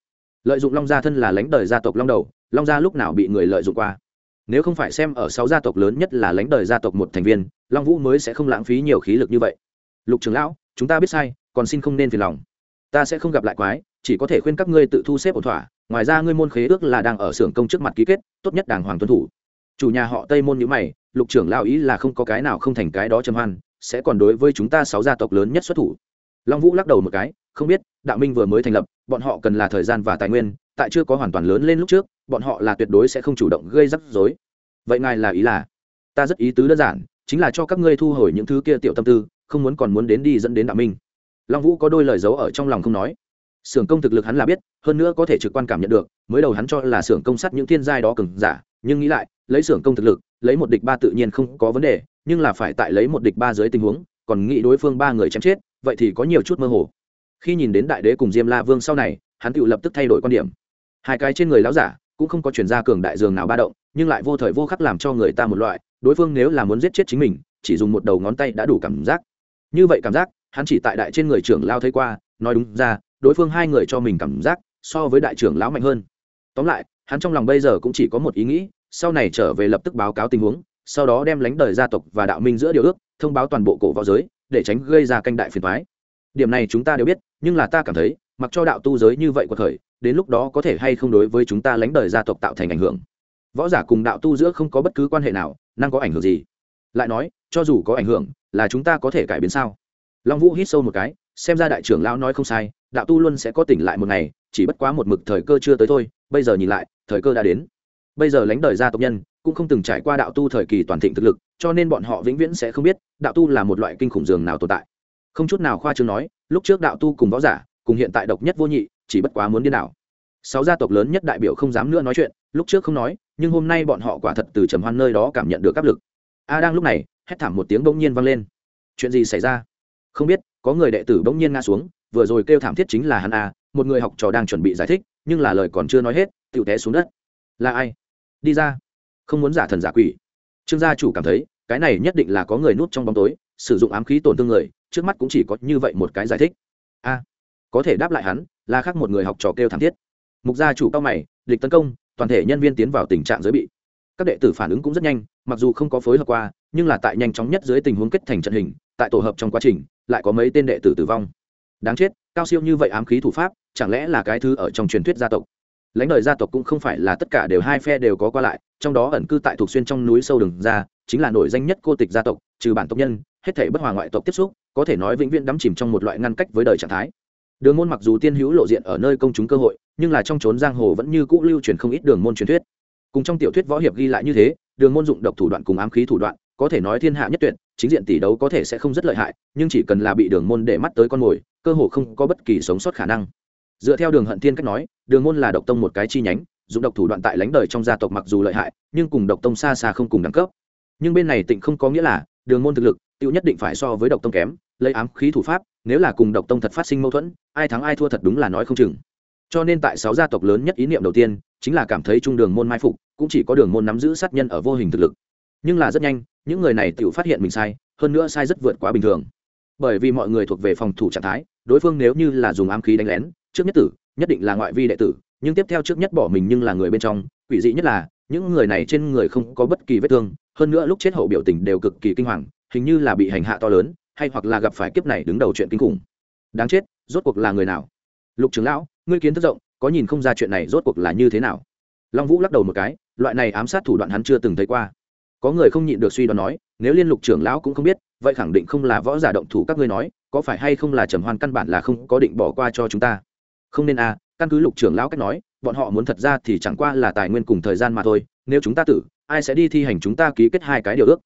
Speaker 1: Lợi dụng long gia thân là lãnh đời gia tộc long đầu, long gia lúc nào bị người lợi dụng qua. Nếu không phải xem ở sáu gia tộc lớn nhất là lãnh đời gia tộc một thành viên, long vũ mới sẽ không lãng phí nhiều khí lực như vậy. Lục trưởng lão, chúng ta biết sai, còn xin không nên phiền lòng. Ta sẽ không gặp lại quái, chỉ có thể khuyên các ngươi tự thu xếp ổn thỏa. Ngoài ra ngươi môn khế ước là đang ở xưởng công trước mặt ký kết, tốt nhất đàng hoàng tuân thủ. Chủ nhà họ tây môn nhữ mày lục trưởng lao ý là không có cái nào không thành cái đó châm hoan, sẽ còn đối với chúng ta sáu gia tộc lớn nhất xuất thủ. Long vũ lắc đầu một cái, không biết, đạo minh vừa mới thành lập, bọn họ cần là thời gian và tài nguyên, tại chưa có hoàn toàn lớn lên lúc trước, bọn họ là tuyệt đối sẽ không chủ động gây rắc rối. Vậy ngài là ý là, ta rất ý tứ đơn giản, chính là cho các ngươi thu hồi những thứ kia tiểu tâm tư, không muốn còn muốn đến đi dẫn đến đạo minh. Long vũ có đôi lời giấu ở trong lòng không nói. Xưởng công thực lực hắn là biết, hơn nữa có thể trực quan cảm nhận được, mới đầu hắn cho là xưởng công sắt những thiên giai đó cừng giả, nhưng nghĩ lại, lấy xưởng công thực lực lấy một địch ba tự nhiên không có vấn đề, nhưng là phải tại lấy một địch ba dưới tình huống, còn nghĩ đối phương ba người chém chết, vậy thì có nhiều chút mơ hồ. Khi nhìn đến đại đế cùng diêm la vương sau này, hắn tự lập tức thay đổi quan điểm. Hai cái trên người lão giả cũng không có chuyển ra cường đại dường nào ba động, nhưng lại vô thời vô khắc làm cho người ta một loại, đối phương nếu là muốn giết chết chính mình, chỉ dùng một đầu ngón tay đã đủ cảm giác. Như vậy cảm giác, hắn chỉ tại đại trên người trưởng lao thấy qua, nói đúng ra, đối phương hai người cho mình cảm giác so với đại trưởng lão mạnh hơn. Tóm lại, hắn trong lòng bây giờ cũng chỉ có một ý nghĩ sau này trở về lập tức báo cáo tình huống, sau đó đem lánh đời gia tộc và đạo minh giữa điều ước, thông báo toàn bộ cổ võ giới, để tránh gây ra canh đại phiền thoái điểm này chúng ta đều biết, nhưng là ta cảm thấy, mặc cho đạo tu giới như vậy của thời đến lúc đó có thể hay không đối với chúng ta lánh đời gia tộc tạo thành ảnh hưởng. Võ giả cùng đạo tu giữa không có bất cứ quan hệ nào, năng có ảnh hưởng gì? Lại nói, cho dù có ảnh hưởng, là chúng ta có thể cải biến sao? Long vũ hít sâu một cái, xem ra đại trưởng lão nói không sai, đạo tu luôn sẽ có tỉnh lại một ngày, chỉ bất quá một mực thời cơ chưa tới thôi, bây giờ nhìn lại, thời cơ đã đến bây giờ lánh đời gia tộc nhân, cũng không từng trải qua đạo tu thời kỳ toàn thịnh thực lực, cho nên bọn họ vĩnh viễn sẽ không biết, đạo tu là một loại kinh khủng dường nào tồn tại. Không chút nào khoa chương nói, lúc trước đạo tu cùng võ giả, cùng hiện tại độc nhất vô nhị, chỉ bất quá muốn điên đảo. Sáu gia tộc lớn nhất đại biểu không dám nữa nói chuyện, lúc trước không nói, nhưng hôm nay bọn họ quả thật từ trầm hoan nơi đó cảm nhận được áp lực. A đang lúc này, hét thảm một tiếng bỗng nhiên vang lên. Chuyện gì xảy ra? Không biết, có người đệ tử bỗng nhiên ngã xuống, vừa rồi kêu thảm thiết chính là hắn a, một người học trò đang chuẩn bị giải thích, nhưng là lời còn chưa nói hết tự té xuống đất. Là ai? Đi ra. Không muốn giả thần giả quỷ. Trương gia chủ cảm thấy, cái này nhất định là có người núp trong bóng tối, sử dụng ám khí tổn thương người, trước mắt cũng chỉ có như vậy một cái giải thích. A, có thể đáp lại hắn, là khác một người học trò kêu thảm thiết. Mục gia chủ cao mày, lịch tấn công, toàn thể nhân viên tiến vào tình trạng giới bị. Các đệ tử phản ứng cũng rất nhanh, mặc dù không có phối hợp qua, nhưng là tại nhanh chóng nhất dưới tình huống kết thành trận hình, tại tổ hợp trong quá trình, lại có mấy tên đệ tử tử vong. Đáng chết, cao siêu như vậy ám khí thủ pháp, chẳng lẽ là cái thứ ở trong truyền thuyết gia tộc? Lãnh đời gia tộc cũng không phải là tất cả đều hai phe đều có qua lại, trong đó ẩn cư tại thuộc xuyên trong núi sâu đường ra, chính là nổi danh nhất cô tịch gia tộc, trừ bản tộc nhân, hết thể bất hòa ngoại tộc tiếp xúc, có thể nói vĩnh viễn đắm chìm trong một loại ngăn cách với đời trạng thái. Đường môn mặc dù tiên hữu lộ diện ở nơi công chúng cơ hội, nhưng là trong trốn giang hồ vẫn như cũ lưu truyền không ít đường môn truyền thuyết. Cùng trong tiểu thuyết võ hiệp ghi lại như thế, đường môn dụng độc thủ đoạn cùng ám khí thủ đoạn, có thể nói thiên hạ nhất tuyệt, chính diện tỷ đấu có thể sẽ không rất lợi hại, nhưng chỉ cần là bị đường môn để mắt tới con mồi, cơ hồ không có bất kỳ sống sót khả năng dựa theo đường hận thiên cách nói, đường môn là độc tông một cái chi nhánh, dùng độc thủ đoạn tại lãnh đời trong gia tộc mặc dù lợi hại, nhưng cùng độc tông xa xa không cùng đẳng cấp. Nhưng bên này tịnh không có nghĩa là, đường môn thực lực tiêu nhất định phải so với độc tông kém, lấy ám khí thủ pháp, nếu là cùng độc tông thật phát sinh mâu thuẫn, ai thắng ai thua thật đúng là nói không chừng. Cho nên tại sáu gia tộc lớn nhất ý niệm đầu tiên, chính là cảm thấy trung đường môn mai phục, cũng chỉ có đường môn nắm giữ sát nhân ở vô hình thực lực. Nhưng là rất nhanh, những người này tự phát hiện mình sai, hơn nữa sai rất vượt quá bình thường. Bởi vì mọi người thuộc về phòng thủ trạng thái, đối phương nếu như là dùng ám khí đánh lén trước nhất tử, nhất định là ngoại vi đệ tử, nhưng tiếp theo trước nhất bỏ mình nhưng là người bên trong, quỷ dị nhất là, những người này trên người không có bất kỳ vết thương, hơn nữa lúc chết hậu biểu tình đều cực kỳ kinh hoàng, hình như là bị hành hạ to lớn, hay hoặc là gặp phải kiếp này đứng đầu chuyện kinh khủng. Đáng chết, rốt cuộc là người nào? Lục trưởng lão, ngươi kiến thức rộng, có nhìn không ra chuyện này rốt cuộc là như thế nào? Long vũ lắc đầu một cái, loại này ám sát thủ đoạn hắn chưa từng thấy qua. Có người không nhịn được suy đoán nói, nếu liên lục trưởng lão cũng không biết, vậy khẳng định không là võ giả động thủ các ngươi nói, có phải hay không là trầm hoan căn bản là không có định bỏ qua cho chúng ta? Không nên à căn cứ lục trưởng lão cách nói, bọn họ muốn thật ra thì chẳng qua là tài nguyên cùng thời gian mà thôi, nếu chúng ta tử, ai sẽ đi thi hành chúng ta ký kết hai cái điều ước?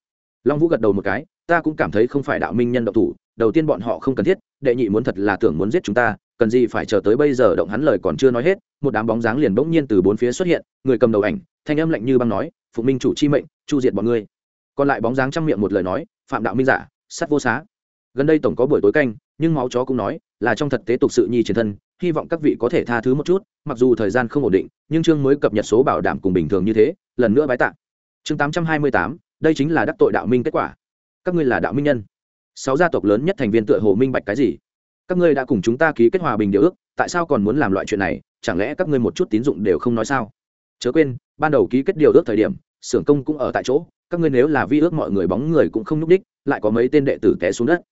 Speaker 1: Long vũ gật đầu một cái, ta cũng cảm thấy không phải đạo minh nhân động thủ, đầu tiên bọn họ không cần thiết, đệ nhị muốn thật là tưởng muốn giết chúng ta, cần gì phải chờ tới bây giờ động hắn lời còn chưa nói hết, một đám bóng dáng liền bỗng nhiên từ bốn phía xuất hiện, người cầm đầu ảnh, thanh âm lạnh như băng nói, phụ minh chủ chi mệnh, chu diệt bọn ngươi. Còn lại bóng dáng trong miệng một lời nói, phạm đạo minh giả sắt vô xá. Gần đây tổng có buổi tối canh, nhưng máu chó cũng nói, là trong thật tế tục sự nhi chiến thân hy vọng các vị có thể tha thứ một chút, mặc dù thời gian không ổn định, nhưng chương mới cập nhật số bảo đảm cùng bình thường như thế, lần nữa bái tạ. Chương tám trăm hai mươi tám, đây chính là đắc tội đạo minh kết quả. Các ngươi là đạo minh nhân. Sáu gia tộc lớn nhất thành viên tựa hồ minh bạch cái gì? Các ngươi đã cùng chúng ta ký kết hòa bình điều ước, tại sao còn muốn làm loại chuyện này? Chẳng lẽ các ngươi một chút tín dụng đều không nói sao? Chớ quên, ban đầu ký kết điều ước thời điểm, xưởng công cũng ở tại chỗ, các ngươi nếu là vi ước mọi người bóng người cũng không nhúc đích lại có mấy tên đệ tử té xuống đất.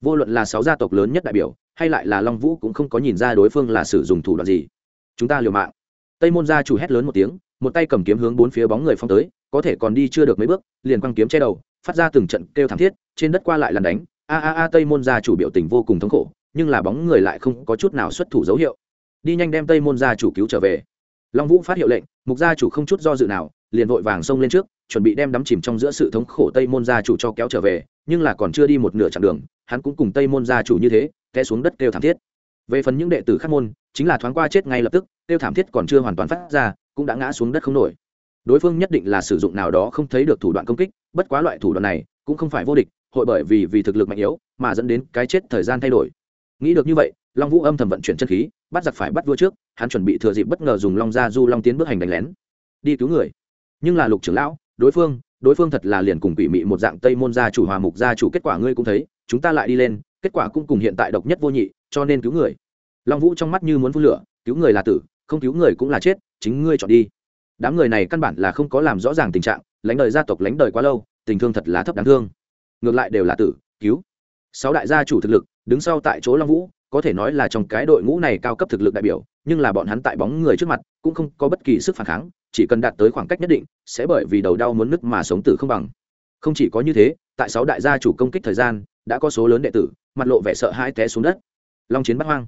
Speaker 1: Vô luận là sáu gia tộc lớn nhất đại biểu hay lại là long vũ cũng không có nhìn ra đối phương là sử dụng thủ đoạn gì. Chúng ta liều mạng. Tây môn gia chủ hét lớn một tiếng, một tay cầm kiếm hướng bốn phía bóng người phong tới, có thể còn đi chưa được mấy bước, liền quăng kiếm che đầu, phát ra từng trận kêu thảm thiết, trên đất qua lại làn đánh. A a a, tây môn gia chủ biểu tình vô cùng thống khổ, nhưng là bóng người lại không có chút nào xuất thủ dấu hiệu. Đi nhanh đem tây môn gia chủ cứu trở về. Long vũ phát hiệu lệnh, mục gia chủ không chút do dự nào, liền vội vàng xông lên trước, chuẩn bị đem đắm chìm trong giữa sự thống khổ tây môn gia chủ cho kéo trở về, nhưng là còn chưa đi một nửa chặng đường, hắn cũng cùng tây môn gia chủ như thế té xuống đất kêu thảm thiết. Về phần những đệ tử khác môn, chính là thoáng qua chết ngay lập tức, kêu thảm thiết còn chưa hoàn toàn phát ra, cũng đã ngã xuống đất không nổi. Đối phương nhất định là sử dụng nào đó không thấy được thủ đoạn công kích, bất quá loại thủ đoạn này cũng không phải vô địch, hội bởi vì vì thực lực mạnh yếu mà dẫn đến cái chết thời gian thay đổi. Nghĩ được như vậy, long vũ âm thầm vận chuyển chân khí, bắt giặc phải bắt vua trước, hắn chuẩn bị thừa dịp bất ngờ dùng long gia du long tiến bước hành đánh lén. Đi cứu người. Nhưng là lục trưởng lão, đối phương đối phương thật là liền cùng quỷ mị một dạng tây môn gia chủ hòa mục gia chủ kết quả ngươi cũng thấy, chúng ta lại đi lên kết quả cũng cùng hiện tại độc nhất vô nhị, cho nên cứu người. Long vũ trong mắt như muốn phun lửa, cứu người là tử, không cứu người cũng là chết, chính ngươi chọn đi. Đám người này căn bản là không có làm rõ ràng tình trạng, lãnh đời gia tộc lãnh đời quá lâu, tình thương thật là thấp đáng thương. Ngược lại đều là tử, cứu. Sáu đại gia chủ thực lực, đứng sau tại chỗ long vũ, có thể nói là trong cái đội ngũ này cao cấp thực lực đại biểu, nhưng là bọn hắn tại bóng người trước mặt, cũng không có bất kỳ sức phản kháng, chỉ cần đạt tới khoảng cách nhất định, sẽ bởi vì đầu đau muốn nứt mà sống tử không bằng. Không chỉ có như thế, tại sáu đại gia chủ công kích thời gian, đã có số lớn đệ tử mặt lộ vẻ sợ hãi té xuống đất. Long chiến bắt hoang.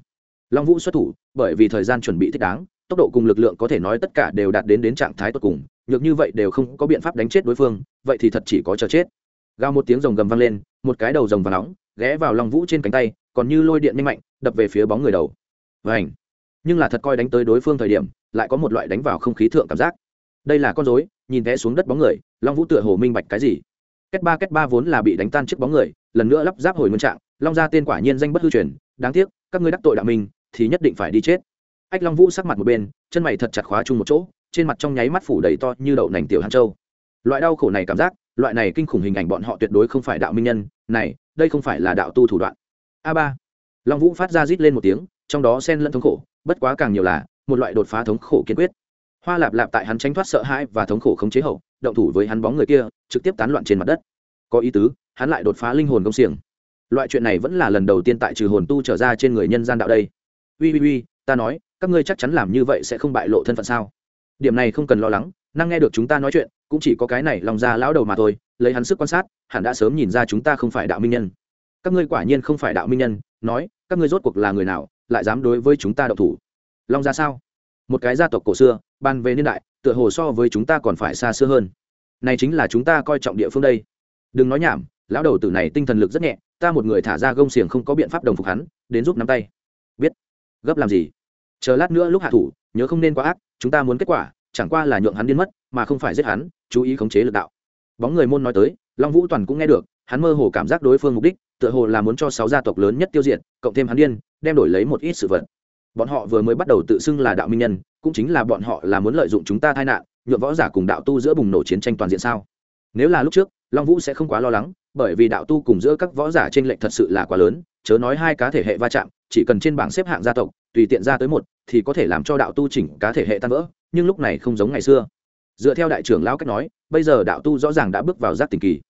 Speaker 1: Long vũ xuất thủ, bởi vì thời gian chuẩn bị thích đáng, tốc độ cùng lực lượng có thể nói tất cả đều đạt đến đến trạng thái tốt cùng, nhược như vậy đều không có biện pháp đánh chết đối phương, vậy thì thật chỉ có chờ chết. Gào một tiếng rồng gầm vang lên, một cái đầu rồng và nóng, ghé vào long vũ trên cánh tay, còn như lôi điện nhanh mạnh, đập về phía bóng người đầu. Vảnh nhưng là thật coi đánh tới đối phương thời điểm, lại có một loại đánh vào không khí thượng cảm giác. Đây là con rối, nhìn té xuống đất bóng người, long vũ tựa hồ minh bạch cái gì. Kết ba kết ba vốn là bị đánh tan chiếc bóng người, lần nữa lắp ráp hồi nguyên trạng long gia tên quả nhiên danh bất hư truyền, đáng tiếc, các ngươi đắc tội đạo mình thì nhất định phải đi chết. Ách long vũ sắc mặt một bên, chân mày thật chặt khóa chung một chỗ, trên mặt trong nháy mắt phủ đầy to như đậu nành tiểu hàn châu. Loại đau khổ này cảm giác, loại này kinh khủng hình ảnh bọn họ tuyệt đối không phải đạo minh nhân, này, đây không phải là đạo tu thủ đoạn. A ba. Long vũ phát ra rít lên một tiếng, trong đó sen lẫn thống khổ, bất quá càng nhiều là, một loại đột phá thống khổ kiên quyết. Hoa lạp lạp tại hắn tránh thoát sợ hãi và thống khổ không chế hậu, động thủ với hắn bóng người kia, trực tiếp tán loạn trên mặt đất. Có ý tứ, hắn lại đột phá linh hồn công xiềng loại chuyện này vẫn là lần đầu tiên tại trừ hồn tu trở ra trên người nhân gian đạo đây. Ui ui ui ta nói, các ngươi chắc chắn làm như vậy sẽ không bại lộ thân phận sao? Điểm này không cần lo lắng, năng nghe được chúng ta nói chuyện, cũng chỉ có cái này lòng ra lão đầu mà thôi, lấy hắn sức quan sát, hẳn đã sớm nhìn ra chúng ta không phải đạo minh nhân. Các ngươi quả nhiên không phải đạo minh nhân, nói, các ngươi rốt cuộc là người nào, lại dám đối với chúng ta đậu thủ? Long ra sao? Một cái gia tộc cổ xưa, ban về niên đại, tựa hồ so với chúng ta còn phải xa xưa hơn. Này chính là chúng ta coi trọng địa phương đây. Đừng nói nhảm, lão đầu tử này tinh thần lực rất nhẹ ta một người thả ra gông xiềng không có biện pháp đồng phục hắn, đến giúp nắm tay. Biết. Gấp làm gì? Chờ lát nữa lúc hạ thủ, nhớ không nên quá ác, chúng ta muốn kết quả, chẳng qua là nhượng hắn điên mất, mà không phải giết hắn, chú ý khống chế lực đạo. Bóng người môn nói tới, long vũ toàn cũng nghe được, hắn mơ hồ cảm giác đối phương mục đích, tựa hồ là muốn cho sáu gia tộc lớn nhất tiêu diệt, cộng thêm hắn điên, đem đổi lấy một ít sự vật. Bọn họ vừa mới bắt đầu tự xưng là đạo minh nhân, cũng chính là bọn họ là muốn lợi dụng chúng ta tai nạn nhuộm võ giả cùng đạo tu giữa bùng nổ chiến tranh toàn diện sao? Nếu là lúc trước, long vũ sẽ không quá lo lắng bởi vì đạo tu cùng giữa các võ giả trên lệnh thật sự là quá lớn, chớ nói hai cá thể hệ va chạm, chỉ cần trên bảng xếp hạng gia tộc, tùy tiện ra tới một, thì có thể làm cho đạo tu chỉnh cá thể hệ tan vỡ, nhưng lúc này không giống ngày xưa. Dựa theo đại trưởng lão cách nói, bây giờ đạo tu rõ ràng đã bước vào giác tình kỳ.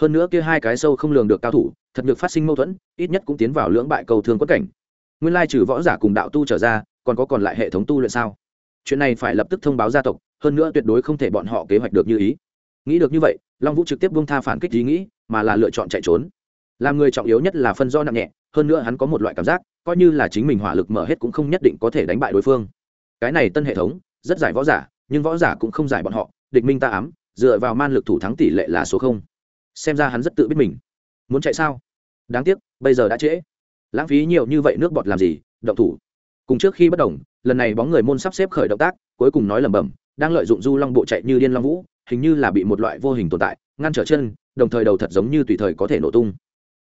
Speaker 1: Hơn nữa kia hai cái sâu không lường được cao thủ, thật được phát sinh mâu thuẫn, ít nhất cũng tiến vào lưỡng bại cầu thương quất cảnh. Nguyên lai trừ võ giả cùng đạo tu trở ra, còn có còn lại hệ thống tu luyện sao? Chuyện này phải lập tức thông báo gia tộc, hơn nữa tuyệt đối không thể bọn họ kế hoạch được như ý nghĩ được như vậy, long vũ trực tiếp buông tha phản kích ý nghĩ, mà là lựa chọn chạy trốn. Làm người trọng yếu nhất là phân do nặng nhẹ, hơn nữa hắn có một loại cảm giác, coi như là chính mình hỏa lực mở hết cũng không nhất định có thể đánh bại đối phương. Cái này tân hệ thống, rất giải võ giả, nhưng võ giả cũng không giải bọn họ, địch minh ta ám, dựa vào man lực thủ thắng tỷ lệ là số không. Xem ra hắn rất tự biết mình. Muốn chạy sao? Đáng tiếc, bây giờ đã trễ. Lãng phí nhiều như vậy nước bọt làm gì, động thủ. Cùng trước khi bất đồng, lần này bóng người môn sắp xếp khởi động tác, cuối cùng nói lẩm bẩm, đang lợi dụng du long bộ chạy như điên long vũ hình như là bị một loại vô hình tồn tại, ngăn trở chân, đồng thời đầu thật giống như tùy thời có thể nổ tung.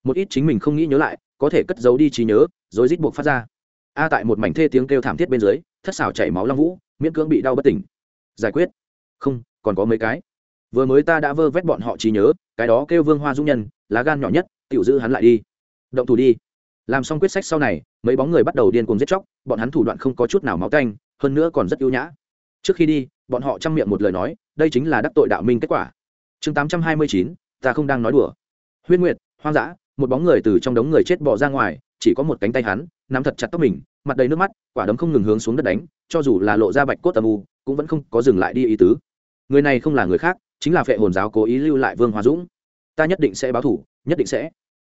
Speaker 1: Một ít chính mình không nghĩ nhớ lại, có thể cất giấu đi trí nhớ, rồi rít buộc phát ra. A tại một mảnh thê tiếng kêu thảm thiết bên dưới, thất xảo chảy máu long vũ, miễn cưỡng bị đau bất tỉnh. Giải quyết. Không, còn có mấy cái. Vừa mới ta đã vơ vét bọn họ trí nhớ, cái đó kêu vương hoa dung nhân, lá gan nhỏ nhất, tiểu giữ hắn lại đi. Động thủ đi. Làm xong quyết sách sau này, mấy bóng người bắt đầu điên cuồng giết chóc, bọn hắn thủ đoạn không có chút nào máu canh hơn nữa còn rất ưu nhã trước khi đi, bọn họ chăm miệng một lời nói, đây chính là đắc tội đạo minh kết quả. Chương tám trăm hai mươi chín, ta không đang nói đùa. Huyên nguyệt, hoang dã, một bóng người từ trong đống người chết bỏ ra ngoài, chỉ có một cánh tay hắn, nắm thật chặt tóc mình, mặt đầy nước mắt, quả đấm không ngừng hướng xuống đất đánh, cho dù là lộ ra bạch cốt âm u, cũng vẫn không có dừng lại đi ý tứ. Người này không là người khác, chính là phệ hồn giáo cố ý lưu lại vương hoa dũng. Ta nhất định sẽ báo thủ, nhất định sẽ.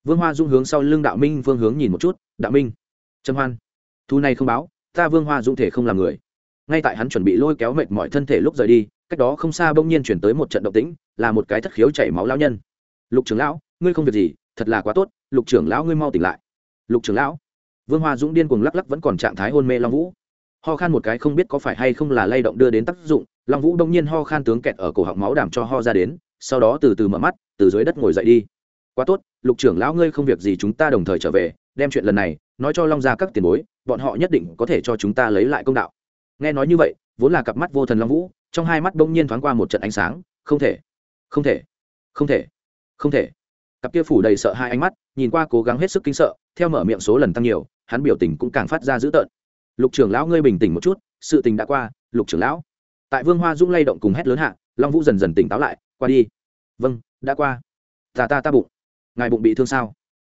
Speaker 1: Vương hoa dũng hướng sau lưng đạo minh phương hướng nhìn một chút, đạo minh. Trâm hoan thu này không báo, ta vương hoa dũng thể không làm người ngay tại hắn chuẩn bị lôi kéo mệt mọi thân thể lúc rời đi, cách đó không xa bỗng nhiên chuyển tới một trận động tĩnh, là một cái thất khiếu chảy máu lão nhân. Lục trưởng lão, ngươi không việc gì, thật là quá tốt, lục trưởng lão ngươi mau tỉnh lại. Lục trưởng lão? Vương hoa dũng điên cuồng lắc lắc vẫn còn trạng thái hôn mê long vũ. Ho khan một cái không biết có phải hay không là lay động đưa đến tác dụng, long vũ đông nhiên ho khan tướng kẹt ở cổ họng máu đảm cho ho ra đến, sau đó từ từ mở mắt, từ dưới đất ngồi dậy đi. Quá tốt, lục trưởng lão ngươi không việc gì chúng ta đồng thời trở về, đem chuyện lần này nói cho long ra các tiền bối, bọn họ nhất định có thể cho chúng ta lấy lại công đạo nghe nói như vậy, vốn là cặp mắt vô thần long vũ, trong hai mắt bỗng nhiên thoáng qua một trận ánh sáng, không thể không thể không thể không thể. Cặp kia phủ đầy sợ hai ánh mắt, nhìn qua cố gắng hết sức kinh sợ, theo mở miệng số lần tăng nhiều, hắn biểu tình cũng càng phát ra dữ tợn. Lục trưởng lão ngươi bình tĩnh một chút, sự tình đã qua, lục trưởng lão. Tại vương hoa dung lay động cùng hét lớn hạ, long vũ dần dần tỉnh táo lại, qua đi. Vâng đã qua. Ta ta ta bụng. Ngài bụng bị thương sao?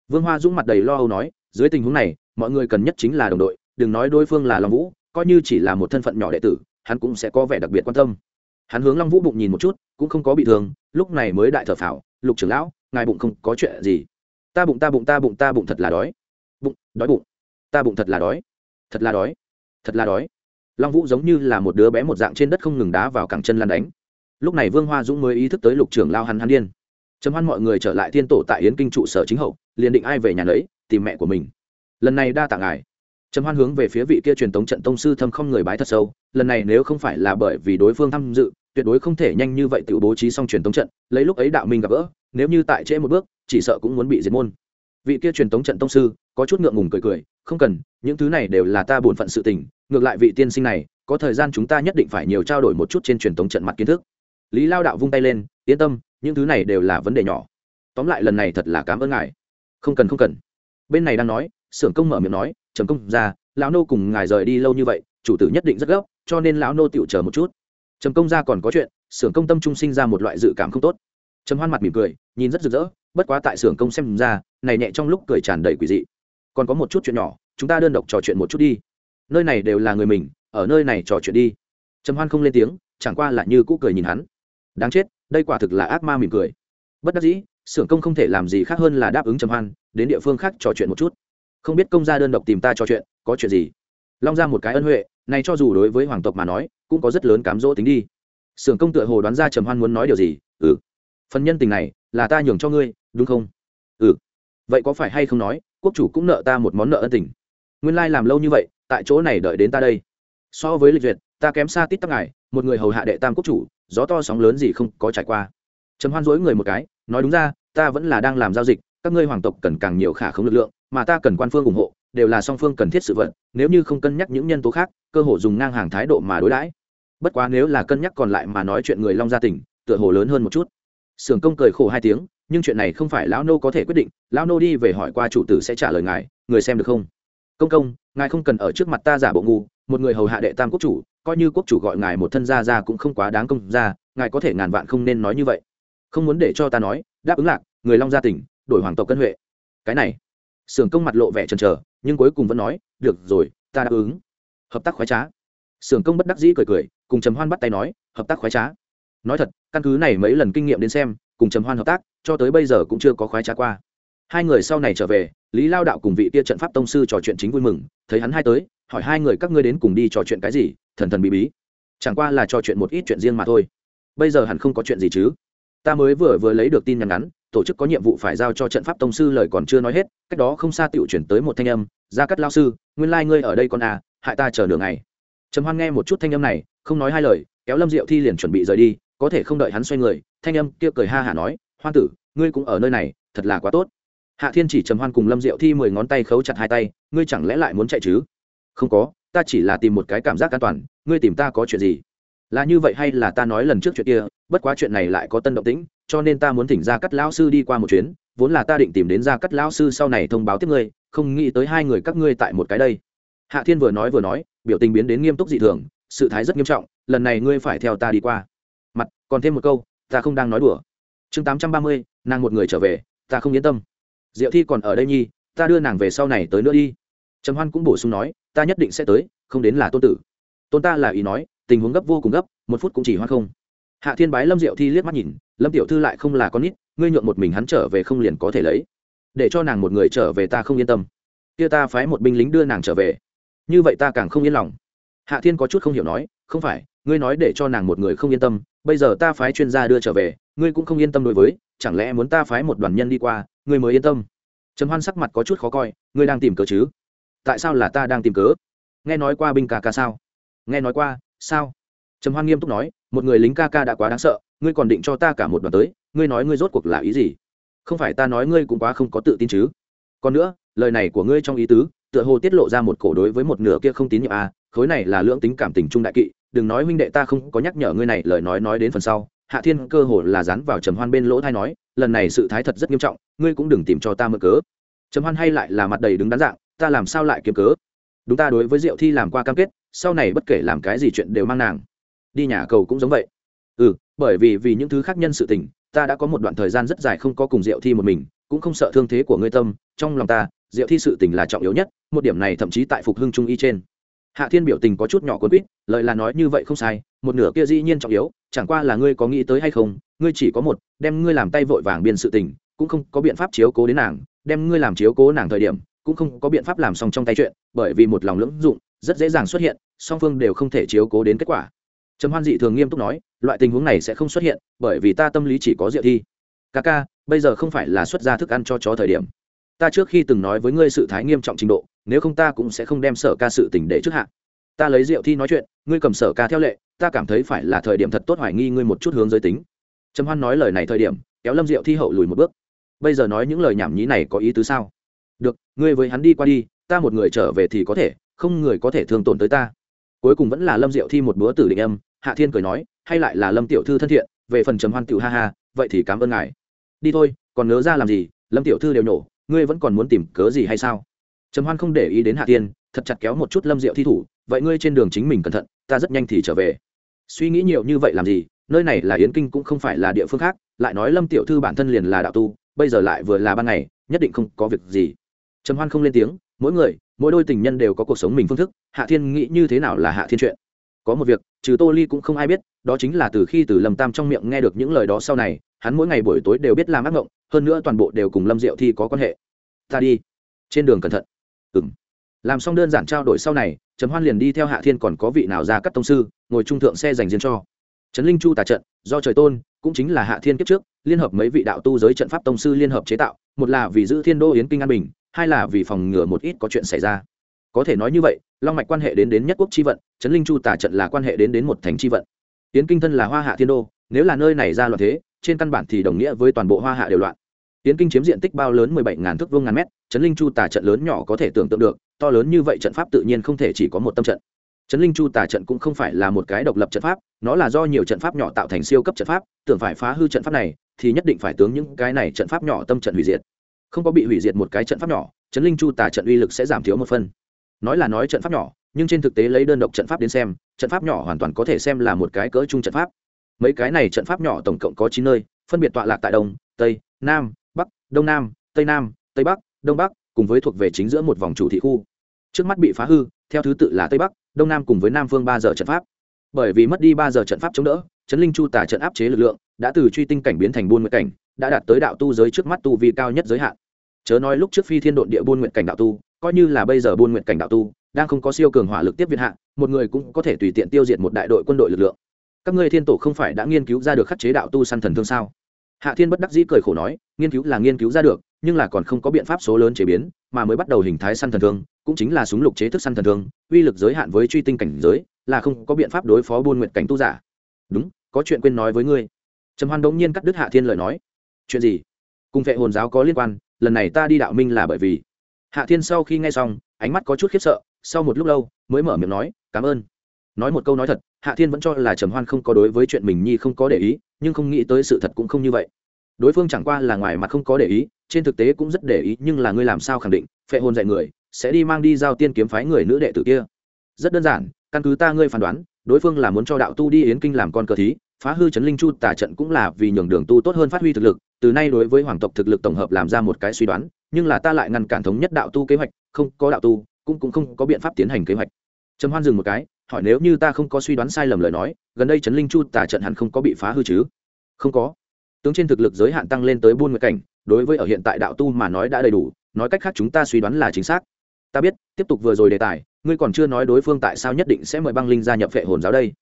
Speaker 1: Vương hoa dung mặt đầy lo âu nói, dưới tình huống này, mọi người cần nhất chính là đồng đội, đừng nói đối phương là long vũ coi như chỉ là một thân phận nhỏ đệ tử, hắn cũng sẽ có vẻ đặc biệt quan tâm. Hắn hướng long vũ bụng nhìn một chút, cũng không có bị thương, lúc này mới đại thở phào, lục trưởng lão, ngài bụng không có chuyện gì. Ta bụng ta bụng ta bụng ta bụng thật là đói. Bụng đói bụng. Ta bụng thật là đói. Thật là đói. Thật là đói. Long vũ giống như là một đứa bé một dạng trên đất không ngừng đá vào cẳng chân lan đánh. Lúc này vương hoa dũng mới ý thức tới lục trưởng lao hắn hắn điên. Chấm hoan mọi người trở lại thiên tổ tại yến kinh trụ sở chính hậu, liền định ai về nhà lấy tìm mẹ của mình. Lần này đa tạ ngài trầm hoan hướng về phía vị kia truyền tống trận tông sư thâm không người bái thật sâu, lần này nếu không phải là bởi vì đối phương tham dự, tuyệt đối không thể nhanh như vậy tự bố trí xong truyền tống trận, lấy lúc ấy đạo minh gặp gỡ, nếu như tại trễ một bước, chỉ sợ cũng muốn bị diệt môn. Vị kia truyền tống trận tông sư, có chút ngượng ngùng cười cười, không cần, những thứ này đều là ta bổn phận sự tình, ngược lại vị tiên sinh này, có thời gian chúng ta nhất định phải nhiều trao đổi một chút trên truyền tống trận mặt kiến thức. Lý lao đạo vung tay lên, yên tâm, những thứ này đều là vấn đề nhỏ. Tóm lại lần này thật là cảm ơn ngài. Không cần không cần. Bên này đang nói, xưởng công mở miệng nói trầm công ra, lão nô cùng ngài rời đi lâu như vậy, chủ tử nhất định rất gấp, cho nên lão nô tựu chờ một chút. Trầm công ra còn có chuyện, xưởng công tâm trung sinh ra một loại dự cảm không tốt. Trầm hoan mặt mỉm cười, nhìn rất rực rỡ, bất quá tại xưởng công xem ra, này nhẹ trong lúc cười tràn đầy quỷ dị. Còn có một chút chuyện nhỏ, chúng ta đơn độc trò chuyện một chút đi. Nơi này đều là người mình, ở nơi này trò chuyện đi. Trầm hoan không lên tiếng, chẳng qua là như cũ cười nhìn hắn. Đáng chết, đây quả thực là ác ma mỉm cười. Bất đắc dĩ, xưởng công không thể làm gì khác hơn là đáp ứng trầm hoan, đến địa phương khác trò chuyện một chút không biết công gia đơn độc tìm ta trò chuyện, có chuyện gì? Long ra một cái ân huệ, này cho dù đối với hoàng tộc mà nói, cũng có rất lớn cám dỗ tính đi. Sưởng công tựa hồ đoán ra trầm hoan muốn nói điều gì ừ. Phần nhân tình này, là ta nhường cho ngươi, đúng không? Ừ. Vậy có phải hay không nói, quốc chủ cũng nợ ta một món nợ ân tình? Nguyên lai làm lâu như vậy, tại chỗ này đợi đến ta đây. So với lịch duyệt, ta kém xa tít tắc ngài, một người hầu hạ đệ tam quốc chủ, gió to sóng lớn gì không có trải qua. Trầm hoan dối người một cái, nói đúng ra, ta vẫn là đang làm giao dịch các ngươi hoàng tộc cần càng nhiều khả không lực lượng, mà ta cần quan phương ủng hộ, đều là song phương cần thiết sự vận nếu như không cân nhắc những nhân tố khác, cơ hội dùng ngang hàng thái độ mà đối đãi. Bất quá nếu là cân nhắc còn lại mà nói chuyện người long gia tỉnh, tựa hồ lớn hơn một chút. Sưởng công cười khổ hai tiếng, nhưng chuyện này không phải lão nô có thể quyết định, lão nô đi về hỏi qua chủ tử sẽ trả lời ngài, người xem được không? Công công, ngài không cần ở trước mặt ta giả bộ ngu, một người hầu hạ đệ tam quốc chủ, coi như quốc chủ gọi ngài một thân gia ra cũng không quá đáng công ra ngài có thể ngàn vạn không nên nói như vậy. Không muốn để cho ta nói, đáp ứng lạc, người long gia tỉnh đổi hoàng tộc cân huệ. Cái này, sưởng công mặt lộ vẻ chần trờ nhưng cuối cùng vẫn nói, được rồi, ta đáp ứng. Hợp tác khoái trá. Sưởng công bất đắc dĩ cười cười, cùng trầm hoan bắt tay nói, hợp tác khoái trá. Nói thật, căn cứ này mấy lần kinh nghiệm đến xem, cùng trầm hoan hợp tác, cho tới bây giờ cũng chưa có khoái trá qua. Hai người sau này trở về, lý lao đạo cùng vị tia trận pháp tông sư trò chuyện chính vui mừng, thấy hắn hai tới, hỏi hai người các ngươi đến cùng đi trò chuyện cái gì, thần thần bí bí. Chẳng qua là trò chuyện một ít chuyện riêng mà thôi. Bây giờ hẳn không có chuyện gì chứ. Ta mới vừa vừa lấy được tin nhắn ngắn tổ chức có nhiệm vụ phải giao cho trận pháp tông sư lời còn chưa nói hết, cách đó không xa tựu chuyển tới một thanh âm, gia cắt lao sư, nguyên lai、like、ngươi ở đây con à hại ta chờ đường này. trầm hoan nghe một chút thanh âm này, không nói hai lời, kéo lâm diệu thi liền chuẩn bị rời đi, có thể không đợi hắn xoay người, thanh âm kia cười ha hả nói, hoan tử, ngươi cũng ở nơi này, thật là quá tốt. Hạ thiên chỉ trầm hoan cùng lâm diệu thi mười ngón tay khấu chặt hai tay, ngươi chẳng lẽ lại muốn chạy chứ? Không có, ta chỉ là tìm một cái cảm giác an toàn, ngươi tìm ta có chuyện gì? Là như vậy hay là ta nói lần trước chuyện kia, bất quá chuyện này lại có tân động tĩnh cho nên ta muốn thỉnh ra cắt lão sư đi qua một chuyến, vốn là ta định tìm đến ra cắt lão sư sau này thông báo tiếp ngươi, không nghĩ tới hai người các ngươi tại một cái đây. Hạ thiên vừa nói vừa nói, biểu tình biến đến nghiêm túc dị thường, sự thái rất nghiêm trọng, lần này ngươi phải theo ta đi qua. Mặt, còn thêm một câu, ta không đang nói đùa. Chương tám trăm ba mươi, nàng một người trở về, ta không yên tâm. Diệu thi còn ở đây nhi, ta đưa nàng về sau này tới nữa đi. Trầm hoan cũng bổ sung nói, ta nhất định sẽ tới, không đến là tôn tử. Tôn ta là ý nói, tình huống gấp vô cùng gấp, một phút cũng chỉ hoa không. Hạ thiên bái lâm diệu thi liếc mắt nhìn lâm tiểu thư lại không là con nít, ngươi nhượng một mình hắn trở về không liền có thể lấy? Để cho nàng một người trở về ta không yên tâm. Kia ta phái một binh lính đưa nàng trở về. Như vậy ta càng không yên lòng. Hạ thiên có chút không hiểu nói, không phải, ngươi nói để cho nàng một người không yên tâm, bây giờ ta phái chuyên gia đưa trở về, ngươi cũng không yên tâm đối với, chẳng lẽ muốn ta phái một đoàn nhân đi qua, ngươi mới yên tâm? Trầm hoan sắc mặt có chút khó coi, ngươi đang tìm cớ chứ? Tại sao là ta đang tìm cớ? Nghe nói qua binh ca ca sao? Nghe nói qua, sao? Trầm hoan nghiêm túc nói, một người lính ca ca đã quá đáng sợ ngươi còn định cho ta cả một đoàn tới, ngươi nói ngươi rốt cuộc là ý gì? Không phải ta nói ngươi cũng quá không có tự tin chứ. Còn nữa, lời này của ngươi trong ý tứ, tựa hồ tiết lộ ra một cổ đối với một nửa kia không tín nhiệm à khối này là lưỡng tính cảm tình trung đại kỵ, đừng nói huynh đệ ta không có nhắc nhở ngươi này, lời nói nói đến phần sau, hạ thiên cơ hồ là dán vào trầm hoan bên lỗ thai nói, lần này sự thái thật rất nghiêm trọng, ngươi cũng đừng tìm cho ta mơ cớ. Trầm hoan hay lại là mặt đầy đứng đắn dạng, ta làm sao lại kiếm cớ? Đúng ta đối với diệu thi làm qua cam kết, sau này bất kể làm cái gì chuyện đều mang nàng. Đi nhà cầu cũng giống vậy. Ừ bởi vì vì những thứ khác nhân sự tình, ta đã có một đoạn thời gian rất dài không có cùng diệu thi một mình, cũng không sợ thương thế của ngươi tâm, trong lòng ta, diệu thi sự tình là trọng yếu nhất, một điểm này thậm chí tại phục hưng trung y trên. Hạ thiên biểu tình có chút nhỏ cuốn quýt, lời là nói như vậy không sai, một nửa kia dĩ nhiên trọng yếu, chẳng qua là ngươi có nghĩ tới hay không, ngươi chỉ có một, đem ngươi làm tay vội vàng biên sự tình, cũng không có biện pháp chiếu cố đến nàng, đem ngươi làm chiếu cố nàng thời điểm, cũng không có biện pháp làm xong trong tay chuyện, bởi vì một lòng lưỡng dụng, rất dễ dàng xuất hiện, song phương đều không thể chiếu cố đến kết quả trầm hoan dị thường nghiêm túc nói, loại tình huống này sẽ không xuất hiện, bởi vì ta tâm lý chỉ có diệu thi. Ca ca, bây giờ không phải là xuất ra thức ăn cho chó thời điểm. Ta trước khi từng nói với ngươi sự thái nghiêm trọng trình độ, nếu không ta cũng sẽ không đem sở ca sự tình để trước hạn. Ta lấy rượu thi nói chuyện, ngươi cầm sở ca theo lệ, ta cảm thấy phải là thời điểm thật tốt hoài nghi ngươi một chút hướng giới tính. Trầm hoan nói lời này thời điểm, kéo lâm rượu thi hậu lùi một bước. Bây giờ nói những lời nhảm nhí này có ý tứ sao? Được, ngươi với hắn đi qua đi, ta một người trở về thì có thể, không người có thể thương tổn tới ta cuối cùng vẫn là lâm diệu thi một bữa tử định âm, hạ thiên cười nói, hay lại là lâm tiểu thư thân thiện, về phần trầm hoan tiểu ha ha, vậy thì cảm ơn ngài. Đi thôi, còn nhớ ra làm gì, lâm tiểu thư đều nổ ngươi vẫn còn muốn tìm cớ gì hay sao? Trầm hoan không để ý đến hạ thiên, thật chặt kéo một chút lâm diệu thi thủ, vậy ngươi trên đường chính mình cẩn thận, ta rất nhanh thì trở về. Suy nghĩ nhiều như vậy làm gì, nơi này là yến kinh cũng không phải là địa phương khác, lại nói lâm tiểu thư bản thân liền là đạo tu, bây giờ lại vừa là ban ngày, nhất định không có việc gì. Trầm hoan không lên tiếng, mỗi người mỗi đôi tình nhân đều có cuộc sống mình phương thức, hạ thiên nghĩ như thế nào là hạ thiên chuyện? Có một việc, trừ tô ly cũng không ai biết, đó chính là từ khi từ lâm tam trong miệng nghe được những lời đó sau này, hắn mỗi ngày buổi tối đều biết làm ác mộng hơn nữa toàn bộ đều cùng lâm diệu thi có quan hệ. Ta đi. Trên đường cẩn thận. Ừng làm xong đơn giản trao đổi sau này, trầm hoan liền đi theo hạ thiên còn có vị nào ra cắt tông sư, ngồi trung thượng xe dành riêng cho. Trấn linh chu tà trận, do trời tôn, cũng chính là hạ thiên kiếp trước, liên hợp mấy vị đạo tu giới trận pháp tông sư liên hợp chế tạo, một là vì giữ thiên đô yến kinh an bình hai là vì phòng ngừa một ít có chuyện xảy ra. Có thể nói như vậy, long mạch quan hệ đến đến nhất quốc chi vận, trấn linh chu Tả trận là quan hệ đến đến một thành Chi vận. Tiễn kinh thân là hoa hạ thiên đô, nếu là nơi này ra loạn thế, trên căn bản thì đồng nghĩa với toàn bộ hoa hạ đều loạn. Tiễn kinh chiếm diện tích bao lớn mười bảy ngàn thước vuông ngàn mét, trấn linh chu Tả trận lớn nhỏ có thể tưởng tượng được, to lớn như vậy trận pháp tự nhiên không thể chỉ có một tâm trận. Trấn linh chu tà trận cũng không phải là một cái độc lập trận pháp, nó là do nhiều trận pháp nhỏ tạo thành siêu cấp trận pháp, tưởng phải phá hư trận pháp này, thì nhất định phải tướng những cái này trận pháp nhỏ tâm trận hủy diệt không có bị hủy diệt một cái trận pháp nhỏ, trấn linh chu tả trận uy lực sẽ giảm thiếu một phân nói là nói trận pháp nhỏ, nhưng trên thực tế lấy đơn độc trận pháp đến xem, trận pháp nhỏ hoàn toàn có thể xem là một cái cỡ chung trận pháp. Mấy cái này trận pháp nhỏ tổng cộng có chín nơi, phân biệt tọa lạc tại đông, tây, nam, bắc, đông nam, tây nam, tây bắc, đông bắc, cùng với thuộc về chính giữa một vòng chủ thị khu. Trước mắt bị phá hư, theo thứ tự là tây bắc, đông nam cùng với nam phương ba giờ trận pháp. Bởi vì mất đi ba giờ trận pháp chống đỡ, trấn linh chu tả trận áp chế lực lượng, đã từ truy tinh cảnh biến thành buôn nguyện cảnh, đã đạt tới đạo tu giới trước mắt tu vi cao nhất giới hạn chớ nói lúc trước phi thiên độn địa buôn nguyện cảnh đạo tu, coi như là bây giờ buôn nguyện cảnh đạo tu, đang không có siêu cường hỏa lực tiếp viện hạ, một người cũng có thể tùy tiện tiêu diệt một đại đội quân đội lực lượng. Các ngươi thiên tổ không phải đã nghiên cứu ra được khắc chế đạo tu săn thần thương sao? Hạ thiên bất đắc dĩ cười khổ nói, nghiên cứu là nghiên cứu ra được, nhưng là còn không có biện pháp số lớn chế biến, mà mới bắt đầu hình thái săn thần thương, cũng chính là súng lục chế thức săn thần thương, uy lực giới hạn với truy tinh cảnh giới, là không có biện pháp đối phó buôn nguyện cảnh tu giả. Đúng, có chuyện quên nói với ngươi. Trầm hoan đống nhiên cắt đứt hạ thiên lời nói. Chuyện gì? Cùng vệ hồn giáo có liên quan lần này ta đi đạo minh là bởi vì hạ thiên sau khi nghe xong, ánh mắt có chút khiếp sợ, sau một lúc lâu, mới mở miệng nói, cảm ơn. Nói một câu nói thật, hạ thiên vẫn cho là trầm hoan không có đối với chuyện mình nhi không có để ý, nhưng không nghĩ tới sự thật cũng không như vậy. Đối phương chẳng qua là ngoài mặt không có để ý, trên thực tế cũng rất để ý, nhưng là ngươi làm sao khẳng định, phệ hồn dạy người, sẽ đi mang đi giao tiên kiếm phái người nữ đệ tử kia? Rất đơn giản, căn cứ ta ngươi phán đoán, đối phương là muốn cho đạo tu đi yến kinh làm con cờ thí phá hư chấn linh chu tả trận cũng là vì nhường đường tu tốt hơn phát huy thực lực, từ nay đối với hoàng tộc thực lực tổng hợp làm ra một cái suy đoán, nhưng là ta lại ngăn cản thống nhất đạo tu kế hoạch, không có đạo tu, cũng cũng không có biện pháp tiến hành kế hoạch. Trầm hoan dừng một cái, hỏi nếu như ta không có suy đoán sai lầm lời nói, gần đây chấn linh chu tả trận hẳn không có bị phá hư chứ? Không có. Tướng trên thực lực giới hạn tăng lên tới buôn nguyệt cảnh, đối với ở hiện tại đạo tu mà nói đã đầy đủ, nói cách khác chúng ta suy đoán là chính xác. Ta biết, tiếp tục vừa rồi đề tài, ngươi còn chưa nói đối phương tại sao nhất định sẽ mời băng linh gia nhập vệ hồn giáo đây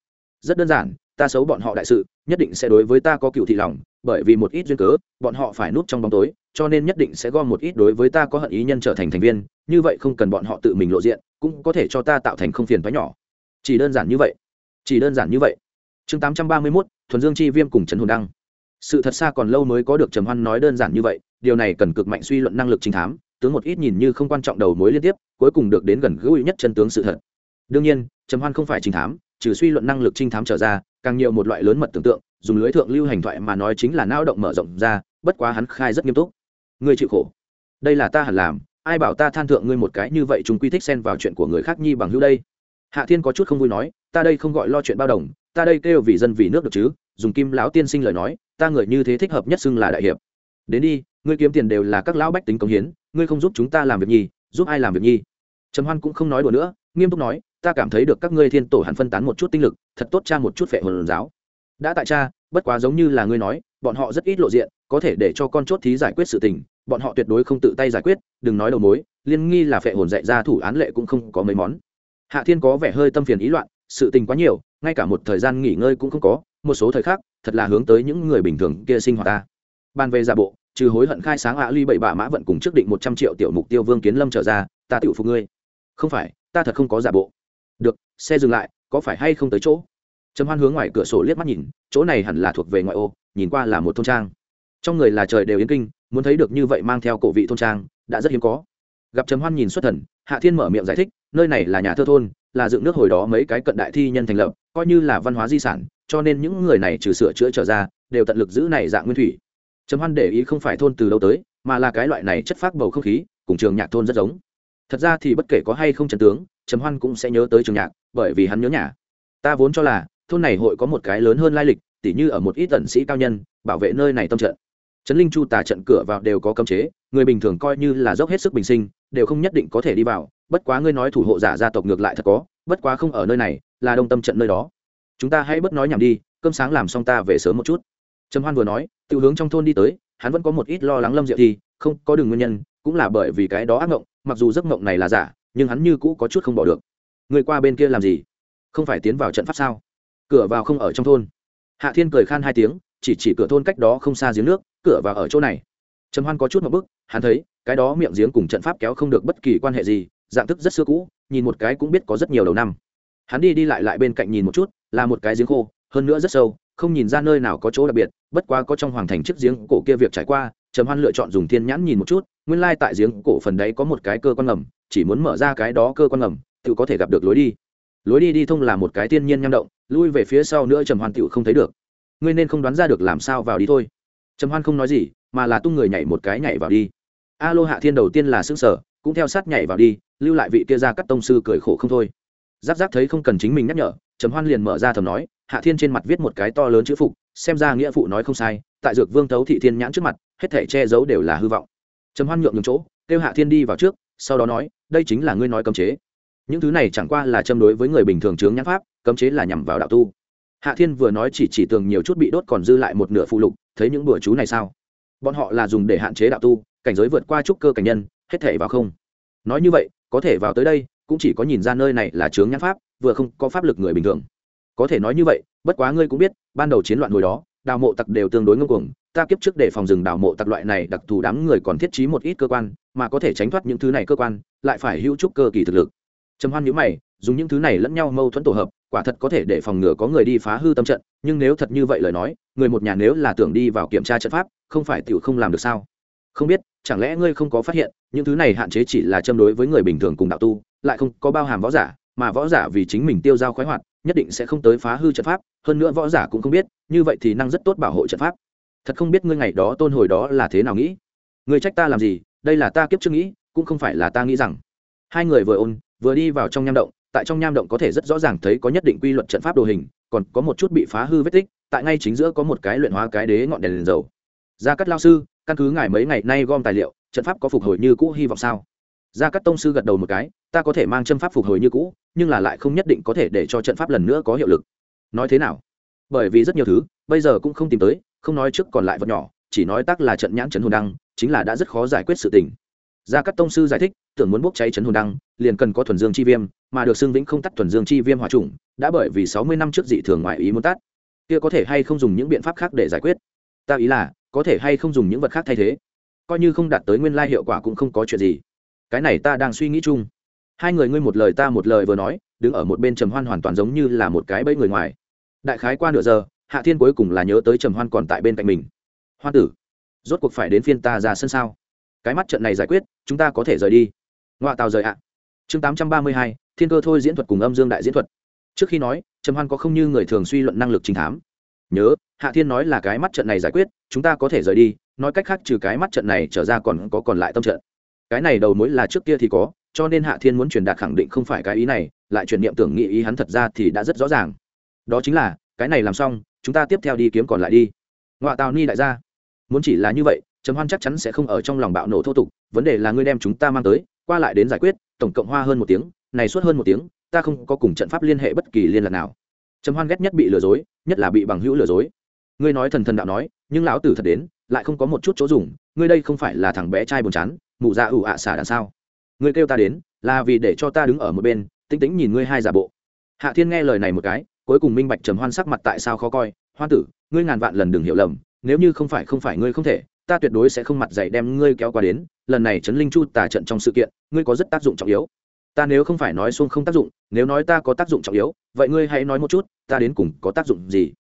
Speaker 1: rất đơn giản, ta xấu bọn họ đại sự, nhất định sẽ đối với ta có cựu thị lòng, bởi vì một ít duyên cớ, bọn họ phải núp trong bóng tối, cho nên nhất định sẽ gom một ít đối với ta có hận ý nhân trở thành thành viên, như vậy không cần bọn họ tự mình lộ diện, cũng có thể cho ta tạo thành không phiền thoái nhỏ. Chỉ đơn giản như vậy. Chỉ đơn giản như vậy. Chương tám trăm ba mươi mốt, thuần dương chi viêm cùng trần hồn đăng. Sự thật xa còn lâu mới có được trầm hoan nói đơn giản như vậy, điều này cần cực mạnh suy luận năng lực trinh thám, tướng một ít nhìn như không quan trọng đầu mối liên tiếp, cuối cùng được đến gần gũi nhất chân tướng sự thật. Đương nhiên, trầm hoan không phải trinh thám trừ suy luận năng lực trinh thám trở ra, càng nhiều một loại lớn mật tưởng tượng, dùng lưới thượng lưu hành thoại mà nói chính là não động mở rộng ra, bất quá hắn khai rất nghiêm túc. Ngươi chịu khổ. Đây là ta hẳn làm, ai bảo ta than thượng ngươi một cái như vậy chúng quy thích xen vào chuyện của người khác nhi bằng hữu đây? Hạ thiên có chút không vui nói, ta đây không gọi lo chuyện bao đồng, ta đây kêu vì dân vì nước được chứ, dùng kim lão tiên sinh lời nói, ta người như thế thích hợp nhất xưng là đại hiệp. Đến đi, ngươi kiếm tiền đều là các lão bách tính công hiến, ngươi không giúp chúng ta làm việc nhi, giúp ai làm việc nhi? Trầm hoan cũng không nói đùa nữa, nghiêm túc nói ta cảm thấy được các ngươi thiên tổ hẳn phân tán một chút tinh lực, thật tốt cha một chút phệ hồn giáo. Đã tại cha bất quá giống như là ngươi nói, bọn họ rất ít lộ diện, có thể để cho con chốt thí giải quyết sự tình, bọn họ tuyệt đối không tự tay giải quyết, đừng nói đầu mối, liên nghi là phệ hồn dạy ra thủ án lệ cũng không có mấy món. Hạ thiên có vẻ hơi tâm phiền ý loạn, sự tình quá nhiều, ngay cả một thời gian nghỉ ngơi cũng không có, một số thời khắc, thật là hướng tới những người bình thường kia sinh hoạt ta. Ban về giả bộ, trừ hối hận khai sáng ạ ly bảy bạ mã vận cùng trước định một trăm triệu tiểu mục tiêu vương kiến lâm trở ra, ta tự phục ngươi. Không phải, ta thật không có giả bộ được, xe dừng lại, có phải hay không tới chỗ? Trầm hoan hướng ngoài cửa sổ liếc mắt nhìn, chỗ này hẳn là thuộc về ngoại ô, nhìn qua là một thôn trang. Trong người là trời đều yến kinh, muốn thấy được như vậy mang theo cổ vị thôn trang, đã rất hiếm có. Gặp trầm hoan nhìn xuất thần, hạ thiên mở miệng giải thích, nơi này là nhà thơ thôn, là dựng nước hồi đó mấy cái cận đại thi nhân thành lập, coi như là văn hóa di sản, cho nên những người này trừ sửa chữa trở ra, đều tận lực giữ này dạng nguyên thủy. Trầm hoan để ý không phải thôn từ đâu tới, mà là cái loại này chất phác bầu không khí, cùng trường nhạc thôn rất giống. Thật ra thì bất kể có hay không trần tướng trầm hoan cũng sẽ nhớ tới trường nhạc, bởi vì hắn nhớ nhà. Ta vốn cho là, thôn này hội có một cái lớn hơn lai lịch, tỉ như ở một ít tần sĩ cao nhân, bảo vệ nơi này tâm trận. Trấn linh chu tà trận cửa vào đều có cấm chế, người bình thường coi như là dốc hết sức bình sinh, đều không nhất định có thể đi vào, bất quá ngươi nói thủ hộ giả gia tộc ngược lại thật có, bất quá không ở nơi này, là đông tâm trận nơi đó. Chúng ta hãy bất nói nhảm đi, cơm sáng làm xong ta về sớm một chút. Trầm hoan vừa nói tự hướng trong thôn đi tới, hắn vẫn có một ít lo lắng lâm diệu thì không có đường nguyên nhân, cũng là bởi vì cái đó ác ngộng, mặc dù giấc ngộng này là giả nhưng hắn như cũ có chút không bỏ được. Người qua bên kia làm gì? Không phải tiến vào trận pháp sao? Cửa vào không ở trong thôn. Hạ thiên cười khan hai tiếng, chỉ chỉ cửa thôn cách đó không xa giếng nước, cửa vào ở chỗ này. Trầm hoan có chút một bức, hắn thấy, cái đó miệng giếng cùng trận pháp kéo không được bất kỳ quan hệ gì, dạng thức rất xưa cũ, nhìn một cái cũng biết có rất nhiều đầu năm. Hắn đi đi lại lại bên cạnh nhìn một chút, là một cái giếng khô, hơn nữa rất sâu, không nhìn ra nơi nào có chỗ đặc biệt, bất quá có trong hoàng thành chiếc giếng cổ kia việc trải qua, trầm hoan lựa chọn dùng thiên nhãn nhìn một chút nguyên lai tại giếng cổ phần đấy có một cái cơ quan ngầm, chỉ muốn mở ra cái đó cơ quan ngầm tự có thể gặp được lối đi. Lối đi đi thông là một cái thiên nhiên nham động, lui về phía sau nữa trầm hoan tựu không thấy được. Ngươi nên không đoán ra được làm sao vào đi thôi. Trầm hoan không nói gì, mà là tung người nhảy một cái nhảy vào đi. A lô hạ thiên đầu tiên là xương sở cũng theo sát nhảy vào đi, lưu lại vị kia ra cắt tông sư cười khổ không thôi. Giáp giáp thấy không cần chính mình nhắc nhở, trầm hoan liền mở ra thầm nói, hạ thiên trên mặt viết một cái to lớn chữ phục, xem ra nghĩa phụ nói không sai, tại dược vương thấu thị thiên nhãn trước mặt, hết thể che giấu đều là hư vọng trầm hoan nhượng nhường chỗ, kêu hạ thiên đi vào trước, sau đó nói, đây chính là ngươi nói cấm chế. Những thứ này chẳng qua là châm đối với người bình thường chướng nhãn pháp, cấm chế là nhằm vào đạo tu. Hạ thiên vừa nói chỉ chỉ tường nhiều chút bị đốt còn dư lại một nửa phụ lục, thấy những bữa chú này sao? Bọn họ là dùng để hạn chế đạo tu, cảnh giới vượt qua trúc cơ cảnh nhân, hết thể vào không. Nói như vậy, có thể vào tới đây, cũng chỉ có nhìn ra nơi này là chướng nhãn pháp, vừa không có pháp lực người bình thường. Có thể nói như vậy, bất quá ngươi cũng biết, ban đầu chiến loạn hồi đó, đào mộ tặc đều tương đối ngông cuồng ta kiếp trước để phòng rừng đào mộ tặc loại này, đặc thù đám người còn thiết trí một ít cơ quan, mà có thể tránh thoát những thứ này cơ quan, lại phải hữu trúc cơ kỳ thực lực. Trầm hoan nhữ mày, dùng những thứ này lẫn nhau mâu thuẫn tổ hợp, quả thật có thể để phòng ngừa có người đi phá hư tâm trận, nhưng nếu thật như vậy lời nói, người một nhà nếu là tưởng đi vào kiểm tra trận pháp, không phải tiểu không làm được sao? Không biết, chẳng lẽ ngươi không có phát hiện, những thứ này hạn chế chỉ là châm đối với người bình thường cùng đạo tu, lại không có bao hàm võ giả, mà võ giả vì chính mình tiêu dao khoái hoạt, nhất định sẽ không tới phá hư trận pháp, hơn nữa võ giả cũng không biết, như vậy thì năng rất tốt bảo hộ trận pháp thật không biết ngươi ngày đó tôn hồi đó là thế nào nghĩ. Ngươi trách ta làm gì đây là ta kiếp trước nghĩ cũng không phải là ta nghĩ rằng. Hai người vừa ôn vừa đi vào trong nham động tại trong nham động có thể rất rõ ràng thấy có nhất định quy luật trận pháp đồ hình còn có một chút bị phá hư vết tích tại ngay chính giữa có một cái luyện hóa cái đế ngọn đèn, đèn dầu. Gia cắt lao sư căn cứ ngài mấy ngày nay gom tài liệu trận pháp có phục hồi như cũ hy vọng sao? Gia cắt tông sư gật đầu một cái ta có thể mang chân pháp phục hồi như cũ nhưng là lại không nhất định có thể để cho trận pháp lần nữa có hiệu lực. Nói thế nào? Bởi vì rất nhiều thứ bây giờ cũng không tìm tới không nói trước còn lại vật nhỏ, chỉ nói tác là trận nhãn trấn hồn đăng, chính là đã rất khó giải quyết sự tình. Gia cắt tông sư giải thích, tưởng muốn bốc cháy trấn hồn đăng, liền cần có thuần dương chi viêm, mà được xưng vĩnh không tắt thuần dương chi viêm hòa trùng đã bởi vì sáu mươi năm trước dị thường ngoại ý muốn tắt. Kia có thể hay không dùng những biện pháp khác để giải quyết? Ta ý là, có thể hay không dùng những vật khác thay thế? Coi như không đạt tới nguyên lai hiệu quả cũng không có chuyện gì. Cái này ta đang suy nghĩ chung. Hai người ngươi một lời ta một lời vừa nói, đứng ở một bên trầm hoan hoàn toàn giống như là một cái bẫy người ngoài. Đại khái qua nửa giờ hạ thiên cuối cùng là nhớ tới trầm hoan còn tại bên cạnh mình. Hoan tử, rốt cuộc phải đến phiên ta ra sân sao? Cái mắt trận này giải quyết, chúng ta có thể rời đi. Ngoại tàu rời ạ. Chương tám trăm ba mươi hai, thiên cơ thôi diễn thuật cùng âm dương đại diễn thuật. Trước khi nói, trầm hoan có không như người thường suy luận năng lực trình thám. Nhớ, hạ thiên nói là cái mắt trận này giải quyết, chúng ta có thể rời đi, nói cách khác trừ cái mắt trận này trở ra còn có còn lại tâm trận. Cái này đầu mối là trước kia thì có, cho nên hạ thiên muốn truyền đạt khẳng định không phải cái ý này, lại truyền niệm tưởng nghĩ ý hắn thật ra thì đã rất rõ ràng. Đó chính là, cái này làm xong chúng ta tiếp theo đi kiếm còn lại đi. Ngoại tào ni đại gia, muốn chỉ là như vậy, trầm hoan chắc chắn sẽ không ở trong lòng bạo nổ thô tục, vấn đề là ngươi đem chúng ta mang tới, qua lại đến giải quyết, tổng cộng hoa hơn một tiếng, này suốt hơn một tiếng, ta không có cùng trận pháp liên hệ bất kỳ liên lạc nào. Trầm hoan ghét nhất bị lừa dối, nhất là bị bằng hữu lừa dối. Ngươi nói thần thần đạo nói, nhưng lão tử thật đến, lại không có một chút chỗ dùng, ngươi đây không phải là thằng bé trai buồn chán mụ ra dạ ủ ạ xả đằng sao. Ngươi kêu ta đến, là vì để cho ta đứng ở một bên, tĩnh tĩnh nhìn ngươi hai giả bộ. Hạ thiên nghe lời này một cái cuối cùng minh bạch trầm hoan sắc mặt tại sao khó coi. Hoan tử, ngươi ngàn vạn lần đừng hiểu lầm, nếu như không phải không phải ngươi không thể, ta tuyệt đối sẽ không mặt dạy đem ngươi kéo qua đến. Lần này trấn linh chu tà trận trong sự kiện, ngươi có rất tác dụng trọng yếu. Ta nếu không phải nói xuông không tác dụng, nếu nói ta có tác dụng trọng yếu, vậy ngươi hãy nói một chút, ta đến cùng có tác dụng gì?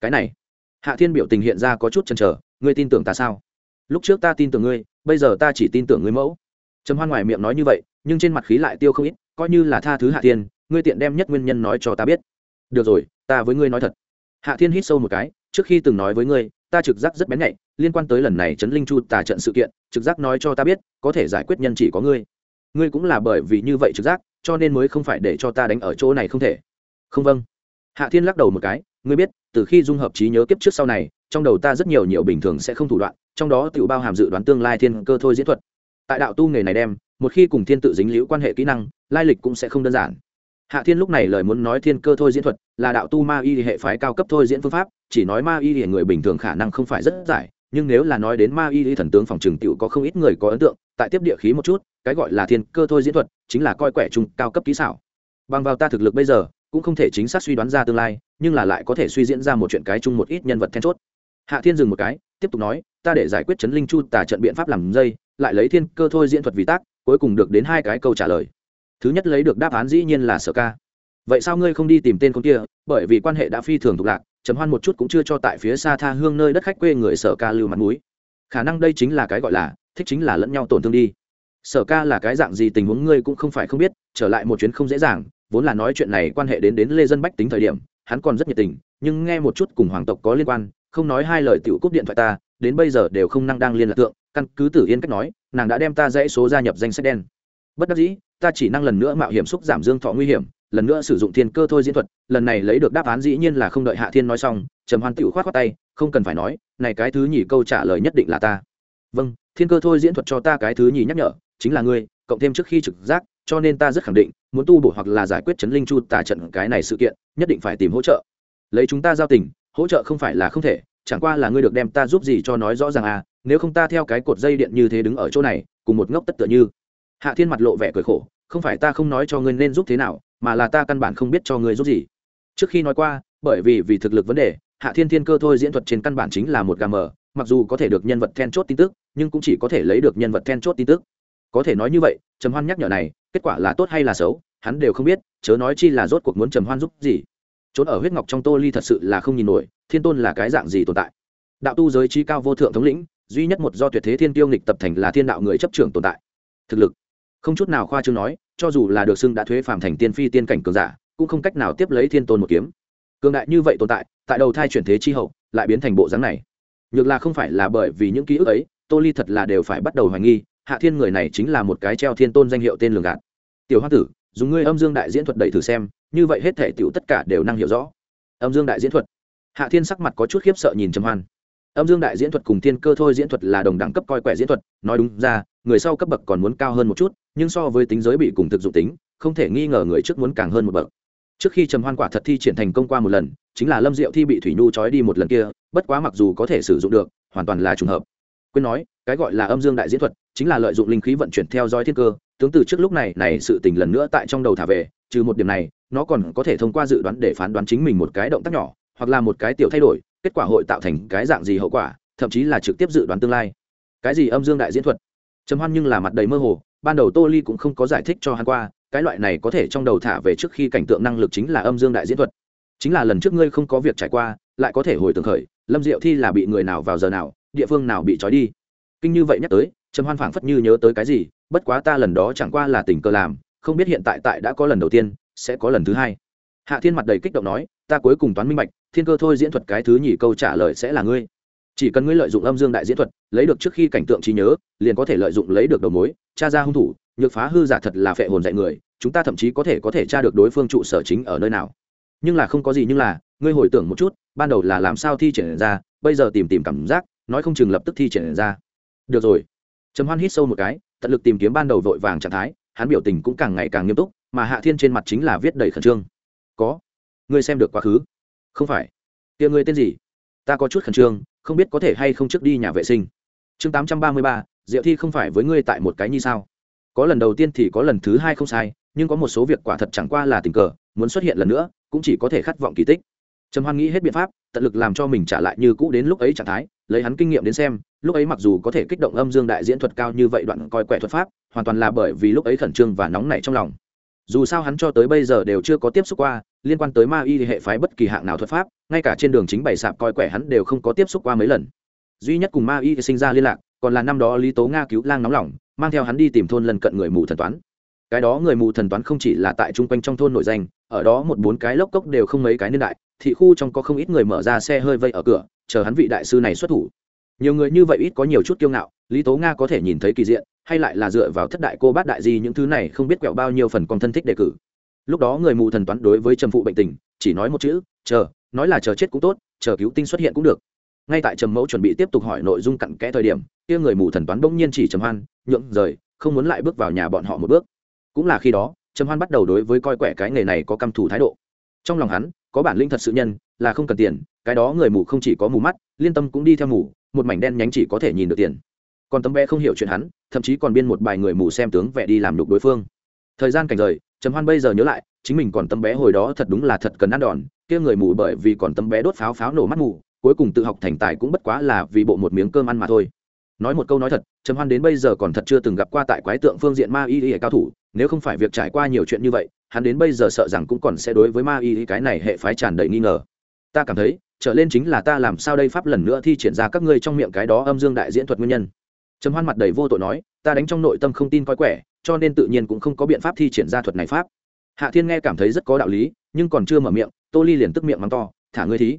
Speaker 1: Cái này, hạ thiên biểu tình hiện ra có chút chần chờ, ngươi tin tưởng ta sao? Lúc trước ta tin tưởng ngươi, bây giờ ta chỉ tin tưởng ngươi mẫu. Trầm hoan ngoài miệng nói như vậy, nhưng trên mặt khí lại tiêu không ít, coi như là tha thứ hạ thiên, ngươi tiện đem nhất nguyên nhân nói cho ta biết được rồi, ta với ngươi nói thật. Hạ thiên hít sâu một cái, trước khi từng nói với ngươi, ta trực giác rất bén nhạy, liên quan tới lần này trấn linh chu tà trận sự kiện, trực giác nói cho ta biết, có thể giải quyết nhân chỉ có ngươi. Ngươi cũng là bởi vì như vậy trực giác, cho nên mới không phải để cho ta đánh ở chỗ này không thể. Không vâng. Hạ thiên lắc đầu một cái, ngươi biết, từ khi dung hợp trí nhớ kiếp trước sau này, trong đầu ta rất nhiều nhiều bình thường sẽ không thủ đoạn, trong đó tự bao hàm dự đoán tương lai thiên cơ thôi diễn thuật. Tại đạo tu nghề này đem, một khi cùng thiên tự dính liễu quan hệ kỹ năng, lai lịch cũng sẽ không đơn giản hạ thiên lúc này lời muốn nói thiên cơ thôi diễn thuật, là đạo tu ma y hệ phái cao cấp thôi diễn phương pháp, chỉ nói ma y thì người bình thường khả năng không phải rất giải, nhưng nếu là nói đến ma y thần tướng phòng trường tiểu có không ít người có ấn tượng, tại tiếp địa khí một chút, cái gọi là thiên cơ thôi diễn thuật, chính là coi quẻ chung cao cấp kỹ xảo. Bằng vào ta thực lực bây giờ, cũng không thể chính xác suy đoán ra tương lai, nhưng là lại có thể suy diễn ra một chuyện cái chung một ít nhân vật then chốt. Hạ thiên dừng một cái, tiếp tục nói, ta để giải quyết chấn linh chu tà trận biện pháp làm dây, lại lấy thiên cơ thôi diễn thuật vì tác, cuối cùng được đến hai cái câu trả lời thứ nhất lấy được đáp án dĩ nhiên là sở ca. Vậy sao ngươi không đi tìm tên con kia? Bởi vì quan hệ đã phi thường thuộc lạc, trầm hoan một chút cũng chưa cho tại phía xa tha hương nơi đất khách quê người sở ca lưu mặt mũi. Khả năng đây chính là cái gọi là, thích chính là lẫn nhau tổn thương đi. Sở ca là cái dạng gì tình huống ngươi cũng không phải không biết, trở lại một chuyến không dễ dàng, vốn là nói chuyện này quan hệ đến đến lê dân bách tính thời điểm, hắn còn rất nhiệt tình, nhưng nghe một chút cùng hoàng tộc có liên quan, không nói hai lời tiểu cúp điện thoại ta, đến bây giờ đều không năng đang liên lạc tượng, căn cứ tử yên cách nói, nàng đã đem ta dãy số gia nhập danh sách đen bất đắc dĩ, ta chỉ năng lần nữa mạo hiểm xúc giảm dương thọ nguy hiểm, lần nữa sử dụng thiên cơ thôi diễn thuật, lần này lấy được đáp án dĩ nhiên là không đợi hạ thiên nói xong, trầm hoan tựu khoát khoát tay, không cần phải nói, này cái thứ nhì câu trả lời nhất định là ta. Vâng thiên cơ thôi diễn thuật cho ta cái thứ nhì nhắc nhở, chính là ngươi, cộng thêm trước khi trực giác, cho nên ta rất khẳng định, muốn tu bổ hoặc là giải quyết chấn linh chu tà trận cái này sự kiện, nhất định phải tìm hỗ trợ. Lấy chúng ta giao tình, hỗ trợ không phải là không thể, chẳng qua là ngươi được đem ta giúp gì cho nói rõ ràng à nếu không ta theo cái cột dây điện như thế đứng ở chỗ này, cùng một ngốc tất tựa như hạ thiên mặt lộ vẻ cười khổ, không phải ta không nói cho ngươi nên giúp thế nào, mà là ta căn bản không biết cho ngươi giúp gì. Trước khi nói qua, bởi vì vì thực lực vấn đề, hạ thiên thiên cơ thôi diễn thuật trên căn bản chính là một gà mờ, mặc dù có thể được nhân vật then chốt tin tức, nhưng cũng chỉ có thể lấy được nhân vật then chốt tin tức. Có thể nói như vậy, trầm hoan nhắc nhở này, kết quả là tốt hay là xấu, hắn đều không biết, chớ nói chi là rốt cuộc muốn trầm hoan giúp gì. Trốn ở huyết ngọc trong tô ly thật sự là không nhìn nổi, thiên tôn là cái dạng gì tồn tại? Đạo tu giới trí cao vô thượng thống lĩnh, duy nhất một do tuyệt thế thiên tiêu nghịch tập thành là thiên đạo người chấp trưởng tồn tại. Thực lực không chút nào khoa chương nói, cho dù là được xưng đã thuế phàm thành tiên phi tiên cảnh cường giả, cũng không cách nào tiếp lấy thiên tôn một kiếm. Cường đại như vậy tồn tại tại đầu thai chuyển thế chi hậu, lại biến thành bộ dáng này. Nhược là không phải là bởi vì những ký ức ấy, tô ly thật là đều phải bắt đầu hoài nghi, hạ thiên người này chính là một cái treo thiên tôn danh hiệu tên lường gạt. Tiểu hoa tử, dùng ngươi âm dương đại diễn thuật đẩy thử xem, như vậy hết thể tiểu tất cả đều năng hiểu rõ. Âm dương đại diễn thuật. Hạ thiên sắc mặt có chút khiếp sợ nhìn trầm hoan. Âm dương đại diễn thuật cùng thiên cơ thôi diễn thuật là đồng đẳng cấp coi quẻ diễn thuật, nói đúng ra người sau cấp bậc còn muốn cao hơn một chút, nhưng so với tính giới bị cùng thực dụng tính, không thể nghi ngờ người trước muốn càng hơn một bậc. Trước khi trầm hoan quả thật thi triển thành công qua một lần, chính là lâm diệu thi bị thủy nhu trói đi một lần kia, bất quá mặc dù có thể sử dụng được, hoàn toàn là trùng hợp. Quyên nói, cái gọi là âm dương đại diễn thuật, chính là lợi dụng linh khí vận chuyển theo dõi thiên cơ, tướng từ trước lúc này này sự tình lần nữa tại trong đầu thả về, trừ một điểm này, nó còn có thể thông qua dự đoán để phán đoán chính mình một cái động tác nhỏ, hoặc là một cái tiểu thay đổi, kết quả hội tạo thành cái dạng gì hậu quả, thậm chí là trực tiếp dự đoán tương lai. Cái gì âm dương đại diễn thuật? Trầm hoan nhưng là mặt đầy mơ hồ, ban đầu tô ly cũng không có giải thích cho hắn qua, cái loại này có thể trong đầu thả về trước khi cảnh tượng năng lực chính là âm dương đại diễn thuật. Chính là lần trước ngươi không có việc trải qua, lại có thể hồi tưởng khởi, lâm diệu thi là bị người nào vào giờ nào, địa phương nào bị trói đi. Kinh như vậy nhắc tới, trầm hoan phảng phất như nhớ tới cái gì, bất quá ta lần đó chẳng qua là tình cờ làm, không biết hiện tại tại đã có lần đầu tiên, sẽ có lần thứ hai. Hạ thiên mặt đầy kích động nói, ta cuối cùng toán minh bạch, thiên cơ thôi diễn thuật cái thứ nhì câu trả lời sẽ là ngươi chỉ cần ngươi lợi dụng âm dương đại diễn thuật, lấy được trước khi cảnh tượng trí nhớ, liền có thể lợi dụng lấy được đầu mối, tra ra hung thủ, nhược phá hư giả thật là phệ hồn dạy người, chúng ta thậm chí có thể có thể tra được đối phương trụ sở chính ở nơi nào. Nhưng là không có gì nhưng là, ngươi hồi tưởng một chút, ban đầu là làm sao thi triển ra, bây giờ tìm tìm cảm giác, nói không chừng lập tức thi triển ra. Được rồi. Trầm hoan hít sâu một cái, tận lực tìm kiếm ban đầu vội vàng trạng thái, hắn biểu tình cũng càng ngày càng nghiêm túc, mà hạ thiên trên mặt chính là viết đầy khẩn trương. Có. Ngươi xem được quá khứ. Không phải. Kia ngươi tên gì? Ta có chút khẩn trương không biết có thể hay không trước đi nhà vệ sinh. Chương tám trăm ba mươi ba, diệu thi không phải với ngươi tại một cái như sao? Có lần đầu tiên thì có lần thứ hai không sai, nhưng có một số việc quả thật chẳng qua là tình cờ, muốn xuất hiện lần nữa, cũng chỉ có thể khát vọng kỳ tích. Trầm hoan nghĩ hết biện pháp, tận lực làm cho mình trả lại như cũ đến lúc ấy trạng thái, lấy hắn kinh nghiệm đến xem, lúc ấy mặc dù có thể kích động âm dương đại diễn thuật cao như vậy đoạn coi quẻ thuật pháp, hoàn toàn là bởi vì lúc ấy khẩn trương và nóng nảy trong lòng dù sao hắn cho tới bây giờ đều chưa có tiếp xúc qua, liên quan tới ma y hệ phái bất kỳ hạng nào thuật pháp, ngay cả trên đường chính bày sạp coi quẻ hắn đều không có tiếp xúc qua mấy lần. Duy nhất cùng ma y sinh ra liên lạc, còn là năm đó lý tố nga cứu lang nóng lỏng mang theo hắn đi tìm thôn lần cận người mù thần toán. Cái đó người mù thần toán không chỉ là tại chung quanh trong thôn nội danh, ở đó một bốn cái lốc cốc đều không mấy cái niên đại, thị khu trong có không ít người mở ra xe hơi vây ở cửa, chờ hắn vị đại sư này xuất thủ. Nhiều người như vậy ít có nhiều chút kiêu ngạo lý tố nga có thể nhìn thấy kỳ diện, hay lại là dựa vào thất đại cô bát đại gì những thứ này không biết quẹo bao nhiêu phần con thân thích đề cử. Lúc đó người mù thần toán đối với trầm phụ bệnh tình, chỉ nói một chữ, chờ, nói là chờ chết cũng tốt, chờ cứu tinh xuất hiện cũng được. Ngay tại trầm mẫu chuẩn bị tiếp tục hỏi nội dung cặn kẽ thời điểm, kia người mù thần toán bỗng nhiên chỉ trầm hoan, nhượng rời, không muốn lại bước vào nhà bọn họ một bước. Cũng là khi đó, trầm hoan bắt đầu đối với coi quẻ cái nghề này có căm thù thái độ. Trong lòng hắn, có bản lĩnh thật sự nhân, là không cần tiền, cái đó người mù không chỉ có mù mắt, liên tâm cũng đi theo mù, một mảnh đen nhánh chỉ có thể nhìn được tiền còn tấm bé không hiểu chuyện hắn, thậm chí còn biên một bài người mù xem tướng vẽ đi làm đục đối phương. Thời gian cảnh rời, trầm hoan bây giờ nhớ lại, chính mình còn tấm bé hồi đó thật đúng là thật cần ăn đòn, kia người mù bởi vì còn tấm bé đốt pháo pháo nổ mắt mù, cuối cùng tự học thành tài cũng bất quá là vì bộ một miếng cơm ăn mà thôi. Nói một câu nói thật, trầm hoan đến bây giờ còn thật chưa từng gặp qua tại quái tượng phương diện ma y y cao thủ, nếu không phải việc trải qua nhiều chuyện như vậy, hắn đến bây giờ sợ rằng cũng còn sẽ đối với ma y cái này hệ phái tràn đầy nghi ngờ. Ta cảm thấy, trở lên chính là ta làm sao đây pháp lần nữa thi triển ra các ngươi trong miệng cái đó âm dương đại diễn thuật nguyên nhân trầm hoan mặt đầy vô tội nói, ta đánh trong nội tâm không tin coi quẻ, cho nên tự nhiên cũng không có biện pháp thi triển ra thuật này pháp. Hạ thiên nghe cảm thấy rất có đạo lý, nhưng còn chưa mở miệng, tô ly liền tức miệng mắng to, thả ngươi thí.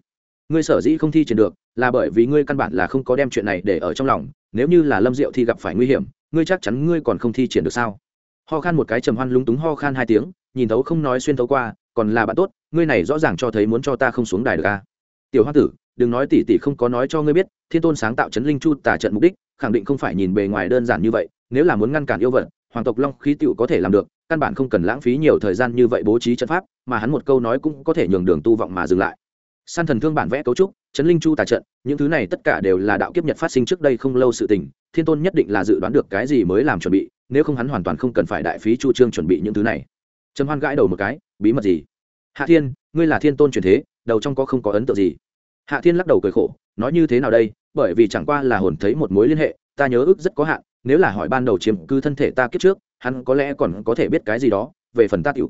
Speaker 1: Ngươi sở dĩ không thi triển được, là bởi vì ngươi căn bản là không có đem chuyện này để ở trong lòng, nếu như là lâm diệu thì gặp phải nguy hiểm, ngươi chắc chắn ngươi còn không thi triển được sao? Ho khan một cái trầm hoan lúng túng ho khan hai tiếng, nhìn thấu không nói xuyên thấu qua, còn là bạn tốt, ngươi này rõ ràng cho thấy muốn cho ta không xuống đài được a à? tiểu hoa tử đừng nói tỷ tỷ không có nói cho ngươi biết, thiên tôn sáng tạo chấn linh chu tả trận mục đích, khẳng định không phải nhìn bề ngoài đơn giản như vậy, nếu là muốn ngăn cản yêu vật, hoàng tộc long khí tựu có thể làm được, căn bản không cần lãng phí nhiều thời gian như vậy bố trí trận pháp, mà hắn một câu nói cũng có thể nhường đường tu vọng mà dừng lại. San thần thương bản vẽ cấu trúc, chấn linh chu tà trận, những thứ này tất cả đều là đạo kiếp nhật phát sinh trước đây không lâu sự tình, thiên tôn nhất định là dự đoán được cái gì mới làm chuẩn bị, nếu không hắn hoàn toàn không cần phải đại phí chu trương chuẩn bị những thứ này. Trầm hoan gãi đầu một cái, bí mật gì? Hạ thiên, ngươi là thiên tôn truyền thế, đầu trong có không có ấn tượng gì? Hạ thiên lắc đầu cười khổ, nói như thế nào đây, bởi vì chẳng qua là hồn thấy một mối liên hệ, ta nhớ ức rất có hạn, nếu là hỏi ban đầu chiếm cứ thân thể ta kiếp trước, hắn có lẽ còn có thể biết cái gì đó, về phần ta tiểu.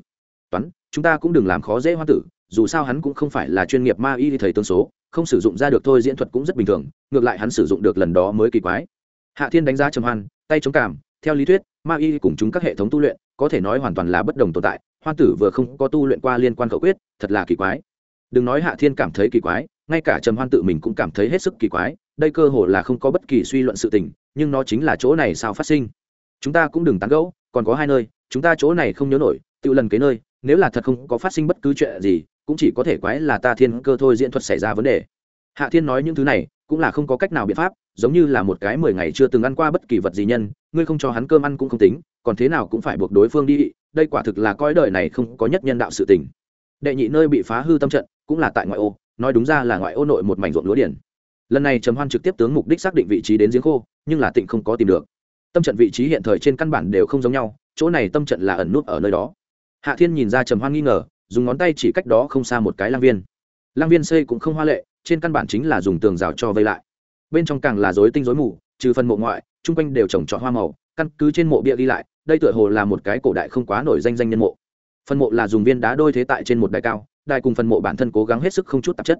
Speaker 1: Toán, chúng ta cũng đừng làm khó dễ hoa tử, dù sao hắn cũng không phải là chuyên nghiệp ma y thầy tương số, không sử dụng ra được thôi diễn thuật cũng rất bình thường, ngược lại hắn sử dụng được lần đó mới kỳ quái. Hạ thiên đánh giá trầm hoan, tay chống cảm theo lý thuyết, ma y cùng chúng các hệ thống tu luyện, có thể nói hoàn toàn là bất đồng tồn tại, hoa tử vừa không có tu luyện qua liên quan khẩu quyết, thật là kỳ quái. Đừng nói hạ thiên cảm thấy kỳ quái ngay cả trầm hoan tự mình cũng cảm thấy hết sức kỳ quái, đây cơ hồ là không có bất kỳ suy luận sự tình, nhưng nó chính là chỗ này sao phát sinh. Chúng ta cũng đừng tán gẫu, còn có hai nơi, chúng ta chỗ này không nhớ nổi, tự lần cái nơi, nếu là thật không có phát sinh bất cứ chuyện gì, cũng chỉ có thể quái là ta thiên cơ thôi diễn thuật xảy ra vấn đề. Hạ thiên nói những thứ này, cũng là không có cách nào biện pháp, giống như là một cái mười ngày chưa từng ăn qua bất kỳ vật gì nhân, ngươi không cho hắn cơm ăn cũng không tính, còn thế nào cũng phải buộc đối phương đi, đây quả thực là coi đời này không có nhất nhân đạo sự tình. Đệ nhị nơi bị phá hư tâm trận, cũng là tại ngoại ô nói đúng ra là ngoại ô nội một mảnh ruộng lúa điển lần này trầm hoan trực tiếp tướng mục đích xác định vị trí đến giếng khô, nhưng là tịnh không có tìm được. Tâm trận vị trí hiện thời trên căn bản đều không giống nhau, chỗ này tâm trận là ẩn nút ở nơi đó. Hạ thiên nhìn ra trầm hoan nghi ngờ, dùng ngón tay chỉ cách đó không xa một cái lang viên. Lang viên xây cũng không hoa lệ, trên căn bản chính là dùng tường rào cho vây lại. Bên trong càng là dối tinh dối mù, trừ phần mộ ngoại, chung quanh đều trồng trọt hoa màu, căn cứ trên mộ bia ghi lại, đây tựa hồ là một cái cổ đại không quá nổi danh danh nhân mộ. Phần mộ là dùng viên đá đôi thế tại trên một đài cao đài cùng phần mộ bản thân cố gắng hết sức không chút tạp chất.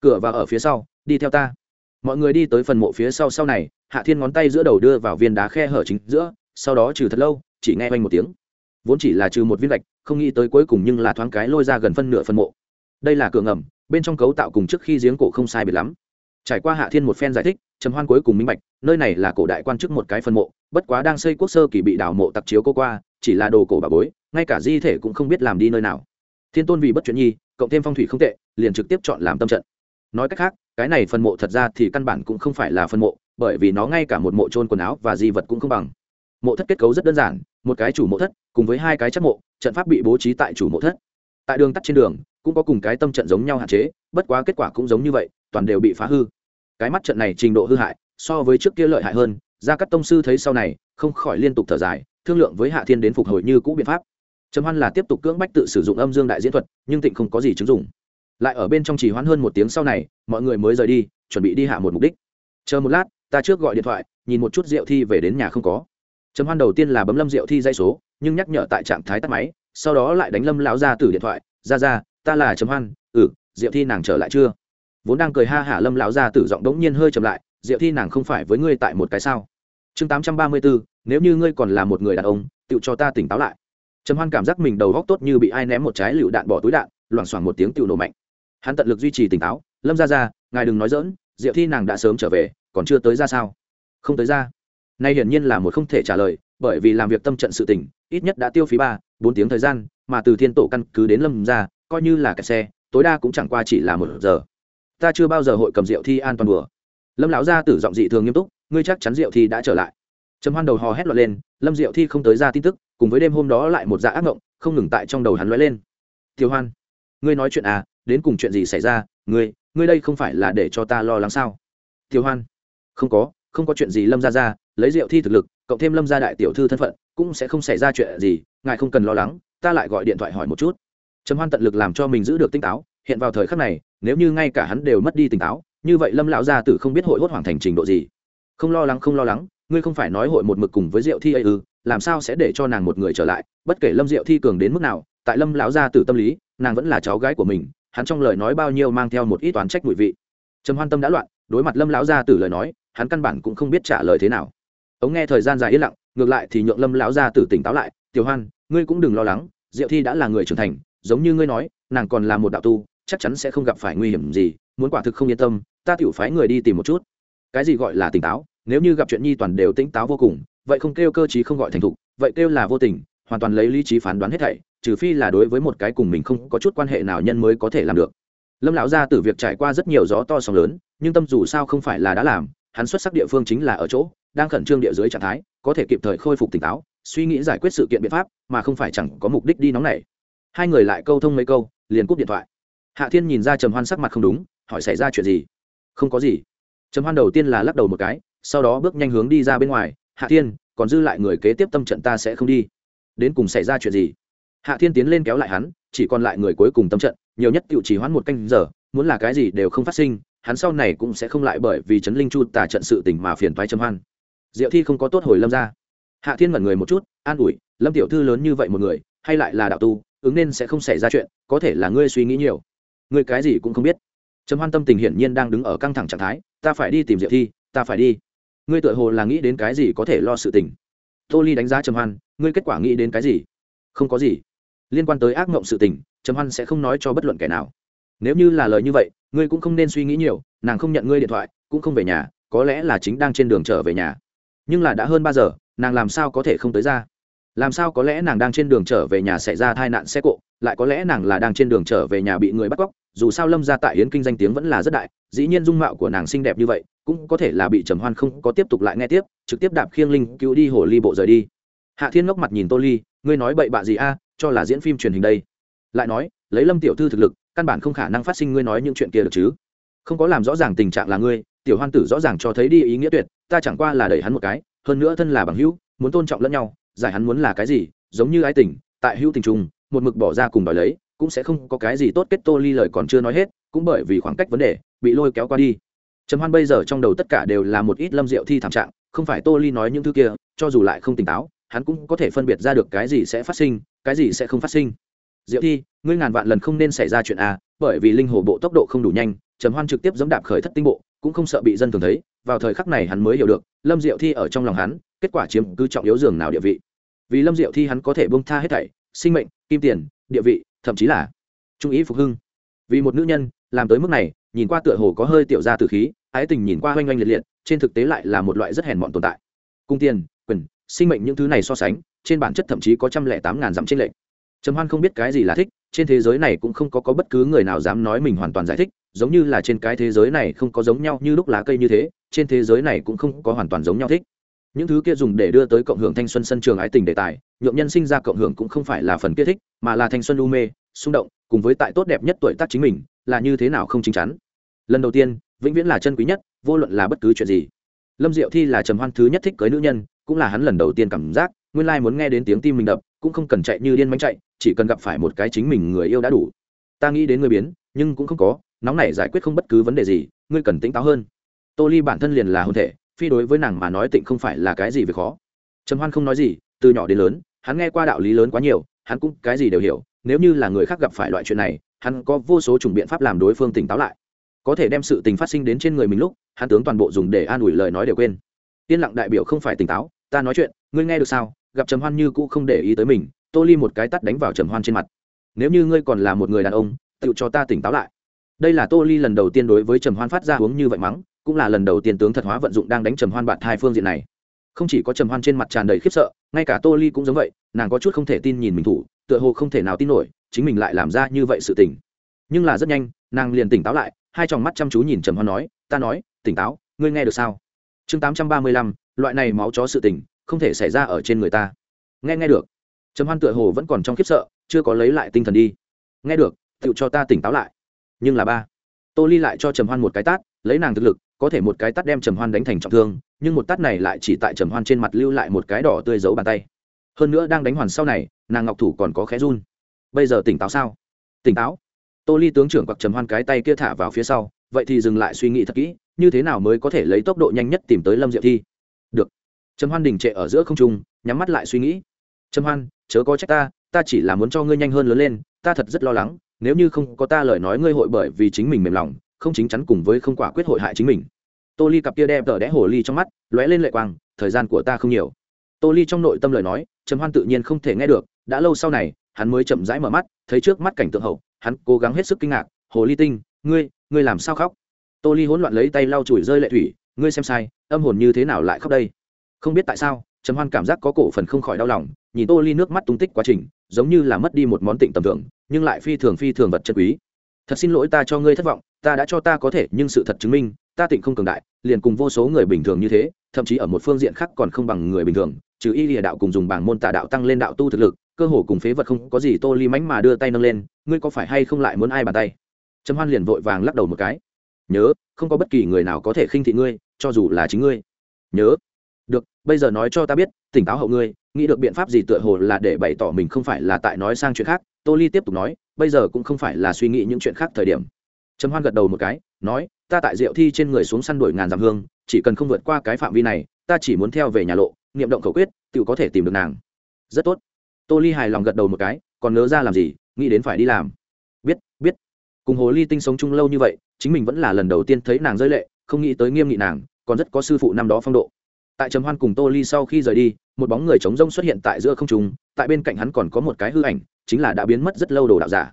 Speaker 1: Cửa và ở phía sau, đi theo ta. Mọi người đi tới phần mộ phía sau sau này, hạ thiên ngón tay giữa đầu đưa vào viên đá khe hở chính giữa, sau đó trừ thật lâu, chỉ nghe oanh một tiếng. Vốn chỉ là trừ một viên gạch, không nghĩ tới cuối cùng nhưng là thoáng cái lôi ra gần phân nửa phần mộ. Đây là cửa ngầm, bên trong cấu tạo cùng trước khi giếng cổ không sai biệt lắm. Trải qua hạ thiên một phen giải thích, trầm hoan cuối cùng minh bạch, nơi này là cổ đại quan chức một cái phân mộ, bất quá đang xây quốc sơ kỳ bị đảo mộ tặc chiếu cô qua, chỉ là đồ cổ bà bối, ngay cả di thể cũng không biết làm đi nơi nào thiên tôn vì bất chuyện nhi, cộng thêm phong thủy không tệ, liền trực tiếp chọn làm tâm trận. Nói cách khác, cái này phân mộ thật ra thì căn bản cũng không phải là phân mộ, bởi vì nó ngay cả một mộ trôn quần áo và di vật cũng không bằng. Mộ thất kết cấu rất đơn giản, một cái chủ mộ thất cùng với hai cái chắc mộ, trận pháp bị bố trí tại chủ mộ thất. Tại đường tắt trên đường, cũng có cùng cái tâm trận giống nhau hạn chế, bất quá kết quả cũng giống như vậy, toàn đều bị phá hư. Cái mắt trận này trình độ hư hại, so với trước kia lợi hại hơn, gia các tông sư thấy sau này, không khỏi liên tục thở dài, thương lượng với hạ thiên đến phục hồi như cũ biện pháp trầm hoan là tiếp tục cưỡng bách tự sử dụng âm dương đại diễn thuật, nhưng tịnh không có gì chứng dụng. Lại ở bên trong chỉ hoãn hơn một tiếng sau này, mọi người mới rời đi, chuẩn bị đi hạ một mục đích. Chờ một lát, ta trước gọi điện thoại, nhìn một chút rượu thi về đến nhà không có. Trầm hoan đầu tiên là bấm lâm rượu thi dây số, nhưng nhắc nhở tại trạng thái tắt máy, sau đó lại đánh lâm lão ra từ điện thoại. Ra ra ta là trầm hoan ừ Diệu thi nàng trở lại chưa? Vốn đang cười ha hả lâm lão ra tử giọng đống nhiên hơi chậm lại, Diệu thi nàng không phải với ngươi tại một cái sao? Chương tám trăm ba mươi bốn, nếu như ngươi còn là một người đàn ông tự cho ta tỉnh táo lại trầm hoan cảm giác mình đầu góc tốt như bị ai ném một trái lựu đạn bỏ túi đạn, loảng xoảng một tiếng tựu nổ mạnh. Hắn tận lực duy trì tỉnh táo, lâm ra ra ngài đừng nói dỡn diệu thi nàng đã sớm trở về, còn chưa tới ra sao? Không tới ra. Nay hiển nhiên là một không thể trả lời, bởi vì làm việc tâm trận sự tỉnh ít nhất đã tiêu phí ba, bốn tiếng thời gian, mà từ thiên tổ căn cứ đến lâm ra coi như là kẹt xe, tối đa cũng chẳng qua chỉ là một giờ. Ta chưa bao giờ hội cầm rượu thi an toàn bừa lâm lão gia tử giọng dị thường nghiêm túc, ngươi chắc chắn rượu thi đã trở lại trầm hoan đầu hò hét loạn lên, lâm diệu thi không tới ra tin tức, cùng với đêm hôm đó lại một dạ ác mộng không ngừng tại trong đầu hắn lóe lên. Tiêu hoan, ngươi nói chuyện à đến cùng chuyện gì xảy ra, ngươi ngươi đây không phải là để cho ta lo lắng sao? Tiêu hoan, không có không có chuyện gì lâm ra ra lấy rượu thi thực lực, cộng thêm lâm gia đại tiểu thư thân phận, cũng sẽ không xảy ra chuyện gì, ngài không cần lo lắng, ta lại gọi điện thoại hỏi một chút. Trầm hoan tận lực làm cho mình giữ được tinh táo, hiện vào thời khắc này, nếu như ngay cả hắn đều mất đi tỉnh táo, như vậy lâm lão gia tử không biết hội hốt hoảng thành trình độ gì. Không lo lắng, không lo lắng ngươi không phải nói hội một mực cùng với diệu thi ấy ư, làm sao sẽ để cho nàng một người trở lại? Bất kể lâm diệu thi cường đến mức nào, tại lâm lão gia tử tâm lý, nàng vẫn là cháu gái của mình, hắn trong lời nói bao nhiêu mang theo một ít toán trách mùi vị. Trầm hoan tâm đã loạn, đối mặt lâm lão gia tử lời nói, hắn căn bản cũng không biết trả lời thế nào. Ống nghe thời gian dài yên lặng, ngược lại thì nhượng lâm lão gia tử tỉnh táo lại, tiểu hoan, ngươi cũng đừng lo lắng, diệu thi đã là người trưởng thành, giống như ngươi nói, nàng còn là một đạo tu, chắc chắn sẽ không gặp phải nguy hiểm gì, muốn quả thực không yên tâm, ta tiểu phái người đi tìm một chút. Cái gì gọi là tỉnh táo? Nếu như gặp chuyện nhi toàn đều tỉnh táo vô cùng, vậy không kêu cơ chí không gọi thành thục, vậy kêu là vô tình, hoàn toàn lấy lý trí phán đoán hết thảy, trừ phi là đối với một cái cùng mình không có chút quan hệ nào nhân mới có thể làm được. Lâm lão gia từ việc trải qua rất nhiều gió to sóng lớn, nhưng tâm dù sao không phải là đã làm, hắn xuất sắc địa phương chính là ở chỗ, đang khẩn trương địa dưới trạng thái, có thể kịp thời khôi phục tỉnh táo, suy nghĩ giải quyết sự kiện biện pháp, mà không phải chẳng có mục đích đi nóng nảy. Hai người lại câu thông mấy câu, liền cúp điện thoại. Hạ thiên nhìn ra trầm hoan sắc mặt không đúng, hỏi xảy ra chuyện gì? Không có gì. Trầm hoan đầu tiên là lắc đầu một cái sau đó bước nhanh hướng đi ra bên ngoài, hạ thiên, còn dư lại người kế tiếp tâm trận ta sẽ không đi. Đến cùng xảy ra chuyện gì? Hạ thiên tiến lên kéo lại hắn, chỉ còn lại người cuối cùng tâm trận, nhiều nhất tự chỉ hoãn một canh giờ, muốn là cái gì đều không phát sinh, hắn sau này cũng sẽ không lại bởi vì trấn linh chu tà trận sự tình mà phiền toái châm hoan. Diệu thi không có tốt hồi lâm ra. Hạ thiên mẩn người một chút, an ủi, lâm tiểu thư lớn như vậy một người, hay lại là đạo tu, ứng nên sẽ không xảy ra chuyện, có thể là ngươi suy nghĩ nhiều. Ngươi cái gì cũng không biết. Trầm hoan tâm tình hiển nhiên đang đứng ở căng thẳng trạng thái, ta phải đi tìm diệu thi, ta phải đi ngươi tự hồ là nghĩ đến cái gì có thể lo sự tình. Tô ly đánh giá trầm hoan, ngươi kết quả nghĩ đến cái gì? Không có gì. Liên quan tới ác mộng sự tình, trầm hoan sẽ không nói cho bất luận kẻ nào. Nếu như là lời như vậy, ngươi cũng không nên suy nghĩ nhiều, nàng không nhận ngươi điện thoại, cũng không về nhà, có lẽ là chính đang trên đường trở về nhà. Nhưng là đã hơn ba giờ, nàng làm sao có thể không tới ra? Làm sao có lẽ nàng đang trên đường trở về nhà xảy ra tai nạn xe cộ, lại có lẽ nàng là đang trên đường trở về nhà bị người bắt cóc, dù sao lâm ra tại yến kinh danh tiếng vẫn là rất đại, dĩ nhiên dung mạo của nàng xinh đẹp như vậy cũng có thể là bị trầm hoan không có tiếp tục lại nghe tiếp, trực tiếp đạp khiêng linh cứu đi hồ ly bộ rời đi. Hạ thiên ngốc mặt nhìn tô ly, ngươi nói bậy bạ gì a, cho là diễn phim truyền hình đây? Lại nói, lấy lâm tiểu thư thực lực, căn bản không khả năng phát sinh ngươi nói những chuyện kia được chứ. Không có làm rõ ràng tình trạng là ngươi, tiểu hoan tử rõ ràng cho thấy đi ý nghĩa tuyệt, ta chẳng qua là đẩy hắn một cái, hơn nữa thân là bằng hữu, muốn tôn trọng lẫn nhau, giải hắn muốn là cái gì, giống như ái tình, tại hữu tình trùng một mực bỏ ra cùng đòi lấy, cũng sẽ không có cái gì tốt kết tô ly lời còn chưa nói hết, cũng bởi vì khoảng cách vấn đề, bị lôi kéo qua đi trầm hoan bây giờ trong đầu tất cả đều là một ít lâm rượu thi thảm trạng, không phải tô ly nói những thứ kia, cho dù lại không tỉnh táo, hắn cũng có thể phân biệt ra được cái gì sẽ phát sinh, cái gì sẽ không phát sinh. Diệu thi, ngươi ngàn vạn lần không nên xảy ra chuyện a bởi vì linh hồ bộ tốc độ không đủ nhanh, trầm hoan trực tiếp dẫm đạp khởi thất tinh bộ, cũng không sợ bị dân thường thấy, vào thời khắc này hắn mới hiểu được, lâm diệu thi ở trong lòng hắn, kết quả chiếm cứ trọng yếu dường nào địa vị. Vì lâm diệu thi hắn có thể bông tha hết thảy, sinh mệnh, kim tiền, địa vị, thậm chí là trung ý phục hưng. Vì một nữ nhân, làm tới mức này nhìn qua tựa hồ có hơi tiểu ra từ khí ái tình nhìn qua oanh oanh liệt liệt trên thực tế lại là một loại rất hèn mọn tồn tại. Cung tiền quyền sinh mệnh những thứ này so sánh trên bản chất thậm chí có trăm lẻ tám ngàn dặm trên lệ. trầm hoan không biết cái gì là thích trên thế giới này cũng không có, có bất cứ người nào dám nói mình hoàn toàn giải thích giống như là trên cái thế giới này không có giống nhau như lúc lá cây như thế trên thế giới này cũng không có hoàn toàn giống nhau thích. Những thứ kia dùng để đưa tới cộng hưởng thanh xuân sân trường ái tình đề tài nhượng nhân sinh ra cộng hưởng cũng không phải là phần kia thích mà là thanh xuân u mê xung động cùng với tại tốt đẹp nhất tuổi tác chính mình là như thế nào không chính chắn lần đầu tiên, vĩnh viễn là chân quý nhất, vô luận là bất cứ chuyện gì. Lâm diệu thi là trầm hoan thứ nhất thích cưới nữ nhân, cũng là hắn lần đầu tiên cảm giác, nguyên lai muốn nghe đến tiếng tim mình đập, cũng không cần chạy như điên mánh chạy, chỉ cần gặp phải một cái chính mình người yêu đã đủ. Ta nghĩ đến người biến, nhưng cũng không có, nóng này giải quyết không bất cứ vấn đề gì, ngươi cần tỉnh táo hơn. Tô ly bản thân liền là hôn thể, phi đối với nàng mà nói tịnh không phải là cái gì việc khó. Trầm hoan không nói gì, từ nhỏ đến lớn, hắn nghe qua đạo lý lớn quá nhiều, hắn cũng cái gì đều hiểu, nếu như là người khác gặp phải loại chuyện này, hắn có vô số chủng biện pháp làm đối phương tỉnh táo lại có thể đem sự tình phát sinh đến trên người mình lúc, hắn tướng toàn bộ dùng để an ủi lời nói đều quên. Yên lặng đại biểu không phải tỉnh táo, ta nói chuyện, ngươi nghe được sao? Gặp trầm hoan như cũ không để ý tới mình, tô ly một cái tắt đánh vào trầm hoan trên mặt. Nếu như ngươi còn là một người đàn ông, tự cho ta tỉnh táo lại. Đây là tô ly lần đầu tiên đối với trầm hoan phát ra uống như vậy mắng, cũng là lần đầu tiên tướng thật hóa vận dụng đang đánh trầm hoan bạn hai phương diện này. Không chỉ có trầm hoan trên mặt tràn đầy khiếp sợ, ngay cả tô ly cũng giống vậy, nàng có chút không thể tin nhìn mình thủ, tựa hồ không thể nào tin nổi, chính mình lại làm ra như vậy sự tình. Nhưng là rất nhanh, nàng liền tỉnh táo lại hai tròng mắt chăm chú nhìn trầm hoan nói, ta nói, tỉnh táo, ngươi nghe được sao? Chương tám trăm ba mươi lăm, loại này máu chó sự tình, không thể xảy ra ở trên người ta. Nghe nghe được. Trầm hoan tựa hồ vẫn còn trong khiếp sợ, chưa có lấy lại tinh thần đi. Nghe được, tự cho ta tỉnh táo lại. Nhưng là ba, tô ly lại cho trầm hoan một cái tát, lấy nàng thực lực, có thể một cái tát đem trầm hoan đánh thành trọng thương, nhưng một tát này lại chỉ tại trầm hoan trên mặt lưu lại một cái đỏ tươi giấu bàn tay. Hơn nữa đang đánh hoàn sau này, nàng ngọc thủ còn có khẽ run. Bây giờ tỉnh táo sao? Tỉnh táo tô ly tướng trưởng quặc trầm hoan cái tay kia thả vào phía sau, vậy thì dừng lại suy nghĩ thật kỹ, như thế nào mới có thể lấy tốc độ nhanh nhất tìm tới lâm diệu thi? Được. Trầm hoan đình trệ ở giữa không trung, nhắm mắt lại suy nghĩ. Trầm hoan, chớ có trách ta ta chỉ là muốn cho ngươi nhanh hơn lớn lên, ta thật rất lo lắng, nếu như không có ta lời nói ngươi hội bởi vì chính mình mềm lòng, không chính chắn cùng với không quả quyết hội hại chính mình. Tô ly cặp kia đẹp tờ đẽ hồ ly trong mắt, lóe lên lệ quang, thời gian của ta không nhiều. Tô ly trong nội tâm lời nói, trầm hoan tự nhiên không thể nghe được, đã lâu sau này, hắn mới chậm rãi mở mắt, thấy trước mắt cảnh tượng hậu hắn cố gắng hết sức kinh ngạc, hồ ly tinh, ngươi ngươi làm sao khóc? Tô ly hỗn loạn lấy tay lau chùi rơi lệ thủy, ngươi xem sai, âm hồn như thế nào lại khóc đây? Không biết tại sao, trầm hoan cảm giác có cổ phần không khỏi đau lòng, nhìn tô ly nước mắt tung tích quá trình, giống như là mất đi một món tịnh tầm thường, nhưng lại phi thường phi thường vật chân quý. Thật xin lỗi ta cho ngươi thất vọng, ta đã cho ta có thể, nhưng sự thật chứng minh, ta tịnh không cường đại, liền cùng vô số người bình thường như thế, thậm chí ở một phương diện khác còn không bằng người bình thường, trừ y lìa đạo cùng dùng bảng môn tà đạo tăng lên đạo tu thực lực cơ hồ cùng phế vật không có gì tô ly mánh mà đưa tay nâng lên, ngươi có phải hay không lại muốn ai bàn tay? Trầm hoan liền vội vàng lắc đầu một cái. Nhớ, không có bất kỳ người nào có thể khinh thị ngươi, cho dù là chính ngươi. Nhớ. Được, bây giờ nói cho ta biết, tỉnh táo hậu ngươi, nghĩ được biện pháp gì tựa hồ là để bày tỏ mình không phải là tại nói sang chuyện khác. Tô ly tiếp tục nói, bây giờ cũng không phải là suy nghĩ những chuyện khác thời điểm. Trầm hoan gật đầu một cái, nói, ta tại diệu thi trên người xuống săn đuổi ngàn dặm hương, chỉ cần không vượt qua cái phạm vi này, ta chỉ muốn theo về nhà lộ niệm động khẩu quyết tự có thể tìm được nàng. Rất tốt tô ly hài lòng gật đầu một cái, còn nhớ ra làm gì, nghĩ đến phải đi làm. Biết biết. Cùng hồ ly tinh sống chung lâu như vậy, chính mình vẫn là lần đầu tiên thấy nàng rơi lệ, không nghĩ tới nghiêm nghị nàng, còn rất có sư phụ năm đó phong độ. Tại trầm hoan cùng tô ly sau khi rời đi, một bóng người trống rông xuất hiện tại giữa không trung, tại bên cạnh hắn còn có một cái hư ảnh, chính là đã biến mất rất lâu đồ đạo giả.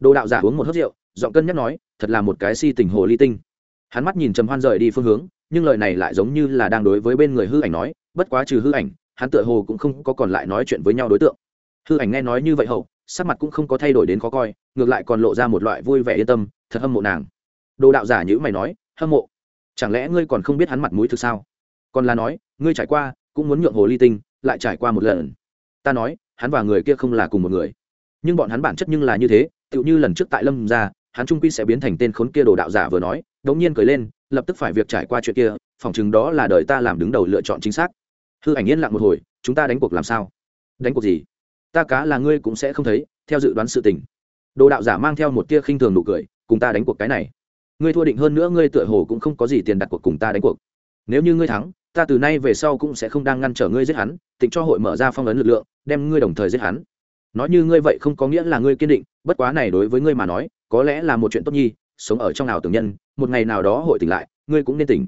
Speaker 1: Đồ đạo giả uống một hớt rượu, giọng cân nhắc nói, thật là một cái si tình hồ ly tinh. Hắn mắt nhìn trầm hoan rời đi phương hướng, nhưng lời này lại giống như là đang đối với bên người hư ảnh nói, bất quá trừ hư ảnh, hắn tựa hồ cũng không có còn lại nói chuyện với nhau đối tượng hư ảnh nghe nói như vậy hậu, sắc mặt cũng không có thay đổi đến khó coi, ngược lại còn lộ ra một loại vui vẻ yên tâm, thật hâm mộ nàng. Đồ đạo giả nhữ mày nói, hâm mộ? Chẳng lẽ ngươi còn không biết hắn mặt mũi thực sao? Còn là nói, ngươi trải qua, cũng muốn nhượng hồ ly tinh, lại trải qua một lần. Ta nói, hắn và người kia không là cùng một người. Nhưng bọn hắn bản chất nhưng là như thế, tựu như lần trước tại lâm ra hắn trung quy sẽ biến thành tên khốn kia đồ đạo giả vừa nói, đống nhiên cười lên, lập tức phải việc trải qua chuyện kia, phòng chừng đó là đời ta làm đứng đầu lựa chọn chính xác. Hư ảnh yên lặng một hồi, chúng ta đánh cuộc làm sao? Đánh cuộc gì? Ta cá là ngươi cũng sẽ không thấy, theo dự đoán sự tình. Đồ đạo giả mang theo một tia khinh thường nụ cười, cùng ta đánh cuộc cái này. Ngươi thua định hơn nữa ngươi tựa hồ cũng không có gì tiền đặt cuộc cùng ta đánh cuộc. Nếu như ngươi thắng, ta từ nay về sau cũng sẽ không đang ngăn trở ngươi giết hắn, tịnh cho hội mở ra phong ấn lực lượng, đem ngươi đồng thời giết hắn. Nói như ngươi vậy không có nghĩa là ngươi kiên định, bất quá này đối với ngươi mà nói, có lẽ là một chuyện tốt nhi, sống ở trong nào tưởng nhân, một ngày nào đó hội tỉnh lại, ngươi cũng nên tỉnh.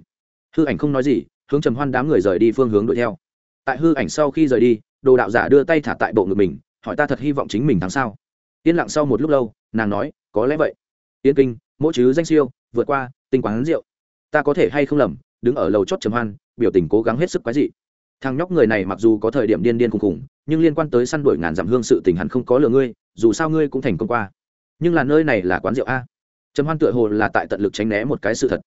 Speaker 1: Hư ảnh không nói gì, hướng trầm hoan đám người rời đi phương hướng đuổi theo. Tại hư ảnh sau khi rời đi đồ đạo giả đưa tay thả tại bộ ngực mình, hỏi ta thật hy vọng chính mình thắng sao? Yên lặng sau một lúc lâu, nàng nói, có lẽ vậy. Yên kinh, mỗi chứ danh siêu, vượt qua, tinh quán rượu. Ta có thể hay không lầm, đứng ở lầu chót trầm hoan, biểu tình cố gắng hết sức quái dị. Thằng nhóc người này mặc dù có thời điểm điên điên khùng khùng, nhưng liên quan tới săn đuổi ngàn dặm hương sự tình hắn không có lừa ngươi, dù sao ngươi cũng thành công qua. Nhưng là nơi này là quán rượu a. Trầm hoan tựa hồ là tại tận lực tránh né một cái sự thật.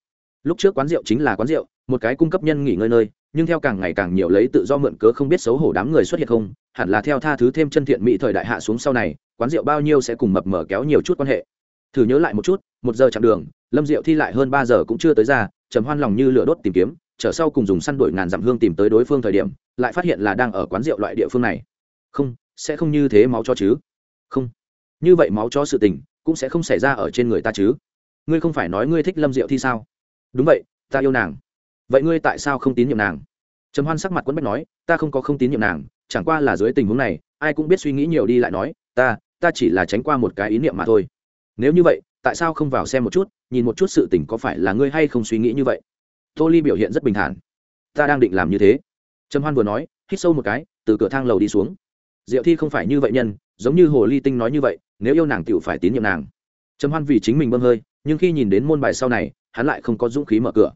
Speaker 1: Lúc trước quán rượu chính là quán rượu, một cái cung cấp nhân nghỉ ngơi nơi nhưng theo càng ngày càng nhiều lấy tự do mượn cớ không biết xấu hổ đám người xuất hiện không, hẳn là theo tha thứ thêm chân thiện mỹ thời đại hạ xuống sau này, quán rượu bao nhiêu sẽ cùng mập mở kéo nhiều chút quan hệ. Thử nhớ lại một chút, một giờ chặng đường, lâm rượu thi lại hơn ba giờ cũng chưa tới ra, trầm hoan lòng như lửa đốt tìm kiếm trở sau cùng dùng săn đuổi ngàn dặm hương tìm tới đối phương thời điểm, lại phát hiện là đang ở quán rượu loại địa phương này. Không, sẽ không như thế máu cho chứ? Không. Như vậy máu cho sự tình, cũng sẽ không xảy ra ở trên người ta chứ. Ngươi không phải nói ngươi thích lâm diệu thi sao? Đúng vậy, ta yêu nàng vậy ngươi tại sao không tín nhiệm nàng? Trầm hoan sắc mặt quấn bách nói, ta không có không tín nhiệm nàng, chẳng qua là dưới tình huống này, ai cũng biết suy nghĩ nhiều đi lại nói, ta ta chỉ là tránh qua một cái ý niệm mà thôi. Nếu như vậy, tại sao không vào xem một chút, nhìn một chút sự tình có phải là ngươi hay không suy nghĩ như vậy? Tô ly biểu hiện rất bình thản. Ta đang định làm như thế. Trầm hoan vừa nói, hít sâu một cái, từ cửa thang lầu đi xuống. Diệu thi không phải như vậy nhân, giống như hồ ly tinh nói như vậy, nếu yêu nàng tựu phải tín nhiệm nàng. Trầm hoan vì chính mình bơm hơi, nhưng khi nhìn đến môn bài sau này, hắn lại không có dũng khí mở cửa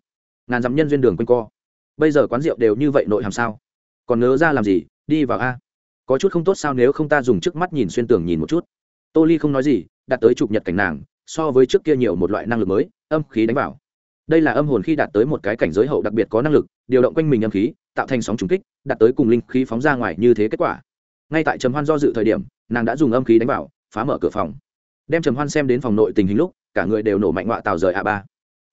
Speaker 1: ngàn dặm nhân duyên đường quanh co. Bây giờ quán rượu đều như vậy nội hàm sao? Còn nhớ ra làm gì, đi vào a. Có chút không tốt sao nếu không ta dùng trước mắt nhìn xuyên tường nhìn một chút. Tô ly không nói gì đạt tới chụp nhật cảnh nàng, so với trước kia nhiều một loại năng lực mới, âm khí đánh vào. Đây là âm hồn khi đạt tới một cái cảnh giới hậu đặc biệt có năng lực, điều động quanh mình âm khí, tạo thành sóng trùng kích, đạt tới cùng linh khí phóng ra ngoài như thế kết quả. Ngay tại trầm hoan do dự thời điểm, nàng đã dùng âm khí đánh vào, phá mở cửa phòng. Đem trầm hoan xem đến phòng nội tình hình lúc, cả người đều nổ mạnh họa tào rời a ba.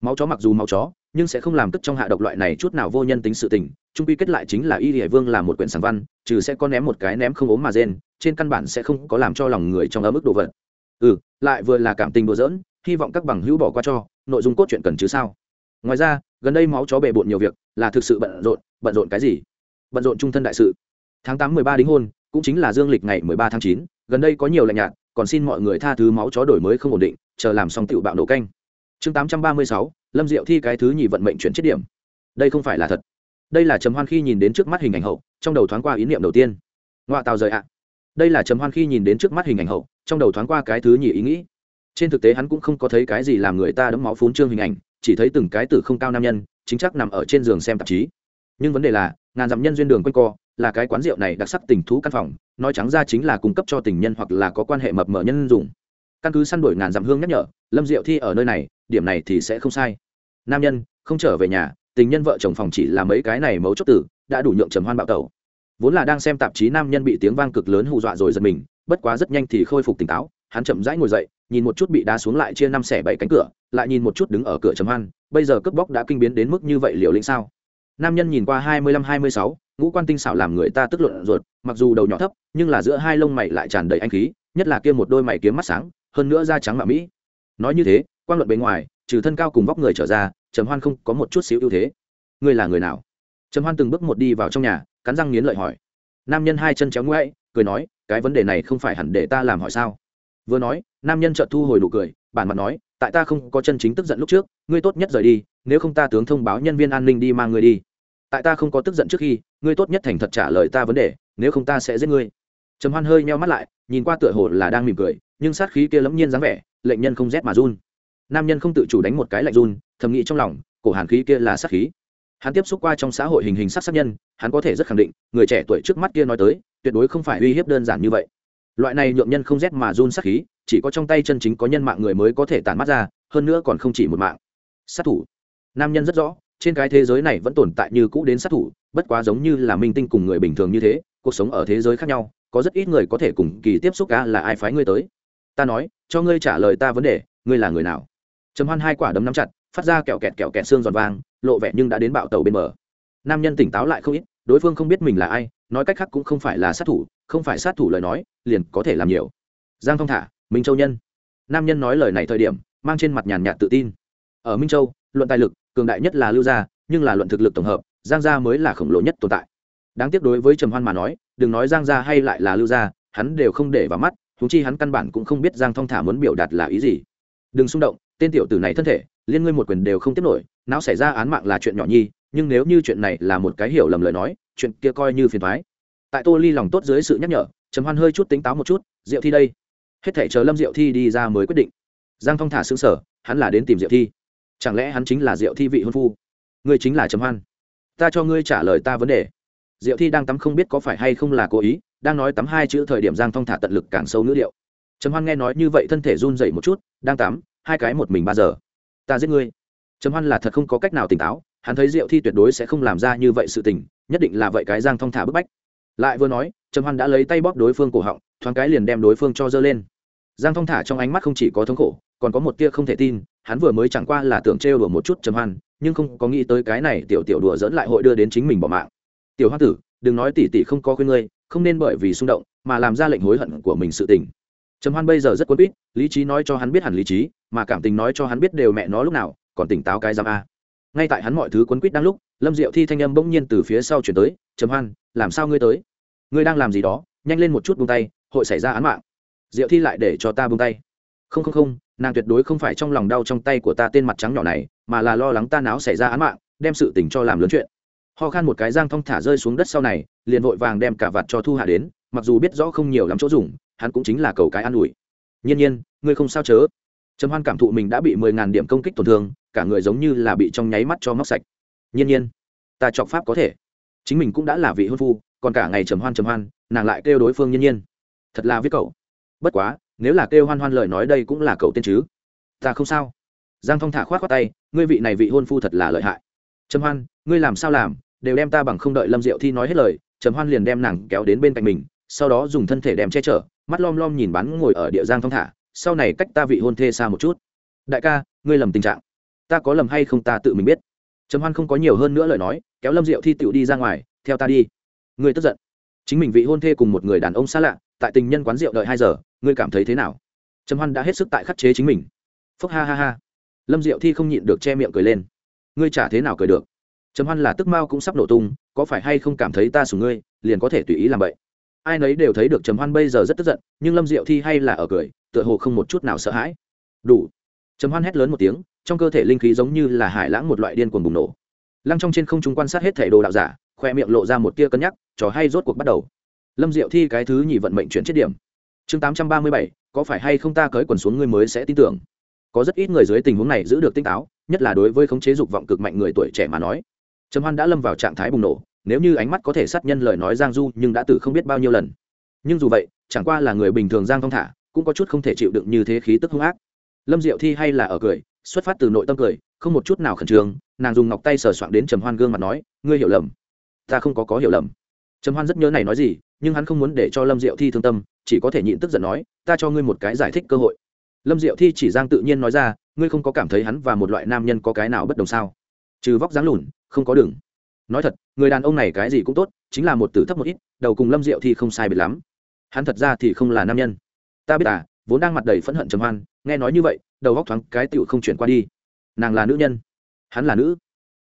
Speaker 1: Máu chó mặc dù máu chó nhưng sẽ không làm tức trong hạ độc loại này chút nào vô nhân tính sự tình. Trung quy kết lại chính là y hải vương là một quyển sản văn, trừ sẽ có ném một cái ném không ốm mà rên, trên căn bản sẽ không có làm cho lòng người trong ấm ức đồ vật. Ừ lại vừa là cảm tình đùa giỡn, hy vọng các bằng hữu bỏ qua cho, nội dung cốt truyện cần chứ sao? Ngoài ra, gần đây máu chó bề bộn nhiều việc, là thực sự bận rộn bận rộn cái gì? Bận rộn trung thân đại sự. Tháng tám mười ba đính hôn, cũng chính là dương lịch ngày mười ba tháng chín, gần đây có nhiều lạnh nhạt, còn xin mọi người tha thứ máu chó đổi mới không ổn định, chờ làm xong tựu bạo nổ canh chương tám trăm ba mươi sáu, lâm diệu thi cái thứ nhì vận mệnh chuyển chết điểm. Đây không phải là thật. Đây là trầm hoan khi nhìn đến trước mắt hình ảnh hậu, trong đầu thoáng qua ý niệm đầu tiên. Ngoại tàu rời ạ. Đây là trầm hoan khi nhìn đến trước mắt hình ảnh hậu, trong đầu thoáng qua cái thứ nhì ý nghĩ. Trên thực tế hắn cũng không có thấy cái gì làm người ta đấm máu phun trương hình ảnh, chỉ thấy từng cái tử không cao nam nhân, chính chắc nằm ở trên giường xem tạp chí. Nhưng vấn đề là, ngàn dặm nhân duyên đường quanh co, là cái quán rượu này đặc sắc tình thú căn phòng, nói trắng ra chính là cung cấp cho tình nhân hoặc là có quan hệ mập mờ nhân dùng. Căn cứ săn đuổi ngàn dặm hương nhắc nhở, lâm diệu thi ở nơi này điểm này thì sẽ không sai. Nam nhân, không trở về nhà, tình nhân vợ chồng phòng chỉ là mấy cái này mấu chốt tử, đã đủ nhượng trầm hoan bạo tẩu. Vốn là đang xem tạp chí nam nhân bị tiếng vang cực lớn hù dọa rồi giật mình, bất quá rất nhanh thì khôi phục tỉnh táo, hắn chậm rãi ngồi dậy, nhìn một chút bị đá xuống lại chia năm xẻ bảy cánh cửa, lại nhìn một chút đứng ở cửa trầm hoan, bây giờ cướp bóc đã kinh biến đến mức như vậy liều lĩnh sao? Nam nhân nhìn qua hai mươi lăm hai mươi sáu, ngũ quan tinh xảo làm người ta tức luận ruột, mặc dù đầu nhỏ thấp, nhưng là giữa hai lông mày lại tràn đầy anh khí, nhất là kia một đôi mày kiếm mắt sáng, hơn nữa da trắng mạ mỹ. Nói như thế quan luận bề ngoài, trừ thân cao cùng vóc người trở ra, trầm hoan không có một chút xíu ưu thế. Ngươi là người nào? Trầm hoan từng bước một đi vào trong nhà, cắn răng nghiến lợi hỏi. Nam nhân hai chân chéo ngoáy cười nói, cái vấn đề này không phải hẳn để ta làm hỏi sao? Vừa nói, nam nhân chợt thu hồi nụ cười, bản mặt nói, tại ta không có chân chính tức giận lúc trước, ngươi tốt nhất rời đi, nếu không ta tướng thông báo nhân viên an ninh đi mang ngươi đi. Tại ta không có tức giận trước khi, ngươi tốt nhất thành thật trả lời ta vấn đề, nếu không ta sẽ giết ngươi. Trầm hoan hơi meo mắt lại, nhìn qua tựa hồ là đang mỉm cười, nhưng sát khí kia lẫm nhiên dáng vẻ, lệnh nhân không rét mà run nam nhân không tự chủ đánh một cái lạnh run, thầm nghĩ trong lòng, cổ hàn khí kia là sát khí. Hắn tiếp xúc qua trong xã hội hình hình sắc sát nhân, hắn có thể rất khẳng định, người trẻ tuổi trước mắt kia nói tới, tuyệt đối không phải uy hiếp đơn giản như vậy. Loại này nhượng nhân không rét mà run sát khí, chỉ có trong tay chân chính có nhân mạng người mới có thể tàn mắt ra, hơn nữa còn không chỉ một mạng. Sát thủ. Nam nhân rất rõ, trên cái thế giới này vẫn tồn tại như cũ đến sát thủ, bất quá giống như là minh tinh cùng người bình thường như thế, cuộc sống ở thế giới khác nhau, có rất ít người có thể cùng kỳ tiếp xúc cả là ai phái ngươi tới. Ta nói, cho ngươi trả lời ta vấn đề, ngươi là người nào? Trầm hoan hai quả đấm nắm chặt phát ra kẹo kẹt kẹo kẹt xương giòn vàng, lộ vẻ nhưng đã đến bạo tàu bên bờ. Nam nhân tỉnh táo lại không ít đối phương không biết mình là ai nói cách khác cũng không phải là sát thủ không phải sát thủ lời nói liền có thể làm nhiều. Giang thong thả minh châu nhân. Nam nhân nói lời này thời điểm mang trên mặt nhàn nhạt tự tin. Ở minh châu luận tài lực cường đại nhất là lưu gia nhưng là luận thực lực tổng hợp giang gia mới là khổng lồ nhất tồn tại. Đáng tiếc đối với trầm hoan mà nói đừng nói giang gia hay lại là lưu gia hắn đều không để vào mắt thú chi hắn căn bản cũng không biết giang thong thả muốn biểu đạt là ý gì. Đừng xung động tên tiểu tử này thân thể, liên ngươi một quyền đều không tiếp nổi, não xảy ra án mạng là chuyện nhỏ nhi, nhưng nếu như chuyện này là một cái hiểu lầm lời nói, chuyện kia coi như phiền thoái tại tô ly lòng tốt dưới sự nhắc nhở, trầm hoan hơi chút tính táo một chút, diệu thi đây. Hết thể chờ lâm diệu thi đi ra mới quyết định. Giang thong thả xứng sở hắn là đến tìm diệu thi. Chẳng lẽ hắn chính là diệu thi vị hôn phu? Ngươi chính là trầm hoan. Ta cho ngươi trả lời ta vấn đề. Diệu thi đang tắm không biết có phải hay không là cố ý, đang nói tắm hai chữ thời điểm giang thong thả tận lực càng sâu ngữ điệu. Trầm hoan nghe nói như vậy thân thể run dậy một chút, đang tắm hai cái một mình ba giờ. Ta giết ngươi. Trầm hoan là thật không có cách nào tỉnh táo, hắn thấy diệu thi tuyệt đối sẽ không làm ra như vậy sự tình, nhất định là vậy cái giang thong thả bức bách. Lại vừa nói, trầm hoan đã lấy tay bóp đối phương cổ họng, thoáng cái liền đem đối phương cho dơ lên. Giang thong thả trong ánh mắt không chỉ có thống khổ, còn có một tia không thể tin, hắn vừa mới chẳng qua là tưởng trêu đùa một chút trầm hoan, nhưng không có nghĩ tới cái này tiểu tiểu đùa dẫn lại hội đưa đến chính mình bỏ mạng. Tiểu hoa tử, đừng nói tỉ tỉ không có khuyên ngươi, không nên bởi vì xung động mà làm ra lệnh hối hận của mình sự tình. Trầm hoan bây giờ rất quấn quýt, lý trí nói cho hắn biết hẳn lý trí mà cảm tình nói cho hắn biết đều mẹ nó lúc nào, còn tỉnh táo cái giam a. Ngay tại hắn mọi thứ quấn quýt đang lúc, lâm diệu thi thanh âm bỗng nhiên từ phía sau chuyển tới chấm hoan, làm sao ngươi tới? Ngươi đang làm gì đó? Nhanh lên một chút buông tay, hội xảy ra án mạng. Diệu thi lại để cho ta buông tay. Không không không, nàng tuyệt đối không phải trong lòng đau trong tay của ta tên mặt trắng nhỏ này, mà là lo lắng ta náo xảy ra án mạng, đem sự tình cho làm lớn chuyện. Ho khan một cái giang thong thả rơi xuống đất sau này, liền vội vàng đem cả vạt cho thu hạ đến, mặc dù biết rõ không nhiều lắm chỗ dùng, hắn cũng chính là cầu cái an ủi. Nhiên nhiên, ngươi không sao chớ trầm hoan cảm thụ mình đã bị mười ngàn điểm công kích tổn thương, cả người giống như là bị trong nháy mắt cho móc sạch. Nhiên nhiên, ta chọc pháp có thể. Chính mình cũng đã là vị hôn phu, còn cả ngày trầm hoan trầm hoan, nàng lại kêu đối phương nhiên nhiên. Thật là viết cậu. Bất quá, nếu là kêu hoan hoan lời nói đây cũng là cậu tên chứ. Ta không sao. Giang phong thả khoát khoát tay, ngươi vị này vị hôn phu thật là lợi hại. Trầm hoan, ngươi làm sao làm? Đều đem ta bằng không đợi lâm diệu thi nói hết lời, trầm hoan liền đem nàng kéo đến bên cạnh mình, sau đó dùng thân thể đem che chở, mắt lom lom nhìn bắn ngồi ở địa giang thong thả sau này cách ta vị hôn thê xa một chút. Đại ca, ngươi lầm tình trạng. Ta có lầm hay không ta tự mình biết. Trầm hoan không có nhiều hơn nữa lời nói, kéo lâm diệu thi tựu đi ra ngoài, theo ta đi. Ngươi tức giận. Chính mình vị hôn thê cùng một người đàn ông xa lạ, tại tình nhân quán rượu đợi hai giờ, ngươi cảm thấy thế nào? Trầm hoan đã hết sức tại khắc chế chính mình. Phúc ha ha ha. Lâm diệu thi không nhịn được che miệng cười lên. Ngươi chả thế nào cười được. Trầm hoan là tức mao cũng sắp nổ tung, có phải hay không cảm thấy ta sùng ngươi, liền có thể tùy ý làm vậy ai nấy đều thấy được trầm hoan bây giờ rất tức giận, nhưng lâm diệu thi hay là ở cười, tựa hồ không một chút nào sợ hãi. Đủ. Trầm hoan hét lớn một tiếng, trong cơ thể linh khí giống như là hải lãng một loại điên cuồng bùng nổ. Lăng trong trên không chúng quan sát hết thể đồ đạo giả, khoe miệng lộ ra một tia cân nhắc, trò hay rốt cuộc bắt đầu. Lâm diệu thi cái thứ nhì vận mệnh chuyển chết điểm. Chương tám trăm ba mươi bảy, có phải hay không ta cởi quần xuống ngươi mới sẽ tin tưởng? Có rất ít người dưới tình huống này giữ được tinh táo, nhất là đối với khống chế dục vọng cực mạnh người tuổi trẻ mà nói. Trầm hoan đã lâm vào trạng thái bùng nổ nếu như ánh mắt có thể sát nhân lời nói giang du nhưng đã tử không biết bao nhiêu lần. Nhưng dù vậy, chẳng qua là người bình thường giang thong thả, cũng có chút không thể chịu đựng như thế khí tức hung ác. Lâm diệu thi hay là ở cười, xuất phát từ nội tâm cười, không một chút nào khẩn trương, nàng dùng ngọc tay sờ soạng đến trầm hoan gương mặt nói, ngươi hiểu lầm. Ta không có có hiểu lầm. Trầm hoan rất nhớ này nói gì, nhưng hắn không muốn để cho lâm diệu thi thương tâm, chỉ có thể nhịn tức giận nói, ta cho ngươi một cái giải thích cơ hội. Lâm diệu thi chỉ giang tự nhiên nói ra, ngươi không có cảm thấy hắn và một loại nam nhân có cái nào bất đồng sao? Trừ vóc dáng lùn, không có đường. Nói thật người đàn ông này cái gì cũng tốt, chính là một tử thấp một ít, đầu cùng lâm diệu thì không sai biệt lắm. Hắn thật ra thì không là nam nhân. Ta biết à vốn đang mặt đầy phẫn hận trầm hoan, nghe nói như vậy, đầu góc thoáng cái tựu không chuyển qua đi. Nàng là nữ nhân. Hắn là nữ.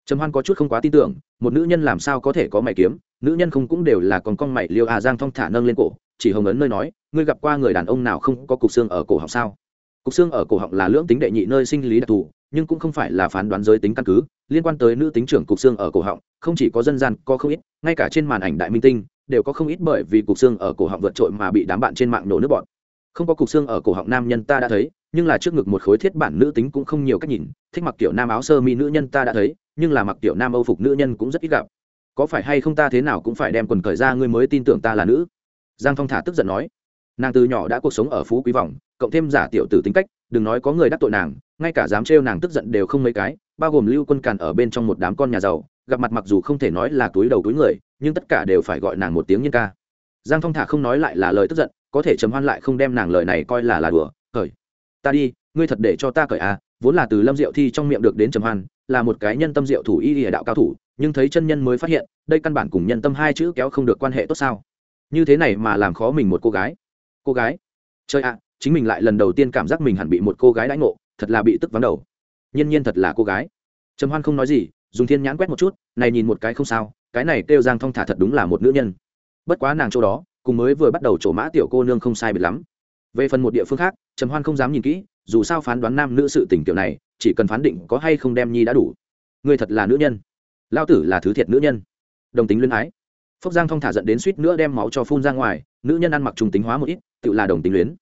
Speaker 1: Trầm hoan có chút không quá tin tưởng, một nữ nhân làm sao có thể có mày kiếm, nữ nhân không cũng đều là còn con mày liêu à giang thong thả nâng lên cổ, chỉ hồng ấn nơi nói, ngươi gặp qua người đàn ông nào không có cục xương ở cổ họng sao? Cục xương ở cổ họng là lưỡng tính đệ nhị nơi sinh lý đặc thù nhưng cũng không phải là phán đoán giới tính căn cứ, liên quan tới nữ tính trưởng cục xương ở cổ họng, không chỉ có dân gian có không ít, ngay cả trên màn ảnh đại minh tinh, đều có không ít bởi vì cục xương ở cổ họng vượt trội mà bị đám bạn trên mạng nổ nước bọn. Không có cục xương ở cổ họng nam nhân ta đã thấy, nhưng là trước ngực một khối thiết bản nữ tính cũng không nhiều cách nhìn, thích mặc kiểu nam áo sơ mi nữ nhân ta đã thấy, nhưng là mặc kiểu nam âu phục nữ nhân cũng rất ít gặp. Có phải hay không ta thế nào cũng phải đem quần cởi ra ngươi mới tin tưởng ta là nữ? Giang phong thả tức giận nói. Nàng từ nhỏ đã cuộc sống ở phú quý vòng cộng thêm giả tiểu tử tính cách, đừng nói có người đắc tội nàng ngay cả dám trêu nàng tức giận đều không mấy cái, bao gồm lưu quân càn ở bên trong một đám con nhà giàu, gặp mặt mặc dù không thể nói là túi đầu túi người, nhưng tất cả đều phải gọi nàng một tiếng nhân ca. Giang thong thả không nói lại là lời tức giận, có thể chấm hoan lại không đem nàng lời này coi là là đùa cởi ta đi, ngươi thật để cho ta cởi à vốn là từ lâm diệu thi trong miệng được đến trầm hoan, là một cái nhân tâm diệu thủ y địa đạo cao thủ, nhưng thấy chân nhân mới phát hiện, đây căn bản cùng nhân tâm hai chữ kéo không được quan hệ tốt sao. Như thế này mà làm khó mình một cô gái. Cô gái? Chơi ạ, chính mình lại lần đầu tiên cảm giác mình hẳn bị một cô gái đãi ngộ thật là bị tức vắng đầu. Nhiên nhiên thật là cô gái. Trầm hoan không nói gì, dùng thiên nhãn quét một chút, này nhìn một cái không sao, cái này kêu giang thong thả thật đúng là một nữ nhân. Bất quá nàng chỗ đó, cùng mới vừa bắt đầu trổ mã tiểu cô nương không sai biệt lắm. Về phần một địa phương khác, trầm hoan không dám nhìn kỹ, dù sao phán đoán nam nữ sự tình tiểu này, chỉ cần phán định có hay không đem nhi đã đủ. Người thật là nữ nhân. Lao tử là thứ thiệt nữ nhân. Đồng tính luyến ái. Phúc giang thong thả giận đến suýt nữa đem máu cho phun ra ngoài, nữ nhân ăn mặc trung tính hóa một ít, tự là đồng tính luyến.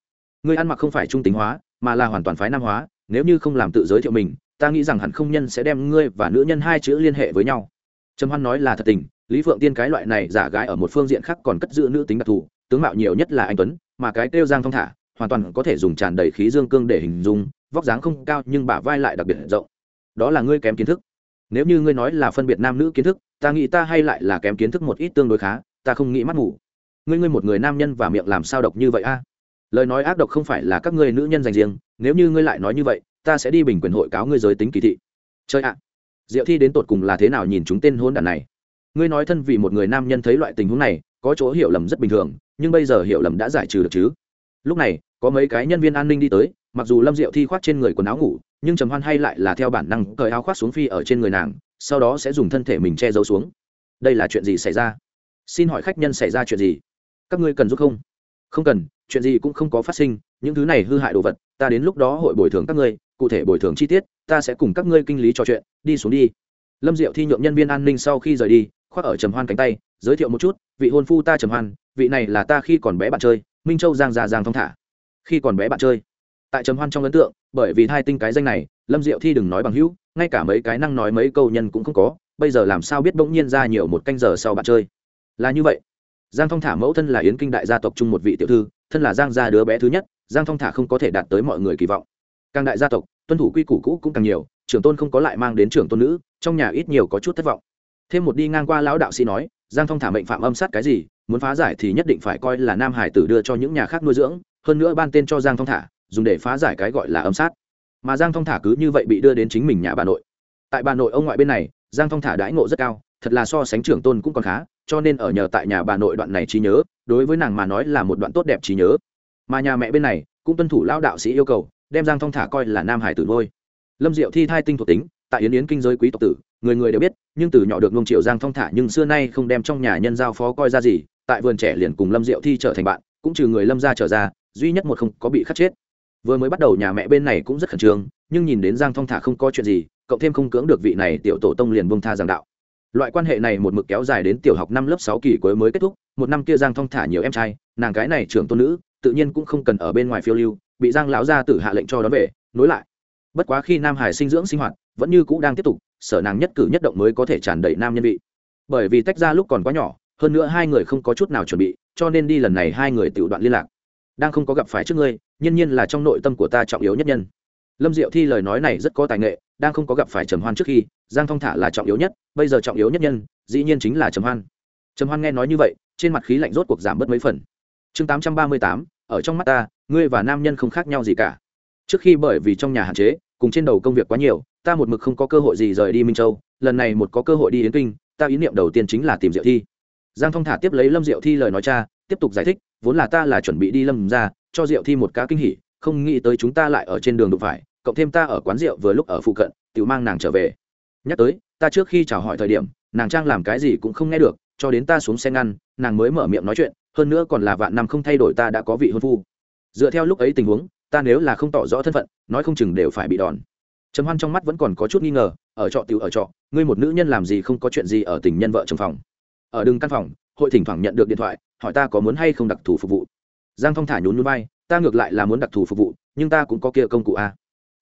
Speaker 1: Người ăn mặc không phải trung tính hóa, mà là hoàn toàn phái nam hóa nếu như không làm tự giới thiệu mình, ta nghĩ rằng hẳn không nhân sẽ đem ngươi và nữ nhân hai chữ liên hệ với nhau. Trầm hoan nói là thật tình, lý phượng tiên cái loại này giả gái ở một phương diện khác còn cất giữ nữ tính đặc thù, tướng mạo nhiều nhất là anh tuấn, mà cái kêu giang thong thả, hoàn toàn có thể dùng tràn đầy khí dương cương để hình dung, vóc dáng không cao nhưng bả vai lại đặc biệt rộng. Đó là ngươi kém kiến thức. Nếu như ngươi nói là phân biệt nam nữ kiến thức, ta nghĩ ta hay lại là kém kiến thức một ít tương đối khá, ta không nghĩ mắt ngủ ngươi ngươi một người nam nhân và miệng làm sao độc như vậy a? Lời nói ác độc không phải là các ngươi nữ nhân dành riêng, nếu như ngươi lại nói như vậy, ta sẽ đi bình quyền hội cáo ngươi giới tính kỳ thị. Chơi ạ! Diệu thi đến tột cùng là thế nào nhìn chúng tên hôn đàn này? Ngươi nói thân vì một người nam nhân thấy loại tình huống này, có chỗ hiểu lầm rất bình thường, nhưng bây giờ hiểu lầm đã giải trừ được chứ? Lúc này, có mấy cái nhân viên an ninh đi tới, mặc dù lâm diệu thi khoác trên người quần áo ngủ, nhưng trầm hoan hay lại là theo bản năng cởi áo khoác xuống phi ở trên người nàng, sau đó sẽ dùng thân thể mình che giấu xuống. Đây là chuyện gì xảy ra? Xin hỏi khách nhân xảy ra chuyện gì? Các ngươi cần giúp không? Không cần chuyện gì cũng không có phát sinh, những thứ này hư hại đồ vật, ta đến lúc đó hội bồi thường các ngươi, cụ thể bồi thường chi tiết, ta sẽ cùng các ngươi kinh lý trò chuyện, đi xuống đi. Lâm diệu thi nhượng nhân viên an ninh sau khi rời đi, khoác ở trầm hoan cánh tay, giới thiệu một chút, vị hôn phu ta trầm hoan, vị này là ta khi còn bé bạn chơi, minh châu giang già giang thong thả. Khi còn bé bạn chơi? Tại trầm hoan trong ấn tượng, bởi vì hai tinh cái danh này, lâm diệu thi đừng nói bằng hữu, ngay cả mấy cái năng nói mấy câu nhân cũng không có, bây giờ làm sao biết bỗng nhiên ra nhiều một canh giờ sau bạn chơi? Là như vậy giang thong thả mẫu thân là yến kinh đại gia tộc chung một vị tiểu thư, thân là giang gia đứa bé thứ nhất, giang thong thả không có thể đạt tới mọi người kỳ vọng. Càng đại gia tộc, tuân thủ quy củ cũ cũng càng nhiều, trưởng tôn không có lại mang đến trưởng tôn nữ, trong nhà ít nhiều có chút thất vọng. Thêm một đi ngang qua lão đạo sĩ nói, giang thong thả mệnh phạm âm sát cái gì, muốn phá giải thì nhất định phải coi là nam hải tử đưa cho những nhà khác nuôi dưỡng, hơn nữa ban tên cho giang thong thả, dùng để phá giải cái gọi là âm sát. Mà giang thong thả cứ như vậy bị đưa đến chính mình nhà bà nội. Tại bà nội ông ngoại bên này, giang thong thả đãi ngộ rất cao, thật là so sánh trưởng tôn cũng còn khá cho nên ở nhờ tại nhà bà nội đoạn này trí nhớ, đối với nàng mà nói là một đoạn tốt đẹp trí nhớ. Mà nhà mẹ bên này, cũng tuân thủ lao đạo sĩ yêu cầu, đem giang thong thả coi là nam hải tử vôi lâm diệu thi thai tinh thuộc tính, tại yến yến kinh giới quý tộc tử, người người đều biết, nhưng từ nhỏ được nông triệu giang thong thả nhưng xưa nay không đem trong nhà nhân giao phó coi ra gì, tại vườn trẻ liền cùng lâm diệu thi trở thành bạn, cũng trừ người lâm ra trở ra, duy nhất một không có bị khắc chết. Vừa mới bắt đầu nhà mẹ bên này cũng rất khẩn trương, nhưng nhìn đến giang thong thả không có chuyện gì, cộng thêm không cưỡng được vị này tiểu tổ tông liền bông tha giảng đạo loại quan hệ này một mực kéo dài đến tiểu học năm lớp sáu kỳ cuối mới kết thúc, một năm kia giang thong thả nhiều em trai, nàng cái này trưởng tôn nữ, tự nhiên cũng không cần ở bên ngoài phiêu lưu, bị giang lão gia tử hạ lệnh cho đón về, nối lại. Bất quá khi nam hải sinh dưỡng sinh hoạt, vẫn như cũ đang tiếp tục, sở nàng nhất cử nhất động mới có thể tràn đầy nam nhân vị. Bởi vì tách ra lúc còn quá nhỏ, hơn nữa hai người không có chút nào chuẩn bị, cho nên đi lần này hai người tự đoạn liên lạc. Đang không có gặp phải trước ngươi nhiên nhiên là trong nội tâm của ta trọng yếu nhất nhân. Lâm diệu thi lời nói này rất có tài nghệ đang không có gặp phải trầm hoan trước khi, giang thong thả là trọng yếu nhất, bây giờ trọng yếu nhất nhân, dĩ nhiên chính là trầm hoan. Trầm hoan nghe nói như vậy, trên mặt khí lạnh rốt cuộc giảm bớt mấy phần. Chương tám trăm ba mươi tám, ở trong mắt ta, ngươi và nam nhân không khác nhau gì cả. Trước khi bởi vì trong nhà hạn chế, cùng trên đầu công việc quá nhiều, ta một mực không có cơ hội gì rời đi minh châu, lần này một có cơ hội đi đến kinh, ta ý niệm đầu tiên chính là tìm diệu thi. Giang thong thả tiếp lấy lâm diệu thi lời nói cha, tiếp tục giải thích, vốn là ta là chuẩn bị đi lâm ra, cho diệu thi một cá kinh hỉ, không nghĩ tới chúng ta lại ở trên đường đụng phải cộng thêm ta ở quán rượu vừa lúc ở phụ cận tự mang nàng trở về. Nhắc tới, ta trước khi chào hỏi thời điểm, nàng trang làm cái gì cũng không nghe được, cho đến ta xuống xe ngăn, nàng mới mở miệng nói chuyện, hơn nữa còn là vạn năm không thay đổi ta đã có vị hôn phu. Dựa theo lúc ấy tình huống, ta nếu là không tỏ rõ thân phận, nói không chừng đều phải bị đòn. Trầm hoan trong mắt vẫn còn có chút nghi ngờ, ở trọ tiểu ở trọ, ngươi một nữ nhân làm gì không có chuyện gì ở tình nhân vợ trong phòng. Ở đường căn phòng, hội thỉnh thoảng nhận được điện thoại, hỏi ta có muốn hay không đặc thù phục vụ. Giang phong thả nhún núi bay ta ngược lại là muốn đặc thù phục vụ, nhưng ta cũng có kia công cụ a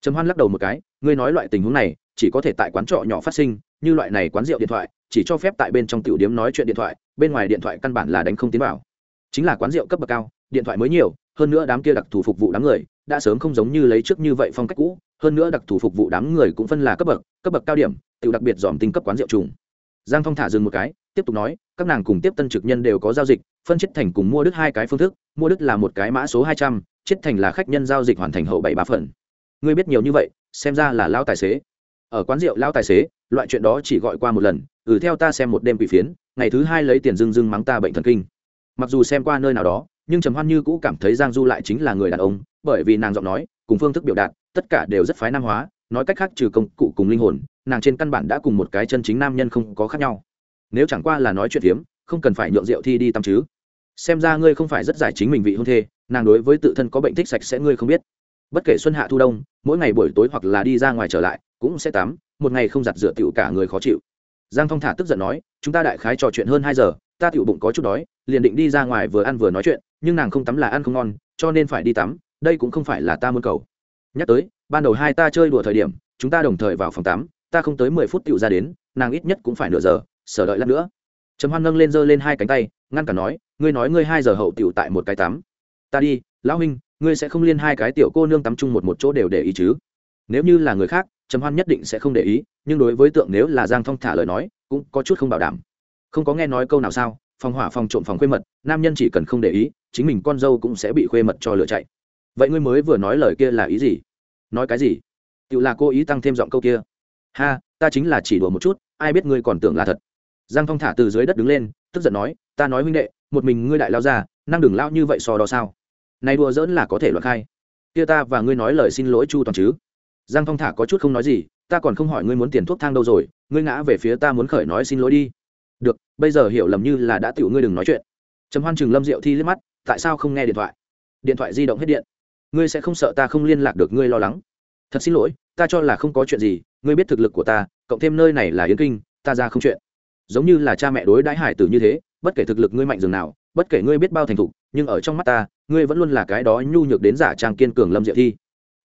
Speaker 1: trầm hoan lắc đầu một cái, ngươi nói loại tình huống này, chỉ có thể tại quán trọ nhỏ phát sinh, như loại này quán rượu điện thoại, chỉ cho phép tại bên trong tiểu điếm nói chuyện điện thoại, bên ngoài điện thoại căn bản là đánh không tiến vào. Chính là quán rượu cấp bậc cao, điện thoại mới nhiều, hơn nữa đám kia đặc thù phục vụ đám người, đã sớm không giống như lấy trước như vậy phong cách cũ, hơn nữa đặc thù phục vụ đám người cũng phân là cấp bậc cấp bậc cao điểm, tiểu đặc biệt dòm tinh cấp quán rượu trùng. Giang phong thả dừng một cái, tiếp tục nói, các nàng cùng tiếp tân trực nhân đều có giao dịch, phân chết thành cùng mua đứt hai cái phương thức, mua đứt là một cái mã số hai trăm, chết thành là khách nhân giao dịch hoàn thành hậu bảy ba phần ngươi biết nhiều như vậy, xem ra là lao tài xế. Ở quán rượu lao tài xế, loại chuyện đó chỉ gọi qua một lần ừ theo ta xem một đêm bị phiến, ngày thứ hai lấy tiền dưng dưng mắng ta bệnh thần kinh. Mặc dù xem qua nơi nào đó, nhưng trầm hoan như cũ cảm thấy giang du lại chính là người đàn ông, bởi vì nàng giọng nói, cùng phương thức biểu đạt, tất cả đều rất phái nam hóa, nói cách khác trừ công cụ cùng linh hồn, nàng trên căn bản đã cùng một cái chân chính nam nhân không có khác nhau. Nếu chẳng qua là nói chuyện hiếm không cần phải nhượng rượu thi đi tắm chứ. Xem ra ngươi không phải rất giải chính mình vị hôn thê, nàng đối với tự thân có bệnh thích sạch sẽ ngươi không biết bất kể xuân hạ thu đông, mỗi ngày buổi tối hoặc là đi ra ngoài trở lại, cũng sẽ tắm, một ngày không giặt rửa tựu cả người khó chịu. Giang thong thả tức giận nói, chúng ta đại khái trò chuyện hơn hai giờ, ta tựu bụng có chút đói, liền định đi ra ngoài vừa ăn vừa nói chuyện, nhưng nàng không tắm là ăn không ngon, cho nên phải đi tắm, đây cũng không phải là ta muốn cầu. Nhắc tới, ban đầu hai ta chơi đùa thời điểm, chúng ta đồng thời vào phòng tắm, ta không tới mười phút tựu ra đến, nàng ít nhất cũng phải nửa giờ, sở đợi lát nữa. Trầm hoan nâng lên giơ lên hai cánh tay, ngăn cả nói, ngươi nói ngươi hai giờ hậu tựu tại một cái tắm. Ta đi, lão huynh ngươi sẽ không liên hai cái tiểu cô nương tắm chung một một chỗ đều để ý chứ? Nếu như là người khác, trầm hoan nhất định sẽ không để ý, nhưng đối với tượng nếu là giang thong thả lời nói, cũng có chút không bảo đảm. Không có nghe nói câu nào sao, phòng hỏa phòng trộm phòng khuê mật, nam nhân chỉ cần không để ý, chính mình con dâu cũng sẽ bị khuê mật cho lửa chạy. Vậy ngươi mới vừa nói lời kia là ý gì? Nói cái gì? Tự là cô ý tăng thêm giọng câu kia. Ha, ta chính là chỉ đùa một chút, ai biết ngươi còn tưởng là thật. Giang phong thả từ dưới đất đứng lên, tức giận nói, ta nói huynh đệ, một mình ngươi đại lao ra, năng đừng lao như vậy so đó sao? Nay đùa dỡn là có thể luận khai. Kia ta và ngươi nói lời xin lỗi chu toàn chứ? Giang phong thả có chút không nói gì, ta còn không hỏi ngươi muốn tiền thuốc thang đâu rồi, ngươi ngã về phía ta muốn khởi nói xin lỗi đi. Được, bây giờ hiểu lầm như là đã tiểu ngươi đừng nói chuyện. Trầm hoan chừng lâm diệu thi liếc mắt, tại sao không nghe điện thoại? Điện thoại di động hết điện. Ngươi sẽ không sợ ta không liên lạc được ngươi lo lắng? Thật xin lỗi, ta cho là không có chuyện gì, ngươi biết thực lực của ta, cộng thêm nơi này là yến kinh, ta ra không chuyện. Giống như là cha mẹ đối đãi hải tử như thế, bất kể thực lực ngươi mạnh dường nào bất kể ngươi biết bao thành thục, nhưng ở trong mắt ta, ngươi vẫn luôn là cái đó nhu nhược đến giả trang kiên cường lâm diệu thi.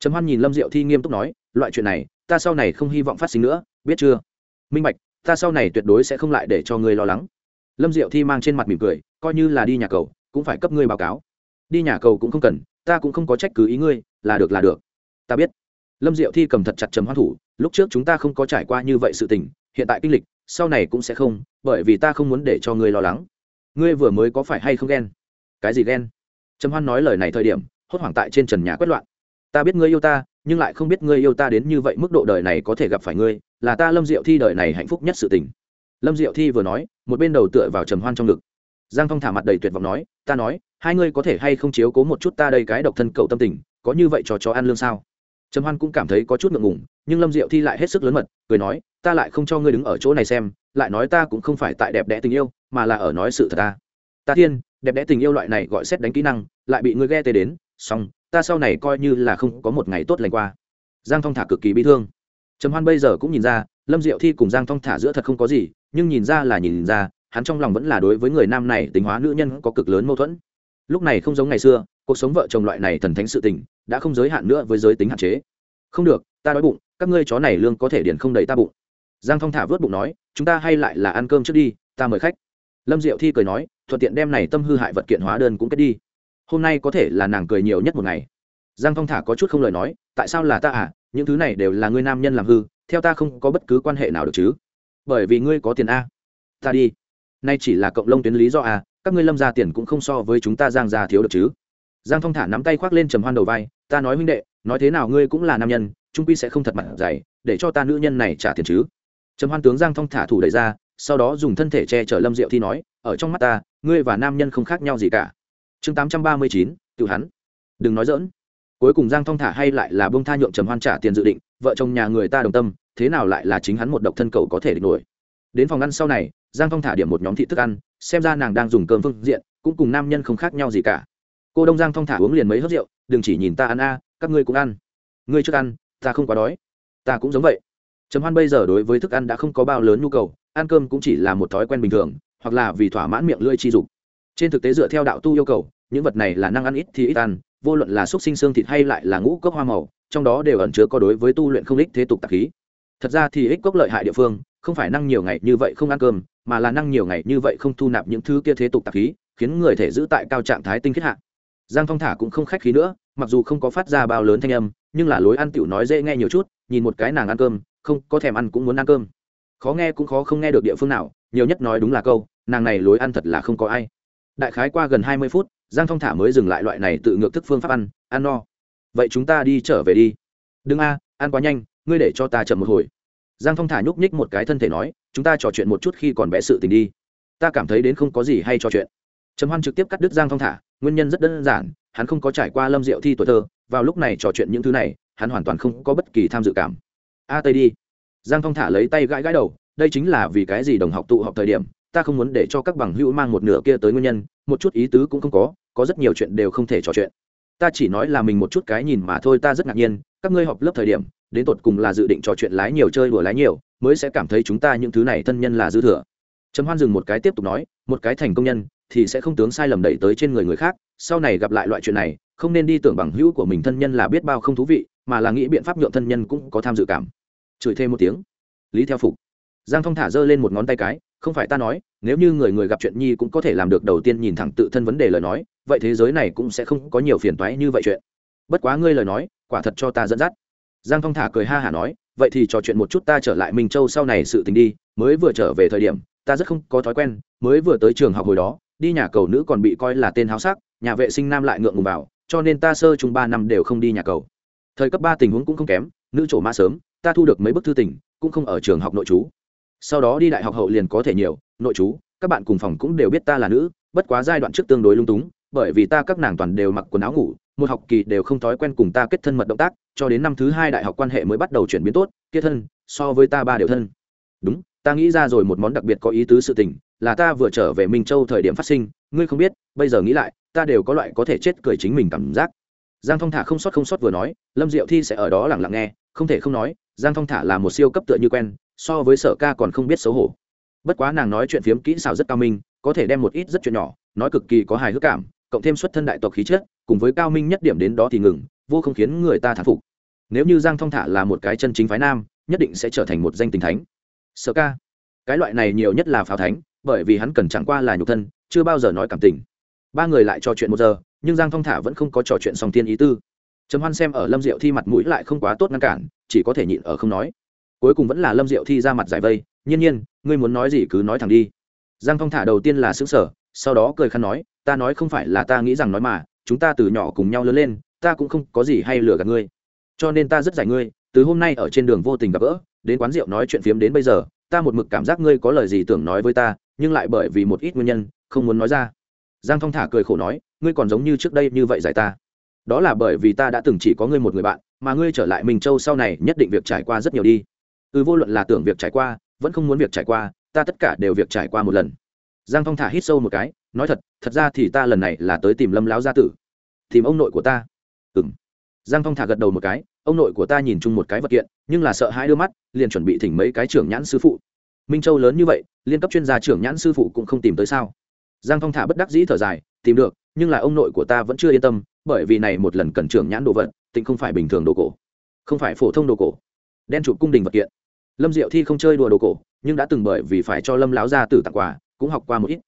Speaker 1: Trầm hoan nhìn lâm diệu thi nghiêm túc nói, loại chuyện này, ta sau này không hy vọng phát sinh nữa, biết chưa? Minh bạch, ta sau này tuyệt đối sẽ không lại để cho ngươi lo lắng. Lâm diệu thi mang trên mặt mỉm cười, coi như là đi nhà cầu, cũng phải cấp ngươi báo cáo. Đi nhà cầu cũng không cần, ta cũng không có trách cứ ý ngươi, là được là được. Ta biết. Lâm diệu thi cầm thật chặt Trầm hoan thủ, lúc trước chúng ta không có trải qua như vậy sự tình, hiện tại kinh lịch, sau này cũng sẽ không, bởi vì ta không muốn để cho ngươi lo lắng ngươi vừa mới có phải hay không ghen? Cái gì ghen? Trầm hoan nói lời này thời điểm, hốt hoảng tại trên trần nhà quét loạn. Ta biết ngươi yêu ta, nhưng lại không biết ngươi yêu ta đến như vậy mức độ đời này có thể gặp phải ngươi, là ta lâm diệu thi đời này hạnh phúc nhất sự tình. Lâm diệu thi vừa nói, một bên đầu tựa vào trầm hoan trong ngực. Giang phong thả mặt đầy tuyệt vọng nói, ta nói, hai ngươi có thể hay không chiếu cố một chút ta đây cái độc thân cậu tâm tình, có như vậy cho chó ăn lương sao? Trầm hoan cũng cảm thấy có chút ngượng ngùng, nhưng lâm diệu thi lại hết sức lớn mật, cười nói, ta lại không cho ngươi đứng ở chỗ này xem lại nói ta cũng không phải tại đẹp đẽ tình yêu, mà là ở nói sự thật ta. Ta thiên, đẹp đẽ tình yêu loại này gọi xét đánh kỹ năng, lại bị ngươi ghe tê đến, xong, ta sau này coi như là không có một ngày tốt lành qua. Giang thong thả cực kỳ bi thương. Trầm hoan bây giờ cũng nhìn ra, lâm diệu thi cùng giang thong thả giữa thật không có gì, nhưng nhìn ra là nhìn ra, hắn trong lòng vẫn là đối với người nam này tính hóa nữ nhân có cực lớn mâu thuẫn. Lúc này không giống ngày xưa, cuộc sống vợ chồng loại này thần thánh sự tình, đã không giới hạn nữa với giới tính hạn chế. Không được, ta đói bụng, các ngươi chó này lương có thể điền không đầy ta bụng giang thong thả vớt bụng nói, chúng ta hay lại là ăn cơm trước đi, ta mời khách. Lâm diệu thi cười nói, thuận tiện đem này tâm hư hại vật kiện hóa đơn cũng kết đi. Hôm nay có thể là nàng cười nhiều nhất một ngày. Giang thong thả có chút không lời nói, tại sao là ta à? Những thứ này đều là ngươi nam nhân làm hư, theo ta không có bất cứ quan hệ nào được chứ. Bởi vì ngươi có tiền a. Ta đi. Nay chỉ là cộng lông tuyến lý do à? các ngươi lâm ra tiền cũng không so với chúng ta giang ra thiếu được chứ. Giang thong thả nắm tay khoác lên trầm hoan đầu vai, ta nói huynh đệ, nói thế nào ngươi cũng là nam nhân, trung quy sẽ không thật mặt dày, để cho ta nữ nhân này trả tiền chứ trầm hoan tướng giang thong thả thủ đẩy ra, sau đó dùng thân thể che chở lâm diệu thi nói, ở trong mắt ta, ngươi và nam nhân không khác nhau gì cả. Chương tám trăm ba mươi chín, tự hắn. Đừng nói dỡn cuối cùng giang thong thả hay lại là bông tha nhượng trầm hoan trả tiền dự định, vợ chồng nhà người ta đồng tâm, thế nào lại là chính hắn một độc thân cầu có thể địch nổi? Đến phòng ăn sau này, giang thong thả điểm một nhóm thị thức ăn, xem ra nàng đang dùng cơm phương diện, cũng cùng nam nhân không khác nhau gì cả. Cô đông giang thong thả uống liền mấy hớt rượu, đừng chỉ nhìn ta ăn a, các ngươi cũng ăn. Ngươi trước ăn, ta không quá đói. Ta cũng giống vậy trầm hoan bây giờ đối với thức ăn đã không có bao lớn nhu cầu, ăn cơm cũng chỉ là một thói quen bình thường, hoặc là vì thỏa mãn miệng lưỡi chi dục. Trên thực tế dựa theo đạo tu yêu cầu, những vật này là năng ăn ít thì ít ăn, vô luận là xúc sinh xương thịt hay lại là ngũ cốc hoa màu, trong đó đều ẩn chứa có đối với tu luyện không ích thế tục tạp khí. Thật ra thì ích cốc lợi hại địa phương, không phải năng nhiều ngày như vậy không ăn cơm, mà là năng nhiều ngày như vậy không thu nạp những thứ kia thế tục tạp khí, khiến người thể giữ tại cao trạng thái tinh khiết hạ. Giang thong thả cũng không khách khí nữa, mặc dù không có phát ra bao lớn thanh âm, nhưng là lối ăn tiểu nói dễ nghe nhiều chút, nhìn một cái nàng ăn cơm không có thèm ăn cũng muốn ăn cơm. Khó nghe cũng khó không nghe được địa phương nào, nhiều nhất nói đúng là câu, nàng này lối ăn thật là không có ai. Đại khái qua gần hai mươi phút, giang thong thả mới dừng lại loại này tự ngược thức phương pháp ăn ăn no. Vậy chúng ta đi trở về đi. Đừng a, ăn quá nhanh, ngươi để cho ta chậm một hồi. Giang thong thả nhúc nhích một cái thân thể nói, chúng ta trò chuyện một chút khi còn bé sự tình đi. Ta cảm thấy đến không có gì hay trò chuyện. Trầm hoan trực tiếp cắt đứt giang thong thả, nguyên nhân rất đơn giản, hắn không có trải qua lâm diệu thi tuổi thơ, vào lúc này trò chuyện những thứ này, hắn hoàn toàn không có bất kỳ tham dự cảm a tây đi. Giang thong thả lấy tay gãi gãi đầu, đây chính là vì cái gì đồng học tụ họp thời điểm, ta không muốn để cho các bằng hữu mang một nửa kia tới nguyên nhân, một chút ý tứ cũng không có có rất nhiều chuyện đều không thể trò chuyện. Ta chỉ nói là mình một chút cái nhìn mà thôi, ta rất ngạc nhiên, các ngươi họp lớp thời điểm, đến tột cùng là dự định trò chuyện lái nhiều chơi đùa lái nhiều, mới sẽ cảm thấy chúng ta những thứ này thân nhân là dư thừa. Trầm hoan dừng một cái tiếp tục nói, một cái thành công nhân, thì sẽ không tướng sai lầm đẩy tới trên người người khác, sau này gặp lại loại chuyện này, không nên đi tưởng bằng hữu của mình thân nhân là biết bao không thú vị, mà là nghĩ biện pháp nhượng thân nhân cũng có tham dự cảm chửi thêm một tiếng. Lý theo phục. Giang thông thả giơ lên một ngón tay cái, không phải ta nói, nếu như người người gặp chuyện nhi cũng có thể làm được đầu tiên nhìn thẳng tự thân vấn đề lời nói, vậy thế giới này cũng sẽ không có nhiều phiền toái như vậy chuyện. Bất quá ngươi lời nói, quả thật cho ta dẫn dắt. Giang thông thả cười ha hả nói, vậy thì trò chuyện một chút ta trở lại minh châu sau này sự tình đi, mới vừa trở về thời điểm, ta rất không có thói quen, mới vừa tới trường học hồi đó, đi nhà cầu nữ còn bị coi là tên háo sắc, nhà vệ sinh nam lại ngượng ngùng vào cho nên ta sơ chung ba năm đều không đi nhà cầu. Thời cấp ba tình huống cũng không kém, nữ trổ mã sớm ta thu được mấy bức thư tình, cũng không ở trường học nội trú. Sau đó đi đại học hậu liền có thể nhiều, nội trú, các bạn cùng phòng cũng đều biết ta là nữ, bất quá giai đoạn trước tương đối lung túng, bởi vì ta các nàng toàn đều mặc quần áo ngủ, một học kỳ đều không thói quen cùng ta kết thân mật động tác, cho đến năm thứ hai đại học quan hệ mới bắt đầu chuyển biến tốt, kết thân, so với ta ba đều thân. Đúng, ta nghĩ ra rồi một món đặc biệt có ý tứ sự tình, là ta vừa trở về minh châu thời điểm phát sinh, ngươi không biết, bây giờ nghĩ lại, ta đều có loại có thể chết cười chính mình cảm giác. Giang thong thả không sót không sót vừa nói, lâm diệu thi sẽ ở đó lặng lặng nghe, không thể không nói giang thong thả là một siêu cấp tựa như quen, so với sở ca còn không biết xấu hổ. Bất quá nàng nói chuyện phiếm kỹ xảo rất cao minh, có thể đem một ít rất chuyện nhỏ, nói cực kỳ có hài hước cảm, cộng thêm xuất thân đại tộc khí chất, cùng với cao minh nhất điểm đến đó thì ngừng, vô không khiến người ta thán phục. Nếu như giang thong thả là một cái chân chính phái nam, nhất định sẽ trở thành một danh tình thánh. Sở ca, cái loại này nhiều nhất là pháo thánh, bởi vì hắn cần chẳng qua là nhục thân, chưa bao giờ nói cảm tình. Ba người lại trò chuyện một giờ, nhưng giang thong thả vẫn không có trò chuyện song tiên ý tư trầm hoan xem ở lâm diệu thi mặt mũi lại không quá tốt ngăn cản, chỉ có thể nhịn ở không nói. Cuối cùng vẫn là lâm diệu thi ra mặt giải vây, nhiên nhiên, ngươi muốn nói gì cứ nói thẳng đi. Giang thong thả đầu tiên là xứng sở sau đó cười khăn nói, ta nói không phải là ta nghĩ rằng nói mà, chúng ta từ nhỏ cùng nhau lớn lên, ta cũng không có gì hay lừa gạt ngươi. Cho nên ta rất giải ngươi, từ hôm nay ở trên đường vô tình gặp gỡ, đến quán rượu nói chuyện phiếm đến bây giờ, ta một mực cảm giác ngươi có lời gì tưởng nói với ta, nhưng lại bởi vì một ít nguyên nhân, không muốn nói ra. Giang thong thả cười khổ nói, ngươi còn giống như trước đây như vậy giải ta đó là bởi vì ta đã từng chỉ có ngươi một người bạn, mà ngươi trở lại mình châu sau này nhất định việc trải qua rất nhiều đi. Ừ vô luận là tưởng việc trải qua, vẫn không muốn việc trải qua, ta tất cả đều việc trải qua một lần. Giang phong thả hít sâu một cái, nói thật thật ra thì ta lần này là tới tìm lâm lão gia tử. Tìm ông nội của ta. Ừ m giang phong thả gật đầu một cái, ông nội của ta nhìn chung một cái vật kiện, nhưng là sợ hai đưa mắt, liền chuẩn bị thỉnh mấy cái trưởng nhãn sư phụ. Minh châu lớn như vậy, liên cấp chuyên gia trưởng nhãn sư phụ cũng không tìm tới sao? Giang phong thả bất đắc dĩ thở dài, tìm được, nhưng là ông nội của ta vẫn chưa yên tâm bởi vì này một lần cần trưởng nhãn đồ vật, tịnh không phải bình thường đồ cổ. Không phải phổ thông đồ cổ. Đen chụp cung đình vật kiện. Lâm diệu thi không chơi đùa đồ cổ, nhưng đã từng bởi vì phải cho lâm láo gia tử tặng quà, cũng học qua một ít.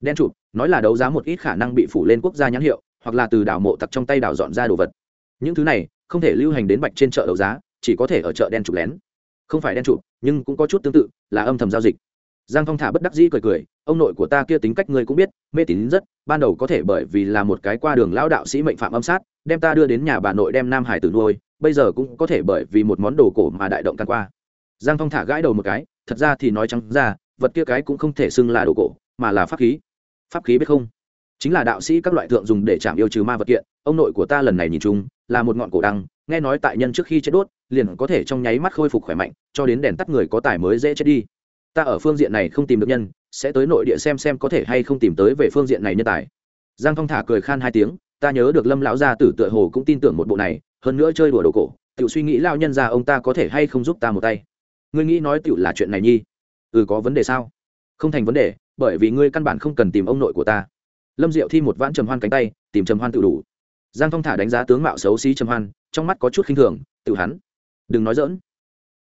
Speaker 1: Đen chụp, nói là đấu giá một ít khả năng bị phủ lên quốc gia nhãn hiệu, hoặc là từ đảo mộ tặc trong tay đảo dọn ra đồ vật. Những thứ này, không thể lưu hành đến bạch trên chợ đấu giá, chỉ có thể ở chợ đen chụp lén. Không phải đen chụp, nhưng cũng có chút tương tự, là âm thầm giao dịch giang thong thả bất đắc dĩ cười cười, ông nội của ta kia tính cách ngươi cũng biết, mê tín rất, ban đầu có thể bởi vì là một cái qua đường lão đạo sĩ mệnh phạm âm sát, đem ta đưa đến nhà bà nội đem nam hải tử nuôi, bây giờ cũng có thể bởi vì một món đồ cổ mà đại động căn qua. Giang thong thả gãi đầu một cái, thật ra thì nói trắng ra, vật kia cái cũng không thể xưng là đồ cổ, mà là pháp khí. Pháp khí biết không? Chính là đạo sĩ các loại thượng dùng để chạm yêu trừ ma vật kiện, ông nội của ta lần này nhìn chung, là một ngọn cổ đăng, nghe nói tại nhân trước khi chết đốt, liền có thể trong nháy mắt khôi phục khỏe mạnh, cho đến đèn tắt người có tài mới dễ chết đi ta ở phương diện này không tìm được nhân, sẽ tới nội địa xem xem có thể hay không tìm tới về phương diện này nhân tài. Giang thong thả cười khan hai tiếng, ta nhớ được lâm lão gia tử tựa hồ cũng tin tưởng một bộ này, hơn nữa chơi đùa đồ cổ tự suy nghĩ lao nhân ra ông ta có thể hay không giúp ta một tay. Ngươi nghĩ nói tựu là chuyện này nhi? Ừ có vấn đề sao? Không thành vấn đề, bởi vì ngươi căn bản không cần tìm ông nội của ta. Lâm diệu thi một vãn trầm hoan cánh tay, tìm trầm hoan tự đủ. Giang phong thả đánh giá tướng mạo xấu xí trầm hoan, trong mắt có chút khinh thường, tự hắn. Đừng nói dỡn